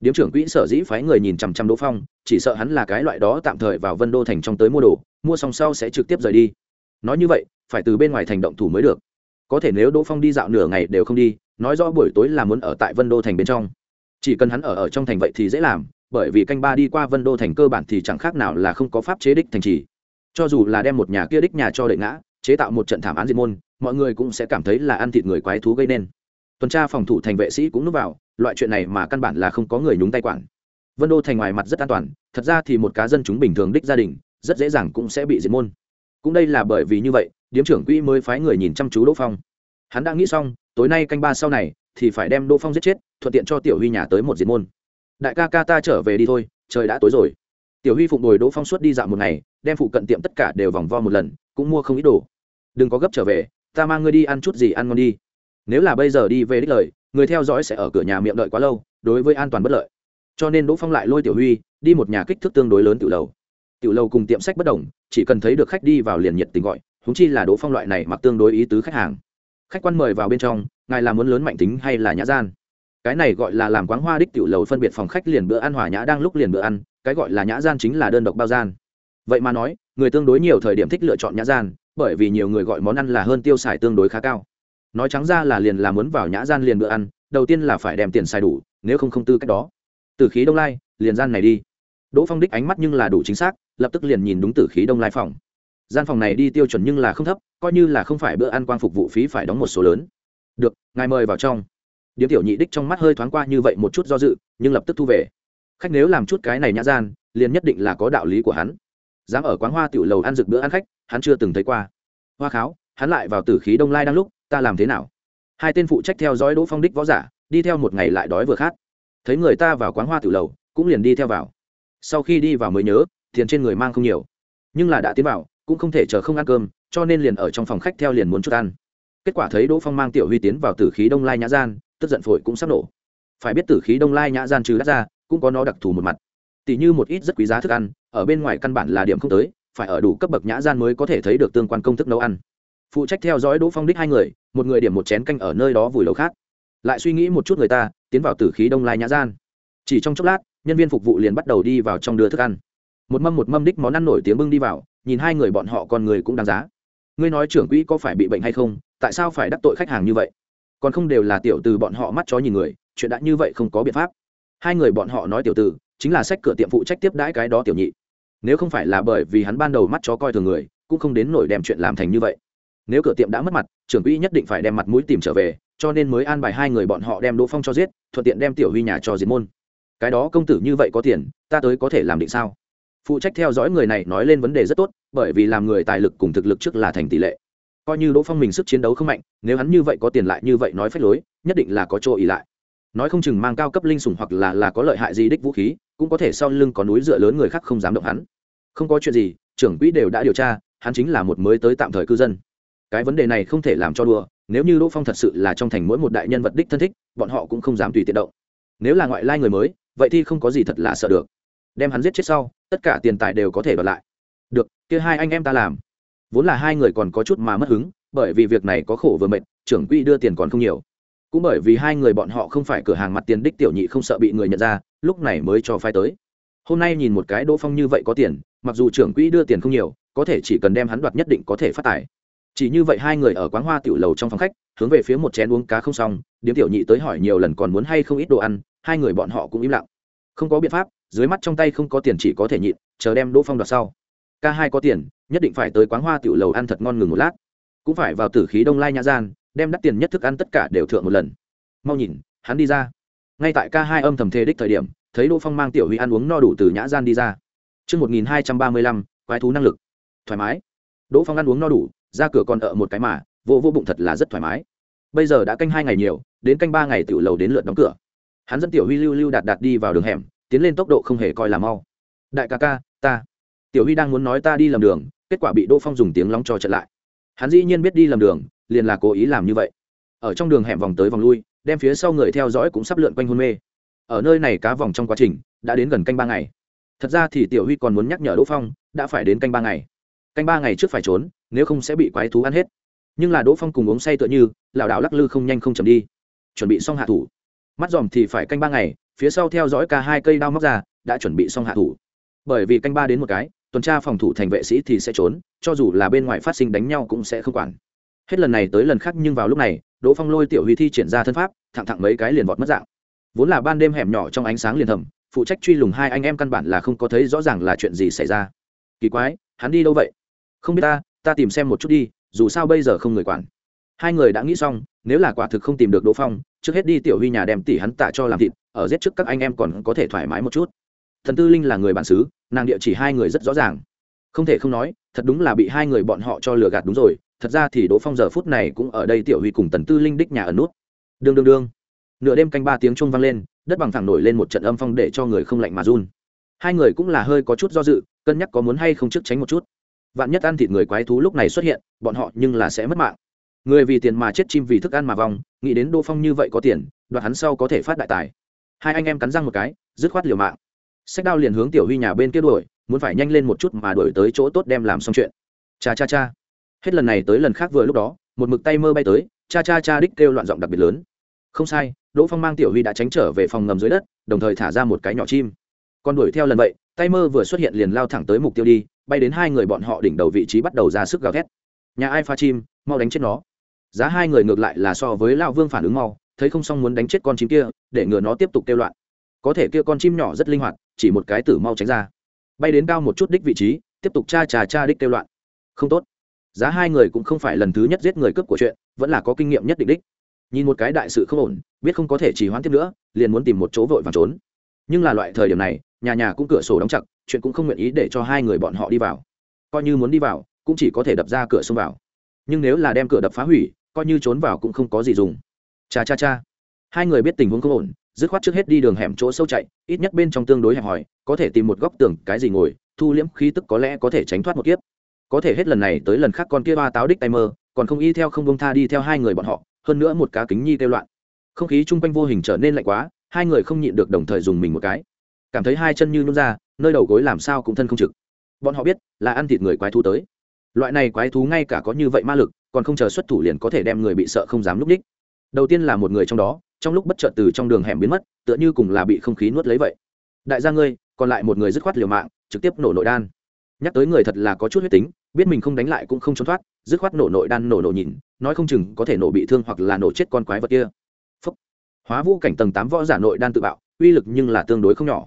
Điếm trưởng quỹ sở dĩ phái người nhìn chằm chằm đỗ phong, chỉ sợ hắn là cái loại đó tạm thời vào vân đô thành trong tới mua đồ, mua xong sau sẽ trực tiếp rời đi. Nói như vậy, phải từ bên ngoài thành động thủ mới được. Có thể nếu đỗ phong đi dạo nửa ngày đều không đi nói rõ buổi tối là muốn ở tại vân đô thành bên trong. Chỉ cần hắn ở ở trong thành vậy thì dễ làm, bởi vì canh ba đi qua vân đô thành cơ bản thì chẳng khác nào là không có pháp chế đích thành trì. Cho dù là đem một nhà kia đích nhà cho đệ ngã, chế tạo một trận thảm án diệt môn, mọi người cũng sẽ cảm thấy là ăn thịt người quái thú gây nên. Tuần tra phòng thủ thành vệ sĩ cũng núp vào, loại chuyện này mà căn bản là không có người nhúng tay quản. Vân đô thành ngoài mặt rất an toàn, thật ra thì một cá dân chúng bình thường đích gia đình, rất dễ dàng cũng sẽ bị diệt môn. Cũng đây là bởi vì như vậy, điếm trưởng quỹ mới phái người nhìn chăm chú đỗ phong. Hắn đã nghĩ xong tối nay canh ba sau này, thì phải đem đỗ phong giết chết, thuận tiện cho tiểu huy nhà tới một diệt môn. Đại ca ca ta trở về đi thôi, trời đã tối rồi. Tiểu huy phụng đồi đỗ phong suốt đi dạo một ngày, đem phụ cận tiệm tất cả đều vòng vo một lần, cũng mua không ít đồ. Đừng có gấp trở về, ta mang ngươi đi ăn chút gì ăn ngon đi. Nếu là bây giờ đi về đích lời, người theo dõi sẽ ở cửa nhà miệng đợi quá lâu, đối với an toàn bất lợi. Cho nên đỗ phong lại lôi tiểu huy, đi một nhà kích thước tương đối lớn tiểu lầu. Tiểu lầu cùng tiệm sách bất đồng, chỉ cần thấy được khách đi vào liền nhiệt tình gọi húng chi là đỗ phong loại này mặc tương đối ý tứ khách hàng khách quan mời vào bên trong, ngài là muốn lớn mạnh tính hay là nhã gian? Cái này gọi là làm quán hoa đích tiểu lầu phân biệt phòng khách liền bữa ăn hòa nhã đang lúc liền bữa ăn, cái gọi là nhã gian chính là đơn độc bao gian. Vậy mà nói, người tương đối nhiều thời điểm thích lựa chọn nhã gian, bởi vì nhiều người gọi món ăn là hơn tiêu xài tương đối khá cao. Nói trắng ra là liền là muốn vào nhã gian liền bữa ăn, đầu tiên là phải đem tiền xài đủ, nếu không không tư cách đó. Từ khí đông lai, liền gian này đi. Đỗ phong đích ánh mắt nhưng là đủ chính xác, lập tức liền nhìn đúng từ khí đông lai phòng gian phòng này đi tiêu chuẩn nhưng là không thấp, coi như là không phải bữa ăn quang phục vụ phí phải đóng một số lớn. Được, ngài mời vào trong. Điếm tiểu nhị đích trong mắt hơi thoáng qua như vậy một chút do dự, nhưng lập tức thu về. Khách nếu làm chút cái này nhã gian, liền nhất định là có đạo lý của hắn. Dám ở quán hoa tiểu lầu ăn rực bữa ăn khách, hắn chưa từng thấy qua. Hoa kháo, hắn lại vào tử khí đông lai đang lúc, ta làm thế nào? Hai tên phụ trách theo dõi đỗ phong đích võ giả, đi theo một ngày lại đói vừa khát. Thấy người ta vào quán hoa tiểu lầu, cũng liền đi theo vào. Sau khi đi vào mới nhớ, tiền trên người mang không nhiều. Nhưng là đã tiến vào cũng không thể chờ không ăn cơm, cho nên liền ở trong phòng khách theo liền muốn chút ăn. Kết quả thấy đỗ phong mang tiểu huy tiến vào tử khí đông lai nhã gian, tức giận phổi cũng sắp nổ. Phải biết tử khí đông lai nhã gian trừ đắt ra, cũng có nó đặc thù một mặt. Tỷ như một ít rất quý giá thức ăn, ở bên ngoài căn bản là điểm không tới, phải ở đủ cấp bậc nhã gian mới có thể thấy được tương quan công thức nấu ăn. Phụ trách theo dõi đỗ phong đích hai người, một người điểm một chén canh ở nơi đó vùi lầu khác. Lại suy nghĩ một chút người ta, tiến vào tử khí đông lai nhã gian. Chỉ trong chốc lát, nhân viên phục vụ liền bắt đầu đi vào trong đưa thức ăn. Một mâm một mâm đích món ăn nổi tiếng bưng đi vào nhìn hai người bọn họ con người cũng đáng giá. Ngươi nói trưởng quỹ có phải bị bệnh hay không? Tại sao phải đắc tội khách hàng như vậy? Còn không đều là tiểu từ bọn họ mắt chó nhìn người, chuyện đã như vậy không có biện pháp. Hai người bọn họ nói tiểu từ, chính là sách cửa tiệm phụ trách tiếp đãi cái đó tiểu nhị. Nếu không phải là bởi vì hắn ban đầu mắt chó coi thường người, cũng không đến nổi đem chuyện làm thành như vậy. Nếu cửa tiệm đã mất mặt, trưởng quỹ nhất định phải đem mặt mũi tìm trở về, cho nên mới an bài hai người bọn họ đem đỗ phong cho giết, thuận tiện đem tiểu huy nhà cho diệt môn. Cái đó công tử như vậy có tiền, ta tới có thể làm định sao? Phụ trách theo dõi người này nói lên vấn đề rất tốt, bởi vì làm người tài lực cùng thực lực trước là thành tỷ lệ. Coi như đỗ phong mình sức chiến đấu không mạnh, nếu hắn như vậy có tiền lại như vậy nói phép lối, nhất định là có chỗ ỉ lại. Nói không chừng mang cao cấp linh sủng hoặc là là có lợi hại gì đích vũ khí, cũng có thể sau lưng có núi dựa lớn người khác không dám động hắn. Không có chuyện gì, trưởng quỹ đều đã điều tra, hắn chính là một mới tới tạm thời cư dân. Cái vấn đề này không thể làm cho đùa, nếu như đỗ phong thật sự là trong thành mỗi một đại nhân vật đích thân thích, bọn họ cũng không dám tùy tiện động. Nếu là ngoại lai người mới, vậy thì không có gì thật là sợ được đem hắn giết chết sau, tất cả tiền tài đều có thể đoạt lại. Được, kia hai anh em ta làm. Vốn là hai người còn có chút mà mất hứng, bởi vì việc này có khổ vừa mệt, trưởng quỹ đưa tiền còn không nhiều. Cũng bởi vì hai người bọn họ không phải cửa hàng mặt tiền đích tiểu nhị không sợ bị người nhận ra, lúc này mới cho phai tới. Hôm nay nhìn một cái đỗ phong như vậy có tiền, mặc dù trưởng quỹ đưa tiền không nhiều, có thể chỉ cần đem hắn đoạt nhất định có thể phát tài. Chỉ như vậy hai người ở quán hoa tiểu lầu trong phòng khách, hướng về phía một chén uống cá không xong, điếm tiểu nhị tới hỏi nhiều lần còn muốn hay không ít đồ ăn, hai người bọn họ cũng im lặng không có biện pháp dưới mắt trong tay không có tiền chỉ có thể nhịn chờ đem đỗ phong đoạt sau ca hai có tiền nhất định phải tới quán hoa tiểu lầu ăn thật ngon ngừng một lát cũng phải vào tử khí đông lai nhã gian đem đắt tiền nhất thức ăn tất cả đều thượng một lần mau nhìn hắn đi ra ngay tại ca hai âm thầm thê đích thời điểm thấy đỗ phong mang tiểu huy ăn uống no đủ từ nhã gian đi ra Trước 1235, quái thú năng lực. Thoải mái. Đỗ Phong ăn uống no đủ, ra cửa còn ở một cái mà, vô vô bụng thật là rất thoải mái. Bây giờ đã canh hai ngày nhiều, đến canh ba ngày tiểu lầu đến lượt đóng cửa. Hắn dẫn tiểu Huy lưu lưu đạt đạt đi vào đường hẻm, tiến lên tốc độ không hề coi là mau. Đại ca ca, ta. Tiểu Huy đang muốn nói ta đi lầm đường, kết quả bị Đỗ Phong dùng tiếng lóng cho chặn lại. Hắn dĩ nhiên biết đi lầm đường, liền là cố ý làm như vậy. Ở trong đường hẻm vòng tới vòng lui, đem phía sau người theo dõi cũng sắp lượn quanh hôn mê ở nơi này cá vòng trong quá trình đã đến gần canh ba ngày thật ra thì tiểu huy còn muốn nhắc nhở đỗ phong đã phải đến canh ba ngày canh ba ngày trước phải trốn nếu không sẽ bị quái thú ăn hết nhưng là đỗ phong cùng uống say tựa như lảo đảo lắc lư không nhanh không chầm đi chuẩn bị xong hạ thủ mắt dòm thì phải canh ba ngày, phía sau theo dõi cả hai cây đao móc ra, đã chuẩn bị xong hạ thủ. Bởi vì canh ba đến một cái, tuần tra phòng thủ thành vệ sĩ thì sẽ trốn, cho dù là bên ngoài phát sinh đánh nhau cũng sẽ không quản. Hết lần này tới lần khác nhưng vào lúc này, đỗ phong lôi tiểu huy thi triển ra thân pháp, thẳng thẳng mấy cái liền vọt mất dạng. Vốn là ban đêm hẻm nhỏ trong ánh sáng liền thầm, phụ trách truy lùng hai anh em căn bản là không có thấy rõ ràng là chuyện gì xảy ra. Kỳ quái, hắn đi đâu vậy? Không biết ta ta tìm xem một chút đi, dù sao bây giờ không người quản. Hai người đã nghĩ xong, nếu là quả thực không tìm được đỗ phong trước hết đi tiểu huy nhà đem tỷ hắn tạ cho làm thịt, ở giết trước các anh em còn có thể thoải mái một chút. Thần tư linh là người bản xứ, nàng địa chỉ hai người rất rõ ràng. Không thể không nói, thật đúng là bị hai người bọn họ cho lừa gạt đúng rồi, thật ra thì đỗ phong giờ phút này cũng ở đây tiểu huy cùng tần tư linh đích nhà ẩn nút. Đương đương đương. Nửa đêm canh ba tiếng trung vang lên, đất bằng thẳng nổi lên một trận âm phong để cho người không lạnh mà run. Hai người cũng là hơi có chút do dự, cân nhắc có muốn hay không trước tránh một chút. Vạn nhất ăn thịt người quái thú lúc này xuất hiện, bọn họ nhưng là sẽ mất mạng người vì tiền mà chết chim vì thức ăn mà vòng nghĩ đến đỗ phong như vậy có tiền, đoạt hắn sau có thể phát đại tài. Hai anh em cắn răng một cái, dứt khoát liều mạng. Sách đao liền hướng tiểu huy nhà bên kia đuổi, muốn phải nhanh lên một chút mà đuổi tới chỗ tốt đem làm xong chuyện. Cha cha cha. Hết lần này tới lần khác vừa lúc đó, một mực tay mơ bay tới, cha cha cha đích kêu loạn giọng đặc biệt lớn. Không sai, đỗ phong mang tiểu huy đã tránh trở về phòng ngầm dưới đất, đồng thời thả ra một cái nhỏ chim. Còn đuổi theo lần vậy, tay mơ vừa xuất hiện liền lao thẳng tới mục tiêu đi, bay đến hai người bọn họ đỉnh đầu vị trí bắt đầu ra sức gào thét. Nhà ai pha chim, mau đánh chết nó giá hai người ngược lại là so với lao vương phản ứng mau, thấy không xong muốn đánh chết con chim kia, để ngừa nó tiếp tục kêu loạn. Có thể kia con chim nhỏ rất linh hoạt, chỉ một cái tử mau tránh ra. Bay đến cao một chút đích vị trí, tiếp tục cha trà cha đích kêu loạn. Không tốt. Giá hai người cũng không phải lần thứ nhất giết người cướp của chuyện, vẫn là có kinh nghiệm nhất định đích. Nhìn một cái đại sự không ổn, biết không có thể trì hoãn tiếp nữa, liền muốn tìm một chỗ vội vàng trốn. Nhưng là loại thời điểm này, nhà nhà cũng cửa sổ đóng chặt, chuyện cũng không nguyện ý để cho hai người bọn họ đi vào. Coi như muốn đi vào, cũng chỉ có thể đập ra cửa xông vào. Nhưng nếu là đem cửa đập phá hủy coi như trốn vào cũng không có gì dùng. Cha cha cha. Hai người biết tình huống không ổn, dứt khoát trước hết đi đường hẻm chỗ sâu chạy, ít nhất bên trong tương đối hẹp hòi, có thể tìm một góc tường, cái gì ngồi, thu liễm khí tức có lẽ có thể tránh thoát một kiếp. Có thể hết lần này tới lần khác con kia ba táo đích tay mơ, còn không y theo không bông tha đi theo hai người bọn họ, hơn nữa một cá kính nhi kêu loạn. Không khí chung quanh vô hình trở nên lạnh quá, hai người không nhịn được đồng thời dùng mình một cái. Cảm thấy hai chân như nôn ra, nơi đầu gối làm sao cũng thân không trực. Bọn họ biết là ăn thịt người quái thú tới. Loại này quái thú ngay cả có như vậy ma lực còn không chờ xuất thủ liền có thể đem người bị sợ không dám lúc đích. Đầu tiên là một người trong đó, trong lúc bất chợt từ trong đường hẻm biến mất, tựa như cùng là bị không khí nuốt lấy vậy. Đại gia ngươi, còn lại một người dứt khoát liều mạng, trực tiếp nổ nội đan. Nhắc tới người thật là có chút huyết tính, biết mình không đánh lại cũng không trốn thoát, dứt khoát nổ nội đan nổ nổ nhìn, nói không chừng có thể nổ bị thương hoặc là nổ chết con quái vật kia. Phúc. hóa vũ cảnh tầng tám võ giả nội đan tự bạo, uy lực nhưng là tương đối không nhỏ.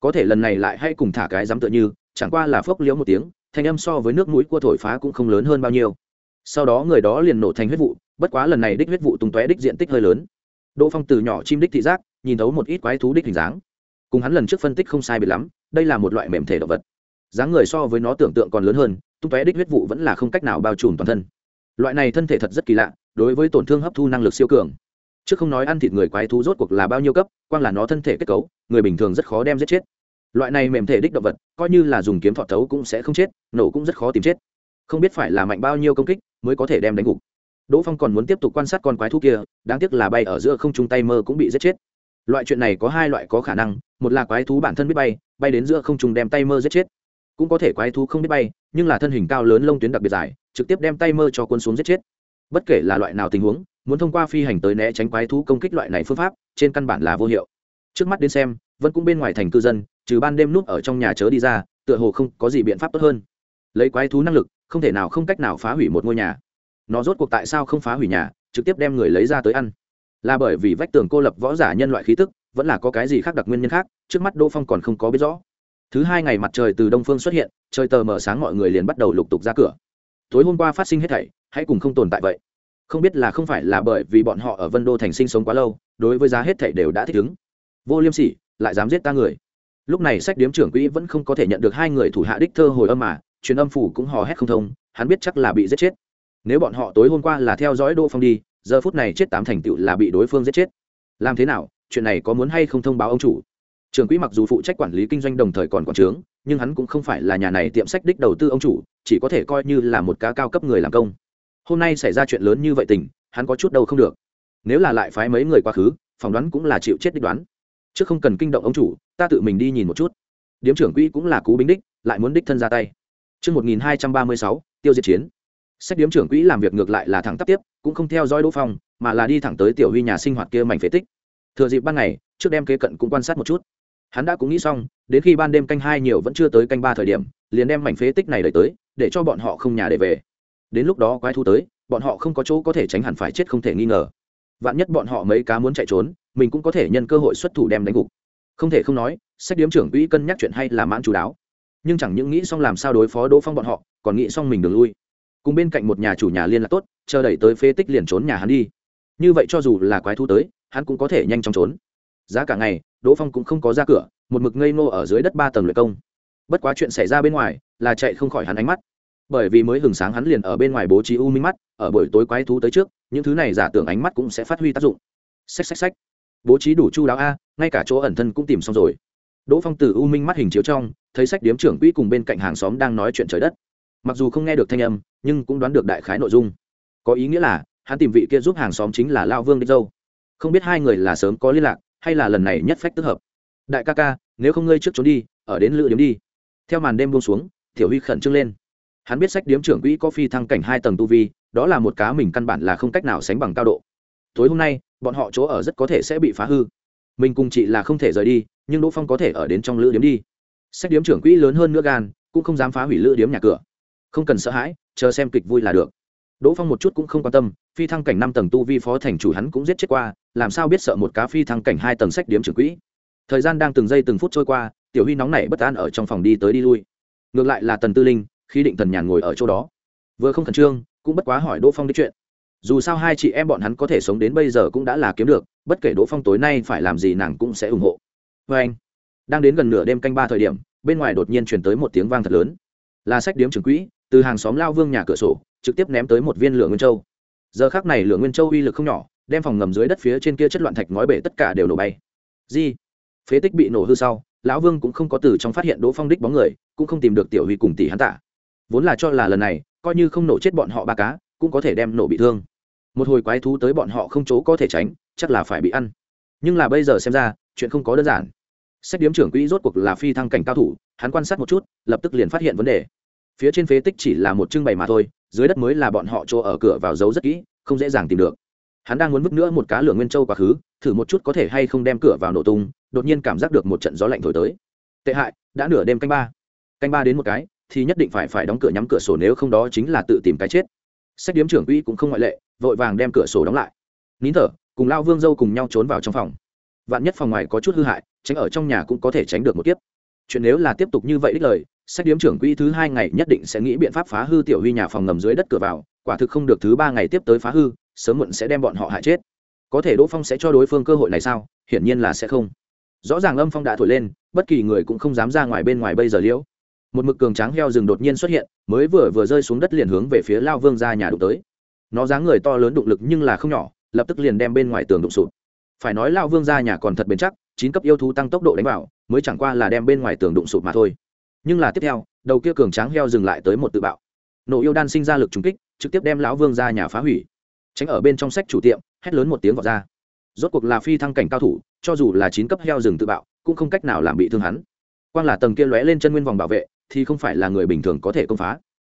Có thể lần này lại hay cùng thả cái dám tựa như, chẳng qua là phốc liễu một tiếng, thanh âm so với nước mũi cua thổi phá cũng không lớn hơn bao nhiêu sau đó người đó liền nổ thành huyết vụ, bất quá lần này đích huyết vụ tung tóe đích diện tích hơi lớn. Đỗ phong từ nhỏ chim đích thị giác, nhìn thấu một ít quái thú đích hình dáng. Cùng hắn lần trước phân tích không sai biệt lắm, đây là một loại mềm thể động vật. Dáng người so với nó tưởng tượng còn lớn hơn, tung tóe đích huyết vụ vẫn là không cách nào bao trùm toàn thân. Loại này thân thể thật rất kỳ lạ, đối với tổn thương hấp thu năng lực siêu cường. Chứ không nói ăn thịt người quái thú rốt cuộc là bao nhiêu cấp, quang là nó thân thể kết cấu, người bình thường rất khó đem giết chết. Loại này mềm thể đích động vật, coi như là dùng kiếm thọ thấu cũng sẽ không chết, nổ cũng rất khó tìm chết. Không biết phải là mạnh bao nhiêu công kích mới có thể đem đánh gục. Đỗ phong còn muốn tiếp tục quan sát con quái thú kia, đáng tiếc là bay ở giữa không trung tay mơ cũng bị giết chết. Loại chuyện này có hai loại có khả năng, một là quái thú bản thân biết bay bay đến giữa không trung đem tay mơ giết chết. Cũng có thể quái thú không biết bay, nhưng là thân hình cao lớn lông tuyến đặc biệt dài, trực tiếp đem tay mơ cho quân xuống giết chết. Bất kể là loại nào tình huống, muốn thông qua phi hành tới né tránh quái thú công kích loại này phương pháp, trên căn bản là vô hiệu. Trước mắt đến xem, vẫn cũng bên ngoài thành cư dân, trừ ban đêm núp ở trong nhà chớ đi ra, tựa hồ không có gì biện pháp tốt hơn lấy quái thú năng lực, không thể nào không cách nào phá hủy một ngôi nhà. Nó rốt cuộc tại sao không phá hủy nhà, trực tiếp đem người lấy ra tới ăn. Là bởi vì vách tường cô lập võ giả nhân loại khí tức, vẫn là có cái gì khác đặc nguyên nhân khác, trước mắt đỗ phong còn không có biết rõ. Thứ hai ngày mặt trời từ đông phương xuất hiện, trời tờ mờ sáng mọi người liền bắt đầu lục tục ra cửa. Tối hôm qua phát sinh hết thảy, hãy cùng không tồn tại vậy. Không biết là không phải là bởi vì bọn họ ở vân đô thành sinh sống quá lâu, đối với giá hết thảy đều đã thích ứng. Vô liêm sỉ, lại dám giết ta người. Lúc này sách điếm trưởng quỹ vẫn không có thể nhận được hai người thủ hạ đích thơ hồi âm mà truyền âm phủ cũng hò hét không thông, hắn biết chắc là bị giết chết. Nếu bọn họ tối hôm qua là theo dõi đỗ phong đi, giờ phút này chết tám thành tựu là bị đối phương giết chết. Làm thế nào, chuyện này có muốn hay không thông báo ông chủ? Trường quỹ mặc dù phụ trách quản lý kinh doanh đồng thời còn quản trướng, nhưng hắn cũng không phải là nhà này tiệm sách đích đầu tư ông chủ, chỉ có thể coi như là một cá cao cấp người làm công. Hôm nay xảy ra chuyện lớn như vậy tình, hắn có chút đâu không được. Nếu là lại phái mấy người quá khứ, phỏng đoán cũng là chịu chết đích đoán. Chứ không cần kinh động ông chủ, ta tự mình đi nhìn một chút. Điếm trưởng quỹ cũng là cú bính đích, lại muốn đích thân ra tay. Trước 1236, tiêu diệt chiến. Sách điếm trưởng quỹ làm việc ngược lại là thẳng tắp tiếp, cũng không theo dõi Đỗ Phong, mà là đi thẳng tới tiểu huy nhà sinh hoạt kia mảnh phế tích. Thừa dịp ban ngày, trước đem kế cận cũng quan sát một chút. Hắn đã cũng nghĩ xong, đến khi ban đêm canh hai nhiều vẫn chưa tới canh ba thời điểm, liền đem mảnh phế tích này đẩy tới, để cho bọn họ không nhà để về. Đến lúc đó quái thu tới, bọn họ không có chỗ có thể tránh hẳn phải chết không thể nghi ngờ. Vạn nhất bọn họ mấy cá muốn chạy trốn, mình cũng có thể nhân cơ hội xuất thủ đem đánh gục. Không thể không nói, sách điếm trưởng quỹ cân nhắc chuyện hay là mãn chú đáo nhưng chẳng những nghĩ xong làm sao đối phó đỗ phong bọn họ, còn nghĩ xong mình đường lui. Cùng bên cạnh một nhà chủ nhà liên lạc tốt, chờ đẩy tới phế tích liền trốn nhà hắn đi. Như vậy cho dù là quái thú tới, hắn cũng có thể nhanh chóng trốn. Giá cả ngày, đỗ phong cũng không có ra cửa, một mực ngây ngô ở dưới đất ba tầng luyện công. Bất quá chuyện xảy ra bên ngoài, là chạy không khỏi hắn ánh mắt. Bởi vì mới hừng sáng hắn liền ở bên ngoài bố trí u minh mắt, ở buổi tối quái thú tới trước, những thứ này giả tưởng ánh mắt cũng sẽ phát huy tác dụng. Xách xách xách. Bố trí đủ chu đáo a, ngay cả chỗ ẩn thân cũng tìm xong rồi đỗ phong từ u minh mắt hình chiếu trong, thấy sách điếm trưởng quỹ cùng bên cạnh hàng xóm đang nói chuyện trời đất. Mặc dù không nghe được thanh âm, nhưng cũng đoán được đại khái nội dung. Có ý nghĩa là, hắn tìm vị kia giúp hàng xóm chính là lao vương đích dâu. Không biết hai người là sớm có liên lạc, hay là lần này nhất phách tức hợp. Đại ca ca, nếu không ngơi trước trốn đi, ở đến lựa điếm đi. Theo màn đêm buông xuống, tiểu huy khẩn trương lên. Hắn biết sách điếm trưởng quỹ có phi thăng cảnh hai tầng tu vi, đó là một cá mình căn bản là không cách nào sánh bằng cao độ. Tối hôm nay, bọn họ chỗ ở rất có thể sẽ bị phá hư mình cùng chị là không thể rời đi, nhưng đỗ phong có thể ở đến trong lữ điếm đi. Sách điếm trưởng quỹ lớn hơn nữa gan, cũng không dám phá hủy lữ điếm nhà cửa. Không cần sợ hãi, chờ xem kịch vui là được. Đỗ phong một chút cũng không quan tâm, phi thăng cảnh năm tầng tu vi phó thành chủ hắn cũng giết chết qua, làm sao biết sợ một cá phi thăng cảnh hai tầng sách điếm trưởng quỹ. Thời gian đang từng giây từng phút trôi qua, tiểu huy nóng nảy bất an ở trong phòng đi tới đi lui. Ngược lại là tần tư linh khi định thần nhàn ngồi ở chỗ đó. Vừa không khẩn trương, cũng bất quá hỏi đỗ phong đi chuyện. Dù sao hai chị em bọn hắn có thể sống đến bây giờ cũng đã là kiếm được bất kể đỗ phong tối nay phải làm gì nàng cũng sẽ ủng hộ. Vê anh, đang đến gần nửa đêm canh ba thời điểm, bên ngoài đột nhiên chuyển tới một tiếng vang thật lớn. Là sách điếm trưởng quỹ, từ hàng xóm lao vương nhà cửa sổ, trực tiếp ném tới một viên lửa nguyên châu. Giờ khác này lửa nguyên châu uy lực không nhỏ, đem phòng ngầm dưới đất phía trên kia chất loạn thạch ngói bể tất cả đều nổ bay. Di, phế tích bị nổ hư sau, lão vương cũng không có từ trong phát hiện đỗ phong đích bóng người, cũng không tìm được tiểu huy cùng tỷ hắn tả. Vốn là cho là lần này, coi như không nổ chết bọn họ ba cá, cũng có thể đem nổ bị thương. Một hồi quái thú tới bọn họ không chỗ có thể tránh chắc là phải bị ăn. Nhưng là bây giờ xem ra, chuyện không có đơn giản. Sách điếm trưởng quỹ rốt cuộc là phi thăng cảnh cao thủ, hắn quan sát một chút, lập tức liền phát hiện vấn đề. Phía trên phế tích chỉ là một trưng bày mà thôi, dưới đất mới là bọn họ chỗ ở cửa vào dấu rất kỹ, không dễ dàng tìm được. Hắn đang muốn vứt nữa một cá lửa nguyên châu quá khứ, thử một chút có thể hay không đem cửa vào nổ tung, đột nhiên cảm giác được một trận gió lạnh thổi tới. Tệ hại, đã nửa đêm canh ba. Canh ba đến một cái, thì nhất định phải phải đóng cửa nhắm cửa sổ nếu không đó chính là tự tìm cái chết. Sách điếm trưởng quỹ cũng không ngoại lệ, vội vàng đem cửa sổ đóng lại. Nín thở cùng lao vương dâu cùng nhau trốn vào trong phòng. Vạn nhất phòng ngoài có chút hư hại, tránh ở trong nhà cũng có thể tránh được một kiếp. Chuyện nếu là tiếp tục như vậy đích lời, sách điếm trưởng quỹ thứ hai ngày nhất định sẽ nghĩ biện pháp phá hư tiểu huy nhà phòng ngầm dưới đất cửa vào, quả thực không được thứ ba ngày tiếp tới phá hư, sớm muộn sẽ đem bọn họ hại chết. Có thể đỗ phong sẽ cho đối phương cơ hội này sao? Hiển nhiên là sẽ không. Rõ ràng âm phong đã thổi lên, bất kỳ người cũng không dám ra ngoài bên ngoài bây giờ liễu. Một mực cường tráng heo rừng đột nhiên xuất hiện, mới vừa vừa rơi xuống đất liền hướng về phía lao vương ra nhà đụng tới. Nó dáng người to lớn đụng lực nhưng là không nhỏ lập tức liền đem bên ngoài tường đụng sụp phải nói lao vương ra nhà còn thật bền chắc, chín cấp yêu thú tăng tốc độ đánh vào, mới chẳng qua là đem bên ngoài tường đụng sụp mà thôi. Nhưng là tiếp theo, đầu kia cường tráng heo dừng lại tới một tự bạo. Nổ yêu đan sinh ra lực trúng kích, trực tiếp đem lão vương ra nhà phá hủy. Tránh ở bên trong sách chủ tiệm, hét lớn một tiếng vọt ra. Rốt cuộc là phi thăng cảnh cao thủ, cho dù là chín cấp heo rừng tự bạo, cũng không cách nào làm bị thương hắn. Quang là tầng kia lóe lên chân nguyên vòng bảo vệ, thì không phải là người bình thường có thể công phá.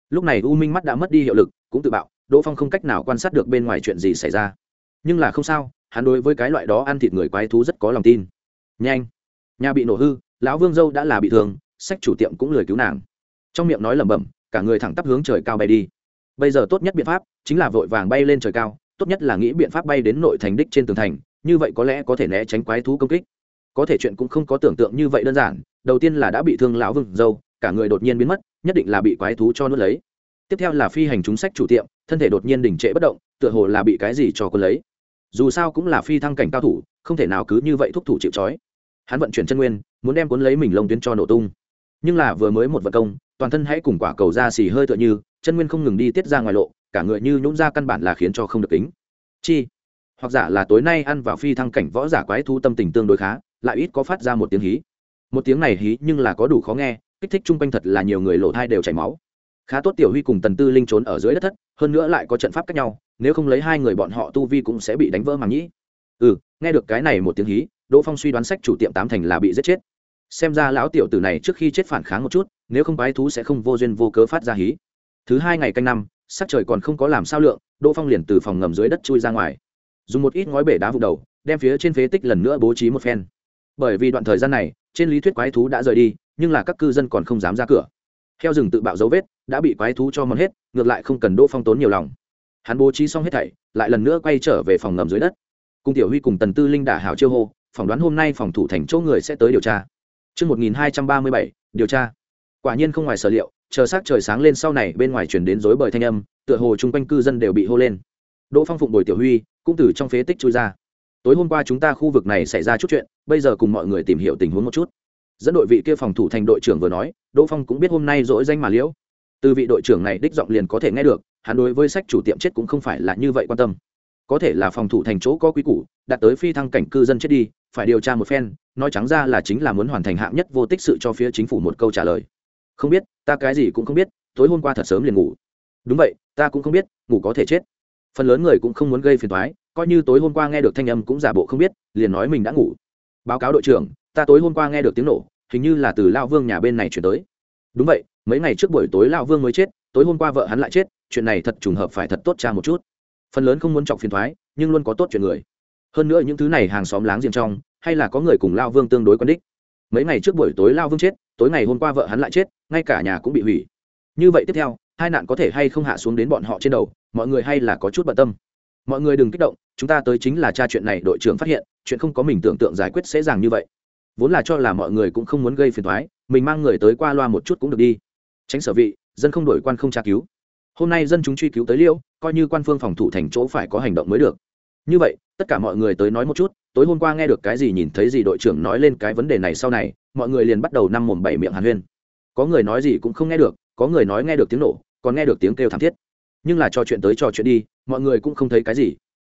Lúc này u minh mắt đã mất đi hiệu lực, cũng tự bạo, đỗ phong không cách nào quan sát được bên ngoài chuyện gì xảy ra nhưng là không sao, hắn đối với cái loại đó ăn thịt người quái thú rất có lòng tin. Nhanh. Nhà bị nổ hư, lão vương dâu đã là bị thương, sách chủ tiệm cũng lười cứu nàng. Trong miệng nói lẩm bẩm, cả người thẳng tắp hướng trời cao bay đi. Bây giờ tốt nhất biện pháp chính là vội vàng bay lên trời cao, tốt nhất là nghĩ biện pháp bay đến nội thành đích trên tường thành, như vậy có lẽ có thể né tránh quái thú công kích. Có thể chuyện cũng không có tưởng tượng như vậy đơn giản, đầu tiên là đã bị thương lão vương dâu, cả người đột nhiên biến mất, nhất định là bị quái thú cho nuốt lấy. Tiếp theo là phi hành chúng sách chủ tiệm, thân thể đột nhiên đình trệ bất động, tựa hồ là bị cái gì cho quân lấy dù sao cũng là phi thăng cảnh cao thủ, không thể nào cứ như vậy thúc thủ chịu trói. Hắn vận chuyển chân nguyên, muốn đem cuốn lấy mình lông tuyến cho nổ tung. Nhưng là vừa mới một vận công, toàn thân hãy cùng quả cầu ra xì hơi tựa như, chân nguyên không ngừng đi tiết ra ngoài lộ, cả người như nhũng ra căn bản là khiến cho không được tính chi? Hoặc giả là tối nay ăn vào phi thăng cảnh võ giả quái thu tâm tình tương đối khá, lại ít có phát ra một tiếng hí. Một tiếng này hí nhưng là có đủ khó nghe, kích thích chung quanh thật là nhiều người lộ thai đều chảy máu. Khá tốt tiểu huy cùng tần tư linh trốn ở dưới đất thất, hơn nữa lại có trận pháp cách nhau nếu không lấy hai người bọn họ tu vi cũng sẽ bị đánh vỡ màng nhĩ. Ừ nghe được cái này một tiếng hí, đỗ phong suy đoán sách chủ tiệm tám thành là bị giết chết. Xem ra lão tiểu tử này trước khi chết phản kháng một chút, nếu không quái thú sẽ không vô duyên vô cớ phát ra hí. Thứ hai ngày canh năm, sắc trời còn không có làm sao lượng, đỗ phong liền từ phòng ngầm dưới đất chui ra ngoài. Dùng một ít ngói bể đá vụ đầu, đem phía trên phế tích lần nữa bố trí một phen. Bởi vì đoạn thời gian này, trên lý thuyết quái thú đã rời đi, nhưng là các cư dân còn không dám ra cửa. Heo rừng tự bạo dấu vết, đã bị quái thú cho mòn hết, ngược lại không cần đỗ phong tốn nhiều lòng hắn bố trí xong hết thảy lại lần nữa quay trở về phòng ngầm dưới đất. Cung tiểu huy cùng tần tư linh đả hảo chiêu hô phỏng đoán hôm nay phòng thủ thành chỗ người sẽ tới điều tra. Trước 1237, điều tra. Quả nhiên không ngoài sở liệu, chờ s trời sáng lên sau này bên ngoài chuyển đến rối bời thanh âm tựa hồ chung quanh cư dân đều bị hô lên. Đỗ phong phụng bồi tiểu huy cũng từ trong phế tích chui ra. Tối hôm qua chúng ta khu vực này xảy ra chút chuyện bây giờ cùng mọi người tìm hiểu tình huống một chút. Dẫn đội vị kia phòng thủ thành đội trưởng vừa nói đỗ phong cũng biết hôm nay dỗi danh mà liễu. Từ vị đội trưởng này đích giọng liền có thể nghe được hắn đối với sách chủ tiệm chết cũng không phải là như vậy quan tâm. Có thể là phòng thủ thành chỗ có quý củ, đạt tới phi thăng cảnh cư dân chết đi, phải điều tra một phen, nói trắng ra là chính là muốn hoàn thành hạng nhất vô tích sự cho phía chính phủ một câu trả lời. Không biết, ta cái gì cũng không biết, tối hôm qua thật sớm liền ngủ. Đúng vậy, ta cũng không biết, ngủ có thể chết. Phần lớn người cũng không muốn gây phiền thoái coi như tối hôm qua nghe được thanh âm cũng giả bộ không biết, liền nói mình đã ngủ. Báo cáo đội trưởng, ta tối hôm qua nghe được tiếng nổ, hình như là từ lao vương nhà bên này chuyển tới. Đúng vậy, mấy ngày trước buổi tối lao vương mới chết, tối hôm qua vợ hắn lại chết chuyện này thật trùng hợp phải thật tốt cha một chút. Phần lớn không muốn chọc phiền thoái, nhưng luôn có tốt chuyện người. Hơn nữa những thứ này hàng xóm láng giềng trong, hay là có người cùng lao vương tương đối quen đích. Mấy ngày trước buổi tối lao vương chết, tối ngày hôm qua vợ hắn lại chết, ngay cả nhà cũng bị hủy. Như vậy tiếp theo, hai nạn có thể hay không hạ xuống đến bọn họ trên đầu, mọi người hay là có chút bận tâm. Mọi người đừng kích động, chúng ta tới chính là tra chuyện này đội trưởng phát hiện, chuyện không có mình tưởng tượng giải quyết dễ dàng như vậy. Vốn là cho là mọi người cũng không muốn gây phiền thoái, mình mang người tới qua loa một chút cũng được đi. Tránh sở vị, dân không đổi quan không tra cứu hôm nay dân chúng truy cứu tới liêu, coi như quan phương phòng thủ thành chỗ phải có hành động mới được. Như vậy, tất cả mọi người tới nói một chút, tối hôm qua nghe được cái gì nhìn thấy gì đội trưởng nói lên cái vấn đề này sau này, mọi người liền bắt đầu năm mồm bảy miệng hàn huyên. Có người nói gì cũng không nghe được, có người nói nghe được tiếng nổ, còn nghe được tiếng kêu thảm thiết. Nhưng là trò chuyện tới trò chuyện đi, mọi người cũng không thấy cái gì.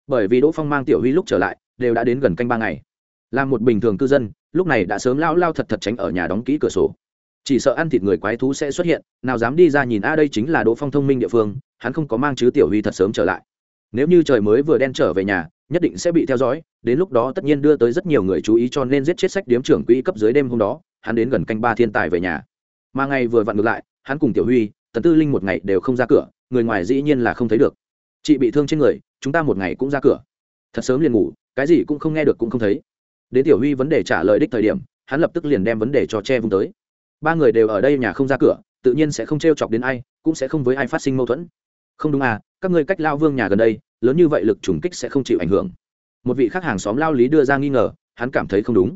Bởi vì đỗ phong mang tiểu huy lúc trở lại, đều đã đến gần canh ba ngày. Là một bình thường cư dân, lúc này đã sớm lao lao thật thật tránh ở nhà đóng kỹ cửa sổ chỉ sợ ăn thịt người quái thú sẽ xuất hiện, nào dám đi ra nhìn, a, đây chính là đỗ phong thông minh địa phương, hắn không có mang chứ tiểu huy thật sớm trở lại. Nếu như trời mới vừa đen trở về nhà, nhất định sẽ bị theo dõi, đến lúc đó tất nhiên đưa tới rất nhiều người chú ý cho nên giết chết sách điếm trưởng quỹ cấp dưới đêm hôm đó, hắn đến gần canh ba thiên tài về nhà. Mà ngày vừa vặn ngược lại, hắn cùng tiểu huy, tần tư linh một ngày đều không ra cửa, người ngoài dĩ nhiên là không thấy được. Chị bị thương trên người, chúng ta một ngày cũng ra cửa. Thật sớm liền ngủ, cái gì cũng không nghe được cũng không thấy. Đến tiểu huy vấn đề trả lời đích thời điểm, hắn lập tức liền đem vấn đề cho che vung tới ba người đều ở đây nhà không ra cửa, tự nhiên sẽ không t r e o chọc đến ai, cũng sẽ không với ai phát sinh mâu thuẫn. Không đúng à các ngươi cách lao vương nhà gần đây, lớn như vậy lực trùng kích sẽ không chịu ảnh hưởng. Một vị khách hàng xóm lao lý đưa ra nghi ngờ, hắn cảm thấy không đúng.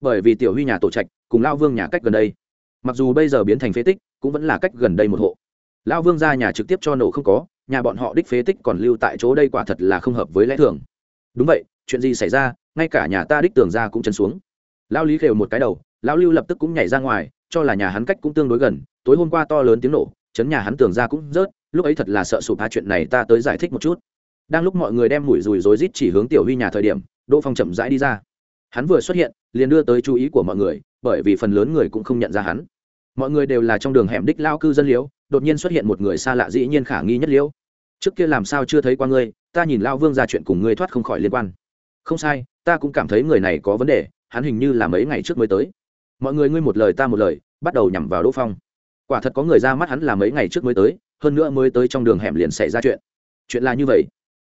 Bởi vì tiểu huy nhà tổ trạch cùng lao vương nhà cách gần đây, mặc dù bây giờ biến thành phế tích, cũng vẫn là cách gần đây một hộ. Lao vương ra nhà trực tiếp cho nổ không có, nhà bọn họ đích phế tích còn lưu tại chỗ đây quả thật là không hợp với lẽ thường. Đúng vậy, chuyện gì xảy ra, ngay cả nhà ta đích tường ra cũng chân xuống. Lao lý khều một cái đầu, lao lưu lập tức cũng nhảy ra ngoài cho là nhà hắn cách cũng tương đối gần, tối hôm qua to lớn tiếng nổ, chấn nhà hắn tường ra cũng rớt, lúc ấy thật là sợ sụp hai chuyện này ta tới giải thích một chút. Đang lúc mọi người đem mũi rùi rối rít chỉ hướng tiểu huy nhà thời điểm, đỗ phong chậm rãi đi ra. Hắn vừa xuất hiện, liền đưa tới chú ý của mọi người, bởi vì phần lớn người cũng không nhận ra hắn. Mọi người đều là trong đường hẻm đích lao cư dân liễu, đột nhiên xuất hiện một người xa lạ dĩ nhiên khả nghi nhất liễu. Trước kia làm sao chưa thấy qua ngươi, ta nhìn lao vương ra chuyện cùng ngươi thoát không khỏi liên quan. Không sai, ta cũng cảm thấy người này có vấn đề, hắn hình như là mấy ngày trước mới tới mọi người ngươi một lời ta một lời, bắt đầu nhằm vào đỗ phong. Quả thật có người ra mắt hắn là mấy ngày trước mới tới, hơn nữa mới tới trong đường hẻm liền xảy ra chuyện. Chuyện là như vậy.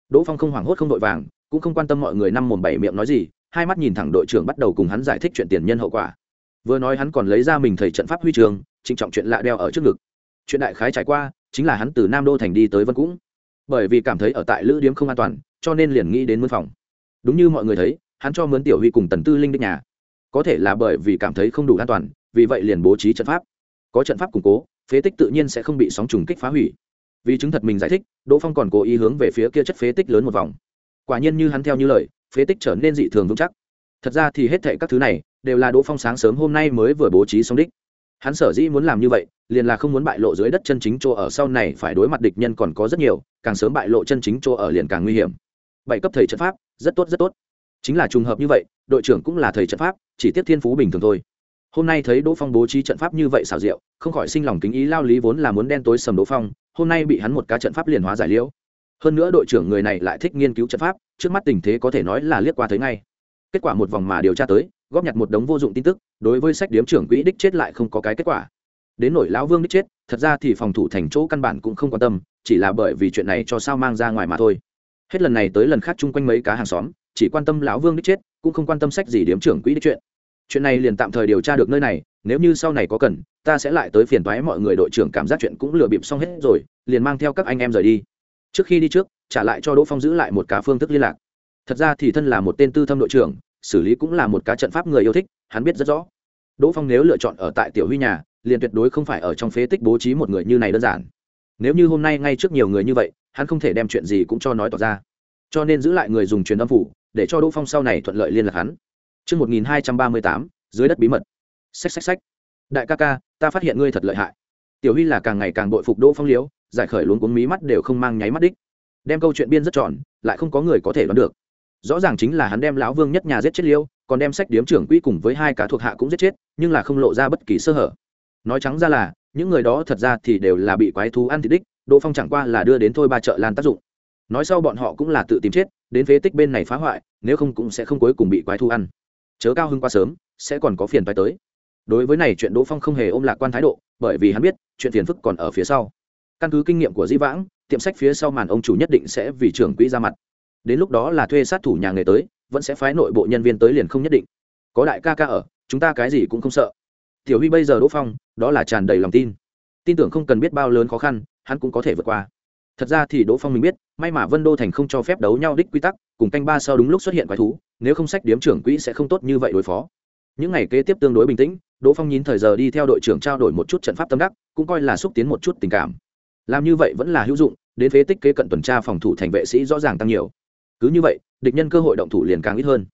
Đỗ phong không hoảng hốt không vội vàng, cũng không quan tâm mọi người năm mồm bảy miệng nói gì, hai mắt nhìn thẳng đội trưởng bắt đầu cùng hắn giải thích chuyện tiền nhân hậu quả. Vừa nói hắn còn lấy ra mình thầy trận pháp huy trường, trịnh trọng chuyện lạ đeo ở trước ngực. Chuyện đại khái trải qua, chính là hắn từ nam đô thành đi tới vân cũng bởi vì cảm thấy ở tại lữ điếm không an toàn, cho nên liền nghĩ đến mướn phòng. Đúng như mọi người thấy, hắn cho mướn tiểu huy cùng tần tư linh đích nhà có thể là bởi vì cảm thấy không đủ an toàn, vì vậy liền bố trí trận pháp. Có trận pháp củng cố, phế tích tự nhiên sẽ không bị sóng trùng kích phá hủy. Vì chứng thật mình giải thích, đỗ phong còn cố ý hướng về phía kia chất phế tích lớn một vòng. Quả nhiên như hắn theo như lời, phế tích trở nên dị thường vững chắc. Thật ra thì hết thệ các thứ này đều là đỗ phong sáng sớm hôm nay mới vừa bố trí xong đích. Hắn sở dĩ muốn làm như vậy, liền là không muốn bại lộ dưới đất chân chính chỗ ở sau này phải đối mặt địch nhân còn có rất nhiều, càng sớm bại lộ chân chính chỗ ở liền càng nguy hiểm. Bảy cấp thầy trận pháp, rất tốt rất tốt chính là trùng hợp như vậy, đội trưởng cũng là thầy trận pháp, chỉ tiếp thiên phú bình thường thôi. Hôm nay thấy đỗ phong bố trí trận pháp như vậy xảo diệu, không khỏi sinh lòng kính ý lao lý vốn là muốn đen tối sầm đỗ phong, hôm nay bị hắn một cá trận pháp liền hóa giải liễu. Hơn nữa đội trưởng người này lại thích nghiên cứu trận pháp, trước mắt tình thế có thể nói là liếc qua thấy ngay. Kết quả một vòng mà điều tra tới, góp nhặt một đống vô dụng tin tức, đối với sách điếm trưởng quỹ đích chết lại không có cái kết quả. Đến nổi lão vương đích chết, thật ra thì phòng thủ thành chỗ căn bản cũng không quan tâm, chỉ là bởi vì chuyện này cho sao mang ra ngoài mà thôi. Hết lần này tới lần khác chung quanh mấy cá hàng xóm chỉ quan tâm lão vương đích chết, cũng không quan tâm sách gì điếm trưởng quỹ đích chuyện. Chuyện này liền tạm thời điều tra được nơi này, nếu như sau này có cần, ta sẽ lại tới phiền toái mọi người đội trưởng cảm giác chuyện cũng lừa bịp xong hết rồi, liền mang theo các anh em rời đi. Trước khi đi trước, trả lại cho đỗ phong giữ lại một cá phương thức liên lạc. Thật ra thì thân là một tên tư thâm đội trưởng, xử lý cũng là một cá trận pháp người yêu thích, hắn biết rất rõ. Đỗ phong nếu lựa chọn ở tại tiểu huy nhà, liền tuyệt đối không phải ở trong phế tích bố trí một người như này đơn giản. Nếu như hôm nay ngay trước nhiều người như vậy, hắn không thể đem chuyện gì cũng cho nói tỏ ra. Cho nên giữ lại người dùng truyền âm phủ để cho đỗ phong sau này thuận lợi liên lạc hắn Chương 1238, dưới đất bí mật. Xách xách xách. Đại ca ca, ta phát hiện ngươi thật lợi hại. Tiểu Huy là càng ngày càng bội phục Đỗ Phong liếu, giải khởi luống cuống mí mắt đều không mang nháy mắt đích. Đem câu chuyện biên rất tròn, lại không có người có thể đoán được. Rõ ràng chính là hắn đem lão Vương nhất nhà giết chết liêu, còn đem sách điếm trưởng quỹ cùng với hai cả thuộc hạ cũng giết chết, nhưng là không lộ ra bất kỳ sơ hở. Nói trắng ra là, những người đó thật ra thì đều là bị quái thú ăn thịt đích, Đỗ Phong chẳng qua là đưa đến thôi ba chợ lan tác dụng. Nói sau bọn họ cũng là tự tìm chết, đến phế tích bên này phá hoại, nếu không cũng sẽ không cuối cùng bị quái thu ăn. Chớ cao hưng quá sớm sẽ còn có phiền phải tới. Đối với này chuyện đỗ phong không hề ôm lạc quan thái độ bởi vì hắn biết chuyện phiền phức còn ở phía sau. Căn cứ kinh nghiệm của di vãng tiệm sách phía sau màn ông chủ nhất định sẽ vì trưởng quỹ ra mặt. Đến lúc đó là thuê sát thủ nhà nghề tới vẫn sẽ phái nội bộ nhân viên tới liền không nhất định. Có đại ca ca ở chúng ta cái gì cũng không sợ. Tiểu huy bây giờ đỗ phong đó là tràn đầy lòng tin. Tin tưởng không cần biết bao lớn khó khăn hắn cũng có thể vượt qua thật ra thì đỗ phong mình biết, may mà vân đô thành không cho phép đấu nhau đích quy tắc, cùng canh ba sau đúng lúc xuất hiện quái thú, nếu không sách điếm trưởng quỹ sẽ không tốt như vậy đối phó. Những ngày kế tiếp tương đối bình tĩnh, đỗ phong nhìn thời giờ đi theo đội trưởng trao đổi một chút trận pháp tâm đắc, cũng coi là xúc tiến một chút tình cảm. Làm như vậy vẫn là hữu dụng, đến phế tích kế cận tuần tra phòng thủ thành vệ sĩ rõ ràng tăng nhiều. Cứ như vậy, địch nhân cơ hội động thủ liền càng ít hơn.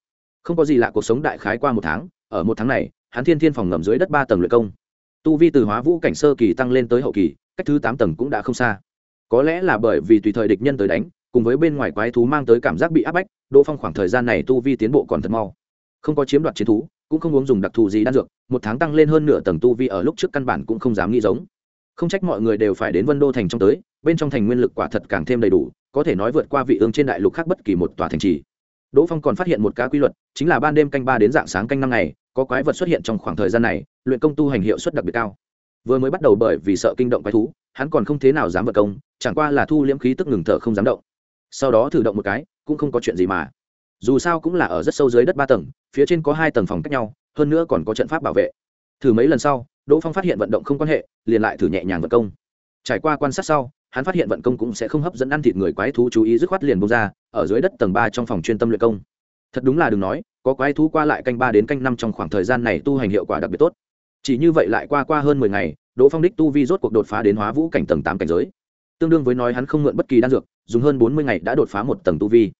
Không có gì lạ cuộc sống đại khái qua một tháng, ở một tháng này, hắn thiên thiên phòng ngầm dưới đất ba tầng luyện công. Tu vi từ hóa vũ cảnh sơ kỳ tăng lên tới hậu kỳ, cách thứ tám tầng cũng đã không xa có lẽ là bởi vì tùy thời địch nhân tới đánh, cùng với bên ngoài quái thú mang tới cảm giác bị áp bách, đỗ phong khoảng thời gian này tu vi tiến bộ còn thật mau. Không có chiếm đoạt chiến thú, cũng không uống dùng đặc thù gì đan dược, một tháng tăng lên hơn nửa tầng tu vi ở lúc trước căn bản cũng không dám nghĩ giống. Không trách mọi người đều phải đến vân đô thành trong tới, bên trong thành nguyên lực quả thật càng thêm đầy đủ, có thể nói vượt qua vị ương trên đại lục khác bất kỳ một tòa thành trì. Đỗ phong còn phát hiện một cá quy luật, chính là ban đêm canh ba đến dạng sáng canh năm ngày, có quái vật xuất hiện trong khoảng thời gian này, luyện công tu hành hiệu suất đặc biệt cao. Vừa mới bắt đầu bởi vì sợ kinh động quái thú, hắn còn không thế nào dám vật công chẳng qua là thu liễm khí tức ngừng thở không dám động. Sau đó thử động một cái, cũng không có chuyện gì mà. Dù sao cũng là ở rất sâu dưới đất ba tầng, phía trên có hai tầng phòng cách nhau, hơn nữa còn có trận pháp bảo vệ. Thử mấy lần sau, đỗ phong phát hiện vận động không quan hệ, liền lại thử nhẹ nhàng vận công. Trải qua quan sát sau, hắn phát hiện vận công cũng sẽ không hấp dẫn ăn thịt người quái thú chú ý dứt khoát liền bông ra, ở dưới đất tầng ba trong phòng chuyên tâm luyện công. Thật đúng là đừng nói, có quái thú qua lại canh ba đến canh năm trong khoảng thời gian này tu hành hiệu quả đặc biệt tốt. Chỉ như vậy lại qua qua hơn mười ngày, đỗ phong đích tu vi rốt cuộc đột phá đến hóa vũ cảnh tầng tám cảnh giới tương đương với nói hắn không mượn bất kỳ đan dược, dùng hơn bốn mươi ngày đã đột phá một tầng tu vi.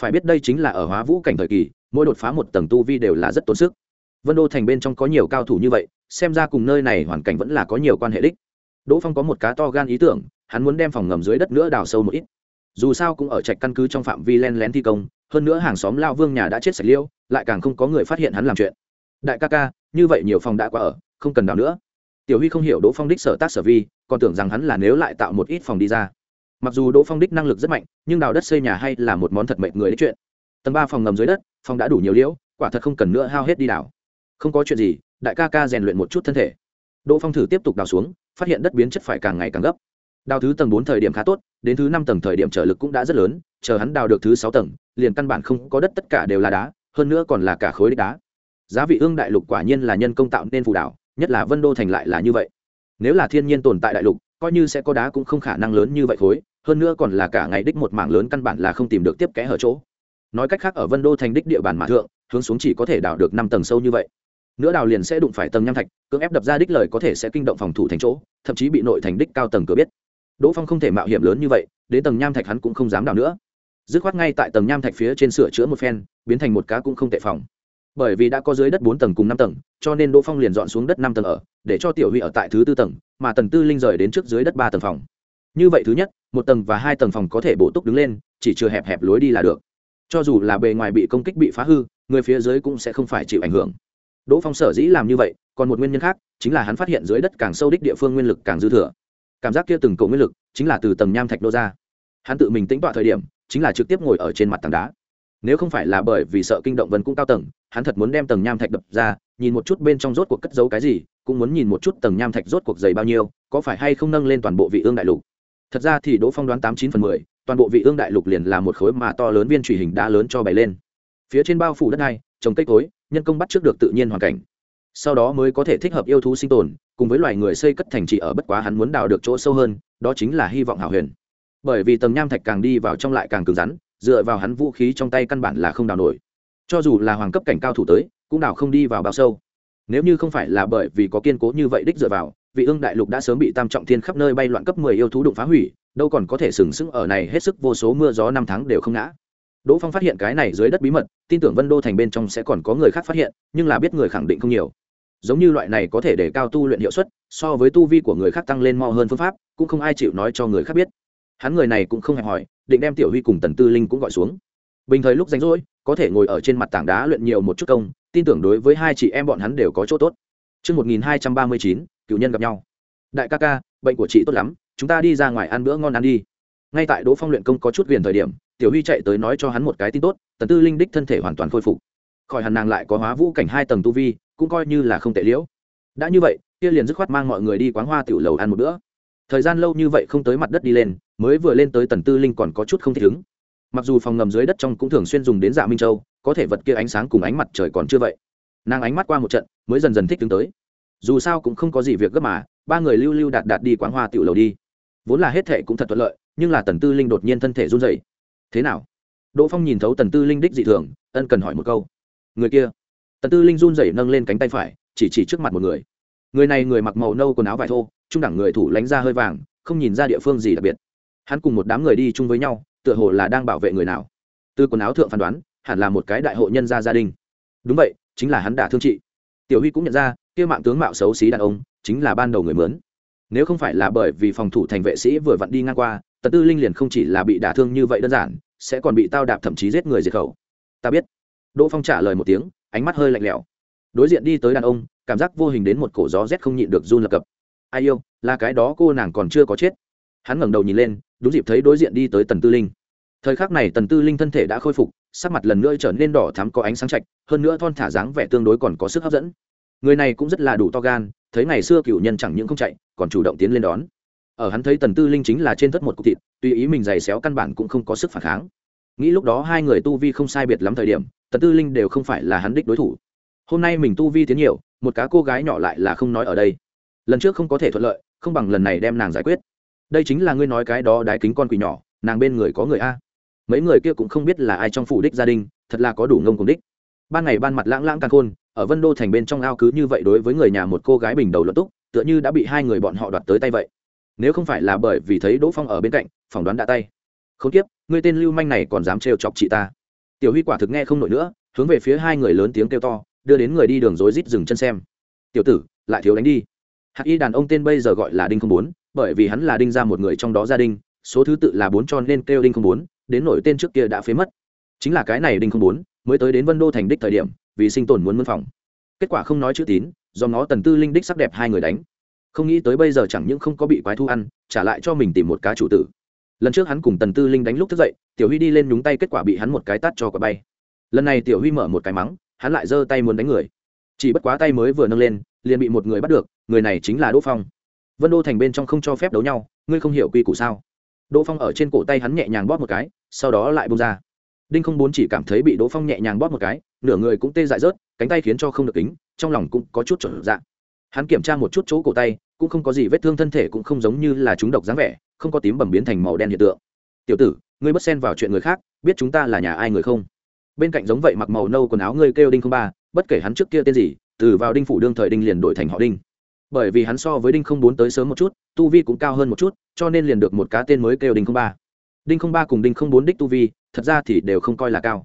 Phải biết đây chính là ở hóa vũ cảnh thời kỳ, mỗi đột phá một tầng tu vi đều là rất tốn sức. Vân đô thành bên trong có nhiều cao thủ như vậy, xem ra cùng nơi này hoàn cảnh vẫn là có nhiều quan hệ đích. Đỗ phong có một cá to gan ý tưởng, hắn muốn đem phòng ngầm dưới đất nữa đào sâu một ít. Dù sao cũng ở trạch căn cứ trong phạm vi len lén thi công, hơn nữa hàng xóm lao vương nhà đã chết sạch liêu, lại càng không có người phát hiện hắn làm chuyện. Đại ca ca, như vậy nhiều phòng đã qua ở, không cần đào nữa tiểu huy không hiểu đỗ phong đích sở tác sở vi, còn tưởng rằng hắn là nếu lại tạo một ít phòng đi ra. Mặc dù đỗ phong đích năng lực rất mạnh, nhưng đào đất xây nhà hay là một món thật mệnh người đích chuyện. Tầng ba phòng ngầm dưới đất, phòng đã đủ nhiều liễu, quả thật không cần nữa hao hết đi đào. Không có chuyện gì, đại ca ca rèn luyện một chút thân thể. Đỗ phong thử tiếp tục đào xuống, phát hiện đất biến chất phải càng ngày càng gấp. Đào thứ tầng bốn thời điểm khá tốt, đến thứ năm tầng thời điểm trở lực cũng đã rất lớn, chờ hắn đào được thứ sáu tầng, liền căn bản không có đất tất cả đều là đá, hơn nữa còn là cả khối đá. Giá vị ương đại lục quả nhiên là nhân công tạo nên phù đảo nhất là vân đô thành lại là như vậy. Nếu là thiên nhiên tồn tại đại lục, coi như sẽ có đá cũng không khả năng lớn như vậy khối, hơn nữa còn là cả ngày đích một mảng lớn căn bản là không tìm được tiếp kẽ hở chỗ. Nói cách khác ở vân đô thành đích địa bàn mà thượng, hướng xuống chỉ có thể đào được năm tầng sâu như vậy. Nữa đào liền sẽ đụng phải tầng nham thạch, cưỡng ép đập ra đích lời có thể sẽ kinh động phòng thủ thành chỗ, thậm chí bị nội thành đích cao tầng cửa biết. Đỗ phong không thể mạo hiểm lớn như vậy, đến tầng nham thạch hắn cũng không dám đào nữa. Dứt khoát ngay tại tầng nham thạch phía trên sửa chữa một phen, biến thành một cá cũng không tệ phòng bởi vì đã có dưới đất bốn tầng cùng năm tầng, cho nên đỗ phong liền dọn xuống đất năm tầng ở, để cho tiểu huy ở tại thứ tư tầng, mà tầng tư linh rời đến trước dưới đất ba tầng phòng. Như vậy thứ nhất, một tầng và hai tầng phòng có thể bổ túc đứng lên, chỉ chưa hẹp hẹp lối đi là được. Cho dù là bề ngoài bị công kích bị phá hư, người phía dưới cũng sẽ không phải chịu ảnh hưởng. Đỗ phong sở dĩ làm như vậy, còn một nguyên nhân khác, chính là hắn phát hiện dưới đất càng sâu đích địa phương nguyên lực càng dư thừa. Cảm giác kia từng cầu nguyên lực, chính là từ tầng nham thạch đô ra. Hắn tự mình tính tọa thời điểm, chính là trực tiếp ngồi ở trên mặt tảng đá. Nếu không phải là bởi vì sợ kinh động vân cũng cao tầng hắn thật muốn đem tầng nham thạch đập ra, nhìn một chút bên trong rốt cuộc cất giấu cái gì, cũng muốn nhìn một chút tầng nham thạch rốt cuộc dày bao nhiêu, có phải hay không nâng lên toàn bộ vị ương đại lục. Thật ra thì đỗ phong đoán tám chín phần mười, toàn bộ vị ương đại lục liền là một khối mà to lớn viên truy hình đá lớn cho bày lên. Phía trên bao phủ đất này, trồng cây cối, nhân công bắt trước được tự nhiên hoàn cảnh. Sau đó mới có thể thích hợp yêu thú sinh tồn, cùng với loài người xây cất thành trì ở bất quá hắn muốn đào được chỗ sâu hơn, đó chính là hy vọng hảo huyền. Bởi vì tầng nham thạch càng đi vào trong lại càng cứng rắn, dựa vào hắn vũ khí trong tay căn bản là không đào nổi cho dù là hoàng cấp cảnh cao thủ tới, cũng đảo không đi vào bao sâu. Nếu như không phải là bởi vì có kiên cố như vậy đích dựa vào, vị ương đại lục đã sớm bị tam trọng thiên khắp nơi bay loạn cấp mười yêu thú đụng phá hủy, đâu còn có thể sừng sững ở này hết sức vô số mưa gió năm tháng đều không ngã. Đỗ phong phát hiện cái này dưới đất bí mật, tin tưởng vân đô thành bên trong sẽ còn có người khác phát hiện, nhưng là biết người khẳng định không nhiều. Giống như loại này có thể để cao tu luyện hiệu suất, so với tu vi của người khác tăng lên mo hơn phương pháp, cũng không ai chịu nói cho người khác biết. Hắn người này cũng không hẹp hỏi, định đem tiểu huy cùng tần tư linh cũng gọi xuống bình thời lúc rảnh rỗi có thể ngồi ở trên mặt tảng đá luyện nhiều một chút công tin tưởng đối với hai chị em bọn hắn đều có chỗ tốt Trước 1239, cựu nhân gặp nhau. Đại ca ca, bệnh của chị tốt lắm, chúng ta đi ra ngoài ăn bữa ngon ăn đi. Ngay tại Đỗ Phong luyện công có chút viền thời điểm, Tiểu Huy chạy tới nói cho hắn một cái tin tốt, Tần Tư Linh đích thân thể hoàn toàn khôi phục. Khỏi hẳn nàng lại có hóa vũ cảnh hai tầng tu vi, cũng coi như là không tệ liễu. Đã như vậy, kia liền dứt khoát mang mọi người đi quán hoa tiểu lầu ăn một bữa. Thời gian lâu như vậy không tới mặt đất đi lên, mới vừa lên tới Tần Tư Linh còn có chút không thích ứng mặc dù phòng ngầm dưới đất trong cũng thường xuyên dùng đến dạ minh châu, có thể vật kia ánh sáng cùng ánh mặt trời còn chưa vậy. Nàng ánh mắt qua một trận, mới dần dần thích đứng tới. Dù sao cũng không có gì việc gấp mà, ba người lưu lưu đạt đạt đi quán hoa tiểu lầu đi. Vốn là hết thệ cũng thật thuận lợi, nhưng là tần tư linh đột nhiên thân thể run dậy thế nào? Đỗ phong nhìn thấu tần tư linh đích dị thường, ân cần hỏi một câu. Người kia? Tần tư linh run dậy nâng lên cánh tay phải, chỉ chỉ trước mặt một người. Người này người mặc màu nâu quần áo vải thô, trung đẳng người thủ lánh ra hơi vàng, không nhìn ra địa phương gì đặc biệt. Hắn cùng một đám người đi chung với nhau tựa hồ là đang bảo vệ người nào. Từ quần áo thượng phán đoán, hẳn là một cái đại hội nhân gia gia đình. Đúng vậy, chính là hắn đả thương chị tiểu huy cũng nhận ra, kia mạng tướng mạo xấu xí đàn ông, chính là ban đầu người mướn. Nếu không phải là bởi vì phòng thủ thành vệ sĩ vừa vặn đi ngang qua, tần tư linh liền không chỉ là bị đả thương như vậy đơn giản, sẽ còn bị tao đạp thậm chí giết người diệt khẩu. Ta biết. Đỗ phong trả lời một tiếng, ánh mắt hơi lạnh lẽo. Đối diện đi tới đàn ông, cảm giác vô hình đến một cổ gió rét không nhịn được run lập cập. Ai yêu, là cái đó cô nàng còn chưa có chết. Hắn ngẩng đầu nhìn lên đúng dịp thấy đối diện đi tới tần tư linh. Thời khắc này tần tư linh thân thể đã khôi phục, sắc mặt lần nữa trở nên đỏ thắm có ánh sáng chạch hơn nữa thon thả dáng vẻ tương đối còn có sức hấp dẫn. Người này cũng rất là đủ to gan, thấy ngày xưa cựu nhân chẳng những không chạy, còn chủ động tiến lên đón. Ở hắn thấy tần tư linh chính là trên thất một cục thịt, tùy ý mình giày xéo căn bản cũng không có sức phản kháng. Nghĩ lúc đó hai người tu vi không sai biệt lắm thời điểm, tần tư linh đều không phải là hắn đích đối thủ. Hôm nay mình tu vi tiến nhiều, một cá cô gái nhỏ lại là không nói ở đây. Lần trước không có thể thuận lợi, không bằng lần này đem nàng giải quyết đây chính là ngươi nói cái đó đái kính con quỷ nhỏ, nàng bên người có người a. Mấy người kia cũng không biết là ai trong phủ đích gia đình, thật là có đủ ngông cùng đích. Ban ngày ban mặt lãng lãng càng khôn, ở vân đô thành bên trong ao cứ như vậy đối với người nhà một cô gái bình đầu luận túc, tựa như đã bị hai người bọn họ đoạt tới tay vậy. Nếu không phải là bởi vì thấy đỗ phong ở bên cạnh, phỏng đoán đã tay. Không tiếp người tên lưu manh này còn dám trêu chọc chị ta. Tiểu huy quả thực nghe không nổi nữa, hướng về phía hai người lớn tiếng kêu to, đưa đến người đi đường rối rít dừng chân xem. Tiểu tử, lại thiếu đánh đi. Hạt y đàn ông tên bây giờ gọi là đinh không bốn bởi vì hắn là đinh ra một người trong đó gia đình số thứ tự là bốn cho nên kêu đinh không bốn, đến nổi tên trước kia đã phế mất. Chính là cái này đinh không bốn, mới tới đến vân đô thành đích thời điểm, vì sinh tồn muốn mân phòng. Kết quả không nói chữ tín, do nó tần tư linh đích sắc đẹp hai người đánh. Không nghĩ tới bây giờ chẳng những không có bị quái thu ăn, trả lại cho mình tìm một cá chủ tử. Lần trước hắn cùng tần tư linh đánh lúc thức dậy, tiểu huy đi lên nhúng tay kết quả bị hắn một cái tát cho quả bay. Lần này tiểu huy mở một cái mắng, hắn lại giơ tay muốn đánh người. Chỉ bất quá tay mới vừa nâng lên, liền bị một người bắt được, người này chính là đỗ phong vân đô thành bên trong không cho phép đấu nhau, ngươi không hiểu quy củ sao? Đỗ phong ở trên cổ tay hắn nhẹ nhàng bóp một cái, sau đó lại bông ra. Đinh không bốn chỉ cảm thấy bị đỗ phong nhẹ nhàng bóp một cái, nửa người cũng tê dại rớt, cánh tay khiến cho không được tính trong lòng cũng có chút trở dạng hắn kiểm tra một chút chỗ cổ tay, cũng không có gì vết thương thân thể cũng không giống như là chúng độc dáng vẻ, không có tím bầm biến thành màu đen hiện tượng. Tiểu tử, ngươi bất xen vào chuyện người khác, biết chúng ta là nhà ai người không? Bên cạnh giống vậy mặc màu nâu quần áo ngươi kêu đinh không ba, bất kể hắn trước kia tên gì, từ vào đinh phủ đương thời đinh liền đổi thành họ đinh bởi vì hắn so với đinh không bốn tới sớm một chút, tu vi cũng cao hơn một chút, cho nên liền được một cá tên mới kêu đinh không ba. Đinh không ba cùng đinh không bốn đích tu vi, thật ra thì đều không coi là cao.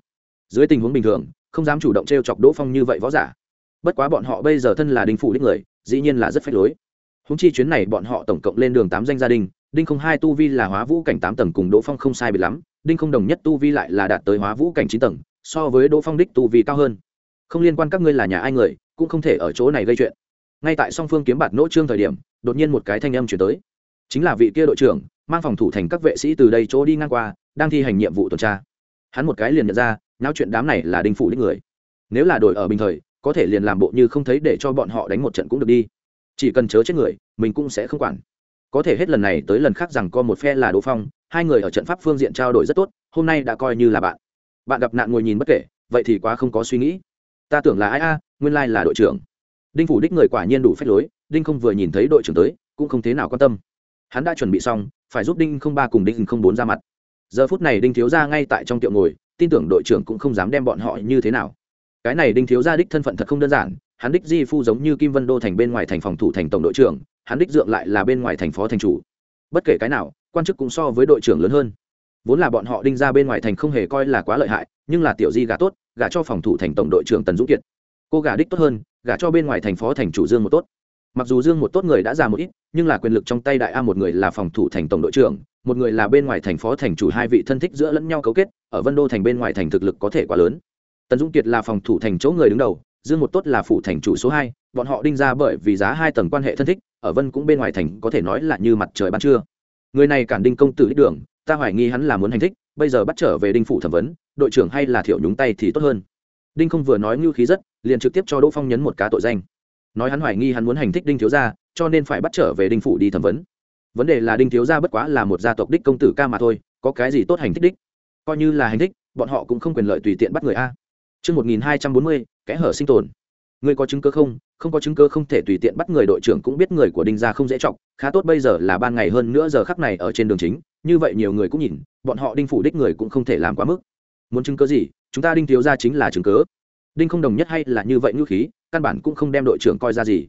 Dưới tình huống bình thường, không dám chủ động t r e o chọc đỗ phong như vậy võ giả. Bất quá bọn họ bây giờ thân là đinh phủ đích người, dĩ nhiên là rất phách lối. Húng chi chuyến này bọn họ tổng cộng lên đường tám danh gia đình, đinh không hai tu vi là hóa vũ cảnh tám tầng cùng đỗ phong không sai biệt lắm, đinh không đồng nhất tu vi lại là đạt tới hóa vũ cảnh chín tầng, so với đỗ phong đích tu vi cao hơn. Không liên quan các ngươi là nhà ai người, cũng không thể ở chỗ này gây chuyện ngay tại song phương kiếm bạt nỗ trương thời điểm, đột nhiên một cái thanh âm chuyển tới. Chính là vị kia đội trưởng, mang phòng thủ thành các vệ sĩ từ đây chỗ đi ngang qua, đang thi hành nhiệm vụ tuần tra. Hắn một cái liền nhận ra, nháo chuyện đám này là đinh phủ đích người. Nếu là đội ở bình thời, có thể liền làm bộ như không thấy để cho bọn họ đánh một trận cũng được đi. Chỉ cần chớ chết người, mình cũng sẽ không quản. Có thể hết lần này tới lần khác rằng có một phe là đỗ phong, hai người ở trận pháp phương diện trao đổi rất tốt, hôm nay đã coi như là bạn. Bạn gặp nạn ngồi nhìn bất kể, vậy thì quá không có suy nghĩ. Ta tưởng là ai a, nguyên lai là đội trưởng đinh phủ đích người quả nhiên đủ phép lối, đinh không vừa nhìn thấy đội trưởng tới, cũng không thế nào quan tâm. Hắn đã chuẩn bị xong, phải giúp đinh không ba cùng đinh không bốn ra mặt. Giờ phút này đinh thiếu ra ngay tại trong tiệu ngồi, tin tưởng đội trưởng cũng không dám đem bọn họ như thế nào. Cái này đinh thiếu gia đích thân phận thật không đơn giản, hắn đích di phu giống như kim vân đô thành bên ngoài thành phòng thủ thành tổng đội trưởng, hắn đích dượng lại là bên ngoài thành phó thành chủ. Bất kể cái nào, quan chức cũng so với đội trưởng lớn hơn. Vốn là bọn họ đinh ra bên ngoài thành không hề coi là quá lợi hại, nhưng là tiểu di gà tốt gà cho phòng thủ thành tổng đội trưởng tần dũng kiệt. Cô gà đích tốt hơn gả cho bên ngoài thành phó thành chủ dương một tốt. Mặc dù dương một tốt người đã già một ít, nhưng là quyền lực trong tay đại a một người là phòng thủ thành tổng đội trưởng, một người là bên ngoài thành phó thành chủ hai vị thân thích giữa lẫn nhau cấu kết, ở vân đô thành bên ngoài thành thực lực có thể quá lớn. Tần dũng kiệt là phòng thủ thành chỗ người đứng đầu, dương một tốt là phủ thành chủ số hai, bọn họ đinh ra bởi vì giá hai tầng quan hệ thân thích, ở vân cũng bên ngoài thành có thể nói là như mặt trời ban trưa. Người này cản đinh công tử đích đường, ta hoài nghi hắn là muốn hành thích, bây giờ bắt trở về đinh phủ thẩm vấn, đội trưởng hay là thiểu nhúng tay thì tốt hơn đinh không vừa nói ngưu khí rất liền trực tiếp cho đỗ phong nhấn một cá tội danh nói hắn hoài nghi hắn muốn hành thích đinh thiếu gia cho nên phải bắt trở về đinh phủ đi thẩm vấn vấn đề là đinh thiếu gia bất quá là một gia tộc đích công tử ca mà thôi có cái gì tốt hành thích đích coi như là hành thích bọn họ cũng không quyền lợi tùy tiện bắt người a Trước 1240, kẽ hở sinh tồn. Người có chứng cứ không? Không có chứng cứ không thể tùy tiện bắt người đội trưởng cũng biết người của đinh gia không dễ trọng, khá tốt bây giờ là ban ngày hơn nữa giờ khắc này ở trên đường chính, như vậy nhiều người cũng nhìn, bọn họ đinh phủ đích người cũng không thể làm quá mức. Muốn chứng cứ gì? Chúng ta đinh thiếu gia chính là chứng cứ. Đinh không đồng nhất hay là như vậy như khí, căn bản cũng không đem đội trưởng coi ra gì.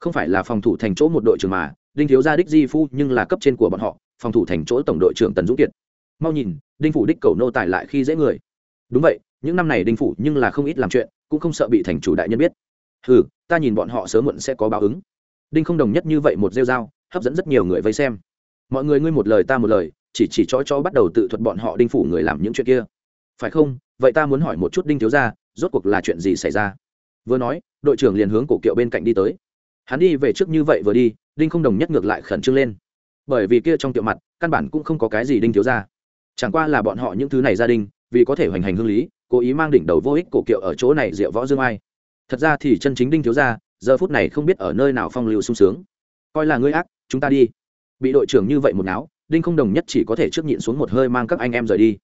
Không phải là phòng thủ thành chỗ một đội trưởng mà, đinh thiếu gia đích di phu nhưng là cấp trên của bọn họ, phòng thủ thành chỗ tổng đội trưởng Tần Dũng Kiệt. Mau nhìn, đinh phủ đích cầu nô tài lại khi dễ người. Đúng vậy, những năm này đinh phủ nhưng là không ít làm chuyện cũng không sợ bị thành chủ đại nhân biết ừ ta nhìn bọn họ sớm muộn sẽ có báo ứng đinh không đồng nhất như vậy một rêu dao hấp dẫn rất nhiều người vây xem mọi người ngươi một lời ta một lời chỉ chỉ chó chó bắt đầu tự thuật bọn họ đinh phủ người làm những chuyện kia phải không? Vậy ta muốn hỏi một chút đinh thiếu ra rốt cuộc là chuyện gì xảy ra? Vừa nói, đội trưởng liền hướng cổ kiệu bên cạnh đi tới. Hắn đi về trước như vậy vừa đi, đinh không đồng nhất ngược lại khẩn trương lên. Bởi vì kia trong tiệu mặt, căn bản cũng không có cái gì đinh thiếu ra chẳng qua là bọn họ những thứ này gia đình, vì có thể hoành hành hương lý, cố ý mang đỉnh đầu vô ích cổ kiệu ở chỗ này rượu võ dương ai. Thật ra thì chân chính đinh thiếu gia, giờ phút này không biết ở nơi nào phong lưu sung sướng. Coi là ngươi ác, chúng ta đi. Bị đội trưởng như vậy một náo, đinh không đồng nhất chỉ có thể trước nhịn xuống một hơi mang các anh em rời đi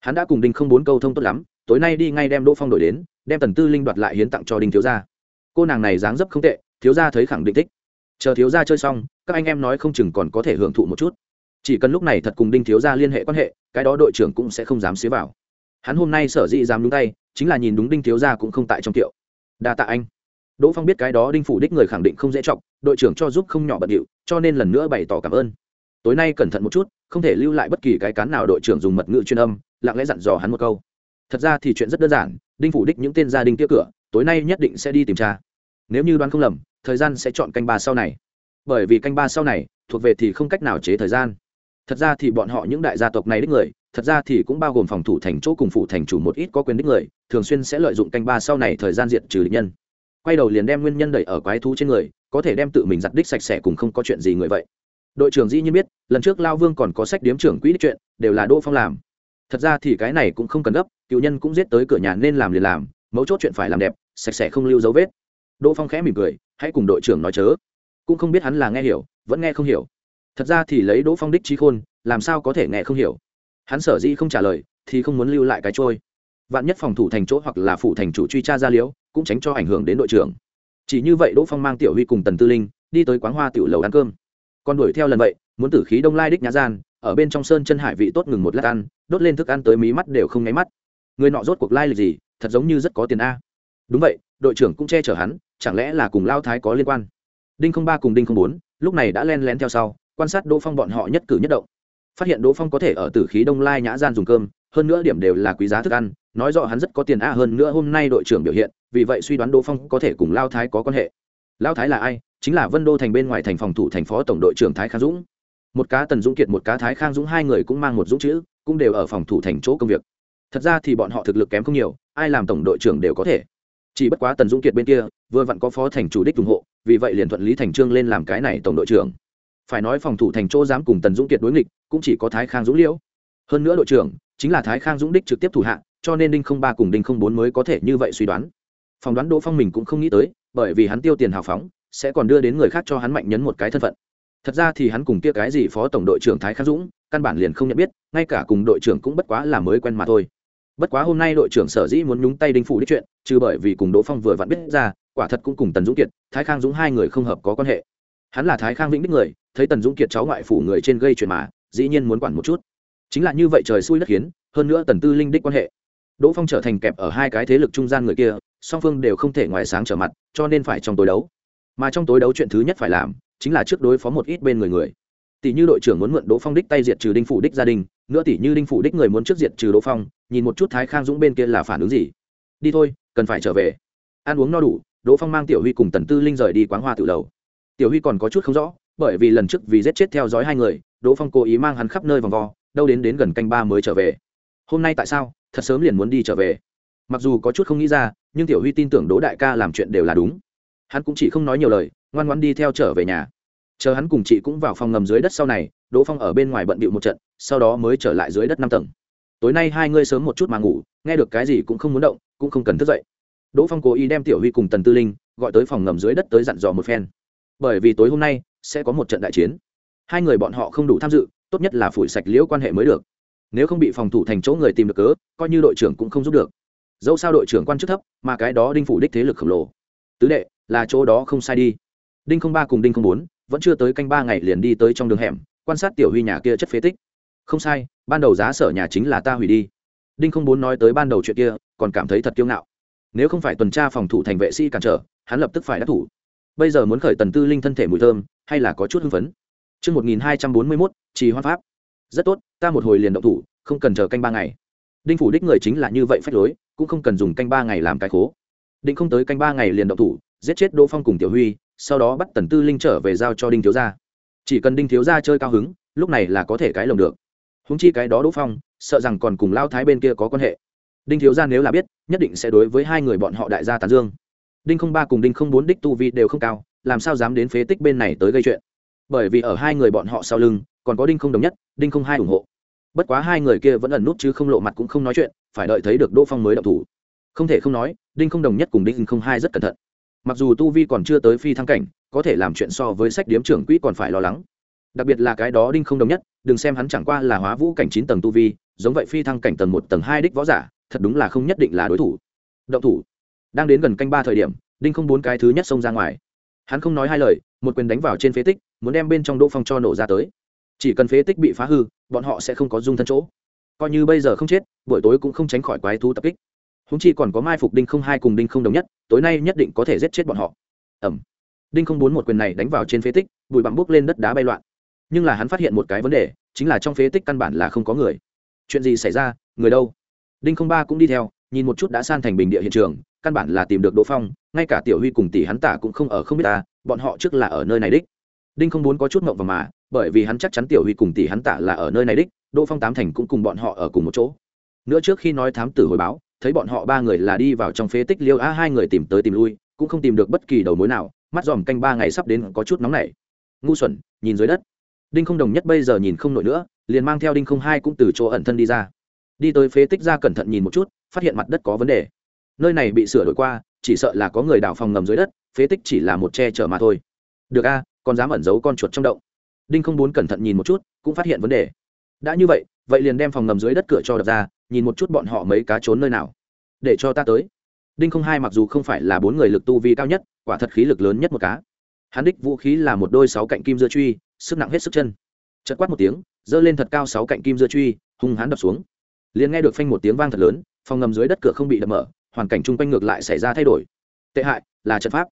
hắn đã cùng đinh không bốn câu thông tốt lắm, tối nay đi ngay đem đỗ phong đổi đến, đem tần tư linh đoạt lại hiến tặng cho đinh thiếu gia. Cô nàng này dáng dấp không tệ, thiếu gia thấy khẳng định thích. Chờ thiếu gia chơi xong, các anh em nói không chừng còn có thể hưởng thụ một chút. Chỉ cần lúc này thật cùng đinh thiếu gia liên hệ quan hệ, cái đó đội trưởng cũng sẽ không dám xế vào. Hắn hôm nay sở dĩ dám đúng tay, chính là nhìn đúng đinh thiếu gia cũng không tại trong tiệu. Đa tạ anh. Đỗ phong biết cái đó đinh phủ đích người khẳng định không dễ chọc, đội trưởng cho giúp không nhỏ bận điệu, cho nên lần nữa bày tỏ cảm ơn tối nay cẩn thận một chút, không thể lưu lại bất kỳ cái cán nào đội trưởng dùng mật ngữ chuyên âm, lặng lẽ dặn dò hắn một câu. Thật ra thì chuyện rất đơn giản, đinh phủ đích những tên gia đình kia cửa, tối nay nhất định sẽ đi tìm tra nếu như đoán không lầm, thời gian sẽ chọn canh ba sau này. Bởi vì canh ba sau này, thuộc về thì không cách nào chế thời gian. Thật ra thì bọn họ những đại gia tộc này đích người, thật ra thì cũng bao gồm phòng thủ thành chỗ cùng phụ thành chủ một ít có quyền đích người, thường xuyên sẽ lợi dụng canh ba sau này thời gian diệt trừ địch nhân. Quay đầu liền đem nguyên nhân đẩy ở quái thú trên người, có thể đem tự mình giặt đích sạch sẽ cùng không có chuyện gì người vậy đội trưởng dĩ nhiên biết, lần trước lao vương còn có sách điếm trưởng quỹ đích chuyện, đều là đỗ phong làm. Thật ra thì cái này cũng không cần gấp, cựu nhân cũng giết tới cửa nhà nên làm liền làm, mấu chốt chuyện phải làm đẹp, sạch sẽ không lưu dấu vết. Đỗ phong khẽ mỉm cười, hãy cùng đội trưởng nói chớ. Cũng không biết hắn là nghe hiểu, vẫn nghe không hiểu. Thật ra thì lấy đỗ phong đích trí khôn, làm sao có thể nghe không hiểu? Hắn sở dĩ không trả lời, thì không muốn lưu lại cái trôi. Vạn nhất phòng thủ thành chỗ hoặc là phủ thành chủ truy tra gia liễu, cũng tránh cho ảnh hưởng đến đội trưởng. Chỉ như vậy đỗ phong mang tiểu huy cùng tần tư linh, đi tới quán hoa tiểu lầu ăn cơm còn đuổi theo lần vậy, muốn tử khí đông lai đích nhã gian, ở bên trong sơn chân hải vị tốt ngừng một lát ăn, đốt lên thức ăn tới mí mắt đều không nháy mắt. Người nọ rốt cuộc lai lịch gì, thật giống như rất có tiền a. Đúng vậy, đội trưởng cũng che chở hắn, chẳng lẽ là cùng lao thái có liên quan? Đinh không ba cùng đinh không bốn, lúc này đã len lén theo sau, quan sát đỗ phong bọn họ nhất cử nhất động. Phát hiện đỗ phong có thể ở tử khí đông lai nhã gian dùng cơm, hơn nữa điểm đều là quý giá thức ăn, nói rõ hắn rất có tiền a, hơn nữa hôm nay đội trưởng biểu hiện, vì vậy suy đoán đỗ phong có thể cùng lao thái có quan hệ. Lao thái là ai? Chính là vân đô thành bên ngoài thành phòng thủ thành phó tổng đội trưởng thái khang dũng. Một cá tần dũng kiệt, một cá thái khang dũng, hai người cũng mang một dũng chữ, cũng đều ở phòng thủ thành chỗ công việc. Thật ra thì bọn họ thực lực kém không nhiều, ai làm tổng đội trưởng đều có thể. Chỉ bất quá tần dũng kiệt bên kia, vừa vặn có phó thành chủ đích ủng hộ, vì vậy liền thuận lý thành trương lên làm cái này tổng đội trưởng. Phải nói phòng thủ thành chỗ dám cùng tần dũng kiệt đối nghịch, cũng chỉ có thái khang dũng liễu. Hơn nữa đội trưởng chính là thái khang dũng đích trực tiếp thủ hạ, cho nên đinh không ba cùng đinh không bốn mới có thể như vậy suy đoán. Phỏng đoán đỗ phong mình cũng không nghĩ tới, bởi vì hắn tiêu tiền hào phóng sẽ còn đưa đến người khác cho hắn mạnh nhấn một cái thân phận. Thật ra thì hắn cùng kia cái gì phó tổng đội trưởng thái khang dũng, căn bản liền không nhận biết, ngay cả cùng đội trưởng cũng bất quá là mới quen mà thôi. Bất quá hôm nay đội trưởng sở dĩ muốn nhúng tay đinh phủ đích chuyện, trừ bởi vì cùng đỗ phong vừa vặn biết ra, quả thật cũng cùng tần dũng kiệt, thái khang dũng hai người không hợp có quan hệ. Hắn là thái khang vĩnh đích người, thấy tần dũng kiệt cháu ngoại phủ người trên gây chuyện mà, dĩ nhiên muốn quản một chút. Chính là như vậy trời xui đất khiến, hơn nữa tần tư linh đích quan hệ. Đỗ phong trở thành kẹp ở hai cái thế lực trung gian người kia, song phương đều không thể ngoài sáng trở mặt, cho nên phải trong tối đấu mà trong tối đấu chuyện thứ nhất phải làm chính là trước đối phó một ít bên người người. Tỷ như đội trưởng muốn mượn đỗ phong đích tay diệt trừ đinh phủ đích gia đình, nữa tỷ như đinh phủ đích người muốn trước diệt trừ đỗ phong, nhìn một chút thái khang dũng bên kia là phản ứng gì. Đi thôi, cần phải trở về. Ăn uống no đủ, đỗ phong mang tiểu huy cùng tần tư linh rời đi quán hoa tự lầu. Tiểu huy còn có chút không rõ, bởi vì lần trước vì giết chết theo dõi hai người, đỗ phong cố ý mang hắn khắp nơi vòng vo, đâu đến đến gần canh ba mới trở về. Hôm nay tại sao? Thật sớm liền muốn đi trở về. Mặc dù có chút không nghĩ ra, nhưng tiểu huy tin tưởng đỗ đại ca làm chuyện đều là đúng hắn cũng chỉ không nói nhiều lời, ngoan ngoan đi theo trở về nhà. Chờ hắn cùng chị cũng vào phòng ngầm dưới đất sau này, đỗ phong ở bên ngoài bận bịu một trận, sau đó mới trở lại dưới đất năm tầng. Tối nay hai ngươi sớm một chút mà ngủ, nghe được cái gì cũng không muốn động, cũng không cần thức dậy. Đỗ phong cố ý đem tiểu huy cùng tần tư linh gọi tới phòng ngầm dưới đất tới dặn dò một phen. Bởi vì tối hôm nay sẽ có một trận đại chiến. Hai người bọn họ không đủ tham dự, tốt nhất là phủi sạch liễu quan hệ mới được. Nếu không bị phòng thủ thành chỗ người tìm được cớ, coi như đội trưởng cũng không giúp được. Dẫu sao đội trưởng quan chức thấp, mà cái đó đinh phủ đích thế lực khổng lồ. Tứ đệ là chỗ đó không sai đi đinh không ba cùng đinh không bốn vẫn chưa tới canh ba ngày liền đi tới trong đường hẻm quan sát tiểu huy nhà kia chất phế tích không sai ban đầu giá sở nhà chính là ta hủy đi đinh không bốn nói tới ban đầu chuyện kia còn cảm thấy thật kiêu ngạo nếu không phải tuần tra phòng thủ thành vệ sĩ cản trở hắn lập tức phải đắc thủ bây giờ muốn khởi tần tư linh thân thể mùi thơm hay là có chút hưng phấn Trước 1241, trì hoan pháp. Rất tốt, ta một hồi liền động thủ, không cần chờ canh ba ngày. Đinh phủ đích người chính là như vậy phách lối, cũng không cần dùng canh ba ngày làm cái khố. Định không tới canh ba ngày liền động thủ, giết chết Đỗ Phong cùng Tiểu Huy, sau đó bắt Tần Tư Linh trở về giao cho Đinh thiếu gia. Chỉ cần Đinh thiếu gia chơi cao hứng, lúc này là có thể cái lồng được. Huống chi cái đó Đỗ Phong, sợ rằng còn cùng Lao Thái bên kia có quan hệ. Đinh thiếu gia nếu là biết, nhất định sẽ đối với hai người bọn họ đại gia tán dương. Đinh không ba cùng Đinh không bốn đích tu vi đều không cao, làm sao dám đến phế tích bên này tới gây chuyện bởi vì ở hai người bọn họ sau lưng còn có đinh không đồng nhất đinh không hai ủng hộ bất quá hai người kia vẫn ẩn nút chứ không lộ mặt cũng không nói chuyện phải đợi thấy được đỗ phong mới động thủ không thể không nói đinh không đồng nhất cùng đinh không hai rất cẩn thận mặc dù tu vi còn chưa tới phi thăng cảnh, có thể làm chuyện so với sách điếm trưởng quỹ còn phải lo lắng. Đặc biệt là cái đó đinh không đồng nhất, đừng xem hắn chẳng qua là hóa vũ cảnh chín tầng tu vi, giống vậy phi thăng cảnh tầng một, tầng hai đích võ giả, thật đúng là không nhất định là đối thủ. Động thủ. Đang đến gần canh ba thời điểm, đinh không bốn cái thứ nhất xông ra ngoài. Hắn không nói hai lời, một quyền đánh vào trên phế tích, muốn đem bên trong đỗ phong cho nổ ra tới. Chỉ cần phế tích bị phá hư, bọn họ sẽ không có dung thân chỗ. Coi như bây giờ không chết, buổi tối cũng không tránh khỏi quái thú tập kích húng chi còn có mai phục đinh không hai cùng đinh không đồng nhất, tối nay nhất định có thể giết chết bọn họ. Ẩm đinh không bốn một quyền này đánh vào trên phế tích, bụi bặm bốc lên đất đá bay loạn. Nhưng là hắn phát hiện một cái vấn đề, chính là trong phế tích căn bản là không có người. Chuyện gì xảy ra, người đâu? Đinh không ba cũng đi theo, nhìn một chút đã san thành bình địa hiện trường, căn bản là tìm được đỗ phong, ngay cả tiểu huy cùng tỷ hắn tả cũng không ở không biết ta, bọn họ trước là ở nơi này đích. Đinh không muốn có chút mộng vào mà, bởi vì hắn chắc chắn tiểu huy cùng tỷ hắn tả là ở nơi này đích, đỗ phong tám thành cũng cùng bọn họ ở cùng một chỗ. Nữa trước khi nói thám tử hồi báo thấy bọn họ ba người là đi vào trong phế tích liêu a, hai người tìm tới tìm lui, cũng không tìm được bất kỳ đầu mối nào, mắt dòm canh ba ngày sắp đến có chút nóng nảy. Ngu xuẩn, nhìn dưới đất. Đinh không đồng nhất bây giờ nhìn không nổi nữa, liền mang theo đinh không hai cũng từ chỗ ẩn thân đi ra. Đi tới phế tích ra cẩn thận nhìn một chút, phát hiện mặt đất có vấn đề. Nơi này bị sửa đổi qua, chỉ sợ là có người đào phòng ngầm dưới đất, phế tích chỉ là một che chở mà thôi. Được a còn dám ẩn giấu con chuột trong động. Đinh không bốn cẩn thận nhìn một chút, cũng phát hiện vấn đề đã như vậy vậy liền đem phòng ngầm dưới đất cửa cho đập ra, nhìn một chút bọn họ mấy cá trốn nơi nào. Để cho ta tới. Đinh không hai mặc dù không phải là bốn người lực tu vi cao nhất, quả thật khí lực lớn nhất một cá. Hắn đích vũ khí là một đôi sáu cạnh kim dưa truy, sức nặng hết sức chân. Chật quát một tiếng, giơ lên thật cao sáu cạnh kim dưa truy, hung hán đập xuống. Liền nghe được phanh một tiếng vang thật lớn, phòng ngầm dưới đất cửa không bị đập mở, hoàn cảnh chung quanh ngược lại xảy ra thay đổi. Tệ hại, là trận pháp.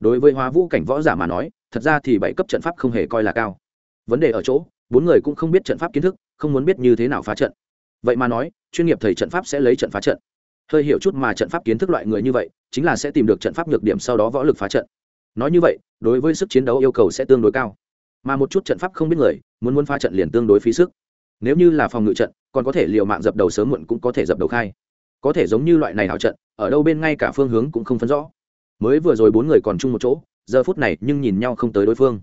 Đối với hóa vũ cảnh võ giả mà nói, thật ra thì bảy cấp trận pháp không hề coi là cao. Vấn đề ở chỗ, bốn người cũng không biết trận pháp kiến thức không muốn biết như thế nào phá trận. Vậy mà nói, chuyên nghiệp thầy trận pháp sẽ lấy trận phá trận. Hơi hiểu chút mà trận pháp kiến thức loại người như vậy, chính là sẽ tìm được trận pháp nhược điểm sau đó võ lực phá trận. Nói như vậy, đối với sức chiến đấu yêu cầu sẽ tương đối cao. Mà một chút trận pháp không biết người, muốn muốn phá trận liền tương đối phí sức. Nếu như là phòng ngự trận, còn có thể liều mạng dập đầu sớm muộn cũng có thể dập đầu khai. Có thể giống như loại này hảo trận, ở đâu bên ngay cả phương hướng cũng không phân rõ. Mới vừa rồi bốn người còn chung một chỗ, giờ phút này nhưng nhìn nhau không tới đối phương.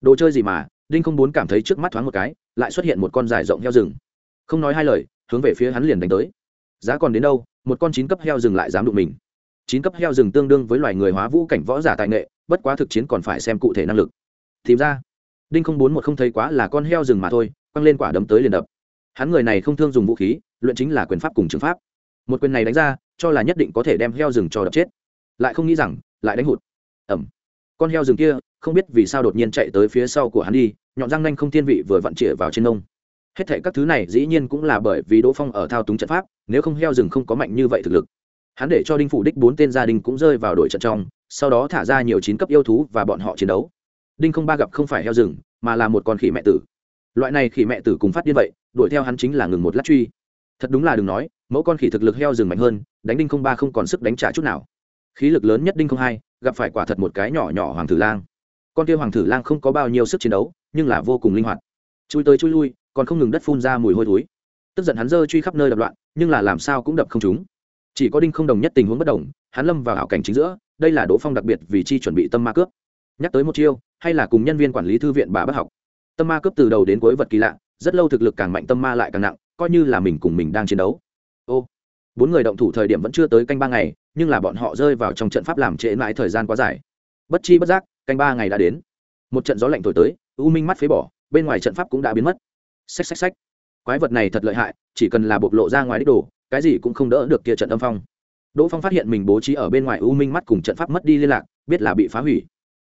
Đồ chơi gì mà, đinh không bốn cảm thấy trước mắt thoáng một cái lại xuất hiện một con dài rộng heo rừng. Không nói hai lời, hướng về phía hắn liền đánh tới. Giá còn đến đâu, một con chín cấp heo rừng lại dám đụng mình. Chín cấp heo rừng tương đương với loài người hóa vũ cảnh võ giả tài nghệ, bất quá thực chiến còn phải xem cụ thể năng lực. Tìm ra. Đinh không bốn một không thấy quá là con heo rừng mà thôi, quăng lên quả đấm tới liền đập. Hắn người này không thương dùng vũ khí, luyện chính là quyền pháp cùng chứng pháp. Một quyền này đánh ra, cho là nhất định có thể đem heo rừng cho đập chết. Lại không nghĩ rằng, lại đánh hụt. Ẩm con heo rừng kia, không biết vì sao đột nhiên chạy tới phía sau của hắn đi, nhọn răng nanh không thiên vị vừa vặn chĩa vào trên nông hết thệ các thứ này dĩ nhiên cũng là bởi vì đỗ phong ở thao túng trận pháp, nếu không heo rừng không có mạnh như vậy thực lực. Hắn để cho đinh phủ đích bốn tên gia đình cũng rơi vào đội trận trong, sau đó thả ra nhiều chín cấp yêu thú và bọn họ chiến đấu. Đinh không ba gặp không phải heo rừng, mà là một con khỉ mẹ tử. Loại này khỉ mẹ tử cùng phát điên vậy, đuổi theo hắn chính là ngừng một lát truy. Thật đúng là đừng nói, mẫu con khỉ thực lực heo rừng mạnh hơn, đánh đinh không ba không còn sức đánh trả chút nào khí lực lớn nhất đinh không hai, gặp phải quả thật một cái nhỏ nhỏ hoàng thử lang. Con kia hoàng thử lang không có bao nhiêu sức chiến đấu, nhưng là vô cùng linh hoạt. Chui tới chui lui, còn không ngừng đất phun ra mùi hôi thối. Tức giận hắn dơ truy khắp nơi đập loạn, nhưng là làm sao cũng đập không chúng chỉ có đinh không đồng nhất tình huống bất đồng, hắn lâm vào hảo cảnh chính giữa, đây là đỗ phong đặc biệt vì chi chuẩn bị tâm ma cướp. Nhắc tới một chiêu, hay là cùng nhân viên quản lý thư viện bà bác học. Tâm ma cướp từ đầu đến cuối vật kỳ lạ, rất lâu thực lực càng mạnh tâm ma lại càng nặng, coi như là mình cùng mình đang chiến đấu. Ô bốn người động thủ thời điểm vẫn chưa tới canh ba ngày, nhưng là bọn họ rơi vào trong trận pháp làm trễ mãi thời gian quá dài. Bất chi bất giác, canh ba ngày đã đến. Một trận gió lạnh thổi tới, u minh mắt phế bỏ, bên ngoài trận pháp cũng đã biến mất. Xách xách xách. Quái vật này thật lợi hại, chỉ cần là bộc lộ ra ngoài đích đồ, cái gì cũng không đỡ được kia trận âm phong. Đỗ phong phát hiện mình bố trí ở bên ngoài u minh mắt cùng trận pháp mất đi liên lạc, biết là bị phá hủy.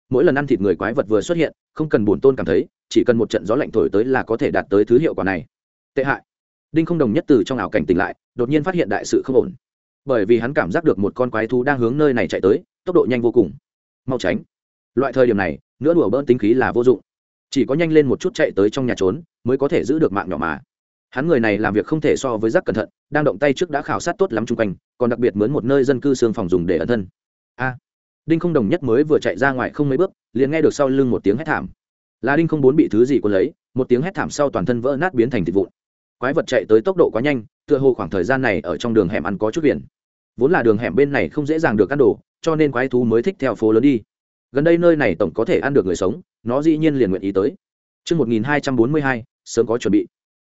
Mỗi lần ăn thịt người quái vật vừa xuất hiện, không cần buồn tôn cảm thấy, chỉ cần một trận gió lạnh thổi tới là có thể đạt tới thứ hiệu quả này. Tệ hại đinh không đồng nhất từ trong ảo cảnh tỉnh lại, đột nhiên phát hiện đại sự không ổn. Bởi vì hắn cảm giác được một con quái thú đang hướng nơi này chạy tới, tốc độ nhanh vô cùng. Mau tránh. Loại thời điểm này nữa đùa bỡn tính khí là vô dụng. Chỉ có nhanh lên một chút chạy tới trong nhà trốn, mới có thể giữ được mạng nhỏ mà. Hắn người này làm việc không thể so với rắc cẩn thận, đang động tay trước đã khảo sát tốt lắm chung quanh, còn đặc biệt mướn một nơi dân cư xương phòng dùng để ẩn thân. A! Đinh không đồng nhất mới vừa chạy ra ngoài không mấy bước, liền nghe được sau lưng một tiếng hét thảm. Là đinh không bốn bị thứ gì quân lấy, một tiếng hét thảm sau toàn thân vỡ nát biến thành thịt vụn quái vật chạy tới tốc độ quá nhanh tựa hồ khoảng thời gian này ở trong đường hẻm ăn có chút biển vốn là đường hẻm bên này không dễ dàng được ăn đồ cho nên quái thú mới thích theo phố lớn đi gần đây nơi này tổng có thể ăn được người sống nó dĩ nhiên liền nguyện ý tới Trước 1242, sớm có chuẩn bị.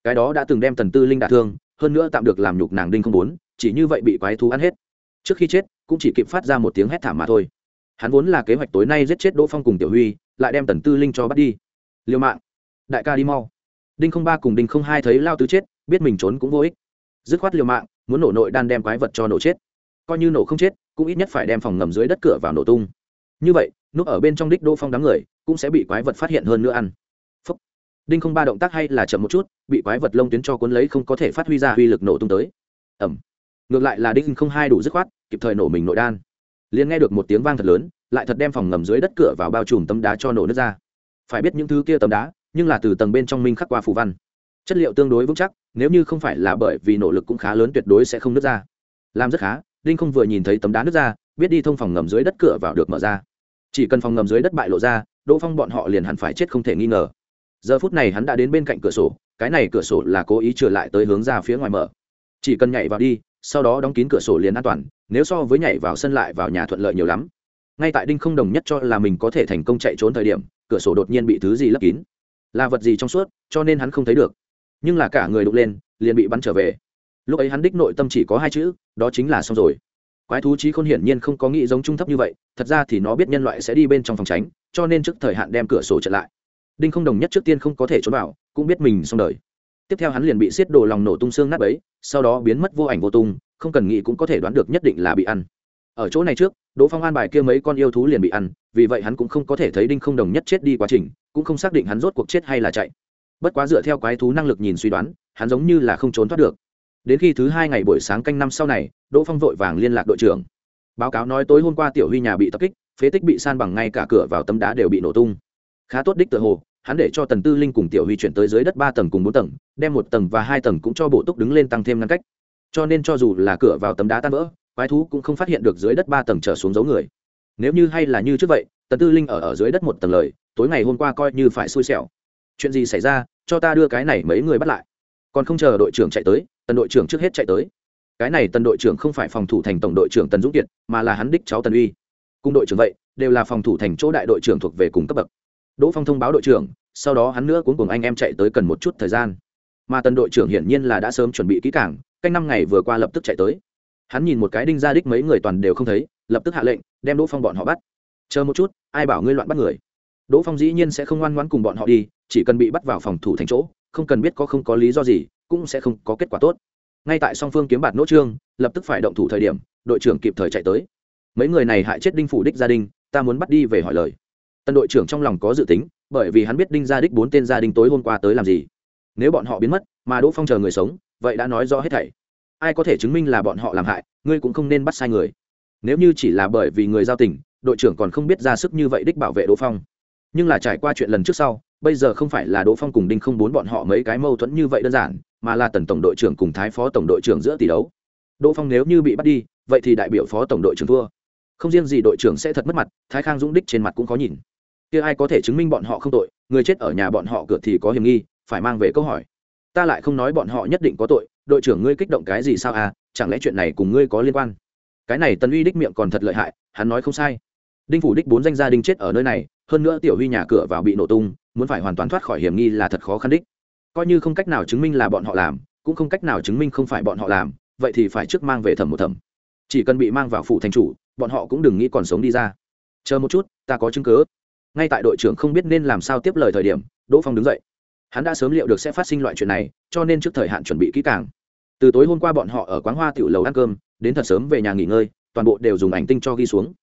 Cái đó đã từng đem tần tư linh đả thương, hơn nữa tạm được làm nhục nàng đinh không bốn, chỉ như vậy bị quái thú ăn hết. Trước khi chết, cũng chỉ kịp phát ra một tiếng hét thảm mà thôi. Hắn vốn là kế hoạch tối nay giết chết Đỗ Phong cùng Tiểu Huy, lại đem tần tư linh cho bắt đi. Liêu mạng, đại ca đi mau. Đinh không ba cùng đinh không hai thấy lao tứ chết, biết mình trốn cũng vô ích. Dứt khoát liều mạng, muốn nổ nội đan đem quái vật cho nổ chết. Coi như nổ không chết, cũng ít nhất phải đem phòng ngầm dưới đất cửa vào nổ tung như vậy núp ở bên trong đích Đô phong đám người cũng sẽ bị quái vật phát hiện hơn nữa ăn Phúc. đinh không ba động tác hay là chậm một chút bị quái vật lông tuyến cho cuốn lấy không có thể phát huy ra uy lực nổ tung tới ẩm ngược lại là đinh không hai đủ dứt khoát kịp thời nổ mình nội đan liền nghe được một tiếng vang thật lớn lại thật đem phòng ngầm dưới đất cửa vào bao trùm tấm đá cho nổ nước ra phải biết những thứ kia tấm đá nhưng là từ tầng bên trong minh khắc qua phù văn. Chất liệu tương đối vững chắc, nếu như không phải là bởi vì nỗ lực cũng khá lớn tuyệt đối sẽ không nứt ra. Làm rất khá, đinh không vừa nhìn thấy tấm đá nứt ra, biết đi thông phòng ngầm dưới đất cửa vào được mở ra. Chỉ cần phòng ngầm dưới đất bại lộ ra, đỗ phong bọn họ liền hẳn phải chết không thể nghi ngờ. Giờ phút này hắn đã đến bên cạnh cửa sổ, cái này cửa sổ là cố ý trở lại tới hướng ra phía ngoài mở. Chỉ cần nhảy vào đi, sau đó đóng kín cửa sổ liền an toàn, nếu so với nhảy vào sân lại vào nhà thuận lợi nhiều lắm. Ngay tại đinh không đồng nhất cho là mình có thể thành công chạy trốn thời điểm, cửa sổ đột nhiên bị thứ gì lấp kín là vật gì trong suốt, cho nên hắn không thấy được. Nhưng là cả người đục lên, liền bị bắn trở về. Lúc ấy hắn đích nội tâm chỉ có hai chữ, đó chính là xong rồi. Quái thú trí khôn hiển nhiên không có nghĩ giống trung thấp như vậy, thật ra thì nó biết nhân loại sẽ đi bên trong phòng tránh, cho nên trước thời hạn đem cửa sổ trở lại. Đinh không đồng nhất trước tiên không có thể trốn vào, cũng biết mình xong đời. Tiếp theo hắn liền bị xiết đồ lòng nổ tung xương nát ấy sau đó biến mất vô ảnh vô tung, không cần nghĩ cũng có thể đoán được nhất định là bị ăn ở chỗ này trước, đỗ phong an bài kia mấy con yêu thú liền bị ăn, vì vậy hắn cũng không có thể thấy đinh không đồng nhất chết đi quá trình, cũng không xác định hắn rốt cuộc chết hay là chạy. Bất quá dựa theo quái thú năng lực nhìn suy đoán, hắn giống như là không trốn thoát được. Đến khi thứ hai ngày buổi sáng canh năm sau này, đỗ phong vội vàng liên lạc đội trưởng. Báo cáo nói tối hôm qua tiểu huy nhà bị tập kích, phế tích bị san bằng ngay cả cửa vào tấm đá đều bị nổ tung. Khá tốt đích tự hồ, hắn để cho tần tư linh cùng tiểu huy chuyển tới dưới đất ba tầng cùng bốn tầng, đem một tầng và hai tầng cũng cho bộ túc đứng lên tăng thêm ngăn cách. Cho nên cho dù là cửa vào tấm đá tan vỡ quái thú cũng không phát hiện được dưới đất ba tầng trở xuống dấu người. Nếu như hay là như trước vậy, tần tư linh ở ở dưới đất một tầng lời, tối ngày hôm qua coi như phải xui xẻo. Chuyện gì xảy ra, cho ta đưa cái này mấy người bắt lại. Còn không chờ đội trưởng chạy tới, tần đội trưởng trước hết chạy tới. Cái này tần đội trưởng không phải phòng thủ thành tổng đội trưởng tần dũng kiệt, mà là hắn đích cháu tần uy. Cùng đội trưởng vậy, đều là phòng thủ thành chỗ đại đội trưởng thuộc về cùng cấp bậc. Đỗ phong thông báo đội trưởng, sau đó hắn nữa cuốn cùng anh em chạy tới cần một chút thời gian. Mà tần đội trưởng hiển nhiên là đã sớm chuẩn bị kỹ cảng canh năm ngày vừa qua lập tức chạy tới hắn nhìn một cái đinh ra đích mấy người toàn đều không thấy, lập tức hạ lệnh, đem đỗ phong bọn họ bắt. Chờ một chút, ai bảo ngươi loạn bắt người? Đỗ phong dĩ nhiên sẽ không ngoan ngoãn cùng bọn họ đi, chỉ cần bị bắt vào phòng thủ thành chỗ, không cần biết có không có lý do gì, cũng sẽ không có kết quả tốt. Ngay tại song phương kiếm bạt nỗ trương, lập tức phải động thủ thời điểm, đội trưởng kịp thời chạy tới. Mấy người này hại chết đinh phủ đích gia đình, ta muốn bắt đi về hỏi lời. Tân đội trưởng trong lòng có dự tính, bởi vì hắn biết đinh gia đích bốn tên gia đình tối hôm qua tới làm gì. Nếu bọn họ biến mất, mà đỗ phong chờ người sống, vậy đã nói rõ hết thảy ai có thể chứng minh là bọn họ làm hại, ngươi cũng không nên bắt sai người. Nếu như chỉ là bởi vì người giao tình, đội trưởng còn không biết ra sức như vậy đích bảo vệ đỗ phong. Nhưng là trải qua chuyện lần trước sau, bây giờ không phải là đỗ phong cùng đinh không bốn bọn họ mấy cái mâu thuẫn như vậy đơn giản, mà là tần tổng đội trưởng cùng thái phó tổng đội trưởng giữa tỷ đấu. Đỗ phong nếu như bị bắt đi, vậy thì đại biểu phó tổng đội trưởng thua. Không riêng gì đội trưởng sẽ thật mất mặt, thái khang dũng đích trên mặt cũng khó nhìn. Kia ai có thể chứng minh bọn họ không tội, người chết ở nhà bọn họ cửa thì có hiểm nghi, phải mang về câu hỏi. Ta lại không nói bọn họ nhất định có tội đội trưởng ngươi kích động cái gì sao à chẳng lẽ chuyện này cùng ngươi có liên quan? Cái này tần uy đích miệng còn thật lợi hại, hắn nói không sai. Đinh phủ đích bốn danh gia đình chết ở nơi này, hơn nữa tiểu huy nhà cửa vào bị nổ tung, muốn phải hoàn toàn thoát khỏi hiểm nghi là thật khó khăn đích. Coi như không cách nào chứng minh là bọn họ làm, cũng không cách nào chứng minh không phải bọn họ làm, vậy thì phải trước mang về thẩm một thẩm. Chỉ cần bị mang vào phủ thành chủ, bọn họ cũng đừng nghĩ còn sống đi ra. Chờ một chút, ta có chứng cứ. ngay tại đội trưởng không biết nên làm sao tiếp lời thời điểm, đỗ phong đứng dậy. Hắn đã sớm liệu được sẽ phát sinh loại chuyện này, cho nên trước thời hạn chuẩn bị kỹ càng từ tối hôm qua bọn họ ở quán hoa tiểu lầu ăn cơm đến thật sớm về nhà nghỉ ngơi toàn bộ đều dùng ảnh tinh cho ghi xuống.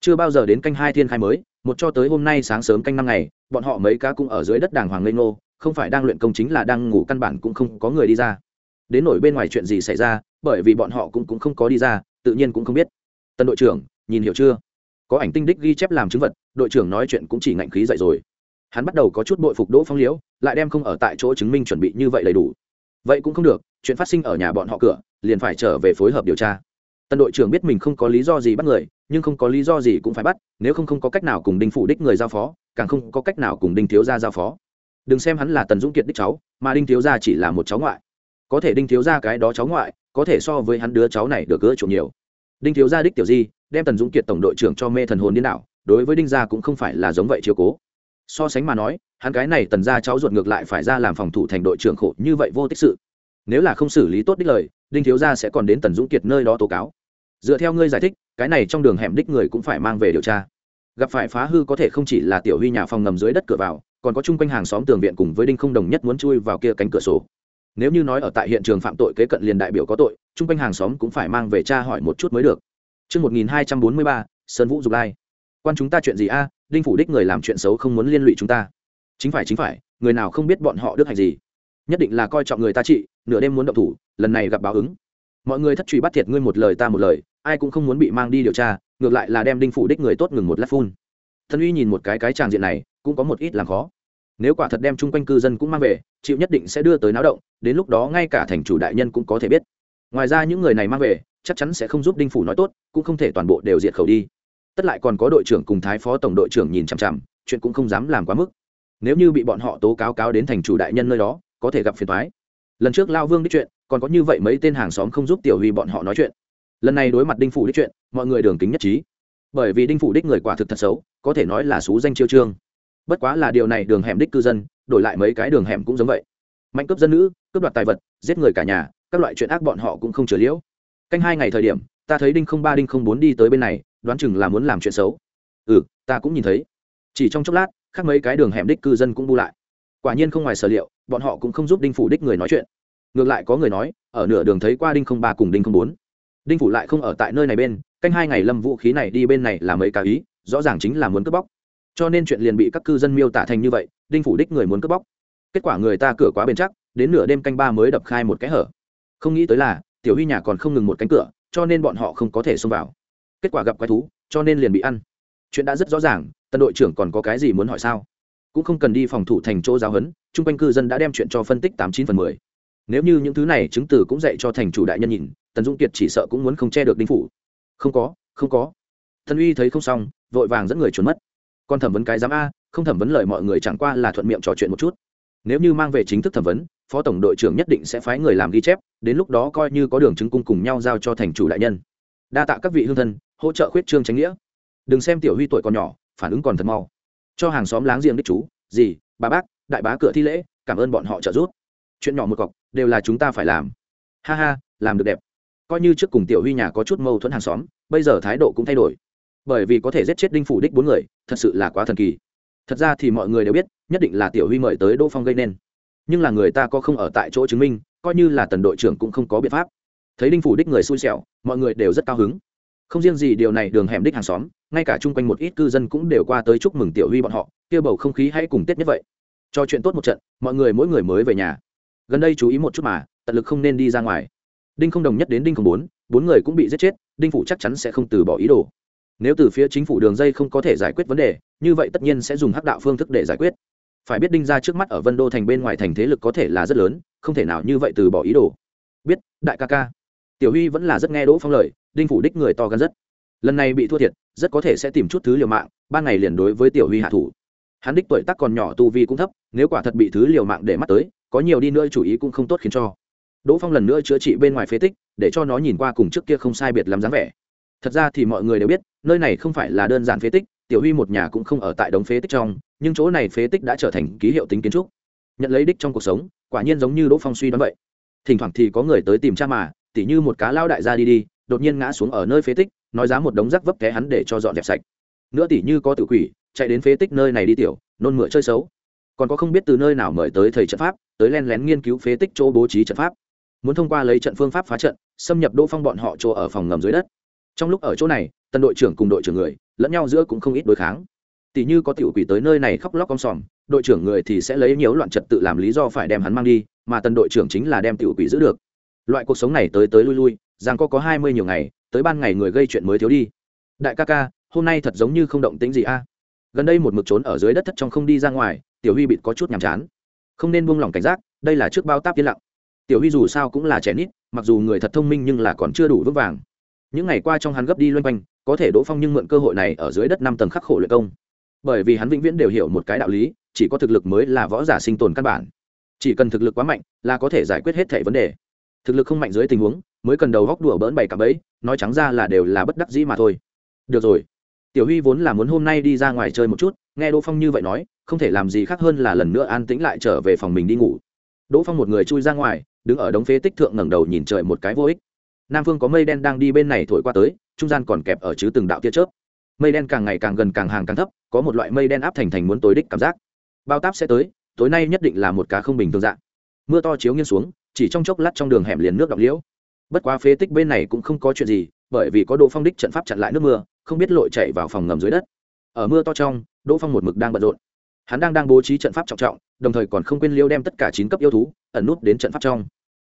Chưa bao giờ đến canh hai thiên khai mới một cho tới hôm nay sáng sớm canh năm ngày bọn họ mấy cá cũng ở dưới đất đàng hoàng lên ngô không phải đang luyện công chính là đang ngủ căn bản cũng không có người đi ra. Đến nổi bên ngoài chuyện gì xảy ra bởi vì bọn họ cũng, cũng không có đi ra tự nhiên cũng không biết. Tân đội trưởng nhìn hiểu chưa? Có ảnh tinh đích ghi chép làm chứng vật đội trưởng nói chuyện cũng chỉ ngạnh khí dậy rồi. Hắn bắt đầu có chút bội phục đỗ phong liễu lại đem không ở tại chỗ chứng minh chuẩn bị như vậy đầy đủ. Vậy cũng không được chuyện phát sinh ở nhà bọn họ cửa, liền phải trở về phối hợp điều tra. Tân đội trưởng biết mình không có lý do gì bắt người, nhưng không có lý do gì cũng phải bắt, nếu không không có cách nào cùng đinh phủ đích người giao phó, càng không có cách nào cùng đinh thiếu gia giao phó. Đừng xem hắn là tần dũng kiệt đích cháu, mà đinh thiếu gia chỉ là một cháu ngoại. Có thể đinh thiếu gia cái đó cháu ngoại, có thể so với hắn đứa cháu này được gỡ trộm nhiều. Đinh thiếu gia đích tiểu di, đem tần dũng kiệt tổng đội trưởng cho mê thần hồn điên đảo, đối với đinh gia cũng không phải là giống vậy chiếu cố. So sánh mà nói, hắn cái này tần gia cháu ruột ngược lại phải ra làm phòng thủ thành đội trưởng khổ, như vậy vô tích sự nếu là không xử lý tốt đích lời đinh thiếu gia sẽ còn đến tần dũng kiệt nơi đó tố cáo dựa theo ngươi giải thích cái này trong đường hẻm đích người cũng phải mang về điều tra gặp phải phá hư có thể không chỉ là tiểu huy nhà phòng ngầm dưới đất cửa vào còn có chung quanh hàng xóm tường viện cùng với đinh không đồng nhất muốn chui vào kia cánh cửa sổ nếu như nói ở tại hiện trường phạm tội kế cận liền đại biểu có tội chung quanh hàng xóm cũng phải mang về tra hỏi một chút mới được Trước 1243, Sơn Vũ Dục Lai. Quan chúng ta chuyện gì a? Đinh phủ đích người làm chuyện xấu không muốn liên lụy chúng ta. Chính phải chính phải, người nào không biết bọn họ đức hành gì. Nhất định là coi trọng người ta trị, nửa đêm muốn động thủ, lần này gặp báo ứng. Mọi người thất truy bắt thiệt ngươi một lời ta một lời, ai cũng không muốn bị mang đi điều tra, ngược lại là đem đinh phủ đích người tốt ngừng một lát phun. Thân uy nhìn một cái cái tràng diện này, cũng có một ít làm khó. Nếu quả thật đem chung quanh cư dân cũng mang về chịu nhất định sẽ đưa tới náo động đến lúc đó ngay cả thành chủ đại nhân cũng có thể biết. Ngoài ra những người này mang về chắc chắn sẽ không giúp đinh phủ nói tốt cũng không thể toàn bộ đều diệt khẩu đi. Tất lại còn có đội trưởng cùng thái phó tổng đội trưởng nhìn chằm chằm chuyện cũng không dám làm quá mức. Nếu như bị bọn họ tố cáo cáo đến thành chủ đại nhân nơi đó có thể gặp phiền thoái lần trước lao vương đích chuyện, còn có như vậy mấy tên hàng xóm không giúp tiểu huy bọn họ nói chuyện. Lần này đối mặt đinh phủ đích chuyện, mọi người đường kính nhất trí. Bởi vì đinh phủ đích người quả thực thật xấu, có thể nói là xú danh chiêu trương. Bất quá là điều này đường hẻm đích cư dân, đổi lại mấy cái đường hẻm cũng giống vậy. Mạnh cướp dân nữ, cướp đoạt tài vật, giết người cả nhà, các loại chuyện ác bọn họ cũng không chừa liễu. Canh hai ngày thời điểm, ta thấy đinh không ba, đinh không bốn đi tới bên này, đoán chừng là muốn làm chuyện xấu. Ừ ta cũng nhìn thấy. Chỉ trong chốc lát, khác mấy cái đường hẻm đích cư dân cũng bu lại. Quả nhiên không ngoài sở liệu bọn họ cũng không giúp đinh phủ đích người nói chuyện. Ngược lại có người nói, ở nửa đường thấy qua đinh không ba cùng đinh không bốn. Đinh phủ lại không ở tại nơi này bên, canh hai ngày lâm vũ khí này đi bên này là mấy cá ý, rõ ràng chính là muốn cướp bóc. Cho nên chuyện liền bị các cư dân miêu tả thành như vậy, đinh phủ đích người muốn cướp bóc. Kết quả người ta cửa quá bền chắc, đến nửa đêm canh ba mới đập khai một cái hở. Không nghĩ tới là, tiểu huy nhà còn không ngừng một cánh cửa, cho nên bọn họ không có thể xông vào. Kết quả gặp quái thú, cho nên liền bị ăn. Chuyện đã rất rõ ràng, tân đội trưởng còn có cái gì muốn hỏi sao? Cũng không cần đi phòng thủ thành chỗ giáo huấn, chung quanh cư dân đã đem chuyện cho phân tích tám chín phần mười. Nếu như những thứ này chứng từ cũng dạy cho thành chủ đại nhân nhìn, tần dũng kiệt chỉ sợ cũng muốn không che được đinh phủ. Không có không có. Thần uy thấy không xong, vội vàng dẫn người trốn mất. Còn thẩm vấn cái giám a, không thẩm vấn lời mọi người chẳng qua là thuận miệng trò chuyện một chút. Nếu như mang về chính thức thẩm vấn, phó tổng đội trưởng nhất định sẽ phái người làm ghi chép, đến lúc đó coi như có đường chứng cung cùng nhau giao cho thành chủ đại nhân. Đa tạ các vị hương thân, hỗ trợ khuyết trương tránh nghĩa. Đừng xem tiểu huy tuổi còn nhỏ, phản ứng còn thật mau cho hàng xóm láng giềng đích chú, gì, bà bác, đại bá cửa thi lễ, cảm ơn bọn họ trợ giúp. Chuyện nhỏ một cọc, đều là chúng ta phải làm. Ha ha, làm được đẹp. Coi như trước cùng tiểu huy nhà có chút mâu thuẫn hàng xóm, bây giờ thái độ cũng thay đổi. Bởi vì có thể giết chết đinh phủ đích bốn người, thật sự là quá thần kỳ. Thật ra thì mọi người đều biết, nhất định là tiểu huy mời tới đỗ phong gây nên. Nhưng là người ta có không ở tại chỗ chứng minh, coi như là tần đội trưởng cũng không có biện pháp. Thấy đinh phủ đích người xui xẻo, mọi người đều rất cao hứng không riêng gì điều này, đường hẻm đích hàng xóm, ngay cả chung quanh một ít cư dân cũng đều qua tới chúc mừng tiểu huy bọn họ, kia bầu không khí hãy cùng tết nhất vậy. Cho chuyện tốt một trận, mọi người mỗi người mới về nhà. Gần đây chú ý một chút mà, tận lực không nên đi ra ngoài. Đinh không đồng nhất đến đinh không bốn bốn người cũng bị giết chết, đinh phủ chắc chắn sẽ không từ bỏ ý đồ. Nếu từ phía chính phủ đường dây không có thể giải quyết vấn đề, như vậy tất nhiên sẽ dùng hắc đạo phương thức để giải quyết. Phải biết đinh ra trước mắt ở vân đô thành bên ngoài thành thế lực có thể là rất lớn, không thể nào như vậy từ bỏ ý đồ. Biết, đại ca ca tiểu huy vẫn là rất nghe đỗ phong lời, đinh phủ đích người to gan rất. Lần này bị thua thiệt, rất có thể sẽ tìm chút thứ liều mạng, ban ngày liền đối với tiểu huy hạ thủ. Hắn đích tuổi tác còn nhỏ tu vi cũng thấp, nếu quả thật bị thứ liều mạng để mắt tới, có nhiều đi nữa chủ ý cũng không tốt khiến cho. Đỗ phong lần nữa chữa trị bên ngoài phế tích, để cho nó nhìn qua cùng trước kia không sai biệt lắm dáng vẻ. Thật ra thì mọi người đều biết, nơi này không phải là đơn giản phế tích, tiểu huy một nhà cũng không ở tại đống phế tích trong, nhưng chỗ này phế tích đã trở thành ký hiệu tính kiến trúc. Nhận lấy đích trong cuộc sống, quả nhiên giống như đỗ phong suy đoán vậy. Thỉnh thoảng thì có người tới tìm cha mà tỉ như một cá lao đại gia đi đi, đột nhiên ngã xuống ở nơi phế tích, nói giá một đống rác vấp té hắn để cho dọn dẹp sạch. Nữa tỉ như có tự quỷ, chạy đến phế tích nơi này đi tiểu, nôn mửa chơi xấu. Còn có không biết từ nơi nào mời tới thầy trận pháp, tới len lén nghiên cứu phế tích chỗ bố trí trận pháp. Muốn thông qua lấy trận phương pháp phá trận, xâm nhập đỗ phong bọn họ chỗ ở phòng ngầm dưới đất. Trong lúc ở chỗ này, tân đội trưởng cùng đội trưởng người, lẫn nhau giữa cũng không ít đối kháng. Tỷ như có tiểu quỷ tới nơi này khóc lóc om sòm, đội trưởng người thì sẽ lấy nhiều loạn trật tự làm lý do phải đem hắn mang đi, mà tân đội trưởng chính là đem tiểu quỷ giữ được loại cuộc sống này tới tới lui lui rằng có có hai mươi nhiều ngày, tới ban ngày người gây chuyện mới thiếu đi. Đại ca ca, hôm nay thật giống như không động tính gì a. Gần đây một mực trốn ở dưới đất thất trong không đi ra ngoài, tiểu huy bị có chút nhàm chán. Không nên buông lỏng cảnh giác, đây là trước bao táp yên lặng. Tiểu huy dù sao cũng là trẻ nít, mặc dù người thật thông minh nhưng là còn chưa đủ vững vàng. Những ngày qua trong hắn gấp đi loanh quanh, có thể đỗ phong nhưng mượn cơ hội này ở dưới đất năm tầng khắc khổ luyện công. Bởi vì hắn vĩnh viễn đều hiểu một cái đạo lý, chỉ có thực lực mới là võ giả sinh tồn căn bản. Chỉ cần thực lực quá mạnh là có thể giải quyết hết thẻ vấn đề thực lực không mạnh dưới tình huống, mới cần đầu góc đùa bỡn bày cả bẫy, nói trắng ra là đều là bất đắc dĩ mà thôi. Được rồi. Tiểu huy vốn là muốn hôm nay đi ra ngoài chơi một chút, nghe đỗ phong như vậy nói, không thể làm gì khác hơn là lần nữa an tĩnh lại trở về phòng mình đi ngủ. Đỗ phong một người chui ra ngoài, đứng ở đống phế tích thượng ngẩng đầu nhìn trời một cái vô ích. Nam phương có mây đen đang đi bên này thổi qua tới, trung gian còn kẹp ở chứ từng đạo tia chớp. Mây đen càng ngày càng gần càng hàng càng thấp, có một loại mây đen áp thành thành muốn tối đích cảm giác. Bao táp sẽ tới, tối nay nhất định là một cá không bình thường dạng. Mưa to chiếu nghiêng xuống chỉ trong chốc lát trong đường hẻm liền nước đọng liễu. Bất quá phế tích bên này cũng không có chuyện gì, bởi vì có đỗ phong đích trận pháp chặn lại nước mưa, không biết lội chạy vào phòng ngầm dưới đất. Ở mưa to trong, đỗ phong một mực đang bận rộn. Hắn đang đang bố trí trận pháp trọng trọng, đồng thời còn không quên liêu đem tất cả chín cấp yêu thú, ẩn nút đến trận pháp trong.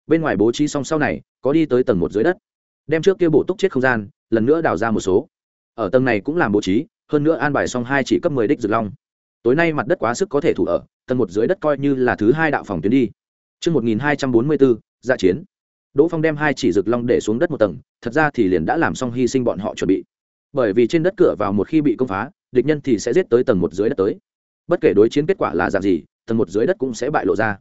Bên ngoài bố trí xong sau này, có đi tới tầng một dưới đất. Đem trước kia bổ túc chết không gian, lần nữa đào ra một số. Ở tầng này cũng làm bố trí, hơn nữa an bài xong hai chỉ cấp mười đích rực long. Tối nay mặt đất quá sức có thể thủ ở, tầng một dưới đất coi như là thứ hai đạo phòng tuyến đi. Trước 1244, dạ chiến. Đỗ Phong đem hai chỉ rực long để xuống đất một tầng, thật ra thì liền đã làm xong hy sinh bọn họ chuẩn bị. Bởi vì trên đất cửa vào một khi bị công phá, địch nhân thì sẽ giết tới tầng một dưới đất tới. Bất kể đối chiến kết quả là dạng gì, tầng một dưới đất cũng sẽ bại lộ ra.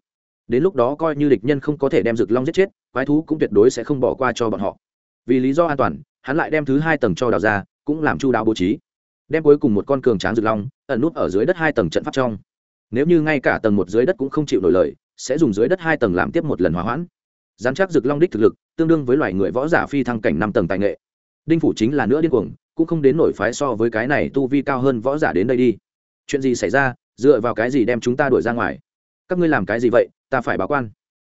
Đến lúc đó coi như địch nhân không có thể đem rực long giết chết, quái thú cũng tuyệt đối sẽ không bỏ qua cho bọn họ. Vì lý do an toàn, hắn lại đem thứ hai tầng cho đào ra, cũng làm chu đáo bố trí. Đem cuối cùng một con cường tráng rực long ẩn nút ở dưới đất hai tầng trận pháp trong. Nếu như ngay cả tầng một dưới đất cũng không chịu nổi lời, sẽ dùng dưới đất hai tầng làm tiếp một lần hòa hoãn. Giám chắc rực long đích thực lực, tương đương với loài người võ giả phi thăng cảnh năm tầng tài nghệ. Đinh phủ chính là nữa điên cuồng, cũng không đến nổi phái so với cái này tu vi cao hơn võ giả đến đây đi. Chuyện gì xảy ra, dựa vào cái gì đem chúng ta đuổi ra ngoài? Các ngươi làm cái gì vậy, ta phải báo quan.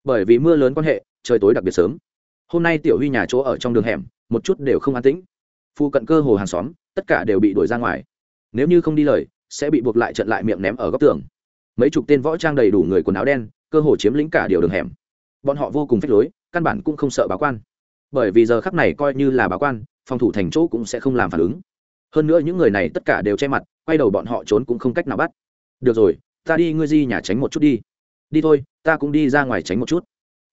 Bởi vì mưa lớn quan hệ, trời tối đặc biệt sớm. Hôm nay tiểu huy nhà chỗ ở trong đường hẻm, một chút đều không an tĩnh. Phu cận cơ hồ hàng xóm, tất cả đều bị đuổi ra ngoài. Nếu như không đi lời, sẽ bị buộc lại trận lại miệng ném ở góc tường. Mấy chục tên võ trang đầy đủ người quần áo đen cơ hồ chiếm lĩnh cả điều đường hẻm. Bọn họ vô cùng phách lối, căn bản cũng không sợ báo quan. Bởi vì giờ khắc này coi như là báo quan, phòng thủ thành chỗ cũng sẽ không làm phản ứng. Hơn nữa những người này tất cả đều che mặt, quay đầu bọn họ trốn cũng không cách nào bắt. Được rồi, ta đi ngươi di nhà tránh một chút đi. Đi thôi, ta cũng đi ra ngoài tránh một chút.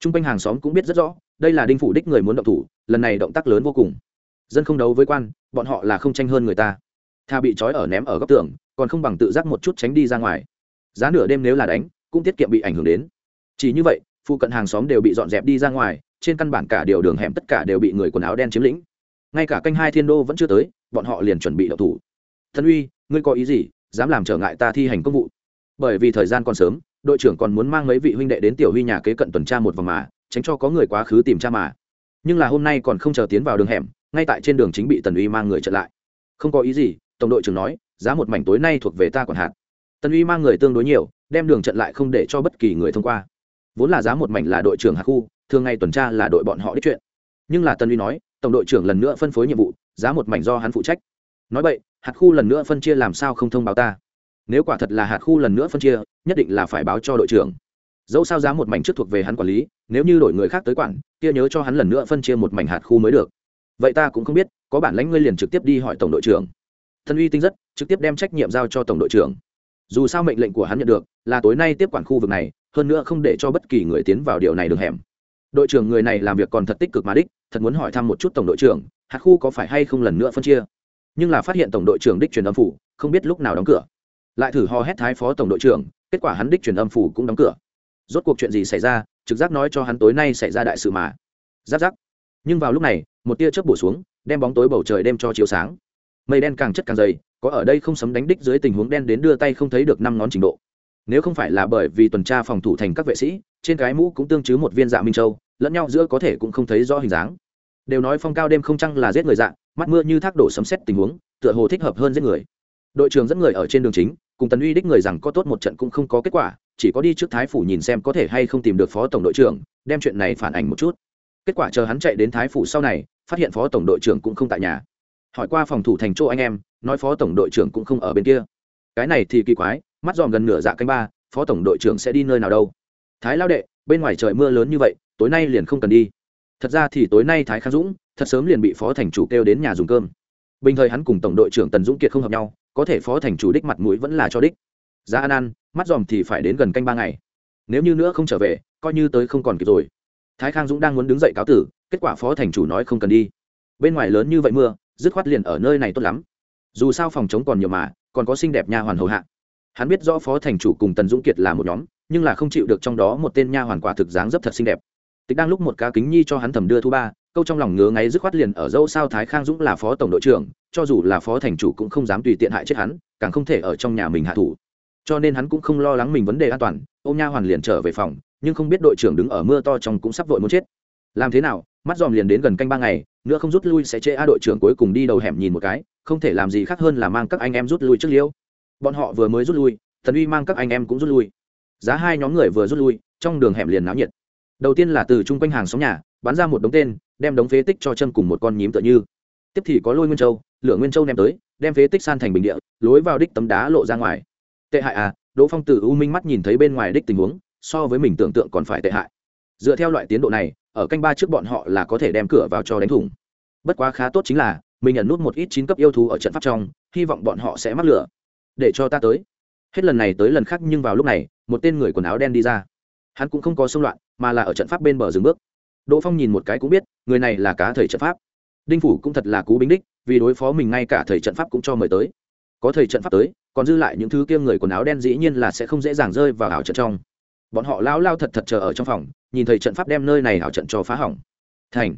T r u n g quanh hàng xóm cũng biết rất rõ, đây là đinh phủ đích người muốn động thủ, lần này động tác lớn vô cùng. Dân không đấu với quan, bọn họ là không tranh hơn người ta. Tha bị trói ở ném ở góc tường, còn không bằng tự giác một chút tránh đi ra ngoài. Giá nửa đêm nếu là đánh cũng tiết kiệm bị ảnh hưởng đến. Chỉ như vậy, phụ cận hàng xóm đều bị dọn dẹp đi ra ngoài, trên căn bản cả điều đường hẻm tất cả đều bị người quần áo đen chiếm lĩnh. Ngay cả canh hai thiên đô vẫn chưa tới, bọn họ liền chuẩn bị đậu thủ. Thân uy, ngươi có ý gì? Dám làm trở ngại ta thi hành công vụ? Bởi vì thời gian còn sớm, đội trưởng còn muốn mang mấy vị huynh đệ đến tiểu huy nhà kế cận tuần tra một vòng mà, tránh cho có người quá khứ tìm cha mà. Nhưng là hôm nay còn không chờ tiến vào đường hẻm, ngay tại trên đường chính bị tần uy mang người trở lại. Không có ý gì, tổng đội trưởng nói, giá một mảnh tối nay thuộc về ta còn hạt. Tần uy mang người tương đối nhiều đem đường trận lại không để cho bất kỳ người thông qua. Vốn là giá một mảnh là đội trưởng hạt khu, thường ngày tuần tra là đội bọn họ đích chuyện. Nhưng là tân uy nói, tổng đội trưởng lần nữa phân phối nhiệm vụ, giá một mảnh do hắn phụ trách. Nói vậy hạt khu lần nữa phân chia làm sao không thông báo ta? Nếu quả thật là hạt khu lần nữa phân chia, nhất định là phải báo cho đội trưởng. Dẫu sao giá một mảnh trước thuộc về hắn quản lý, nếu như đổi người khác tới quản, kia nhớ cho hắn lần nữa phân chia một mảnh hạt khu mới được. Vậy ta cũng không biết, có bản lãnh ngươi liền trực tiếp đi hỏi tổng đội trưởng. Thân uy tinh rất, trực tiếp đem trách nhiệm giao cho tổng đội trưởng. Dù sao mệnh lệnh của hắn nhận được là tối nay tiếp quản khu vực này, hơn nữa không để cho bất kỳ người tiến vào điều này đường hẻm. Đội trưởng người này làm việc còn thật tích cực mà đích, thật muốn hỏi thăm một chút tổng đội trưởng, hạt khu có phải hay không lần nữa phân chia. Nhưng là phát hiện tổng đội trưởng đích truyền âm phủ, không biết lúc nào đóng cửa. Lại thử ho hét thái phó tổng đội trưởng, kết quả hắn đích truyền âm phủ cũng đóng cửa. Rốt cuộc chuyện gì xảy ra, trực giác nói cho hắn tối nay xảy ra đại sự mà. Giáp giáp. Nhưng vào lúc này, một tia chớp bổ xuống, đem bóng tối bầu trời đem cho chiếu sáng. Mây đen càng chất càng dày, có ở đây không sấm đánh đích dưới tình huống đen đến đưa tay không thấy được năm ngón trình độ nếu không phải là bởi vì tuần tra phòng thủ thành các vệ sĩ, trên cái mũ cũng tương chứ một viên dạ minh châu, lẫn nhau giữa có thể cũng không thấy rõ hình dáng. Đều nói phong cao đêm không trăng là giết người dạ mắt mưa như thác đổ sấm xét tình huống, tựa hồ thích hợp hơn giết người. Đội trưởng dẫn người ở trên đường chính, cùng tần uy đích người rằng có tốt một trận cũng không có kết quả, chỉ có đi trước thái phủ nhìn xem có thể hay không tìm được phó tổng đội trưởng, đem chuyện này phản ảnh một chút. Kết quả chờ hắn chạy đến thái phủ sau này, phát hiện phó tổng đội trưởng cũng không tại nhà. Hỏi qua phòng thủ thành chỗ anh em, nói phó tổng đội trưởng cũng không ở bên kia. Cái này thì kỳ quái mắt dòm gần nửa dạ canh ba, phó tổng đội trưởng sẽ đi nơi nào đâu? Thái lao đệ, bên ngoài trời mưa lớn như vậy, tối nay liền không cần đi. Thật ra thì tối nay thái khang dũng, thật sớm liền bị phó thành chủ kêu đến nhà dùng cơm. Bình thời hắn cùng tổng đội trưởng tần dũng kiệt không hợp nhau, có thể phó thành chủ đích mặt mũi vẫn là cho đích. Giá ăn ăn mắt dòm thì phải đến gần canh ba ngày. Nếu như nữa không trở về, coi như tới không còn kịp rồi. Thái khang dũng đang muốn đứng dậy cáo tử, kết quả phó thành chủ nói không cần đi. Bên ngoài lớn như vậy mưa, dứt khoát liền ở nơi này tốt lắm. Dù sao phòng chống còn nhiều mà, còn có xinh đẹp nha hoàn hầu hạ hắn biết rõ phó thành chủ cùng tần dũng kiệt là một nhóm, nhưng là không chịu được trong đó một tên nha hoàn quả thực dáng dấp thật xinh đẹp. Tịch đang lúc một cá kính nhi cho hắn thầm đưa thu ba, câu trong lòng ngứa ngáy dứt khoát liền ở dâu sao thái khang dũng là phó tổng đội trưởng, cho dù là phó thành chủ cũng không dám tùy tiện hại chết hắn, càng không thể ở trong nhà mình hạ thủ. Cho nên hắn cũng không lo lắng mình vấn đề an toàn ô nha hoàn liền trở về phòng, nhưng không biết đội trưởng đứng ở mưa to trong cũng sắp vội muốn chết. Làm thế nào, mắt dòm liền đến gần canh ba ngày, nữa không rút lui sẽ chê a đội trưởng cuối cùng đi đầu hẻm nhìn một cái, không thể làm gì khác hơn là mang các anh em rút lui trước liêu bọn họ vừa mới rút lui, tần uy mang các anh em cũng rút lui. Giá hai nhóm người vừa rút lui, trong đường hẻm liền náo nhiệt. Đầu tiên là từ chung quanh hàng xóm nhà, bắn ra một đống tên, đem đống phế tích cho chân cùng một con nhím tựa như. Tiếp thì có lôi nguyên châu, lửa nguyên châu ném tới, đem phế tích san thành bình địa, lối vào đích tấm đá lộ ra ngoài. Tệ hại à đỗ phong từ u minh mắt nhìn thấy bên ngoài đích tình huống, so với mình tưởng tượng còn phải tệ hại. Dựa theo loại tiến độ này, ở canh ba trước bọn họ là có thể đem cửa vào cho đánh thủng. Bất quá khá tốt chính là, mình nhận nút một ít chín cấp yêu thú ở trận pháp trong, hy vọng bọn họ sẽ mắc lửa để cho ta tới. Hết lần này tới lần khác nhưng vào lúc này, một tên người quần áo đen đi ra. Hắn cũng không có xung loạn, mà là ở trận pháp bên bờ dừng bước. Đỗ phong nhìn một cái cũng biết, người này là cá thầy trận pháp. Đinh phủ cũng thật là cú bính đích, vì đối phó mình ngay cả thầy trận pháp cũng cho mời tới. Có thầy trận pháp tới, còn dư lại những thứ kia người quần áo đen dĩ nhiên là sẽ không dễ dàng rơi vào ảo trận trong. Bọn họ lao lao thật thật chờ ở trong phòng, nhìn thầy trận pháp đem nơi này ảo trận cho phá hỏng. Thành.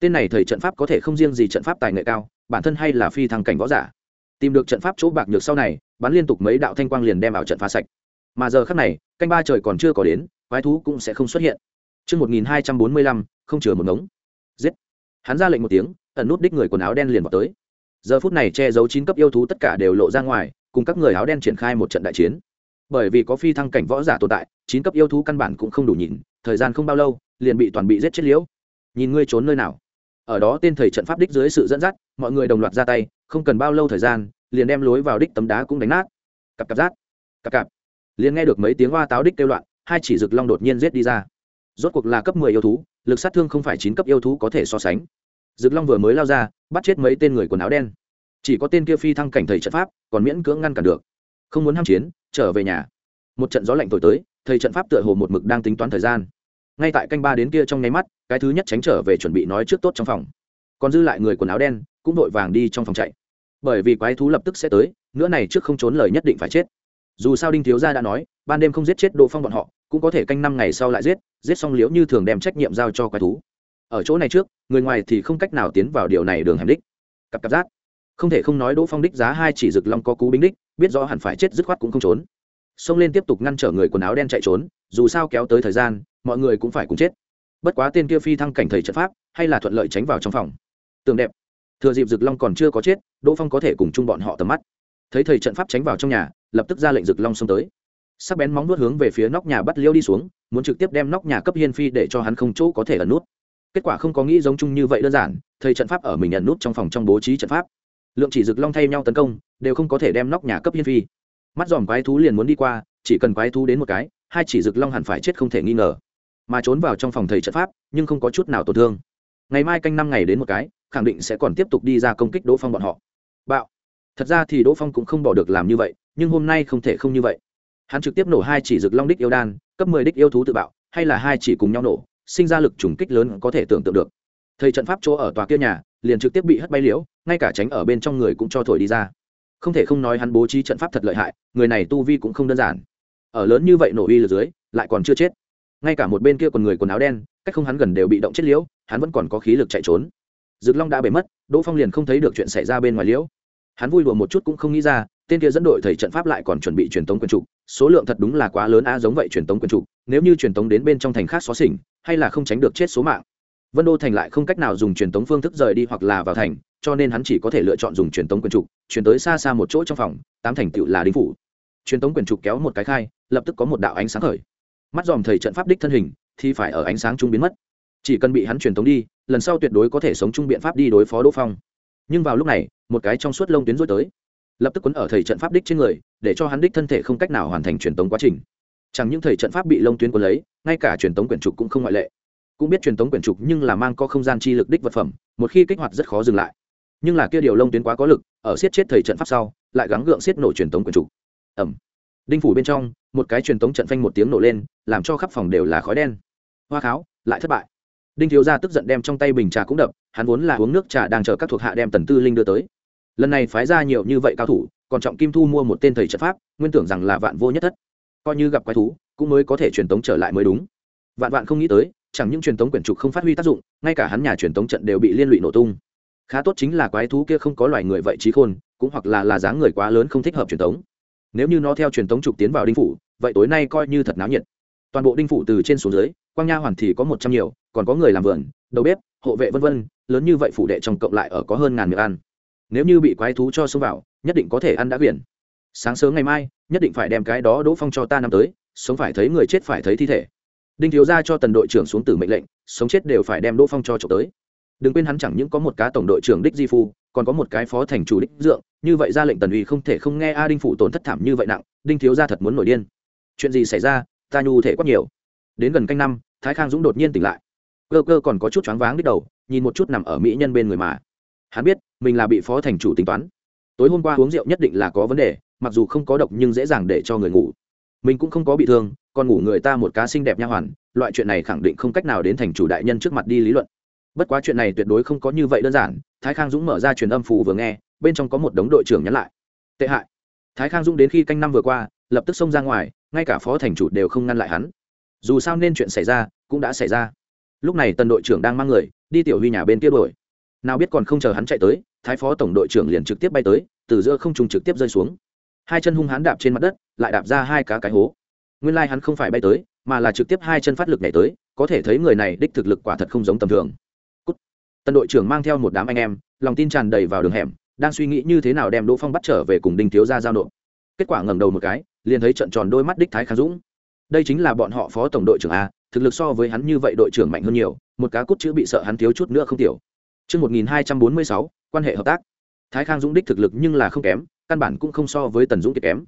Tên này thầy trận pháp có thể không riêng gì trận pháp tài nghệ cao, bản thân hay là phi thăng cảnh võ giả tìm được trận pháp chỗ bạc nhược sau này bắn liên tục mấy đạo thanh quang liền đem vào trận phá sạch mà giờ khắc này canh ba trời còn chưa có đến quái thú cũng sẽ không xuất hiện Trước 1245, không chừa một ngống. Giết. Hắn ra lệnh một tiếng, ẩn nút đích người quần áo đen liền vào tới. Giờ phút này che giấu chín cấp yêu thú tất cả đều lộ ra ngoài, cùng các người áo đen triển khai một trận đại chiến. Bởi vì có phi thăng cảnh võ giả tồn tại, chín cấp yêu thú căn bản cũng không đủ nhìn, thời gian không bao lâu, liền bị toàn bị giết chết liễu. Nhìn ngươi trốn nơi nào? Ở đó tên thầy trận pháp đích dưới sự dẫn dắt, mọi người đồng loạt ra tay, không cần bao lâu thời gian, liền đem lối vào đích tấm đá cũng đánh nát. Cặp cặp rát. Cặp cặp. Liền nghe được mấy tiếng hoa táo đích kêu loạn, hai chỉ rực long đột nhiên giết đi ra rốt cuộc là cấp mười yêu thú lực sát thương không phải chín cấp yêu thú có thể so sánh rực long vừa mới lao ra bắt chết mấy tên người quần áo đen chỉ có tên kia phi thăng cảnh thầy trận pháp còn miễn cưỡng ngăn cản được không muốn ham chiến trở về nhà một trận gió lạnh thổi tới thầy trận pháp tựa hồ một mực đang tính toán thời gian ngay tại canh ba đến kia trong nháy mắt cái thứ nhất tránh trở về chuẩn bị nói trước tốt trong phòng còn dư lại người quần áo đen cũng vội vàng đi trong phòng chạy. Bởi vì quái thú lập tức sẽ tới, nữa này trước không trốn lời nhất định phải chết. Dù sao đinh thiếu gia đã nói, ban đêm không giết chết đỗ phong bọn họ, cũng có thể canh năm ngày sau lại giết giết xong liễu như thường đem trách nhiệm giao cho quái thú. Ở chỗ này trước, người ngoài thì không cách nào tiến vào điều này đường hẻm đích. Cặp cặp giác không thể không nói đỗ phong đích giá hai chỉ rực long có cú binh đích, biết rõ hẳn phải chết dứt khoát cũng không trốn. Xông lên tiếp tục ngăn trở người quần áo đen chạy trốn, dù sao kéo tới thời gian, mọi người cũng phải cùng chết. Bất quá tên kia phi thăng cảnh thầy trận pháp, hay là thuận lợi tránh vào trong phòng. Tường đẹp thừa dịp rực long còn chưa có chết, đỗ phong có thể cùng chung bọn họ tầm mắt. Thấy thầy trận pháp tránh vào trong nhà, lập tức ra lệnh rực long xông tới. Sắc bén móng nuốt hướng về phía nóc nhà bắt liêu đi xuống, muốn trực tiếp đem nóc nhà cấp hiên phi để cho hắn không chỗ có thể ẩn nút. Kết quả không có nghĩ giống chung như vậy đơn giản, thầy trận pháp ở mình ẩn nút trong phòng trong bố trí trận pháp. Lượng chỉ rực long thay nhau tấn công, đều không có thể đem nóc nhà cấp hiên phi. Mắt dòm quái thú liền muốn đi qua, chỉ cần quái thú đến một cái, hai chỉ rực long hẳn phải chết không thể nghi ngờ. Mà trốn vào trong phòng thầy trận pháp, nhưng không có chút nào tổn thương. Ngày mai canh năm ngày đến một cái khẳng định sẽ còn tiếp tục đi ra công kích đỗ phong bọn họ. Bạo. Thật ra thì đỗ phong cũng không bỏ được làm như vậy, nhưng hôm nay không thể không như vậy. Hắn trực tiếp nổ hai chỉ rực long đích yêu đan, cấp mười đích yêu thú tự bạo, hay là hai chỉ cùng nhau nổ, sinh ra lực trùng kích lớn có thể tưởng tượng được. Thầy trận pháp chỗ ở tòa kia nhà, liền trực tiếp bị hất bay liễu, ngay cả tránh ở bên trong người cũng cho thổi đi ra. Không thể không nói hắn bố trí trận pháp thật lợi hại, người này tu vi cũng không đơn giản. Ở lớn như vậy nổ uy lượt dưới, lại còn chưa chết. Ngay cả một bên kia còn người quần áo đen, cách không hắn gần đều bị động chết liễu, hắn vẫn còn có khí lực chạy trốn dực long đã bể mất đỗ phong liền không thấy được chuyện xảy ra bên ngoài liễu. Hắn vui đùa một chút cũng không nghĩ ra tên kia dẫn đội thầy trận pháp lại còn chuẩn bị truyền tống quân trụ, số lượng thật đúng là quá lớn a giống vậy truyền tống quân trụ, nếu như truyền tống đến bên trong thành khác xóa xỉnh hay là không tránh được chết số mạng. Vân đô thành lại không cách nào dùng truyền tống phương thức rời đi hoặc là vào thành cho nên hắn chỉ có thể lựa chọn dùng truyền tống quyền trụ, truyền tới xa xa một chỗ trong phòng tám thành tựu là đinh phủ. Truyền tống quyền trục kéo một cái khai lập tức có một đạo ánh sáng khởi. Mắt dòm thầy trận pháp đích thân hình thì phải ở ánh sáng trung biến mất chỉ cần bị hắn truyền tống đi, lần sau tuyệt đối có thể sống chung biện pháp đi đối phó đỗ phong. Nhưng vào lúc này, một cái trong suốt lông tuyến rối tới. Lập tức quấn ở thầy trận pháp đích trên người, để cho hắn đích thân thể không cách nào hoàn thành truyền tống quá trình. Chẳng những thầy trận pháp bị lông tuyến quấn lấy, ngay cả truyền tống quyển trục cũng không ngoại lệ. Cũng biết truyền tống quyển trục nhưng là mang có không gian chi lực đích vật phẩm, một khi kích hoạt rất khó dừng lại. Nhưng là kia điều lông tuyến quá có lực, ở siết chết thầy trận pháp sau, lại gắng gượng siết nổ truyền tống quyển trục. Ẩm đinh phủ bên trong, một cái truyền tống trận phanh một tiếng nổ lên, làm cho khắp phòng đều là khói đen. Hoa kháo, lại thất bại đinh thiếu gia tức giận đem trong tay bình trà cũng đập, hắn vốn là uống nước trà đang chờ các thuộc hạ đem tần tư linh đưa tới. Lần này phái ra nhiều như vậy cao thủ, còn trọng kim thu mua một tên thầy trận pháp, nguyên tưởng rằng là vạn vô nhất thất. Coi như gặp quái thú, cũng mới có thể truyền tống trở lại mới đúng. Vạn vạn không nghĩ tới, chẳng những truyền tống quyển trục không phát huy tác dụng, ngay cả hắn nhà truyền tống trận đều bị liên lụy nổ tung. Khá tốt chính là quái thú kia không có loài người vậy trí khôn, cũng hoặc là là dáng người quá lớn không thích hợp truyền tống. Nếu như nó theo truyền tống trục tiến vào đinh phủ, vậy tối nay coi như thật náo nhiệt toàn bộ đinh phủ từ trên xuống dưới, quang nha hoàn thì có một trăm nhiều, còn có người làm vườn, đầu bếp, hộ vệ vân vân, lớn như vậy phủ đệ trong cộng lại ở có hơn ngàn miệng ăn. Nếu như bị quái thú cho xông vào, nhất định có thể ăn đã quyển sáng sớm ngày mai, nhất định phải đem cái đó đỗ phong cho ta năm tới, sống phải thấy người chết phải thấy thi thể. Đinh thiếu ra cho tần đội trưởng xuống tử mệnh lệnh, sống chết đều phải đem đỗ phong cho trộm tới. Đừng quên hắn chẳng những có một cá tổng đội trưởng đích di phu, còn có một cái phó thành chủ đích dượng, như vậy ra lệnh tần uy không thể không nghe a đinh phủ tổn thất thảm như vậy nặng, đinh thiếu ra thật muốn nổi điên. Chuyện gì xảy ra ta nhu thể quá nhiều. Đến gần canh năm, thái khang dũng đột nhiên tỉnh lại. Cơ cơ còn có chút choáng váng đích đầu, nhìn một chút nằm ở mỹ nhân bên người mà. Hắn biết, mình là bị phó thành chủ tính toán. Tối hôm qua uống rượu nhất định là có vấn đề, mặc dù không có độc nhưng dễ dàng để cho người ngủ. Mình cũng không có bị thương, còn ngủ người ta một cá xinh đẹp nha hoàn, loại chuyện này khẳng định không cách nào đến thành chủ đại nhân trước mặt đi lý luận. Bất quá chuyện này tuyệt đối không có như vậy đơn giản, thái khang dũng mở ra truyền âm phụ vừa nghe, bên trong có một đống đội trưởng nhắn lại. Tệ hại. Thái khang dũng đến khi canh năm vừa qua, lập tức xông ra ngoài ngay cả phó thành chủ đều không ngăn lại hắn. Dù sao nên chuyện xảy ra cũng đã xảy ra. Lúc này tần đội trưởng đang mang người, đi tiểu huy nhà bên kia đổi nào biết còn không chờ hắn chạy tới, thái phó tổng đội trưởng liền trực tiếp bay tới, từ giữa không trung trực tiếp rơi xuống. Hai chân hung hắn đạp trên mặt đất, lại đạp ra hai cá cái hố. Nguyên lai、like、hắn không phải bay tới, mà là trực tiếp hai chân phát lực nhảy tới, có thể thấy người này đích thực lực quả thật không giống tầm thường. Cút. tân đội trưởng mang theo một đám anh em, lòng tin tràn đầy vào đường hẻm, đang suy nghĩ như thế nào đem đỗ phong bắt trở về cùng đinh thiếu ra giao nộp. Kết quả ngẩng đầu một cái liền thấy trận tròn đôi mắt đích thái Khang dũng đây chính là bọn họ phó tổng đội trưởng a thực lực so với hắn như vậy đội trưởng mạnh hơn nhiều một cá cút chữ bị sợ hắn thiếu chút nữa không tiểu Trước 1246, quan hệ hợp tác. Thái Khang Dũng đích thực lực nhưng là không kém, căn bản cũng không so với Tần Dũng kiệt kém.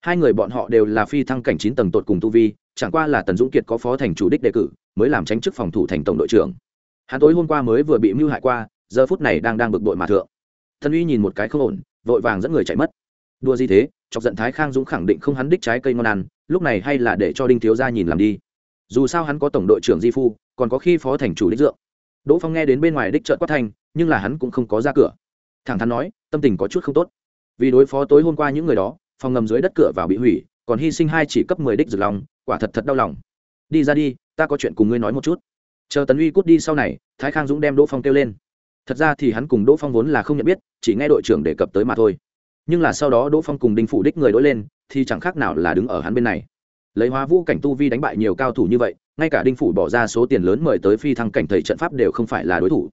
Hai người bọn họ đều là phi thăng cảnh chín tầng tột cùng tu vi, chẳng qua là Tần Dũng kiệt có phó thành chủ đích đề cử, mới làm tránh chức phòng thủ thành tổng đội trưởng. Hắn tối hôm qua mới vừa bị mưu hại qua, giờ phút này đang đang bực bội mà thượng. Thần Uy nhìn một cái không ổn, vội vàng dẫn người chạy mất. Đùa gì thế, chọc giận Thái Khang Dũng khẳng định không hắn đích trái cây ngon ăn, lúc này hay là để cho Đinh thiếu gia nhìn làm đi. Dù sao hắn có tổng đội trưởng Di Phu, còn có khi phó thành chủ đích dượng. Đỗ phong nghe đến bên ngoài đích trợn quát thanh nhưng là hắn cũng không có ra cửa. Thẳng thắn nói tâm tình có chút không tốt. Vì đối phó tối hôm qua những người đó phòng ngầm dưới đất cửa vào bị hủy còn hy sinh hai chỉ cấp mười đích rực lòng quả thật thật đau lòng. Đi ra đi ta có chuyện cùng ngươi nói một chút. Chờ tấn uy cút đi sau này thái khang dũng đem đỗ phong kêu lên. Thật ra thì hắn cùng đỗ phong vốn là không nhận biết chỉ nghe đội trưởng đề cập tới mà thôi nhưng là sau đó đỗ phong cùng đinh phủ đích người đỗi lên, thì chẳng khác nào là đứng ở hắn bên này. Lấy hóa vũ cảnh tu vi đánh bại nhiều cao thủ như vậy, ngay cả đinh phủ bỏ ra số tiền lớn mời tới phi thăng cảnh thầy trận pháp đều không phải là đối thủ.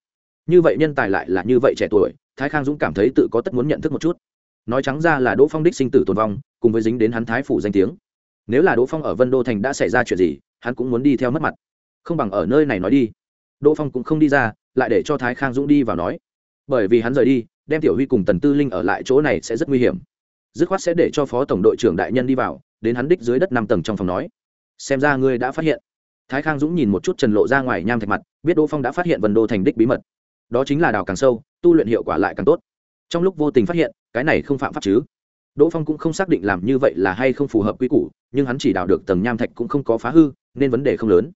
Như vậy nhân tài lại là như vậy trẻ tuổi, thái khang dũng cảm thấy tự có tất muốn nhận thức một chút. Nói trắng ra là đỗ phong đích sinh tử tồn vong, cùng với dính đến hắn thái phủ danh tiếng. Nếu là đỗ phong ở vân đô thành đã xảy ra chuyện gì, hắn cũng muốn đi theo mất mặt. Không bằng ở nơi này nói đi. Đỗ phong cũng không đi ra, lại để cho thái khang dũng đi vào nói. Bởi vì hắn rời đi đem tiểu huy cùng tần tư linh ở lại chỗ này sẽ rất nguy hiểm. Dứt khoát sẽ để cho phó tổng đội trưởng đại nhân đi vào, đến hắn đích dưới đất năm tầng trong phòng nói. Xem ra ngươi đã phát hiện. Thái khang dũng nhìn một chút trần lộ ra ngoài nham thạch mặt, biết đỗ phong đã phát hiện vần đô thành đích bí mật. Đó chính là đào càng sâu, tu luyện hiệu quả lại càng tốt. Trong lúc vô tình phát hiện, cái này không phạm pháp chứ. Đỗ phong cũng không xác định làm như vậy là hay không phù hợp quy củ, nhưng hắn chỉ đào được tầng nham thạch cũng không có phá hư, nên vấn đề không lớn.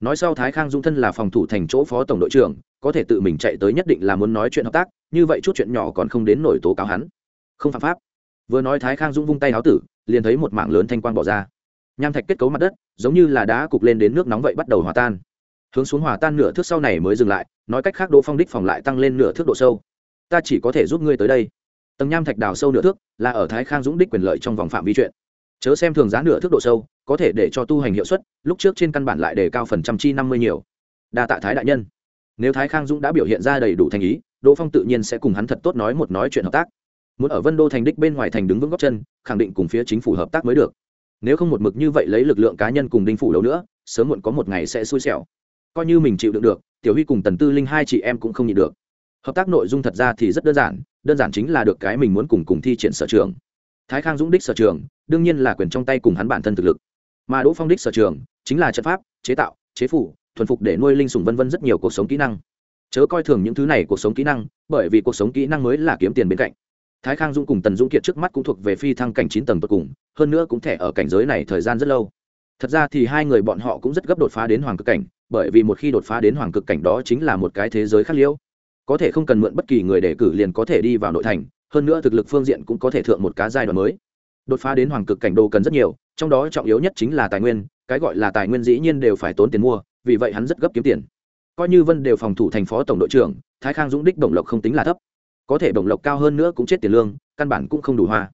Nói sau thái khang dung thân là phòng thủ thành chỗ phó tổng đội trưởng có thể tự mình chạy tới nhất định là muốn nói chuyện hợp tác, như vậy chút chuyện nhỏ còn không đến nổi tố cáo hắn. Không phạm pháp. Vừa nói thái khang dung vung tay áo tử, liền thấy một mảng lớn thanh quang bỏ ra. Nham thạch kết cấu mặt đất, giống như là đá cục lên đến nước nóng vậy bắt đầu hòa tan. Hướng xuống hòa tan nửa thước sau này mới dừng lại, nói cách khác đỗ phong đích phòng lại tăng lên nửa thước độ sâu. Ta chỉ có thể giúp ngươi tới đây. Tầng nham thạch đào sâu nửa thước, là ở thái khang dũng đích quyền lợi trong vòng phạm vi chuyện. Chớ xem thường giá nửa thước độ sâu, có thể để cho tu hành hiệu suất, lúc trước trên căn bản lại đề cao phần trăm chi năm mươi nhiều. Đa tạ thái đại nhân nếu thái khang dũng đã biểu hiện ra đầy đủ thành ý, đỗ phong tự nhiên sẽ cùng hắn thật tốt nói một nói chuyện hợp tác. Muốn ở vân đô thành đích bên ngoài thành đứng vững góc chân, khẳng định cùng phía chính phủ hợp tác mới được. Nếu không một mực như vậy lấy lực lượng cá nhân cùng đinh phủ đâu nữa, sớm muộn có một ngày sẽ xui xẻo. Coi như mình chịu đựng được, tiểu huy cùng tần tư linh hai chị em cũng không nhịn được. Hợp tác nội dung thật ra thì rất đơn giản đơn giản chính là được cái mình muốn cùng cùng thi triển sở trường. Thái khang dũng đích sở trường, đương nhiên là quyền trong tay cùng hắn bản thân thực lực. Mà đỗ phong đích sở trường, chính là trận pháp, chế tạo, chế phủ thuần phục để nuôi linh sùng vân vân rất nhiều cuộc sống kỹ năng. Chớ coi thường những thứ này cuộc sống kỹ năng, bởi vì cuộc sống kỹ năng mới là kiếm tiền bên cạnh. Thái khang dung cùng tần dũng kiệt trước mắt cũng thuộc về phi thăng cảnh chín tầng tột cùng, hơn nữa cũng thẻ ở cảnh giới này thời gian rất lâu. Thật ra thì hai người bọn họ cũng rất gấp đột phá đến hoàng cực cảnh, bởi vì một khi đột phá đến hoàng cực cảnh đó chính là một cái thế giới khác liễu có thể không cần mượn bất kỳ người để cử liền có thể đi vào nội thành, hơn nữa thực lực phương diện cũng có thể thượng một cái giai đoạn mới. Đột phá đến hoàng cực cảnh đồ cần rất nhiều, trong đó trọng yếu nhất chính là tài nguyên, cái gọi là tài nguyên dĩ nhiên đều phải tốn tiền mua vì vậy hắn rất gấp kiếm tiền. Coi như vân đều phòng thủ thành phó tổng đội trưởng, thái khang dũng đích đồng lộc không tính là thấp. Có thể đồng lộc cao hơn nữa cũng chết tiền lương, căn bản cũng không đủ hoa.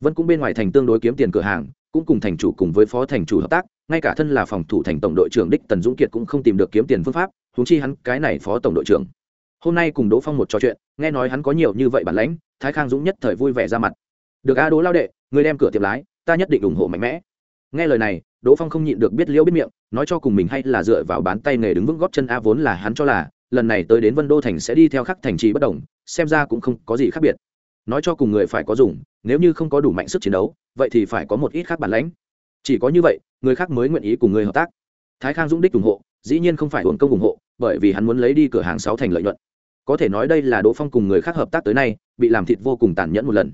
Vân cũng bên ngoài thành tương đối kiếm tiền cửa hàng, cũng cùng thành chủ cùng với phó thành chủ hợp tác, ngay cả thân là phòng thủ thành tổng đội trưởng đích tần dũng kiệt cũng không tìm được kiếm tiền phương pháp húng chi hắn cái này phó tổng đội trưởng. Hôm nay cùng đỗ phong một trò chuyện, nghe nói hắn có nhiều như vậy bản lãnh, thái khang dũng nhất thời vui vẻ ra mặt. Được a đố lao đệ, người đem cửa tiệm lái, ta nhất định ủng hộ mạnh mẽ. Nghe lời này đỗ phong không nhịn được biết liễu biết miệng, nói cho cùng mình hay là dựa vào bán tay nghề đứng vững góp chân a vốn là hắn cho là, lần này tới đến vân đô thành sẽ đi theo khắc thành trì bất đồng xem ra cũng không có gì khác biệt. Nói cho cùng người phải có dùng, nếu như không có đủ mạnh sức chiến đấu, vậy thì phải có một ít khác bản lãnh. Chỉ có như vậy, người khác mới nguyện ý cùng người hợp tác. Thái khang dũng đích ủng hộ, dĩ nhiên không phải hưởng công ủng hộ, bởi vì hắn muốn lấy đi cửa hàng sáu thành lợi nhuận. Có thể nói đây là đỗ phong cùng người khác hợp tác tới nay, bị làm thịt vô cùng tàn nhẫn một lần.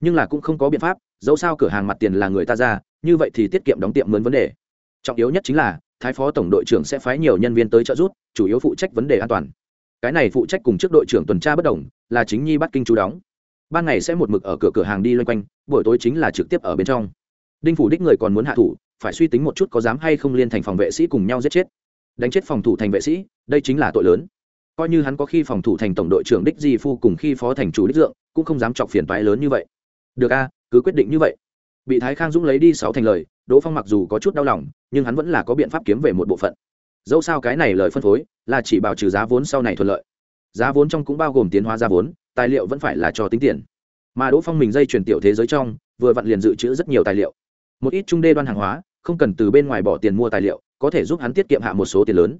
Nhưng là cũng không có biện pháp, dẫu sao cửa hàng mặt tiền là người ta ra như vậy thì tiết kiệm đóng tiệm mướn vấn đề. Trọng yếu nhất chính là, thái phó tổng đội trưởng sẽ phái nhiều nhân viên tới trợ giúp, chủ yếu phụ trách vấn đề an toàn. Cái này phụ trách cùng trước đội trưởng tuần tra bất đồng, là chính nhi bắt kinh chú đóng. Ban ngày sẽ một mực ở cửa cửa hàng đi loanh quanh, buổi tối chính là trực tiếp ở bên trong. Đinh phủ đích người còn muốn hạ thủ, phải suy tính một chút có dám hay không liên thành phòng vệ sĩ cùng nhau giết chết. Đánh chết phòng thủ thành vệ sĩ, đây chính là tội lớn. Coi như hắn có khi phòng thủ thành tổng đội trưởng đích di phu cùng khi phó thành chủ đích dượng, cũng không dám chọc phiền toái lớn như vậy. Được a, cứ quyết định như vậy bị thái khang dũng lấy đi sáu thành lời, đỗ phong mặc dù có chút đau lòng, nhưng hắn vẫn là có biện pháp kiếm về một bộ phận. Dẫu sao cái này lời phân phối là chỉ bảo trừ giá vốn sau này thuận lợi. Giá vốn trong cũng bao gồm tiến hóa giá vốn, tài liệu vẫn phải là cho tính tiền. Mà đỗ phong mình dây chuyển tiểu thế giới trong, vừa vặn liền dự trữ rất nhiều tài liệu. Một ít trung đê đoan hàng hóa, không cần từ bên ngoài bỏ tiền mua tài liệu, có thể giúp hắn tiết kiệm hạ một số tiền lớn.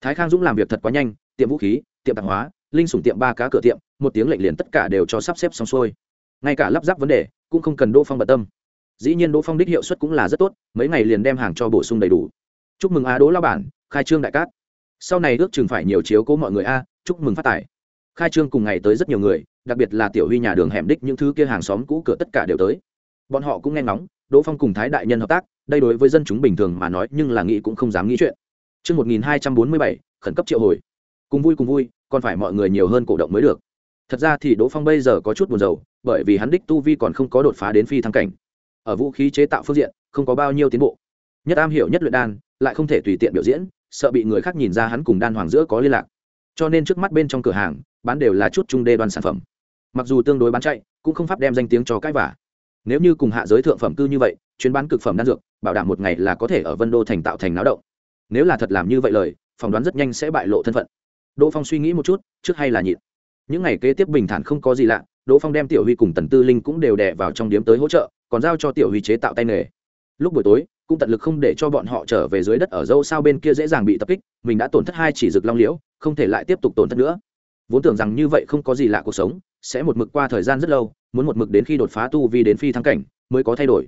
Thái khang dũng làm việc thật quá nhanh, tiệm vũ khí, tiệm tạp hóa, linh sủng tiệm ba cá cửa tiệm, một tiếng lệnh liền tất cả đều cho sắp xếp xong xuôi. Ngay cả lắp ráp vấn đề, cũng không cần đỗ phong bận tâm dĩ nhiên đỗ phong đích hiệu suất cũng là rất tốt mấy ngày liền đem hàng cho bổ sung đầy đủ chúc mừng a đỗ lao bản khai trương đại cát sau này ước chừng phải nhiều chiếu cố mọi người a chúc mừng phát tài khai trương cùng ngày tới rất nhiều người đặc biệt là tiểu huy nhà đường hẻm đích những thứ kia hàng xóm cũ cửa tất cả đều tới bọn họ cũng nghe ngóng đỗ phong cùng thái đại nhân hợp tác đây đối với dân chúng bình thường mà nói nhưng là nghĩ cũng không dám nghĩ chuyện Trước 1247, khẩn cấp triệu hồi. Cùng vui cùng vui, còn phải mọi người nhiều hơn cổ động mới được. Thật ra thì Đỗ Phong bây giờ có chút buồn rầu, bởi vì hắn đích tu vi còn không có đột phá đến phi thăng cảnh. Ở vũ khí chế tạo phương diện, không có bao nhiêu tiến bộ. Nhất am hiểu nhất luyện đan, lại không thể tùy tiện biểu diễn, sợ bị người khác nhìn ra hắn cùng đan hoàng giữa có liên lạc. Cho nên trước mắt bên trong cửa hàng, bán đều là chút trung đê đoan sản phẩm. Mặc dù tương đối bán chạy, cũng không pháp đem danh tiếng cho cái vả. Nếu như cùng hạ giới thượng phẩm cư như vậy, chuyên bán cực phẩm đan dược, bảo đảm một ngày là có thể ở Vân Đô thành tạo thành náo động nếu là thật làm như vậy lời phỏng đoán rất nhanh sẽ bại lộ thân phận đỗ phong suy nghĩ một chút trước hay là nhịn những ngày kế tiếp bình thản không có gì lạ đỗ phong đem tiểu huy cùng tần tư linh cũng đều đè vào trong điếm tới hỗ trợ còn giao cho tiểu huy chế tạo tay nghề. Lúc buổi tối, cũng tận lực không để cho bọn họ trở về dưới đất ở dâu sao bên kia dễ dàng bị tập kích, mình đã tổn thất hai chỉ rực long liễu, không thể lại tiếp tục tổn thất nữa. Vốn tưởng rằng như vậy không có gì lạ cuộc sống, sẽ một mực qua thời gian rất lâu, muốn một mực đến khi đột phá tu vi đến phi thăng cảnh, mới có thay đổi.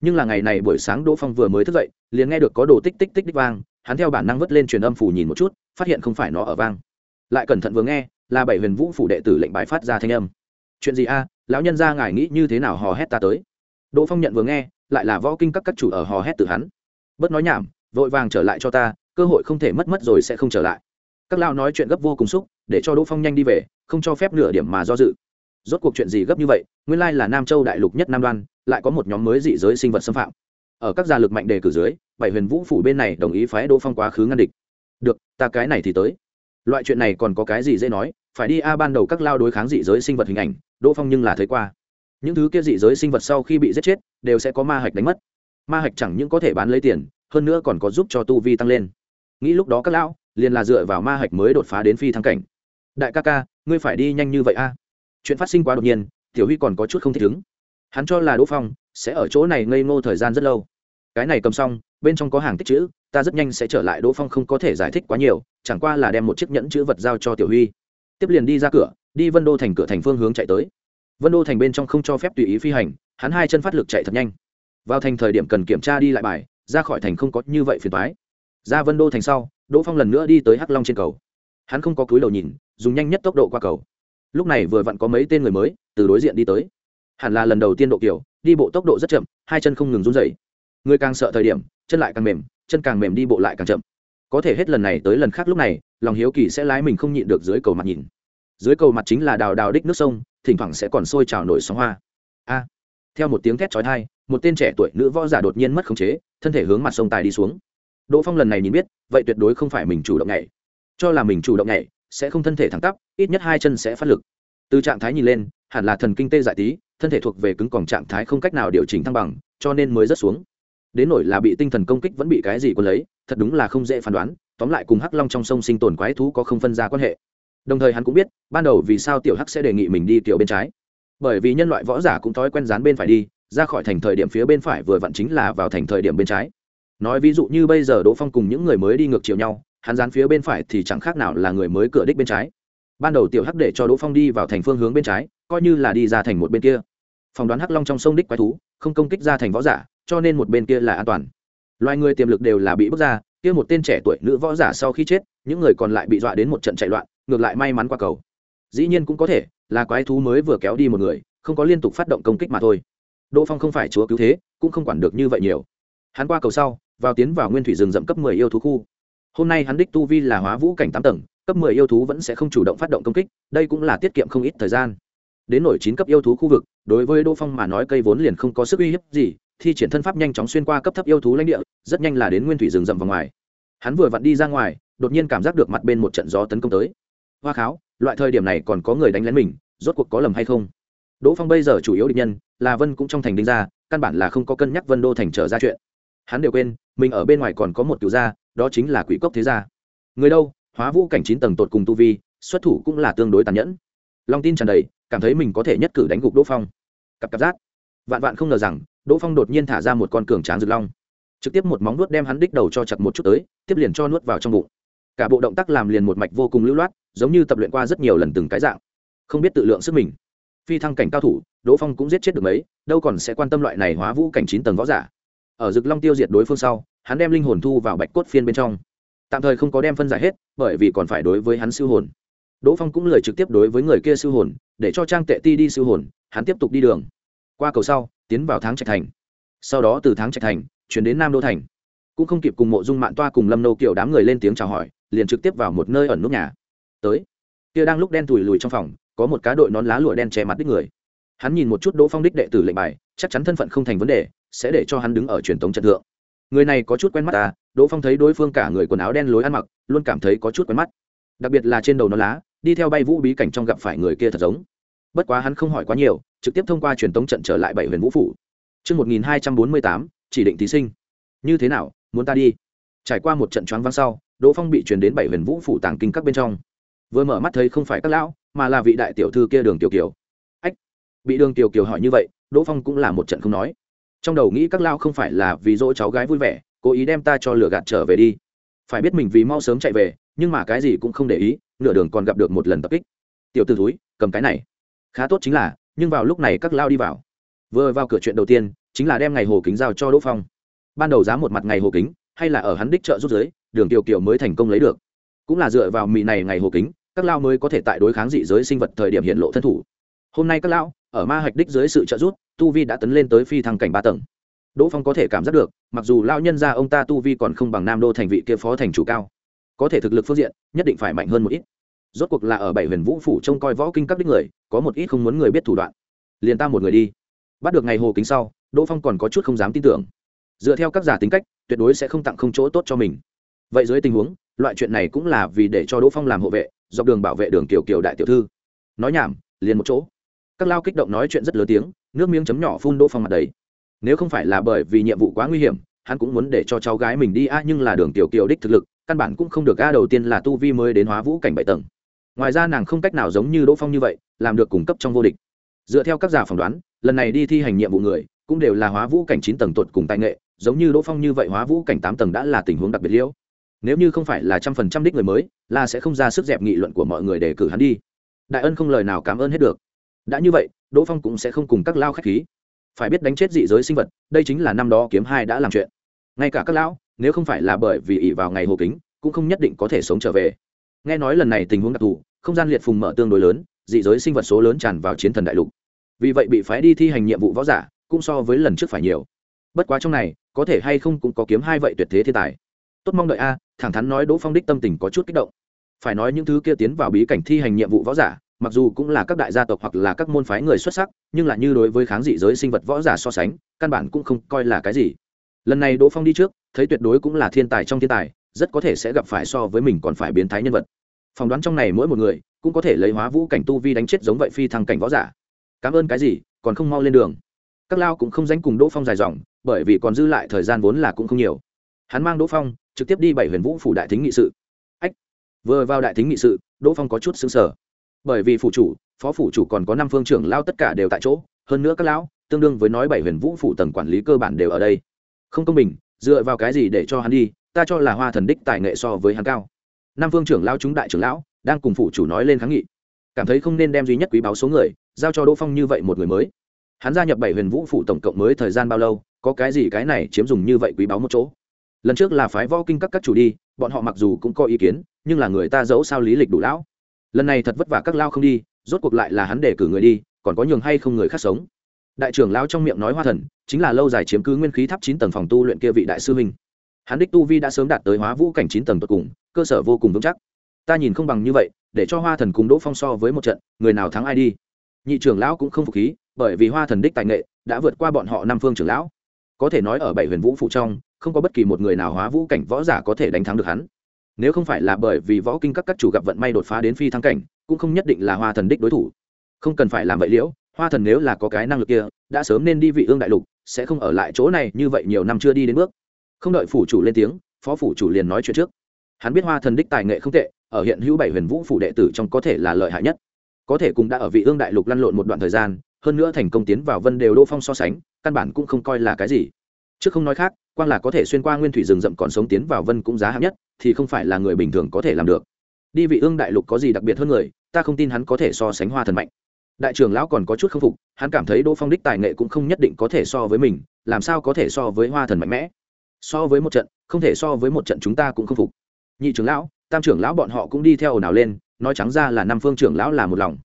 Nhưng là ngày này buổi sáng đỗ phong vừa mới thức dậy, liền nghe được có đồ tích tích tích tích vang, hắn theo bản năng vất lên truyền âm phủ nhìn một chút, phát hiện không phải nó ở vang. Lại cẩn thận vừa nghe, là bảy huyền vũ phủ đệ tử lệnh bài phát ra thanh âm. Chuyện gì a? Lão nhân gia ngài nghĩ như thế nào hò hét ta tới? Đỗ phong nhận vừa nghe, lại là võ kinh các các chủ ở hò hét từ hắn. Bớt nói nhảm, vội vàng trở lại cho ta, cơ hội không thể mất mất rồi sẽ không trở lại. Các lao nói chuyện gấp vô cùng xúc, để cho đỗ phong nhanh đi về, không cho phép nửa điểm mà do dự. Rốt cuộc chuyện gì gấp như vậy, nguyên lai là nam châu đại lục nhất nam đoan, lại có một nhóm mới dị giới sinh vật xâm phạm. Ở các gia lực mạnh đề cử dưới, bảy huyền vũ phủ bên này đồng ý phái đỗ phong quá khứ ngăn địch. Được, ta cái này thì tới. Loại chuyện này còn có cái gì dễ nói, phải đi a ban đầu các lao đối kháng dị giới sinh vật hình ảnh, đỗ phong nhưng là thấy qua những thứ kia dị giới sinh vật sau khi bị giết chết, đều sẽ có ma hạch đánh mất. Ma hạch chẳng những có thể bán lấy tiền, hơn nữa còn có giúp cho tu vi tăng lên. Nghĩ lúc đó các lão, liền là dựa vào ma hạch mới đột phá đến phi thăng cảnh. Đại ca ca, ngươi phải đi nhanh như vậy a. Chuyện phát sinh quá đột nhiên, tiểu huy còn có chút không thích ứng. Hắn cho là đỗ phong sẽ ở chỗ này ngây ngô thời gian rất lâu. Cái này cầm xong, bên trong có hàng tích chữ, ta rất nhanh sẽ trở lại, đỗ phong không có thể giải thích quá nhiều, chẳng qua là đem một chiếc nhẫn chữ vật giao cho tiểu huy. Tiếp liền đi ra cửa, đi vân đô thành cửa thành phương hướng chạy tới vân đô thành bên trong không cho phép tùy ý phi hành, hắn hai chân phát lực chạy thật nhanh. Vào thành thời điểm cần kiểm tra đi lại bài, ra khỏi thành không có như vậy phiền thoái ra vân đô thành sau, đỗ phong lần nữa đi tới hắc long trên cầu. Hắn không có cúi đầu nhìn, dùng nhanh nhất tốc độ qua cầu. Lúc này vừa vặn có mấy tên người mới từ đối diện đi tới. Hẳn là lần đầu tiên độ kiểu, đi bộ tốc độ rất chậm, hai chân không ngừng run dày người càng sợ thời điểm, chân lại càng mềm, chân càng mềm đi bộ lại càng chậm. Có thể hết lần này tới lần khác lúc này, lòng hiếu kỳ sẽ lái mình không nhịn được dưới cầu mặt nhìn. Dưới cầu mặt chính là đào đào đích nước sông thỉnh thoảng sẽ còn sôi trào nổi sóng hoa. A. Theo một tiếng thét trói thai một tên trẻ tuổi nữ võ giả đột nhiên mất khống chế, thân thể hướng mặt sông tài đi xuống. Đỗ phong lần này nhìn biết, vậy tuyệt đối không phải mình chủ động nhảy. Cho là mình chủ động nhảy, sẽ không thân thể thẳng tắp, ít nhất hai chân sẽ phát lực. Từ trạng thái nhìn lên, hẳn là thần kinh tê dại tí, thân thể thuộc về cứng còn trạng thái không cách nào điều chỉnh thăng bằng, cho nên mới rớt xuống. Đến nổi là bị tinh thần công kích vẫn bị cái gì quân lấy, thật đúng là không dễ phán đoán, tóm lại cùng hắc long trong sông sinh tồn quái thú có không phân ra quan hệ đồng thời hắn cũng biết, ban đầu vì sao tiểu hắc sẽ đề nghị mình đi tiểu bên trái. Bởi vì nhân loại võ giả cũng thói quen dán bên phải đi, ra khỏi thành thời điểm phía bên phải vừa vặn chính là vào thành thời điểm bên trái. Nói ví dụ như bây giờ đỗ phong cùng những người mới đi ngược chiều nhau, hắn dán phía bên phải thì chẳng khác nào là người mới cửa đích bên trái. Ban đầu tiểu hắc để cho đỗ phong đi vào thành phương hướng bên trái, coi như là đi ra thành một bên kia. Phỏng đoán hắc long trong sông đích quái thú, không công kích ra thành võ giả, cho nên một bên kia là an toàn. Loài người tiềm lực đều là bị bước ra, kia một tên trẻ tuổi nữ võ giả sau khi chết, những người còn lại bị dọa đến một trận chạy loạn ngược lại may mắn qua cầu. Dĩ nhiên cũng có thể, là quái thú mới vừa kéo đi một người, không có liên tục phát động công kích mà thôi. Đỗ phong không phải chúa cứu thế, cũng không quản được như vậy nhiều. Hắn qua cầu sau, vào tiến vào nguyên thủy rừng rậm cấp mười yêu thú khu. Hôm nay hắn đích tu vi là hóa vũ cảnh tám tầng, cấp mười yêu thú vẫn sẽ không chủ động phát động công kích, đây cũng là tiết kiệm không ít thời gian. Đến nổi chín cấp yêu thú khu vực, đối với đỗ phong mà nói cây vốn liền không có sức uy hiếp gì, thi triển thân pháp nhanh chóng xuyên qua cấp thấp yêu thú lãnh địa, rất nhanh là đến nguyên thủy rừng rậm vào ngoài. Hắn vừa vặn đi ra ngoài, đột nhiên cảm giác được mặt bên một trận gió tấn công tới hoa kháo, loại thời điểm này còn có người đánh lén mình, rốt cuộc có lầm hay không? Đỗ phong bây giờ chủ yếu định nhân là vân cũng trong thành đinh ra căn bản là không có cân nhắc vân đô thành trở ra chuyện. Hắn đều quên, mình ở bên ngoài còn có một cựu gia, đó chính là quỷ cốc thế gia. Người đâu? Hóa vũ cảnh chín tầng tột cùng tu vi, xuất thủ cũng là tương đối tàn nhẫn. Long tin tràn đầy, cảm thấy mình có thể nhất cử đánh gục đỗ phong. Cặp cặp giác vạn vạn không ngờ rằng, đỗ phong đột nhiên thả ra một con cường tráng rực long. Trực tiếp một móng nuốt đem hắn đích đầu cho chặt một chút tới, tiếp liền cho nuốt vào trong bụng. Cả bộ động tác làm liền một mạch vô cùng lưu loát giống như tập luyện qua rất nhiều lần từng cái dạng. Không biết tự lượng sức mình. Phi thăng cảnh cao thủ, đỗ phong cũng giết chết được mấy, đâu còn sẽ quan tâm loại này hóa vũ cảnh chín tầng võ giả. Ở rực long tiêu diệt đối phương sau, hắn đem linh hồn thu vào bạch cốt phiên bên trong. Tạm thời không có đem phân giải hết, bởi vì còn phải đối với hắn siêu hồn. Đỗ phong cũng lời trực tiếp đối với người kia siêu hồn, để cho trang tệ ti đi siêu hồn, hắn tiếp tục đi đường. Qua cầu sau, tiến vào tháng trạch thành. Sau đó từ tháng trạch thành, chuyển đến nam đô thành. Cũng không kịp cùng mộ dung mạn toa cùng lâm nô kiểu đám người lên tiếng chào hỏi, liền trực tiếp vào một nơi ẩn nút nhà tới kia đang lúc đen tủi lùi trong phòng có một cá đội nón lá lụa đen che mặt đích người hắn nhìn một chút đỗ phong đích đệ tử lệnh bài chắc chắn thân phận không thành vấn đề sẽ để cho hắn đứng ở truyền thống trận thượng người này có chút quen mắt ta đỗ phong thấy đối phương cả người quần áo đen lối ăn mặc luôn cảm thấy có chút quen mắt đặc biệt là trên đầu nón lá đi theo bay vũ bí cảnh trong gặp phải người kia thật giống bất quá hắn không hỏi quá nhiều trực tiếp thông qua truyền tống trận trở lại bảy huyền vũ phủ Trước 1248, chỉ định thí sinh. Như thế nào, muốn ta đi? Trải qua một trận choáng vắng sau, Đỗ Phong bị truyền đến bảy huyền vũ phủ tàng kinh các bên trong. Vừa mở mắt thấy không phải các lão, mà là vị đại tiểu thư kia Đường Tiểu Kiều. Ách, bị Đường Tiểu Kiều hỏi như vậy, Đỗ Phong cũng là một trận không nói. Trong đầu nghĩ các lão không phải là vì dỗ cháu gái vui vẻ, cố ý đem ta cho lừa gạt trở về đi. Phải biết mình vì mau sớm chạy về, nhưng mà cái gì cũng không để ý, nửa đường còn gặp được một lần tập kích. Tiểu tử túi, cầm cái này. Khá tốt chính là, nhưng vào lúc này các lao đi vào vừa vào cửa chuyện đầu tiên chính là đem ngày hồ kính giao cho đỗ phong ban đầu giá một mặt ngày hồ kính hay là ở hắn đích trợ rút giới đường tiểu kiều mới thành công lấy được cũng là dựa vào mì này ngày hồ kính các lao mới có thể tại đối kháng dị giới sinh vật thời điểm hiện lộ thân thủ. Hôm nay các lão ở ma hạch đích dưới sự trợ giúp, tu vi đã tấn lên tới phi thăng cảnh ba tầng. Đỗ phong có thể cảm giác được, mặc dù lao nhân ra ông ta tu vi còn không bằng nam đô thành vị kia phó thành chủ cao, có thể thực lực phương diện, nhất định phải mạnh hơn một ít. Rốt cuộc là ở bảy huyền vũ phủ trông coi võ kinh các đích người, có một ít không muốn người biết thủ đoạn. Liền ta một người đi. Bắt được ngày hồ kính sau, đỗ phong còn có chút không dám tin tưởng. Dựa theo các giả tính cách, tuyệt đối sẽ không tặng không chỗ tốt cho mình. Vậy dưới tình huống, loại chuyện này cũng là vì để cho đỗ phong làm hộ vệ dọc đường bảo vệ đường kiều kiều đại tiểu thư. Nói nhảm, liền một chỗ. Các lao kích động nói chuyện rất lớn tiếng, nước miếng chấm nhỏ phun đỗ phong mặt đấy nếu không phải là bởi vì nhiệm vụ quá nguy hiểm, hắn cũng muốn để cho cháu gái mình đi, a, nhưng là đường tiểu kiều đích thực lực, căn bản cũng không được a, đầu tiên là tu vi mới đến hóa vũ cảnh bảy tầng. Ngoài ra nàng không cách nào giống như đỗ phong như vậy, làm được cung cấp trong vô địch. Dựa theo các giả phỏng đoán, lần này đi thi hành nhiệm vụ người, cũng đều là hóa vũ cảnh chín tầng tuột cùng tài nghệ, giống như đỗ phong như vậy hóa vũ cảnh tám tầng đã là tình huống đặc biệt liễu nếu như không phải là trăm phần trăm đích người mới là sẽ không ra sức dẹp nghị luận của mọi người để cử hắn đi. Đại ân không lời nào cảm ơn hết được. Đã như vậy, đỗ phong cũng sẽ không cùng các lao k h á c h khí. Phải biết đánh chết dị giới sinh vật, đây chính là năm đó kiếm hai đã làm chuyện. Ngay cả các lão, nếu không phải là bởi vì ỉ vào ngày hồ kính, cũng không nhất định có thể sống trở về. Nghe nói lần này tình huống đặc thù, không gian liệt phùng mở tương đối lớn, dị giới sinh vật số lớn tràn vào chiến thần đại lục. Vì vậy bị phái đi thi hành nhiệm vụ võ giả, cũng so với lần trước phải nhiều. Bất quá trong này, có thể hay không cũng có kiếm hai vậy tuyệt thế thiên tài. Tốt mong đợi a thẳng thắn nói đỗ phong đích tâm tình có chút kích động. Phải nói những thứ kia tiến vào bí cảnh thi hành nhiệm vụ võ giả, mặc dù cũng là các đại gia tộc hoặc là các môn phái người xuất sắc, nhưng là như đối với kháng dị giới sinh vật võ giả so sánh, căn bản cũng không coi là cái gì. Lần này đỗ phong đi trước, thấy tuyệt đối cũng là thiên tài trong thiên tài, rất có thể sẽ gặp phải so với mình còn phải biến thái nhân vật. Phỏng đoán trong này mỗi một người, cũng có thể lấy hóa vũ cảnh tu vi đánh chết giống vậy phi thăng cảnh võ giả. Cảm ơn cái gì, còn không mau lên đường. Các lao cũng không dánh cùng đỗ phong dài dòng, bởi vì còn dư lại thời gian vốn là cũng không nhiều. Hắn mang đỗ phong trực tiếp đi bảy huyền vũ phủ đại thính nghị sự. Ách, vừa vào đại thính nghị sự, đỗ phong có chút xứng sở bởi vì phủ chủ, phó phủ chủ còn có năm phương trưởng lao tất cả đều tại chỗ, hơn nữa các lão, tương đương với nói bảy huyền vũ phủ tầng quản lý cơ bản đều ở đây. Không công bình, dựa vào cái gì để cho hắn đi, ta cho là hoa thần đích tài nghệ so với hắn cao. Năm phương trưởng lao chúng đại trưởng lão, đang cùng phủ chủ nói lên kháng nghị. Cảm thấy không nên đem duy nhất quý báo số người, giao cho đỗ phong như vậy một người mới. Hắn gia nhập bảy huyền vũ phủ tổng cộng mới thời gian bao lâu, có cái gì cái này chiếm dùng như vậy quý báo một chỗ? Lần trước là phái võ kinh các các chủ đi, bọn họ mặc dù cũng có ý kiến, nhưng là người ta giấu sao lý lịch đủ lão. Lần này thật vất vả các lao không đi, rốt cuộc lại là hắn để cử người đi, còn có nhường hay không người khác sống. Đại trưởng lao trong miệng nói hoa thần, chính là lâu dài chiếm cứ nguyên khí tháp chín tầng phòng tu luyện kia vị đại sư minh hắn đích tu vi đã sớm đạt tới hóa vũ cảnh chín tầng tột cùng, cơ sở vô cùng vững chắc. Ta nhìn không bằng như vậy, để cho hoa thần cùng đỗ phong so với một trận, người nào thắng ai đi. Nhị trưởng lão cũng không phục khí, bởi vì hoa thần đích tài nghệ, đã vượt qua bọn họ năm phương trưởng lão. Có thể nói ở bảy huyền vũ phụ trong không có bất kỳ một người nào hóa vũ cảnh võ giả có thể đánh thắng được hắn. Nếu không phải là bởi vì võ kinh các các chủ gặp vận may đột phá đến phi thăng cảnh, cũng không nhất định là hoa thần đích đối thủ. Không cần phải làm vậy liễu, hoa thần nếu là có cái năng lực kia, đã sớm nên đi vị ương đại lục, sẽ không ở lại chỗ này như vậy nhiều năm chưa đi đến bước. Không đợi phủ chủ lên tiếng, phó phủ chủ liền nói chuyện trước. Hắn biết hoa thần đích tài nghệ không tệ, ở hiện hữu bảy huyền vũ phủ đệ tử trong có thể là lợi hại nhất. Có thể cũng đã ở vị ương đại lục lăn lộn một đoạn thời gian, hơn nữa thành công tiến vào vân đều đô phong so sánh, căn bản cũng không coi là cái gì chứ không nói khác, quang là có thể xuyên qua nguyên thủy rừng rậm còn sống tiến vào vân cũng giá hạng nhất, thì không phải là người bình thường có thể làm được. Đi vị ương đại lục có gì đặc biệt hơn người, ta không tin hắn có thể so sánh hoa thần mạnh. Đại trưởng lão còn có chút k phục, hắn cảm thấy đỗ phong đích tài nghệ cũng không nhất định có thể so với mình, làm sao có thể so với hoa thần mạnh mẽ? So với một trận, không thể so với một trận chúng ta cũng không phục. Nhị trưởng lão, tam trưởng lão bọn họ cũng đi theo ồn ào lên, nói trắng ra là năm phương trưởng lão là một lòng.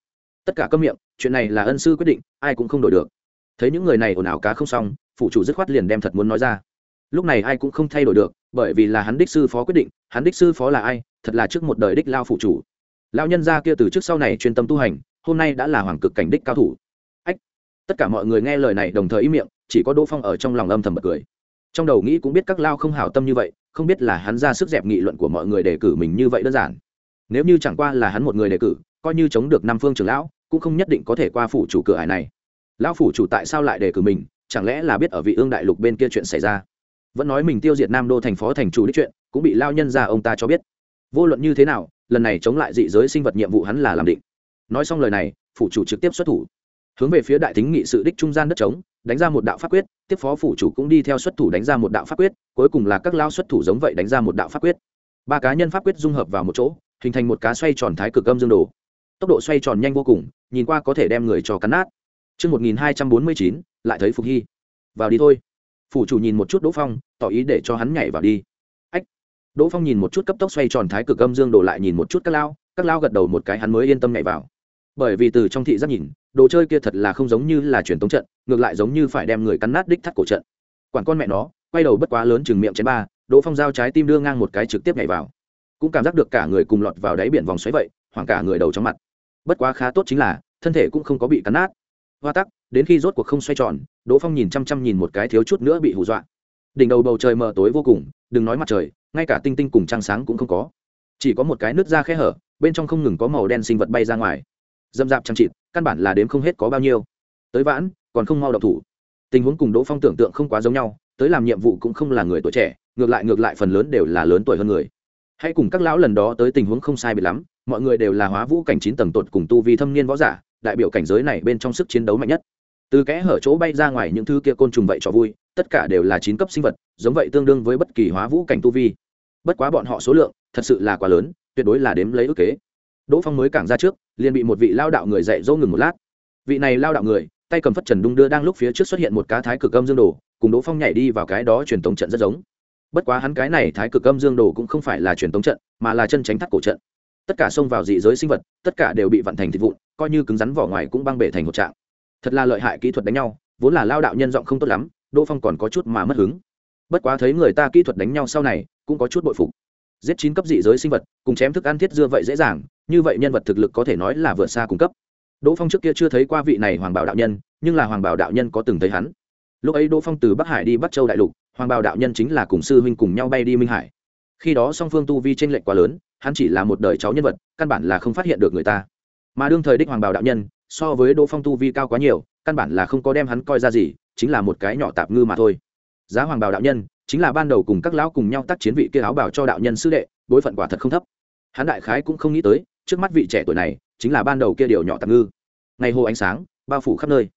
Tất cả câm miệng, chuyện này là ân sư quyết định, ai cũng không đổi được. Thấy những người này ồn ào cá không xong phụ chủ dứt khoát liền đem thật muốn nói ra. Lúc này ai cũng không thay đổi được, bởi vì là hắn đích sư phó quyết định, hắn đích sư phó là ai, thật là trước một đời đích lao phụ chủ. Lao nhân gia kia từ trước sau này chuyên tâm tu hành, hôm nay đã là hoàng cực cảnh đích cao thủ. Ách, tất cả mọi người nghe lời này đồng thời ý miệng, chỉ có đỗ phong ở trong lòng âm thầm bật cười. Trong đầu nghĩ cũng biết các lao không hảo tâm như vậy, không biết là hắn ra sức dẹp nghị luận của mọi người đề cử mình như vậy đơn giản. Nếu như chẳng qua là hắn một người đề cử, coi như chống được năm phương trưởng lão, cũng không nhất định có thể qua phủ chủ cửa hải này. Lão phủ chủ tại sao lại đề cử mình? Chẳng lẽ là biết ở vị ương đại lục bên kia chuyện xảy ra? Vẫn nói mình tiêu diệt nam đô thành phó thành chủ đích chuyện, cũng bị lao nhân ra ông ta cho biết. Vô luận như thế nào, lần này chống lại dị giới sinh vật nhiệm vụ hắn là làm định. Nói xong lời này, phủ chủ trực tiếp xuất thủ. Hướng về phía đại thính nghị sự đích trung gian đất trống, đánh ra một đạo pháp quyết, tiếp phó phủ chủ cũng đi theo xuất thủ đánh ra một đạo pháp quyết, cuối cùng là các lao xuất thủ giống vậy đánh ra một đạo pháp quyết. Ba cá nhân pháp quyết dung hợp vào một chỗ, hình thành một cá xoay tròn thái cực âm dương đồ. Tốc độ xoay tròn nhanh vô cùng, nhìn qua có thể đem người cho cắn nát. Trước 1249, lại thấy Phục Hy. vào đi thôi. Phủ chủ nhìn một chút đỗ phong tỏ ý để cho hắn nhảy vào đi. Ách. Đỗ phong nhìn một chút cấp tốc xoay tròn thái cực âm dương đổ lại nhìn một chút các lao các lao gật đầu một cái hắn mới yên tâm nhảy vào. Bởi vì từ trong thị giác nhìn đồ chơi kia thật là không giống như là truyền tống trận ngược lại giống như phải đem người cắn nát đích thắt cổ trận. Quản con mẹ nó quay đầu bất quá lớn chừng miệng chén ba đỗ phong giao trái tim đưa ngang một cái trực tiếp nhảy vào. Cũng cảm giác được cả người cùng lọt vào đáy biển vòng xoáy vậy hoảng cả người đầu trong mặt. Bất quá khá tốt chính là thân thể cũng không có bị cắn nát hoa tắc, đến khi rốt cuộc không xoay tròn, đỗ phong nhìn chăm chăm nhìn một cái thiếu chút nữa bị hù dọa. Đỉnh đầu bầu trời mờ tối vô cùng, đừng nói mặt trời, ngay cả tinh tinh cùng trăng sáng cũng không có. Chỉ có một cái nước da khe hở, bên trong không ngừng có màu đen sinh vật bay ra ngoài. Dâm dạp chăm chịt căn bản là đếm không hết có bao nhiêu. Tới vãn, còn không mau độc thủ. Tình huống cùng đỗ phong tưởng tượng không quá giống nhau, tới làm nhiệm vụ cũng không là người tuổi trẻ, ngược lại ngược lại phần lớn đều là lớn tuổi hơn người. Hãy cùng các lão lần đó tới tình huống không sai bị lắm, mọi người đều là hóa vũ cảnh chín tầng tột cùng tu vi thâm niên võ giả đại biểu cảnh giới này bên trong sức chiến đấu mạnh nhất. Từ kẽ hở chỗ bay ra ngoài những thứ kia côn trùng vậy cho vui, tất cả đều là chín cấp sinh vật, giống vậy tương đương với bất kỳ hóa vũ cảnh tu vi. Bất quá bọn họ số lượng, thật sự là quá lớn, tuyệt đối là đếm lấy ước kế. Đỗ phong mới cảng ra trước, liền bị một vị lao đạo người dạy dỗ ngừng một lát. Vị này lao đạo người, tay cầm phất trần đung đưa đang lúc phía trước xuất hiện một cá thái cực âm dương đồ, cùng đỗ phong nhảy đi vào cái đó truyền tống trận rất giống. Bất quá hắn cái này thái cực âm dương đồ cũng không phải là truyền tống trận, mà là chân tránh thắt cổ trận tất cả xông vào dị giới sinh vật, tất cả đều bị vận thành thịt vụn, coi như cứng rắn vỏ ngoài cũng băng bể thành một trạng. Thật là lợi hại kỹ thuật đánh nhau, vốn là lao đạo nhân giọng không tốt lắm, đỗ phong còn có chút mà mất hứng. Bất quá thấy người ta kỹ thuật đánh nhau sau này, cũng có chút bội phục. Giết chín cấp dị giới sinh vật, cùng chém thức ăn thiết dưa vậy dễ dàng, như vậy nhân vật thực lực có thể nói là vượt xa cung cấp. Đỗ phong trước kia chưa thấy qua vị này hoàng bảo đạo nhân, nhưng là hoàng bảo đạo nhân có từng thấy hắn. Lúc ấy đỗ phong từ bắc hải đi bắc châu đại lục, hoàng bảo đạo nhân chính là cùng sư huynh cùng nhau bay đi minh hải. Khi đó song phương tu vi tranh lệch quá lớn hắn chỉ là một đời cháu nhân vật, căn bản là không phát hiện được người ta. Mà đương thời đích hoàng bảo đạo nhân, so với đỗ phong tu vi cao quá nhiều, căn bản là không có đem hắn coi ra gì, chính là một cái nhỏ tạp ngư mà thôi. Giá hoàng bảo đạo nhân, chính là ban đầu cùng các lão cùng nhau tác chiến vị kia áo bảo cho đạo nhân sư đệ bối phận quả thật không thấp. Hắn đại khái cũng không nghĩ tới, trước mắt vị trẻ tuổi này, chính là ban đầu kia điều nhỏ tạp ngư. Ngày hồ ánh sáng, bao phủ khắp nơi.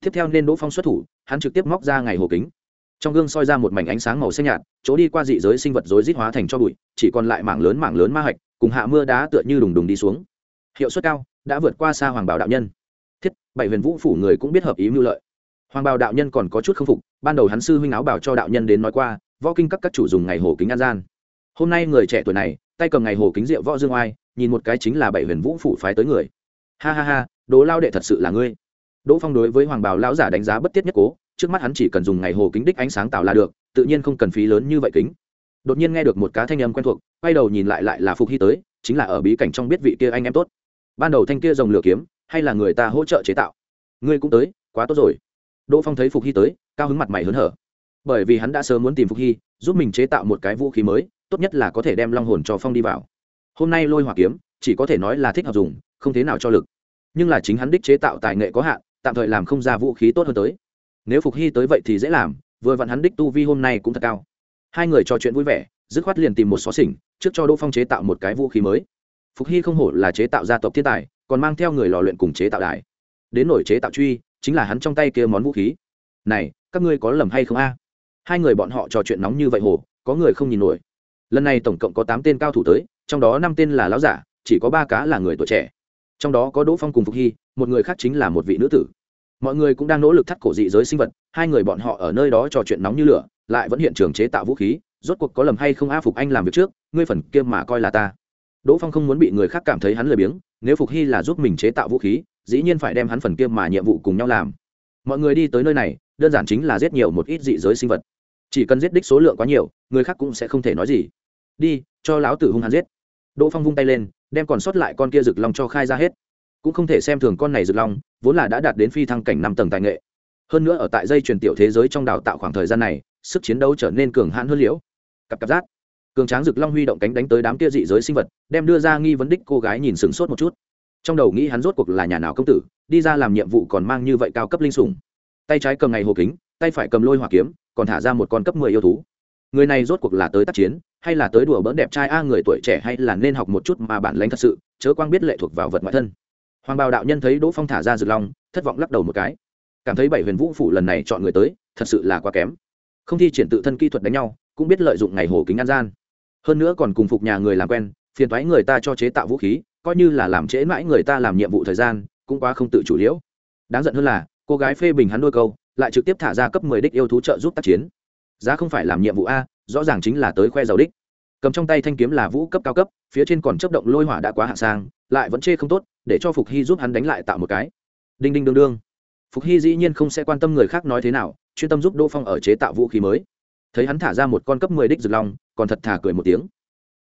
Tiếp theo nên đỗ phong xuất thủ, hắn trực tiếp móc ra ngày hồ kính trong gương soi ra một mảnh ánh sáng màu xanh nhạt, chỗ đi qua dị giới sinh vật rối rít hóa thành cho bụi, chỉ còn lại mảng lớn mảng lớn ma hạch, cùng hạ mưa đá tựa như đùng đùng đi xuống. Hiệu suất cao đã vượt qua xa hoàng bảo đạo nhân. Thiết, bảy huyền vũ phủ người cũng biết hợp ý mưu lợi. Hoàng bảo đạo nhân còn có chút k phục, ban đầu hắn sư huynh áo bảo cho đạo nhân đến nói qua, võ kinh các các chủ dùng ngày hồ kính an gian. Hôm nay người trẻ tuổi này, tay cầm ngày hồ kính rượu võ dương oai, nhìn một cái chính là bảy huyền vũ phủ phái tới người. Ha ha ha đố lao đệ thật sự là ngươi. Đỗ phong đối với hoàng bảo lão giả đánh giá bất tiết nhất cố trước mắt hắn chỉ cần dùng ngày hồ kính đích ánh sáng tạo là được, tự nhiên không cần phí lớn như vậy kính. Đột nhiên nghe được một cá thanh âm quen thuộc, quay đầu nhìn lại lại là phục hy tới, chính là ở bí cảnh trong biết vị kia anh em tốt. Ban đầu thanh kia dòng lửa kiếm, hay là người ta hỗ trợ chế tạo? Ngươi cũng tới, quá tốt rồi. Đỗ phong thấy phục hy tới, cao hứng mặt mày hớn hở. Bởi vì hắn đã sớm muốn tìm phục hy, giúp mình chế tạo một cái vũ khí mới, tốt nhất là có thể đem long hồn cho phong đi vào. Hôm nay lôi hỏa kiếm, chỉ có thể nói là thích hợp dùng, không thế nào cho lực. Nhưng là chính hắn đích chế tạo tài nghệ có hạn, tạm thời làm không ra vũ khí tốt hơn tới nếu phục hy tới vậy thì dễ làm, vừa vặn hắn đích tu vi hôm nay cũng thật cao. Hai người trò chuyện vui vẻ, dứt khoát liền tìm một xó xỉnh, trước cho đỗ phong chế tạo một cái vũ khí mới. Phục hy không hổ là chế tạo gia tộc thiên tài, còn mang theo người lò luyện cùng chế tạo đài. Đến nổi chế tạo truy, chính là hắn trong tay kia món vũ khí. Này, các ngươi có lầm hay không a? Hai người bọn họ trò chuyện nóng như vậy hồ, có người không nhìn nổi. Lần này tổng cộng có tám tên cao thủ tới, trong đó năm tên là lão giả, chỉ có ba cá là người tuổi trẻ. Trong đó có đỗ phong cùng phục hy, một người khác chính là một vị nữ tử mọi người cũng đang nỗ lực thắt cổ dị giới sinh vật, hai người bọn họ ở nơi đó trò chuyện nóng như lửa, lại vẫn hiện trường chế tạo vũ khí, rốt cuộc có lầm hay không a phục anh làm việc trước, ngươi phần kia mà coi là ta. Đỗ phong không muốn bị người khác cảm thấy hắn lười biếng, nếu phục hy là giúp mình chế tạo vũ khí, dĩ nhiên phải đem hắn phần kia mà nhiệm vụ cùng nhau làm. Mọi người đi tới nơi này, đơn giản chính là giết nhiều một ít dị giới sinh vật. Chỉ cần giết đích số lượng quá nhiều, người khác cũng sẽ không thể nói gì. Đi, cho láo tử hung hắn giết. Đỗ phong vung tay lên, đem còn sót lại con kia rực lòng cho khai ra hết cũng không thể xem thường con này rực long, vốn là đã đạt đến phi thăng cảnh năm tầng tài nghệ. Hơn nữa ở tại dây truyền tiểu thế giới trong đào tạo khoảng thời gian này, sức chiến đấu trở nên cường hãn hơn liễu. Cặp cặp giác cường tráng rực long huy động cánh đánh tới đám kia dị giới sinh vật, đem đưa ra nghi vấn đích cô gái nhìn sửng sốt một chút. Trong đầu nghĩ hắn rốt cuộc là nhà nào công tử, đi ra làm nhiệm vụ còn mang như vậy cao cấp linh sủng. Tay trái cầm ngày hồ kính, tay phải cầm lôi hỏa kiếm, còn thả ra một con cấp mười yêu thú. Người này rốt cuộc là tới tác chiến, hay là tới đùa bỡn đẹp trai a người tuổi trẻ hay là nên học một chút mà bản lãnh thật sự, chớ quang biết lệ thuộc vào vật ngoại thân hoàng bào đạo nhân thấy đỗ phong thả ra rực long, thất vọng lắc đầu một cái. Cảm thấy bảy huyền vũ phủ lần này chọn người tới, thật sự là quá kém. Không thi triển tự thân kỹ thuật đánh nhau, cũng biết lợi dụng ngày hồ kính an gian. Hơn nữa còn cùng phục nhà người làm quen, phiền thoái người ta cho chế tạo vũ khí, coi như là làm trễ mãi người ta làm nhiệm vụ thời gian, cũng quá không tự chủ liễu. Đáng giận hơn là, cô gái phê bình hắn đôi câu, lại trực tiếp thả ra cấp mười đích yêu thú trợ giúp tác chiến. Giá không phải làm nhiệm vụ a, rõ ràng chính là tới khoe giàu đích. Cầm trong tay thanh kiếm là vũ cấp cao cấp, phía trên còn chấp động lôi hỏa đã quá hạ sang lại vẫn chê không tốt, để cho phục hy giúp hắn đánh lại tạo một cái. Đinh đinh đương đương. Phục hy dĩ nhiên không sẽ quan tâm người khác nói thế nào, chuyên tâm giúp đỗ phong ở chế tạo vũ khí mới. Thấy hắn thả ra một con cấp mười đích rực long, còn thật thả cười một tiếng.